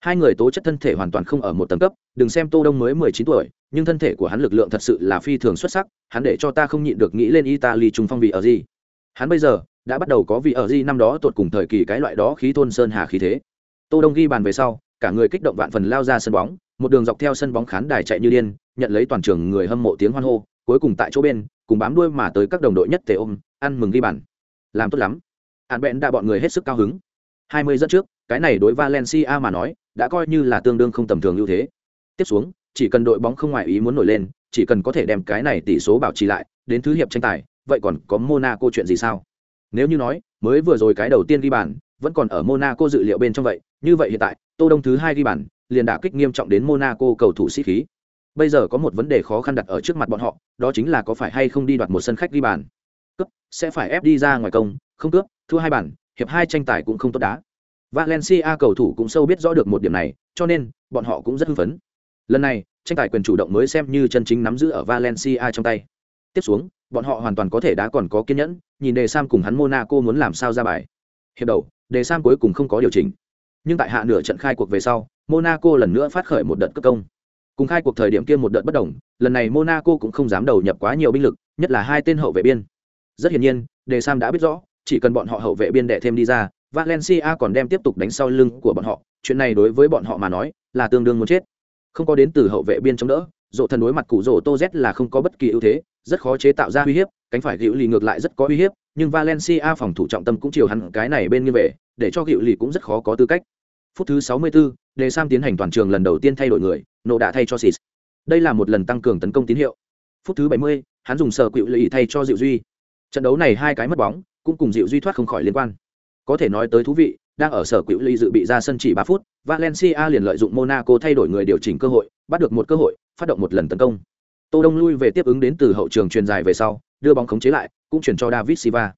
Hai người tố chất thân thể hoàn toàn không ở một tầng cấp, đừng xem Tô Đông mới 19 tuổi, nhưng thân thể của hắn lực lượng thật sự là phi thường xuất sắc, hắn để cho ta không nhịn được nghĩ lên Italy trùng phong vị ở gì. Hắn bây giờ đã bắt đầu có vị ở gì năm đó tuột cùng thời kỳ cái loại đó khí thôn sơn hà khí thế. Tô Đông ghi bàn về sau, cả người kích động vạn phần lao ra sân bóng, một đường dọc theo sân bóng khán đài chạy như điên, nhận lấy toàn trường người hâm mộ tiếng hoan hô, cuối cùng tại chỗ bên, cùng bám đuôi mà tới các đồng đội nhất tề ôm, ăn mừng ghi bàn. Làm tốt lắm. hạn bện đã bọn người hết sức cao hứng. 20 dẫn trước, cái này đối Valencia mà nói, đã coi như là tương đương không tầm thường ưu thế. Tiếp xuống, chỉ cần đội bóng không ngoại ý muốn nổi lên, chỉ cần có thể đem cái này tỷ số bảo trì lại, đến thứ hiệp tranh tài, vậy còn có Monaco chuyện gì sao? Nếu như nói, mới vừa rồi cái đầu tiên ghi bàn, vẫn còn ở Monaco dự liệu bên trong vậy, như vậy hiện tại, Tô Đông thứ hai ghi bàn, liền đả kích nghiêm trọng đến Monaco cầu thủ sĩ khí. Bây giờ có một vấn đề khó khăn đặt ở trước mặt bọn họ, đó chính là có phải hay không đi đoạt một sân khách ghi bàn. Cướp, sẽ phải ép đi ra ngoài công, không cướp, thua hai bàn, hiệp hai tranh tài cũng không tốt đá. Valencia cầu thủ cũng sâu biết rõ được một điểm này, cho nên bọn họ cũng rất hưng phấn. Lần này, tranh tài quyền chủ động mới xem như chân chính nắm giữ ở Valencia trong tay. Tiếp xuống, bọn họ hoàn toàn có thể đá còn có kiên nhẫn, nhìn Đề Sam cùng hắn Monaco muốn làm sao ra bài. Hiệp đầu, Đề Sam cuối cùng không có điều chỉnh. Nhưng tại hạ nửa trận khai cuộc về sau, Monaco lần nữa phát khởi một đợt cấp công. Cùng khai cuộc thời điểm kia một đợt bất đồng, lần này Monaco cũng không dám đầu nhập quá nhiều binh lực, nhất là hai tên hậu vệ biên. Rất hiển nhiên, Đề Sam đã biết rõ, chỉ cần bọn họ hậu vệ biên đệ thêm đi ra, Valencia còn đem tiếp tục đánh sau lưng của bọn họ, chuyện này đối với bọn họ mà nói, là tương đương muốn chết. Không có đến từ hậu vệ biên chống đỡ, rộ thần đối mặt cụ rổ Tô Z là không có bất kỳ ưu thế, rất khó chế tạo ra uy hiếp, cánh phải Hữu Lì ngược lại rất có uy hiếp, nhưng Valencia phòng thủ trọng tâm cũng chiều hẳn cái này bên như về, để cho Hữu Lì cũng rất khó có tư cách. Phút thứ 64, Đề Sam tiến hành toàn trường lần đầu tiên thay đổi người, nộ đã thay cho Sis. Đây là một lần tăng cường tấn công tín hiệu. Phút thứ 70, hắn dùng sở quỹ Lì thay cho Diệu Duy. Trận đấu này hai cái mất bóng, cũng cùng Diệu Duy thoát không khỏi liên quan. Có thể nói tới thú vị, đang ở sở quỹ ly dự bị ra sân chỉ 3 phút, Valencia liền lợi dụng Monaco thay đổi người điều chỉnh cơ hội, bắt được một cơ hội, phát động một lần tấn công. Tô Đông lui về tiếp ứng đến từ hậu trường truyền dài về sau, đưa bóng khống chế lại, cũng chuyển cho David Silva.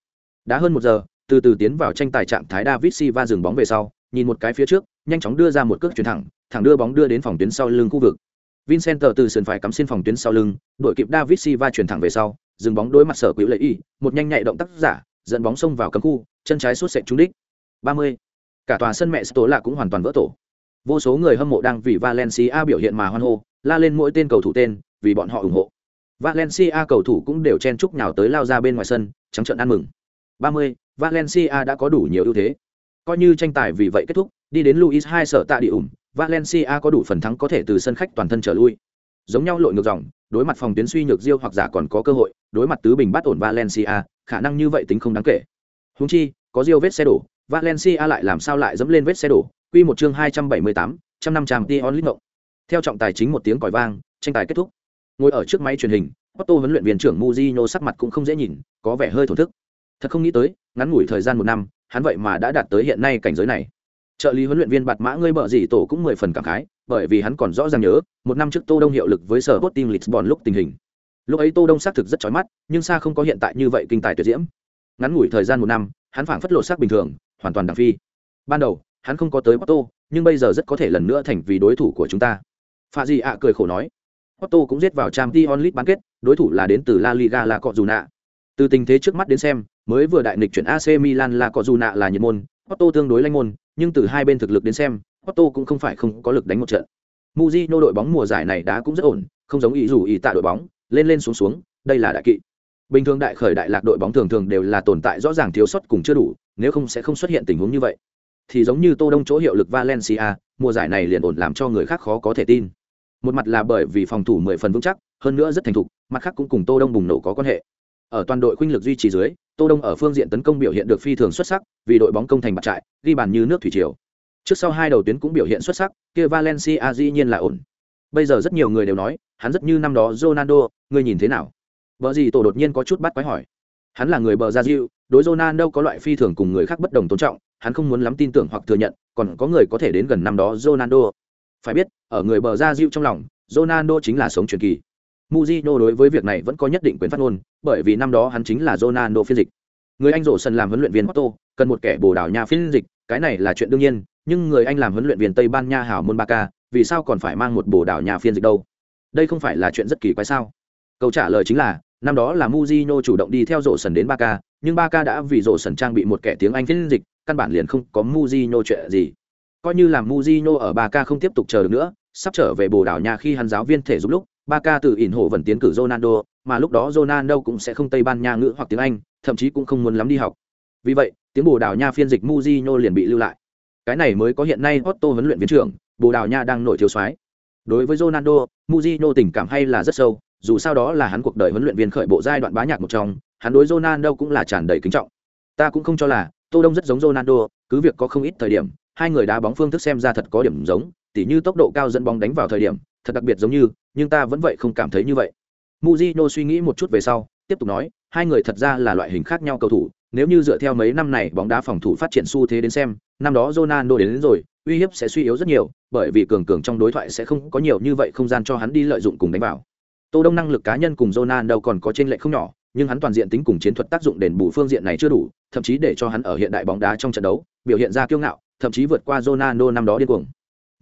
Đã hơn một giờ, từ từ tiến vào tranh tài trạng thái David Silva dừng bóng về sau, nhìn một cái phía trước, nhanh chóng đưa ra một cước chuyển thẳng, thẳng đưa bóng đưa đến phòng tuyến sau lưng khu vực. Vincent từ sườn phải cắm xuyên phòng tuyến sau lưng, đội kịp David Silva chuyển thẳng về sau, dừng bóng đối mặt sở quỷ lợi y, một nhanh nhạy động tác giả, dẫn bóng xông vào cấm khu, chân trái suốt sệt trúng đích. 30. Cả tòa sân mẹ Stola cũng hoàn toàn vỡ tổ. Vô số người hâm mộ đang vì Valencia biểu hiện mà hoan hô, la lên mỗi tên cầu thủ tên, vì bọn họ ủng hộ. Valencia cầu thủ cũng đều chen chúc nhào tới lao ra bên ngoài sân, trắng trợn ăn mừng. 30, Valencia đã có đủ nhiều ưu thế. Coi như tranh tài vì vậy kết thúc, đi đến Luis hai sở tạ địa ủng, Valencia có đủ phần thắng có thể từ sân khách toàn thân trở lui. Giống nhau lội ngược dòng, đối mặt phòng tuyến suy nhược Diêu hoặc giả còn có cơ hội, đối mặt tứ bình bắt ổn Valencia, khả năng như vậy tính không đáng kể. Huống chi, có Diêu vết xe đổ, Valencia lại làm sao lại dẫm lên vết xe đổ, quy một chương 278, trăm năm tràng Tion Lít Ngộng. Theo trọng tài chính một tiếng còi vang, tranh tài kết thúc. Ngồi ở trước máy truyền hình, Otto huấn luyện viên trưởng Muzino sắc mặt cũng không dễ nhìn, có vẻ hơi thổn thức. Thật không nghĩ tới, ngắn ngủi thời gian một năm, hắn vậy mà đã đạt tới hiện nay cảnh giới này. Trợ lý huấn luyện viên Bạt Mã ngươi bợ gì tổ cũng mười phần cảm khái, bởi vì hắn còn rõ ràng nhớ, một năm trước Tô Đông hiệu lực với sở Sporting Lisbon lúc tình hình. Lúc ấy Tô Đông xác thực rất chói mắt, nhưng xa không có hiện tại như vậy kinh tài tuyệt diễm. Ngắn ngủi thời gian một năm, hắn phảng phất lộ sắc bình thường, hoàn toàn đằng phi. Ban đầu, hắn không có tới Porto, nhưng bây giờ rất có thể lần nữa thành vì đối thủ của chúng ta. pha gì ạ cười khổ nói. Porto cũng giết vào Champions League bán kết, đối thủ là đến từ La Liga là cọ dù nạ. Từ tình thế trước mắt đến xem, mới vừa đại nịch chuyển AC Milan là cọ dù nạ là nhiệt môn, Porto tương đối lanh môn, nhưng từ hai bên thực lực đến xem, Porto cũng không phải không có lực đánh một trận. Mujino đội bóng mùa giải này đá cũng rất ổn, không giống ý dù ý tạ đội bóng, lên lên xuống xuống, đây là đại kỵ. Bình thường đại khởi đại lạc đội bóng thường thường đều là tồn tại rõ ràng thiếu sót cùng chưa đủ, nếu không sẽ không xuất hiện tình huống như vậy. Thì giống như Tô Đông chỗ hiệu lực Valencia, mùa giải này liền ổn làm cho người khác khó có thể tin. Một mặt là bởi vì phòng thủ 10 phần vững chắc, hơn nữa rất thành thục, mặt khác cũng cùng Tô Đông bùng nổ có quan hệ. Ở toàn đội khuynh lực duy trì dưới, Tô Đông ở phương diện tấn công biểu hiện được phi thường xuất sắc, vì đội bóng công thành bạt trại, ghi bàn như nước thủy triều. Trước sau hai đầu tuyến cũng biểu hiện xuất sắc, kia Valencia dĩ nhiên là ổn. Bây giờ rất nhiều người đều nói, hắn rất như năm đó Ronaldo, ngươi nhìn thế nào? Bờ gì tổ đột nhiên có chút bắt quái hỏi. Hắn là người bờ ra diệu, đối Ronaldo có loại phi thường cùng người khác bất đồng tôn trọng, hắn không muốn lắm tin tưởng hoặc thừa nhận, còn có người có thể đến gần năm đó Ronaldo. Phải biết, ở người bờ ra diệu trong lòng, Ronaldo chính là sống truyền kỳ. Mujino đối với việc này vẫn có nhất định quyền phát ngôn, bởi vì năm đó hắn chính là Ronaldo phiên dịch. Người Anh rổ sân làm huấn luyện viên Porto, cần một kẻ Bồ Đào Nha phiên dịch, cái này là chuyện đương nhiên, nhưng người Anh làm huấn luyện viên Tây Ban Nha hảo môn Barca, vì sao còn phải mang một Bồ Đào Nha phiên dịch đâu? Đây không phải là chuyện rất kỳ quái sao? Câu trả lời chính là, năm đó là Mujino chủ động đi theo rổ sân đến Barca, nhưng Barca đã vì rổ sân trang bị một kẻ tiếng Anh phiên dịch, căn bản liền không có Mujino chuyện gì. Coi như là Mujino ở Barca không tiếp tục chờ được nữa, sắp trở về Bồ Đào Nha khi hắn giáo viên thể dục lúc, Barca từ ỉn hộ vẫn tiến cử Ronaldo, mà lúc đó Ronaldo cũng sẽ không Tây Ban Nha ngữ hoặc tiếng Anh, thậm chí cũng không muốn lắm đi học. Vì vậy, tiếng Bồ Đào Nha phiên dịch Mujino liền bị lưu lại. Cái này mới có hiện nay Otto huấn luyện viên trưởng, Bồ Đào Nha đang nổi thiếu soái. Đối với Ronaldo, Mujino tình cảm hay là rất sâu, dù sao đó là hắn cuộc đời huấn luyện viên khởi bộ giai đoạn bá nhạc một trong, hắn đối Ronaldo cũng là tràn đầy kính trọng. Ta cũng không cho là Tô Đông rất giống Ronaldo, cứ việc có không ít thời điểm, hai người đá bóng phương thức xem ra thật có điểm giống, tỉ như tốc độ cao dẫn bóng đánh vào thời điểm, thật đặc biệt giống như, nhưng ta vẫn vậy không cảm thấy như vậy. Mujino suy nghĩ một chút về sau, tiếp tục nói, hai người thật ra là loại hình khác nhau cầu thủ, nếu như dựa theo mấy năm này bóng đá phòng thủ phát triển xu thế đến xem, năm đó Ronaldo đến, đến rồi, uy hiếp sẽ suy yếu rất nhiều, bởi vì cường cường trong đối thoại sẽ không có nhiều như vậy không gian cho hắn đi lợi dụng cùng đánh vào. Tô Đông năng lực cá nhân cùng Ronaldo còn có trên lệ không nhỏ, nhưng hắn toàn diện tính cùng chiến thuật tác dụng đền bù phương diện này chưa đủ, thậm chí để cho hắn ở hiện đại bóng đá trong trận đấu, biểu hiện ra kiêu ngạo, thậm chí vượt qua Ronaldo năm đó điên cuồng.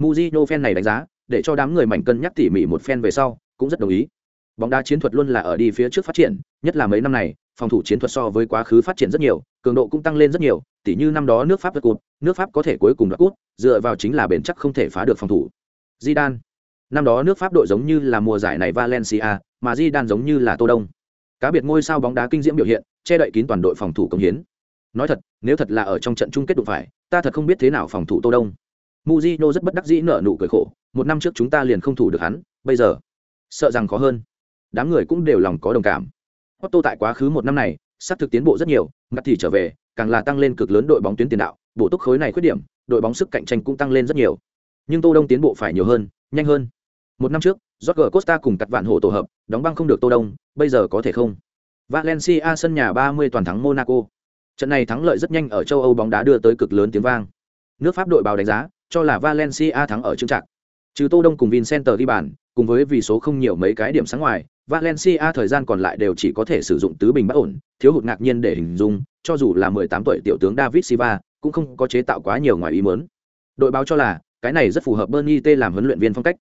Mujino fan này đánh giá, để cho đám người mảnh cân nhắc tỉ mỉ một phen về sau, cũng rất đồng ý. Bóng đá chiến thuật luôn là ở đi phía trước phát triển, nhất là mấy năm này, phòng thủ chiến thuật so với quá khứ phát triển rất nhiều, cường độ cũng tăng lên rất nhiều, tỉ như năm đó nước Pháp vượt cụt nước Pháp có thể cuối cùng đoạt cút, dựa vào chính là bền chắc không thể phá được phòng thủ. Zidane. Năm đó nước Pháp đội giống như là mùa giải này Valencia, mà Zidane giống như là Tô Đông. Cá biệt ngôi sao bóng đá kinh diễm biểu hiện, che đậy kín toàn đội phòng thủ công hiến. Nói thật, nếu thật là ở trong trận chung kết đụng phải, ta thật không biết thế nào phòng thủ Tô Đông. Mujino rất bất đắc dĩ nở nụ cười khổ, một năm trước chúng ta liền không thủ được hắn, bây giờ sợ rằng khó hơn. Đám người cũng đều lòng có đồng cảm. Otto tại quá khứ một năm này, sắp thực tiến bộ rất nhiều, ngặt thì trở về, càng là tăng lên cực lớn đội bóng tuyến tiền đạo, bổ túc khối này khuyết điểm, đội bóng sức cạnh tranh cũng tăng lên rất nhiều. Nhưng Tô Đông tiến bộ phải nhiều hơn, nhanh hơn. Một năm trước, Jorge Costa cùng cắt vạn hộ tổ hợp, đóng băng không được Tô Đông, bây giờ có thể không? Valencia sân nhà 30 toàn thắng Monaco. Trận này thắng lợi rất nhanh ở châu Âu bóng đá đưa tới cực lớn tiếng vang. Nước Pháp đội báo đánh giá, cho là Valencia thắng ở trưng trạng. Trừ Tô Đông cùng Vincenter đi bàn, cùng với vì số không nhiều mấy cái điểm sáng ngoài, Valencia thời gian còn lại đều chỉ có thể sử dụng tứ bình bất ổn, thiếu hụt ngạc nhiên để hình dung, cho dù là 18 tuổi tiểu tướng David Silva, cũng không có chế tạo quá nhiều ngoài ý muốn. Đội báo cho là, cái này rất phù hợp Bernie T làm huấn luyện viên phong cách.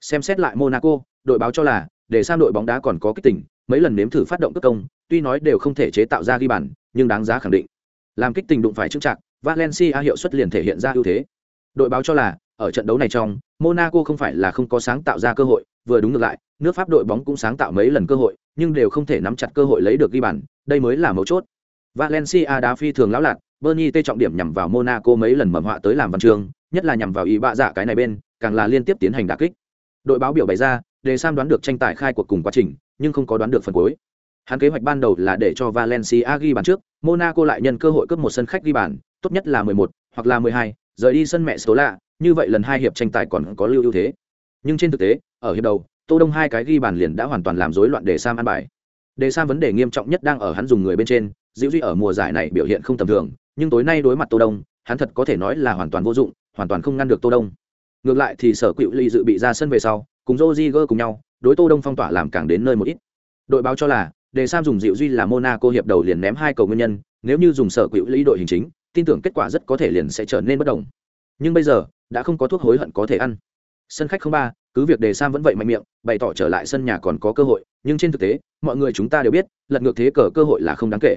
Xem xét lại Monaco, đội báo cho là, để sang đội bóng đá còn có kích tình, mấy lần nếm thử phát động tấn công, tuy nói đều không thể chế tạo ra ghi bàn, nhưng đáng giá khẳng định. Làm kích tình đụng phải trưng trạng, Valencia hiệu suất liền thể hiện ra ưu thế. Đội báo cho là, ở trận đấu này trong, Monaco không phải là không có sáng tạo ra cơ hội, vừa đúng ngược lại, nước Pháp đội bóng cũng sáng tạo mấy lần cơ hội, nhưng đều không thể nắm chặt cơ hội lấy được ghi bàn, đây mới là mấu chốt. Valencia đá phi thường lão lạc, Bernie tê trọng điểm nhằm vào Monaco mấy lần mầm họa tới làm văn trường, nhất là nhằm vào ý bạ dạ cái này bên, càng là liên tiếp tiến hành đả kích. Đội báo biểu bày ra, để Sam đoán được tranh tài khai cuộc cùng quá trình, nhưng không có đoán được phần cuối. Hắn kế hoạch ban đầu là để cho Valencia ghi bàn trước, Monaco lại nhân cơ hội cướp một sân khách ghi bàn, tốt nhất là 11 hoặc là 12, rời đi sân mẹ số lạ, như vậy lần hai hiệp tranh tài còn có lưu ưu thế. Nhưng trên thực tế, ở hiệp đầu, tô đông hai cái ghi bàn liền đã hoàn toàn làm rối loạn đề sam ăn bài. Đề sam vấn đề nghiêm trọng nhất đang ở hắn dùng người bên trên diễu duy ở mùa giải này biểu hiện không tầm thường nhưng tối nay đối mặt tô đông hắn thật có thể nói là hoàn toàn vô dụng hoàn toàn không ngăn được tô đông. Ngược lại thì sở cựu ly dự bị ra sân về sau cùng joe cùng nhau đối tô đông phong tỏa làm càng đến nơi một ít. Đội báo cho là đề sam dùng diệu duy là monaco hiệp đầu liền ném hai cầu nguyên nhân nếu như dùng sở cựu ly đội hình chính tin tưởng kết quả rất có thể liền sẽ trở nên bất đồng. Nhưng bây giờ, đã không có thuốc hối hận có thể ăn. Sân khách không ba, cứ việc đề sam vẫn vậy mạnh miệng, bày tỏ trở lại sân nhà còn có cơ hội, nhưng trên thực tế, mọi người chúng ta đều biết, lật ngược thế cờ cơ hội là không đáng kể.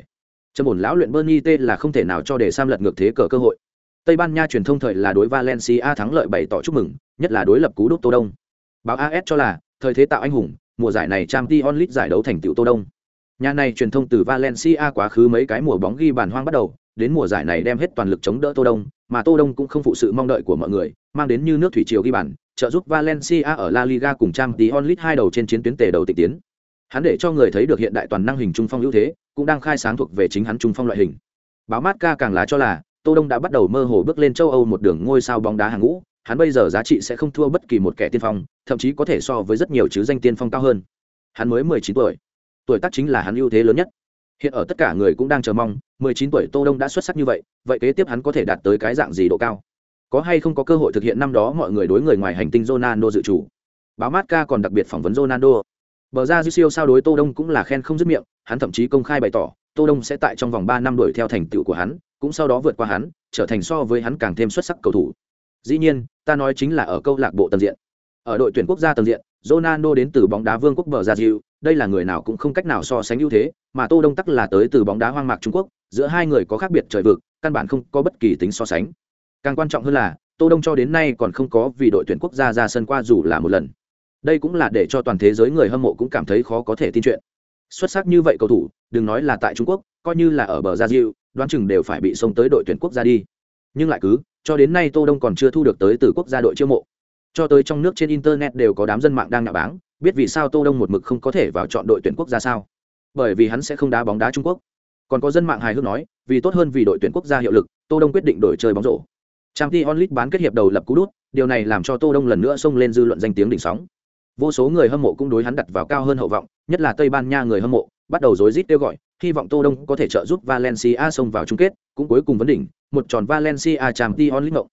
Trầm ổn lão luyện bernie t là không thể nào cho đề sam lật ngược thế cờ cơ hội. Tây ban nha truyền thông thời là đối valencia thắng lợi bày tỏ chúc mừng, nhất là đối lập cú đúc tô đông. Báo as cho là, thời thế tạo anh hùng, mùa giải này trang t onlit giải đấu thành tựu tô đông. Nhà này truyền thông từ valencia quá khứ mấy cái mùa bóng ghi bàn hoang bắt đầu đến mùa giải này đem hết toàn lực chống đỡ tô đông, mà tô đông cũng không phụ sự mong đợi của mọi người, mang đến như nước thủy triều ghi bàn, trợ giúp valencia ở la liga cùng trang League hai đầu trên chiến tuyến tề đầu tịch tiến. Hắn để cho người thấy được hiện đại toàn năng hình trung phong ưu thế, cũng đang khai sáng thuộc về chính hắn trung phong loại hình. Báo mát ca càng lá cho là, tô đông đã bắt đầu mơ hồ bước lên châu âu một đường ngôi sao bóng đá hàng ngũ, hắn bây giờ giá trị sẽ không thua bất kỳ một kẻ tiên phong, thậm chí có thể so với rất nhiều chứ danh tiên phong cao hơn. Hắn mới mười chín tuổi. Tuổi tác chính là hắn ưu thế lớn nhất hiện ở tất cả người cũng đang chờ mong, mười chín tuổi tô đông đã xuất sắc như vậy vậy kế tiếp hắn có thể đạt tới cái dạng gì độ cao? Có hay không có cơ hội thực hiện năm đó mọi người đối người ngoài hành tinh Ronaldo dự chủ báo mát ca còn đặc biệt phỏng vấn Ronaldo. Bờ ra dư siêu sao đối tô đông cũng là khen không dứt miệng, hắn thậm chí công khai bày tỏ, tô đông sẽ tại trong vòng ba năm đuổi theo thành tựu của hắn, cũng sau đó vượt qua hắn, trở thành so với hắn càng thêm xuất sắc cầu thủ. Dĩ nhiên, ta nói chính là ở câu lạc bộ tầng diện. Ở đội tuyển quốc gia tầng diện, Ronaldo đến từ bóng đá vương quốc bờ ra đây là người nào cũng không cách nào so sánh ưu thế, mà tô đông tắc là tới từ bóng đá hoang mạc trung quốc, giữa hai người có khác biệt trời vực, căn bản không có bất kỳ tính so sánh. Càng quan trọng hơn là, tô đông cho đến nay còn không có vì đội tuyển quốc gia ra sân qua dù là một lần. Đây cũng là để cho toàn thế giới người hâm mộ cũng cảm thấy khó có thể tin chuyện. Xuất sắc như vậy cầu thủ, đừng nói là tại trung quốc, coi như là ở bờ gia diệu đoán chừng đều phải bị xông tới đội tuyển quốc gia đi. Nhưng lại cứ, cho đến nay tô đông còn chưa thu được tới từ quốc gia đội chiêu mộ. Cho tới trong nước trên internet đều có đám dân mạng đang nhạo báng biết vì sao tô đông một mực không có thể vào chọn đội tuyển quốc gia sao? Bởi vì hắn sẽ không đá bóng đá trung quốc. Còn có dân mạng hài hước nói, vì tốt hơn vì đội tuyển quốc gia hiệu lực, tô đông quyết định đổi chơi bóng rổ. Trang t onlit bán kết hiệp đầu lập cú đút, điều này làm cho tô đông lần nữa xông lên dư luận danh tiếng đỉnh sóng. Vô số người hâm mộ cũng đối hắn đặt vào cao hơn hậu vọng, nhất là tây ban nha người hâm mộ, bắt đầu rối rít kêu gọi, hy vọng tô đông có thể trợ giúp valencia xông vào chung kết, cũng cuối cùng vấn đỉnh, một tròn valencia trang t onlit ngộng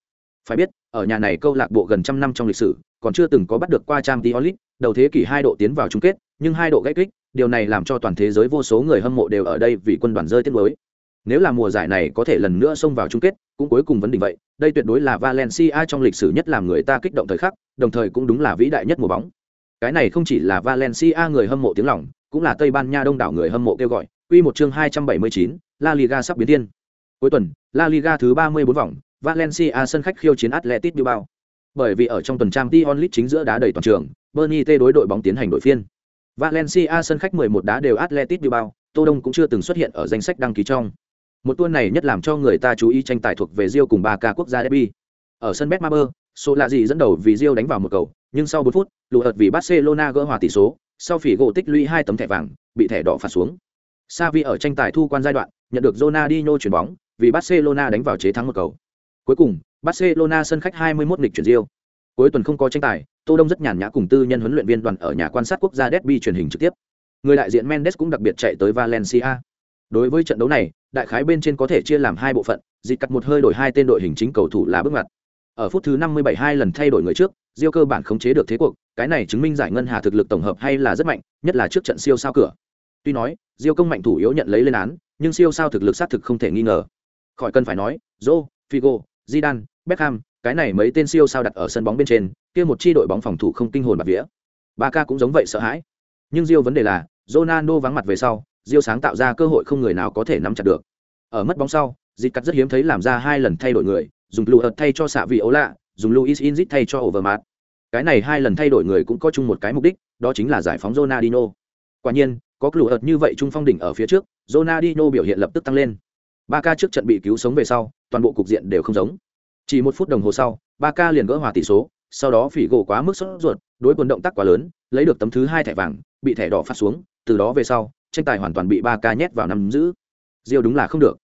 phải biết ở nhà này câu lạc bộ gần trăm năm trong lịch sử còn chưa từng có bắt được qua trang t đầu thế kỷ hai độ tiến vào chung kết nhưng hai độ gãy kích điều này làm cho toàn thế giới vô số người hâm mộ đều ở đây vì quân đoàn rơi tiếng mới. Nếu là mùa giải này có thể lần nữa xông vào chung kết cũng cuối cùng vấn đỉnh vậy đây tuyệt đối là valencia trong lịch sử nhất làm người ta kích động thời khắc đồng thời cũng đúng là vĩ đại nhất mùa bóng. Cái này không chỉ là valencia người hâm mộ tiếng lòng cũng là tây ban nha đông đảo người hâm mộ kêu gọi. Quy một chương 279, La Liga sắp biến thiên. Cuối tuần, La Liga thứ 34 vòng, Valencia sân khách khiêu chiến Atletico Bilbao. Bởi vì ở trong tuần trang Dion Lee chính giữa đá đầy toàn trường, Bernie T đối đội bóng tiến hành đội phiên. Valencia sân khách 11 đá đều Atletico Bilbao, Tô Đông cũng chưa từng xuất hiện ở danh sách đăng ký trong. Một tour này nhất làm cho người ta chú ý tranh tài thuộc về Rio cùng Barca quốc gia derby. Ở sân Betmaber, số lạ gì dẫn đầu vì Rio đánh vào một cầu, nhưng sau 4 phút, lù ợt vì Barcelona gỡ hòa tỷ số, sau phỉ gỗ tích lũy hai tấm thẻ vàng, bị thẻ đỏ phạt xuống. Xavi ở tranh tài thu quan giai đoạn, nhận được Ronaldinho chuyển bóng, vì Barcelona đánh vào chế thắng một cầu. Cuối cùng, Barcelona sân khách 21 nghịch chuyển Rio. Cuối tuần không có tranh tài, Tô Đông rất nhàn nhã cùng tư nhân huấn luyện viên đoàn ở nhà quan sát quốc gia Derby truyền hình trực tiếp. Người đại diện Mendes cũng đặc biệt chạy tới Valencia. Đối với trận đấu này, đại khái bên trên có thể chia làm hai bộ phận, dịch cắt một hơi đổi hai tên đội hình chính cầu thủ là bước ngoặt. Ở phút thứ 57 hai lần thay đổi người trước, Rio cơ bản khống chế được thế cuộc, cái này chứng minh giải ngân hà thực lực tổng hợp hay là rất mạnh, nhất là trước trận siêu sao cửa. Tuy nói, Rio công mạnh thủ yếu nhận lấy lên án, nhưng siêu sao thực lực xác thực không thể nghi ngờ. Khỏi cần phải nói, Zô, Figo, Zidane, Beckham, cái này mấy tên siêu sao đặt ở sân bóng bên trên, kia một chi đội bóng phòng thủ không kinh hồn bạt vía. Barca cũng giống vậy sợ hãi. Nhưng Rio vấn đề là, Ronaldo vắng mặt về sau, Rio sáng tạo ra cơ hội không người nào có thể nắm chặt được. Ở mất bóng sau, Dịch cắt rất hiếm thấy làm ra hai lần thay đổi người, dùng Luat thay cho xạ vị ấu lạ, dùng Luis Inzit thay cho Overmars. Cái này hai lần thay đổi người cũng có chung một cái mục đích, đó chính là giải phóng Ronaldinho. Quả nhiên, có Luat như vậy trung phong đỉnh ở phía trước, Ronaldinho biểu hiện lập tức tăng lên. Barca trước trận bị cứu sống về sau, toàn bộ cục diện đều không giống. Chỉ một phút đồng hồ sau, Barca liền gỡ hòa tỷ số, sau đó phỉ gỗ quá mức sốt ruột, đối quân động tác quá lớn, lấy được tấm thứ hai thẻ vàng, bị thẻ đỏ phát xuống, từ đó về sau, tranh tài hoàn toàn bị Barca nhét vào nắm giữ. diêu đúng là không được.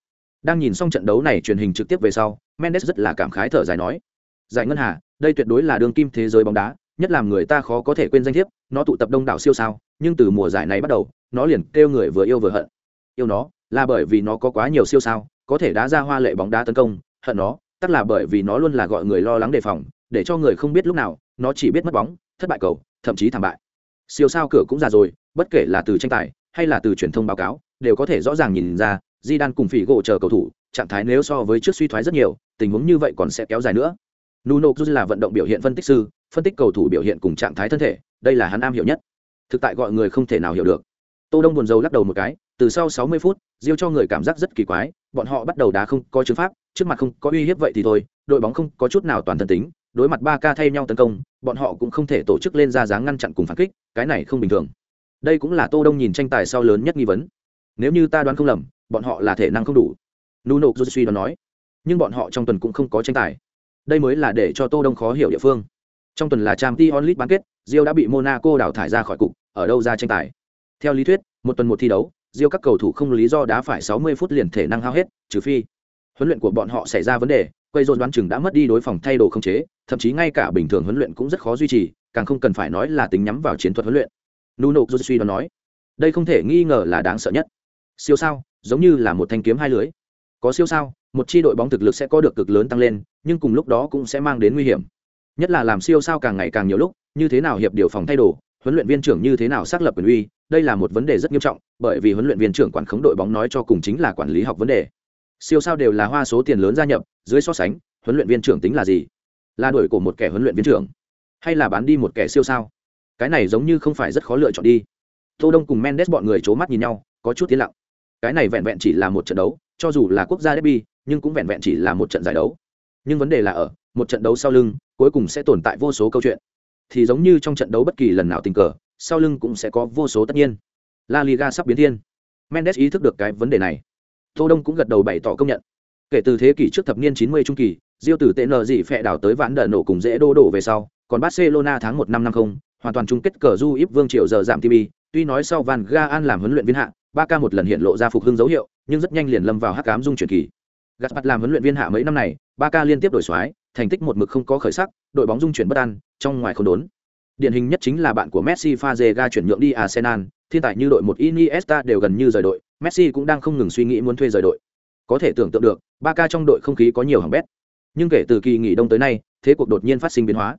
Đang nhìn xong trận đấu này truyền hình trực tiếp về sau, Mendes rất là cảm khái thở dài nói: "Giải ngân hà, đây tuyệt đối là đường kim thế giới bóng đá, nhất làm người ta khó có thể quên danh thiếp, nó tụ tập đông đảo siêu sao nhưng từ mùa giải này bắt đầu nó liền kêu người vừa yêu vừa hận yêu nó là bởi vì nó có quá nhiều siêu sao có thể đá ra hoa lệ bóng đá tấn công, hận nó tất là bởi vì nó luôn là gọi người lo lắng đề phòng, để cho người không biết lúc nào, nó chỉ biết mất bóng, thất bại cầu, thậm chí thảm bại. Siêu sao cửa cũng già rồi, bất kể là từ tranh tài, hay là từ truyền thông báo cáo, đều có thể rõ ràng nhìn ra di đan cùng phỉ gỗ chờ cầu thủ, trạng thái nếu so với trước suy thoái rất nhiều, tình huống như vậy còn sẽ kéo dài nữa. Nuno cruz là vận động biểu hiện phân tích sư, phân tích cầu thủ biểu hiện cùng trạng thái thân thể, đây là hắn am hiểu nhất. Thực tại gọi người không thể nào hiểu được. Tô đông buồn rầu lắc đầu một cái từ sau 60 phút, diêu cho người cảm giác rất kỳ quái, bọn họ bắt đầu đá không có chứng pháp, trước mặt không có uy hiếp vậy thì thôi, đội bóng không có chút nào toàn thân tính, đối mặt ba ca thay nhau tấn công, bọn họ cũng không thể tổ chức lên ra dáng ngăn chặn cùng phản kích, cái này không bình thường. Đây cũng là tô đông nhìn tranh tài sau lớn nhất nghi vấn. Nếu như ta đoán không lầm, bọn họ là thể năng không đủ. Nuno suy đó nói. Nhưng bọn họ trong tuần cũng không có tranh tài. Đây mới là để cho tô đông khó hiểu địa phương. Trong tuần là Champions League bán kết rio đã bị monaco đào thải ra khỏi cục, ở đâu ra tranh tài? Theo lý thuyết, một tuần một thi đấu rio các cầu thủ không lý do đá phải 60 phút liền thể năng hao hết, trừ phi huấn luyện của bọn họ xảy ra vấn đề, quay dồn đoán chừng đã mất đi đối phòng thay đồ không chế, thậm chí ngay cả bình thường huấn luyện cũng rất khó duy trì, càng không cần phải nói là tính nhắm vào chiến thuật huấn luyện. Nuno suy đoán nói, đây không thể nghi ngờ là đáng sợ nhất. Siêu sao, giống như là một thanh kiếm hai lưỡi. có siêu sao, một chi đội bóng thực lực sẽ có được cực lớn tăng lên, nhưng cùng lúc đó cũng sẽ mang đến nguy hiểm. Nhất là làm siêu sao càng ngày càng nhiều lúc, như thế nào hiệp điều phòng thay đồ huấn luyện viên trưởng như thế nào xác lập quyền uy, đây là một vấn đề rất nghiêm trọng, bởi vì huấn luyện viên trưởng quản khống đội bóng nói cho cùng chính là quản lý học vấn đề. Siêu sao đều là hoa số tiền lớn gia nhập, dưới so sánh, huấn luyện viên trưởng tính là gì? Là đổi của một kẻ huấn luyện viên trưởng, hay là bán đi một kẻ siêu sao? Cái này giống như không phải rất khó lựa chọn đi. Tô đông cùng mendes bọn người c mắt nhìn nhau, có chút tiến lặng. Cái này vẹn vẹn chỉ là một trận đấu, cho dù là quốc gia derby, nhưng cũng vẹn vẹn chỉ là một trận giải đấu. Nhưng vấn đề là ở, một trận đấu sau lưng, cuối cùng sẽ tồn tại vô số câu chuyện thì giống như trong trận đấu bất kỳ lần nào tình cờ, sau lưng cũng sẽ có vô số tất nhiên. La liga sắp biến thiên. Mendes ý thức được cái vấn đề này. Tô đông cũng gật đầu bày tỏ công nhận. Kể từ thế kỷ trước thập niên 90 trung kỳ diêu từ nợ gì phệ đảo tới vãn đờ nổ cùng dễ đô đổ về sau, còn barcelona tháng 1 năm năm không, hoàn toàn chung kết cờ du íp vương triệu giờ giảm tv tuy nói sau van gaal làm huấn luyện viên hạ, Barca một lần hiện lộ ra phục hưng dấu hiệu, nhưng rất nhanh liền lâm vào hắc ám dung chuyển kỳ. Gaspar mặt làm huấn luyện viên hạ mấy năm này, Barca liên tiếp đổi xoái thành tích một mực không có khởi sắc, đội bóng dung chuyển bất an, trong ngoài không đốn. Điển hình nhất chính là bạn của messi Fazega chuyển nhượng đi arsenal, thiên tài như đội một iniesta đều gần như rời đội, messi cũng đang không ngừng suy nghĩ muốn thuê rời đội. Có thể tưởng tượng được, Barca trong đội không khí có nhiều hỏng bét. Nhưng kể từ kỳ nghỉ đông tới nay, thế cuộc đột nhiên phát sinh biến hóa.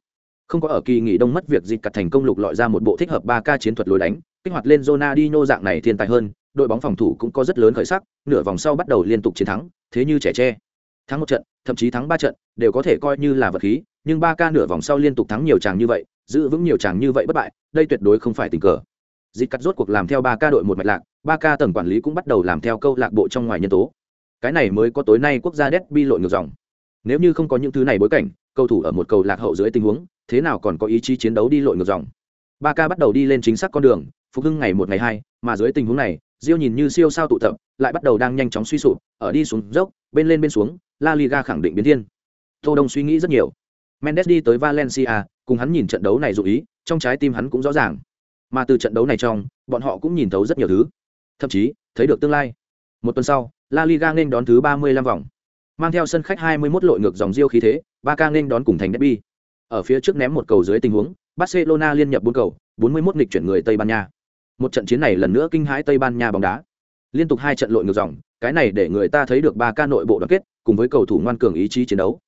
Không có ở kỳ nghỉ đông mất việc dịch cặt thành công lục lọi ra một bộ thích hợp Barca chiến thuật lối đánh, kích hoạt lên Ronaldinho dạng này thiên tài hơn, đội bóng phòng thủ cũng có rất lớn khởi sắc, nửa vòng sau bắt đầu liên tục chiến thắng, thế như trẻ tre. Thắng một trận thậm chí thắng ba trận đều có thể coi như là vật khí nhưng ba ca nửa vòng sau liên tục thắng nhiều chàng như vậy giữ vững nhiều chàng như vậy bất bại đây tuyệt đối không phải tình cờ. Dịch cắt rốt cuộc làm theo ba ca đội một mạch lạc ba ca tầng quản lý cũng bắt đầu làm theo câu lạc bộ trong ngoài nhân tố. Cái này mới có tối nay quốc gia đét bi lội ngược dòng. Nếu như không có những thứ này bối cảnh cầu thủ ở một cầu lạc hậu dưới tình huống thế nào còn có ý chí chiến đấu đi lội ngược dòng? Ba ca bắt đầu đi lên chính xác con đường phục hưng ngày một ngày hai mà dưới tình huống này Diêu nhìn như siêu sao tụ tập, lại bắt đầu đang nhanh chóng suy sụp, ở đi xuống dốc, bên lên bên xuống, La Liga khẳng định biến thiên. Tô Đông suy nghĩ rất nhiều. Mendes đi tới Valencia, cùng hắn nhìn trận đấu này dụ ý, trong trái tim hắn cũng rõ ràng. Mà từ trận đấu này trong, bọn họ cũng nhìn thấu rất nhiều thứ, thậm chí thấy được tương lai. Một tuần sau, La Liga nên đón thứ 35 vòng. Mang theo sân khách 21 lội ngược dòng Diêu khí thế, Barca nên đón cùng thành derby. Ở phía trước ném một cầu dưới tình huống, Barcelona liên nhập bốn cầu, 41 nghịch chuyển người Tây Ban Nha một trận chiến này lần nữa kinh hãi tây ban nha bóng đá liên tục hai trận lội ngược dòng cái này để người ta thấy được ba ca nội bộ đoàn kết, cùng với cầu thủ ngoan cường ý chí chiến đấu.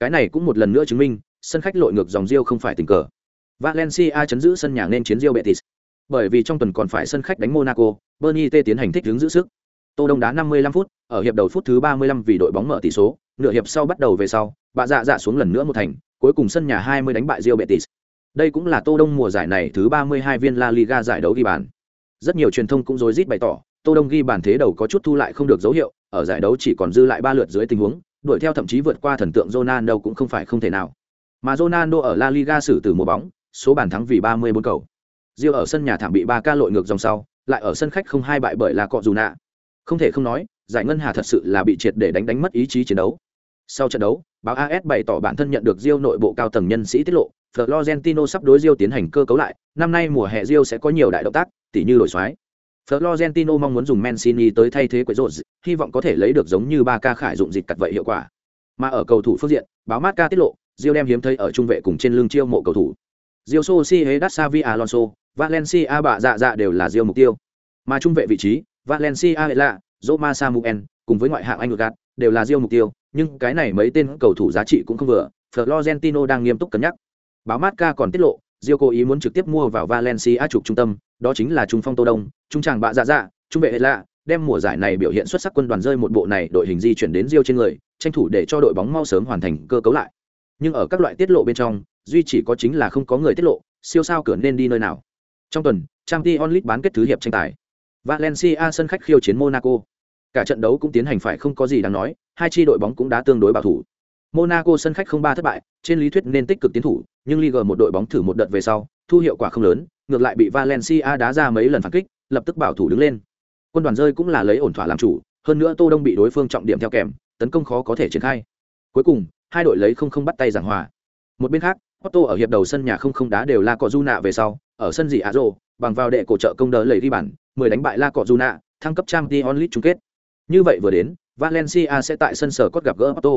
Cái này cũng một lần nữa chứng minh, sân khách lội ngược dòng rio không phải tình cờ. Valencia chấn giữ sân nhà nên chiến rio betis. Bởi vì trong tuần còn phải sân khách đánh monaco bernie t tiến hành thích hướng giữ sức. Tô đông đá 55 phút, ở hiệp đầu phút thứ 35 vì đội bóng mở tỷ số, nửa hiệp sau bắt đầu về sau, bà dạ dạ xuống lần nữa một thành, cuối cùng sân nhà 20 đánh bại rio betis. Đây cũng là tô đông mùa giải này thứ 32 viên la liga giải đấu ghi bàn. Rất nhiều truyền thông cũng rối rít bày tỏ tô đông ghi bàn thế đầu có chút thu lại không được dấu hiệu ở giải đấu chỉ còn dư lại ba lượt dưới tình huống đuổi theo thậm chí vượt qua thần tượng Ronaldo cũng không phải không thể nào. Mà Ronaldo ở La Liga xử từ mùa bóng số bàn thắng vì 34 cầu. Rio ở sân nhà thảm bị ba ca lội ngược dòng sau lại ở sân khách không hai bại bởi là cọ dù nạ không thể không nói giải ngân hà thật sự là bị triệt để đánh đánh mất ý chí chiến đấu. Sau trận đấu báo AS bày tỏ bản thân nhận được Rio nội bộ cao tầng nhân sĩ tiết lộ Florentino sắp đối Rio tiến hành cơ cấu lại, năm nay mùa hè Rio sẽ có nhiều đại động tác, tỉ như đổi xoái. Florentino mong muốn dùng Mancini tới thay thế Quezos, hy vọng có thể lấy được giống như Barca khải dụng dịch cặt vậy hiệu quả. Mà ở cầu thủ phương diện, báo Marca tiết lộ, Rio đem hiếm thấy ở trung vệ cùng trên lưng chiêu mộ cầu thủ. Rio Sociedad Xavi Alonso, Valencia bạ dạ dạ đều là Rio mục tiêu. Mà trung vệ vị trí, Valencia là Roma Samuel, cùng với ngoại hạng Anh gạt, đều là Rio mục tiêu, nhưng cái này mấy tên cầu thủ giá trị cũng không vừa, Florentino đang nghiêm túc cân nhắc. Báo Marca còn tiết lộ, Diêu cố ý muốn trực tiếp mua vào Valencia trục trung tâm, đó chính là trung phong Tô Đông, trung tràng bạ dạ dạ, trung vệ lạ, đem mùa giải này biểu hiện xuất sắc quân đoàn rơi một bộ này đội hình di chuyển đến Diêu trên người, tranh thủ để cho đội bóng mau sớm hoàn thành cơ cấu lại. Nhưng ở các loại tiết lộ bên trong, duy chỉ có chính là không có người tiết lộ, siêu sao cửa nên đi nơi nào. Trong tuần, Champions League bán kết thứ hiệp tranh tài. Valencia sân khách khiêu chiến Monaco. Cả trận đấu cũng tiến hành phải không có gì đáng nói, hai chi đội bóng cũng đã tương đối bảo thủ. Monaco sân khách không ba thất bại, trên lý thuyết nên tích cực tiến thủ, nhưng Ligue một đội bóng thử một đợt về sau, thu hiệu quả không lớn, ngược lại bị Valencia đá ra mấy lần phản kích, lập tức bảo thủ đứng lên. Quân đoàn rơi cũng là lấy ổn thỏa làm chủ, hơn nữa Tô Đông bị đối phương trọng điểm theo kèm, tấn công khó có thể triển khai. Cuối cùng, hai đội lấy không không bắt tay giảng hòa. Một bên khác, Otto ở hiệp đầu sân nhà không không đá đều là Cọ Juna về sau, ở sân gì Azo, bằng vào đệ cổ trợ công đỡ lấy đi bàn, 10 đánh bại La Cọ Juna, thăng cấp Champions League chung kết. Như vậy vừa đến, Valencia sẽ tại sân sở cốt gặp gỡ Otto.